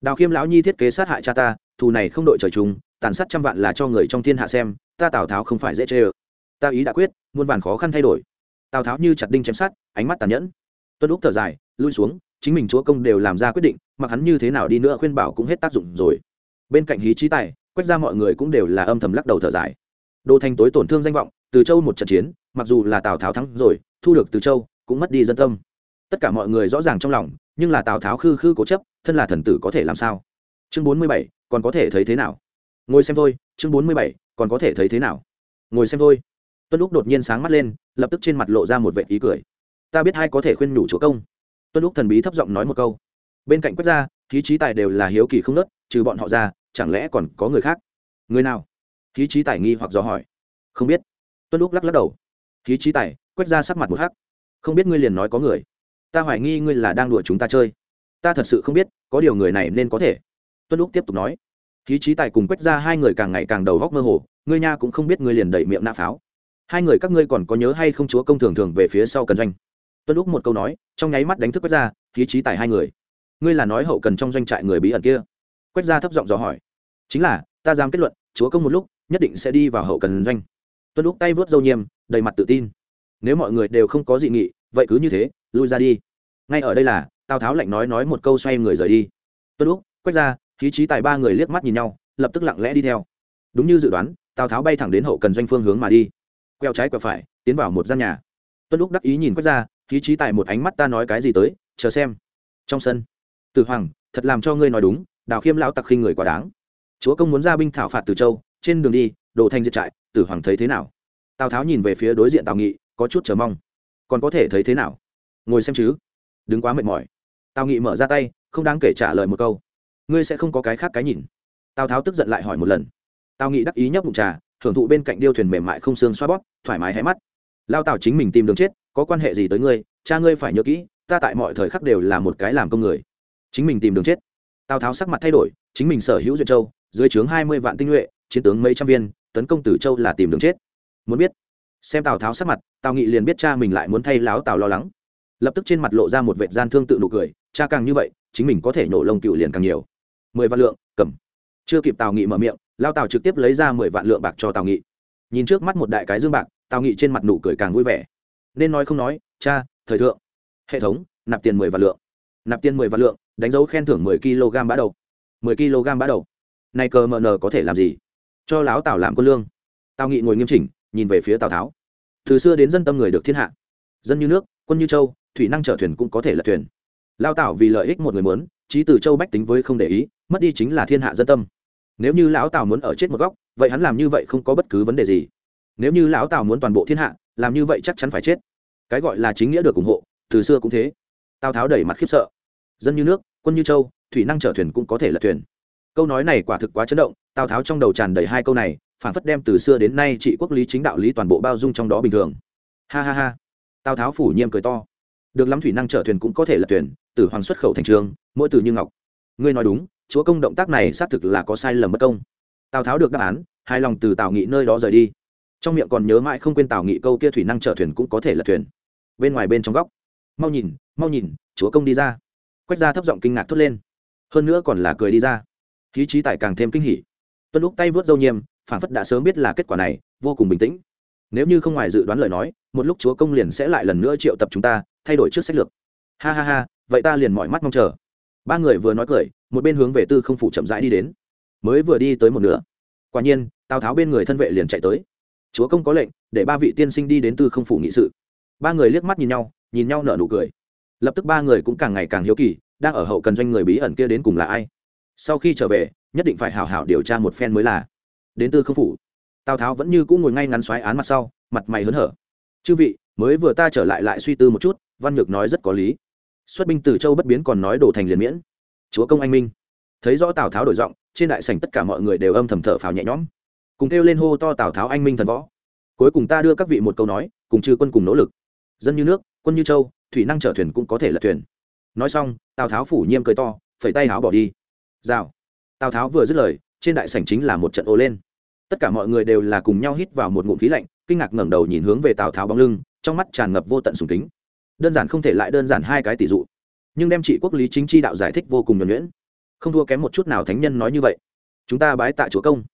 Đào khiêm lão nhi thiết kế sát hại cha ta, thù này không đội trời chung, tàn sát trăm vạn là cho người trong thiên hạ xem, ta tào tháo không phải dễ chê ơ. Ta ý đã quyết, muôn vàn khó khăn thay đổi. Tào tháo như chặt đinh chém sát ánh mắt tàn nhẫn. Tuân lúc thở dài, lui xuống chính mình chúa công đều làm ra quyết định, mặc hắn như thế nào đi nữa khuyên bảo cũng hết tác dụng rồi. Bên cạnh hí trí tài quét ra mọi người cũng đều là âm thầm lắc đầu thở dài. Đô thành tối tổn thương danh vọng, từ châu một trận chiến, mặc dù là tào tháo thắng rồi, thu được từ châu cũng mất đi dân tâm. Tất cả mọi người rõ ràng trong lòng, nhưng là tào tháo khư khư cố chấp, thân là thần tử có thể làm sao? Chương bốn mươi bảy, còn có thể thấy thế nào? Ngồi xem thôi, chương bốn mươi bảy, còn có thể thấy thế nào? Ngồi xem thôi. Tuân lúc đột nhiên sáng mắt lên, lập tức trên mặt lộ ra một vệ ý cười. Ta biết hai có thể khuyên nhủ chúa công tuân lúc thần bí thấp giọng nói một câu. Bên cạnh quét ra khí trí tài đều là hiếu kỳ không nớt, trừ bọn họ ra, chẳng lẽ còn có người khác? Người nào? Khí trí tài nghi hoặc dò hỏi. Không biết. Tuân lúc lắc lắc đầu. Khí trí tài quét ra sắc mặt một hắc. Không biết ngươi liền nói có người. Ta hoài nghi ngươi là đang đùa chúng ta chơi. Ta thật sự không biết, có điều người này nên có thể. Tuân lúc tiếp tục nói. Khí trí tài cùng quét ra hai người càng ngày càng đầu góc mơ hồ, ngươi nha cũng không biết ngươi liền đẩy miệng nạ pháo. Hai người các ngươi còn có nhớ hay không chúa công thường thường về phía sau cần doanh? Tuân lúc một câu nói, trong nháy mắt đánh thức quét ra khí trí tài hai người. Ngươi là nói hậu cần trong doanh trại người bí ẩn kia. Quét ra thấp giọng dò hỏi. Chính là, ta dám kết luận, chúa công một lúc, nhất định sẽ đi vào hậu cần doanh. Tuân lúc tay vớt dâu nhiêm đầy mặt tự tin. Nếu mọi người đều không có dị nghị, vậy cứ như thế, lui ra đi. Ngay ở đây là, tào tháo lạnh nói nói một câu xoay người rời đi. Tuân lúc quét ra khí trí tài ba người liếc mắt nhìn nhau, lập tức lặng lẽ đi theo. Đúng như dự đoán, tào tháo bay thẳng đến hậu cần doanh phương hướng mà đi. Queo trái quẹo phải, tiến vào một gian nhà. Tuân lúc đắc ý nhìn quét ra khí trí tài một ánh mắt ta nói cái gì tới, chờ xem. Trong sân. Tử hoàng, thật làm cho ngươi nói đúng, đào khiêm lão tặc khinh người quá đáng. Chúa công muốn ra binh thảo phạt từ châu, trên đường đi đồ thành diệt trại, tử hoàng thấy thế nào? Tào tháo nhìn về phía đối diện tào nghị, có chút chờ mong. Còn có thể thấy thế nào? Ngồi xem chứ. Đứng quá mệt mỏi. Tào nghị mở ra tay, không đáng kể trả lời một câu. Ngươi sẽ không có cái khác cái nhìn. Tào tháo tức giận lại hỏi một lần. Tào nghị đắc ý nhấp bụng trà, thưởng thụ bên cạnh điêu thuyền mềm mại không xương xoa bóp, thoải mái hé mắt. Lao tào chính mình tìm đường chết có quan hệ gì tới ngươi, cha ngươi phải nhớ kỹ, ta tại mọi thời khắc đều là một cái làm công người. Chính mình tìm đường chết. Tào tháo sắc mặt thay đổi, chính mình sở hữu duyệt châu, dưới trướng hai mươi vạn tinh nhuệ, chiến tướng mấy trăm viên, tấn công tử châu là tìm đường chết. Muốn biết? Xem tào tháo sắc mặt, tào nghị liền biết cha mình lại muốn thay láo tào lo lắng. Lập tức trên mặt lộ ra một vệ gian thương tự nụ cười, cha càng như vậy, chính mình có thể nổ lông cựu liền càng nhiều. mười vạn lượng, cầm. Chưa kịp tào nghị mở miệng, lao tào trực tiếp lấy ra mười vạn lượng bạc cho tào nghị. Nhìn trước mắt một đại cái dương bạc, tào nghị trên mặt nụ cười càng vui vẻ nên nói không nói, cha, thời thượng. Hệ thống, nạp tiền mười vạn lượng. Nạp tiền mười vạn lượng, đánh dấu khen thưởng mười kg bã đầu mười kg bã đầu này cờ mờ nờ có thể làm gì? Cho láo tào làm quân lương. Tào nghị ngồi nghiêm chỉnh, nhìn về phía tào tháo. Từ xưa đến dân tâm người được thiên hạ. Dân như nước, quân như châu, thủy năng chở thuyền cũng có thể lật thuyền. Lao tảo vì lợi ích một người muốn trí từ châu bách tính với không để ý, mất đi chính là thiên hạ dân tâm. Nếu như lão tào muốn ở chết một góc, vậy hắn làm như vậy không có bất cứ vấn đề gì. Nếu như lão tào muốn toàn bộ thiên hạ làm như vậy chắc chắn phải chết. Cái gọi là chính nghĩa được ủng hộ, từ xưa cũng thế. Tào tháo đẩy mặt khiếp sợ. Dân như nước, quân như châu, thủy năng chở thuyền cũng có thể là thuyền. Câu nói này quả thực quá chấn động, tào tháo trong đầu tràn đầy hai câu này, phản phất đem từ xưa đến nay trị quốc lý chính đạo lý toàn bộ bao dung trong đó bình thường. Ha ha ha. Tào tháo phủ nhiêm cười to. Được lắm thủy năng chở thuyền cũng có thể là thuyền, Tử hoàng xuất khẩu thành trường, mỗi từ như ngọc. Ngươi nói đúng, chúa công động tác này xác thực là có sai lầm bất công. Tào tháo được đáp án, hài lòng từ tào nghị nơi đó rời đi trong miệng còn nhớ mãi không quên tào nghị câu kia thủy năng chở thuyền cũng có thể là thuyền. Bên ngoài bên trong góc. Mau nhìn mau nhìn, chúa công đi ra. Quách ra thấp giọng kinh ngạc thốt lên. Hơn nữa còn là cười đi ra. Khí trí tài càng thêm kinh hỉ. Tuân lúc tay vớt dâu nhiêm phản phất đã sớm biết là kết quả này, vô cùng bình tĩnh. Nếu như không ngoài dự đoán lời nói, một lúc chúa công liền sẽ lại lần nữa triệu tập chúng ta, thay đổi trước sách lược. Ha ha ha, vậy ta liền mọi mắt mong chờ. Ba người vừa nói cười, một bên hướng về tư không phủ chậm rãi đi đến. Mới vừa đi tới một nửa. Quả nhiên, tào tháo bên người thân vệ liền chạy tới chúa công có lệnh, để ba vị tiên sinh đi đến tư không phủ nghị sự. Ba người liếc mắt nhìn nhau nhìn nhau nở nụ cười. Lập tức ba người cũng càng ngày càng hiếu kỳ, đang ở hậu cần doanh người bí ẩn kia đến cùng là ai. Sau khi trở về, nhất định phải hào hào điều tra một phen mới là. Đến tư không phủ. Tào tháo vẫn như cũng ngồi ngay ngắn xoáy án mặt sau, mặt mày hớn hở. Chư vị, mới vừa ta trở lại lại suy tư một chút, văn nhược nói rất có lý. Xuất binh từ châu bất biến còn nói đổ thành liền miễn. Chúa công anh minh. Thấy rõ tào tháo đổi giọng, trên đại sảnh tất cả mọi người đều âm thầm thở phào nhẹ nhõm cùng kêu lên hô to tào tháo anh minh thần võ. Cuối cùng ta đưa các vị một câu nói, cùng chư quân cùng nỗ lực. Dân như nước, quân như châu, thủy năng chở thuyền cũng có thể là thuyền. Nói xong, tào tháo phủ nhiêm cười to, phẩy tay háo bỏ đi. Rào. Tào tháo vừa dứt lời, trên đại sảnh chính là một trận ô lên. Tất cả mọi người đều là cùng nhau hít vào một ngụm khí lạnh, kinh ngạc ngẩng đầu nhìn hướng về tào tháo bóng lưng, trong mắt tràn ngập vô tận sùng kính. Đơn giản không thể lại đơn giản hai cái tỷ dụ. Nhưng đem trị quốc lý chính chi đạo giải thích vô cùng nhuẩn nhuyễn. Không thua kém một chút nào thánh nhân nói như vậy. Chúng ta bái tạ chúa công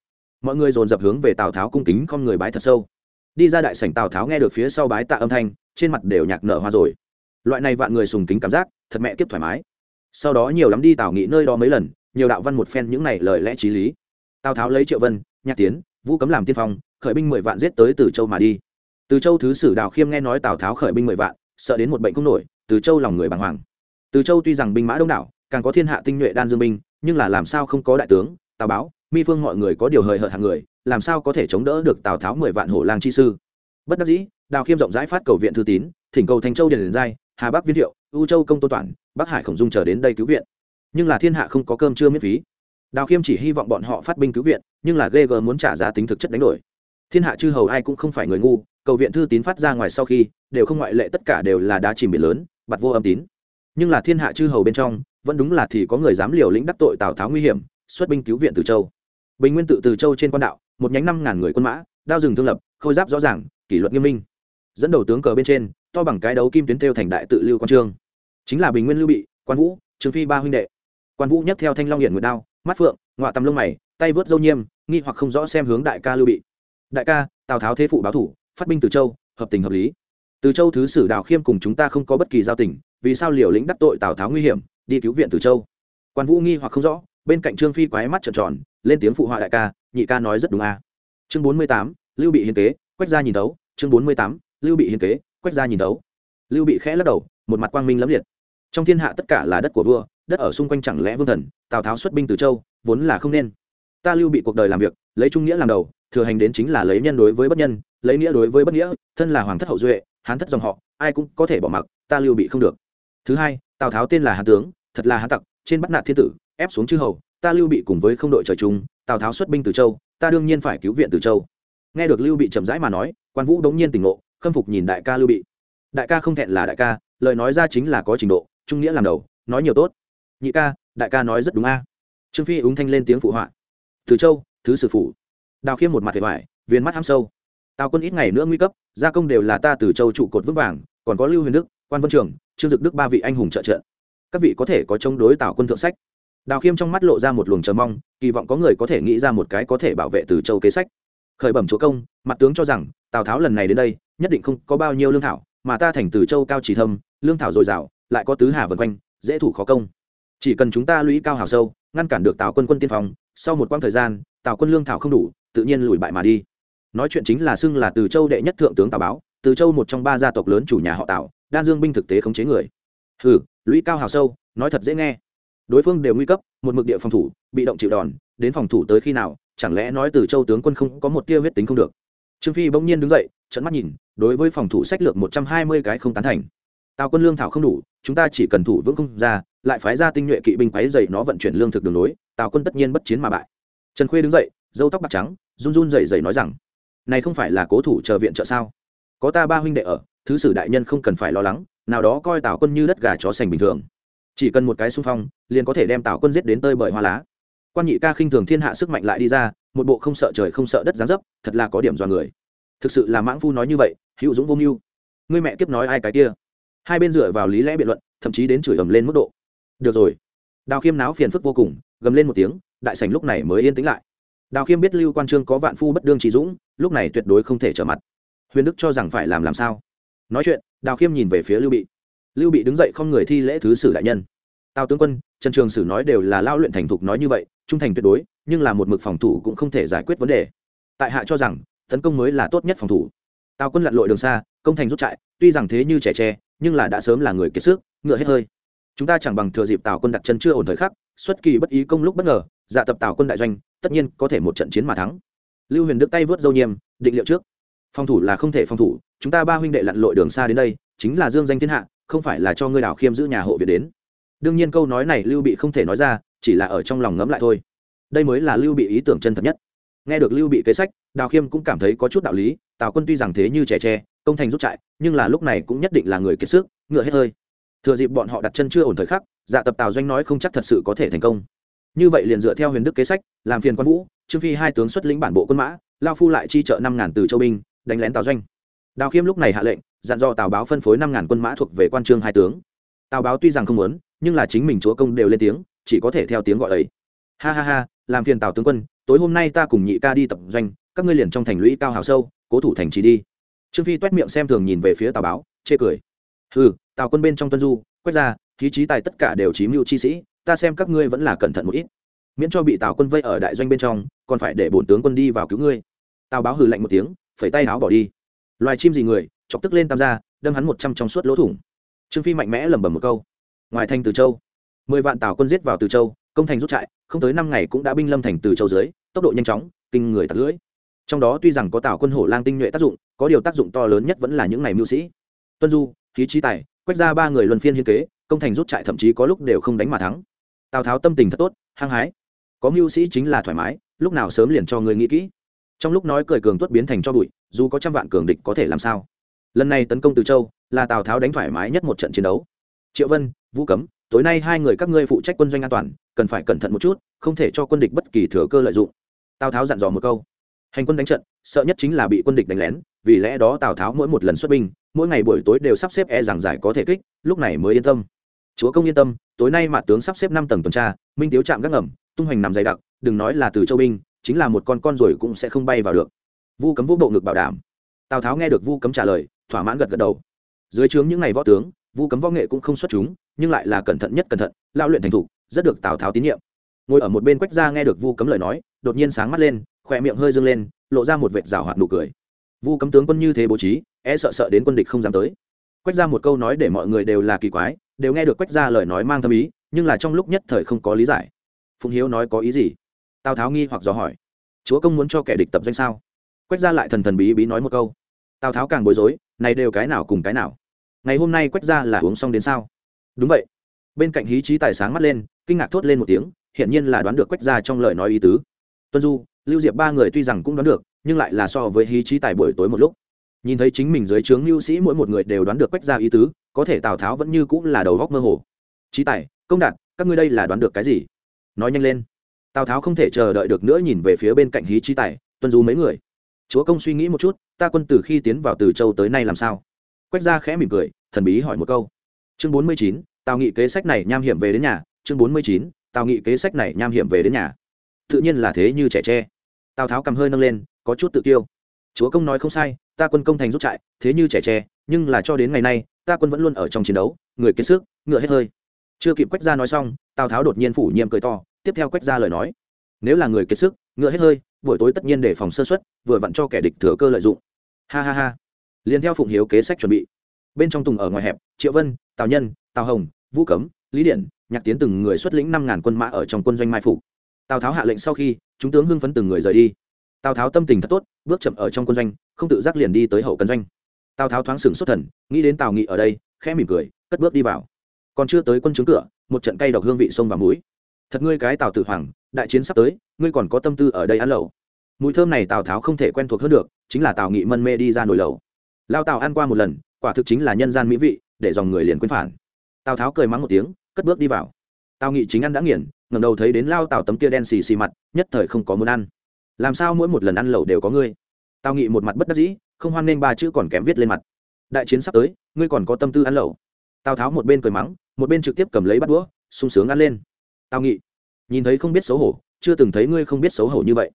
mọi người dồn dập hướng về tào tháo cung kính con người bái thật sâu đi ra đại sảnh tào tháo nghe được phía sau bái tạ âm thanh trên mặt đều nhạc nở hoa rồi loại này vạn người sùng kính cảm giác thật mẹ kiếp thoải mái sau đó nhiều lắm đi tào nghị nơi đó mấy lần nhiều đạo văn một phen những này lời lẽ t r í lý tào tháo lấy triệu vân nhạc tiến vũ cấm làm tiên phong khởi binh mười vạn giết tới từ châu mà đi từ châu thứ sử đào khiêm nghe nói tào tháo khởi binh mười vạn sợ đến một bệnh không nổi từ châu lòng người bàng hoàng từ châu tuy rằng binh mã đông đảo càng có thiên hạ tinh nhuệ đan dương binh nhưng là làm sao không có đại tướng tào báo mi phương mọi người có điều hời hợt hàng người làm sao có thể chống đỡ được tào tháo mười vạn hổ lang chi sư? Bất đắc dĩ đào khiêm rộng rãi phát cầu viện thư tín thỉnh cầu Thanh châu điền giai hà bắc viên hiệu, ưu châu công tôn toản bắc hải khổng dung chờ đến đây cứu viện. Nhưng là thiên hạ không có cơm chưa miễn phí. Đào khiêm chỉ hy vọng bọn họ phát binh cứu viện nhưng là ghê gờ muốn trả giá tính thực chất đánh đổi. Thiên hạ chư hầu ai cũng không phải người ngu cầu viện thư tín phát ra ngoài sau khi đều không ngoại lệ tất cả đều là đá chìm biển lớn bặt vô âm tín. Nhưng là thiên hạ chư hầu bên trong vẫn đúng là thì có người dám liều lĩnh đắc tội tào tháo nguy hiểm xuất binh cứu viện từ châu bình nguyên tự từ châu trên quan đạo, một nhánh năm ngàn người quân mã, đao rừng thương lập, khôi giáp rõ ràng, kỷ luật nghiêm minh. Dẫn đầu tướng cờ bên trên, to bằng cái đấu kim tuyến theo thành đại tự lưu quan trương. Chính là bình nguyên lưu bị, quan vũ, trương phi ba huynh đệ. Quan vũ nhấc theo thanh long hiển nguyệt đao, mắt phượng, ngọa tầm lông mày, tay vớt dâu nhiêm, nghi hoặc không rõ xem hướng đại ca lưu bị. Đại ca, tào tháo thế phụ báo thủ, phát binh từ châu, hợp tình hợp lý. Từ châu thứ sử đào khiêm cùng chúng ta không có bất kỳ giao tình, vì sao liều lĩnh đắc tội tào tháo nguy hiểm, đi cứu viện từ châu? Quan vũ nghi hoặc không rõ bên cạnh trương phi quái mắt trợn tròn, lên tiếng phụ họa đại ca, nhị ca nói rất đúng a à. chương bốn mươi tám, lưu bị hiến kế, quách ra nhìn đấu chương bốn mươi tám, lưu bị hiến kế, quách ra nhìn đấu lưu bị khẽ lắc đầu, một mặt quang minh lẫm liệt. Trong thiên hạ tất cả là đất của vua, đất ở xung quanh chẳng lẽ vương thần, tào tháo xuất binh từ châu, vốn là không nên. Ta lưu bị cuộc đời làm việc, lấy trung nghĩa làm đầu, thừa hành đến chính là lấy nhân đối với bất nhân, lấy nghĩa đối với bất nghĩa, thân là hoàng thất hậu duệ, hán thất dòng họ, ai cũng có thể bỏ mặc, ta lưu bị không được. Thứ hai, tào tháo tên là hán tướng, thật là hán tặc, trên bắt nạt thiên tử ép xuống chư hầu, ta lưu bị cùng với không đội trời chung, tào tháo xuất binh từ châu, ta đương nhiên phải cứu viện từ châu. Nghe được lưu bị chậm rãi mà nói, quan vũ đống nhiên tỉnh ngộ, khâm phục nhìn đại ca lưu bị. Đại ca không thẹn là đại ca, lời nói ra chính là có trình độ, trung nghĩa làm đầu, nói nhiều tốt. Nhị ca, đại ca nói rất đúng a. Trương phi úng thanh lên tiếng phụ họa. Từ châu, thứ sử phụ. đào khiêm một mặt vẻ vải, viên mắt ham sâu. Tào quân ít ngày nữa nguy cấp, gia công đều là ta từ châu trụ cột vững vàng, còn có lưu huyền đức, quan vân trường, trương dực đức ba vị anh hùng trợ trợ. Các vị có thể có chống đối tào quân thượng sách đào khiêm trong mắt lộ ra một luồng chờ mong, kỳ vọng có người có thể nghĩ ra một cái có thể bảo vệ từ châu kế sách. Khởi bẩm chúa công, mặt tướng cho rằng, tào tháo lần này đến đây, nhất định không có bao nhiêu lương thảo, mà ta thành từ châu cao chỉ thâm, lương thảo dồi dào, lại có tứ hà vân quanh, dễ thủ khó công. Chỉ cần chúng ta lũy cao hào sâu, ngăn cản được tào quân quân tiên phong, sau một quãng thời gian, tào quân lương thảo không đủ, tự nhiên lùi bại mà đi. Nói chuyện chính là xưng là từ châu đệ nhất thượng tướng tào báo, từ châu một trong ba gia tộc lớn chủ nhà họ tào, đan dương binh thực tế khống chế người. Hừ, lũy cao hào sâu, nói thật dễ nghe đối phương đều nguy cấp, một mực địa phòng thủ, bị động chịu đòn, đến phòng thủ tới khi nào, chẳng lẽ nói từ châu tướng quân không có một tia huyết tính không được? Trương phi bỗng nhiên đứng dậy trận mắt nhìn, đối với phòng thủ sách lược một trăm hai mươi cái không tán thành. Tào quân lương thảo không đủ, chúng ta chỉ cần thủ vững không ra, lại phái ra tinh nhuệ kỵ binh quáy dày nó vận chuyển lương thực đường lối, tào quân tất nhiên bất chiến mà bại. Trần khuê đứng dậy dâu tóc bạc trắng, run run dậy dậy nói rằng, này không phải là cố thủ chờ viện trợ sao? Có ta ba huynh đệ ở, thứ sử đại nhân không cần phải lo lắng, nào đó coi tào quân như đất gà chó sành bình thường chỉ cần một cái xung phong, liền có thể đem tào quân giết đến tơi bởi hoa lá. Quan nhị ca khinh thường thiên hạ sức mạnh lại đi ra, một bộ không sợ trời không sợ đất gián dấp, thật là có điểm do người. Thực sự là mãng phu nói như vậy, hữu dũng vô mưu. Ngươi mẹ kiếp nói ai cái kia? Hai bên dựa vào lý lẽ biện luận, thậm chí đến chửi ầm lên mức độ. Được rồi. Đào khiêm náo phiền phức vô cùng, gầm lên một tiếng, đại sảnh lúc này mới yên tĩnh lại. Đào khiêm biết lưu quan trương có vạn phu bất đương trí dũng, lúc này tuyệt đối không thể trở mặt. Huyền đức cho rằng phải làm làm sao? Nói chuyện, đào khiêm nhìn về phía lưu bị lưu bị đứng dậy không người thi lễ thứ sử đại nhân. Tào tướng quân, trần trường sử nói đều là lao luyện thành thục nói như vậy, trung thành tuyệt đối, nhưng là một mực phòng thủ cũng không thể giải quyết vấn đề. Tại hạ cho rằng, tấn công mới là tốt nhất phòng thủ. Tào quân lặn lội đường xa, công thành rút trại, tuy rằng thế như trẻ tre, nhưng là đã sớm là người kiệt sức, ngựa hết hơi. Chúng ta chẳng bằng thừa dịp tào quân đặt chân chưa ổn thời khắc, xuất kỳ bất ý công lúc bất ngờ dạ tập tào quân đại doanh, tất nhiên có thể một trận chiến mà thắng. Lưu huyền đức tay vớt dâu nhiêm định liệu trước. Phòng thủ là không thể phòng thủ, chúng ta ba huynh đệ lặn lội đường xa đến đây, chính là dương danh thiên hạ không phải là cho ngươi đào khiêm giữ nhà hộ viện đến. Đương nhiên câu nói này lưu bị không thể nói ra, chỉ là ở trong lòng ngẫm lại thôi. Đây mới là lưu bị ý tưởng chân thật nhất. Nghe được lưu bị kế sách, đào khiêm cũng cảm thấy có chút đạo lý, tào quân tuy rằng thế như trẻ tre, công thành rút trại, nhưng là lúc này cũng nhất định là người kiệt sức, ngựa hết hơi. Thừa dịp bọn họ đặt chân chưa ổn thời khắc dạ tập tào doanh nói không chắc thật sự có thể thành công. Như vậy liền dựa theo huyền đức kế sách, làm phiền quan vũ, trương phi hai tướng xuất lĩnh bản bộ quân mã, lao phu lại chi trợ năm ngàn từ châu binh, đánh lén tào doanh đào khiêm lúc này hạ lệnh, dặn dò tào báo phân phối năm ngàn quân mã thuộc về quan trương hai tướng. Tào báo tuy rằng không muốn, nhưng là chính mình chúa công đều lên tiếng, chỉ có thể theo tiếng gọi ấy. Ha ha ha, làm phiền tào tướng quân, tối hôm nay ta cùng nhị ca đi tập doanh, các ngươi liền trong thành lũy cao hào sâu, cố thủ thành trì đi. Trương phi toét miệng xem thường nhìn về phía tào báo, chê cười. Ừ tào quân bên trong tuân du, quét ra, khí trí tài tất cả đều chí mưu chi sĩ, ta xem các ngươi vẫn là cẩn thận một ít. Miễn cho bị tào quân vây ở đại doanh bên trong, còn phải để bổn tướng quân đi vào cứu ngươi. Tào báo hừ lạnh một tiếng, phẩy tay áo bỏ đi loài chim gì người, chọc tức lên tam gia, đâm hắn một trăm trong suốt lỗ thủng. Trương phi mạnh mẽ lẩm bẩm một câu. Ngoài thành từ châu, mười vạn tào quân giết vào từ châu, công thành rút trại, không tới năm ngày cũng đã binh lâm thành từ châu dưới, tốc độ nhanh chóng, kinh người tạt lưỡi. Trong đó tuy rằng có tào quân hổ lang tinh nhuệ tác dụng, có điều tác dụng to lớn nhất vẫn là những ngày mưu sĩ. Tuân du, khí trí tài, quét ra ba người luân phiên hiên kế, công thành rút trại thậm chí có lúc đều không đánh mà thắng. Tào tháo tâm tình thật tốt, hăng hái. Có mưu sĩ chính là thoải mái, lúc nào sớm liền cho người nghĩ kỹ trong lúc nói cười cường tuất biến thành cho bụi, dù có trăm vạn cường địch có thể làm sao? Lần này tấn công từ châu, là tào tháo đánh thoải mái nhất một trận chiến đấu. Triệu vân, vũ cấm, tối nay hai người các ngươi phụ trách quân doanh an toàn, cần phải cẩn thận một chút, không thể cho quân địch bất kỳ thừa cơ lợi dụng. Tào tháo dặn dò một câu. Hành quân đánh trận, sợ nhất chính là bị quân địch đánh lén, vì lẽ đó tào tháo mỗi một lần xuất binh, mỗi ngày buổi tối đều sắp xếp e rằng giải có thể kích, lúc này mới yên tâm. Chúa công yên tâm, tối nay mặt tướng sắp xếp năm tầng tuần tra, minh tiếu trạm gác ngầm, tung hoành nằm dày đặc, đừng nói là từ châu binh chính là một con con rồi cũng sẽ không bay vào được. Vu cấm vũ bộ ngực bảo đảm. Tào tháo nghe được vu cấm trả lời, thỏa mãn gật gật đầu. Dưới trướng những ngày võ tướng, vu cấm võ nghệ cũng không xuất chúng, nhưng lại là cẩn thận nhất cẩn thận, lao luyện thành thục, rất được tào tháo tín nhiệm. Ngồi ở một bên quách ra nghe được vu cấm lời nói, đột nhiên sáng mắt lên, khỏe miệng hơi dâng lên, lộ ra một vệt rào hoạt nụ cười. Vu cấm tướng quân như thế bố trí e sợ sợ đến quân địch không dám tới. Quách ra một câu nói để mọi người đều là kỳ quái, đều nghe được quách ra lời nói mang thâm ý, nhưng là trong lúc nhất thời không có lý giải. Phụng hiếu nói có ý gì? Tào tháo nghi hoặc dò hỏi, chúa công muốn cho kẻ địch tập doanh sao? Quách ra lại thần thần bí bí nói một câu, tào tháo càng bối rối, này đều cái nào cùng cái nào. Ngày hôm nay quách ra là uống xong đến sao? Đúng vậy. Bên cạnh hí trí tài sáng mắt lên, kinh ngạc thốt lên một tiếng hiện nhiên là đoán được quách ra trong lời nói ý tứ. Tuân du, lưu diệp ba người tuy rằng cũng đoán được, nhưng lại là so với hí trí tài buổi tối một lúc. Nhìn thấy chính mình dưới trướng lưu sĩ mỗi một người đều đoán được quách ra ý tứ, có thể tào tháo vẫn như cũng là đầu góc mơ hồ. Trí tài, công đạt, các ngươi đây là đoán được cái gì? Nói nhanh lên tào tháo không thể chờ đợi được nữa nhìn về phía bên cạnh hí trí tài, tuân du mấy người. Chúa công suy nghĩ một chút, ta quân từ khi tiến vào từ châu tới nay làm sao? Quách ra khẽ mỉm cười, thần bí hỏi một câu. Chương bốn mươi chín, tào nghị kế sách này nham hiểm về đến nhà. Chương bốn mươi chín, tào nghị kế sách này nham hiểm về đến nhà. Tự nhiên là thế như trẻ tre. Tào tháo cầm hơi nâng lên, có chút tự tiêu chúa công nói không sai, ta quân công thành rút trại, thế như trẻ tre, nhưng là cho đến ngày nay, ta quân vẫn luôn ở trong chiến đấu, người kiệt sức, ngựa hết hơi. Chưa kịp quách ra nói xong, tào tháo đột nhiên phủ nhiệm cười to tiếp theo quách ra lời nói. Nếu là người kiệt sức, ngựa hết hơi, buổi tối tất nhiên để phòng sơ xuất vừa vặn cho kẻ địch thừa cơ lợi dụng. Ha ha ha. Liền theo phụng hiếu kế sách chuẩn bị. Bên trong tùng ở ngoài hẹp, triệu vân, tào nhân, tào hồng, vũ cấm, lý điện nhạc tiến từng người xuất lĩnh năm ngàn quân mã ở trong quân doanh mai phục tào tháo hạ lệnh sau khi, chúng tướng hưng phấn từng người rời đi. Tào tháo tâm tình thật tốt, bước chậm ở trong quân doanh, không tự giác liền đi tới hậu cần doanh. Tào tháo thoáng sừng xuất thần, nghĩ đến tào nghị ở đây, khẽ mỉm cười, cất bước đi vào. Còn chưa tới quân trướng cửa, một trận cây độc hương vị sông vào mũi thật ngươi cái tào tử hoàng, đại chiến sắp tới, ngươi còn có tâm tư ở đây ăn lẩu. Mùi thơm này tào tháo không thể quen thuộc hơn được, chính là tào nghị mân mê đi ra nồi lẩu. Lao tào ăn qua một lần, quả thực chính là nhân gian mỹ vị, để dòng người liền quên phản. Tào tháo cười mắng một tiếng, cất bước đi vào. Tào nghị chính ăn đã nghiền, ngẩng đầu thấy đến lao tào tấm kia đen xì xì mặt, nhất thời không có muốn ăn. Làm sao mỗi một lần ăn lẩu đều có ngươi? Tào nghị một mặt bất đắc dĩ, không hoan nghênh ba chữ còn kém viết lên mặt. Đại chiến sắp tới, ngươi còn có tâm tư ăn lẩu. Tào tháo một bên cười mắng, một bên trực tiếp cầm lấy bắt đũa, sung sướng ăn lên tao nghị nhìn thấy không biết xấu hổ, chưa từng thấy ngươi không biết xấu hổ như vậy.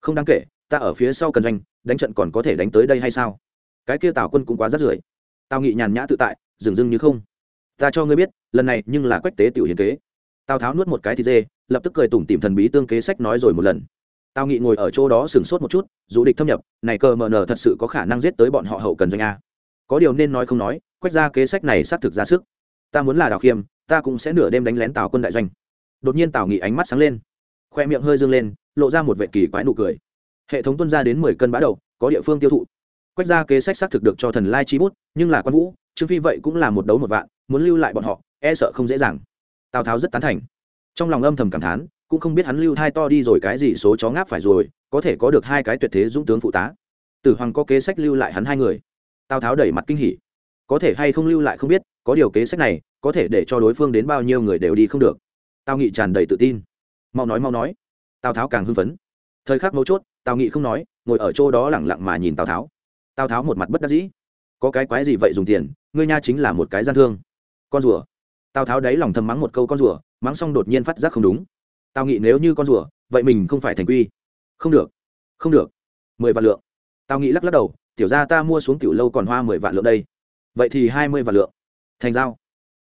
Không đáng kể, ta ở phía sau cần doanh, đánh trận còn có thể đánh tới đây hay sao? Cái kia tào quân cũng quá rắt rưởi. Tào nghị nhàn nhã tự tại, dừng dưng như không. Ta cho ngươi biết, lần này nhưng là quách tế tiểu hiến kế. Tào tháo nuốt một cái thịt dê, lập tức cười tủm tìm thần bí tương kế sách nói rồi một lần. Tào nghị ngồi ở chỗ đó sửng sốt một chút dù địch thâm nhập, này cờ mờ nờ thật sự có khả năng giết tới bọn họ hậu cần doanh a. Có điều nên nói không nói, quách ra kế sách này xác thực ra sức. Ta muốn là đào khiêm, ta cũng sẽ nửa đêm đánh lén tào quân đại doanh đột nhiên tào nghị ánh mắt sáng lên. Khoe miệng hơi dương lên, lộ ra một vệ kỳ quái nụ cười. Hệ thống tuân ra đến mười cân bã đầu, có địa phương tiêu thụ. Quách ra kế sách xác thực được cho thần lai chi bút, nhưng là quan vũ, trương phi vậy cũng là một đấu một vạn, muốn lưu lại bọn họ e sợ không dễ dàng. Tào tháo rất tán thành. Trong lòng âm thầm cảm thán, cũng không biết hắn lưu hai to đi rồi cái gì số chó ngáp phải rồi, có thể có được hai cái tuyệt thế dũng tướng phụ tá. Tử hoàng có kế sách lưu lại hắn hai người. Tào tháo đẩy mặt kinh hỉ. Có thể hay không lưu lại không biết, có điều kế sách này, có thể để cho đối phương đến bao nhiêu người đều đi không được tào nghị tràn đầy tự tin. Mau nói mau nói. Tào tháo càng hưng phấn. Thời khắc mấu chốt, tào nghị không nói, ngồi ở chỗ đó lẳng lặng mà nhìn tào tháo. Tào tháo một mặt bất đắc dĩ. Có cái quái gì vậy dùng tiền, ngươi nha chính là một cái gian thương. Con rùa. Tào tháo đáy lòng thầm mắng một câu con rùa, mắng xong đột nhiên phát giác không đúng. Tào nghị nếu như con rùa, vậy mình không phải thành quy. Không được. Không được. Mười vạn lượng. Tào nghị lắc lắc đầu, tiểu ra ta mua xuống tiểu lâu còn hoa mười vạn lượng đây. Vậy thì hai mươi vạn lượng. Thành giao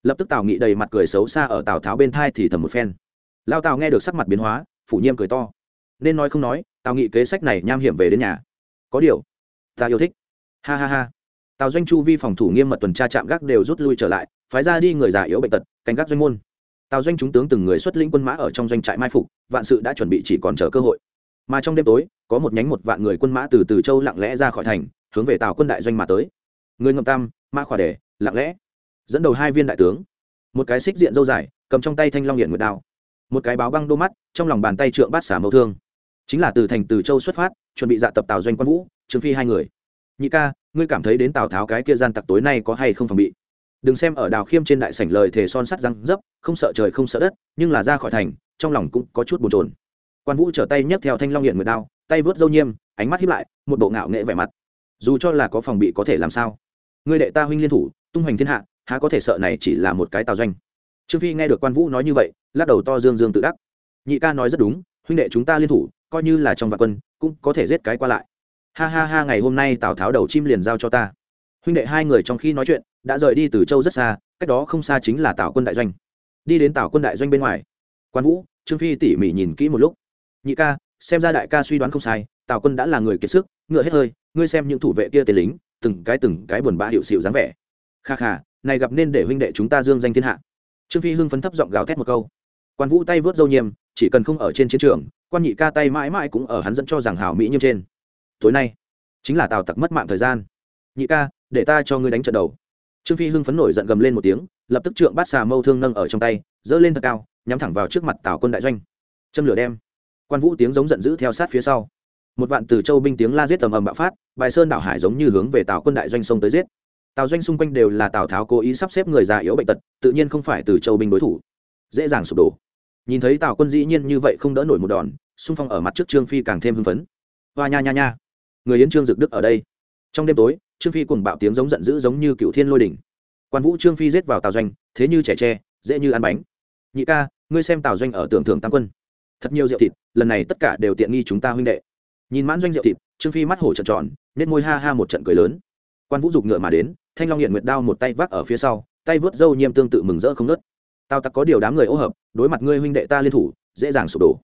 lập tức tào nghị đầy mặt cười xấu xa ở tào tháo bên thai thì thầm một phen lao tào nghe được sắc mặt biến hóa phủ nhiêm cười to nên nói không nói tào nghị kế sách này nham hiểm về đến nhà có điều ta yêu thích ha ha ha tào doanh chu vi phòng thủ nghiêm mật tuần tra chạm gác đều rút lui trở lại phái ra đi người già yếu bệnh tật canh gác doanh môn tào doanh chúng tướng từng người xuất lĩnh quân mã ở trong doanh trại mai phục vạn sự đã chuẩn bị chỉ còn chờ cơ hội mà trong đêm tối có một nhánh một vạn người quân mã từ từ châu lặng lẽ ra khỏi thành hướng về tào quân đại doanh mà tới người ngậm tam mã khỏa đề lặng lẽ dẫn đầu hai viên đại tướng. Một cái xích diện dâu dài, cầm trong tay thanh long hiện nguyệt đao. Một cái báo băng đô mắt, trong lòng bàn tay trượng bát xả mẫu thương. Chính là từ thành từ châu xuất phát, chuẩn bị dạ tập tào doanh quân vũ trương phi hai người. Nhị ca, ngươi cảm thấy đến tào tháo cái kia gian tặc tối nay có hay không phòng bị? Đừng xem ở đào khiêm trên đại sảnh lời thề son sắt răng dấp, không sợ trời không sợ đất, nhưng là ra khỏi thành, trong lòng cũng có chút bồn chồn. Quan vũ trở tay nhấc theo thanh long hiện nguyệt đao, tay vớt dâu nhiêm ánh mắt hiếp lại, một bộ ngạo nghệ vẻ mặt. Dù cho là có phòng bị có thể làm sao? Ngươi đệ ta huynh liên thủ, tung hoành thiên hạ há có thể sợ này chỉ là một cái tào doanh? Trương phi nghe được quan vũ nói như vậy, lắc đầu to dương dương tự đắc. Nhị ca nói rất đúng, huynh đệ chúng ta liên thủ, coi như là trong vạn quân, cũng có thể giết cái qua lại. Ha ha ha, ngày hôm nay tào tháo đầu chim liền giao cho ta. Huynh đệ hai người trong khi nói chuyện, đã rời đi từ châu rất xa, cách đó không xa chính là tào quân đại doanh. Đi đến tào quân đại doanh bên ngoài. Quan vũ, trương phi tỉ mỉ nhìn kỹ một lúc. Nhị ca, xem ra đại ca suy đoán không sai, tào quân đã là người kiệt sức, ngựa hết hơi, ngươi xem những thủ vệ kia tên lính, từng cái từng cái buồn bã hiệu xịu dáng vẻ. Kha kha này gặp nên để huynh đệ chúng ta dương danh thiên hạ. Trương phi hưng phấn thấp giọng gào thét một câu. Quan vũ tay vớt dâu nhiêm chỉ cần không ở trên chiến trường, quan nhị ca tay mãi mãi cũng ở hắn dẫn cho rằng hảo mỹ nhiêm trên. Tối nay, chính là tào tặc mất mạng thời gian. Nhị ca, để ta cho ngươi đánh trận đầu. Trương phi hưng phấn nổi giận gầm lên một tiếng, lập tức trượng bát xà mâu thương nâng ở trong tay, giơ lên thật cao, nhắm thẳng vào trước mặt tào quân đại doanh. Châm lửa đem. Quan vũ tiếng giống giận dữ theo sát phía sau. Một vạn từ châu binh tiếng la giết tầm ầm bạo phát, bài sơn đảo hải giống như hướng về tào quân đại doanh sông tới giết tào doanh xung quanh đều là tào tháo cố ý sắp xếp người già yếu bệnh tật, tự nhiên không phải từ châu binh đối thủ. Dễ dàng sụp đổ. Nhìn thấy tào quân dĩ nhiên như vậy không đỡ nổi một đòn, xung phong ở mặt trước trương phi càng thêm hưng phấn. Hoa nha nha nha. Người yến trương dực đức ở đây. Trong đêm tối, trương phi cùng bạo tiếng giống giận dữ giống như cựu thiên lôi đỉnh. Quan vũ trương phi giết vào tào doanh, thế như trẻ tre, dễ như ăn bánh. Nhị ca, ngươi xem tào doanh ở tưởng thưởng tam quân. Thật nhiều rượu thịt, lần này tất cả đều tiện nghi chúng ta huynh đệ. Nhìn mãn doanh rượu thịt, trương phi mắt hổ trợn tròn nết môi ha ha một trận cười lớn. Quan vũ giục ngựa mà đến thanh long hiện nguyệt đao một tay vác ở phía sau, tay vớt dâu nhiêm tương tự mừng rỡ không nớt tao tặc có điều đám người ô hợp, đối mặt ngươi huynh đệ ta liên thủ, dễ dàng sụp đổ.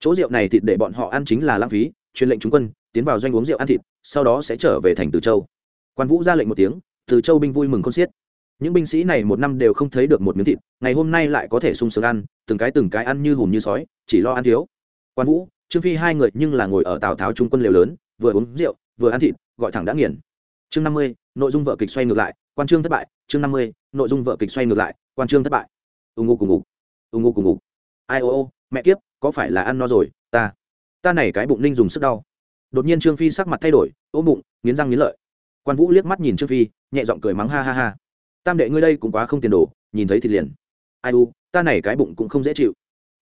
Chỗ rượu này thịt để bọn họ ăn chính là lãng phí, truyền lệnh chúng quân, tiến vào doanh uống rượu ăn thịt, sau đó sẽ trở về thành từ châu. Quan vũ ra lệnh một tiếng, từ châu binh vui mừng con xiết. Những binh sĩ này một năm đều không thấy được một miếng thịt, ngày hôm nay lại có thể sung sướng ăn, từng cái từng cái ăn như hùm như sói, chỉ lo ăn thiếu. Quan vũ, trương phi hai người nhưng là ngồi ở tào tháo trung quân liều lớn, vừa uống rượu, vừa ăn thịt, gọi thẳng đã nghiền. Chương năm mươi nội dung vợ kịch xoay ngược lại, quan trương thất bại, chương năm mươi, nội dung vợ kịch xoay ngược lại, quan trương thất bại. Ưng ngô cùng ngục ưng ngô cùng ngục ai ô ô, mẹ kiếp, có phải là ăn no rồi, ta. Ta này cái bụng ninh dùng sức đau. Đột nhiên trương phi sắc mặt thay đổi ôm bụng, nghiến răng nghiến lợi. Quan vũ liếc mắt nhìn trương phi, nhẹ giọng cười mắng ha ha ha. Tam đệ ngươi đây cũng quá không tiền đồ, nhìn thấy thì liền. Ai u, ta này cái bụng cũng không dễ chịu.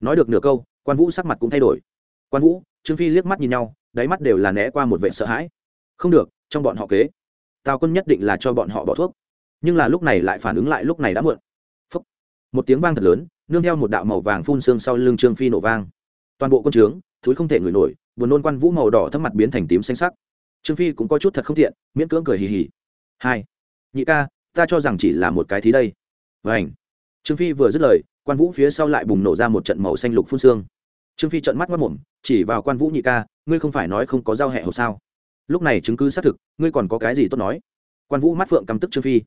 Nói được nửa câu, quan vũ sắc mặt cũng thay đổi. Quan vũ, trương phi liếc mắt nhìn nhau, đáy mắt đều là né qua một vệ sợ hãi. Không được, trong bọn họ kế tào quân nhất định là cho bọn họ bỏ thuốc. Nhưng là lúc này lại phản ứng lại lúc này đã muộn. Phúc. một tiếng vang thật lớn, nương theo một đạo màu vàng phun xương sau lưng trương phi nổ vang. Toàn bộ quân trướng, thúi không thể ngửi nổi, buồn nôn quan vũ màu đỏ thấp mặt biến thành tím xanh sắc. Trương phi cũng có chút thật không tiện, miễn cưỡng cười hì hì. Hai. Nhị ca, ta cho rằng chỉ là một cái thí đây. Vảnh trương phi vừa dứt lời, quan vũ phía sau lại bùng nổ ra một trận màu xanh lục phun xương. Trương phi trận mắt mất mồm chỉ vào quan vũ nhị ca, ngươi không phải nói không có giao hẹ hộp sao? Lúc này chứng cứ xác thực, ngươi còn có cái gì tốt nói? Quan vũ mắt phượng căm tức trương phi.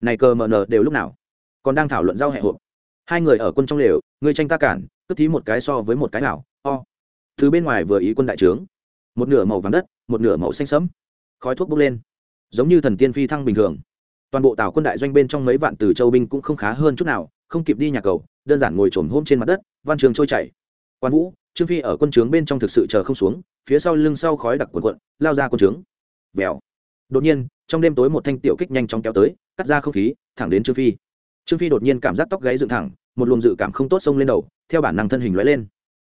Này cờ mờ nờ đều lúc nào? Còn đang thảo luận giao hệ hộp. Hai người ở quân trong lều, ngươi tranh ta cản, tức thí một cái so với một cái nào, o. Từ bên ngoài vừa ý quân đại trướng. Một nửa màu vàng đất, một nửa màu xanh sẫm. Khói thuốc bốc lên. Giống như thần tiên phi thăng bình thường. Toàn bộ tàu quân đại doanh bên trong mấy vạn từ châu binh cũng không khá hơn chút nào, không kịp đi nhà cầu, đơn giản ngồi trồm hôm trên mặt đất, văn trường trôi chảy. Quan vũ trương phi ở quân trướng bên trong thực sự chờ không xuống, phía sau lưng sau khói đặc quần quận lao ra quân trướng. Vèo. Đột nhiên, trong đêm tối một thanh tiểu kích nhanh chóng kéo tới, cắt ra không khí, thẳng đến trương phi. Trương phi đột nhiên cảm giác tóc gáy dựng thẳng, một luồng dự cảm không tốt xông lên đầu, theo bản năng thân hình lóe lên.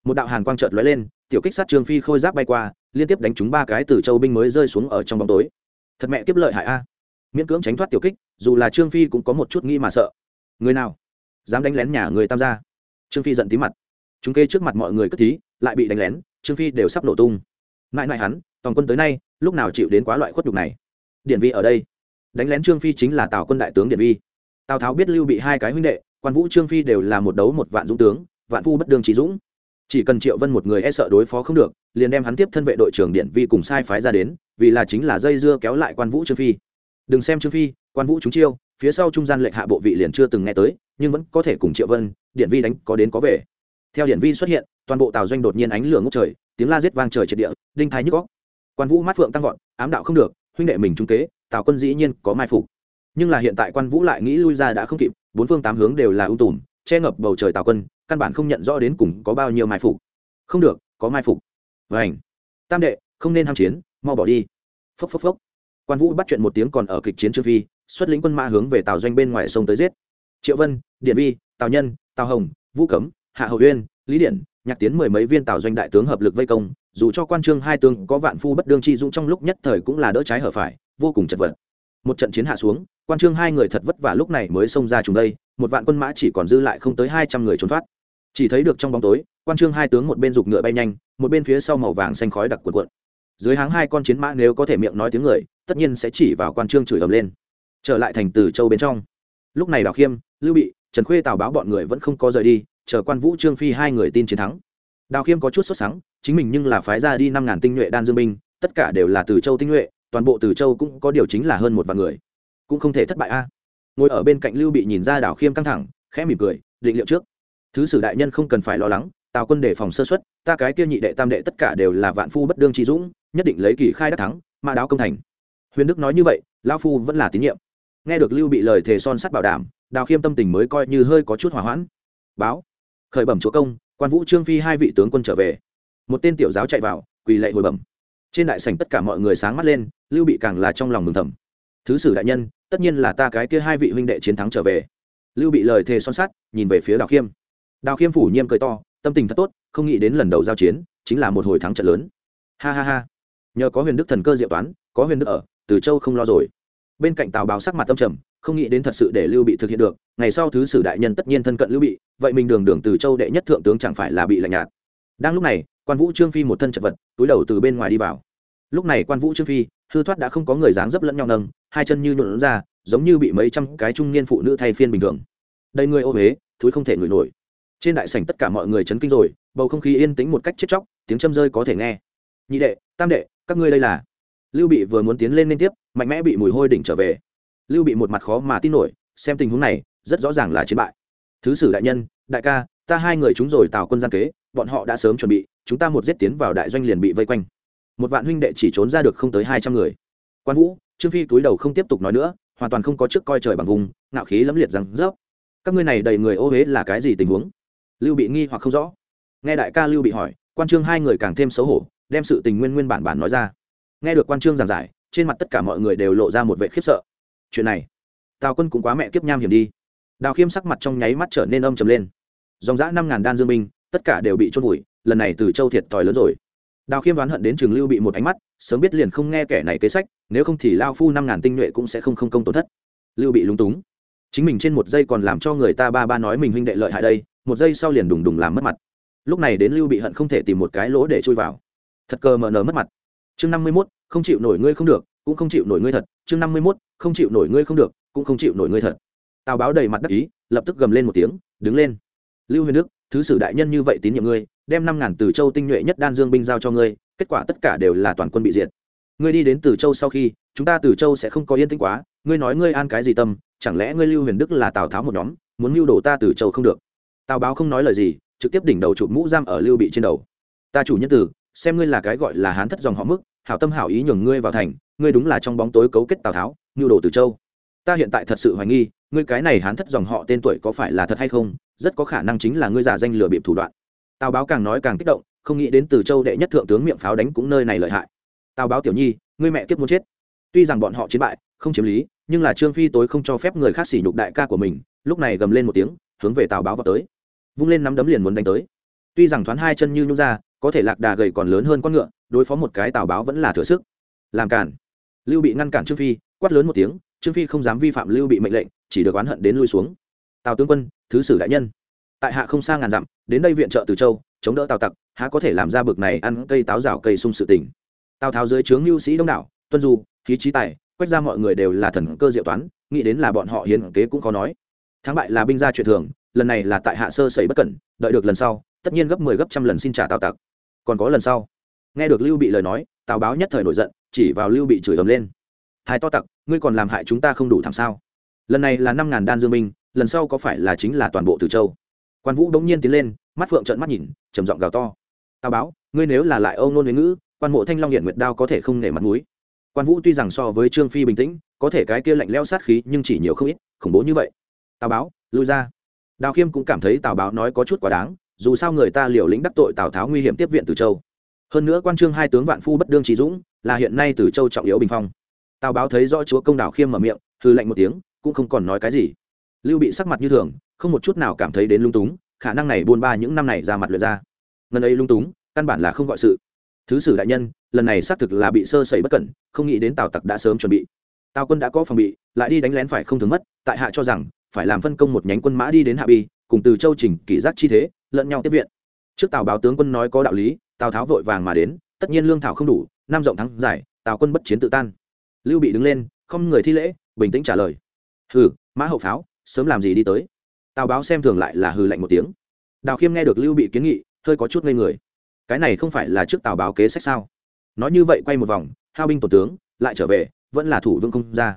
Một đạo hàn quang trợt lóe lên, tiểu kích sát trương phi khôi giáp bay qua, liên tiếp đánh trúng ba cái từ châu binh mới rơi xuống ở trong bóng tối. Thật mẹ kiếp lợi hại a. Miễn cưỡng tránh thoát tiểu kích, dù là trương phi cũng có một chút nghĩ mà sợ. Người nào? Dám đánh lén nhà người tam gia? Trương phi giận tí mặt chúng kê trước mặt mọi người cất thí, lại bị đánh lén, trương phi đều sắp nổ tung. Mãi mãi hắn toàn quân tới nay, lúc nào chịu đến quá loại khuất nhục này? Điển vi ở đây. Đánh lén trương phi chính là tào quân đại tướng điển vi. Tào tháo biết lưu bị hai cái huynh đệ, quan vũ, trương phi đều là một đấu một vạn dũng tướng, vạn phu bất đương trí dũng. Chỉ cần triệu vân một người e sợ đối phó không được, liền đem hắn tiếp thân vệ đội trưởng điện vi cùng sai phái ra đến, vì là chính là dây dưa kéo lại quan vũ, trương phi. Đừng xem trương phi, quan vũ chúng chiêu, phía sau trung gian lệnh hạ bộ vị liền chưa từng nghe tới, nhưng vẫn có thể cùng triệu vân điện vi đánh có đến có về theo điển vi xuất hiện, toàn bộ tàu doanh đột nhiên ánh lửa ngốc trời, tiếng la giết vang trời triệt địa, đinh thái nhức góc quan vũ mắt phượng tăng vọt, ám đạo không được, huynh đệ mình trung kế, tào quân dĩ nhiên có mai phục. Nhưng là hiện tại quan vũ lại nghĩ lui ra đã không kịp, bốn phương tám hướng đều là ưu tùm, che ngập bầu trời tào quân, căn bản không nhận rõ đến cùng có bao nhiêu mai phục. Không được, có mai phục. Vảnh tam đệ, không nên ham chiến, mau bỏ đi. Phốc phốc phốc. Quan vũ bắt chuyện một tiếng còn ở kịch chiến trương phi, xuất lĩnh quân mã hướng về tào doanh bên ngoài sông tới giết. Triệu vân điện vi, tào nhân, tào hồng, vũ cấm hạ hậu uyên, lý điện nhạc tiến mười mấy viên tào doanh đại tướng hợp lực vây công, dù cho quan trương hai tướng có vạn phu bất đương chi dũng trong lúc nhất thời cũng là đỡ trái hở phải, vô cùng chật vật. Một trận chiến hạ xuống, quan trương hai người thật vất vả lúc này mới xông ra chúng đây, một vạn quân mã chỉ còn dư lại không tới hai trăm người trốn thoát. Chỉ thấy được trong bóng tối, quan trương hai tướng một bên giục ngựa bay nhanh, một bên phía sau màu vàng xanh khói đặc cuộn cuộn. Dưới háng hai con chiến mã nếu có thể miệng nói tiếng người, tất nhiên sẽ chỉ vào quan trương chửi ầm lên. Trở lại thành từ châu bên trong. Lúc này đào khiêm, lưu bị, trần khuê tào báo bọn người vẫn không có rời đi chờ quan vũ trương phi hai người tin chiến thắng. Đào khiêm có chút xuất sáng chính mình nhưng là phái ra đi năm ngàn tinh nhuệ đan dương binh, tất cả đều là từ châu tinh nhuệ, toàn bộ từ châu cũng có điều chính là hơn một vạn người. Cũng không thể thất bại a. Ngồi ở bên cạnh lưu bị nhìn ra đào khiêm căng thẳng, khẽ mỉm cười, định liệu trước. Thứ sử đại nhân không cần phải lo lắng, tào quân đề phòng sơ xuất ta cái kia nhị đệ tam đệ tất cả đều là vạn phu bất đương trí dũng, nhất định lấy kỳ khai đắc thắng, mà đáo công thành. Huyền đức nói như vậy lao phu vẫn là tín nhiệm. Nghe được lưu bị lời thề son sắt bảo đảm, đào khiêm tâm tình mới coi như hơi có chút hỏa hoãn. Báo khởi bẩm chúa công, quan vũ trương phi hai vị tướng quân trở về. Một tên tiểu giáo chạy vào, quỳ lệ hồi bẩm. Trên đại sảnh tất cả mọi người sáng mắt lên, lưu bị càng là trong lòng mừng thầm. Thứ sử đại nhân, tất nhiên là ta cái kia hai vị huynh đệ chiến thắng trở về. Lưu bị lời thề son sắt, nhìn về phía đào khiêm. Đào khiêm phủ nhiêm cười to, tâm tình thật tốt, không nghĩ đến lần đầu giao chiến, chính là một hồi thắng trận lớn. Ha ha ha. Nhờ có huyền đức thần cơ diệu toán, có huyền đức ở, từ châu không lo rồi. Bên cạnh tào báo sắc mặt tâm trầm không nghĩ đến thật sự để lưu bị thực hiện được, ngày sau thứ sử đại nhân tất nhiên thân cận lưu bị, vậy mình đường đường từ châu đệ nhất thượng tướng chẳng phải là bị lạnh nhạt. Đang lúc này, quan vũ trương phi một thân chật vật, túi đầu từ bên ngoài đi vào. Lúc này quan vũ trương phi, hư thoát đã không có người dáng dấp lẫn nhau nâng, hai chân như nhuộn ra, giống như bị mấy trăm cái trung niên phụ nữ thay phiên bình thường. Đây người ô huế thúi không thể ngửi nổi. Trên đại sảnh tất cả mọi người chấn kinh rồi, bầu không khí yên tĩnh một cách chết chóc, tiếng châm rơi có thể nghe. Nhị đệ, tam đệ, các ngươi đây là? Lưu bị vừa muốn tiến lên liên tiếp, mạnh mẽ bị mùi hôi đỉnh trở về lưu bị một mặt khó mà tin nổi, xem tình huống này, rất rõ ràng là chiến bại. Thứ sử đại nhân, đại ca, ta hai người chúng rồi tào quân gian kế, bọn họ đã sớm chuẩn bị, chúng ta một giết tiến vào đại doanh liền bị vây quanh. Một vạn huynh đệ chỉ trốn ra được không tới hai trăm người. Quan vũ, trương phi túi đầu không tiếp tục nói nữa, hoàn toàn không có trước coi trời bằng vùng, ngạo khí lẫm liệt rằng rớp các ngươi này đầy người ô huế là cái gì tình huống? Lưu bị nghi hoặc không rõ. Nghe đại ca lưu bị hỏi, quan trương hai người càng thêm xấu hổ, đem sự tình nguyên nguyên bản bản nói ra. Nghe được quan trương giảng giải, trên mặt tất cả mọi người đều lộ ra một vệ khiếp sợ chuyện này, tào quân cũng quá mẹ kiếp nham hiểm đi. Đào khiêm sắc mặt trong nháy mắt trở nên âm trầm lên. Dòng giã năm ngàn đan dương binh, tất cả đều bị trôn vùi, lần này từ châu thiệt thòi lớn rồi. Đào khiêm đoán hận đến trường lưu bị một ánh mắt, sớm biết liền không nghe kẻ này kế sách, nếu không thì lao phu năm ngàn tinh nhuệ cũng sẽ không không công tổn thất. Lưu bị lúng túng. Chính mình trên một giây còn làm cho người ta ba ba nói mình huynh đệ lợi hại đây, một giây sau liền đùng đùng làm mất mặt. Lúc này đến lưu bị hận không thể tìm một cái lỗ để chui vào. Thật cờ mờ nở mất mặt. Chương năm mươi mốt, không chịu nổi ngươi không được cũng không chịu nổi ngươi thật, chương năm mươi mốt, không chịu nổi ngươi không được, cũng không chịu nổi ngươi thật. Tào báo đầy mặt đắc ý, lập tức gầm lên một tiếng, đứng lên. Lưu huyền đức, thứ sử đại nhân như vậy tín nhiệm ngươi, đem năm ngàn từ châu tinh nhuệ nhất đan dương binh giao cho ngươi, kết quả tất cả đều là toàn quân bị diệt. Ngươi đi đến từ châu sau khi, chúng ta từ châu sẽ không có yên tĩnh quá, ngươi nói ngươi an cái gì tâm, chẳng lẽ ngươi lưu huyền đức là tào tháo một nhóm, muốn mưu đồ ta từ châu không được? Tào báo không nói lời gì, trực tiếp đỉnh đầu chụp mũ giam ở lưu bị trên đầu. Ta chủ nhân tử, xem ngươi là cái gọi là hán thất dòng họ mức, hảo tâm hảo ý nhường ngươi vào thành ngươi đúng là trong bóng tối cấu kết tào tháo nhu đồ từ châu. Ta hiện tại thật sự hoài nghi, ngươi cái này hán thất dòng họ tên tuổi có phải là thật hay không, rất có khả năng chính là ngươi giả danh lừa bịp thủ đoạn. Tào báo càng nói càng kích động, không nghĩ đến từ châu đệ nhất thượng tướng miệng pháo đánh cũng nơi này lợi hại. Tào báo tiểu nhi, ngươi mẹ kiếp muốn chết. Tuy rằng bọn họ chiến bại, không chiếm lý, nhưng là trương phi tối không cho phép người khác sỉ nhục đại ca của mình, lúc này gầm lên một tiếng, hướng về tào báo vào tới. Vung lên nắm đấm liền muốn đánh tới. Tuy rằng thoáng hai chân như nhung ra, có thể lạc đà gầy còn lớn hơn con ngựa, đối phó một cái tào báo vẫn là thừa sức. Làm cản lưu bị ngăn cản trương phi, quát lớn một tiếng, trương phi không dám vi phạm lưu bị mệnh lệnh, chỉ được oán hận đến lui xuống. Tào tướng quân, thứ sử đại nhân. Tại hạ không xa ngàn dặm, đến đây viện trợ từ châu, chống đỡ tào tặc, há có thể làm ra bực này ăn cây táo rào cây sung sự tình. Tào tháo dưới trướng lưu sĩ đông đảo, tuân du khí trí tài quét ra mọi người đều là thần cơ diệu toán, nghĩ đến là bọn họ hiến kế cũng có nói. Thắng bại là binh gia chuyện thường, lần này là tại hạ sơ sẩy bất cẩn, đợi được lần sau, tất nhiên gấp mười 10 gấp trăm lần xin trả tào tặc. Còn có lần sau nghe được lưu bị lời nói tào báo nhất thời nổi giận, chỉ vào lưu bị chửi ầm lên. Hai to tặc, ngươi còn làm hại chúng ta không đủ thảm sao? Lần này là năm ngàn đan dương minh lần sau có phải là chính là toàn bộ từ châu? Quan vũ bỗng nhiên tiến lên, mắt phượng trợn mắt nhìn, trầm giọng gào to. Tào báo ngươi nếu là lại âu nôn huế ngữ, quan mộ thanh long hiện nguyệt đao có thể không nể mặt mũi. Quan vũ tuy rằng so với trương phi bình tĩnh, có thể cái kia lạnh leo sát khí nhưng chỉ nhiều không ít, khủng bố như vậy. Tào báo lui ra. Đào khiêm cũng cảm thấy tào báo nói có chút quá đáng, dù sao người ta liều lĩnh đắc tội tào tháo nguy hiểm tiếp viện từ châu hơn nữa quan trương hai tướng vạn phu bất đương trí dũng, là hiện nay từ châu trọng yếu bình phong. Tào báo thấy rõ chúa công đảo khiêm mở miệng hư lạnh một tiếng, cũng không còn nói cái gì. Lưu bị sắc mặt như thường, không một chút nào cảm thấy đến lung túng, khả năng này buôn ba những năm này ra mặt lượt ra. Ngần ấy lung túng, căn bản là không gọi sự. Thứ sử đại nhân, lần này xác thực là bị sơ sẩy bất cẩn, không nghĩ đến tào tặc đã sớm chuẩn bị. Tào quân đã có phòng bị, lại đi đánh lén phải không thường mất, tại hạ cho rằng, phải làm phân công một nhánh quân mã đi đến hạ bi, cùng từ châu trình kỷ giác chi thế, lẫn nhau tiếp viện. Trước tào báo tướng quân nói có đạo lý tào tháo vội vàng mà đến tất nhiên lương thảo không đủ năm rộng thắng giải tào quân bất chiến tự tan lưu bị đứng lên không người thi lễ bình tĩnh trả lời hừ mã hậu pháo sớm làm gì đi tới tào báo xem thường lại là hừ lạnh một tiếng đào khiêm nghe được lưu bị kiến nghị hơi có chút ngây người cái này không phải là trước tào báo kế sách sao nói như vậy quay một vòng hao binh tổ tướng lại trở về vẫn là thủ vương không ra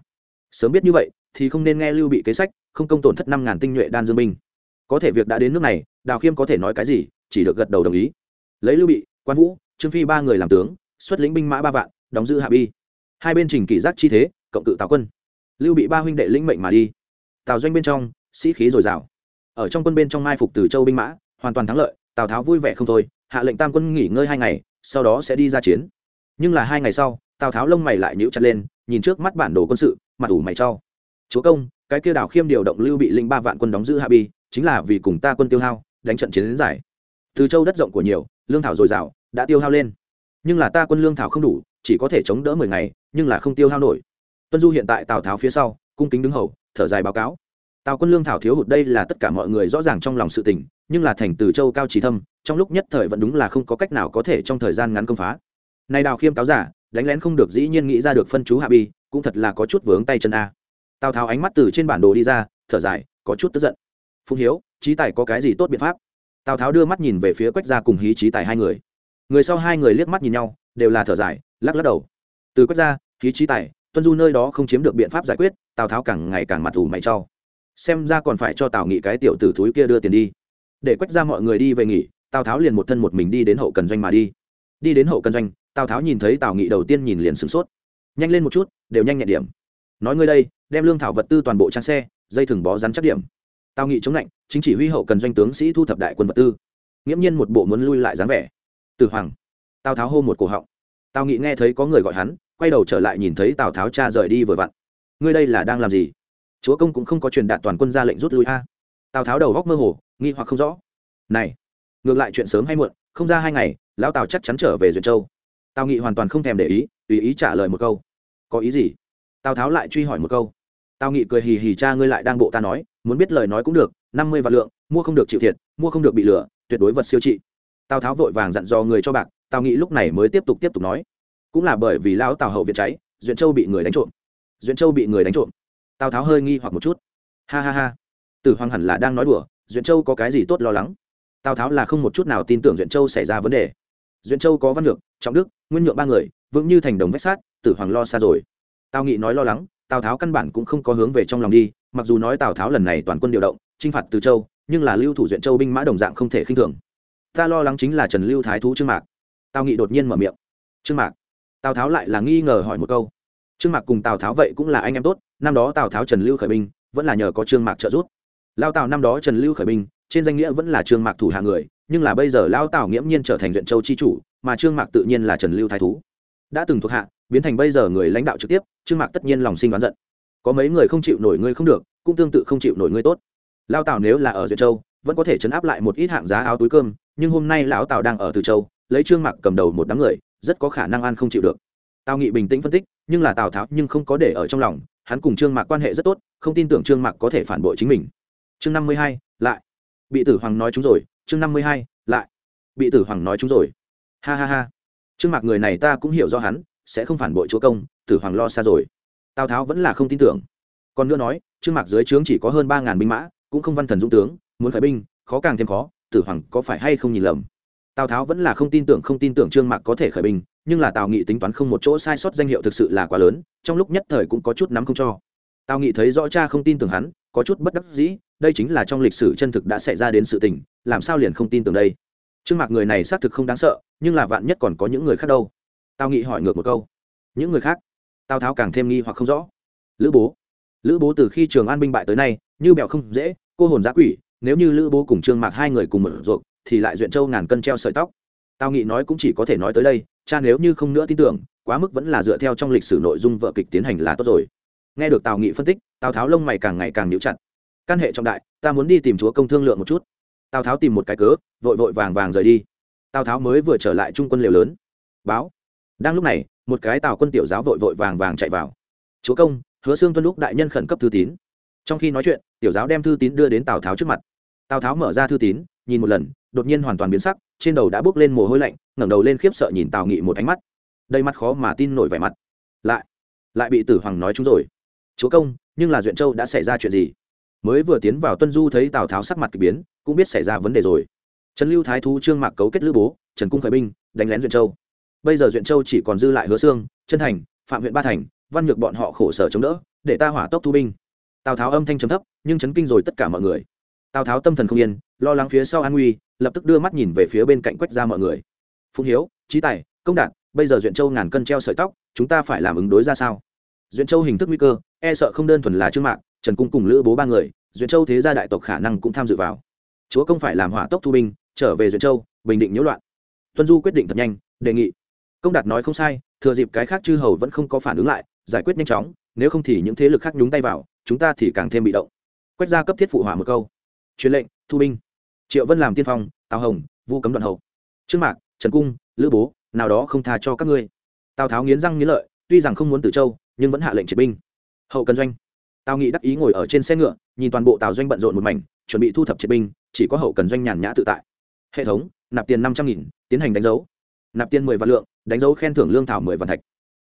sớm biết như vậy thì không nên nghe lưu bị kế sách không công tổn thất năm ngàn tinh nhuệ đan dương binh có thể việc đã đến nước này đào khiêm có thể nói cái gì chỉ được gật đầu đồng ý lấy lưu bị quan vũ trương phi ba người làm tướng xuất lĩnh binh mã ba vạn đóng giữ hạ bi hai bên trình kỷ giác chi thế cộng cự tào quân lưu bị ba huynh đệ lĩnh mệnh mà đi tào doanh bên trong sĩ khí dồi dào ở trong quân bên trong mai phục từ châu binh mã hoàn toàn thắng lợi tào tháo vui vẻ không thôi hạ lệnh tam quân nghỉ ngơi hai ngày sau đó sẽ đi ra chiến nhưng là hai ngày sau tào tháo lông mày lại nhíu chặt lên nhìn trước mắt bản đồ quân sự mặt ủ mày cho chúa công cái kia đảo khiêm điều động lưu bị linh ba vạn quân đóng giữ hạ bi chính là vì cùng ta quân tiêu hao đánh trận chiến đến giải từ châu đất rộng của nhiều lương thảo dồi dào, đã tiêu hao lên. Nhưng là ta quân lương thảo không đủ, chỉ có thể chống đỡ mười ngày, nhưng là không tiêu hao nổi. Tuân du hiện tại tào tháo phía sau, cung kính đứng hầu, thở dài báo cáo. Tào quân lương thảo thiếu hụt đây là tất cả mọi người rõ ràng trong lòng sự tình, nhưng là thành từ châu cao trí thâm, trong lúc nhất thời vẫn đúng là không có cách nào có thể trong thời gian ngắn công phá. Nay đào khiêm cáo giả, đánh lén không được dĩ nhiên nghĩ ra được phân chú hạ bi, cũng thật là có chút vướng tay chân a. Tào tháo ánh mắt từ trên bản đồ đi ra, thở dài, có chút tức giận. Phùng hiếu, trí tài có cái gì tốt biện pháp? Tào tháo đưa mắt nhìn về phía quách gia cùng hí trí tài hai người người sau hai người liếc mắt nhìn nhau đều là thở dài lắc lắc đầu từ quách gia hí trí tài tuân du nơi đó không chiếm được biện pháp giải quyết tào tháo càng ngày càng mặt ủ mày trau xem ra còn phải cho tào nghị cái tiểu tử thúi kia đưa tiền đi để quách ra mọi người đi về nghỉ tào tháo liền một thân một mình đi đến hậu cần doanh mà đi đi đến hậu cần doanh tào tháo nhìn thấy tào nghị đầu tiên nhìn liền sửng sốt nhanh lên một chút đều nhanh nhẹn điểm nói ngươi đây đem lương thảo vật tư toàn bộ trang xe dây thừng bó rắn chắc điểm tào nghị chống lạnh, chính chỉ huy hậu cần doanh tướng sĩ thu thập đại quân vật tư. Nghiễm nhiên một bộ muốn lui lại dáng vẻ. Từ hoàng, tào tháo hô một cổ họng. Tào nghị nghe thấy có người gọi hắn, quay đầu trở lại nhìn thấy tào tháo cha rời đi vừa vặn. Ngươi đây là đang làm gì? Chúa công cũng không có truyền đạt toàn quân ra lệnh rút lui a. Tào tháo đầu góc mơ hồ, nghi hoặc không rõ. Này, ngược lại chuyện sớm hay muộn, không ra hai ngày, lão tào chắc chắn trở về duyện châu. Tào nghị hoàn toàn không thèm để ý, tùy ý trả lời một câu. Có ý gì? Tào tháo lại truy hỏi một câu tao nghị cười hì hì cha ngươi lại đang bộ ta nói, muốn biết lời nói cũng được, năm mươi vạn lượng, mua không được chịu thiệt, mua không được bị lừa, tuyệt đối vật siêu trị. Tào tháo vội vàng dặn dò người cho bạc tào nghị lúc này mới tiếp tục tiếp tục nói. Cũng là bởi vì lão tào hậu viện cháy, duyện châu bị người đánh trộm. Duyện châu bị người đánh trộm. Tào tháo hơi nghi hoặc một chút. Ha ha ha. Tử hoàng hẳn là đang nói đùa, duyện châu có cái gì tốt lo lắng? Tào tháo là không một chút nào tin tưởng duyện châu xảy ra vấn đề. Duyện châu có văn lược trọng đức, nguyên nhượng ba người, vững như thành đồng vách sát tử hoàng lo xa rồi. Tào nghị nói lo lắng tào tháo căn bản cũng không có hướng về trong lòng đi, mặc dù nói tào tháo lần này toàn quân điều động t r i n h phạt từ châu, nhưng là lưu thủ duyện châu binh mã đồng dạng không thể khinh thường. Ta lo lắng chính là trần lưu thái thú trương mạc. Tào nghị đột nhiên mở miệng. Trương mạc. Tào tháo lại là nghi ngờ hỏi một câu. Trương mạc cùng tào tháo vậy cũng là anh em tốt, năm đó tào tháo trần lưu khởi binh, vẫn là nhờ có trương mạc trợ giúp. Lao tào năm đó trần lưu khởi binh, trên danh nghĩa vẫn là trương mạc thủ hạ người, nhưng là bây giờ lao tào nghiễm nhiên trở thành duyện châu chi chủ, mà trương mạc tự nhiên là trần lưu thái thú. Đã từng thuộc hạ biến thành bây giờ người lãnh đạo trực tiếp, trương mạc tất nhiên lòng sinh đoán giận. Có mấy người không chịu nổi ngươi không được, cũng tương tự không chịu nổi ngươi tốt. Lao tào nếu là ở duyệt châu, vẫn có thể chấn áp lại một ít hạng giá áo túi cơm, nhưng hôm nay lão tào đang ở từ châu, lấy trương mạc cầm đầu một đám người, rất có khả năng ăn không chịu được. Tào nghị bình tĩnh phân tích, nhưng là tào tháo nhưng không có để ở trong lòng, hắn cùng trương mạc quan hệ rất tốt, không tin tưởng trương mạc có thể phản bội chính mình. Chương năm mươi hai, lại. Bị tử hoàng nói chúng rồi, chương năm mươi hai, lại. Bị tử hoàng nói chúng rồi. Ha ha ha. Trương mạc người này ta cũng hiểu do hắn sẽ không phản bội chúa công, tử hoàng lo xa rồi. Tào tháo vẫn là không tin tưởng. Còn nữa nói, trương mạc dưới trướng chỉ có hơn ba ngàn binh mã, cũng không văn thần dũng tướng, muốn khởi binh, khó càng thêm khó, tử hoàng có phải hay không nhìn lầm? Tào tháo vẫn là không tin tưởng, không tin tưởng trương mạc có thể khởi binh, nhưng là tào nghị tính toán không một chỗ sai sót danh hiệu thực sự là quá lớn, trong lúc nhất thời cũng có chút nắm không cho. Tào nghị thấy rõ cha không tin tưởng hắn, có chút bất đắc dĩ, đây chính là trong lịch sử chân thực đã xảy ra đến sự tình, làm sao liền không tin tưởng đây? Trương mạc người này xác thực không đáng sợ, nhưng là vạn nhất còn có những người khác đâu. Tao nghị hỏi ngược một câu. Những người khác tào tháo càng thêm nghi hoặc không rõ. Lữ bố. Lữ bố từ khi trường an binh bại tới nay, như bèo không dễ, cô hồn giã quỷ, nếu như lữ bố cùng trương mạc hai người cùng mở ruột thì lại duyện châu ngàn cân treo sợi tóc. Tao nghị nói cũng chỉ có thể nói tới đây, cha nếu như không nữa tin tưởng, quá mức vẫn là dựa theo trong lịch sử nội dung vợ kịch tiến hành là tốt rồi. Nghe được tào nghị phân tích, tào tháo lông mày càng ngày càng nhíu chặt. Căn hệ trọng đại, ta muốn đi tìm chúa công thương lượng một chút. Tào tháo tìm một cái cớ, vội vội vàng vàng rời đi. Tào tháo mới vừa trở lại trung quân liều lớn. Báo đang lúc này, một cái tào quân tiểu giáo vội vội vàng vàng chạy vào. Chúa công, hứa xương tuân lúc đại nhân khẩn cấp thư tín. Trong khi nói chuyện, tiểu giáo đem thư tín đưa đến tào tháo trước mặt. Tào tháo mở ra thư tín, nhìn một lần, đột nhiên hoàn toàn biến sắc, trên đầu đã bước lên mồ hôi lạnh, ngẩng đầu lên khiếp sợ nhìn tào nghị một ánh mắt. Đầy mắt khó mà tin nổi vẻ mặt. Lại lại bị tử hoàng nói chúng rồi. Chúa công, nhưng là duyện châu đã xảy ra chuyện gì? Mới vừa tiến vào tuân du thấy tào tháo sắc mặt k ỳ biến, cũng biết xảy ra vấn đề rồi. Trần lưu thái thú trương mạc cấu kết lữ bố, trần cung khởi binh, đánh lén duyện châu bây giờ duyện châu chỉ còn dư lại hứa xương chân thành, phạm huyện ba thành, văn nhược bọn họ khổ sở chống đỡ, để ta hỏa tốc thu binh. Tào tháo âm thanh trầm thấp, nhưng chấn kinh rồi tất cả mọi người. Tào tháo tâm thần không yên, lo lắng phía sau an nguy, lập tức đưa mắt nhìn về phía bên cạnh quách ra mọi người. Phụng hiếu trí tài, công đạt, bây giờ duyện châu ngàn cân treo sợi tóc, chúng ta phải làm ứng đối ra sao? Duyện châu hình thức nguy cơ e sợ không đơn thuần là trương mạng trần cung cùng lữ bố ba người, duyện châu thế gia đại tộc khả năng cũng tham dự vào. Chúa công phải làm hỏa tốc thu binh, trở về duyện châu, bình định nhiễu loạn. Tuân du quyết định thật nhanh, đề nghị công đạt nói không sai, thừa dịp cái khác chư hầu vẫn không có phản ứng lại, giải quyết nhanh chóng, nếu không thì những thế lực khác nhúng tay vào, chúng ta thì càng thêm bị động. Quách gia cấp thiết phụ hỏa một câu. Truyền lệnh, thu binh triệu vân làm tiên phong, tào hồng, vu cấm đoạn hậu. Trương mạc, trần cung, lữ bố, nào đó không tha cho các ngươi. Tào tháo nghiến răng nghiến lợi, tuy rằng không muốn từ châu, nhưng vẫn hạ lệnh triệt binh. Hậu cần doanh. Tào nghị đắc ý ngồi ở trên xe ngựa, nhìn toàn bộ tào doanh bận rộn một mảnh, chuẩn bị thu thập triệt binh, chỉ có hậu cần doanh nhàn nhã tự tại. Hệ thống, nạp tiền năm trăm nghìn, tiến hành đánh dấu nạp tiền mười vạn lượng đánh dấu khen thưởng lương thảo mười vạn thạch.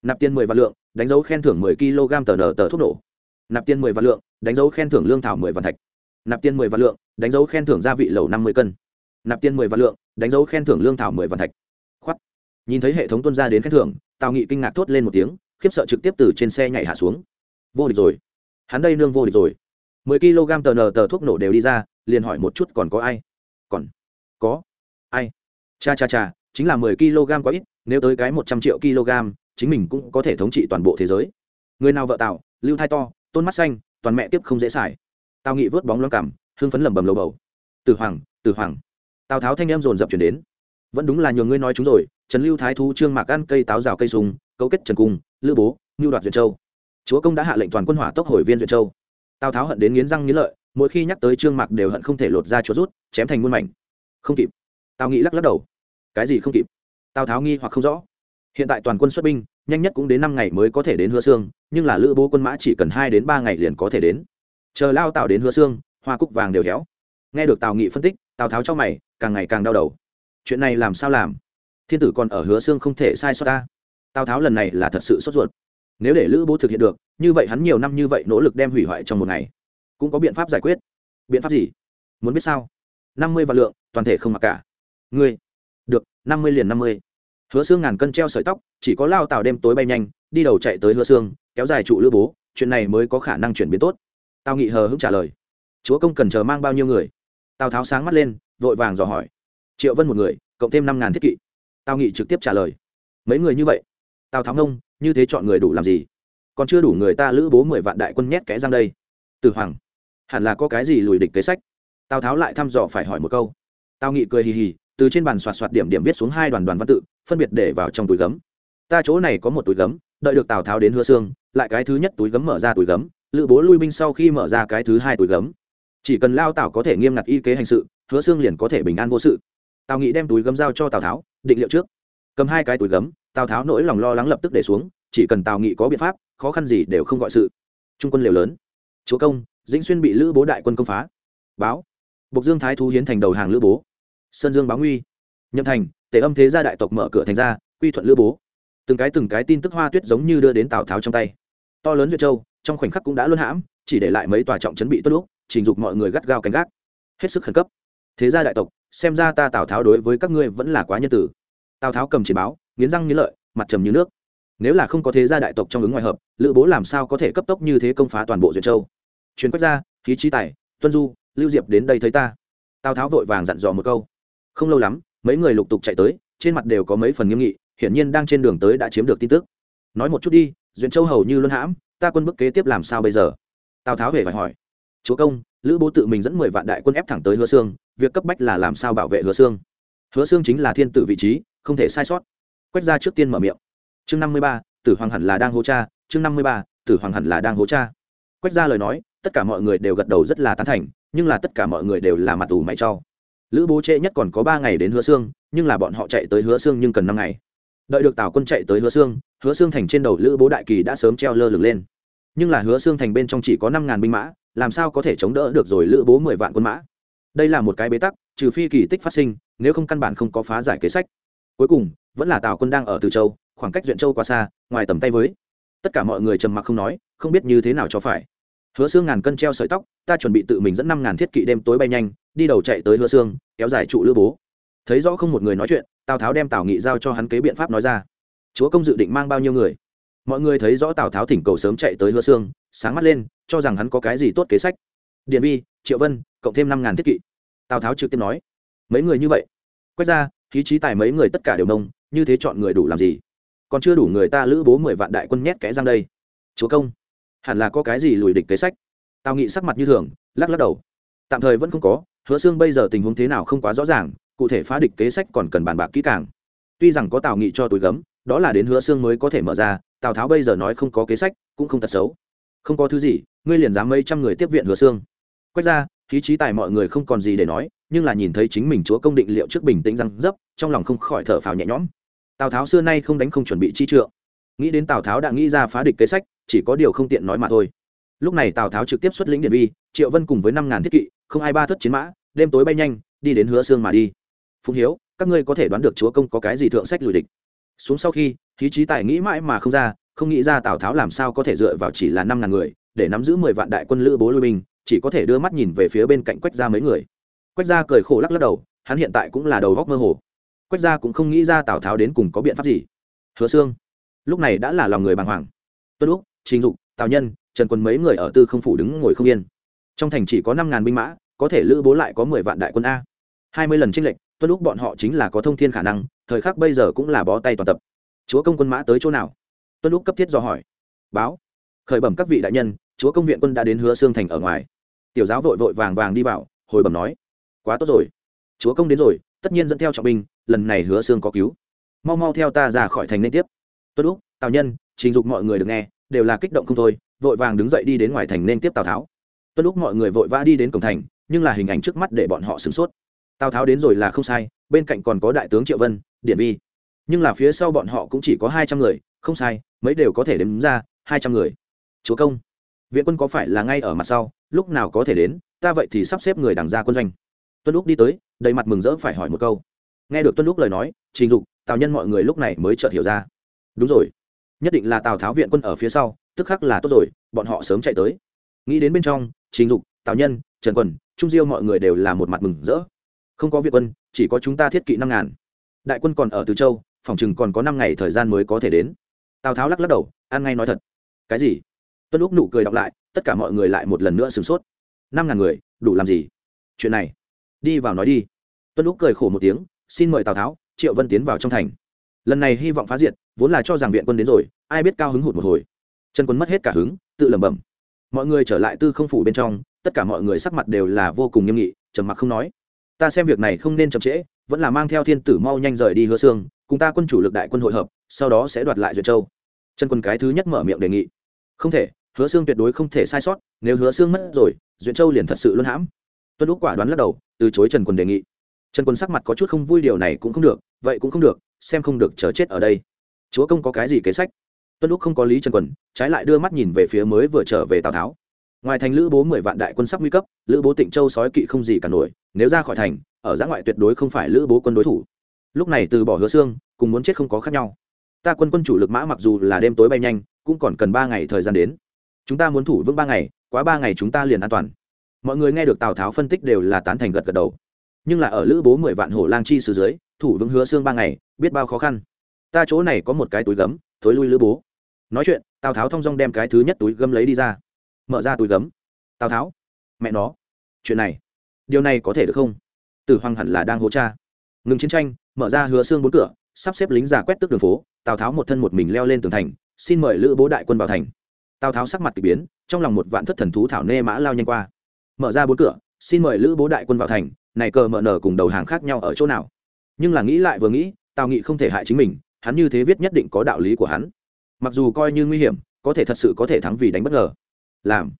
Nạp tiền mười vạn lượng đánh dấu khen thưởng mười kg tờ nở tờ thuốc nổ. Nạp tiền mười vạn lượng đánh dấu khen thưởng lương thảo mười vạn thạch. Nạp tiền mười vạn lượng đánh dấu khen thưởng gia vị lầu năm mươi cân. Nạp tiền mười vạn lượng đánh dấu khen thưởng lương thảo mười vạn thạch. Khoát, nhìn thấy hệ thống tuân ra đến khen thưởng tào nghị kinh ngạc thốt lên một tiếng khiếp sợ trực tiếp từ trên xe nhảy hạ xuống. Vô địch rồi. Hắn đây nương vô địch rồi. Mười kg tờ nờ tờ thuốc nổ đều đi ra liền hỏi một chút còn có ai? Còn có. Ai? Cha cha cha chính là mười kg quá ít, nếu tới cái một trăm triệu kg, chính mình cũng có thể thống trị toàn bộ thế giới. Người nào vợ tạo lưu thai to, tôn mắt xanh, toàn mẹ tiếp không dễ xài. Tào nghị vớt bóng loang cảm, hưng phấn lẩm bẩm lầu bầu. Từ hoàng từ hoàng. Tào tháo thanh em dồn dập chuyển đến. Vẫn đúng là nhường ngươi nói chúng rồi, trần lưu thái thu trương mạc ăn cây táo rào cây sùng, cấu kết trần cung, lữ bố ngưu đoạt duyệt châu. Chúa công đã hạ lệnh toàn quân hỏa tốc hồi viên duyệt châu. Tào tháo hận đến nghiến răng nghiến lợi, mỗi khi nhắc tới trương mạc đều hận không thể lột ra chúa rút, chém thành muôn mảnh. Không kịp. Tào nghĩ lắc lắc đầu cái gì không kịp. Tào tháo nghi hoặc không rõ. Hiện tại toàn quân xuất binh, nhanh nhất cũng đến năm ngày mới có thể đến hứa xương nhưng là lữ bố quân mã chỉ cần hai đến ba ngày liền có thể đến. Chờ lao tào đến hứa xương hoa cúc vàng đều héo. Nghe được tào nghị phân tích, tào tháo cho mày, càng ngày càng đau đầu. Chuyện này làm sao làm? Thiên tử còn ở hứa xương không thể sai sót ta. Tào tháo lần này là thật sự sốt ruột. Nếu để lữ bố thực hiện được, như vậy hắn nhiều năm như vậy nỗ lực đem hủy hoại trong một ngày. Cũng có biện pháp giải quyết. Biện pháp gì? Muốn biết sao? Năm mươi vạn lượng, toàn thể không mặc cả. Ngươi được, năm mươi liền năm mươi. Hứa xương ngàn cân treo sợi tóc, chỉ có lao tào đêm tối bay nhanh, đi đầu chạy tới hứa xương kéo dài trụ lữ bố, chuyện này mới có khả năng chuyển biến tốt. Tào nghị hờ hững trả lời. Chúa công cần chờ mang bao nhiêu người? Tào tháo sáng mắt lên, vội vàng dò hỏi. Triệu vân một người, cộng thêm năm ngàn thiết kỵ. Tào nghị trực tiếp trả lời. Mấy người như vậy? Tào tháo ngông, như thế chọn người đủ làm gì? Còn chưa đủ người ta lữ bố mười vạn đại quân nhét kẽ răng đây. Từ hoàng, hẳn là có cái gì lùi địch kế sách? Tào tháo lại thăm dò phải hỏi một câu. Tào nghị cười hì hì từ trên bàn soạt soạt điểm điểm viết xuống hai đoàn đoàn văn tự, phân biệt để vào trong túi gấm. Ta chỗ này có một túi gấm, đợi được tào tháo đến hứa xương, lại cái thứ nhất túi gấm mở ra túi gấm, lữ bố lui binh sau khi mở ra cái thứ hai túi gấm. Chỉ cần lao tào có thể nghiêm ngặt y kế hành sự, hứa xương liền có thể bình an vô sự. Tào nghị đem túi gấm giao cho tào tháo, định liệu trước. Cầm hai cái túi gấm, tào tháo nỗi lòng lo lắng lập tức để xuống, chỉ cần tào nghị có biện pháp, khó khăn gì đều không gọi sự. Trung quân liều lớn. Chúa công, dĩnh xuyên bị lữ bố đại quân công phá. Báo. Bộc dương thái thú hiến thành đầu hàng lữ bố sơn dương báo nguy. Nhậm thành tể âm thế gia đại tộc mở cửa thành ra quy thuận lữ bố. Từng cái từng cái tin tức hoa tuyết giống như đưa đến tào tháo trong tay. To lớn duyệt châu trong khoảnh khắc cũng đã luân hãm chỉ để lại mấy tòa trọng chấn bị tuất lúc trình dục mọi người gắt gao canh gác. Hết sức khẩn cấp. Thế gia đại tộc xem ra ta tào tháo đối với các ngươi vẫn là quá nhân tử. Tào tháo cầm chỉ báo nghiến răng nghiến lợi mặt trầm như nước. Nếu là không có thế gia đại tộc trong ứng ngoài hợp lữ bố làm sao có thể cấp tốc như thế công phá toàn bộ duyệt châu? Chuyến quách gia, khí trí tài tuân du lưu diệp đến đây thấy ta. Tào tháo vội vàng dặn dò một câu không lâu lắm, mấy người lục tục chạy tới, trên mặt đều có mấy phần nghiêm nghị, hiển nhiên đang trên đường tới đã chiếm được tin tức. Nói một chút đi, duyện châu hầu như luân hãm, ta quân bức kế tiếp làm sao bây giờ? Tào tháo về phải hỏi. Chúa công, lữ bố tự mình dẫn mười vạn đại quân ép thẳng tới hứa xương việc cấp bách là làm sao bảo vệ hứa xương hứa xương chính là thiên tử vị trí, không thể sai sót. Quách ra trước tiên mở miệng. Chương năm mươi ba, tử hoàng hẳn là đang hố cha. Chương năm mươi ba, tử hoàng hẳn là đang hố cha. Quách ra lời nói, tất cả mọi người đều gật đầu rất là tán thành, nhưng là tất cả mọi người đều là mặt ủ mày cho lữ bố trễ nhất còn có ba ngày đến hứa xương nhưng là bọn họ chạy tới hứa xương nhưng cần năm ngày. Đợi được tào quân chạy tới hứa xương hứa xương thành trên đầu lữ bố đại kỳ đã sớm treo lơ lửng lên. Nhưng là hứa xương thành bên trong chỉ có năm ngàn binh mã, làm sao có thể chống đỡ được rồi lữ bố mười vạn quân mã? Đây là một cái bế tắc, trừ phi kỳ tích phát sinh, nếu không căn bản không có phá giải kế sách. Cuối cùng, vẫn là tào quân đang ở từ châu, khoảng cách duyện châu quá xa, ngoài tầm tay với. Tất cả mọi người trầm mặc không nói, không biết như thế nào cho phải. Hứa xương ngàn cân treo sợi tóc, ta chuẩn bị tự mình dẫn năm ngàn thiết kỵ đêm tối bay nhanh đi đầu chạy tới hứa xương kéo dài trụ lữ bố. Thấy rõ không một người nói chuyện, tào tháo đem tào nghị giao cho hắn kế biện pháp nói ra. Chúa công dự định mang bao nhiêu người? Mọi người thấy rõ tào tháo thỉnh cầu sớm chạy tới hứa xương sáng mắt lên, cho rằng hắn có cái gì tốt kế sách. Điện vi triệu vân, cộng thêm năm ngàn thiết kỵ. Tào tháo trực tiếp nói, mấy người như vậy? Quét ra, khí trí tài mấy người tất cả đều nông như thế chọn người đủ làm gì? Còn chưa đủ người ta lữ bố mười vạn đại quân nhét kẽ răng đây. Chúa công, hẳn là có cái gì lùi địch kế sách? Tào nghị sắc mặt như thường, lắc lắc đầu. Tạm thời vẫn không có hứa xương bây giờ tình huống thế nào không quá rõ ràng, cụ thể phá địch kế sách còn cần bàn bạc kỹ càng. Tuy rằng có tào nghị cho túi gấm, đó là đến hứa xương mới có thể mở ra, tào tháo bây giờ nói không có kế sách, cũng không thật xấu. Không có thứ gì, ngươi liền dám mấy trăm người tiếp viện hứa xương quét ra, khí trí tài mọi người không còn gì để nói, nhưng là nhìn thấy chính mình chúa công định liệu trước bình tĩnh răng dấp, trong lòng không khỏi thở phào nhẹ nhõm. Tào tháo xưa nay không đánh không chuẩn bị chi trượng. Nghĩ đến tào tháo đã nghĩ ra phá địch kế sách, chỉ có điều không tiện nói mà thôi. Lúc này tào tháo trực tiếp xuất lĩnh điện vi triệu vân cùng với năm ngàn thiết kỵ không ai ba thất chiến mã, đêm tối bay nhanh, đi đến hứa xương mà đi. Phùng hiếu, các ngươi có thể đoán được chúa công có cái gì thượng sách lùi địch? Xuống sau khi khí trí tài nghĩ mãi mà không ra, không nghĩ ra tào tháo làm sao có thể dựa vào chỉ là năm ngàn người, để nắm giữ mười vạn đại quân lữ bố lui binh, chỉ có thể đưa mắt nhìn về phía bên cạnh quách ra mấy người. Quách ra cười khổ lắc lắc đầu, hắn hiện tại cũng là đầu góc mơ hồ. Quách ra cũng không nghĩ ra tào tháo đến cùng có biện pháp gì. Hứa xương lúc này đã là lòng người bàng hoàng. Tuân úc, trình dục, tào nhân, trần quân mấy người ở tư không phủ đứng ngồi không yên trong thành chỉ có năm ngàn binh mã, có thể lữ bố lại có mười vạn đại quân a. Hai mươi lần tranh lệch, tuân lúc bọn họ chính là có thông thiên khả năng, thời khắc bây giờ cũng là bó tay toàn tập. Chúa công quân mã tới chỗ nào? Tuân lúc cấp thiết do hỏi. Báo. Khởi bẩm các vị đại nhân, chúa công viện quân đã đến hứa xương thành ở ngoài. Tiểu giáo vội vội vàng vàng đi vào, hồi bẩm nói. Quá tốt rồi. Chúa công đến rồi, tất nhiên dẫn theo trọng binh, lần này hứa xương có cứu. Mau mau theo ta ra khỏi thành nên tiếp. Tuân lúc, tào nhân, trình dục mọi người được nghe, đều là kích động không thôi, vội vàng đứng dậy đi đến ngoài thành nên tiếp tào tháo tuân lúc mọi người vội vã đi đến cổng thành, nhưng là hình ảnh trước mắt để bọn họ sửng sốt. Tào tháo đến rồi là không sai, bên cạnh còn có đại tướng triệu vân điện vi. Nhưng là phía sau bọn họ cũng chỉ có hai trăm người, không sai, mấy đều có thể đếm ra, hai trăm người. Chúa công, viện quân có phải là ngay ở mặt sau, lúc nào có thể đến, ta vậy thì sắp xếp người đằng ra quân doanh. Tuân lúc đi tới, đầy mặt mừng rỡ phải hỏi một câu. Nghe được tuân lúc lời nói, trình dục, tào nhân mọi người lúc này mới chợt hiểu ra. Đúng rồi, nhất định là tào tháo viện quân ở phía sau, tức khắc là tốt rồi, bọn họ sớm chạy tới. Nghĩ đến bên trong trình dục, tào nhân, trần quần, trung diêu mọi người đều là một mặt mừng rỡ. Không có Việt quân, chỉ có chúng ta thiết kỵ năm ngàn. Đại quân còn ở từ châu, phòng chừng còn có năm ngày thời gian mới có thể đến. Tào tháo lắc lắc đầu an ngay nói thật. Cái gì? Tuân lúc nụ cười đọc lại, tất cả mọi người lại một lần nữa sửng sốt. Năm ngàn người, đủ làm gì? Chuyện này, đi vào nói đi. Tuân lúc cười khổ một tiếng, xin mời tào tháo, triệu vân tiến vào trong thành. Lần này hy vọng phá diệt, vốn là cho rằng viện quân đến rồi, ai biết cao hứng hụt một hồi. Trần quân mất hết cả hứng, tự lẩm bẩm mọi người trở lại tư không phủ bên trong, tất cả mọi người sắc mặt đều là vô cùng nghiêm nghị, trầm mặc không nói. Ta xem việc này không nên chậm trễ, vẫn là mang theo thiên tử mau nhanh rời đi hứa xương cùng ta quân chủ lực đại quân hội hợp, sau đó sẽ đoạt lại duyệt châu. Trần quân cái thứ nhất mở miệng đề nghị. Không thể, hứa xương tuyệt đối không thể sai sót, nếu hứa xương mất rồi, duyệt châu liền thật sự luân hãm. Tuân lúc quả đoán lắc đầu, từ chối trần quân đề nghị. Trần quân sắc mặt có chút không vui, điều này cũng không được, vậy cũng không được, xem không được chờ chết ở đây. Chúa công có cái gì kế sách? Tuân lúc không có lý trần quần, trái lại đưa mắt nhìn về phía mới vừa trở về tào tháo. Ngoài thành lữ bố mười vạn đại quân sắp nguy cấp lữ bố tịnh châu sói kỵ không gì cả nổi nếu ra khỏi thành ở giã ngoại tuyệt đối không phải lữ bố quân đối thủ. Lúc này từ bỏ hứa xương cùng muốn chết không có khác nhau. Ta quân quân chủ lực mã mặc dù là đêm tối bay nhanh cũng còn cần ba ngày thời gian đến. Chúng ta muốn thủ vững ba ngày quá ba ngày chúng ta liền an toàn. Mọi người nghe được tào tháo phân tích đều là tán thành gật gật đầu. Nhưng là ở lữ bố mười vạn hổ lang chi sử dưới thủ vững hứa xương ba ngày biết bao khó khăn. Ta chỗ này có một cái túi gấm thối lui lữ bố. Nói chuyện, tào tháo thong dong đem cái thứ nhất túi gấm lấy đi ra. Mở ra túi gấm. Tào tháo, mẹ nó. Chuyện này, điều này có thể được không? Tử hoàng hẳn là đang hỗ cha. Ngừng chiến tranh, mở ra hứa xương bốn cửa, sắp xếp lính giả quét tước đường phố, tào tháo một thân một mình leo lên tường thành, xin mời lữ bố đại quân vào thành. Tào tháo sắc mặt k ỳ biến, trong lòng một vạn thất thần thú thảo nê mã lao nhanh qua. Mở ra bốn cửa, xin mời lữ bố đại quân vào thành, này cờ mở nở cùng đầu hàng khác nhau ở chỗ nào? Nhưng là nghĩ lại vừa nghĩ, tào nghị không thể hại chính mình hắn như thế viết nhất định có đạo lý của hắn. Mặc dù coi như nguy hiểm, có thể thật sự có thể thắng vì đánh bất ngờ. Làm.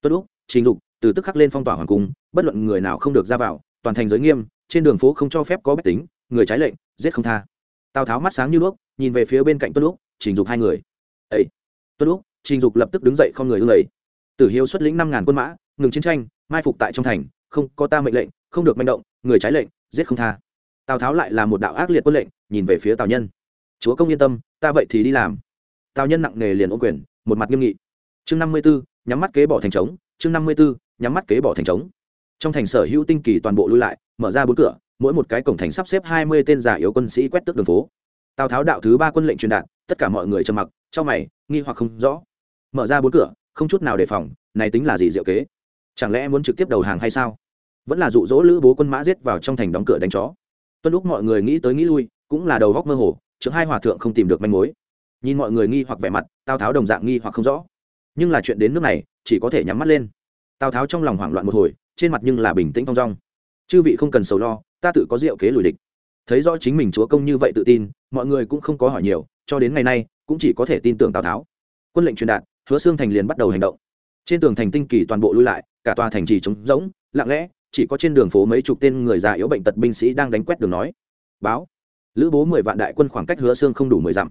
Tuất úc, trình dục, từ tức khắc lên phong tỏa hoàng cung, bất luận người nào không được ra vào, toàn thành giới nghiêm, trên đường phố không cho phép có bách tính, người trái lệnh, giết không tha. Tào tháo mắt sáng như đuốc, nhìn về phía bên cạnh tuất úc, trình dục hai người. Ấy tuất úc, trình dục lập tức đứng dậy không người ưng lầy. Tử hiếu xuất lĩnh năm ngàn quân mã, ngừng chiến tranh, mai phục tại trong thành, không có ta mệnh lệnh, không được manh động, người trái lệnh, giết không tha. Tào tháo lại là một đạo ác liệt quân lệnh, nhìn về phía tào nhân chúa công yên tâm, ta vậy thì đi làm. Tào nhân nặng nề liền ô quyền, một mặt nghiêm nghị. Chương năm mươi b ố nhắm mắt kế bỏ thành trống. Chương năm mươi b ố nhắm mắt kế bỏ thành trống. Trong thành sở hữu tinh kỳ toàn bộ lui lại, mở ra bốn cửa, mỗi một cái cổng thành sắp xếp hai mươi tên giả yếu quân sĩ quét tước đường phố. Tào tháo đạo thứ ba quân lệnh truyền đạt, tất cả mọi người trầm mặc trong mày, nghi hoặc không rõ. Mở ra bốn cửa, không chút nào đề phòng, này tính là gì diệu kế? Chẳng lẽ muốn trực tiếp đầu hàng hay sao? Vẫn là dụ dỗ lữ bố quân mã giết vào trong thành đóng cửa đánh chó. Tuân lúc mọi người nghĩ tới nghĩ lui, cũng là đầu góc mơ hồ chứng hai hòa thượng không tìm được manh mối. Nhìn mọi người nghi hoặc vẻ mặt, tào tháo đồng dạng nghi hoặc không rõ. Nhưng là chuyện đến nước này, chỉ có thể nhắm mắt lên. Tào tháo trong lòng hoảng loạn một hồi, trên mặt nhưng là bình tĩnh thong dong. Chư vị không cần sầu lo, ta tự có diệu kế lùi địch. Thấy rõ chính mình chúa công như vậy tự tin, mọi người cũng không có hỏi nhiều, cho đến ngày nay, cũng chỉ có thể tin tưởng tào tháo. Quân lệnh truyền đạt, hứa xương thành liền bắt đầu hành động. Trên tường thành tinh kỳ toàn bộ lui lại, cả tòa thành trì trống rỗng, lặng lẽ, chỉ có trên đường phố mấy chục tên người già yếu bệnh tật binh sĩ đang đánh quét đường nói. Báo lữ bố mười vạn đại quân khoảng cách hứa xương không đủ mười dặm.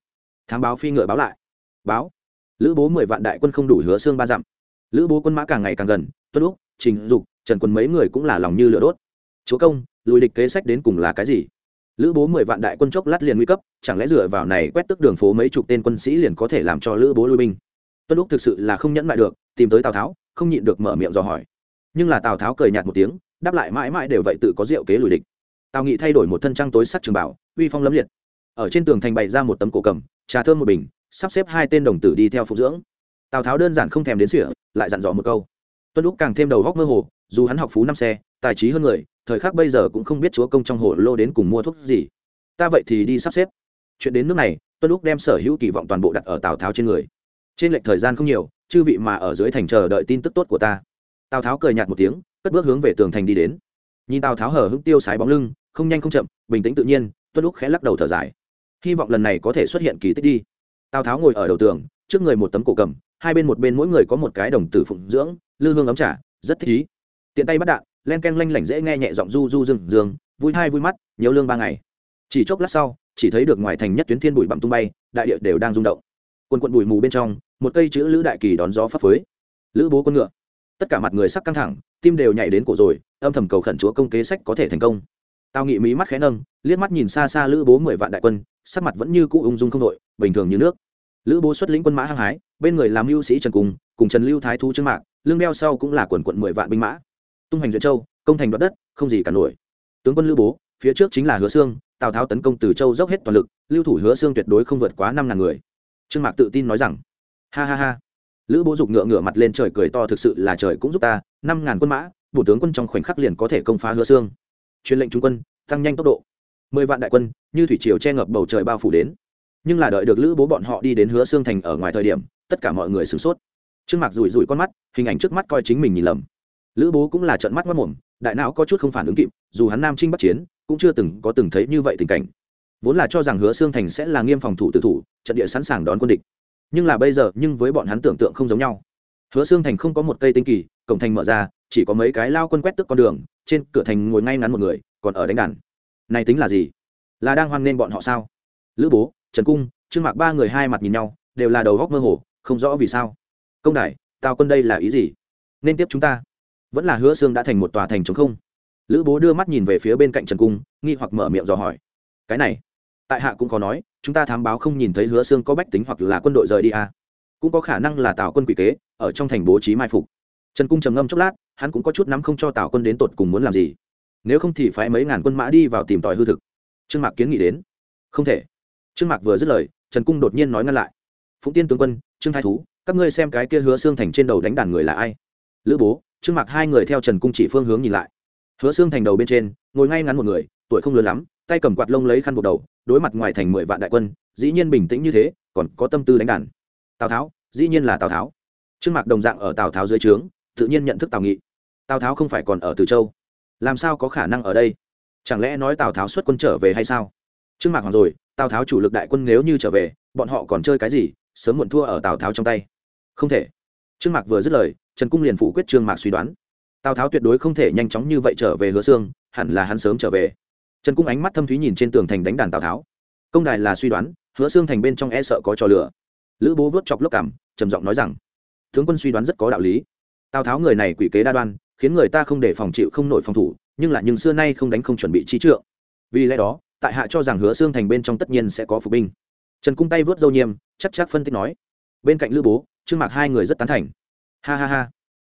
Thám báo phi ngựa báo lại. Báo. Lữ bố mười vạn đại quân không đủ hứa xương ba dặm. Lữ bố quân mã càng ngày càng gần, tuân úc, trình dục, trần quân mấy người cũng là lòng như lửa đốt. Chúa công, lùi địch kế sách đến cùng là cái gì? Lữ bố mười vạn đại quân chốc lát liền nguy cấp, chẳng lẽ dựa vào này quét tức đường phố mấy chục tên quân sĩ liền có thể làm cho lữ bố lui binh? Tuân úc thực sự là không nhẫn lại được, tìm tới tào tháo, không nhịn được mở miệng dò hỏi. Nhưng là tào tháo cười nhạt một tiếng, đáp lại mãi mãi đều vậy tự có diệu kế lùi địch. Tào nghị thay đổi một thân trang tối sắc trường bảo uy phong lấm liệt. Ở trên tường thành bày ra một tấm cổ cầm, trà thơm một bình, sắp xếp hai tên đồng tử đi theo phục dưỡng. Tào tháo đơn giản không thèm đến sỉa, lại dặn dò một câu. Tuân lúc càng thêm đầu góc mơ hồ, dù hắn học phú năm xe, tài trí hơn người, thời khắc bây giờ cũng không biết chúa công trong hồ lô đến cùng mua thuốc gì. Ta vậy thì đi sắp xếp. Chuyện đến nước này, tuân lúc đem sở hữu kỳ vọng toàn bộ đặt ở tào tháo trên người. Trên lệch thời gian không nhiều, chư vị mà ở dưới thành chờ đợi tin tức tốt của ta. Tào tháo cười nhạt một tiếng, cất bước hướng về tường thành đi đến. Nhìn tào tháo hở hững tiêu sái bóng lưng, không nhanh không chậm, bình tĩnh tự nhiên tuân lúc khẽ lắc đầu thở dài. Hy vọng lần này có thể xuất hiện kỳ tích đi. Tào tháo ngồi ở đầu tường, trước người một tấm cổ cầm, hai bên một bên mỗi người có một cái đồng tử phụng dưỡng, lư hương ấm trả rất thích ý. Tiện tay bắt đạn, len ken lanh lảnh dễ nghe nhẹ giọng du du rừng dương, vui hai vui mắt nhiều lương ba ngày. Chỉ chốc lát sau, chỉ thấy được ngoài thành nhất tuyến thiên bụi bặm tung bay, đại địa đều đang rung động. Quần quận bụi mù bên trong, một cây chữ lữ đại kỳ đón gió phấp phới. Lữ bố con ngựa. Tất cả mặt người sắc căng thẳng, tim đều nhảy đến cổ rồi, âm thầm cầu khẩn chúa công kế sách có thể thành công. Tao nghị mí mắt khẽ nâng liếc mắt nhìn xa xa lữ bố mười vạn đại quân, sắc mặt vẫn như cũ ung dung không đội bình thường như nước. Lữ bố xuất lĩnh quân mã hăng hái, bên người làm mưu sĩ trần cung cùng trần lưu thái thu trương mạc, lương đeo sau cũng là quần quận mười vạn binh mã. Tung hành duyệt châu, công thành đoạt đất, không gì cả nổi. Tướng quân lữ bố, phía trước chính là hứa xương tào tháo tấn công từ châu dốc hết toàn lực, lưu thủ hứa xương tuyệt đối không vượt quá năm ngàn người. Trương mạc tự tin nói rằng, ha ha ha. Lữ bố giục ngựa ngựa mặt lên trời cười to, thực sự là trời cũng giúp ta, năm ngàn quân mã, bổ tướng quân trong khoảnh khắc liền có thể công phá hứa xương truyền lệnh trung quân, tăng nhanh tốc độ mười vạn đại quân, như thủy triều che ngập bầu trời bao phủ đến. Nhưng là đợi được lữ bố bọn họ đi đến hứa xương thành ở ngoài thời điểm, tất cả mọi người sửng sốt. Trương mạc rủi rủi con mắt, hình ảnh trước mắt coi chính mình nhìn lầm. Lữ bố cũng là trận mắt mất mồm đại não có chút không phản ứng kịp, dù hắn nam trinh bắc chiến, cũng chưa từng có từng thấy như vậy tình cảnh. Vốn là cho rằng hứa xương thành sẽ là nghiêm phòng thủ tự thủ, trận địa sẵn sàng đón quân địch. Nhưng là bây giờ, nhưng với bọn hắn tưởng tượng không giống nhau. Hứa xương thành không có một cây tinh kỳ, cổng thành mở ra, chỉ có mấy cái lao quân quét tức con đường, trên cửa thành ngồi ngay ngắn một người, còn ở đánh đàn này tính là gì? Là đang hoan nghênh bọn họ sao? Lữ bố, trần cung, trương mạc ba người hai mặt nhìn nhau, đều là đầu góc mơ hồ, không rõ vì sao. Công đại tào quân đây là ý gì? Nên tiếp chúng ta. Vẫn là hứa xương đã thành một tòa thành chống không? Lữ bố đưa mắt nhìn về phía bên cạnh trần cung, nghi hoặc mở miệng dò hỏi. Cái này, tại hạ cũng có nói, chúng ta thám báo không nhìn thấy hứa xương có bách tính hoặc là quân đội rời đi à. cũng có khả năng là tào quân quỷ kế, ở trong thành bố trí mai phục. Trần cung trầm ngâm chốc lát, hắn cũng có chút nắm không cho tào quân đến tột cùng muốn làm gì nếu không thì phải mấy ngàn quân mã đi vào tìm tòi hư thực. Trương mạc kiến nghị đến. Không thể. Trương mạc vừa dứt lời, trần cung đột nhiên nói ngăn lại. Phụng tiên tướng quân, trương thái thú, các ngươi xem cái kia hứa xương thành trên đầu đánh đàn người là ai? Lữ bố, trương mạc hai người theo trần cung chỉ phương hướng nhìn lại. Hứa xương thành đầu bên trên, ngồi ngay ngắn một người, tuổi không lớn lắm, tay cầm quạt lông lấy khăn buộc đầu, đối mặt ngoài thành mười vạn đại quân, dĩ nhiên bình tĩnh như thế, còn có tâm tư đánh đàn. Tào tháo, dĩ nhiên là tào tháo. Trương mạc đồng dạng ở tào tháo dưới trướng, tự nhiên nhận thức tào nghị. Tào tháo không phải còn ở từ châu làm sao có khả năng ở đây? Chẳng lẽ nói tào tháo xuất quân trở về hay sao? Trương mạc hoàng rồi, tào tháo chủ lực đại quân nếu như trở về, bọn họ còn chơi cái gì? Sớm muộn thua ở tào tháo trong tay. Không thể. Trương mạc vừa dứt lời, trần cung liền phủ quyết trương mạc suy đoán. Tào tháo tuyệt đối không thể nhanh chóng như vậy trở về hứa xương hẳn là hắn sớm trở về. Trần cung ánh mắt thâm thúy nhìn trên tường thành đánh đàn tào tháo. Công đài là suy đoán, hứa xương thành bên trong e sợ có trò lửa lữ bố vớt chọc lốc cảm trầm giọng nói rằng, tướng quân suy đoán rất có đạo lý. Tào tháo người này quỷ kế đa đoan khiến người ta không để phòng chịu không nổi phòng thủ, nhưng lại nhưng xưa nay không đánh không chuẩn bị trí trượng. Vì lẽ đó, tại hạ cho rằng hứa xương thành bên trong tất nhiên sẽ có phục binh. Trần cung tay vớt dâu nhiêm chắc chắc phân tích nói. Bên cạnh lữ bố, trương mạc hai người rất tán thành. Ha ha ha.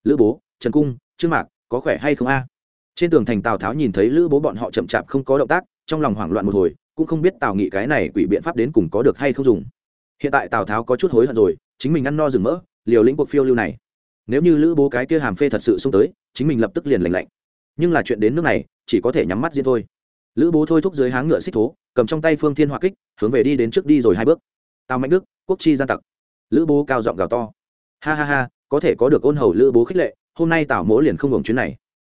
Lữ bố, trần cung, trương mạc, có khỏe hay không a? Trên tường thành tào tháo nhìn thấy lữ bố bọn họ chậm chạp không có động tác, trong lòng hoảng loạn một hồi, cũng không biết tào nghị cái này quỷ biện pháp đến cùng có được hay không dùng. Hiện tại tào tháo có chút hối hận rồi, chính mình ăn no rừng mỡ, liều lĩnh cuộc phiêu lưu này nếu như lữ bố cái kia hàm phê thật sự xông tới, chính mình lập tức liền lành lạnh. Nhưng là chuyện đến nước này, chỉ có thể nhắm mắt diễn thôi. Lữ bố thôi thúc dưới háng ngựa xích thố, cầm trong tay phương thiên hỏa kích, hướng về đi đến trước đi rồi hai bước. Tào mạnh đức, quốc chi gian tặc. Lữ bố cao giọng gào to. Ha ha ha, có thể có được ôn hầu lữ bố khích lệ, hôm nay tào mỗ liền không hưởng chuyến này.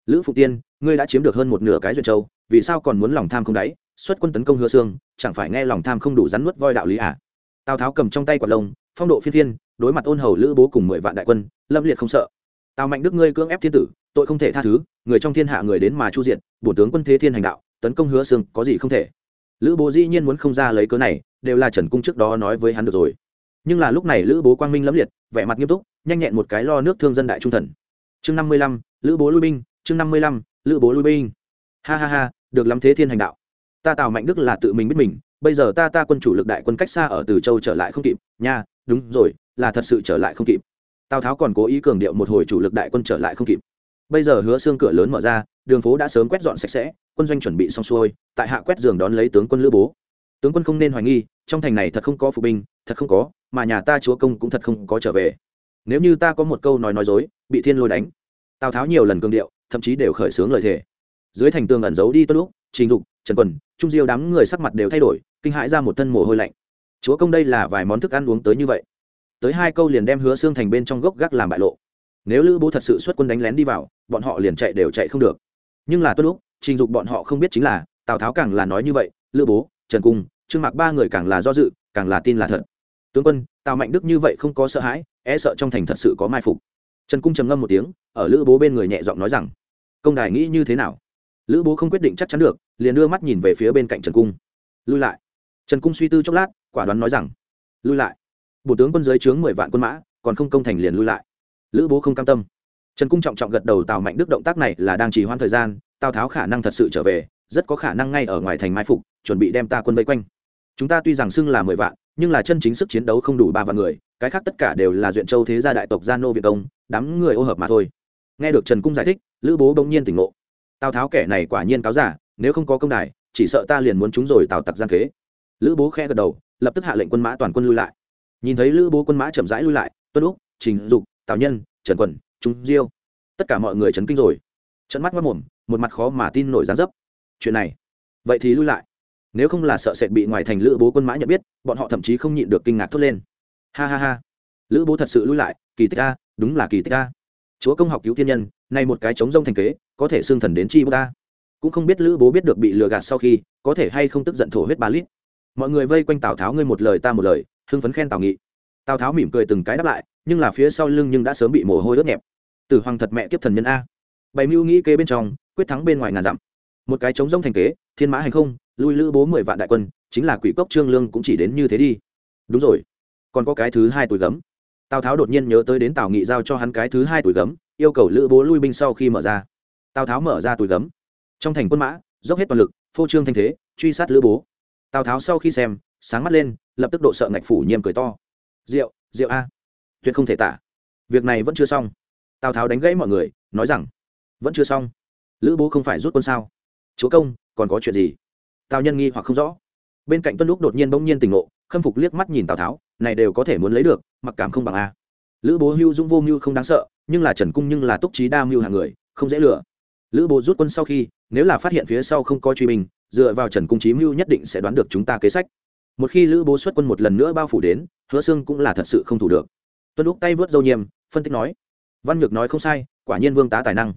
Lữ phụ tiên, ngươi đã chiếm được hơn một nửa cái duyệt châu, vì sao còn muốn lòng tham không đáy? Xuất quân tấn công hứa xương chẳng phải nghe lòng tham không đủ rắn nuốt voi đạo lý à? Tào tháo cầm trong tay quạt lông, phong độ phi thiên đối mặt ôn hầu lữ bố cùng mười vạn đại quân, lâm liệt không sợ. Tào mạnh đức ngươi cưỡng ép thiên tử, tội không thể tha thứ, người trong thiên hạ người đến mà chu diện bổ tướng quân thế thiên hành đạo, tấn công hứa xương, có gì không thể. Lữ bố dĩ nhiên muốn không ra lấy cớ này, đều là trần cung trước đó nói với hắn được rồi. Nhưng là lúc này lữ bố quang minh lẫm liệt, vẻ mặt nghiêm túc, nhanh nhẹn một cái lo nước thương dân đại trung thần. Chương năm mươi lăm, lữ bố lui binh, chương năm mươi lăm, lữ bố lui binh. Ha ha ha, được lắm thế thiên hành đạo. Ta tào mạnh đức là tự mình biết mình, bây giờ ta ta quân chủ lực đại quân cách xa ở từ châu trở lại không kịp, nha, đúng rồi là thật sự trở lại không kịp. Tào tháo còn cố ý cường điệu một hồi chủ lực đại quân trở lại không kịp. Bây giờ hứa xương cửa lớn mở ra, đường phố đã sớm quét dọn sạch sẽ, quân doanh chuẩn bị xong xuôi, tại hạ quét giường đón lấy tướng quân lữ bố. Tướng quân không nên hoài nghi, trong thành này thật không có phụ binh, thật không có, mà nhà ta chúa công cũng thật không có trở về. Nếu như ta có một câu nói nói dối, bị thiên lôi đánh. Tào tháo nhiều lần cường điệu, thậm chí đều khởi xướng lời thề. Dưới thành tường ẩn giấu đi tuân lúc, trình dục, trần quần, trung diêu đám người sắc mặt đều thay đổi, kinh hãi ra một thân mồ hôi lạnh. Chúa công đây là vài món thức ăn uống tới như vậy tới hai câu liền đem hứa xương thành bên trong gốc gác làm bại lộ. Nếu lữ bố thật sự xuất quân đánh lén đi vào, bọn họ liền chạy đều chạy không được. Nhưng là tốt lúc trình dục bọn họ không biết chính là, tào tháo càng là nói như vậy, lữ bố, trần cung, trương mạc ba người càng là do dự, càng là tin là thật. Tướng quân, tào mạnh đức như vậy không có sợ hãi e sợ trong thành thật sự có mai phục. Trần cung trầm ngâm một tiếng, ở lữ bố bên người nhẹ giọng nói rằng, công đài nghĩ như thế nào? Lữ bố không quyết định chắc chắn được, liền đưa mắt nhìn về phía bên cạnh trần cung. Lui lại. Trần cung suy tư chốc lát, quả đoán nói rằng, lui lại bộ tướng quân giới chướng mười vạn quân mã, còn không công thành liền lui lại. Lữ bố không cam tâm. Trần cung trọng trọng gật đầu tào mạnh đức động tác này là đang trì hoãn thời gian, tào tháo khả năng thật sự trở về, rất có khả năng ngay ở ngoài thành mai phục, chuẩn bị đem ta quân vây quanh. Chúng ta tuy rằng xưng là mười vạn, nhưng là chân chính sức chiến đấu không đủ ba vạn người, cái khác tất cả đều là duyện châu thế gia đại tộc gia nô việt công đám người ô hợp mà thôi. Nghe được trần cung giải thích, lữ bố bỗng nhiên tỉnh ngộ. Tào tháo kẻ này quả nhiên cáo giả, nếu không có công đài, chỉ sợ ta liền muốn chúng rồi tào tặc gian kế. Lữ bố khẽ gật đầu, lập tức hạ lệnh quân mã toàn quân lui lại nhìn thấy lữ bố quân mã chậm rãi lui lại, tuân úc, trình dục, tào nhân, trần quần trung diêu, tất cả mọi người chấn kinh rồi. Trận mắt mất mồm, một mặt khó mà tin nổi gián dấp. Chuyện này, vậy thì lui lại. Nếu không là sợ sệt bị ngoài thành lữ bố quân mã nhận biết, bọn họ thậm chí không nhịn được kinh ngạc thốt lên. Ha ha ha. Lữ bố thật sự lui lại, kỳ tích a, đúng là kỳ tích a. Chúa công học cứu thiên nhân, nay một cái chống rông thành kế, có thể xương thần đến chi bô ta cũng không biết lữ bố biết được bị lừa gạt sau khi, có thể hay không tức giận thổ huyết ba lít. Mọi người vây quanh tào tháo ngươi một lời ta một lời hưng phấn khen tào nghị. Tào tháo mỉm cười từng cái đáp lại, nhưng là phía sau lưng nhưng đã sớm bị mồ hôi ướt nhẹp. Tử hoàng thật mẹ kiếp thần nhân a. Bày mưu nghĩ kế bên trong, quyết thắng bên ngoài ngàn dặm. Một cái chống rông thành kế, thiên mã hành không, lui lữ bố mười vạn đại quân, chính là quỷ cốc trương lương cũng chỉ đến như thế đi. Đúng rồi. Còn có cái thứ hai tuổi gấm. Tào tháo đột nhiên nhớ tới đến tào nghị giao cho hắn cái thứ hai tuổi gấm, yêu cầu lữ bố lui binh sau khi mở ra. Tào tháo mở ra tuổi gấm. Trong thành quân mã, dốc hết toàn lực, phô trương thanh thế, truy sát lữ bố. Tào tháo sau khi xem sáng mắt lên lập tức độ sợ ngạch phủ nhiêm cười to. Rượu rượu a tuyệt không thể tả. Việc này vẫn chưa xong. Tào tháo đánh gãy mọi người nói rằng vẫn chưa xong. Lữ bố không phải rút quân sao? Chúa công còn có chuyện gì? Tào nhân nghi hoặc không rõ. Bên cạnh tuân lúc đột nhiên bỗng nhiên tỉnh ngộ khâm phục liếc mắt nhìn tào tháo này đều có thể muốn lấy được mặc cảm không bằng a. Lữ bố hưu dung vô mưu không đáng sợ nhưng là trần cung nhưng là túc trí đa mưu hàng người không dễ lừa. Lữ bố rút quân sau khi nếu là phát hiện phía sau không có truy mình, dựa vào trần cung trí mưu nhất định sẽ đoán được chúng ta kế sách một khi lữ bố xuất quân một lần nữa bao phủ đến, hứa xương cũng là thật sự không thủ được. Tuân lúc tay vớt dâu nhiêm phân tích nói, văn nhược nói không sai, quả nhiên vương tá tài năng.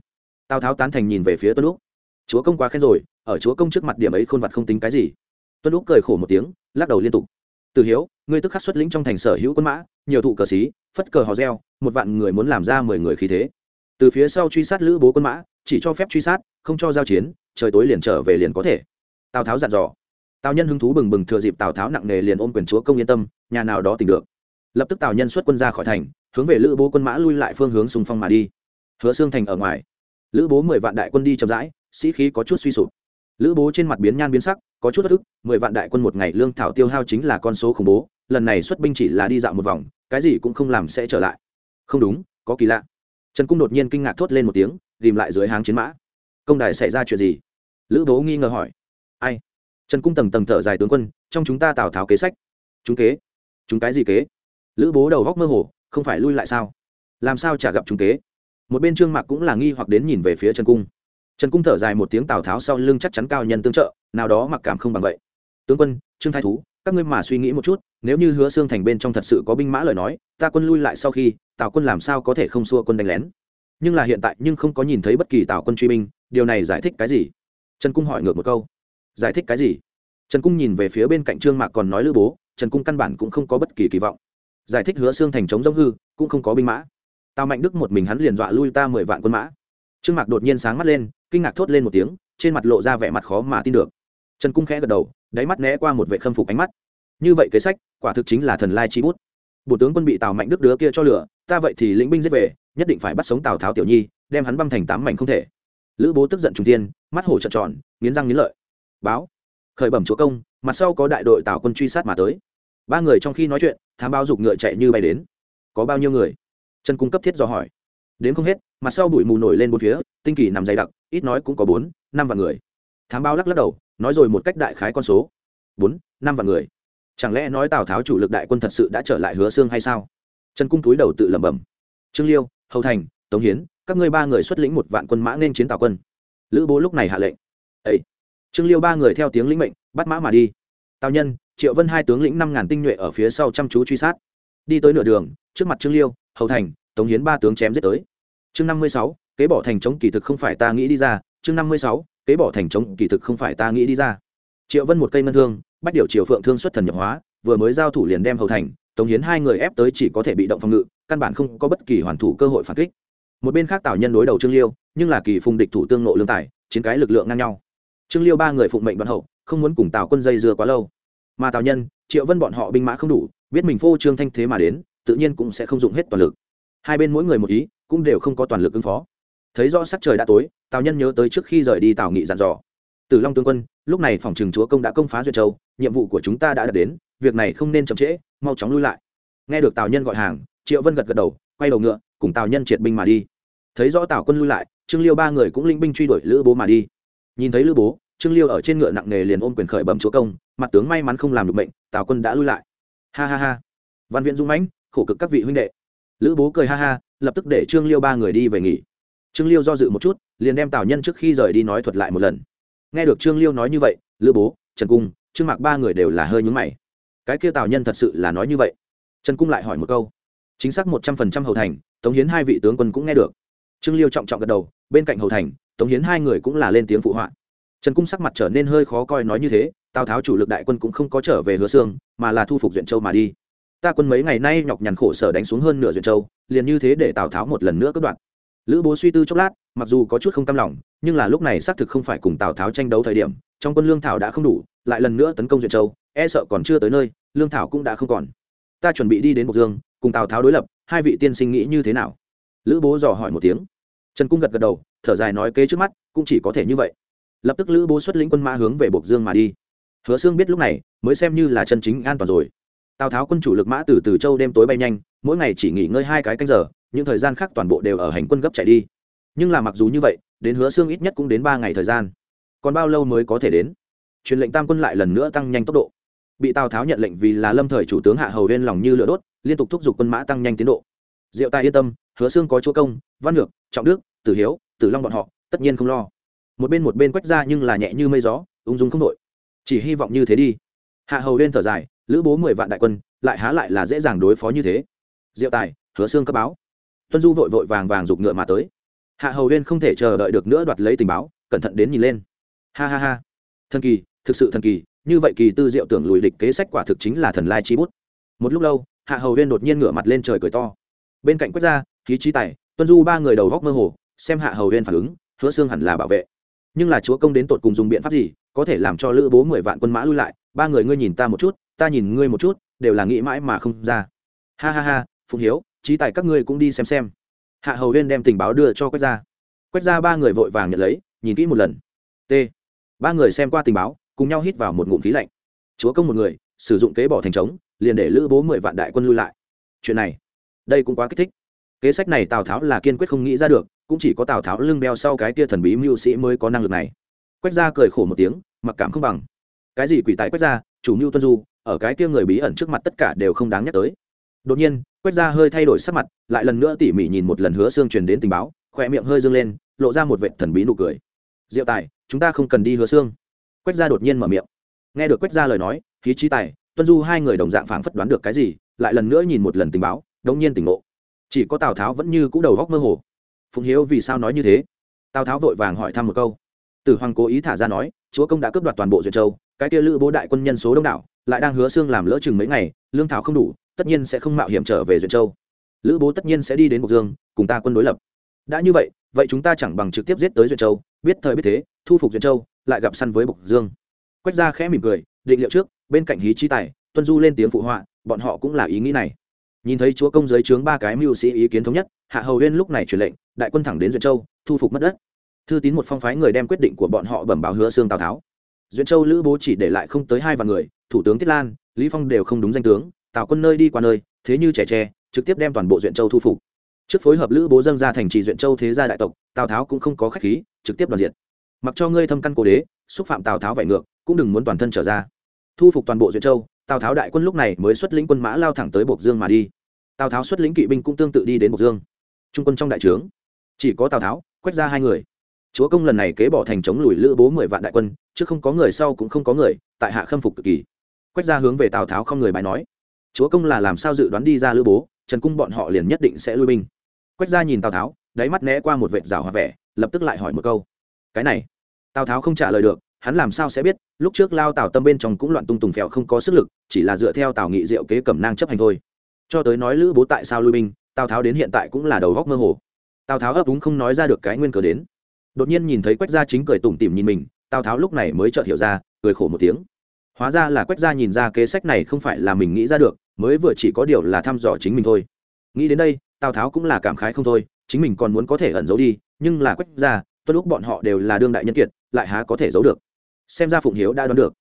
Tào tháo tán thành nhìn về phía tuân lúc chúa công quá khen rồi, ở chúa công trước mặt điểm ấy khôn vặt không tính cái gì. Tuân lúc cười khổ một tiếng, lắc đầu liên tục. Từ hiếu, ngươi tức khắc xuất lĩnh trong thành sở hữu quân mã, nhiều thụ cờ xí, phất cờ hò reo, một vạn người muốn làm ra mười người khí thế. Từ phía sau truy sát lữ bố quân mã, chỉ cho phép truy sát, không cho giao chiến, trời tối liền trở về liền có thể. Tào tháo dặn dò tào nhân hứng thú bừng bừng thừa dịp tào tháo nặng nề liền ôm quyền chúa công yên tâm, nhà nào đó tìm được. Lập tức tào nhân xuất quân ra khỏi thành, hướng về lữ bố quân mã lui lại phương hướng Sùng phong mà đi. Hứa xương thành ở ngoài. Lữ bố mười vạn đại quân đi chậm rãi, sĩ khí có chút suy sụp. Lữ bố trên mặt biến nhan biến sắc, có chút bất ức, mười vạn đại quân một ngày lương thảo tiêu hao chính là con số khủng bố, lần này xuất binh chỉ là đi dạo một vòng, cái gì cũng không làm sẽ trở lại. Không đúng, có kỳ lạ. Trần cung đột nhiên kinh ngạc thốt lên một tiếng ghìm lại dưới háng chiến mã. Công đài xảy ra chuyện gì? Lữ bố nghi ngờ hỏi. Ai? Trần cung tầng tầng thở dài tướng quân, trong chúng ta tào tháo kế sách. Chúng kế? Chúng cái gì kế? Lữ bố đầu góc mơ hồ, không phải lui lại sao? Làm sao chả gặp chúng kế? Một bên trương mạc cũng là nghi hoặc đến nhìn về phía trần cung. Trần cung thở dài một tiếng tào tháo sau lưng chắc chắn cao nhân tương trợ, nào đó mặc cảm không bằng vậy. Tướng quân, trương thái thú, các ngươi mà suy nghĩ một chút, nếu như hứa xương thành bên trong thật sự có binh mã lời nói, ta quân lui lại sau khi, tào quân làm sao có thể không xua quân đánh lén? Nhưng là hiện tại nhưng không có nhìn thấy bất kỳ tào quân truy binh, điều này giải thích cái gì? Trần cung hỏi ngược một câu giải thích cái gì? Trần cung nhìn về phía bên cạnh trương mạc còn nói lữ bố, trần cung căn bản cũng không có bất kỳ kỳ vọng. Giải thích hứa xương thành chống giống hư, cũng không có binh mã. Tào mạnh đức một mình hắn liền dọa lui ta mười vạn quân mã. Trương mạc đột nhiên sáng mắt lên, kinh ngạc thốt lên một tiếng, trên mặt lộ ra vẻ mặt khó mà tin được. Trần cung khẽ gật đầu, đáy mắt né qua một vệ khâm phục ánh mắt. Như vậy kế sách, quả thực chính là thần lai chi bút. Bộ tướng quân bị tào mạnh đức đứa kia cho lửa, ta vậy thì lĩnh binh giết về, nhất định phải bắt sống tào tháo tiểu nhi, đem hắn băm thành tám mảnh không thể. Lữ bố tức giận trung tiên mắt hổ trợn tròn, nghiến răng nghiến lợi báo. Khởi bẩm chúa công, mặt sau có đại đội tào quân truy sát mà tới. Ba người trong khi nói chuyện, thám báo giục ngựa chạy như bay đến. Có bao nhiêu người? Trần cung cấp thiết do hỏi. Đến không hết, mặt sau bụi mù nổi lên bốn phía, tinh kỳ nằm dày đặc, ít nói cũng có bốn, năm vạn người. Thám báo lắc lắc đầu, nói rồi một cách đại khái con số. Bốn, năm vạn người. Chẳng lẽ nói tào tháo chủ lực đại quân thật sự đã trở lại hứa xương hay sao? Trần cung túi đầu tự lẩm bẩm. Trương liêu, hầu thành, tống hiến, các ngươi ba người xuất lĩnh một vạn quân mã nên chiến tào quân. Lữ bố lúc này hạ lệnh. Ấy trương liêu ba người theo tiếng lĩnh mệnh, bắt mã mà đi. Tào nhân, triệu vân hai tướng lĩnh năm ngàn tinh nhuệ ở phía sau chăm chú truy sát. Đi tới nửa đường, trước mặt trương liêu, hầu thành, tống hiến ba tướng chém giết tới. Chương năm mươi sáu, kế bỏ thành chống kỳ thực không phải ta nghĩ đi ra. Chương năm mươi sáu, kế bỏ thành chống kỳ thực không phải ta nghĩ đi ra. Triệu vân một cây ngân thương bắt điều triều phượng thương xuất thần nhập hóa, vừa mới giao thủ liền đem hầu thành, tống hiến hai người ép tới chỉ có thể bị động phòng ngự, căn bản không có bất kỳ hoàn thủ cơ hội phản kích. Một bên khác tào nhân đối đầu trương liêu, nhưng là kỳ phùng địch thủ tương nộ lương tài, chiến cái lực lượng ngang nhau trương liêu ba người phụng mệnh đoàn hậu, không muốn cùng tào quân dây dưa quá lâu. Mà tào nhân, triệu vân bọn họ binh mã không đủ, biết mình phô trương thanh thế mà đến, tự nhiên cũng sẽ không dùng hết toàn lực. Hai bên mỗi người một ý, cũng đều không có toàn lực ứng phó. Thấy rõ sắc trời đã tối, tào nhân nhớ tới trước khi rời đi tào nghị dặn dò. Tử long tướng quân, lúc này phòng trường chúa công đã công phá duyệt châu, nhiệm vụ của chúng ta đã đạt đến, việc này không nên chậm trễ, mau chóng lui lại. Nghe được tào nhân gọi hàng, triệu vân gật gật đầu, quay đầu ngựa, cùng tào nhân triệt binh mà đi. Thấy rõ tào quân lui lại, trương liêu ba người cũng linh binh truy đuổi lữ bố mà đi nhìn thấy lữ bố, trương liêu ở trên ngựa nặng nề liền ôm quyền khởi bấm chúa công, mặt tướng may mắn không làm được bệnh, tào quân đã lui lại. Ha ha ha. Văn viện dung mãnh, khổ cực các vị huynh đệ. Lữ bố cười ha ha, lập tức để trương liêu ba người đi về nghỉ. Trương liêu do dự một chút, liền đem tào nhân trước khi rời đi nói thuật lại một lần. Nghe được trương liêu nói như vậy, lữ bố, trần cung, trương mạc ba người đều là hơi nhúng mày. Cái kia tào nhân thật sự là nói như vậy? Trần cung lại hỏi một câu. Chính xác một trăm phần trăm hầu thành, tống hiến hai vị tướng quân cũng nghe được. Trương liêu trọng trọng gật đầu bên cạnh hầu thành, tống hiến hai người cũng là lên tiếng phụ họa. Trần cung sắc mặt trở nên hơi khó coi nói như thế, tào tháo chủ lực đại quân cũng không có trở về hứa xương mà là thu phục duyện châu mà đi. Ta quân mấy ngày nay nhọc nhằn khổ sở đánh xuống hơn nửa duyện châu, liền như thế để tào tháo một lần nữa cất đoạn lữ bố suy tư chốc lát, mặc dù có chút không cam lòng, nhưng là lúc này xác thực không phải cùng tào tháo tranh đấu thời điểm, trong quân lương thảo đã không đủ, lại lần nữa tấn công duyện châu e sợ còn chưa tới nơi, lương thảo cũng đã không còn. Ta chuẩn bị đi đến bộc dương, cùng tào tháo đối lập, hai vị tiên sinh nghĩ như thế nào? Lữ bố dò hỏi một tiếng trần cung gật gật đầu, thở dài nói kế trước mắt, cũng chỉ có thể như vậy. Lập tức lữ bố xuất lĩnh quân mã hướng về bộc dương mà đi. Hứa xương biết lúc này, mới xem như là chân chính an toàn rồi. Tào tháo quân chủ lực mã từ từ châu đêm tối bay nhanh, mỗi ngày chỉ nghỉ ngơi hai cái canh giờ, những thời gian khác toàn bộ đều ở hành quân gấp chạy đi. Nhưng là mặc dù như vậy, đến hứa xương ít nhất cũng đến ba ngày thời gian. Còn bao lâu mới có thể đến? Truyền lệnh tam quân lại lần nữa tăng nhanh tốc độ. Bị tào tháo nhận lệnh vì là lâm thời chủ tướng hạ hầu huyên lòng như lửa đốt, liên tục thúc giục quân mã tăng nhanh tiến độ. Diệu tài yên tâm, hứa xương có chúa công, văn ngược trọng đức, tử hiếu, tử long bọn họ, tất nhiên không lo. Một bên một bên quách ra nhưng là nhẹ như mây gió, ung dung không đội. Chỉ hy vọng như thế đi. Hạ hầu lên thở dài, lữ bố mười vạn đại quân, lại há lại là dễ dàng đối phó như thế. Diệu tài, hứa xương cấp báo. Tuân du vội vội vàng vàng giục ngựa mà tới. Hạ hầu huyên không thể chờ đợi được nữa đoạt lấy tình báo, cẩn thận đến nhìn lên. Ha ha ha. Thần kỳ, thực sự thần kỳ, như vậy kỳ tư diệu tưởng lùi địch kế sách quả thực chính là thần lai chi bút. Một lúc lâu, hạ hầu huyên đột nhiên ngửa mặt lên trời cười to. Bên cạnh quách gia khí trí tài tuân du ba người đầu góc mơ hồ, xem hạ hầu huyên phản ứng, hứa xương hẳn là bảo vệ. Nhưng là chúa công đến tột cùng dùng biện pháp gì, có thể làm cho lữ bố mười vạn quân mã lui lại, ba người ngươi nhìn ta một chút, ta nhìn ngươi một chút, đều là nghĩ mãi mà không ra. Ha ha ha, phụng hiếu, trí tài các ngươi cũng đi xem xem. Hạ hầu huyên đem tình báo đưa cho quách gia. Quách gia ba người vội vàng nhận lấy, nhìn kỹ một lần. T. Ba người xem qua tình báo, cùng nhau hít vào một ngụm khí lạnh. Chúa công một người, sử dụng kế bỏ thành trống, liền để lữ bố mười vạn đại quân lui lại. Chuyện này, đây cũng quá kích thích kế sách này tào tháo là kiên quyết không nghĩ ra được, cũng chỉ có tào tháo lưng beo sau cái kia thần bí mưu sĩ mới có năng lực này. Quách gia cười khổ một tiếng, mặc cảm không bằng. Cái gì quỷ tài quách gia, chủ mưu tuân du, ở cái kia người bí ẩn trước mặt tất cả đều không đáng nhắc tới. Đột nhiên, quách gia hơi thay đổi sắc mặt, lại lần nữa tỉ mỉ nhìn một lần hứa xương truyền đến tình báo, khỏe miệng hơi dâng lên, lộ ra một vệ thần bí nụ cười. Diệu tài, chúng ta không cần đi hứa xương. Quách gia đột nhiên mở miệng. Nghe được quách gia lời nói, khí trí tài, tuân du hai người đồng dạng phảng phất đoán được cái gì, lại lần nữa nhìn một lần tình báo, đống nhiên tỉnh ngộ chỉ có tào tháo vẫn như cũ đầu góc mơ hồ. Phụng hiếu vì sao nói như thế? Tào tháo vội vàng hỏi thăm một câu. Tử hoàng cố ý thả ra nói, chúa công đã cướp đoạt toàn bộ duyệt châu, cái kia lữ bố đại quân nhân số đông đảo, lại đang hứa xương làm lỡ chừng mấy ngày, lương thảo không đủ, tất nhiên sẽ không mạo hiểm trở về duyệt châu. Lữ bố tất nhiên sẽ đi đến bộc dương, cùng ta quân đối lập. Đã như vậy vậy chúng ta chẳng bằng trực tiếp giết tới duyệt châu, biết thời biết thế, thu phục duyệt châu, lại gặp săn với bộc dương. Quách gia khẽ mỉm cười, định liệu trước, bên cạnh hí trí tài, tuân du lên tiếng phụ họa, bọn họ cũng là ý nghĩ này nhìn thấy chúa công giới trướng ba cái mưu sĩ ý kiến thống nhất, hạ hầu huyên lúc này truyền lệnh, đại quân thẳng đến duyện châu, thu phục mất đất. Thư tín một phong phái người đem quyết định của bọn họ bẩm báo hứa xương tào tháo. Duyện châu lữ bố chỉ để lại không tới hai vạn người, thủ tướng tiết lan, lý phong đều không đúng danh tướng, tào quân nơi đi qua nơi, thế như trẻ tre, trực tiếp đem toàn bộ duyện châu thu phục. Trước phối hợp lữ bố dâng ra thành trì duyện châu thế gia đại tộc, tào tháo cũng không có khách khí, trực tiếp đoàn diệt. Mặc cho ngươi thâm căn cố đế, xúc phạm tào tháo vải ngược, cũng đừng muốn toàn thân trở ra. Thu phục toàn bộ duyện châu tào tháo đại quân lúc này mới xuất lĩnh quân mã lao thẳng tới bộc dương mà đi. Tào tháo xuất lĩnh kỵ binh cũng tương tự đi đến bộc dương. Trung quân trong đại trướng, chỉ có tào tháo, quét ra hai người. Chúa công lần này kế bỏ thành chống lùi lữ bố mười vạn đại quân, chứ không có người sau cũng không có người, tại hạ khâm phục cực kỳ. Quách ra hướng về tào tháo không người bài nói. Chúa công là làm sao dự đoán đi ra lữ bố, trần cung bọn họ liền nhất định sẽ lui binh. Quách ra nhìn tào tháo, đáy mắt né qua một vệt rào hòa vẻ, lập tức lại hỏi một câu. Cái này, tào tháo không trả lời được hắn làm sao sẽ biết, lúc trước lao tào tâm bên trong cũng loạn tung tùng phèo không có sức lực, chỉ là dựa theo tào nghị diệu kế cẩm nang chấp hành thôi. Cho tới nói lữ bố tại sao lui binh, tào tháo đến hiện tại cũng là đầu góc mơ hồ. Tào tháo ấp úng không nói ra được cái nguyên cớ đến. Đột nhiên nhìn thấy quách gia chính cười tủm tỉm nhìn mình, tào tháo lúc này mới chợt hiểu ra, cười khổ một tiếng. Hóa ra là quách gia nhìn ra kế sách này không phải là mình nghĩ ra được, mới vừa chỉ có điều là thăm dò chính mình thôi. Nghĩ đến đây, tào tháo cũng là cảm khái không thôi, chính mình còn muốn có thể ẩn giấu đi, nhưng là quách gia, tôi lúc bọn họ đều là đương đại nhân kiệt, lại há có thể giấu được xem ra phụng hiếu đã đoán được.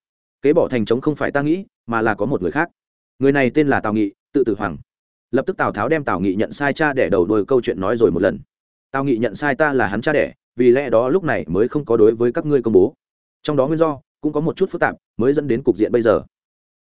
Kế bỏ thành trống không phải ta nghĩ, mà là có một người khác. Người này tên là tào nghị, tự tử hoàng. Lập tức tào tháo đem tào nghị nhận sai cha đẻ đầu đôi câu chuyện nói rồi một lần. Tào nghị nhận sai ta là hắn cha đẻ, vì lẽ đó lúc này mới không có đối với các ngươi công bố. Trong đó nguyên do, cũng có một chút phức tạp, mới dẫn đến cục diện bây giờ.